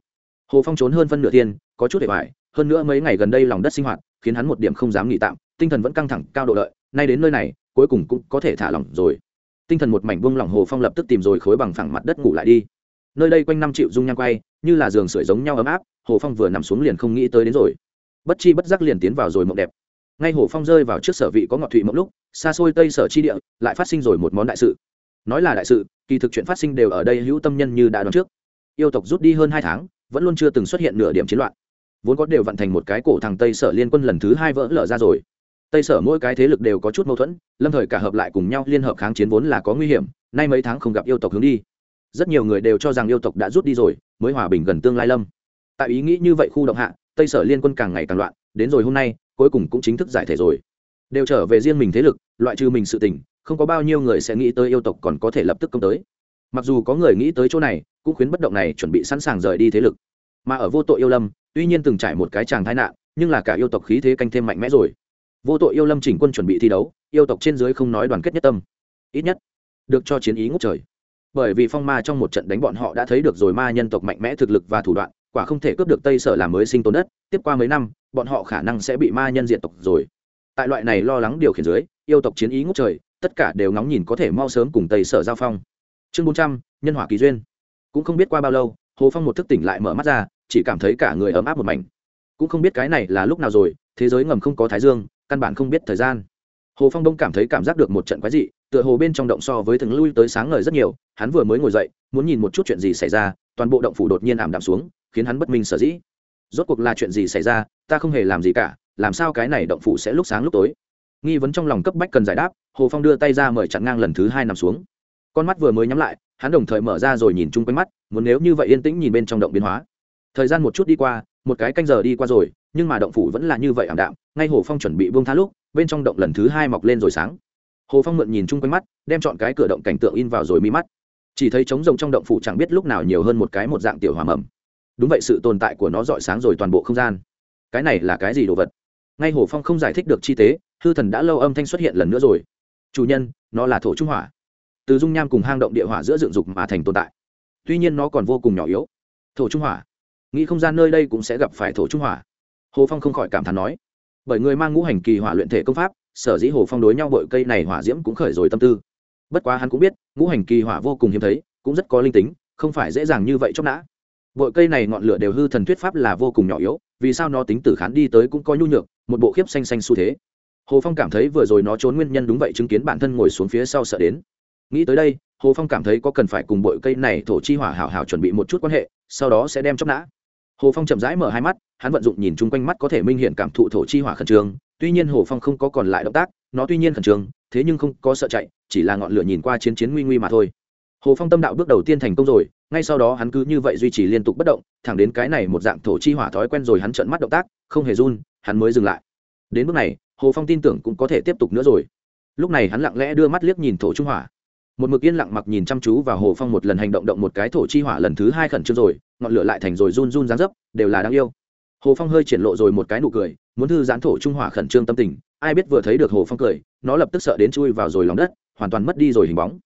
Speaker 1: Hồ phong trốn hơn phân nửa tiên có chút để vải hơn nữa mấy ngày gần đây lòng đất sinh hoạt, khiến hắn một điểm không dám nghỉ tạm, tinh thần vẫn căng thẳng, cao độ lợi nay đến nơi này cuối cùng cũng có thể thả lỏng rồi. Tinh thần một mảnh buông lỏng hồ phong lập tức tìm rồi khối bằng phẳng mặt đất ngủ lại đi. Nơi đây quanh năm triệu dung nhang quay, như là giường sưởi giống nhau ấm áp, hồ phong vừa nằm xuống liền không nghĩ tới đến rồi. Bất chi bất giác liền tiến vào rồi mộng đẹp. Ngay hồ phong rơi vào trước sở vị có ngọt thụy mộng lúc, xa xôi tây sở chi địa, lại phát sinh rồi một món đại sự. Nói là đại sự, kỳ thực chuyện phát sinh đều ở đây hữu tâm nhân như đã đoán trước. Yêu tộc rút đi hơn hai tháng, vẫn luôn chưa từng xuất hiện nửa điểm chiến loạn. Vốn có đều vận thành một cái cổ thằng tây sở liên quân lần thứ hai vỡ lở ra rồi tây sở mỗi cái thế lực đều có chút mâu thuẫn, lâm thời cả hợp lại cùng nhau liên hợp kháng chiến vốn là có nguy hiểm, nay mấy tháng không gặp yêu tộc hướng đi. Rất nhiều người đều cho rằng yêu tộc đã rút đi rồi, mới hòa bình gần tương lai lâm. Tại ý nghĩ như vậy khu động hạ, tây sở liên quân càng ngày càng loạn, đến rồi hôm nay, cuối cùng cũng chính thức giải thể rồi. Đều trở về riêng mình thế lực, loại trừ mình sự tình, không có bao nhiêu người sẽ nghĩ tới yêu tộc còn có thể lập tức công tới. Mặc dù có người nghĩ tới chỗ này, cũng khuyến bất động này chuẩn bị sẵn sàng rời đi thế lực. Mà ở vô tội yêu lâm, tuy nhiên từng trải một cái tràng tai nạn, nhưng là cả yêu tộc khí thế canh thêm mạnh mẽ rồi vô tội yêu lâm chỉnh quân chuẩn bị thi đấu, yêu tộc trên dưới không nói đoàn kết nhất tâm. Ít nhất, được cho chiến ý ngốc trời. Bởi vì phong ma trong một trận đánh bọn họ đã thấy được rồi ma nhân tộc mạnh mẽ thực lực và thủ đoạn, quả không thể cướp được tây sở làm mới sinh tồn đất, tiếp qua mấy năm, bọn họ khả năng sẽ bị ma nhân diện tộc rồi. Tại loại này lo lắng điều khiển dưới, yêu tộc chiến ý ngốc trời, tất cả đều ngóng nhìn có thể mau sớm cùng tây sở giao phong. Chương bốn trăm, nhân hỏa kỳ duyên. Cũng không biết qua bao lâu, hồ phong một thức tỉnh lại mở mắt ra, chỉ cảm thấy cả người ấm áp một mảnh. Cũng không biết cái này là lúc nào rồi thế giới ngầm không có thái dương, căn bản không biết thời gian. Hồ phong đông cảm thấy cảm giác được một trận quái dị, tựa hồ bên trong động so với thường lui tới sáng ngời rất nhiều, hắn vừa mới ngồi dậy, muốn nhìn một chút chuyện gì xảy ra, toàn bộ động phủ đột nhiên ảm đạm xuống, khiến hắn bất minh sở dĩ. Rốt cuộc là chuyện gì xảy ra, ta không hề làm gì cả, làm sao cái này động phủ sẽ lúc sáng lúc tối? Nghi vấn trong lòng cấp bách cần giải đáp, hồ phong đưa tay ra mời chặn ngang lần thứ hai nằm xuống. Con mắt vừa mới nhắm lại, hắn đồng thời mở ra rồi nhìn chung quanh mắt, muốn nếu như vậy yên tĩnh nhìn bên trong động biến hóa. Thời gian một chút đi qua, một cái canh giờ đi qua rồi nhưng mà động phủ vẫn là như vậy ảm đạm, ngay hồ phong chuẩn bị buông tha lúc, bên trong động lần thứ hai mọc lên rồi sáng. Hồ phong mượn nhìn chung quanh mắt, đem chọn cái cửa động cảnh tượng in vào rồi mi mắt. Chỉ thấy trống rồng trong động phủ chẳng biết lúc nào nhiều hơn một cái một dạng tiểu hòa mầm. Đúng vậy, sự tồn tại của nó rọi sáng rồi toàn bộ không gian. Cái này là cái gì đồ vật? Ngay hồ phong không giải thích được chi tế, hư thần đã lâu âm thanh xuất hiện lần nữa rồi. Chủ nhân, nó là thổ trung hỏa. Từ dung nham cùng hang động địa hỏa giữa dựng dục mà thành tồn tại. Tuy nhiên nó còn vô cùng nhỏ yếu. Thổ trung hỏa. Nghĩ không gian nơi đây cũng sẽ gặp phải thổ trung hỏa hồ phong không khỏi cảm thán nói, bởi người mang ngũ hành kỳ hỏa luyện thể công pháp, sở dĩ hồ phong đối nhau bội cây này hỏa diễm cũng khởi rồi tâm tư. Bất quá hắn cũng biết, ngũ hành kỳ hỏa vô cùng hiếm thấy, cũng rất có linh tính, không phải dễ dàng như vậy chóc nã. Bội cây này ngọn lửa đều hư thần thuyết pháp là vô cùng nhỏ yếu, vì sao nó tính tử khán đi tới cũng có nhu nhược, một bộ khiếp xanh xanh xu thế. Hồ phong cảm thấy vừa rồi nó trốn nguyên nhân đúng vậy chứng kiến bản thân ngồi xuống phía sau sợ đến. Nghĩ tới đây, hồ phong cảm thấy có cần phải cùng bội cây này thổ chi hỏa hảo hảo chuẩn bị một chút quan hệ, sau đó sẽ đem chóc nã. Hồ phong chậm rãi mở hai mắt hắn vận dụng nhìn chung quanh mắt có thể minh hiện cảm thụ thổ chi hỏa khẩn trương, tuy nhiên hồ phong không có còn lại động tác, nó tuy nhiên khẩn trương, thế nhưng không có sợ chạy, chỉ là ngọn lửa nhìn qua chiến chiến nguy nguy mà thôi. Hồ phong tâm đạo bước đầu tiên thành công rồi, ngay sau đó hắn cứ như vậy duy trì liên tục bất động, thẳng đến cái này một dạng thổ chi hỏa thói quen rồi hắn trợn mắt động tác, không hề run, hắn mới dừng lại. Đến bước này, hồ phong tin tưởng cũng có thể tiếp tục nữa rồi. Lúc này hắn lặng lẽ đưa mắt liếc nhìn thổ trung hỏa. Một mực yên lặng mặc nhìn chăm chú vào hồ phong một lần hành động động một cái thổ chi hỏa lần thứ hai khẩn trương rồi, ngọn lửa lại thành rồi run run dáng dấp, đều là đáng yêu hồ phong hơi triển lộ rồi một cái nụ cười, muốn thư giãn thổ trung hỏa khẩn trương tâm tình, ai biết vừa thấy được hồ phong cười, nó lập tức sợ đến chui vào rồi lòng đất, hoàn toàn mất đi rồi hình bóng.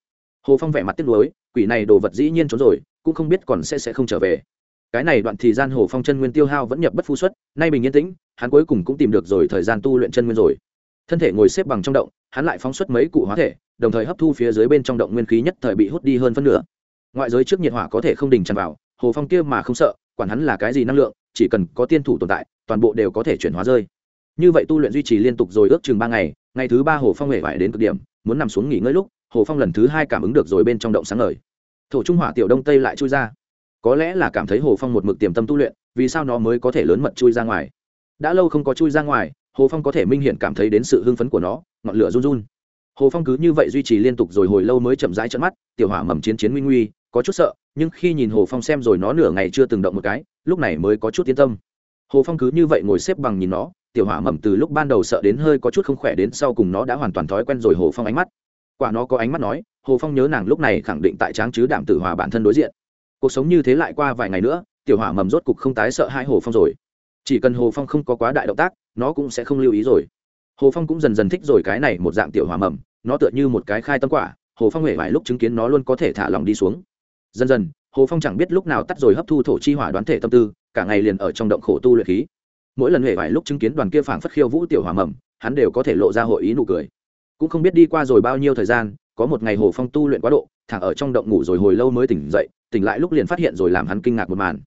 Speaker 1: Hồ phong vẻ mặt tiếc nuối, quỷ này đồ vật dĩ nhiên trốn rồi, cũng không biết còn sẽ sẽ không trở về. Cái này đoạn thì gian hồ phong chân nguyên tiêu hao vẫn nhập bất phu xuất, nay bình yên tĩnh, hắn cuối cùng cũng tìm được rồi thời gian tu luyện chân nguyên rồi. Thân thể ngồi xếp bằng trong động, hắn lại phóng xuất mấy cụ hóa thể, đồng thời hấp thu phía dưới bên trong động nguyên khí nhất thời bị hút đi hơn phân nửa. Ngoại giới trước nhiệt hỏa có thể không đình tràn vào, hồ phong kia mà không sợ quản hắn là cái gì năng lượng, chỉ cần có tiên thủ tồn tại, toàn bộ đều có thể chuyển hóa rơi. Như vậy tu luyện duy trì liên tục rồi ước chừng ba ngày ngày thứ ba hồ phong hề vải đến cực điểm, muốn nằm xuống nghỉ ngơi lúc, hồ phong lần thứ hai cảm ứng được rồi bên trong động sáng ngời. Thổ trung hỏa tiểu đông tây lại chui ra. Có lẽ là cảm thấy hồ phong một mực tiềm tâm tu luyện, vì sao nó mới có thể lớn mật chui ra ngoài? Đã lâu không có chui ra ngoài, hồ phong có thể minh hiện cảm thấy đến sự hưng phấn của nó, ngọn lửa run run. Hồ phong cứ như vậy duy trì liên tục rồi hồi lâu mới chậm rãi trận mắt, tiểu hỏa mầm chiến chiến nguy nguy, có chút sợ nhưng khi nhìn hồ phong xem rồi nó nửa ngày chưa từng động một cái, lúc này mới có chút yên tâm. Hồ phong cứ như vậy ngồi xếp bằng nhìn nó, tiểu hỏa mầm từ lúc ban đầu sợ đến hơi có chút không khỏe đến sau cùng nó đã hoàn toàn thói quen rồi hồ phong ánh mắt. Quả nó có ánh mắt nói, hồ phong nhớ nàng lúc này khẳng định tại tráng chứ đảm tử hòa bản thân đối diện. Cuộc sống như thế lại qua vài ngày nữa, tiểu hỏa mầm rốt cục không tái sợ hai hồ phong rồi. Chỉ cần hồ phong không có quá đại động tác, nó cũng sẽ không lưu ý rồi. Hồ phong cũng dần dần thích rồi cái này một dạng tiểu hỏa mầm, nó tựa như một cái khai tâm quả, hồ phong huệ vài lúc chứng kiến nó luôn có thể thả lòng đi xuống dần dần, hồ phong chẳng biết lúc nào tắt rồi hấp thu thổ chi hỏa đoán thể tâm tư, cả ngày liền ở trong động khổ tu luyện khí. Mỗi lần hệ vài lúc chứng kiến đoàn kia phảng phất khiêu vũ tiểu hỏa mầm, hắn đều có thể lộ ra hội ý nụ cười. Cũng không biết đi qua rồi bao nhiêu thời gian, có một ngày hồ phong tu luyện quá độ thẳng ở trong động ngủ rồi hồi lâu mới tỉnh dậy, tỉnh lại lúc liền phát hiện rồi làm hắn kinh ngạc một màn.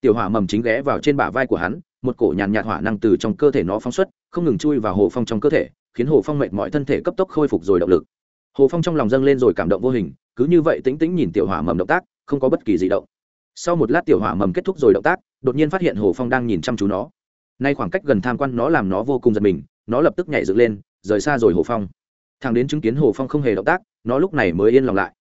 Speaker 1: Tiểu hỏa mầm chính ghé vào trên bả vai của hắn, một cổ nhàn nhạt hỏa năng từ trong cơ thể nó phóng xuất, không ngừng chui vào hồ phong trong cơ thể, khiến hồ phong mệt mọi thân thể cấp tốc khôi phục rồi động lực. Hồ phong trong lòng dâng lên rồi cảm động vô hình cứ như vậy tĩnh tĩnh nhìn tiểu hỏa mầm động tác, không có bất kỳ gì động. Sau một lát tiểu hỏa mầm kết thúc rồi động tác, đột nhiên phát hiện hồ phong đang nhìn chăm chú nó. Nay khoảng cách gần tham quan nó làm nó vô cùng giật mình, nó lập tức nhảy dựng lên, rời xa rồi hồ phong. Thằng đến chứng kiến hồ phong không hề động tác, nó lúc này mới yên lòng lại.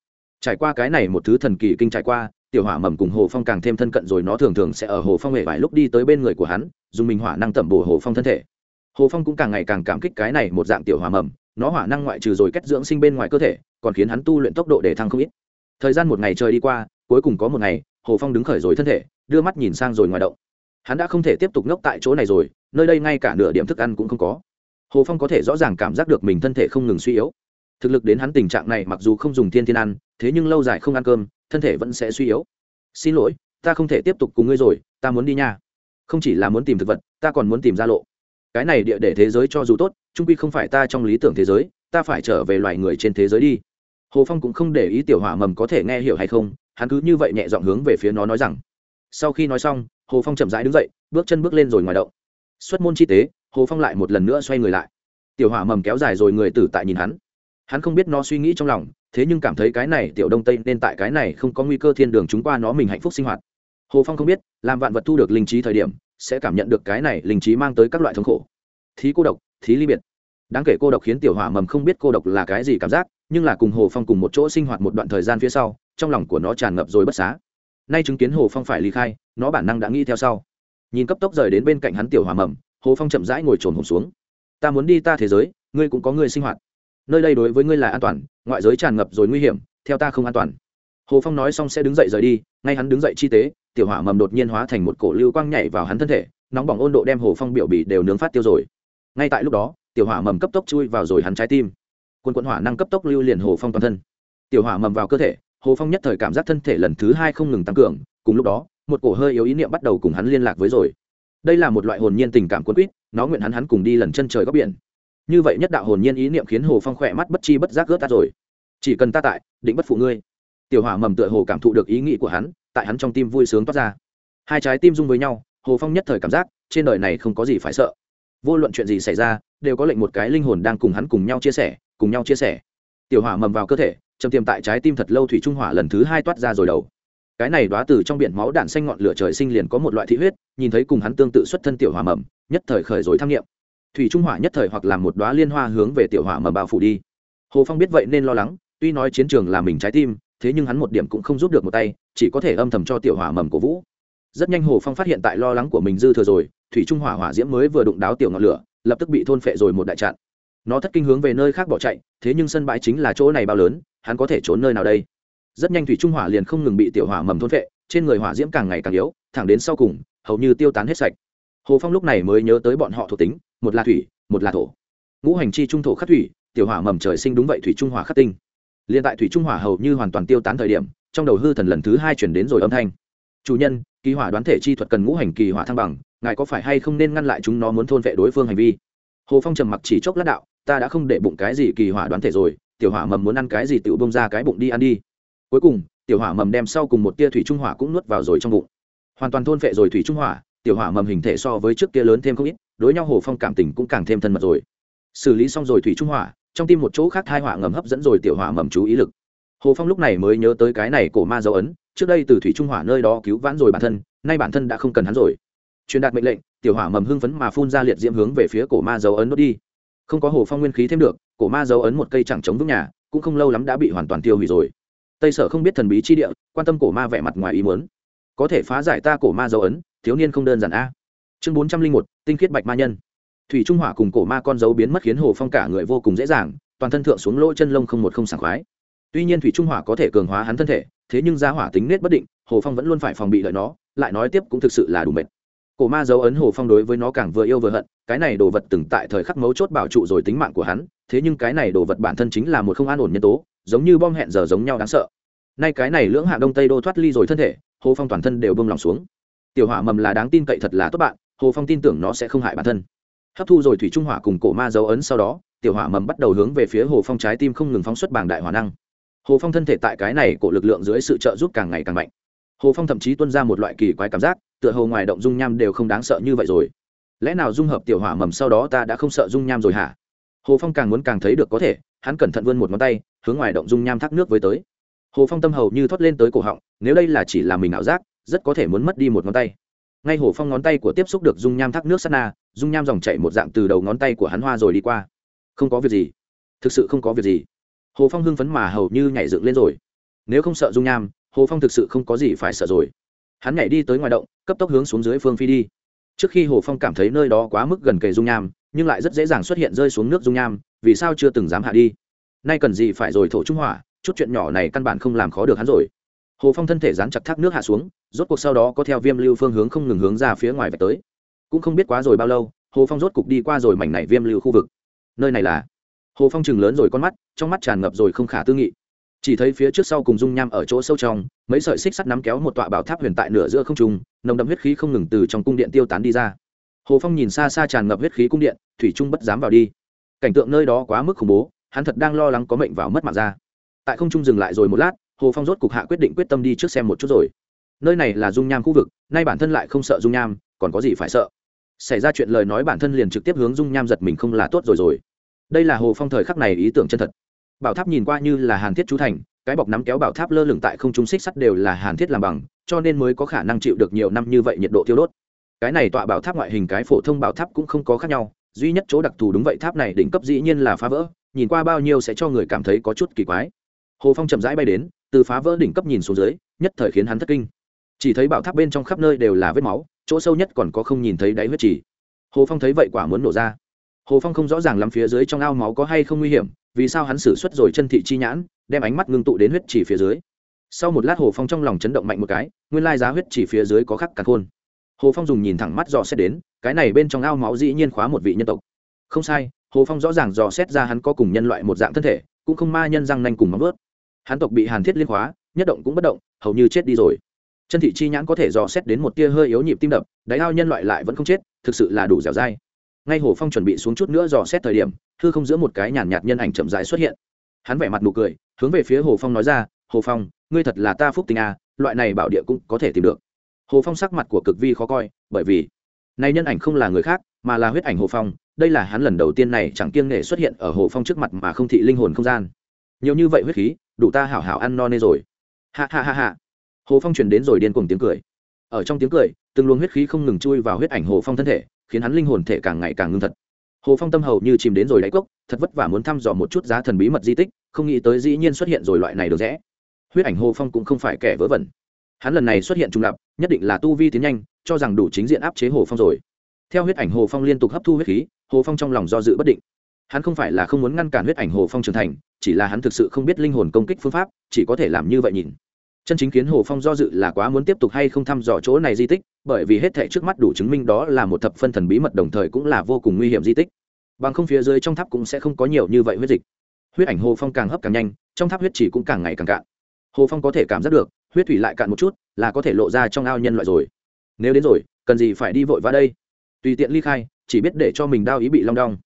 Speaker 1: Trải qua cái này một thứ thần kỳ kinh trải qua, tiểu hỏa mầm cùng hồ phong càng thêm thân cận rồi nó thường thường sẽ ở hồ phong hề vài lúc đi tới bên người của hắn, dùng mình hỏa năng tẩm bổ hồ phong thân thể. Hồ phong cũng càng ngày càng cảm kích cái này một dạng tiểu hỏa mầm, nó hỏa năng ngoại trừ rồi kết dưỡng sinh bên ngoài cơ thể còn khiến hắn tu luyện tốc độ để thăng không ít. Thời gian một ngày trời đi qua, cuối cùng có một ngày, hồ phong đứng khởi rồi thân thể, đưa mắt nhìn sang rồi ngoài động. Hắn đã không thể tiếp tục ngốc tại chỗ này rồi, nơi đây ngay cả nửa điểm thức ăn cũng không có. Hồ phong có thể rõ ràng cảm giác được mình thân thể không ngừng suy yếu. Thực lực đến hắn tình trạng này mặc dù không dùng thiên thiên ăn, thế nhưng lâu dài không ăn cơm, thân thể vẫn sẽ suy yếu. Xin lỗi, ta không thể tiếp tục cùng ngươi rồi, ta muốn đi nha. Không chỉ là muốn tìm thực vật, ta còn muốn tìm ra lộ. Cái này địa để thế giới cho dù tốt, trung quy không phải ta trong lý tưởng thế giới, ta phải trở về loài người trên thế giới đi hồ phong cũng không để ý tiểu hỏa mầm có thể nghe hiểu hay không, hắn cứ như vậy nhẹ dọn hướng về phía nó nói rằng. Sau khi nói xong, hồ phong chậm rãi đứng dậy, bước chân bước lên rồi ngoài động. Xuất môn chi tế, hồ phong lại một lần nữa xoay người lại. Tiểu hỏa mầm kéo dài rồi người tử tại nhìn hắn. Hắn không biết nó suy nghĩ trong lòng, thế nhưng cảm thấy cái này tiểu đông tây nên tại cái này không có nguy cơ thiên đường chúng qua nó mình hạnh phúc sinh hoạt. Hồ phong không biết, làm vạn vật thu được linh trí thời điểm, sẽ cảm nhận được cái này linh trí mang tới các loại thống khổ. Thí cô độc, thí ly biệt. Đáng kể cô độc khiến tiểu hỏa mầm không biết cô độc là cái gì cảm giác nhưng là cùng hồ phong cùng một chỗ sinh hoạt một đoạn thời gian phía sau, trong lòng của nó tràn ngập rồi bất xá. Nay chứng kiến hồ phong phải ly khai, nó bản năng đã nghĩ theo sau. Nhìn cấp tốc rời đến bên cạnh hắn tiểu hỏa mầm, hồ phong chậm rãi ngồi trồn hồn xuống. Ta muốn đi ta thế giới, ngươi cũng có ngươi sinh hoạt. Nơi đây đối với ngươi là an toàn, ngoại giới tràn ngập rồi nguy hiểm, theo ta không an toàn. Hồ phong nói xong sẽ đứng dậy rời đi, ngay hắn đứng dậy chi tế, tiểu hỏa mầm đột nhiên hóa thành một cổ lưu quang nhảy vào hắn thân thể, nóng bỏng ôn độ đem hồ phong biểu bì đều nướng phát tiêu rồi. Ngay tại lúc đó, tiểu hỏa mầm cấp tốc chui vào rồi hắn trái tim quân quận hỏa năng cấp tốc lưu liền hồ phong toàn thân. Tiểu hỏa mầm vào cơ thể, hồ phong nhất thời cảm giác thân thể lần thứ hai không ngừng tăng cường, cùng lúc đó, một cổ hơi yếu ý niệm bắt đầu cùng hắn liên lạc với rồi. Đây là một loại hồn nhiên tình cảm quân quýt, nó nguyện hắn hắn cùng đi lần chân trời góc biển. Như vậy nhất đạo hồn nhiên ý niệm khiến hồ phong khỏe mắt bất chi bất giác gớt ta rồi. Chỉ cần ta tại, định bất phụ ngươi. Tiểu hỏa mầm tựa hồ cảm thụ được ý nghĩ của hắn, tại hắn trong tim vui sướng toát ra. Hai trái tim dung với nhau, hồ phong nhất thời cảm giác, trên đời này không có gì phải sợ. Vô luận chuyện gì xảy ra, đều có lệnh một cái linh hồn đang cùng hắn cùng nhau chia sẻ cùng nhau chia sẻ. Tiểu hỏa mầm vào cơ thể, châm tiềm tại trái tim thật lâu thủy trung hỏa lần thứ hai toát ra rồi đầu. Cái này đoá từ trong biển máu đạn xanh ngọn lửa trời sinh liền có một loại thị huyết, nhìn thấy cùng hắn tương tự xuất thân tiểu hỏa mầm, nhất thời khởi rồi tham nghiệm. Thủy trung hỏa nhất thời hoặc làm một đoá liên hoa hướng về tiểu hỏa mầm bao phủ đi. Hồ phong biết vậy nên lo lắng, tuy nói chiến trường là mình trái tim, thế nhưng hắn một điểm cũng không giúp được một tay, chỉ có thể âm thầm cho tiểu hỏa mầm cổ vũ. Rất nhanh hồ phong phát hiện tại lo lắng của mình dư thừa rồi, thủy trung hỏa hỏa diễm mới vừa đụng đáo tiểu ngọn lửa, lập tức bị thôn phệ rồi một đại trận nó thất kinh hướng về nơi khác bỏ chạy, thế nhưng sân bãi chính là chỗ này bao lớn, hắn có thể trốn nơi nào đây? Rất nhanh thủy trung hỏa liền không ngừng bị tiểu hỏa mầm thôn vệ, trên người hỏa diễm càng ngày càng yếu, thẳng đến sau cùng, hầu như tiêu tán hết sạch. Hồ phong lúc này mới nhớ tới bọn họ thuộc tính, một là thủy, một là thổ. Ngũ hành chi trung thổ khắc thủy, tiểu hỏa mầm trời sinh đúng vậy thủy trung hỏa khắc tinh. Liền tại thủy trung hỏa hầu như hoàn toàn tiêu tán thời điểm, trong đầu hư thần lần thứ hai chuyển đến rồi âm thanh. Chủ nhân, kỳ hỏa đoán thể chi thuật cần ngũ hành kỳ hỏa thăng bằng, ngài có phải hay không nên ngăn lại chúng nó muốn thôn vệ đối phương hành vi? Hồ phong trầm mặc chỉ chốc lát đạo ta đã không để bụng cái gì kỳ hỏa đoán thể rồi, tiểu hỏa mầm muốn ăn cái gì tự bông ra cái bụng đi ăn đi. Cuối cùng, tiểu hỏa mầm đem sau cùng một tia thủy trung hỏa cũng nuốt vào rồi trong bụng. Hoàn toàn thôn phệ rồi thủy trung hỏa, tiểu hỏa mầm hình thể so với trước kia lớn thêm không ít, đối nhau hồ phong cảm tình cũng càng thêm thân mật rồi. Xử lý xong rồi thủy trung hỏa, trong tim một chỗ khác hai hỏa ngầm hấp dẫn rồi tiểu hỏa mầm chú ý lực. Hồ phong lúc này mới nhớ tới cái này cổ ma dấu ấn, trước đây từ thủy trung hỏa nơi đó cứu vãn rồi bản thân, nay bản thân đã không cần hắn rồi. Truyền đạt mệnh lệnh, tiểu hỏa mầm hưng phấn mà phun ra liệt diễm hướng về phía cổ ma dấu ấn đốt đi không có hồ phong nguyên khí thêm được, cổ ma dấu ấn một cây chẳng chống vững nhà, cũng không lâu lắm đã bị hoàn toàn tiêu hủy rồi. Tây sở không biết thần bí chi địa, quan tâm cổ ma vẻ mặt ngoài ý muốn. Có thể phá giải ta cổ ma dấu ấn, thiếu niên không đơn giản a. Chương bốn trăm linh một, tinh khiết bạch ma nhân. Thủy trung hỏa cùng cổ ma con dấu biến mất khiến hồ phong cả người vô cùng dễ dàng, toàn thân thượng xuống lỗ chân lông không một không sảng khoái. Tuy nhiên thủy trung hỏa có thể cường hóa hắn thân thể, thế nhưng ra hỏa tính nết bất định, hồ phong vẫn luôn phải phòng bị lợi nó, lại nói tiếp cũng thực sự là đủ mệt cổ ma dấu ấn hồ phong đối với nó càng vừa yêu vừa hận, cái này đồ vật từng tại thời khắc mấu chốt bảo trụ rồi tính mạng của hắn, thế nhưng cái này đồ vật bản thân chính là một không an ổn nhân tố, giống như bom hẹn giờ giống nhau đáng sợ. Nay cái này lưỡng hạ đông tây đô thoát ly rồi thân thể, hồ phong toàn thân đều bông lòng xuống. Tiểu hỏa mầm là đáng tin cậy thật là tốt bạn, hồ phong tin tưởng nó sẽ không hại bản thân. Hấp thu rồi thủy trung hỏa cùng cổ ma dấu ấn sau đó, tiểu hỏa mầm bắt đầu hướng về phía hồ phong trái tim không ngừng phóng xuất bảng đại hỏa năng. Hồ phong thân thể tại cái này cổ lực lượng dưới sự trợ giúp càng ngày càng mạnh hồ phong thậm chí tuân ra một loại kỳ quái cảm giác, tựa hồ ngoài động dung nham đều không đáng sợ như vậy rồi. Lẽ nào dung hợp tiểu hỏa mầm sau đó ta đã không sợ dung nham rồi hả? Hồ phong càng muốn càng thấy được có thể, hắn cẩn thận vươn một ngón tay, hướng ngoài động dung nham thác nước với tới. Hồ phong tâm hầu như thoát lên tới cổ họng, nếu đây là chỉ là mình ảo giác, rất có thể muốn mất đi một ngón tay. Ngay hồ phong ngón tay của tiếp xúc được dung nham thác nước sắt na, dung nham dòng chảy một dạng từ đầu ngón tay của hắn hoa rồi đi qua. Không có việc gì. Thực sự không có việc gì. Hồ phong hưng phấn mà hầu như nhảy dựng lên rồi. Nếu không sợ dung nham hồ phong thực sự không có gì phải sợ rồi. Hắn nhảy đi tới ngoài động, cấp tốc hướng xuống dưới phương phi đi. Trước khi hồ phong cảm thấy nơi đó quá mức gần kề dung nham, nhưng lại rất dễ dàng xuất hiện rơi xuống nước dung nham, vì sao chưa từng dám hạ đi? Nay cần gì phải rồi thổ trung hỏa, chút chuyện nhỏ này căn bản không làm khó được hắn rồi. Hồ phong thân thể dán chặt thác nước hạ xuống, rốt cuộc sau đó có theo viêm lưu phương hướng không ngừng hướng ra phía ngoài vạch tới. Cũng không biết quá rồi bao lâu, hồ phong rốt cục đi qua rồi mảnh này viêm lưu khu vực. Nơi này là? Hồ phong chừng lớn rồi con mắt, trong mắt tràn ngập rồi không khả tư nghị chỉ thấy phía trước sau cùng dung nham ở chỗ sâu trong, mấy sợi xích sắt nắm kéo một tọa bảo tháp huyền tại nửa giữa không trung, nồng đậm huyết khí không ngừng từ trong cung điện tiêu tán đi ra. Hồ phong nhìn xa xa tràn ngập huyết khí cung điện, thủy trung bất dám vào đi. Cảnh tượng nơi đó quá mức khủng bố, hắn thật đang lo lắng có mệnh vào mất mạng ra. Tại không trung dừng lại rồi một lát, hồ phong rốt cục hạ quyết định quyết tâm đi trước xem một chút rồi. Nơi này là dung nham khu vực, nay bản thân lại không sợ dung nham, còn có gì phải sợ? Xảy ra chuyện lời nói bản thân liền trực tiếp hướng dung nham giật mình không là tốt rồi rồi. Đây là hồ phong thời khắc này ý tưởng chân thật bảo tháp nhìn qua như là hàn thiết chú thành, cái bọc nắm kéo bảo tháp lơ lửng tại không trung xích sắt đều là hàn thiết làm bằng, cho nên mới có khả năng chịu được nhiều năm như vậy nhiệt độ tiêu đốt. Cái này tọa bảo tháp ngoại hình cái phổ thông bảo tháp cũng không có khác nhau, duy nhất chỗ đặc thù đúng vậy tháp này đỉnh cấp dĩ nhiên là phá vỡ, nhìn qua bao nhiêu sẽ cho người cảm thấy có chút kỳ quái. Hồ phong chậm rãi bay đến, từ phá vỡ đỉnh cấp nhìn xuống dưới, nhất thời khiến hắn thất kinh. Chỉ thấy bảo tháp bên trong khắp nơi đều là vết máu, chỗ sâu nhất còn có không nhìn thấy đáy huyết trì. Hồ phong thấy vậy quả muốn nổ ra. Hồ phong không rõ ràng lắm phía dưới trong ao máu có hay không nguy hiểm vì sao hắn xử suất rồi chân thị chi nhãn, đem ánh mắt ngưng tụ đến huyết chỉ phía dưới. Sau một lát hồ phong trong lòng chấn động mạnh một cái, nguyên lai giá huyết chỉ phía dưới có khắc cả khôn. Hồ phong dùng nhìn thẳng mắt dò xét đến, cái này bên trong ao máu dĩ nhiên khóa một vị nhân tộc. Không sai, hồ phong rõ ràng dò xét ra hắn có cùng nhân loại một dạng thân thể, cũng không ma nhân răng nanh cùng móng vớt hắn tộc bị hàn thiết liên khóa, nhất động cũng bất động, hầu như chết đi rồi. Chân thị chi nhãn có thể dò xét đến một tia hơi yếu nhịp tim đập, đáy ao nhân loại lại vẫn không chết, thực sự là đủ dẻo dai ngay hồ phong chuẩn bị xuống chút nữa dò xét thời điểm thư không giữa một cái nhàn nhạt nhân ảnh chậm dài xuất hiện. Hắn vẻ mặt nụ cười, hướng về phía hồ phong nói ra, hồ phong, ngươi thật là ta phúc tình à loại này bảo địa cũng có thể tìm được. Hồ phong sắc mặt của cực vi khó coi, bởi vì này nhân ảnh không là người khác, mà là huyết ảnh hồ phong, đây là hắn lần đầu tiên này chẳng kiêng nể xuất hiện ở hồ phong trước mặt mà không thị linh hồn không gian. Nhiều như vậy huyết khí, đủ ta hảo hảo ăn no nê rồi. Ha ha ha ha. Hồ phong truyền đến rồi điên cùng tiếng cười. Ở trong tiếng cười, từng luồng huyết khí không ngừng chui vào huyết ảnh hồ phong thân thể khiến hắn linh hồn thể càng ngày càng ngưng thật. Hồ phong tâm hầu như chìm đến rồi đáy cốc, thật vất vả muốn thăm dò một chút giá thần bí mật di tích, không nghĩ tới dĩ nhiên xuất hiện rồi loại này được rẽ. Huyết ảnh hồ phong cũng không phải kẻ vớ vẩn. Hắn lần này xuất hiện trùng lập, nhất định là tu vi tiến nhanh, cho rằng đủ chính diện áp chế hồ phong rồi. Theo huyết ảnh hồ phong liên tục hấp thu huyết khí, hồ phong trong lòng do dự bất định. Hắn không phải là không muốn ngăn cản huyết ảnh hồ phong trưởng thành, chỉ là hắn thực sự không biết linh hồn công kích phương pháp, chỉ có thể làm như vậy nhìn chân chính kiến hồ phong do dự là quá muốn tiếp tục hay không thăm dò chỗ này di tích, bởi vì hết thảy trước mắt đủ chứng minh đó là một thập phân thần bí mật đồng thời cũng là vô cùng nguy hiểm di tích. Bằng không phía dưới trong tháp cũng sẽ không có nhiều như vậy huyết dịch. Huyết ảnh hồ phong càng hấp càng nhanh, trong tháp huyết chỉ cũng càng ngày càng cạn. Hồ phong có thể cảm giác được, huyết thủy lại cạn một chút, là có thể lộ ra trong ao nhân loại rồi. Nếu đến rồi, cần gì phải đi vội vào đây? Tùy tiện ly khai, chỉ biết để cho mình đau ý bị long đong.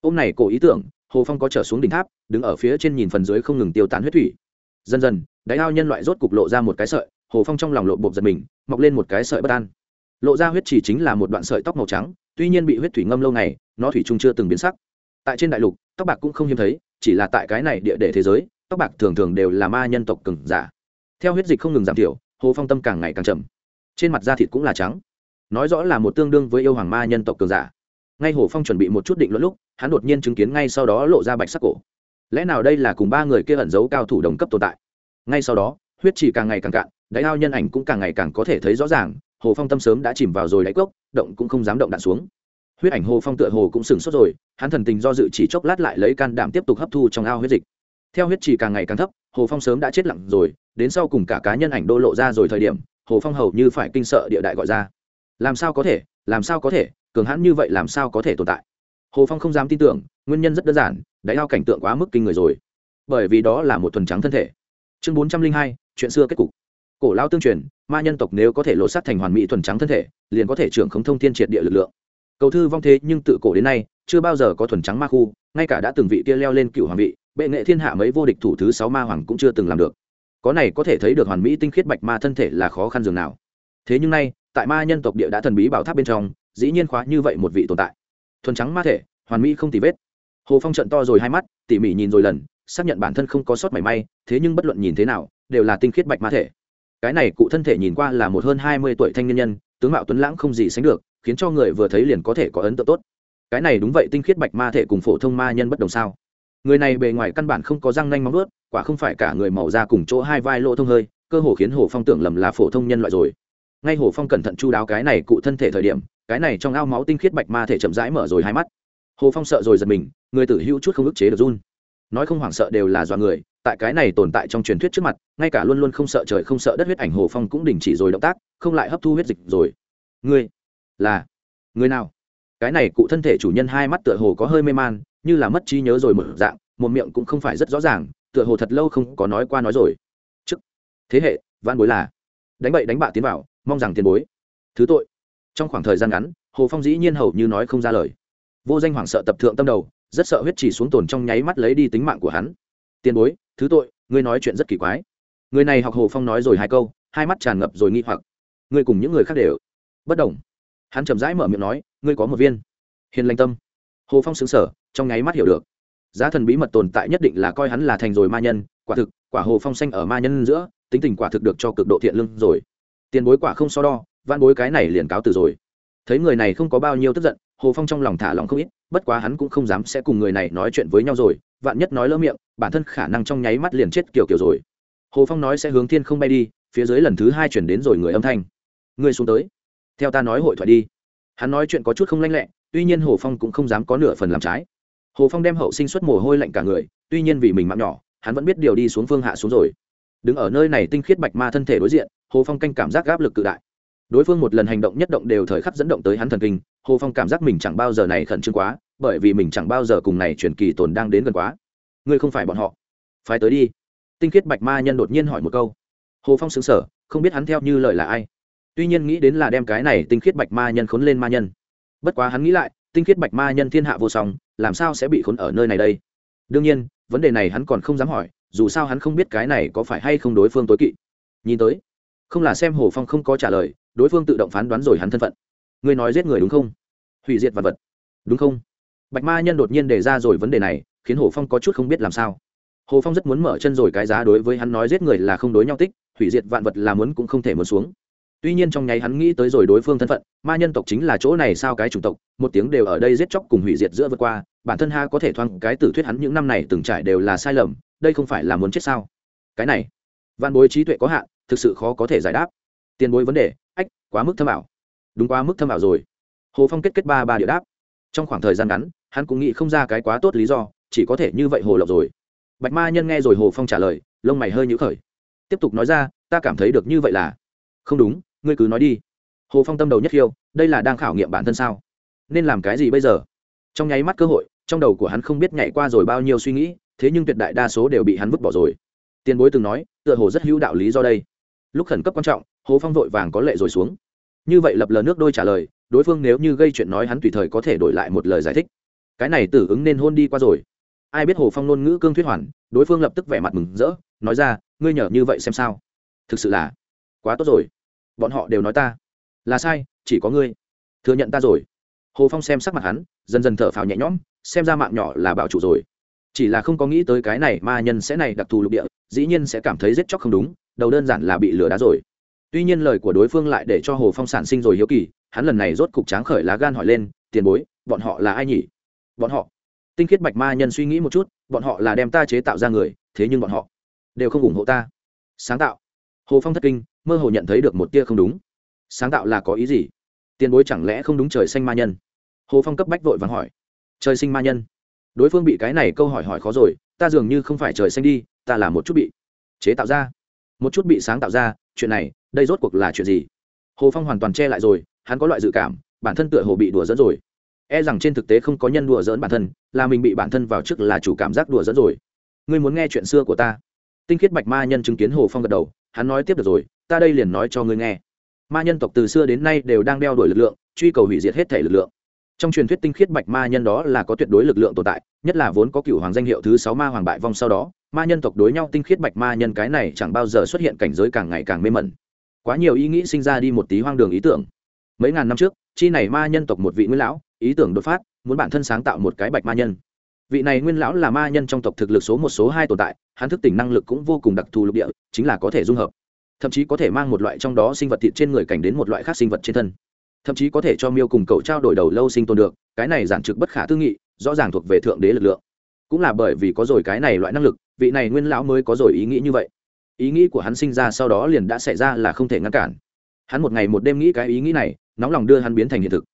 Speaker 1: Ôm này cổ ý tưởng, hồ phong có trở xuống đỉnh tháp, đứng ở phía trên nhìn phần dưới không ngừng tiêu tán huyết thủy dần dần, đáy ao nhân loại rốt cục lộ ra một cái sợi, hồ phong trong lòng lộ bột giật mình, mọc lên một cái sợi bất an. Lộ ra huyết chỉ chính là một đoạn sợi tóc màu trắng, tuy nhiên bị huyết thủy ngâm lâu ngày, nó thủy chung chưa từng biến sắc. Tại trên đại lục, tóc bạc cũng không hiếm thấy, chỉ là tại cái này địa để thế giới, tóc bạc thường thường đều là ma nhân tộc cừng giả. Theo huyết dịch không ngừng giảm thiểu, hồ phong tâm càng ngày càng chậm trên mặt da thịt cũng là trắng. Nói rõ là một tương đương với yêu hoàng ma nhân tộc cường giả. Ngay hồ phong chuẩn bị một chút định luận lúc, hắn đột nhiên chứng kiến ngay sau đó lộ ra bạch sắc cổ lẽ nào đây là cùng ba người kia ẩn giấu cao thủ đồng cấp tồn tại? Ngay sau đó, huyết chỉ càng ngày càng cạn đáy ao nhân ảnh cũng càng ngày càng có thể thấy rõ ràng, hồ phong tâm sớm đã chìm vào rồi đáy cốc, động cũng không dám động đạn xuống. Huyết ảnh hồ phong tựa hồ cũng sừng sốt rồi, hắn thần tình do dự chỉ chốc lát lại lấy can đảm tiếp tục hấp thu trong ao huyết dịch. Theo huyết chỉ càng ngày càng thấp, hồ phong sớm đã chết lặng rồi, đến sau cùng cả cá nhân ảnh đô lộ ra rồi thời điểm, hồ phong hầu như phải kinh sợ địa đại gọi ra. Làm sao có thể, làm sao có thể, cường hãn như vậy làm sao có thể tồn tại? Hồ phong không dám tin tưởng, nguyên nhân rất đơn giản đáy ao cảnh tượng quá mức kinh người rồi. Bởi vì đó là một thuần trắng thân thể. Chương bốn trăm linh hai, chuyện xưa kết cục. Cổ lao tương truyền, ma nhân tộc nếu có thể lột sát thành hoàn mỹ thuần trắng thân thể, liền có thể trưởng không thông thiên triệt địa lực lượng. Cầu thư vong thế nhưng tự cổ đến nay, chưa bao giờ có thuần trắng ma khu, ngay cả đã từng vị kia leo lên cựu hoàng vị, bệ nghệ thiên hạ mấy vô địch thủ thứ sáu ma hoàng cũng chưa từng làm được. Có này có thể thấy được hoàn mỹ tinh khiết bạch ma thân thể là khó khăn dường nào. Thế nhưng nay, tại ma nhân tộc địa đã thần bí bảo tháp bên trong, dĩ nhiên khóa như vậy một vị tồn tại thuần trắng ma thể, hoàn mỹ không tì vết. Hồ phong trận to rồi hai mắt, tỉ mỉ nhìn rồi lần, xác nhận bản thân không có sót mảy may, thế nhưng bất luận nhìn thế nào, đều là tinh khiết bạch ma thể. Cái này cụ thân thể nhìn qua là một hơn hai mươi tuổi thanh niên nhân, tướng mạo tuấn lãng không gì sánh được, khiến cho người vừa thấy liền có thể có ấn tượng tốt. Cái này đúng vậy, tinh khiết bạch ma thể cùng phổ thông ma nhân bất đồng sao? Người này bề ngoài căn bản không có răng nanh móng ướt quả không phải cả người màu da cùng chỗ hai vai lỗ thông hơi, cơ hồ khiến hồ phong tưởng lầm là phổ thông nhân loại rồi ngay hồ phong cẩn thận chu đáo cái này cụ thân thể thời điểm, cái này trong ao máu tinh khiết bạch ma thể chậm rãi mở rồi hai mắt. Hồ phong sợ rồi giật mình, người tử hữu chút không ức chế được run. Nói không hoảng sợ đều là do người, tại cái này tồn tại trong truyền thuyết trước mặt, ngay cả luôn luôn không sợ trời không sợ đất huyết ảnh hồ phong cũng đình chỉ rồi động tác, không lại hấp thu huyết dịch rồi. Ngươi, là người nào? Cái này cụ thân thể chủ nhân hai mắt tựa hồ có hơi mê man, như là mất trí nhớ rồi mở dạng, một miệng cũng không phải rất rõ ràng, tựa hồ thật lâu không có nói qua nói rồi. Chức thế hệ van bối là, đánh bậy đánh bạ tiến vào mong rằng tiền bối. Thứ tội. Trong khoảng thời gian ngắn, hồ phong dĩ nhiên hầu như nói không ra lời. Vô danh hoảng sợ tập thượng tâm đầu, rất sợ huyết chỉ xuống tồn trong nháy mắt lấy đi tính mạng của hắn. Tiền bối, thứ tội, ngươi nói chuyện rất kỳ quái. Người này học hồ phong nói rồi hai câu, hai mắt tràn ngập rồi nghi hoặc. Ngươi cùng những người khác đều. Bất đồng. Hắn chậm rãi mở miệng nói, ngươi có một viên. Hiền lành tâm. Hồ phong xứng sở trong nháy mắt hiểu được. Giá thần bí mật tồn tại nhất định là coi hắn là thành rồi ma nhân, quả thực, quả hồ phong xanh ở ma nhân giữa, tính tình quả thực được cho cực độ thiện lương rồi tiền bối quả không so đo văn bối cái này liền cáo từ rồi. Thấy người này không có bao nhiêu tức giận, hồ phong trong lòng thả lòng không ít, bất quá hắn cũng không dám sẽ cùng người này nói chuyện với nhau rồi, vạn nhất nói lỡ miệng, bản thân khả năng trong nháy mắt liền chết kiểu kiểu rồi. Hồ phong nói sẽ hướng thiên không bay đi, phía dưới lần thứ hai chuyển đến rồi người âm thanh. Người xuống tới. Theo ta nói hội thoại đi. Hắn nói chuyện có chút không lanh lẹ, tuy nhiên hồ phong cũng không dám có nửa phần làm trái. Hồ phong đem hậu sinh xuất mồ hôi lạnh cả người, tuy nhiên vì mình mạng nhỏ, hắn vẫn biết điều đi xuống phương hạ xuống rồi đứng ở nơi này tinh khiết bạch ma thân thể đối diện, hồ phong canh cảm giác gáp lực cự đại. Đối phương một lần hành động nhất động đều thời khắc dẫn động tới hắn thần kinh, hồ phong cảm giác mình chẳng bao giờ này khẩn trương quá, bởi vì mình chẳng bao giờ cùng này truyền kỳ tồn đang đến gần quá. Ngươi không phải bọn họ. Phải tới đi. Tinh khiết bạch ma nhân đột nhiên hỏi một câu. Hồ phong xứng sở không biết hắn theo như lời là ai. Tuy nhiên nghĩ đến là đem cái này tinh khiết bạch ma nhân khốn lên ma nhân. Bất quá hắn nghĩ lại, tinh khiết bạch ma nhân thiên hạ vô song, làm sao sẽ bị khốn ở nơi này đây? Đương nhiên, vấn đề này hắn còn không dám hỏi dù sao hắn không biết cái này có phải hay không đối phương tối kỵ. Nhìn tới, không là xem hồ phong không có trả lời, đối phương tự động phán đoán rồi hắn thân phận. Ngươi nói giết người đúng không? Hủy diệt vật vật. Đúng không? Bạch ma nhân đột nhiên đề ra rồi vấn đề này, khiến hồ phong có chút không biết làm sao. Hồ phong rất muốn mở chân rồi cái giá đối với hắn nói giết người là không đối nhau tích, hủy diệt vạn vật là muốn cũng không thể muốn xuống tuy nhiên trong nháy hắn nghĩ tới rồi đối phương thân phận, ma nhân tộc chính là chỗ này sao cái chủng tộc, một tiếng đều ở đây giết chóc cùng hủy diệt giữa vượt qua, bản thân ha có thể thoáng cái tử thuyết hắn những năm này từng trải đều là sai lầm, đây không phải là muốn chết sao? Cái này, văn bối trí tuệ có hạn, thực sự khó có thể giải đáp. Tiền bối vấn đề, ách, quá mức thâm ảo. Đúng quá mức thâm ảo rồi. Hồ phong kết kết ba ba địa đáp. Trong khoảng thời gian ngắn, hắn cũng nghĩ không ra cái quá tốt lý do, chỉ có thể như vậy hồ lộc rồi. Bạch ma nhân nghe rồi hồ phong trả lời, lông mày hơi nhũ khởi. Tiếp tục nói ra, ta cảm thấy được như vậy là không đúng ngươi cứ nói đi. Hồ phong tâm đầu nhất khiêu, đây là đang khảo nghiệm bản thân sao? Nên làm cái gì bây giờ? Trong nháy mắt cơ hội, trong đầu của hắn không biết nhảy qua rồi bao nhiêu suy nghĩ, thế nhưng tuyệt đại đa số đều bị hắn vứt bỏ rồi. Tiền bối từng nói, tựa hồ rất hữu đạo lý do đây. Lúc khẩn cấp quan trọng, hồ phong vội vàng có lệ rồi xuống. Như vậy lập lờ nước đôi trả lời, đối phương nếu như gây chuyện nói hắn tùy thời có thể đổi lại một lời giải thích. Cái này tử ứng nên hôn đi qua rồi. Ai biết hồ phong ngôn ngữ cương thuyết hoàn, đối phương lập tức vẻ mặt mừng rỡ, nói ra, ngươi nhờ như vậy xem sao. Thực sự là quá tốt rồi bọn họ đều nói ta là sai, chỉ có ngươi. Thừa nhận ta rồi. Hồ phong xem sắc mặt hắn, dần dần thở phào nhẹ nhõm, xem ra mạng nhỏ là bảo chủ rồi. Chỉ là không có nghĩ tới cái này ma nhân sẽ này đặc thù lục địa, dĩ nhiên sẽ cảm thấy giết chóc không đúng, đầu đơn giản là bị lừa đá rồi. Tuy nhiên lời của đối phương lại để cho hồ phong sản sinh rồi hiếu kỳ, hắn lần này rốt cục tráng khởi lá gan hỏi lên, tiền bối, bọn họ là ai nhỉ? Bọn họ. Tinh khiết bạch ma nhân suy nghĩ một chút, bọn họ là đem ta chế tạo ra người, thế nhưng bọn họ đều không ủng hộ ta. Sáng tạo. Hồ phong thất kinh mơ hồ nhận thấy được một tia không đúng. Sáng tạo là có ý gì? Tiền bối chẳng lẽ không đúng trời xanh ma nhân? Hồ phong cấp bách vội vàng hỏi. Trời sinh ma nhân? Đối phương bị cái này câu hỏi hỏi khó rồi, ta dường như không phải trời xanh đi, ta là một chút bị chế tạo ra. Một chút bị sáng tạo ra, chuyện này, đây rốt cuộc là chuyện gì? Hồ phong hoàn toàn che lại rồi, hắn có loại dự cảm, bản thân tựa hồ bị đùa dẫn rồi. E rằng trên thực tế không có nhân đùa dỡn bản thân, là mình bị bản thân vào trước là chủ cảm giác đùa dẫn rồi. Ngươi muốn nghe chuyện xưa của ta? Tinh khiết bạch ma nhân chứng kiến hồ phong gật đầu, hắn nói tiếp được rồi ta đây liền nói cho ngươi nghe. Ma nhân tộc từ xưa đến nay đều đang đeo đuổi lực lượng, truy cầu hủy diệt hết thể lực lượng. Trong truyền thuyết tinh khiết bạch ma nhân đó là có tuyệt đối lực lượng tồn tại, nhất là vốn có cựu hoàng danh hiệu thứ sáu ma hoàng bại vong sau đó, ma nhân tộc đối nhau tinh khiết bạch ma nhân cái này chẳng bao giờ xuất hiện cảnh giới càng ngày càng mê mẩn. Quá nhiều ý nghĩ sinh ra đi một tí hoang đường ý tưởng. Mấy ngàn năm trước, chi này ma nhân tộc một vị nguyên lão, ý tưởng đột phát, muốn bản thân sáng tạo một cái bạch ma nhân. Vị này nguyên lão là ma nhân trong tộc thực lực số một, số hai tồn tại, hắn thức tỉnh năng lực cũng vô cùng đặc thù lục địa, chính là có thể dung hợp thậm chí có thể mang một loại trong đó sinh vật thịt trên người cảnh đến một loại khác sinh vật trên thân. Thậm chí có thể cho miêu cùng cậu trao đổi đầu lâu sinh tồn được, cái này giản trực bất khả tư nghị, rõ ràng thuộc về thượng đế lực lượng. Cũng là bởi vì có rồi cái này loại năng lực, vị này nguyên lão mới có rồi ý nghĩ như vậy. Ý nghĩ của hắn sinh ra sau đó liền đã xảy ra là không thể ngăn cản. Hắn một ngày một đêm nghĩ cái ý nghĩ này, nóng lòng đưa hắn biến thành hiện thực.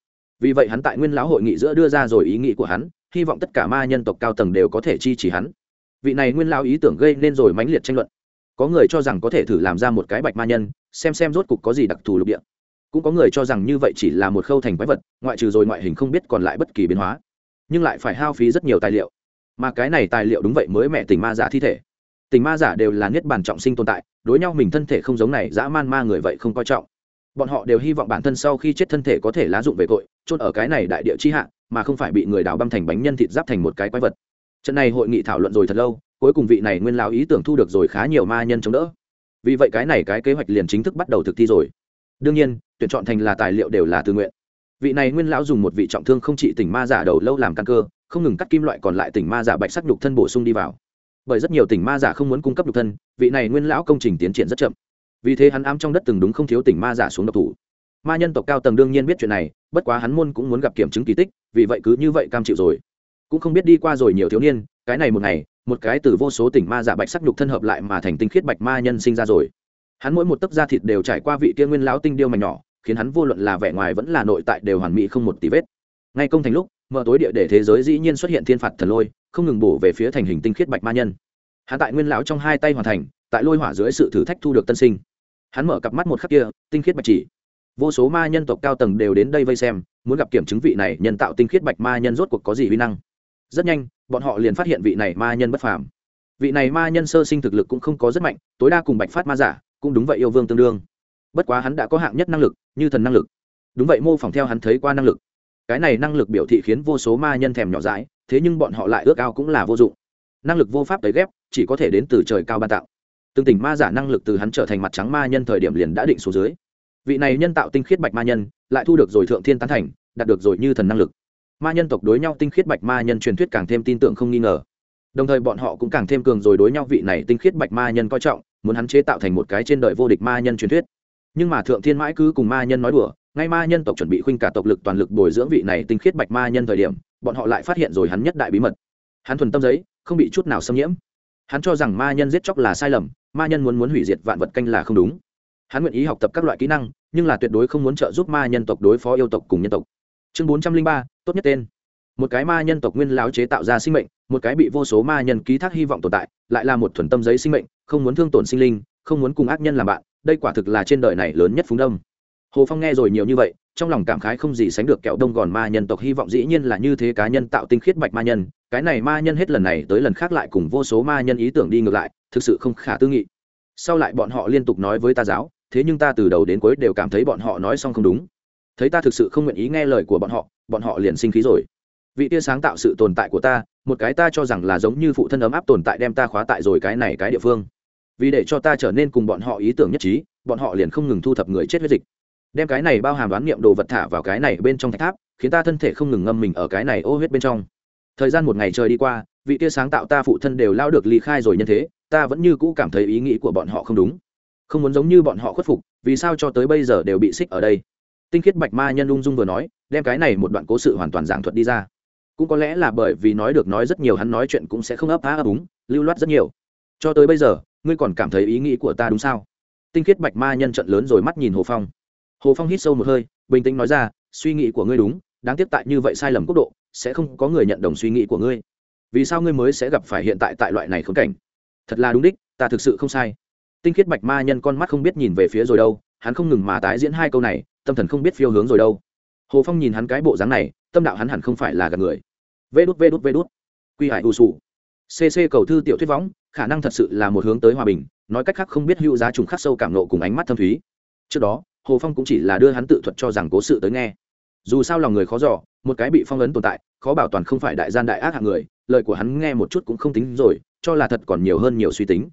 Speaker 1: Vì vậy hắn tại nguyên lão hội nghị giữa đưa ra rồi ý nghĩ của hắn, hy vọng tất cả ma nhân tộc cao tầng đều có thể chi chỉ hắn. Vị này nguyên lão ý tưởng gây nên rồi mãnh liệt tranh luận có người cho rằng có thể thử làm ra một cái bạch ma nhân, xem xem rốt cục có gì đặc thù lục địa. Cũng có người cho rằng như vậy chỉ là một khâu thành quái vật, ngoại trừ rồi ngoại hình không biết còn lại bất kỳ biến hóa. Nhưng lại phải hao phí rất nhiều tài liệu. Mà cái này tài liệu đúng vậy mới mẹ tình ma giả thi thể. Tình ma giả đều là niết bàn trọng sinh tồn tại, đối nhau mình thân thể không giống này, dã man ma người vậy không coi trọng. Bọn họ đều hy vọng bản thân sau khi chết thân thể có thể lá dụng về tội, chôn ở cái này đại địa chi hạ, mà không phải bị người đào băm thành bánh nhân thịt giáp thành một cái quái vật. Trận này hội nghị thảo luận rồi thật lâu cuối cùng vị này nguyên lao ý tưởng thu được rồi khá nhiều ma nhân chống đỡ. Vì vậy cái này cái kế hoạch liền chính thức bắt đầu thực thi rồi. Đương nhiên, tuyển chọn thành là tài liệu đều là tự nguyện. Vị này nguyên lão dùng một vị trọng thương không trị tỉnh ma giả đầu lâu làm căn cơ, không ngừng cắt kim loại còn lại tỉnh ma giả bạch sắc nhục thân bổ sung đi vào. Bởi rất nhiều tỉnh ma giả không muốn cung cấp nhục thân, vị này nguyên lão công trình tiến triển rất chậm. Vì thế hắn ám trong đất từng đúng không thiếu tỉnh ma giả xuống độc thủ. Ma nhân tộc cao tầng đương nhiên biết chuyện này, bất quá hắn môn cũng muốn gặp kiểm chứng kỳ tích, vì vậy cứ như vậy cam chịu rồi. Cũng không biết đi qua rồi nhiều thiếu niên, cái này một ngày một cái từ vô số tỉnh ma giả bạch sắc nhục thân hợp lại mà thành tinh khiết bạch ma nhân sinh ra rồi. Hắn mỗi một tấc da thịt đều trải qua vị kia nguyên lão tinh điêu mảnh nhỏ, khiến hắn vô luận là vẻ ngoài vẫn là nội tại đều hoàn mỹ không một tí vết. Ngay công thành lúc, mở tối địa để thế giới dĩ nhiên xuất hiện thiên phạt thần lôi, không ngừng bổ về phía thành hình tinh khiết bạch ma nhân. Hắn tại nguyên lão trong hai tay hoàn thành, tại lôi hỏa dưới sự thử thách thu được tân sinh. Hắn mở cặp mắt một khắc kia, tinh khiết bạch chỉ. Vô số ma nhân tộc cao tầng đều đến đây vây xem, muốn gặp kiểm chứng vị này nhân tạo tinh khiết bạch ma nhân rốt cuộc có gì uy năng rất nhanh, bọn họ liền phát hiện vị này ma nhân bất phàm. Vị này ma nhân sơ sinh thực lực cũng không có rất mạnh, tối đa cùng bạch phát ma giả, cũng đúng vậy yêu vương tương đương. Bất quá hắn đã có hạng nhất năng lực, như thần năng lực. Đúng vậy, mô phỏng theo hắn thấy qua năng lực. Cái này năng lực biểu thị khiến vô số ma nhân thèm nhỏ dãi, thế nhưng bọn họ lại ước ao cũng là vô dụng. Năng lực vô pháp tới ghép, chỉ có thể đến từ trời cao ban tạo. Tương tình ma giả năng lực từ hắn trở thành mặt trắng ma nhân thời điểm liền đã định số dưới. Vị này nhân tạo tinh khiết bạch ma nhân, lại thu được rồi thượng thiên tán thành, đạt được rồi như thần năng lực ma nhân tộc đối nhau tinh khiết bạch ma nhân truyền thuyết càng thêm tin tưởng không nghi ngờ đồng thời bọn họ cũng càng thêm cường rồi đối nhau vị này tinh khiết bạch ma nhân coi trọng muốn hắn chế tạo thành một cái trên đời vô địch ma nhân truyền thuyết nhưng mà thượng thiên mãi cứ cùng ma nhân nói đùa ngay ma nhân tộc chuẩn bị khuynh cả tộc lực toàn lực bồi dưỡng vị này tinh khiết bạch ma nhân thời điểm bọn họ lại phát hiện rồi hắn nhất đại bí mật hắn thuần tâm giấy không bị chút nào xâm nhiễm hắn cho rằng ma nhân giết chóc là sai lầm ma nhân muốn muốn hủy diệt vạn vật canh là không đúng hắn nguyện ý học tập các loại kỹ năng nhưng là tuyệt đối không muốn trợ giúp ma nhân tộc đối phó yêu tộc cùng nhân tộc chương bốn trăm linh ba, tốt nhất tên. Một cái ma nhân tộc nguyên láo chế tạo ra sinh mệnh, một cái bị vô số ma nhân ký thác hy vọng tồn tại, lại là một thuần tâm giấy sinh mệnh, không muốn thương tổn sinh linh, không muốn cùng ác nhân làm bạn, đây quả thực là trên đời này lớn nhất phúng đông. Hồ phong nghe rồi nhiều như vậy, trong lòng cảm khái không gì sánh được kẹo đông gòn ma nhân tộc hy vọng dĩ nhiên là như thế cá nhân tạo tinh khiết bạch ma nhân, cái này ma nhân hết lần này tới lần khác lại cùng vô số ma nhân ý tưởng đi ngược lại, thực sự không khả tư nghị. Sau lại bọn họ liên tục nói với ta giáo, thế nhưng ta từ đầu đến cuối đều cảm thấy bọn họ nói xong không đúng thấy ta thực sự không nguyện ý nghe lời của bọn họ bọn họ liền sinh khí rồi. Vị tia sáng tạo sự tồn tại của ta, một cái ta cho rằng là giống như phụ thân ấm áp tồn tại đem ta khóa tại rồi cái này cái địa phương. Vì để cho ta trở nên cùng bọn họ ý tưởng nhất trí, bọn họ liền không ngừng thu thập người chết huyết dịch. Đem cái này bao hàm đoán niệm đồ vật thả vào cái này bên trong thạch tháp, khiến ta thân thể không ngừng ngâm mình ở cái này ô huyết bên trong. Thời gian một ngày trời đi qua, vị tia sáng tạo ta phụ thân đều lao được ly khai rồi nhân thế, ta vẫn như cũ cảm thấy ý nghĩ của bọn họ không đúng. Không muốn giống như bọn họ khuất phục, vì sao cho tới bây giờ đều bị xích ở đây? Tinh khiết bạch ma nhân ung dung vừa nói, đem cái này một đoạn cố sự hoàn toàn giảng thuật đi ra. Cũng có lẽ là bởi vì nói được nói rất nhiều hắn nói chuyện cũng sẽ không ấp á ấp úng, lưu loát rất nhiều. Cho tới bây giờ, ngươi còn cảm thấy ý nghĩ của ta đúng sao? Tinh khiết bạch ma nhân trận lớn rồi mắt nhìn hồ phong. Hồ phong hít sâu một hơi, bình tĩnh nói ra, suy nghĩ của ngươi đúng, đáng tiếc tại như vậy sai lầm quốc độ, sẽ không có người nhận đồng suy nghĩ của ngươi. Vì sao ngươi mới sẽ gặp phải hiện tại tại loại này khốn cảnh? Thật là đúng đích, ta thực sự không sai. Tinh khiết bạch ma nhân con mắt không biết nhìn về phía rồi đâu, hắn không ngừng mà tái diễn hai câu này tâm thần không biết phiêu hướng rồi đâu. Hồ phong nhìn hắn cái bộ dáng này, tâm đạo hắn hẳn không phải là gạt người. Vê đút vê đút vê đút. Quy hải u sù cc cầu thư tiểu thuyết võng, khả năng thật sự là một hướng tới hòa bình, nói cách khác không biết hữu giá trùng khắc sâu cảm nộ cùng ánh mắt thâm thúy. Trước đó, hồ phong cũng chỉ là đưa hắn tự thuật cho rằng cố sự tới nghe. Dù sao lòng người khó dò, một cái bị phong ấn tồn tại, khó bảo toàn không phải đại gian đại ác hạng người, lời của hắn nghe một chút cũng không tính rồi, cho là thật còn nhiều hơn nhiều suy tính.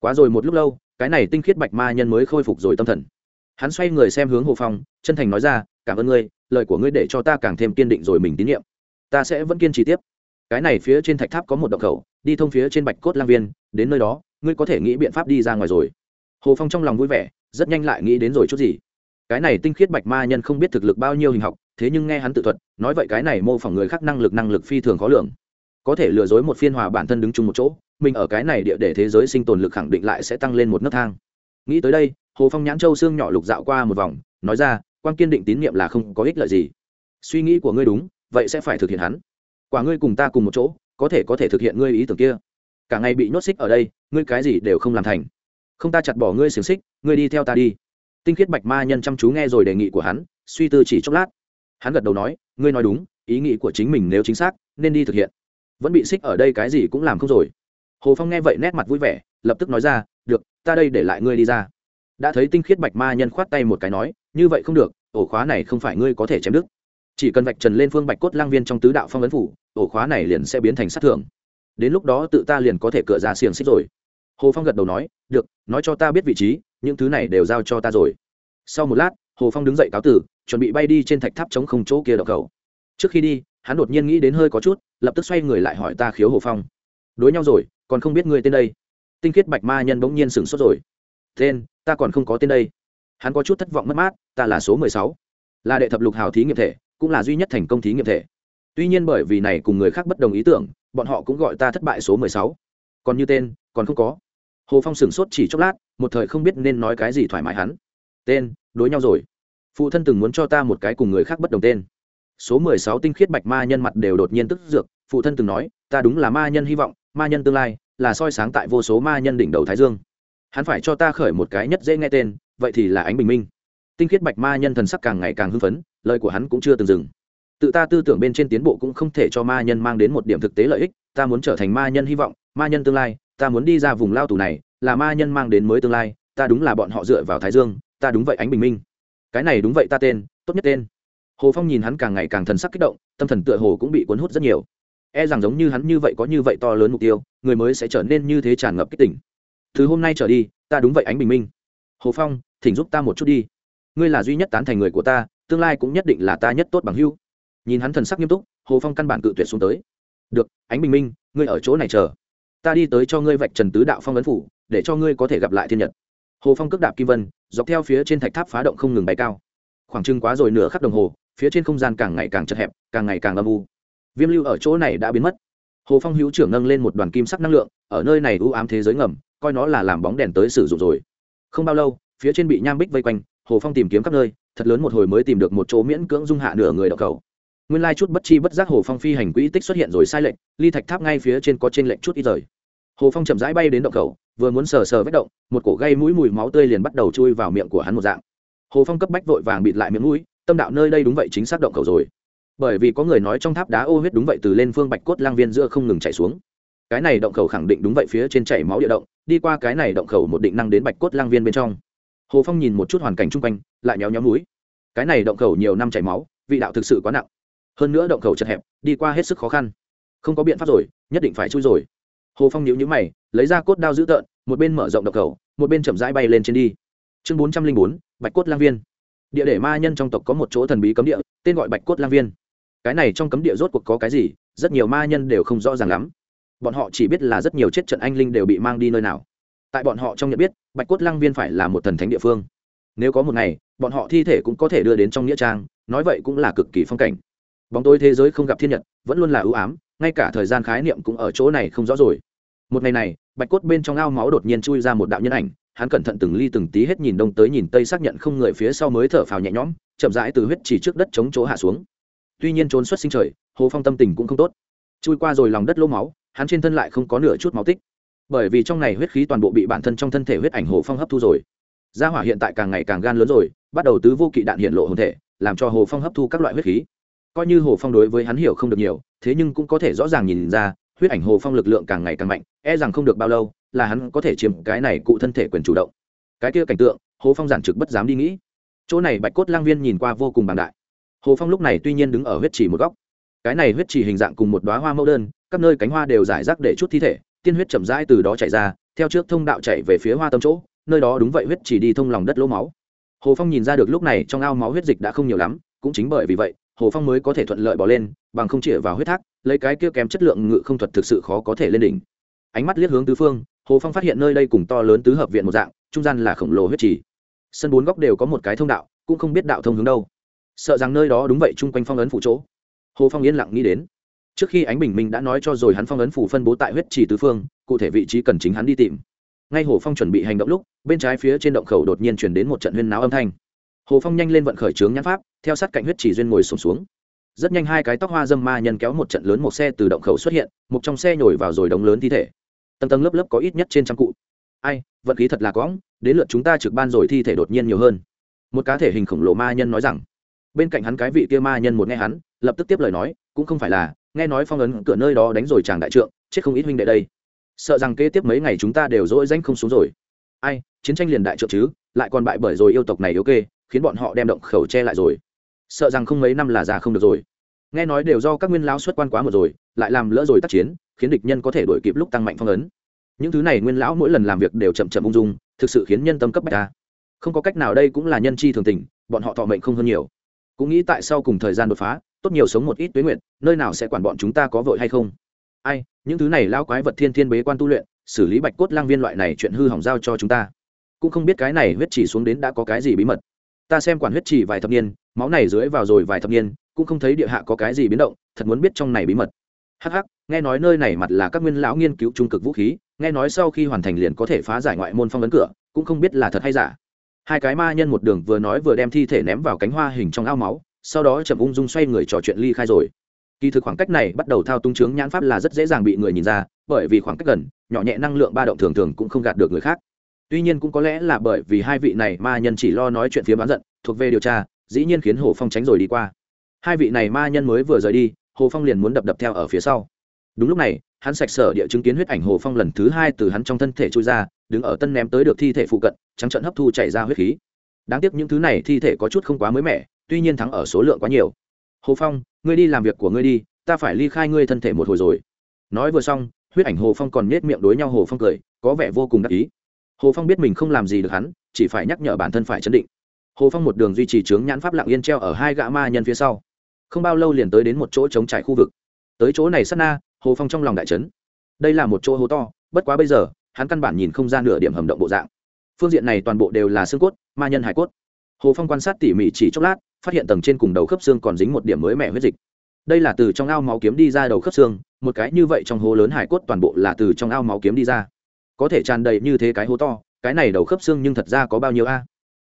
Speaker 1: Quá rồi một lúc lâu, cái này tinh khiết bạch ma nhân mới khôi phục rồi tâm thần hắn xoay người xem hướng hồ phong, chân thành nói ra, cảm ơn ngươi, lời của ngươi để cho ta càng thêm kiên định rồi mình tín nhiệm. Ta sẽ vẫn kiên trì tiếp. Cái này phía trên thạch tháp có một động khẩu, đi thông phía trên bạch cốt lang viên, đến nơi đó, ngươi có thể nghĩ biện pháp đi ra ngoài rồi. Hồ phong trong lòng vui vẻ, rất nhanh lại nghĩ đến rồi chút gì. Cái này tinh khiết bạch ma nhân không biết thực lực bao nhiêu hình học, thế nhưng nghe hắn tự thuật, nói vậy cái này mô phỏng người khác năng lực năng lực phi thường khó lường. Có thể lừa dối một phiên hòa bản thân đứng chung một chỗ, mình ở cái này địa để thế giới sinh tồn lực khẳng định lại sẽ tăng lên một nấc thang. Nghĩ tới đây hồ phong nhãn châu xương nhỏ lục dạo qua một vòng, nói ra quan kiên định tín nhiệm là không có ích lợi gì. Suy nghĩ của ngươi đúng, vậy sẽ phải thực hiện hắn. Quả ngươi cùng ta cùng một chỗ, có thể có thể thực hiện ngươi ý tưởng kia. Cả ngày bị nhốt xích ở đây, ngươi cái gì đều không làm thành. Không ta chặt bỏ ngươi xiềng xích, ngươi đi theo ta đi. Tinh khiết bạch ma nhân chăm chú nghe rồi đề nghị của hắn, suy tư chỉ chốc lát. Hắn gật đầu nói, ngươi nói đúng, ý nghĩ của chính mình nếu chính xác, nên đi thực hiện. Vẫn bị xích ở đây cái gì cũng làm không rồi. Hồ phong nghe vậy nét mặt vui vẻ, lập tức nói ra, được, ta đây để lại ngươi đi ra đã thấy tinh khiết bạch ma nhân khoát tay một cái nói, như vậy không được, ổ khóa này không phải ngươi có thể chém đứt. Chỉ cần vạch trần lên phương bạch cốt lang viên trong tứ đạo phong ấn phủ, ổ khóa này liền sẽ biến thành sát thường đến lúc đó tự ta liền có thể cựa ra xiềng xích rồi. Hồ phong gật đầu nói, được, nói cho ta biết vị trí, những thứ này đều giao cho ta rồi. Sau một lát, hồ phong đứng dậy cáo tử, chuẩn bị bay đi trên thạch tháp chống không chỗ kia đậu cầu. Trước khi đi, hắn đột nhiên nghĩ đến hơi có chút, lập tức xoay người lại hỏi ta khiếu hồ phong. Đối nhau rồi, còn không biết ngươi tên đây? Tinh khiết bạch ma nhân bỗng nhiên sửng sốt rồi tên, ta còn không có tên đây. Hắn có chút thất vọng mất mát, ta là số mười sáu. Là đệ thập lục hào thí nghiệm thể, cũng là duy nhất thành công thí nghiệm thể. Tuy nhiên bởi vì này cùng người khác bất đồng ý tưởng, bọn họ cũng gọi ta thất bại số mười sáu. Còn như tên, còn không có. Hồ phong sửng sốt chỉ chốc lát, một thời không biết nên nói cái gì thoải mái hắn. Tên, đối nhau rồi. Phụ thân từng muốn cho ta một cái cùng người khác bất đồng tên. Số mười sáu tinh khiết bạch ma nhân mặt đều đột nhiên tức dược, phụ thân từng nói, ta đúng là ma nhân hy vọng, ma nhân tương lai, là soi sáng tại vô số ma nhân đỉnh đầu thái dương hắn phải cho ta khởi một cái nhất dễ nghe tên, vậy thì là ánh bình minh. Tinh khiết bạch ma nhân thần sắc càng ngày càng hưng phấn, lời của hắn cũng chưa từng dừng. Tự ta tư tưởng bên trên tiến bộ cũng không thể cho ma nhân mang đến một điểm thực tế lợi ích, ta muốn trở thành ma nhân hy vọng, ma nhân tương lai, ta muốn đi ra vùng lao tù này, là ma nhân mang đến mới tương lai, ta đúng là bọn họ dựa vào thái dương, ta đúng vậy ánh bình minh. Cái này đúng vậy ta tên, tốt nhất tên. Hồ phong nhìn hắn càng ngày càng thần sắc kích động, tâm thần tựa hồ cũng bị cuốn hút rất nhiều. E rằng giống như hắn như vậy có như vậy to lớn mục tiêu, người mới sẽ trở nên như thế tràn ngập kích tỉnh từ hôm nay trở đi, ta đúng vậy ánh bình minh. Hồ phong, thỉnh giúp ta một chút đi. Ngươi là duy nhất tán thành người của ta, tương lai cũng nhất định là ta nhất tốt bằng hưu nhìn hắn thần sắc nghiêm túc, hồ phong căn bản cự tuyệt xuống tới. Được, ánh bình minh, ngươi ở chỗ này chờ. Ta đi tới cho ngươi vạch trần tứ đạo phong ấn phủ, để cho ngươi có thể gặp lại thiên nhật. Hồ phong cước đạp kim vân, dọc theo phía trên thạch tháp phá động không ngừng bay cao. Khoảng trưng quá rồi nửa khắc đồng hồ, phía trên không gian càng ngày càng chật hẹp, càng ngày càng âm u. Viêm lưu ở chỗ này đã biến mất. Hồ phong hữu trưởng nâng lên một đoàn kim sắc năng lượng, ở nơi này u ám thế giới ngầm coi nó là làm bóng đèn tới sử dụng rồi. Không bao lâu, phía trên bị nham bích vây quanh, hồ phong tìm kiếm khắp nơi, thật lớn một hồi mới tìm được một chỗ miễn cưỡng dung hạ nửa người đậu cầu nguyên lai chút bất chi bất giác hồ phong phi hành quỹ tích xuất hiện rồi sai lệch, ly thạch tháp ngay phía trên có trên lệnh chút ít rời hồ phong chậm rãi bay đến động cầu vừa muốn sờ sờ vết động, một cổ gây mũi mùi máu tươi liền bắt đầu chui vào miệng của hắn một dạng. Hồ phong cấp bách vội vàng bịt lại miệng mũi, tâm đạo nơi đây đúng vậy chính xác động cầu rồi. Bởi vì có người nói trong tháp đá ô huyết đúng vậy từ lên phương bạch cốt lang viên giữa không ngừng chảy xuống. Cái này động cầu khẳng định đúng vậy phía trên chảy máu địa động đi qua cái này động khẩu một định năng đến bạch cốt lang viên bên trong. Hồ phong nhìn một chút hoàn cảnh chung quanh, lại nhéo nhéo núi. Cái này động khẩu nhiều năm chảy máu, vị đạo thực sự quá nặng. Hơn nữa động khẩu chật hẹp, đi qua hết sức khó khăn. Không có biện pháp rồi, nhất định phải chui rồi. Hồ phong nhíu nhíu mày, lấy ra cốt đao dữ tợn, một bên mở rộng động khẩu, một bên chậm rãi bay lên trên đi. Chương bốn trăm linh bốn, bạch cốt lang viên. Địa để ma nhân trong tộc có một chỗ thần bí cấm địa, tên gọi bạch cốt lang viên. Cái này trong cấm địa rốt cuộc có cái gì, rất nhiều ma nhân đều không rõ ràng lắm bọn họ chỉ biết là rất nhiều chết trận anh linh đều bị mang đi nơi nào. Tại bọn họ trong nhận biết, bạch cốt lăng viên phải là một thần thánh địa phương. Nếu có một ngày, bọn họ thi thể cũng có thể đưa đến trong nghĩa trang, nói vậy cũng là cực kỳ phong cảnh. Bóng tối thế giới không gặp thiên nhật, vẫn luôn là ưu ám, ngay cả thời gian khái niệm cũng ở chỗ này không rõ rồi. Một ngày này, bạch cốt bên trong ao máu đột nhiên chui ra một đạo nhân ảnh, hắn cẩn thận từng ly từng tí hết nhìn đông tới nhìn tây xác nhận không người phía sau mới thở phào nhẹ nhõm, chậm rãi từ huyết chỉ trước đất chống chỗ hạ xuống. Tuy nhiên trốn xuất sinh trời, hồ phong tâm tình cũng không tốt. Chui qua rồi lòng đất lỗ máu hắn trên thân lại không có nửa chút máu tích. Bởi vì trong này huyết khí toàn bộ bị bản thân trong thân thể huyết ảnh hồ phong hấp thu rồi. Gia hỏa hiện tại càng ngày càng gan lớn rồi, bắt đầu tứ vô kỵ đạn hiện lộ hồn thể, làm cho hồ phong hấp thu các loại huyết khí. Coi như hồ phong đối với hắn hiểu không được nhiều, thế nhưng cũng có thể rõ ràng nhìn ra, huyết ảnh hồ phong lực lượng càng ngày càng mạnh e rằng không được bao lâu là hắn có thể chiếm cái này cụ thân thể quyền chủ động. Cái kia cảnh tượng, hồ phong giản trực bất dám đi nghĩ. Chỗ này bạch cốt lang viên nhìn qua vô cùng bằng đại. Hồ phong lúc này tuy nhiên đứng ở huyết trì một góc cái này huyết trì hình dạng cùng một đoá hoa mẫu đơn, các nơi cánh hoa đều giải rác để chút thi thể, tiên huyết chậm rãi từ đó chảy ra, theo trước thông đạo chạy về phía hoa tâm chỗ, nơi đó đúng vậy huyết chỉ đi thông lòng đất lỗ máu. Hồ phong nhìn ra được lúc này trong ao máu huyết dịch đã không nhiều lắm, cũng chính bởi vì vậy, hồ phong mới có thể thuận lợi bỏ lên, bằng không chĩa vào huyết thác, lấy cái kia kém chất lượng ngự không thuật thực sự khó có thể lên đỉnh. Ánh mắt liếc hướng tứ phương, hồ phong phát hiện nơi đây cùng to lớn tứ hợp viện một dạng, trung gian là khổng lồ huyết trì. Sân bốn góc đều có một cái thông đạo, cũng không biết đạo thông hướng đâu. Sợ rằng nơi đó đúng vậy chung quanh phong ấn phụ chỗ hồ phong yên lặng nghĩ đến. Trước khi ánh bình minh đã nói cho rồi hắn phong ấn phủ phân bố tại huyết trì tứ phương cụ thể vị trí cần chính hắn đi tìm. Ngay hồ phong chuẩn bị hành động lúc bên trái phía trên động khẩu đột nhiên chuyển đến một trận huyên náo âm thanh. Hồ phong nhanh lên vận khởi trướng nhãn pháp theo sát cạnh huyết trì duyên ngồi sùng xuống, xuống. Rất nhanh hai cái tóc hoa dâm ma nhân kéo một trận lớn một xe từ động khẩu xuất hiện một trong xe nhồi vào rồi đống lớn thi thể. Tầng tầng lớp lớp có ít nhất trên trăm cụ. Ai vận khí thật là quõng đến lượt chúng ta trực ban rồi thi thể đột nhiên nhiều hơn. Một cá thể hình khổng lồ ma nhân nói rằng bên cạnh hắn cái vị kia ma nhân một nghe hắn, lập tức tiếp lời nói, cũng không phải là, nghe nói phong ấn cửa nơi đó đánh rồi chàng đại trượng, chết không ít huynh đệ đây. Sợ rằng kế tiếp mấy ngày chúng ta đều dỗi danh không xuống rồi. Ai, chiến tranh liền đại trượng chứ, lại còn bại bởi rồi yêu tộc này yếu kê, khiến bọn họ đem động khẩu che lại rồi. Sợ rằng không mấy năm là già không được rồi. Nghe nói đều do các nguyên lão xuất quan quá một rồi, lại làm lỡ rồi tác chiến, khiến địch nhân có thể đổi kịp lúc tăng mạnh phong ấn. Những thứ này nguyên lão mỗi lần làm việc đều chậm chậm ung dung, thực sự khiến nhân tâm cấp bách ta. Không có cách nào đây cũng là nhân chi thường tình, bọn họ thọ mệnh không hơn nhiều cũng nghĩ tại sao cùng thời gian đột phá, tốt nhiều sống một ít tuế nguyện nơi nào sẽ quản bọn chúng ta có vội hay không? Ai, những thứ này lao quái vật thiên thiên bế quan tu luyện, xử lý bạch cốt lang viên loại này chuyện hư hỏng giao cho chúng ta. Cũng không biết cái này huyết chỉ xuống đến đã có cái gì bí mật. Ta xem quản huyết chỉ vài thập niên, máu này dưới vào rồi vài thập niên, cũng không thấy địa hạ có cái gì biến động, thật muốn biết trong này bí mật. Hắc hắc, nghe nói nơi này mặt là các nguyên lão nghiên cứu trung cực vũ khí, nghe nói sau khi hoàn thành liền có thể phá giải ngoại môn phong ấn cửa, cũng không biết là thật hay giả hai cái ma nhân một đường vừa nói vừa đem thi thể ném vào cánh hoa hình trong ao máu, sau đó chậm ung dung xoay người trò chuyện ly khai rồi. Kỳ thực khoảng cách này bắt đầu thao tung chướng nhãn pháp là rất dễ dàng bị người nhìn ra, bởi vì khoảng cách gần, nhỏ nhẹ năng lượng ba động thường thường cũng không gạt được người khác. Tuy nhiên cũng có lẽ là bởi vì hai vị này ma nhân chỉ lo nói chuyện phía bán giận, thuộc về điều tra, dĩ nhiên khiến hồ phong tránh rồi đi qua. Hai vị này ma nhân mới vừa rời đi, hồ phong liền muốn đập đập theo ở phía sau. Đúng lúc này, hắn sạch sở địa chứng kiến huyết ảnh hồ phong lần thứ hai từ hắn trong thân thể trôi ra đứng ở tân ném tới được thi thể phụ cận, trắng trận hấp thu chảy ra huyết khí. Đáng tiếc những thứ này thi thể có chút không quá mới mẻ, tuy nhiên thắng ở số lượng quá nhiều. Hồ phong, ngươi đi làm việc của ngươi đi, ta phải ly khai ngươi thân thể một hồi rồi. Nói vừa xong, huyết ảnh hồ phong còn nết miệng đối nhau hồ phong cười, có vẻ vô cùng đắc ý. Hồ phong biết mình không làm gì được hắn, chỉ phải nhắc nhở bản thân phải chấn định. Hồ phong một đường duy trì trướng nhãn pháp lặng yên treo ở hai gã ma nhân phía sau. Không bao lâu liền tới đến một chỗ trống trải khu vực. Tới chỗ này sát na, hồ phong trong lòng đại trấn đây là một chỗ hố to, bất quá bây giờ hắn căn bản nhìn không ra nửa điểm hầm động bộ dạng. Phương diện này toàn bộ đều là xương cốt, ma nhân hải cốt. Hồ phong quan sát tỉ mỉ chỉ chốc lát, phát hiện tầng trên cùng đầu khớp xương còn dính một điểm mới mẻ huyết dịch. Đây là từ trong ao máu kiếm đi ra đầu khớp xương, một cái như vậy trong hố lớn hải cốt toàn bộ là từ trong ao máu kiếm đi ra. Có thể tràn đầy như thế cái hố to, cái này đầu khớp xương nhưng thật ra có bao nhiêu a?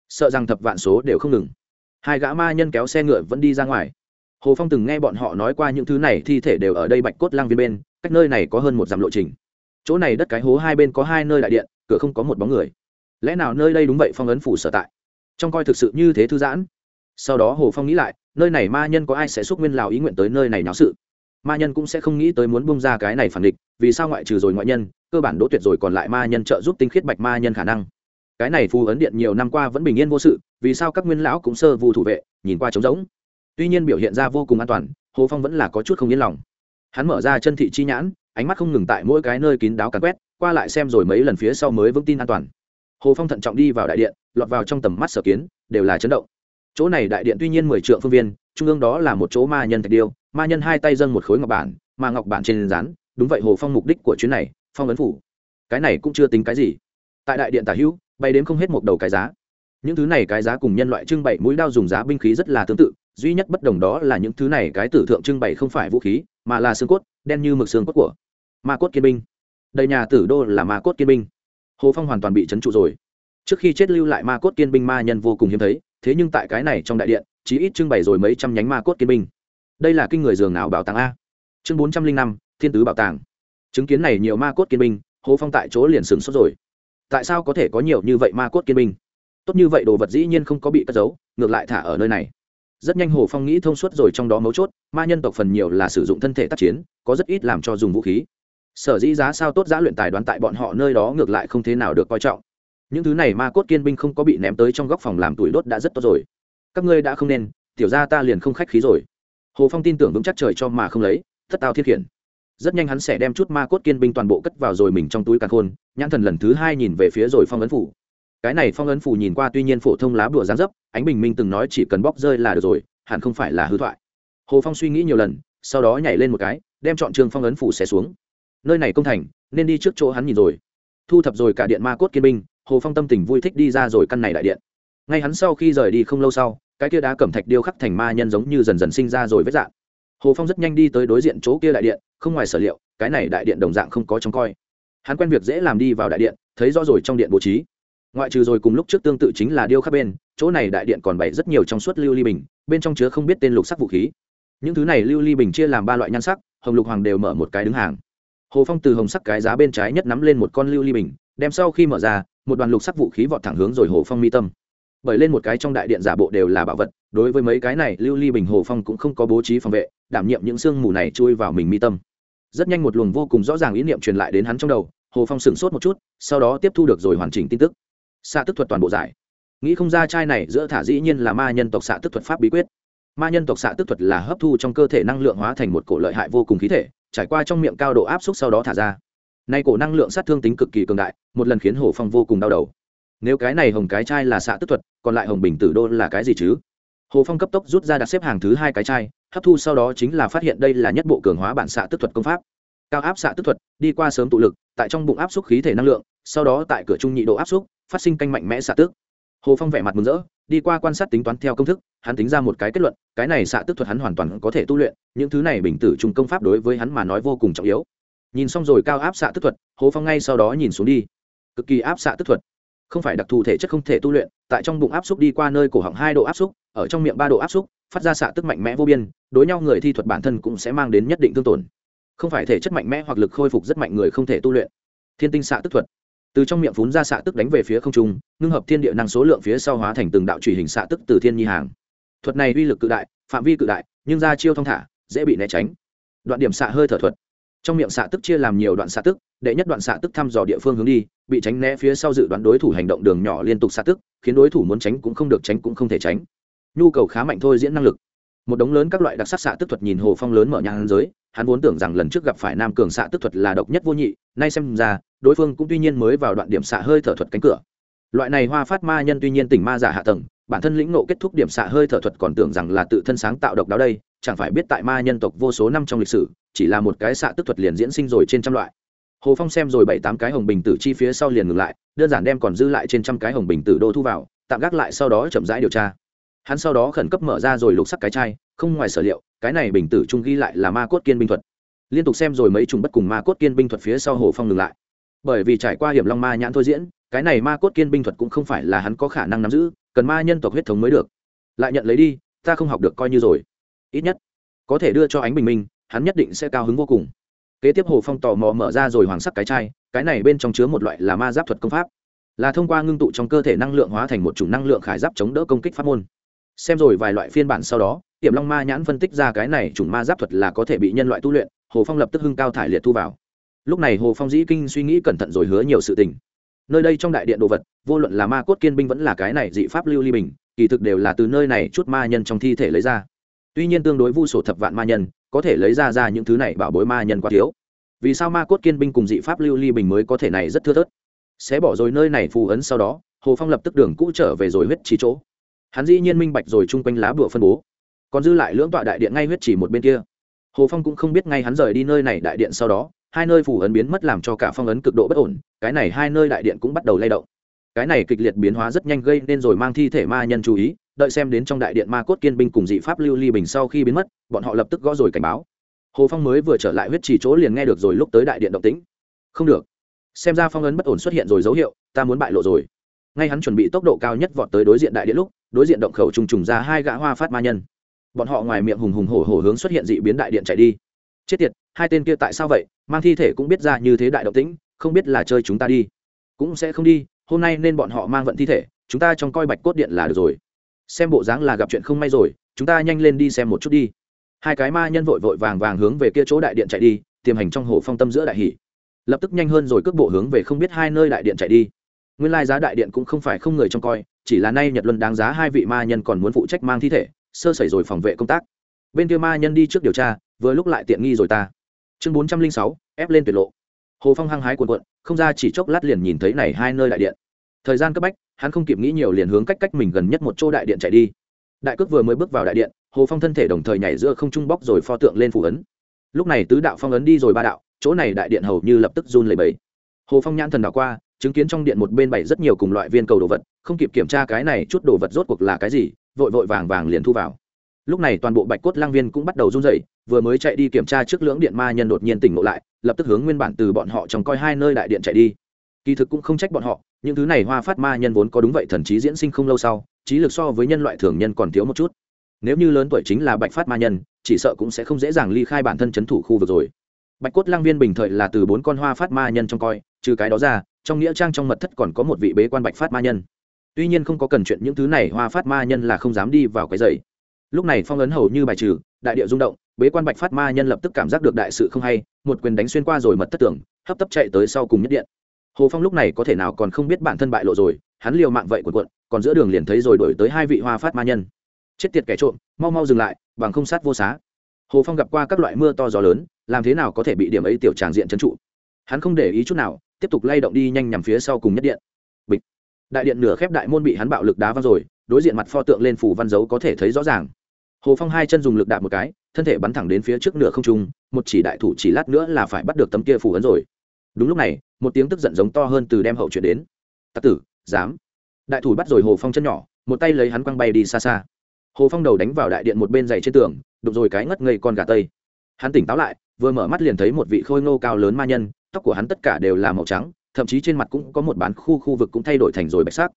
Speaker 1: Sợ rằng thập vạn số đều không ngừng. Hai gã ma nhân kéo xe ngựa vẫn đi ra ngoài. Hồ phong từng nghe bọn họ nói qua những thứ này, thi thể đều ở đây bạch cốt lang viên bên, cách nơi này có hơn một dặm lộ trình chỗ này đất cái hố hai bên có hai nơi đại điện, cửa không có một bóng người. Lẽ nào nơi đây đúng vậy phong ấn phủ sở tại? Trong coi thực sự như thế thư giãn. Sau đó hồ phong nghĩ lại, nơi này ma nhân có ai sẽ xúc nguyên lào ý nguyện tới nơi này náo sự? Ma nhân cũng sẽ không nghĩ tới muốn bung ra cái này phản địch, vì sao ngoại trừ rồi ngoại nhân, cơ bản đỗ tuyệt rồi còn lại ma nhân trợ giúp tinh khiết bạch ma nhân khả năng. Cái này phù ấn điện nhiều năm qua vẫn bình yên vô sự, vì sao các nguyên lão cũng sơ vu thủ vệ, nhìn qua trống rỗng? Tuy nhiên biểu hiện ra vô cùng an toàn, hồ phong vẫn là có chút không yên lòng. Hắn mở ra chân thị chi nhãn ánh mắt không ngừng tại mỗi cái nơi kín đáo cắn quét, qua lại xem rồi mấy lần phía sau mới vững tin an toàn. Hồ phong thận trọng đi vào đại điện, lọt vào trong tầm mắt sở kiến, đều là chấn động. Chỗ này đại điện tuy nhiên mười triệu phương viên, trung ương đó là một chỗ ma nhân thạch điêu, ma nhân hai tay dâng một khối ngọc bản, mà ngọc bản trên rán đúng vậy hồ phong mục đích của chuyến này, phong ấn phủ. Cái này cũng chưa tính cái gì. Tại đại điện tả hữu bay đến không hết một đầu cái giá. Những thứ này cái giá cùng nhân loại trưng bày mũi đao dùng giá binh khí rất là tương tự, duy nhất bất đồng đó là những thứ này cái tử thượng trưng bày không phải vũ khí, mà là xương cốt, đen như mực xương cốt của ma cốt kiên binh. Đầy nhà tử đô là ma cốt kiên binh. Hồ phong hoàn toàn bị trấn trụ rồi. Trước khi chết lưu lại ma cốt kiên binh ma nhân vô cùng hiếm thấy, thế nhưng tại cái này trong đại điện chỉ ít trưng bày rồi mấy trăm nhánh ma cốt kiên binh. Đây là kinh người giường nào bảo tàng a? Chương bốn trăm linh năm, thiên tứ bảo tàng. Chứng kiến này nhiều ma cốt kiên binh, hồ phong tại chỗ liền sửng sốt rồi. Tại sao có thể có nhiều như vậy ma cốt kiên binh? Tốt như vậy đồ vật dĩ nhiên không có bị cất giấu, ngược lại thả ở nơi này. Rất nhanh hồ phong nghĩ thông suốt rồi trong đó mấu chốt, ma nhân tộc phần nhiều là sử dụng thân thể tác chiến, có rất ít làm cho dùng vũ khí sở dĩ giá sao tốt giá luyện tài đoán tại bọn họ nơi đó ngược lại không thế nào được coi trọng. Những thứ này ma cốt kiên binh không có bị ném tới trong góc phòng làm tuổi đốt đã rất tốt rồi. Các ngươi đã không nên, tiểu ra ta liền không khách khí rồi. Hồ phong tin tưởng vững chắc trời cho mà không lấy, thất tao thiết khiển. Rất nhanh hắn sẽ đem chút ma cốt kiên binh toàn bộ cất vào rồi mình trong túi càn khôn, nhãn thần lần thứ hai nhìn về phía rồi phong ấn phủ. Cái này phong ấn phủ nhìn qua tuy nhiên phổ thông lá bùa gián dấp, ánh bình minh từng nói chỉ cần bóc rơi là được rồi, hẳn không phải là hư thoại. Hồ phong suy nghĩ nhiều lần, sau đó nhảy lên một cái, đem chọn trường phong ấn phủ xé xuống nơi này công thành, nên đi trước chỗ hắn nhìn rồi. Thu thập rồi cả điện ma cốt kiên binh, hồ phong tâm tình vui thích đi ra rồi căn này đại điện. Ngay hắn sau khi rời đi không lâu sau, cái kia đá cẩm thạch điêu khắc thành ma nhân giống như dần dần sinh ra rồi vết dạng. Hồ phong rất nhanh đi tới đối diện chỗ kia đại điện, không ngoài sở liệu, cái này đại điện đồng dạng không có trông coi. Hắn quen việc dễ làm đi vào đại điện, thấy rõ rồi trong điện bố trí. Ngoại trừ rồi cùng lúc trước tương tự chính là điêu khắc bên, chỗ này đại điện còn bày rất nhiều trong suốt lưu ly bình, bên trong chứa không biết tên lục sắc vũ khí. Những thứ này lưu ly bình chia làm ba loại nhan sắc, hồng lục hoàng đều mở một cái đứng hàng hồ phong từ hồng sắc cái giá bên trái nhất nắm lên một con lưu ly bình, đem sau khi mở ra, một đoàn lục sắc vũ khí vọt thẳng hướng rồi hồ phong mi tâm. Bởi lên một cái trong đại điện giả bộ đều là bảo vật, đối với mấy cái này, lưu ly bình hồ phong cũng không có bố trí phòng vệ, đảm nhiệm những sương mù này chui vào mình mi tâm. Rất nhanh một luồng vô cùng rõ ràng ý niệm truyền lại đến hắn trong đầu, hồ phong sửng sốt một chút, sau đó tiếp thu được rồi hoàn chỉnh tin tức. Xạ tức thuật toàn bộ giải. Nghĩ không ra trai này giữa thả dĩ nhiên là ma nhân tộc xạ tức thuật pháp bí quyết. Ma nhân tộc xạ tức thuật là hấp thu trong cơ thể năng lượng hóa thành một cổ lợi hại vô cùng khí thể trải qua trong miệng cao độ áp suất sau đó thả ra. Nay cổ năng lượng sát thương tính cực kỳ cường đại, một lần khiến hồ phong vô cùng đau đầu. Nếu cái này hồng cái chai là xạ tức thuật, còn lại hồng bình tử đô là cái gì chứ? Hồ phong cấp tốc rút ra đặt xếp hàng thứ hai cái chai, hấp thu sau đó chính là phát hiện đây là nhất bộ cường hóa bản xạ tức thuật công pháp. Cao áp xạ tức thuật, đi qua sớm tụ lực, tại trong bụng áp suất khí thể năng lượng, sau đó tại cửa trung nhị độ áp suất, phát sinh canh mạnh mẽ xạ tức. Hồ phong vẻ mặt mừng rỡ đi qua quan sát tính toán theo công thức, hắn tính ra một cái kết luận, cái này xạ tức thuật hắn hoàn toàn có thể tu luyện, những thứ này bình tử trung công pháp đối với hắn mà nói vô cùng trọng yếu. Nhìn xong rồi cao áp xạ tức thuật, hồ phong ngay sau đó nhìn xuống đi. Cực kỳ áp xạ tức thuật. Không phải đặc thù thể chất không thể tu luyện, tại trong bụng áp xúc đi qua nơi cổ họng hai độ áp xúc, ở trong miệng ba độ áp xúc, phát ra xạ tức mạnh mẽ vô biên, đối nhau người thi thuật bản thân cũng sẽ mang đến nhất định thương tổn. Không phải thể chất mạnh mẽ hoặc lực khôi phục rất mạnh người không thể tu luyện. Thiên tinh xạ tức thuật từ trong miệng phún ra xạ tức đánh về phía không trung, ngưng hợp thiên địa năng số lượng phía sau hóa thành từng đạo truy hình xạ tức từ thiên nhi hàng. Thuật này uy lực cự đại, phạm vi cự đại, nhưng ra chiêu thong thả, dễ bị né tránh. Đoạn điểm xạ hơi thở thuật. Trong miệng xạ tức chia làm nhiều đoạn xạ tức, đệ nhất đoạn xạ tức thăm dò địa phương hướng đi, bị tránh né phía sau dự đoán đối thủ hành động đường nhỏ liên tục xạ tức, khiến đối thủ muốn tránh cũng không được tránh cũng không thể tránh. Nhu cầu khá mạnh thôi diễn năng lực một đống lớn các loại đặc sắc xạ tức thuật nhìn hồ phong lớn mở nhà hắn giới, hắn vốn tưởng rằng lần trước gặp phải nam cường xạ tức thuật là độc nhất vô nhị, nay xem ra, đối phương cũng tuy nhiên mới vào đoạn điểm xạ hơi thở thuật cánh cửa. Loại này hoa phát ma nhân tuy nhiên tỉnh ma giả hạ tầng, bản thân lĩnh nộ kết thúc điểm xạ hơi thở thuật còn tưởng rằng là tự thân sáng tạo độc đáo đây, chẳng phải biết tại ma nhân tộc vô số năm trong lịch sử, chỉ là một cái xạ tức thuật liền diễn sinh rồi trên trăm loại. Hồ phong xem rồi bảy tám cái hồng bình tử chi phía sau liền ngừng lại, đơn giản đem còn dư lại trên trăm cái hồng bình tử đô thu vào, tạm gác lại sau đó chậm rãi điều tra hắn sau đó khẩn cấp mở ra rồi lục sắc cái chai, không ngoài sở liệu, cái này bình tử trung ghi lại là ma cốt kiên binh thuật. Liên tục xem rồi mấy trùng bất cùng ma cốt kiên binh thuật phía sau hồ phong ngừng lại. Bởi vì trải qua hiểm long ma nhãn thôi diễn, cái này ma cốt kiên binh thuật cũng không phải là hắn có khả năng nắm giữ, cần ma nhân tộc huyết thống mới được. Lại nhận lấy đi, ta không học được coi như rồi. Ít nhất, có thể đưa cho ánh bình minh, hắn nhất định sẽ cao hứng vô cùng. Kế tiếp hồ phong tò mò mở ra rồi hoàng sắc cái chai, cái này bên trong chứa một loại là ma giáp thuật công pháp. Là thông qua ngưng tụ trong cơ thể năng lượng hóa thành một chủng năng lượng khải giáp chống đỡ công kích pháp môn xem rồi vài loại phiên bản sau đó, tiềm long ma nhãn phân tích ra cái này chủng ma giáp thuật là có thể bị nhân loại tu luyện, hồ phong lập tức hưng cao thải liệt thu vào. Lúc này hồ phong dĩ kinh suy nghĩ cẩn thận rồi hứa nhiều sự tình. Nơi đây trong đại điện đồ vật, vô luận là ma cốt kiên binh vẫn là cái này dị pháp lưu ly bình, kỳ thực đều là từ nơi này chút ma nhân trong thi thể lấy ra. Tuy nhiên tương đối vu sổ thập vạn ma nhân, có thể lấy ra ra những thứ này bảo bối ma nhân quá thiếu. Vì sao ma cốt kiên binh cùng dị pháp lưu ly bình mới có thể này rất thưa thớt? Sẽ bỏ rồi nơi này phù ấn sau đó, hồ phong lập tức đường cũ trở về rồi huyết trí chỗ hắn dĩ nhiên minh bạch rồi chung quanh lá bùa phân bố. Còn dư lại lưỡng tọa đại điện ngay huyết chỉ một bên kia. Hồ phong cũng không biết ngay hắn rời đi nơi này đại điện sau đó, hai nơi phủ ấn biến mất làm cho cả phong ấn cực độ bất ổn, cái này hai nơi đại điện cũng bắt đầu lay động. Cái này kịch liệt biến hóa rất nhanh gây nên rồi mang thi thể ma nhân chú ý, đợi xem đến trong đại điện ma cốt kiên binh cùng dị pháp lưu ly bình sau khi biến mất, bọn họ lập tức gõ rồi cảnh báo. Hồ phong mới vừa trở lại huyết trì chỗ liền nghe được rồi lúc tới đại điện động tĩnh. Không được. Xem ra phong ấn bất ổn xuất hiện rồi dấu hiệu, ta muốn bại lộ rồi ngay hắn chuẩn bị tốc độ cao nhất vọt tới đối diện đại điện lúc, đối diện động khẩu trùng trùng ra hai gã hoa phát ma nhân. Bọn họ ngoài miệng hùng hùng hổ hổ hướng xuất hiện dị biến đại điện chạy đi. Chết tiệt, hai tên kia tại sao vậy? Mang thi thể cũng biết ra như thế đại động tĩnh, không biết là chơi chúng ta đi. Cũng sẽ không đi, hôm nay nên bọn họ mang vận thi thể, chúng ta trong coi bạch cốt điện là được rồi. Xem bộ dáng là gặp chuyện không may rồi, chúng ta nhanh lên đi xem một chút đi. Hai cái ma nhân vội vội vàng vàng hướng về kia chỗ đại điện chạy đi, tiềm hành trong hồ phong tâm giữa đại hỷ. Lập tức nhanh hơn rồi cước bộ hướng về không biết hai nơi đại điện chạy đi nguyên lai giá đại điện cũng không phải không người trông coi, chỉ là nay nhật luân đáng giá hai vị ma nhân còn muốn phụ trách mang thi thể, sơ sẩy rồi phòng vệ công tác. Bên kia ma nhân đi trước điều tra, vừa lúc lại tiện nghi rồi ta. Chương bốn trăm linh sáu, ép lên tuyệt lộ. Hồ phong hăng hái cuộn cuộn, không ra chỉ chốc lát liền nhìn thấy này hai nơi đại điện. Thời gian cấp bách, hắn không kịp nghĩ nhiều liền hướng cách cách mình gần nhất một chỗ đại điện chạy đi. Đại cước vừa mới bước vào đại điện, hồ phong thân thể đồng thời nhảy giữa không trung bóc rồi pho tượng lên phủ ấn. Lúc này tứ đạo phong ấn đi rồi ba đạo, chỗ này đại điện hầu như lập tức run lẩy bẩy. Hồ phong nhãn thần đảo qua chứng kiến trong điện một bên bày rất nhiều cùng loại viên cầu đồ vật, không kịp kiểm tra cái này chút đồ vật rốt cuộc là cái gì, vội vội vàng vàng liền thu vào. Lúc này toàn bộ bạch cốt lang viên cũng bắt đầu run rẩy, vừa mới chạy đi kiểm tra trước lưỡng điện ma nhân đột nhiên tỉnh ngộ lại, lập tức hướng nguyên bản từ bọn họ trông coi hai nơi đại điện chạy đi. Kỳ thực cũng không trách bọn họ, những thứ này hoa phát ma nhân vốn có đúng vậy thần trí diễn sinh không lâu sau, trí lực so với nhân loại thường nhân còn thiếu một chút. Nếu như lớn tuổi chính là bạch phát ma nhân, chỉ sợ cũng sẽ không dễ dàng ly khai bản thân c h ấ n thủ khu vực rồi. Bạch cốt lang viên bình thời là từ bốn con hoa phát ma nhân trong coi, trừ cái đó ra trong nghĩa trang trong mật thất còn có một vị bế quan bạch phát ma nhân. Tuy nhiên không có cần chuyện những thứ này, hoa phát ma nhân là không dám đi vào cái dày lúc này phong ấn hầu như bài trừ, đại địa rung động, bế quan bạch phát ma nhân lập tức cảm giác được đại sự không hay, một quyền đánh xuyên qua rồi mật thất tưởng hấp tấp chạy tới sau cùng nhất điện. Hồ phong lúc này có thể nào còn không biết bản thân bại lộ rồi, hắn liều mạng vậy quần quận còn giữa đường liền thấy rồi đổi tới hai vị hoa phát ma nhân. Chết tiệt kẻ trộm, mau mau dừng lại, bằng không sát vô xá. Hồ phong gặp qua các loại mưa to gió lớn, làm thế nào có thể bị điểm ấy tiểu tràng diện trấn trụ? Hắn không để ý chút nào tiếp tục lay động đi nhanh nhằm phía sau cùng nhất điện. Bịch. Đại điện nửa khép đại môn bị hắn bạo lực đá văng rồi, đối diện mặt pho tượng lên phủ văn dấu có thể thấy rõ ràng. Hồ phong hai chân dùng lực đạp một cái, thân thể bắn thẳng đến phía trước nửa không trung, một chỉ đại thủ chỉ lát nữa là phải bắt được tấm kia phủ ấn rồi. Đúng lúc này, một tiếng tức giận giống to hơn từ đem hậu chuyển đến. Tặc tử, dám! Đại thủ bắt rồi hồ phong chân nhỏ, một tay lấy hắn quăng bay đi xa xa. Hồ phong đầu đánh vào đại điện một bên dày trên tường, đụng rồi cái ngất ngây con gà tây. Hắn tỉnh táo lại, vừa mở mắt liền thấy một vị khôi ngô cao lớn ma nhân tóc của hắn tất cả đều là màu trắng, thậm chí trên mặt cũng có một bán khu khu vực cũng thay đổi thành rồi bạch sắc.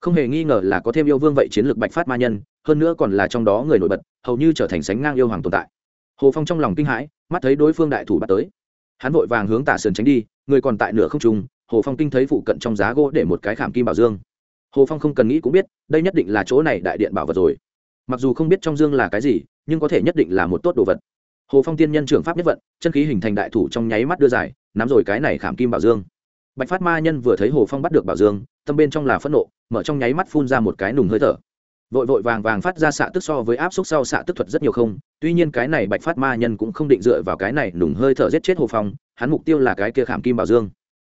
Speaker 1: Không hề nghi ngờ là có thêm yêu vương vậy chiến lược bạch phát ma nhân, hơn nữa còn là trong đó người nổi bật, hầu như trở thành sánh ngang yêu hoàng tồn tại. Hồ phong trong lòng kinh hãi, mắt thấy đối phương đại thủ bắt tới. Hắn vội vàng hướng tả sườn tránh đi, người còn tại nửa không trung, hồ phong kinh thấy phụ cận trong giá gỗ để một cái khảm kim bảo dương. Hồ phong không cần nghĩ cũng biết, đây nhất định là chỗ này đại điện bảo vật rồi. Mặc dù không biết trong dương là cái gì, nhưng có thể nhất định là một tốt đồ vật hồ phong tiên nhân trưởng pháp nhất vận, chân khí hình thành đại thủ trong nháy mắt đưa dài, nắm rồi cái này khảm kim bảo dương. Bạch phát ma nhân vừa thấy hồ phong bắt được bảo dương, tâm bên trong là phẫn nộ, mở trong nháy mắt phun ra một cái nùng hơi thở. Vội vội vàng vàng phát ra xạ tức so với áp suất sau xạ tức thuật rất nhiều không, tuy nhiên cái này bạch phát ma nhân cũng không định dựa vào cái này nùng hơi thở giết chết hồ phong, hắn mục tiêu là cái kia khảm kim bảo dương.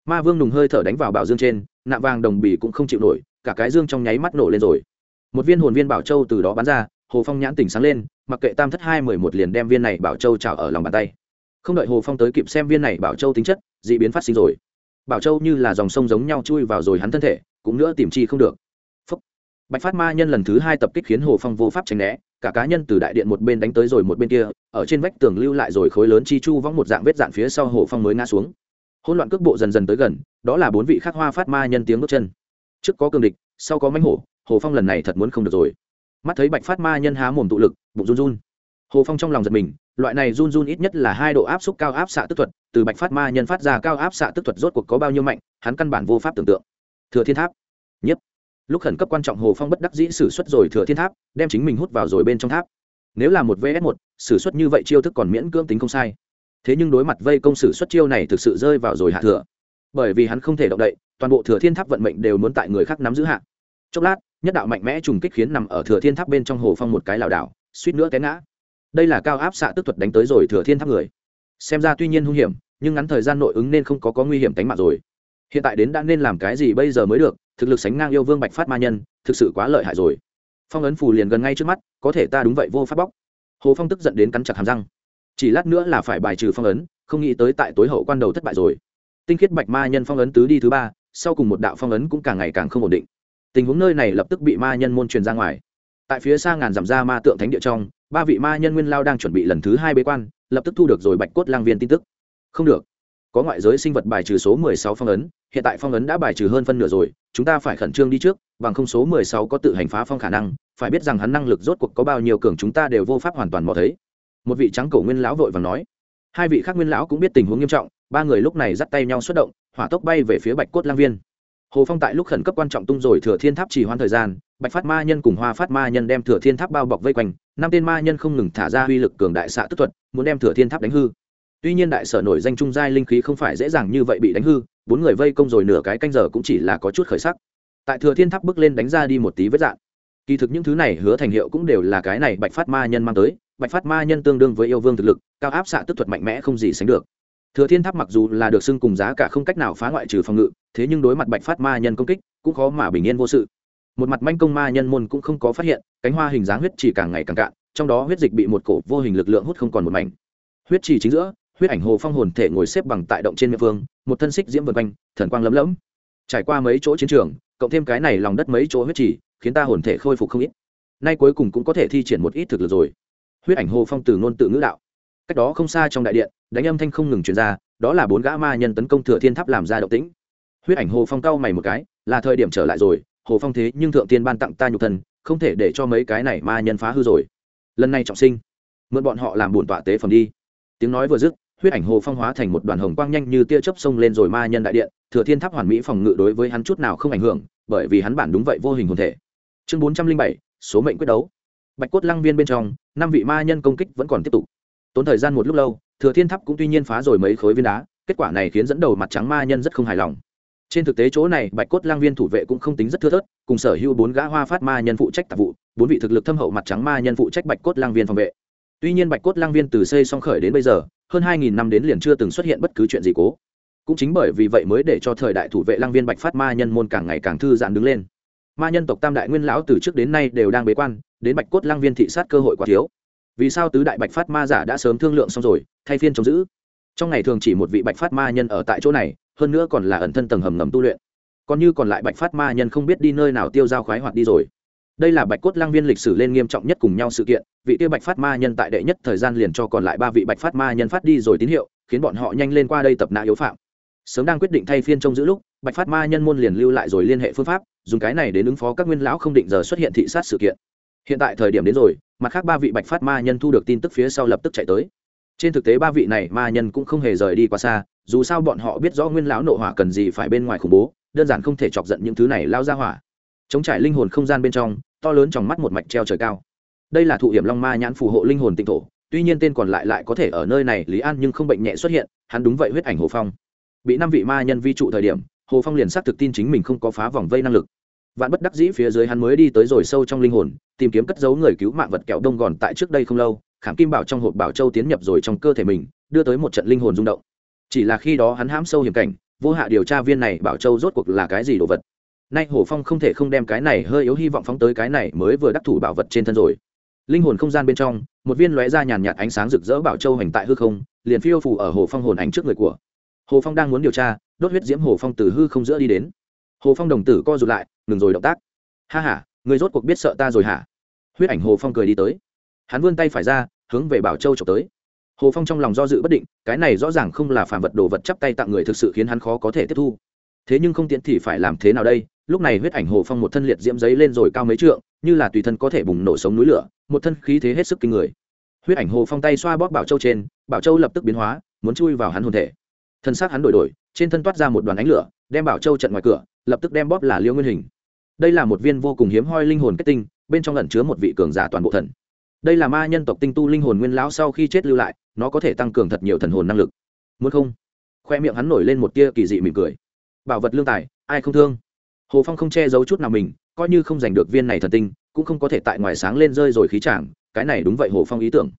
Speaker 1: Ma vương nùng hơi thở đánh vào bảo dương trên nạm vàng đồng bì cũng không chịu nổi, cả cái dương trong nháy mắt nổ lên rồi. Một viên hồn viên bảo châu từ đó bắn ra, hồ phong nhãn tỉnh sáng lên mặc kệ tam thất hai mười một liền đem viên này bảo châu trào ở lòng bàn tay. Không đợi hồ phong tới kịp xem viên này bảo châu tính chất, d ị biến phát sinh rồi. Bảo châu như là dòng sông giống nhau chui vào rồi hắn thân thể, cũng nữa tìm chi không được. Phúc. bạch phát ma nhân lần thứ hai tập kích khiến hồ phong vô pháp tránh né, cả cá nhân từ đại điện một bên đánh tới rồi một bên kia, ở trên vách tường lưu lại rồi khối lớn chi chu vong một dạng vết dạn phía sau hồ phong mới ngã xuống. Hỗn loạn cước bộ dần dần tới gần, đó là bốn vị khắc hoa phát ma nhân tiếng bước chân. Trước có cường địch, sau có mánh hổ, hồ phong lần này thật muốn không được rồi mắt thấy bạch phát ma nhân há mồm tụ lực, bụng run run. Hồ phong trong lòng giật mình, loại này run run ít nhất là hai độ áp suất cao áp xạ tức thuật, từ bạch phát ma nhân phát ra cao áp xạ tức thuật rốt cuộc có bao nhiêu mạnh, hắn căn bản vô pháp tưởng tượng. Thừa thiên tháp. Nhất lúc khẩn cấp quan trọng hồ phong bất đắc dĩ xử suất rồi thừa thiên tháp, đem chính mình hút vào rồi bên trong tháp. Nếu là một vs một xử suất như vậy chiêu thức còn miễn cưỡng tính không sai. Thế nhưng đối mặt vây công xử suất chiêu này thực sự rơi vào rồi hạ thừa bởi vì hắn không thể động đậy, toàn bộ thừa thiên tháp vận mệnh đều muốn tại người khác nắm giữ hạ. Chốc lát nhất đạo mạnh mẽ trùng kích khiến nằm ở thừa thiên tháp bên trong hồ phong một cái lảo đảo, suýt nữa té ngã. Đây là cao áp xạ tức thuật đánh tới rồi thừa thiên tháp người. Xem ra tuy nhiên hung hiểm, nhưng ngắn thời gian nội ứng nên không có có nguy hiểm tính mạng rồi. Hiện tại đến đã nên làm cái gì bây giờ mới được, thực lực sánh ngang yêu vương bạch phát ma nhân, thực sự quá lợi hại rồi. Phong ấn phù liền gần ngay trước mắt, có thể ta đúng vậy vô pháp bóc. Hồ phong tức giận đến cắn chặt hàm răng. Chỉ lát nữa là phải bài trừ phong ấn, không nghĩ tới tại tối hậu quan đầu thất bại rồi. Tinh khiết bạch ma nhân phong ấn tứ đi thứ ba, sau cùng một đạo phong ấn cũng càng ngày càng không ổn định tình huống nơi này lập tức bị ma nhân môn truyền ra ngoài. Tại phía xa ngàn dặm ra ma tượng thánh địa trong, ba vị ma nhân nguyên lao đang chuẩn bị lần thứ hai bế quan, lập tức thu được rồi bạch cốt lang viên tin tức. Không được. Có ngoại giới sinh vật bài trừ số mười sáu phong ấn, hiện tại phong ấn đã bài trừ hơn phân nửa rồi, chúng ta phải khẩn trương đi trước, bằng không số mười sáu có tự hành phá phong khả năng, phải biết rằng hắn năng lực rốt cuộc có bao nhiêu cường chúng ta đều vô pháp hoàn toàn mò thấy. Một vị trắng cổ nguyên lão vội và nói. Hai vị khác nguyên lão cũng biết tình huống nghiêm trọng, ba người lúc này dắt tay nhau xuất động, hỏa tốc bay về phía bạch cốt lang viên hồ phong tại lúc khẩn cấp quan trọng tung rồi thừa thiên tháp chỉ hoãn thời gian, bạch phát ma nhân cùng hoa phát ma nhân đem thừa thiên tháp bao bọc vây quanh, năm tên ma nhân không ngừng thả ra uy lực cường đại xạ tức thuật, muốn đem thừa thiên tháp đánh hư. Tuy nhiên đại sở nổi danh trung giai linh khí không phải dễ dàng như vậy bị đánh hư, bốn người vây công rồi nửa cái canh giờ cũng chỉ là có chút khởi sắc. Tại thừa thiên tháp bước lên đánh ra đi một tí vết dạn. Kỳ thực những thứ này hứa thành hiệu cũng đều là cái này bạch phát ma nhân mang tới, bạch phát ma nhân tương đương với yêu vương thực lực, cao áp xạ tức thuật mạnh mẽ không gì sánh được thừa thiên tháp mặc dù là được xưng cùng giá cả không cách nào phá ngoại trừ phòng ngự, thế nhưng đối mặt bạch phát ma nhân công kích, cũng khó mà bình yên vô sự. Một mặt manh công ma nhân môn cũng không có phát hiện, cánh hoa hình dáng huyết chỉ càng ngày càng cạn, trong đó huyết dịch bị một cổ vô hình lực lượng hút không còn một mảnh. Huyết chỉ chính giữa, huyết ảnh hồ phong hồn thể ngồi xếp bằng tại động trên miệng phương một thân xích diễm vân quanh, thần quang lấm lẫm. Trải qua mấy chỗ chiến trường, cộng thêm cái này lòng đất mấy chỗ huyết chỉ, khiến ta hồn thể khôi phục không ít. Nay cuối cùng cũng có thể thi triển một ít thực lực rồi. Huyết ảnh hồ phong từ ngôn tự ngữ đạo cách đó không xa trong đại điện, đánh âm thanh không ngừng truyền ra, đó là bốn gã ma nhân tấn công thừa thiên tháp làm ra động tĩnh. Huyết ảnh hồ phong cau mày một cái, là thời điểm trở lại rồi, hồ phong thế nhưng thượng tiên ban tặng ta nhục thân, không thể để cho mấy cái này ma nhân phá hư rồi. Lần này trọng sinh, mượn bọn họ làm bổn tọa tế phẩm đi. Tiếng nói vừa dứt, huyết ảnh hồ phong hóa thành một đoàn hồng quang nhanh như tia chớp sông lên rồi ma nhân đại điện, thừa thiên tháp hoàn mỹ phòng ngự đối với hắn chút nào không ảnh hưởng, bởi vì hắn bản đúng vậy vô hình hồn thể. Chương bốn trăm linh bảy, số mệnh quyết đấu. Bạch cốt lăng viên bên trong, năm vị ma nhân công kích vẫn còn tiếp tục tốn thời gian một lúc lâu, thừa thiên tháp cũng tuy nhiên phá rồi mấy khối viên đá, kết quả này khiến dẫn đầu mặt trắng ma nhân rất không hài lòng. Trên thực tế chỗ này, bạch cốt lang viên thủ vệ cũng không tính rất thưa thớt, cùng sở hữu bốn gã hoa phát ma nhân phụ trách tạp vụ, bốn vị thực lực thâm hậu mặt trắng ma nhân phụ trách bạch cốt lang viên phòng vệ. Tuy nhiên bạch cốt lang viên từ xây song khởi đến bây giờ, hơn hai nghìn năm đến liền chưa từng xuất hiện bất cứ chuyện gì cố. Cũng chính bởi vì vậy mới để cho thời đại thủ vệ lang viên bạch phát ma nhân môn càng ngày càng thư giãn đứng lên. Ma nhân tộc tam đại nguyên lão từ trước đến nay đều đang bế quan, đến bạch cốt lang viên thị sát cơ hội quá thiếu vì sao tứ đại bạch phát ma giả đã sớm thương lượng xong rồi, thay phiên chống giữ? Trong ngày thường chỉ một vị bạch phát ma nhân ở tại chỗ này, hơn nữa còn là ẩn thân tầng hầm ngầm tu luyện. Còn như còn lại bạch phát ma nhân không biết đi nơi nào tiêu dao khoái hoạt đi rồi. Đây là bạch cốt lang viên lịch sử lên nghiêm trọng nhất cùng nhau sự kiện, vị tiêu bạch phát ma nhân tại đệ nhất thời gian liền cho còn lại ba vị bạch phát ma nhân phát đi rồi tín hiệu, khiến bọn họ nhanh lên qua đây tập nạ yếu phạm. Sớm đang quyết định thay phiên trông giữ lúc, bạch phát ma nhân môn liền lưu lại rồi liên hệ phương pháp, dùng cái này đến ứng phó các nguyên lão không định giờ xuất hiện thị sát sự kiện. Hiện tại thời điểm đến rồi mặt khác ba vị bạch phát ma nhân thu được tin tức phía sau lập tức chạy tới. Trên thực tế ba vị này ma nhân cũng không hề rời đi quá xa, dù sao bọn họ biết rõ nguyên lão nộ hỏa cần gì phải bên ngoài khủng bố, đơn giản không thể chọc giận những thứ này lao ra hỏa. Chống trải linh hồn không gian bên trong, to lớn trong mắt một mạch treo trời cao. Đây là thụ hiểm long ma nhãn phù hộ linh hồn tịnh thổ, tuy nhiên tên còn lại lại có thể ở nơi này lý an nhưng không bệnh nhẹ xuất hiện, hắn đúng vậy huyết ảnh hồ phong. Bị năm vị ma nhân vi trụ thời điểm, hồ phong liền xác thực tin chính mình không có phá vòng vây năng lực vạn bất đắc dĩ phía dưới hắn mới đi tới rồi sâu trong linh hồn, tìm kiếm cất giấu người cứu mạng vật kẹo đông gòn tại trước đây không lâu, khảm kim bảo trong hộp bảo châu tiến nhập rồi trong cơ thể mình, đưa tới một trận linh hồn rung động. Chỉ là khi đó hắn hãm sâu hiểm cảnh, vô hạ điều tra viên này bảo châu rốt cuộc là cái gì đồ vật. Nay hổ phong không thể không đem cái này hơi yếu hy vọng phóng tới cái này mới vừa đắc thủ bảo vật trên thân rồi. Linh hồn không gian bên trong, một viên lóe ra nhàn nhạt ánh sáng rực rỡ bảo châu hành tại hư không, liền phiêu phủ ở hồ phong hồn ảnh trước người của. Hồ phong đang muốn điều tra, đốt huyết diễm hồ phong từ hư không giữa đi đến. Hồ phong đồng tử co rụt lại ngừng rồi động tác. Ha h a người rốt cuộc biết sợ ta rồi hả? Huyết ảnh hồ phong cười đi tới. Hắn vươn tay phải ra, hướng về bảo châu trộm tới. Hồ phong trong lòng do dự bất định, cái này rõ ràng không là phản vật đồ vật chắp tay tặng người thực sự khiến hắn khó có thể tiếp thu. Thế nhưng không tiện thì phải làm thế nào đây? Lúc này huyết ảnh hồ phong một thân liệt diễm giấy lên rồi cao mấy trượng, như là tùy thân có thể bùng nổ sống núi lửa, một thân khí thế hết sức kinh người. Huyết ảnh hồ phong tay xoa bóp bảo châu trên, bảo châu lập tức biến hóa, muốn chui vào hắn hồn thể. Thân xác hắn đổi đổi, trên thân toát ra một đoàn ánh lửa, đem bảo châu trận ngoài cửa lập tức đem bóp là liêu nguyên hình. Đây là một viên vô cùng hiếm hoi linh hồn kết tinh, bên trong lẩn chứa một vị cường giả toàn bộ thần. Đây là ma nhân tộc tinh tu linh hồn nguyên lão sau khi chết lưu lại, nó có thể tăng cường thật nhiều thần hồn năng lực. Muốn không? Khoe miệng hắn nổi lên một tia kỳ dị mỉm cười. Bảo vật lương tài, ai không thương? Hồ phong không che giấu chút nào mình, coi như không giành được viên này thần tinh, cũng không có thể tại ngoài sáng lên rơi rồi khí chàng, cái này đúng vậy hồ phong ý tưởng.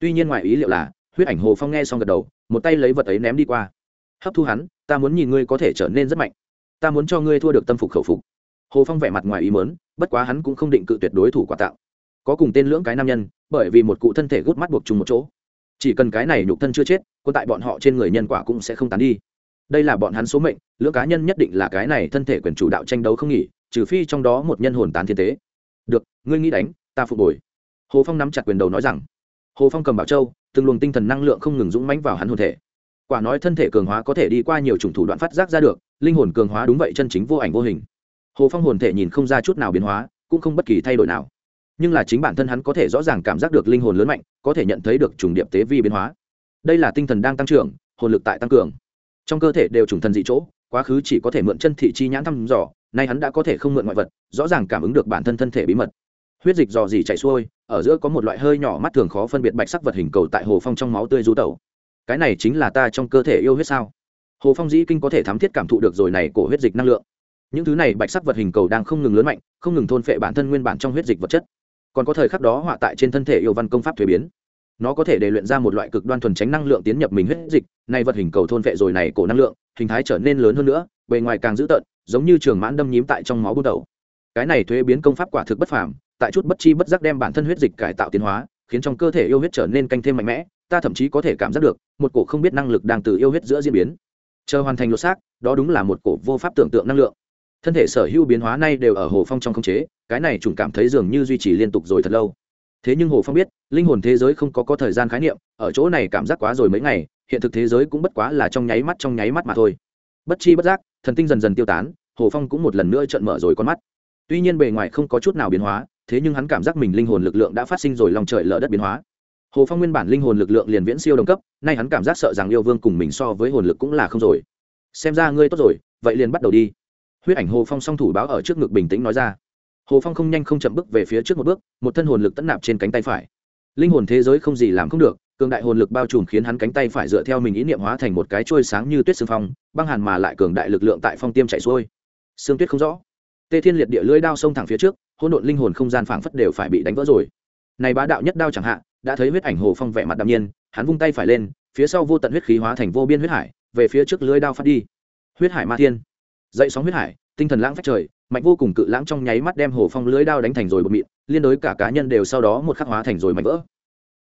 Speaker 1: Tuy nhiên ngoài ý liệu là, huyết ảnh hồ phong nghe xong gật đầu, một tay lấy vật ấy ném đi qua. Hấp thu hắn, ta muốn nhìn ngươi có thể trở nên rất mạnh ta muốn cho ngươi thua được tâm phục khẩu phục. Hồ phong vẻ mặt ngoài ý mớn bất quá hắn cũng không định cự tuyệt đối thủ quà tạo. Có cùng tên lưỡng cái nam nhân, bởi vì một cụ thân thể gút mắt buộc chung một chỗ. Chỉ cần cái này nhục thân chưa chết còn tại bọn họ trên người nhân quả cũng sẽ không tán đi. Đây là bọn hắn số mệnh, lưỡng cá nhân nhất định là cái này thân thể quyền chủ đạo tranh đấu không nghỉ, trừ phi trong đó một nhân hồn tán thiên tế. Được, ngươi nghĩ đánh, ta phục hồi. Hồ phong nắm chặt quyền đầu nói rằng. Hồ phong cầm bảo châu, từng luồng tinh thần năng lượng không ngừng dũng mãnh vào hắn hồn thể. Quả nói thân thể cường hóa có thể đi qua nhiều chủng thủ đoạn phát giác ra được linh hồn cường hóa đúng vậy chân chính vô ảnh vô hình. Hồ phong hồn thể nhìn không ra chút nào biến hóa, cũng không bất kỳ thay đổi nào. Nhưng là chính bản thân hắn có thể rõ ràng cảm giác được linh hồn lớn mạnh, có thể nhận thấy được trùng điệp tế vi biến hóa. Đây là tinh thần đang tăng trưởng, hồn lực tại tăng cường. Trong cơ thể đều trùng thần dị chỗ, quá khứ chỉ có thể mượn chân thị chi nhãn thăm dò, nay hắn đã có thể không mượn ngoại vật, rõ ràng cảm ứng được bản thân thân thể bí mật. Huyết dịch dò dỉ chảy xuôi, ở giữa có một loại hơi nhỏ mắt thường khó phân biệt bạch sắc vật hình cầu tại hồ phong trong máu tươi rú tẩu. Cái này chính là ta trong cơ thể yêu huyết sao? Hồ phong dĩ kinh có thể thám thiết cảm thụ được rồi này của huyết dịch năng lượng. Những thứ này bạch sắc vật hình cầu đang không ngừng lớn mạnh, không ngừng thôn phệ bản thân nguyên bản trong huyết dịch vật chất. Còn có thời khắc đó họa tại trên thân thể yêu văn công pháp thuế biến. Nó có thể để luyện ra một loại cực đoan thuần tránh năng lượng tiến nhập mình huyết dịch, nay vật hình cầu thôn phệ rồi này cổ năng lượng, hình thái trở nên lớn hơn nữa, bề ngoài càng dữ tợn, giống như trường mãn đâm nhím tại trong máu bút đầu. Cái này thuế biến công pháp quả thực bất phàm, tại chút bất chi bất giác đem bản thân huyết dịch cải tạo tiến hóa, khiến trong cơ thể yêu huyết trở nên canh thêm mạnh mẽ, ta thậm chí có thể cảm giác được, một cổ không biết năng lực đang từ yêu huyết giữa diễn biến chờ hoàn thành lột xác, đó đúng là một cổ vô pháp tưởng tượng năng lượng. Thân thể sở hữu biến hóa nay đều ở hồ phong trong khống chế, cái này trùng cảm thấy dường như duy trì liên tục rồi thật lâu. Thế nhưng hồ phong biết, linh hồn thế giới không có có thời gian khái niệm, ở chỗ này cảm giác quá rồi mấy ngày, hiện thực thế giới cũng bất quá là trong nháy mắt trong nháy mắt mà thôi. Bất chi bất giác, thần tinh dần dần tiêu tán, hồ phong cũng một lần nữa trợn mở rồi con mắt. Tuy nhiên bề ngoài không có chút nào biến hóa, thế nhưng hắn cảm giác mình linh hồn lực lượng đã phát sinh rồi lòng trời lở đất biến hóa hồ phong nguyên bản linh hồn lực lượng liền viễn siêu đồng cấp, nay hắn cảm giác sợ rằng yêu vương cùng mình so với hồn lực cũng là không rồi. Xem ra ngươi tốt rồi, vậy liền bắt đầu đi. Huyết ảnh hồ phong song thủ báo ở trước ngực bình tĩnh nói ra. Hồ phong không nhanh không chậm bước về phía trước một bước, một thân hồn lực tẫn nạp trên cánh tay phải. Linh hồn thế giới không gì làm không được, cường đại hồn lực bao trùm khiến hắn cánh tay phải dựa theo mình ý niệm hóa thành một cái trôi sáng như tuyết xương phong, băng hàn mà lại cường đại lực lượng tại phong tiêm chạy xuôi. Xương tuyết không rõ. Tê thiên liệt địa lưỡi đao xông thẳng phía trước, hỗn độn linh hồn không gian phảng phất đều phải bị đánh vỡ rồi. Này bá đạo nhất đao chẳng hạn đã thấy huyết ảnh hồ phong vẻ mặt đạm nhiên, hắn vung tay phải lên, phía sau vô tận huyết khí hóa thành vô biên huyết hải, về phía trước lưới đao phát đi. Huyết hải ma thiên. Dậy sóng huyết hải, tinh thần lãng phách trời, mạnh vô cùng cự lãng trong nháy mắt đem hồ phong lưới đao đánh thành rồi bột mịn, liên đối cả cá nhân đều sau đó một khắc hóa thành rồi mạnh vỡ.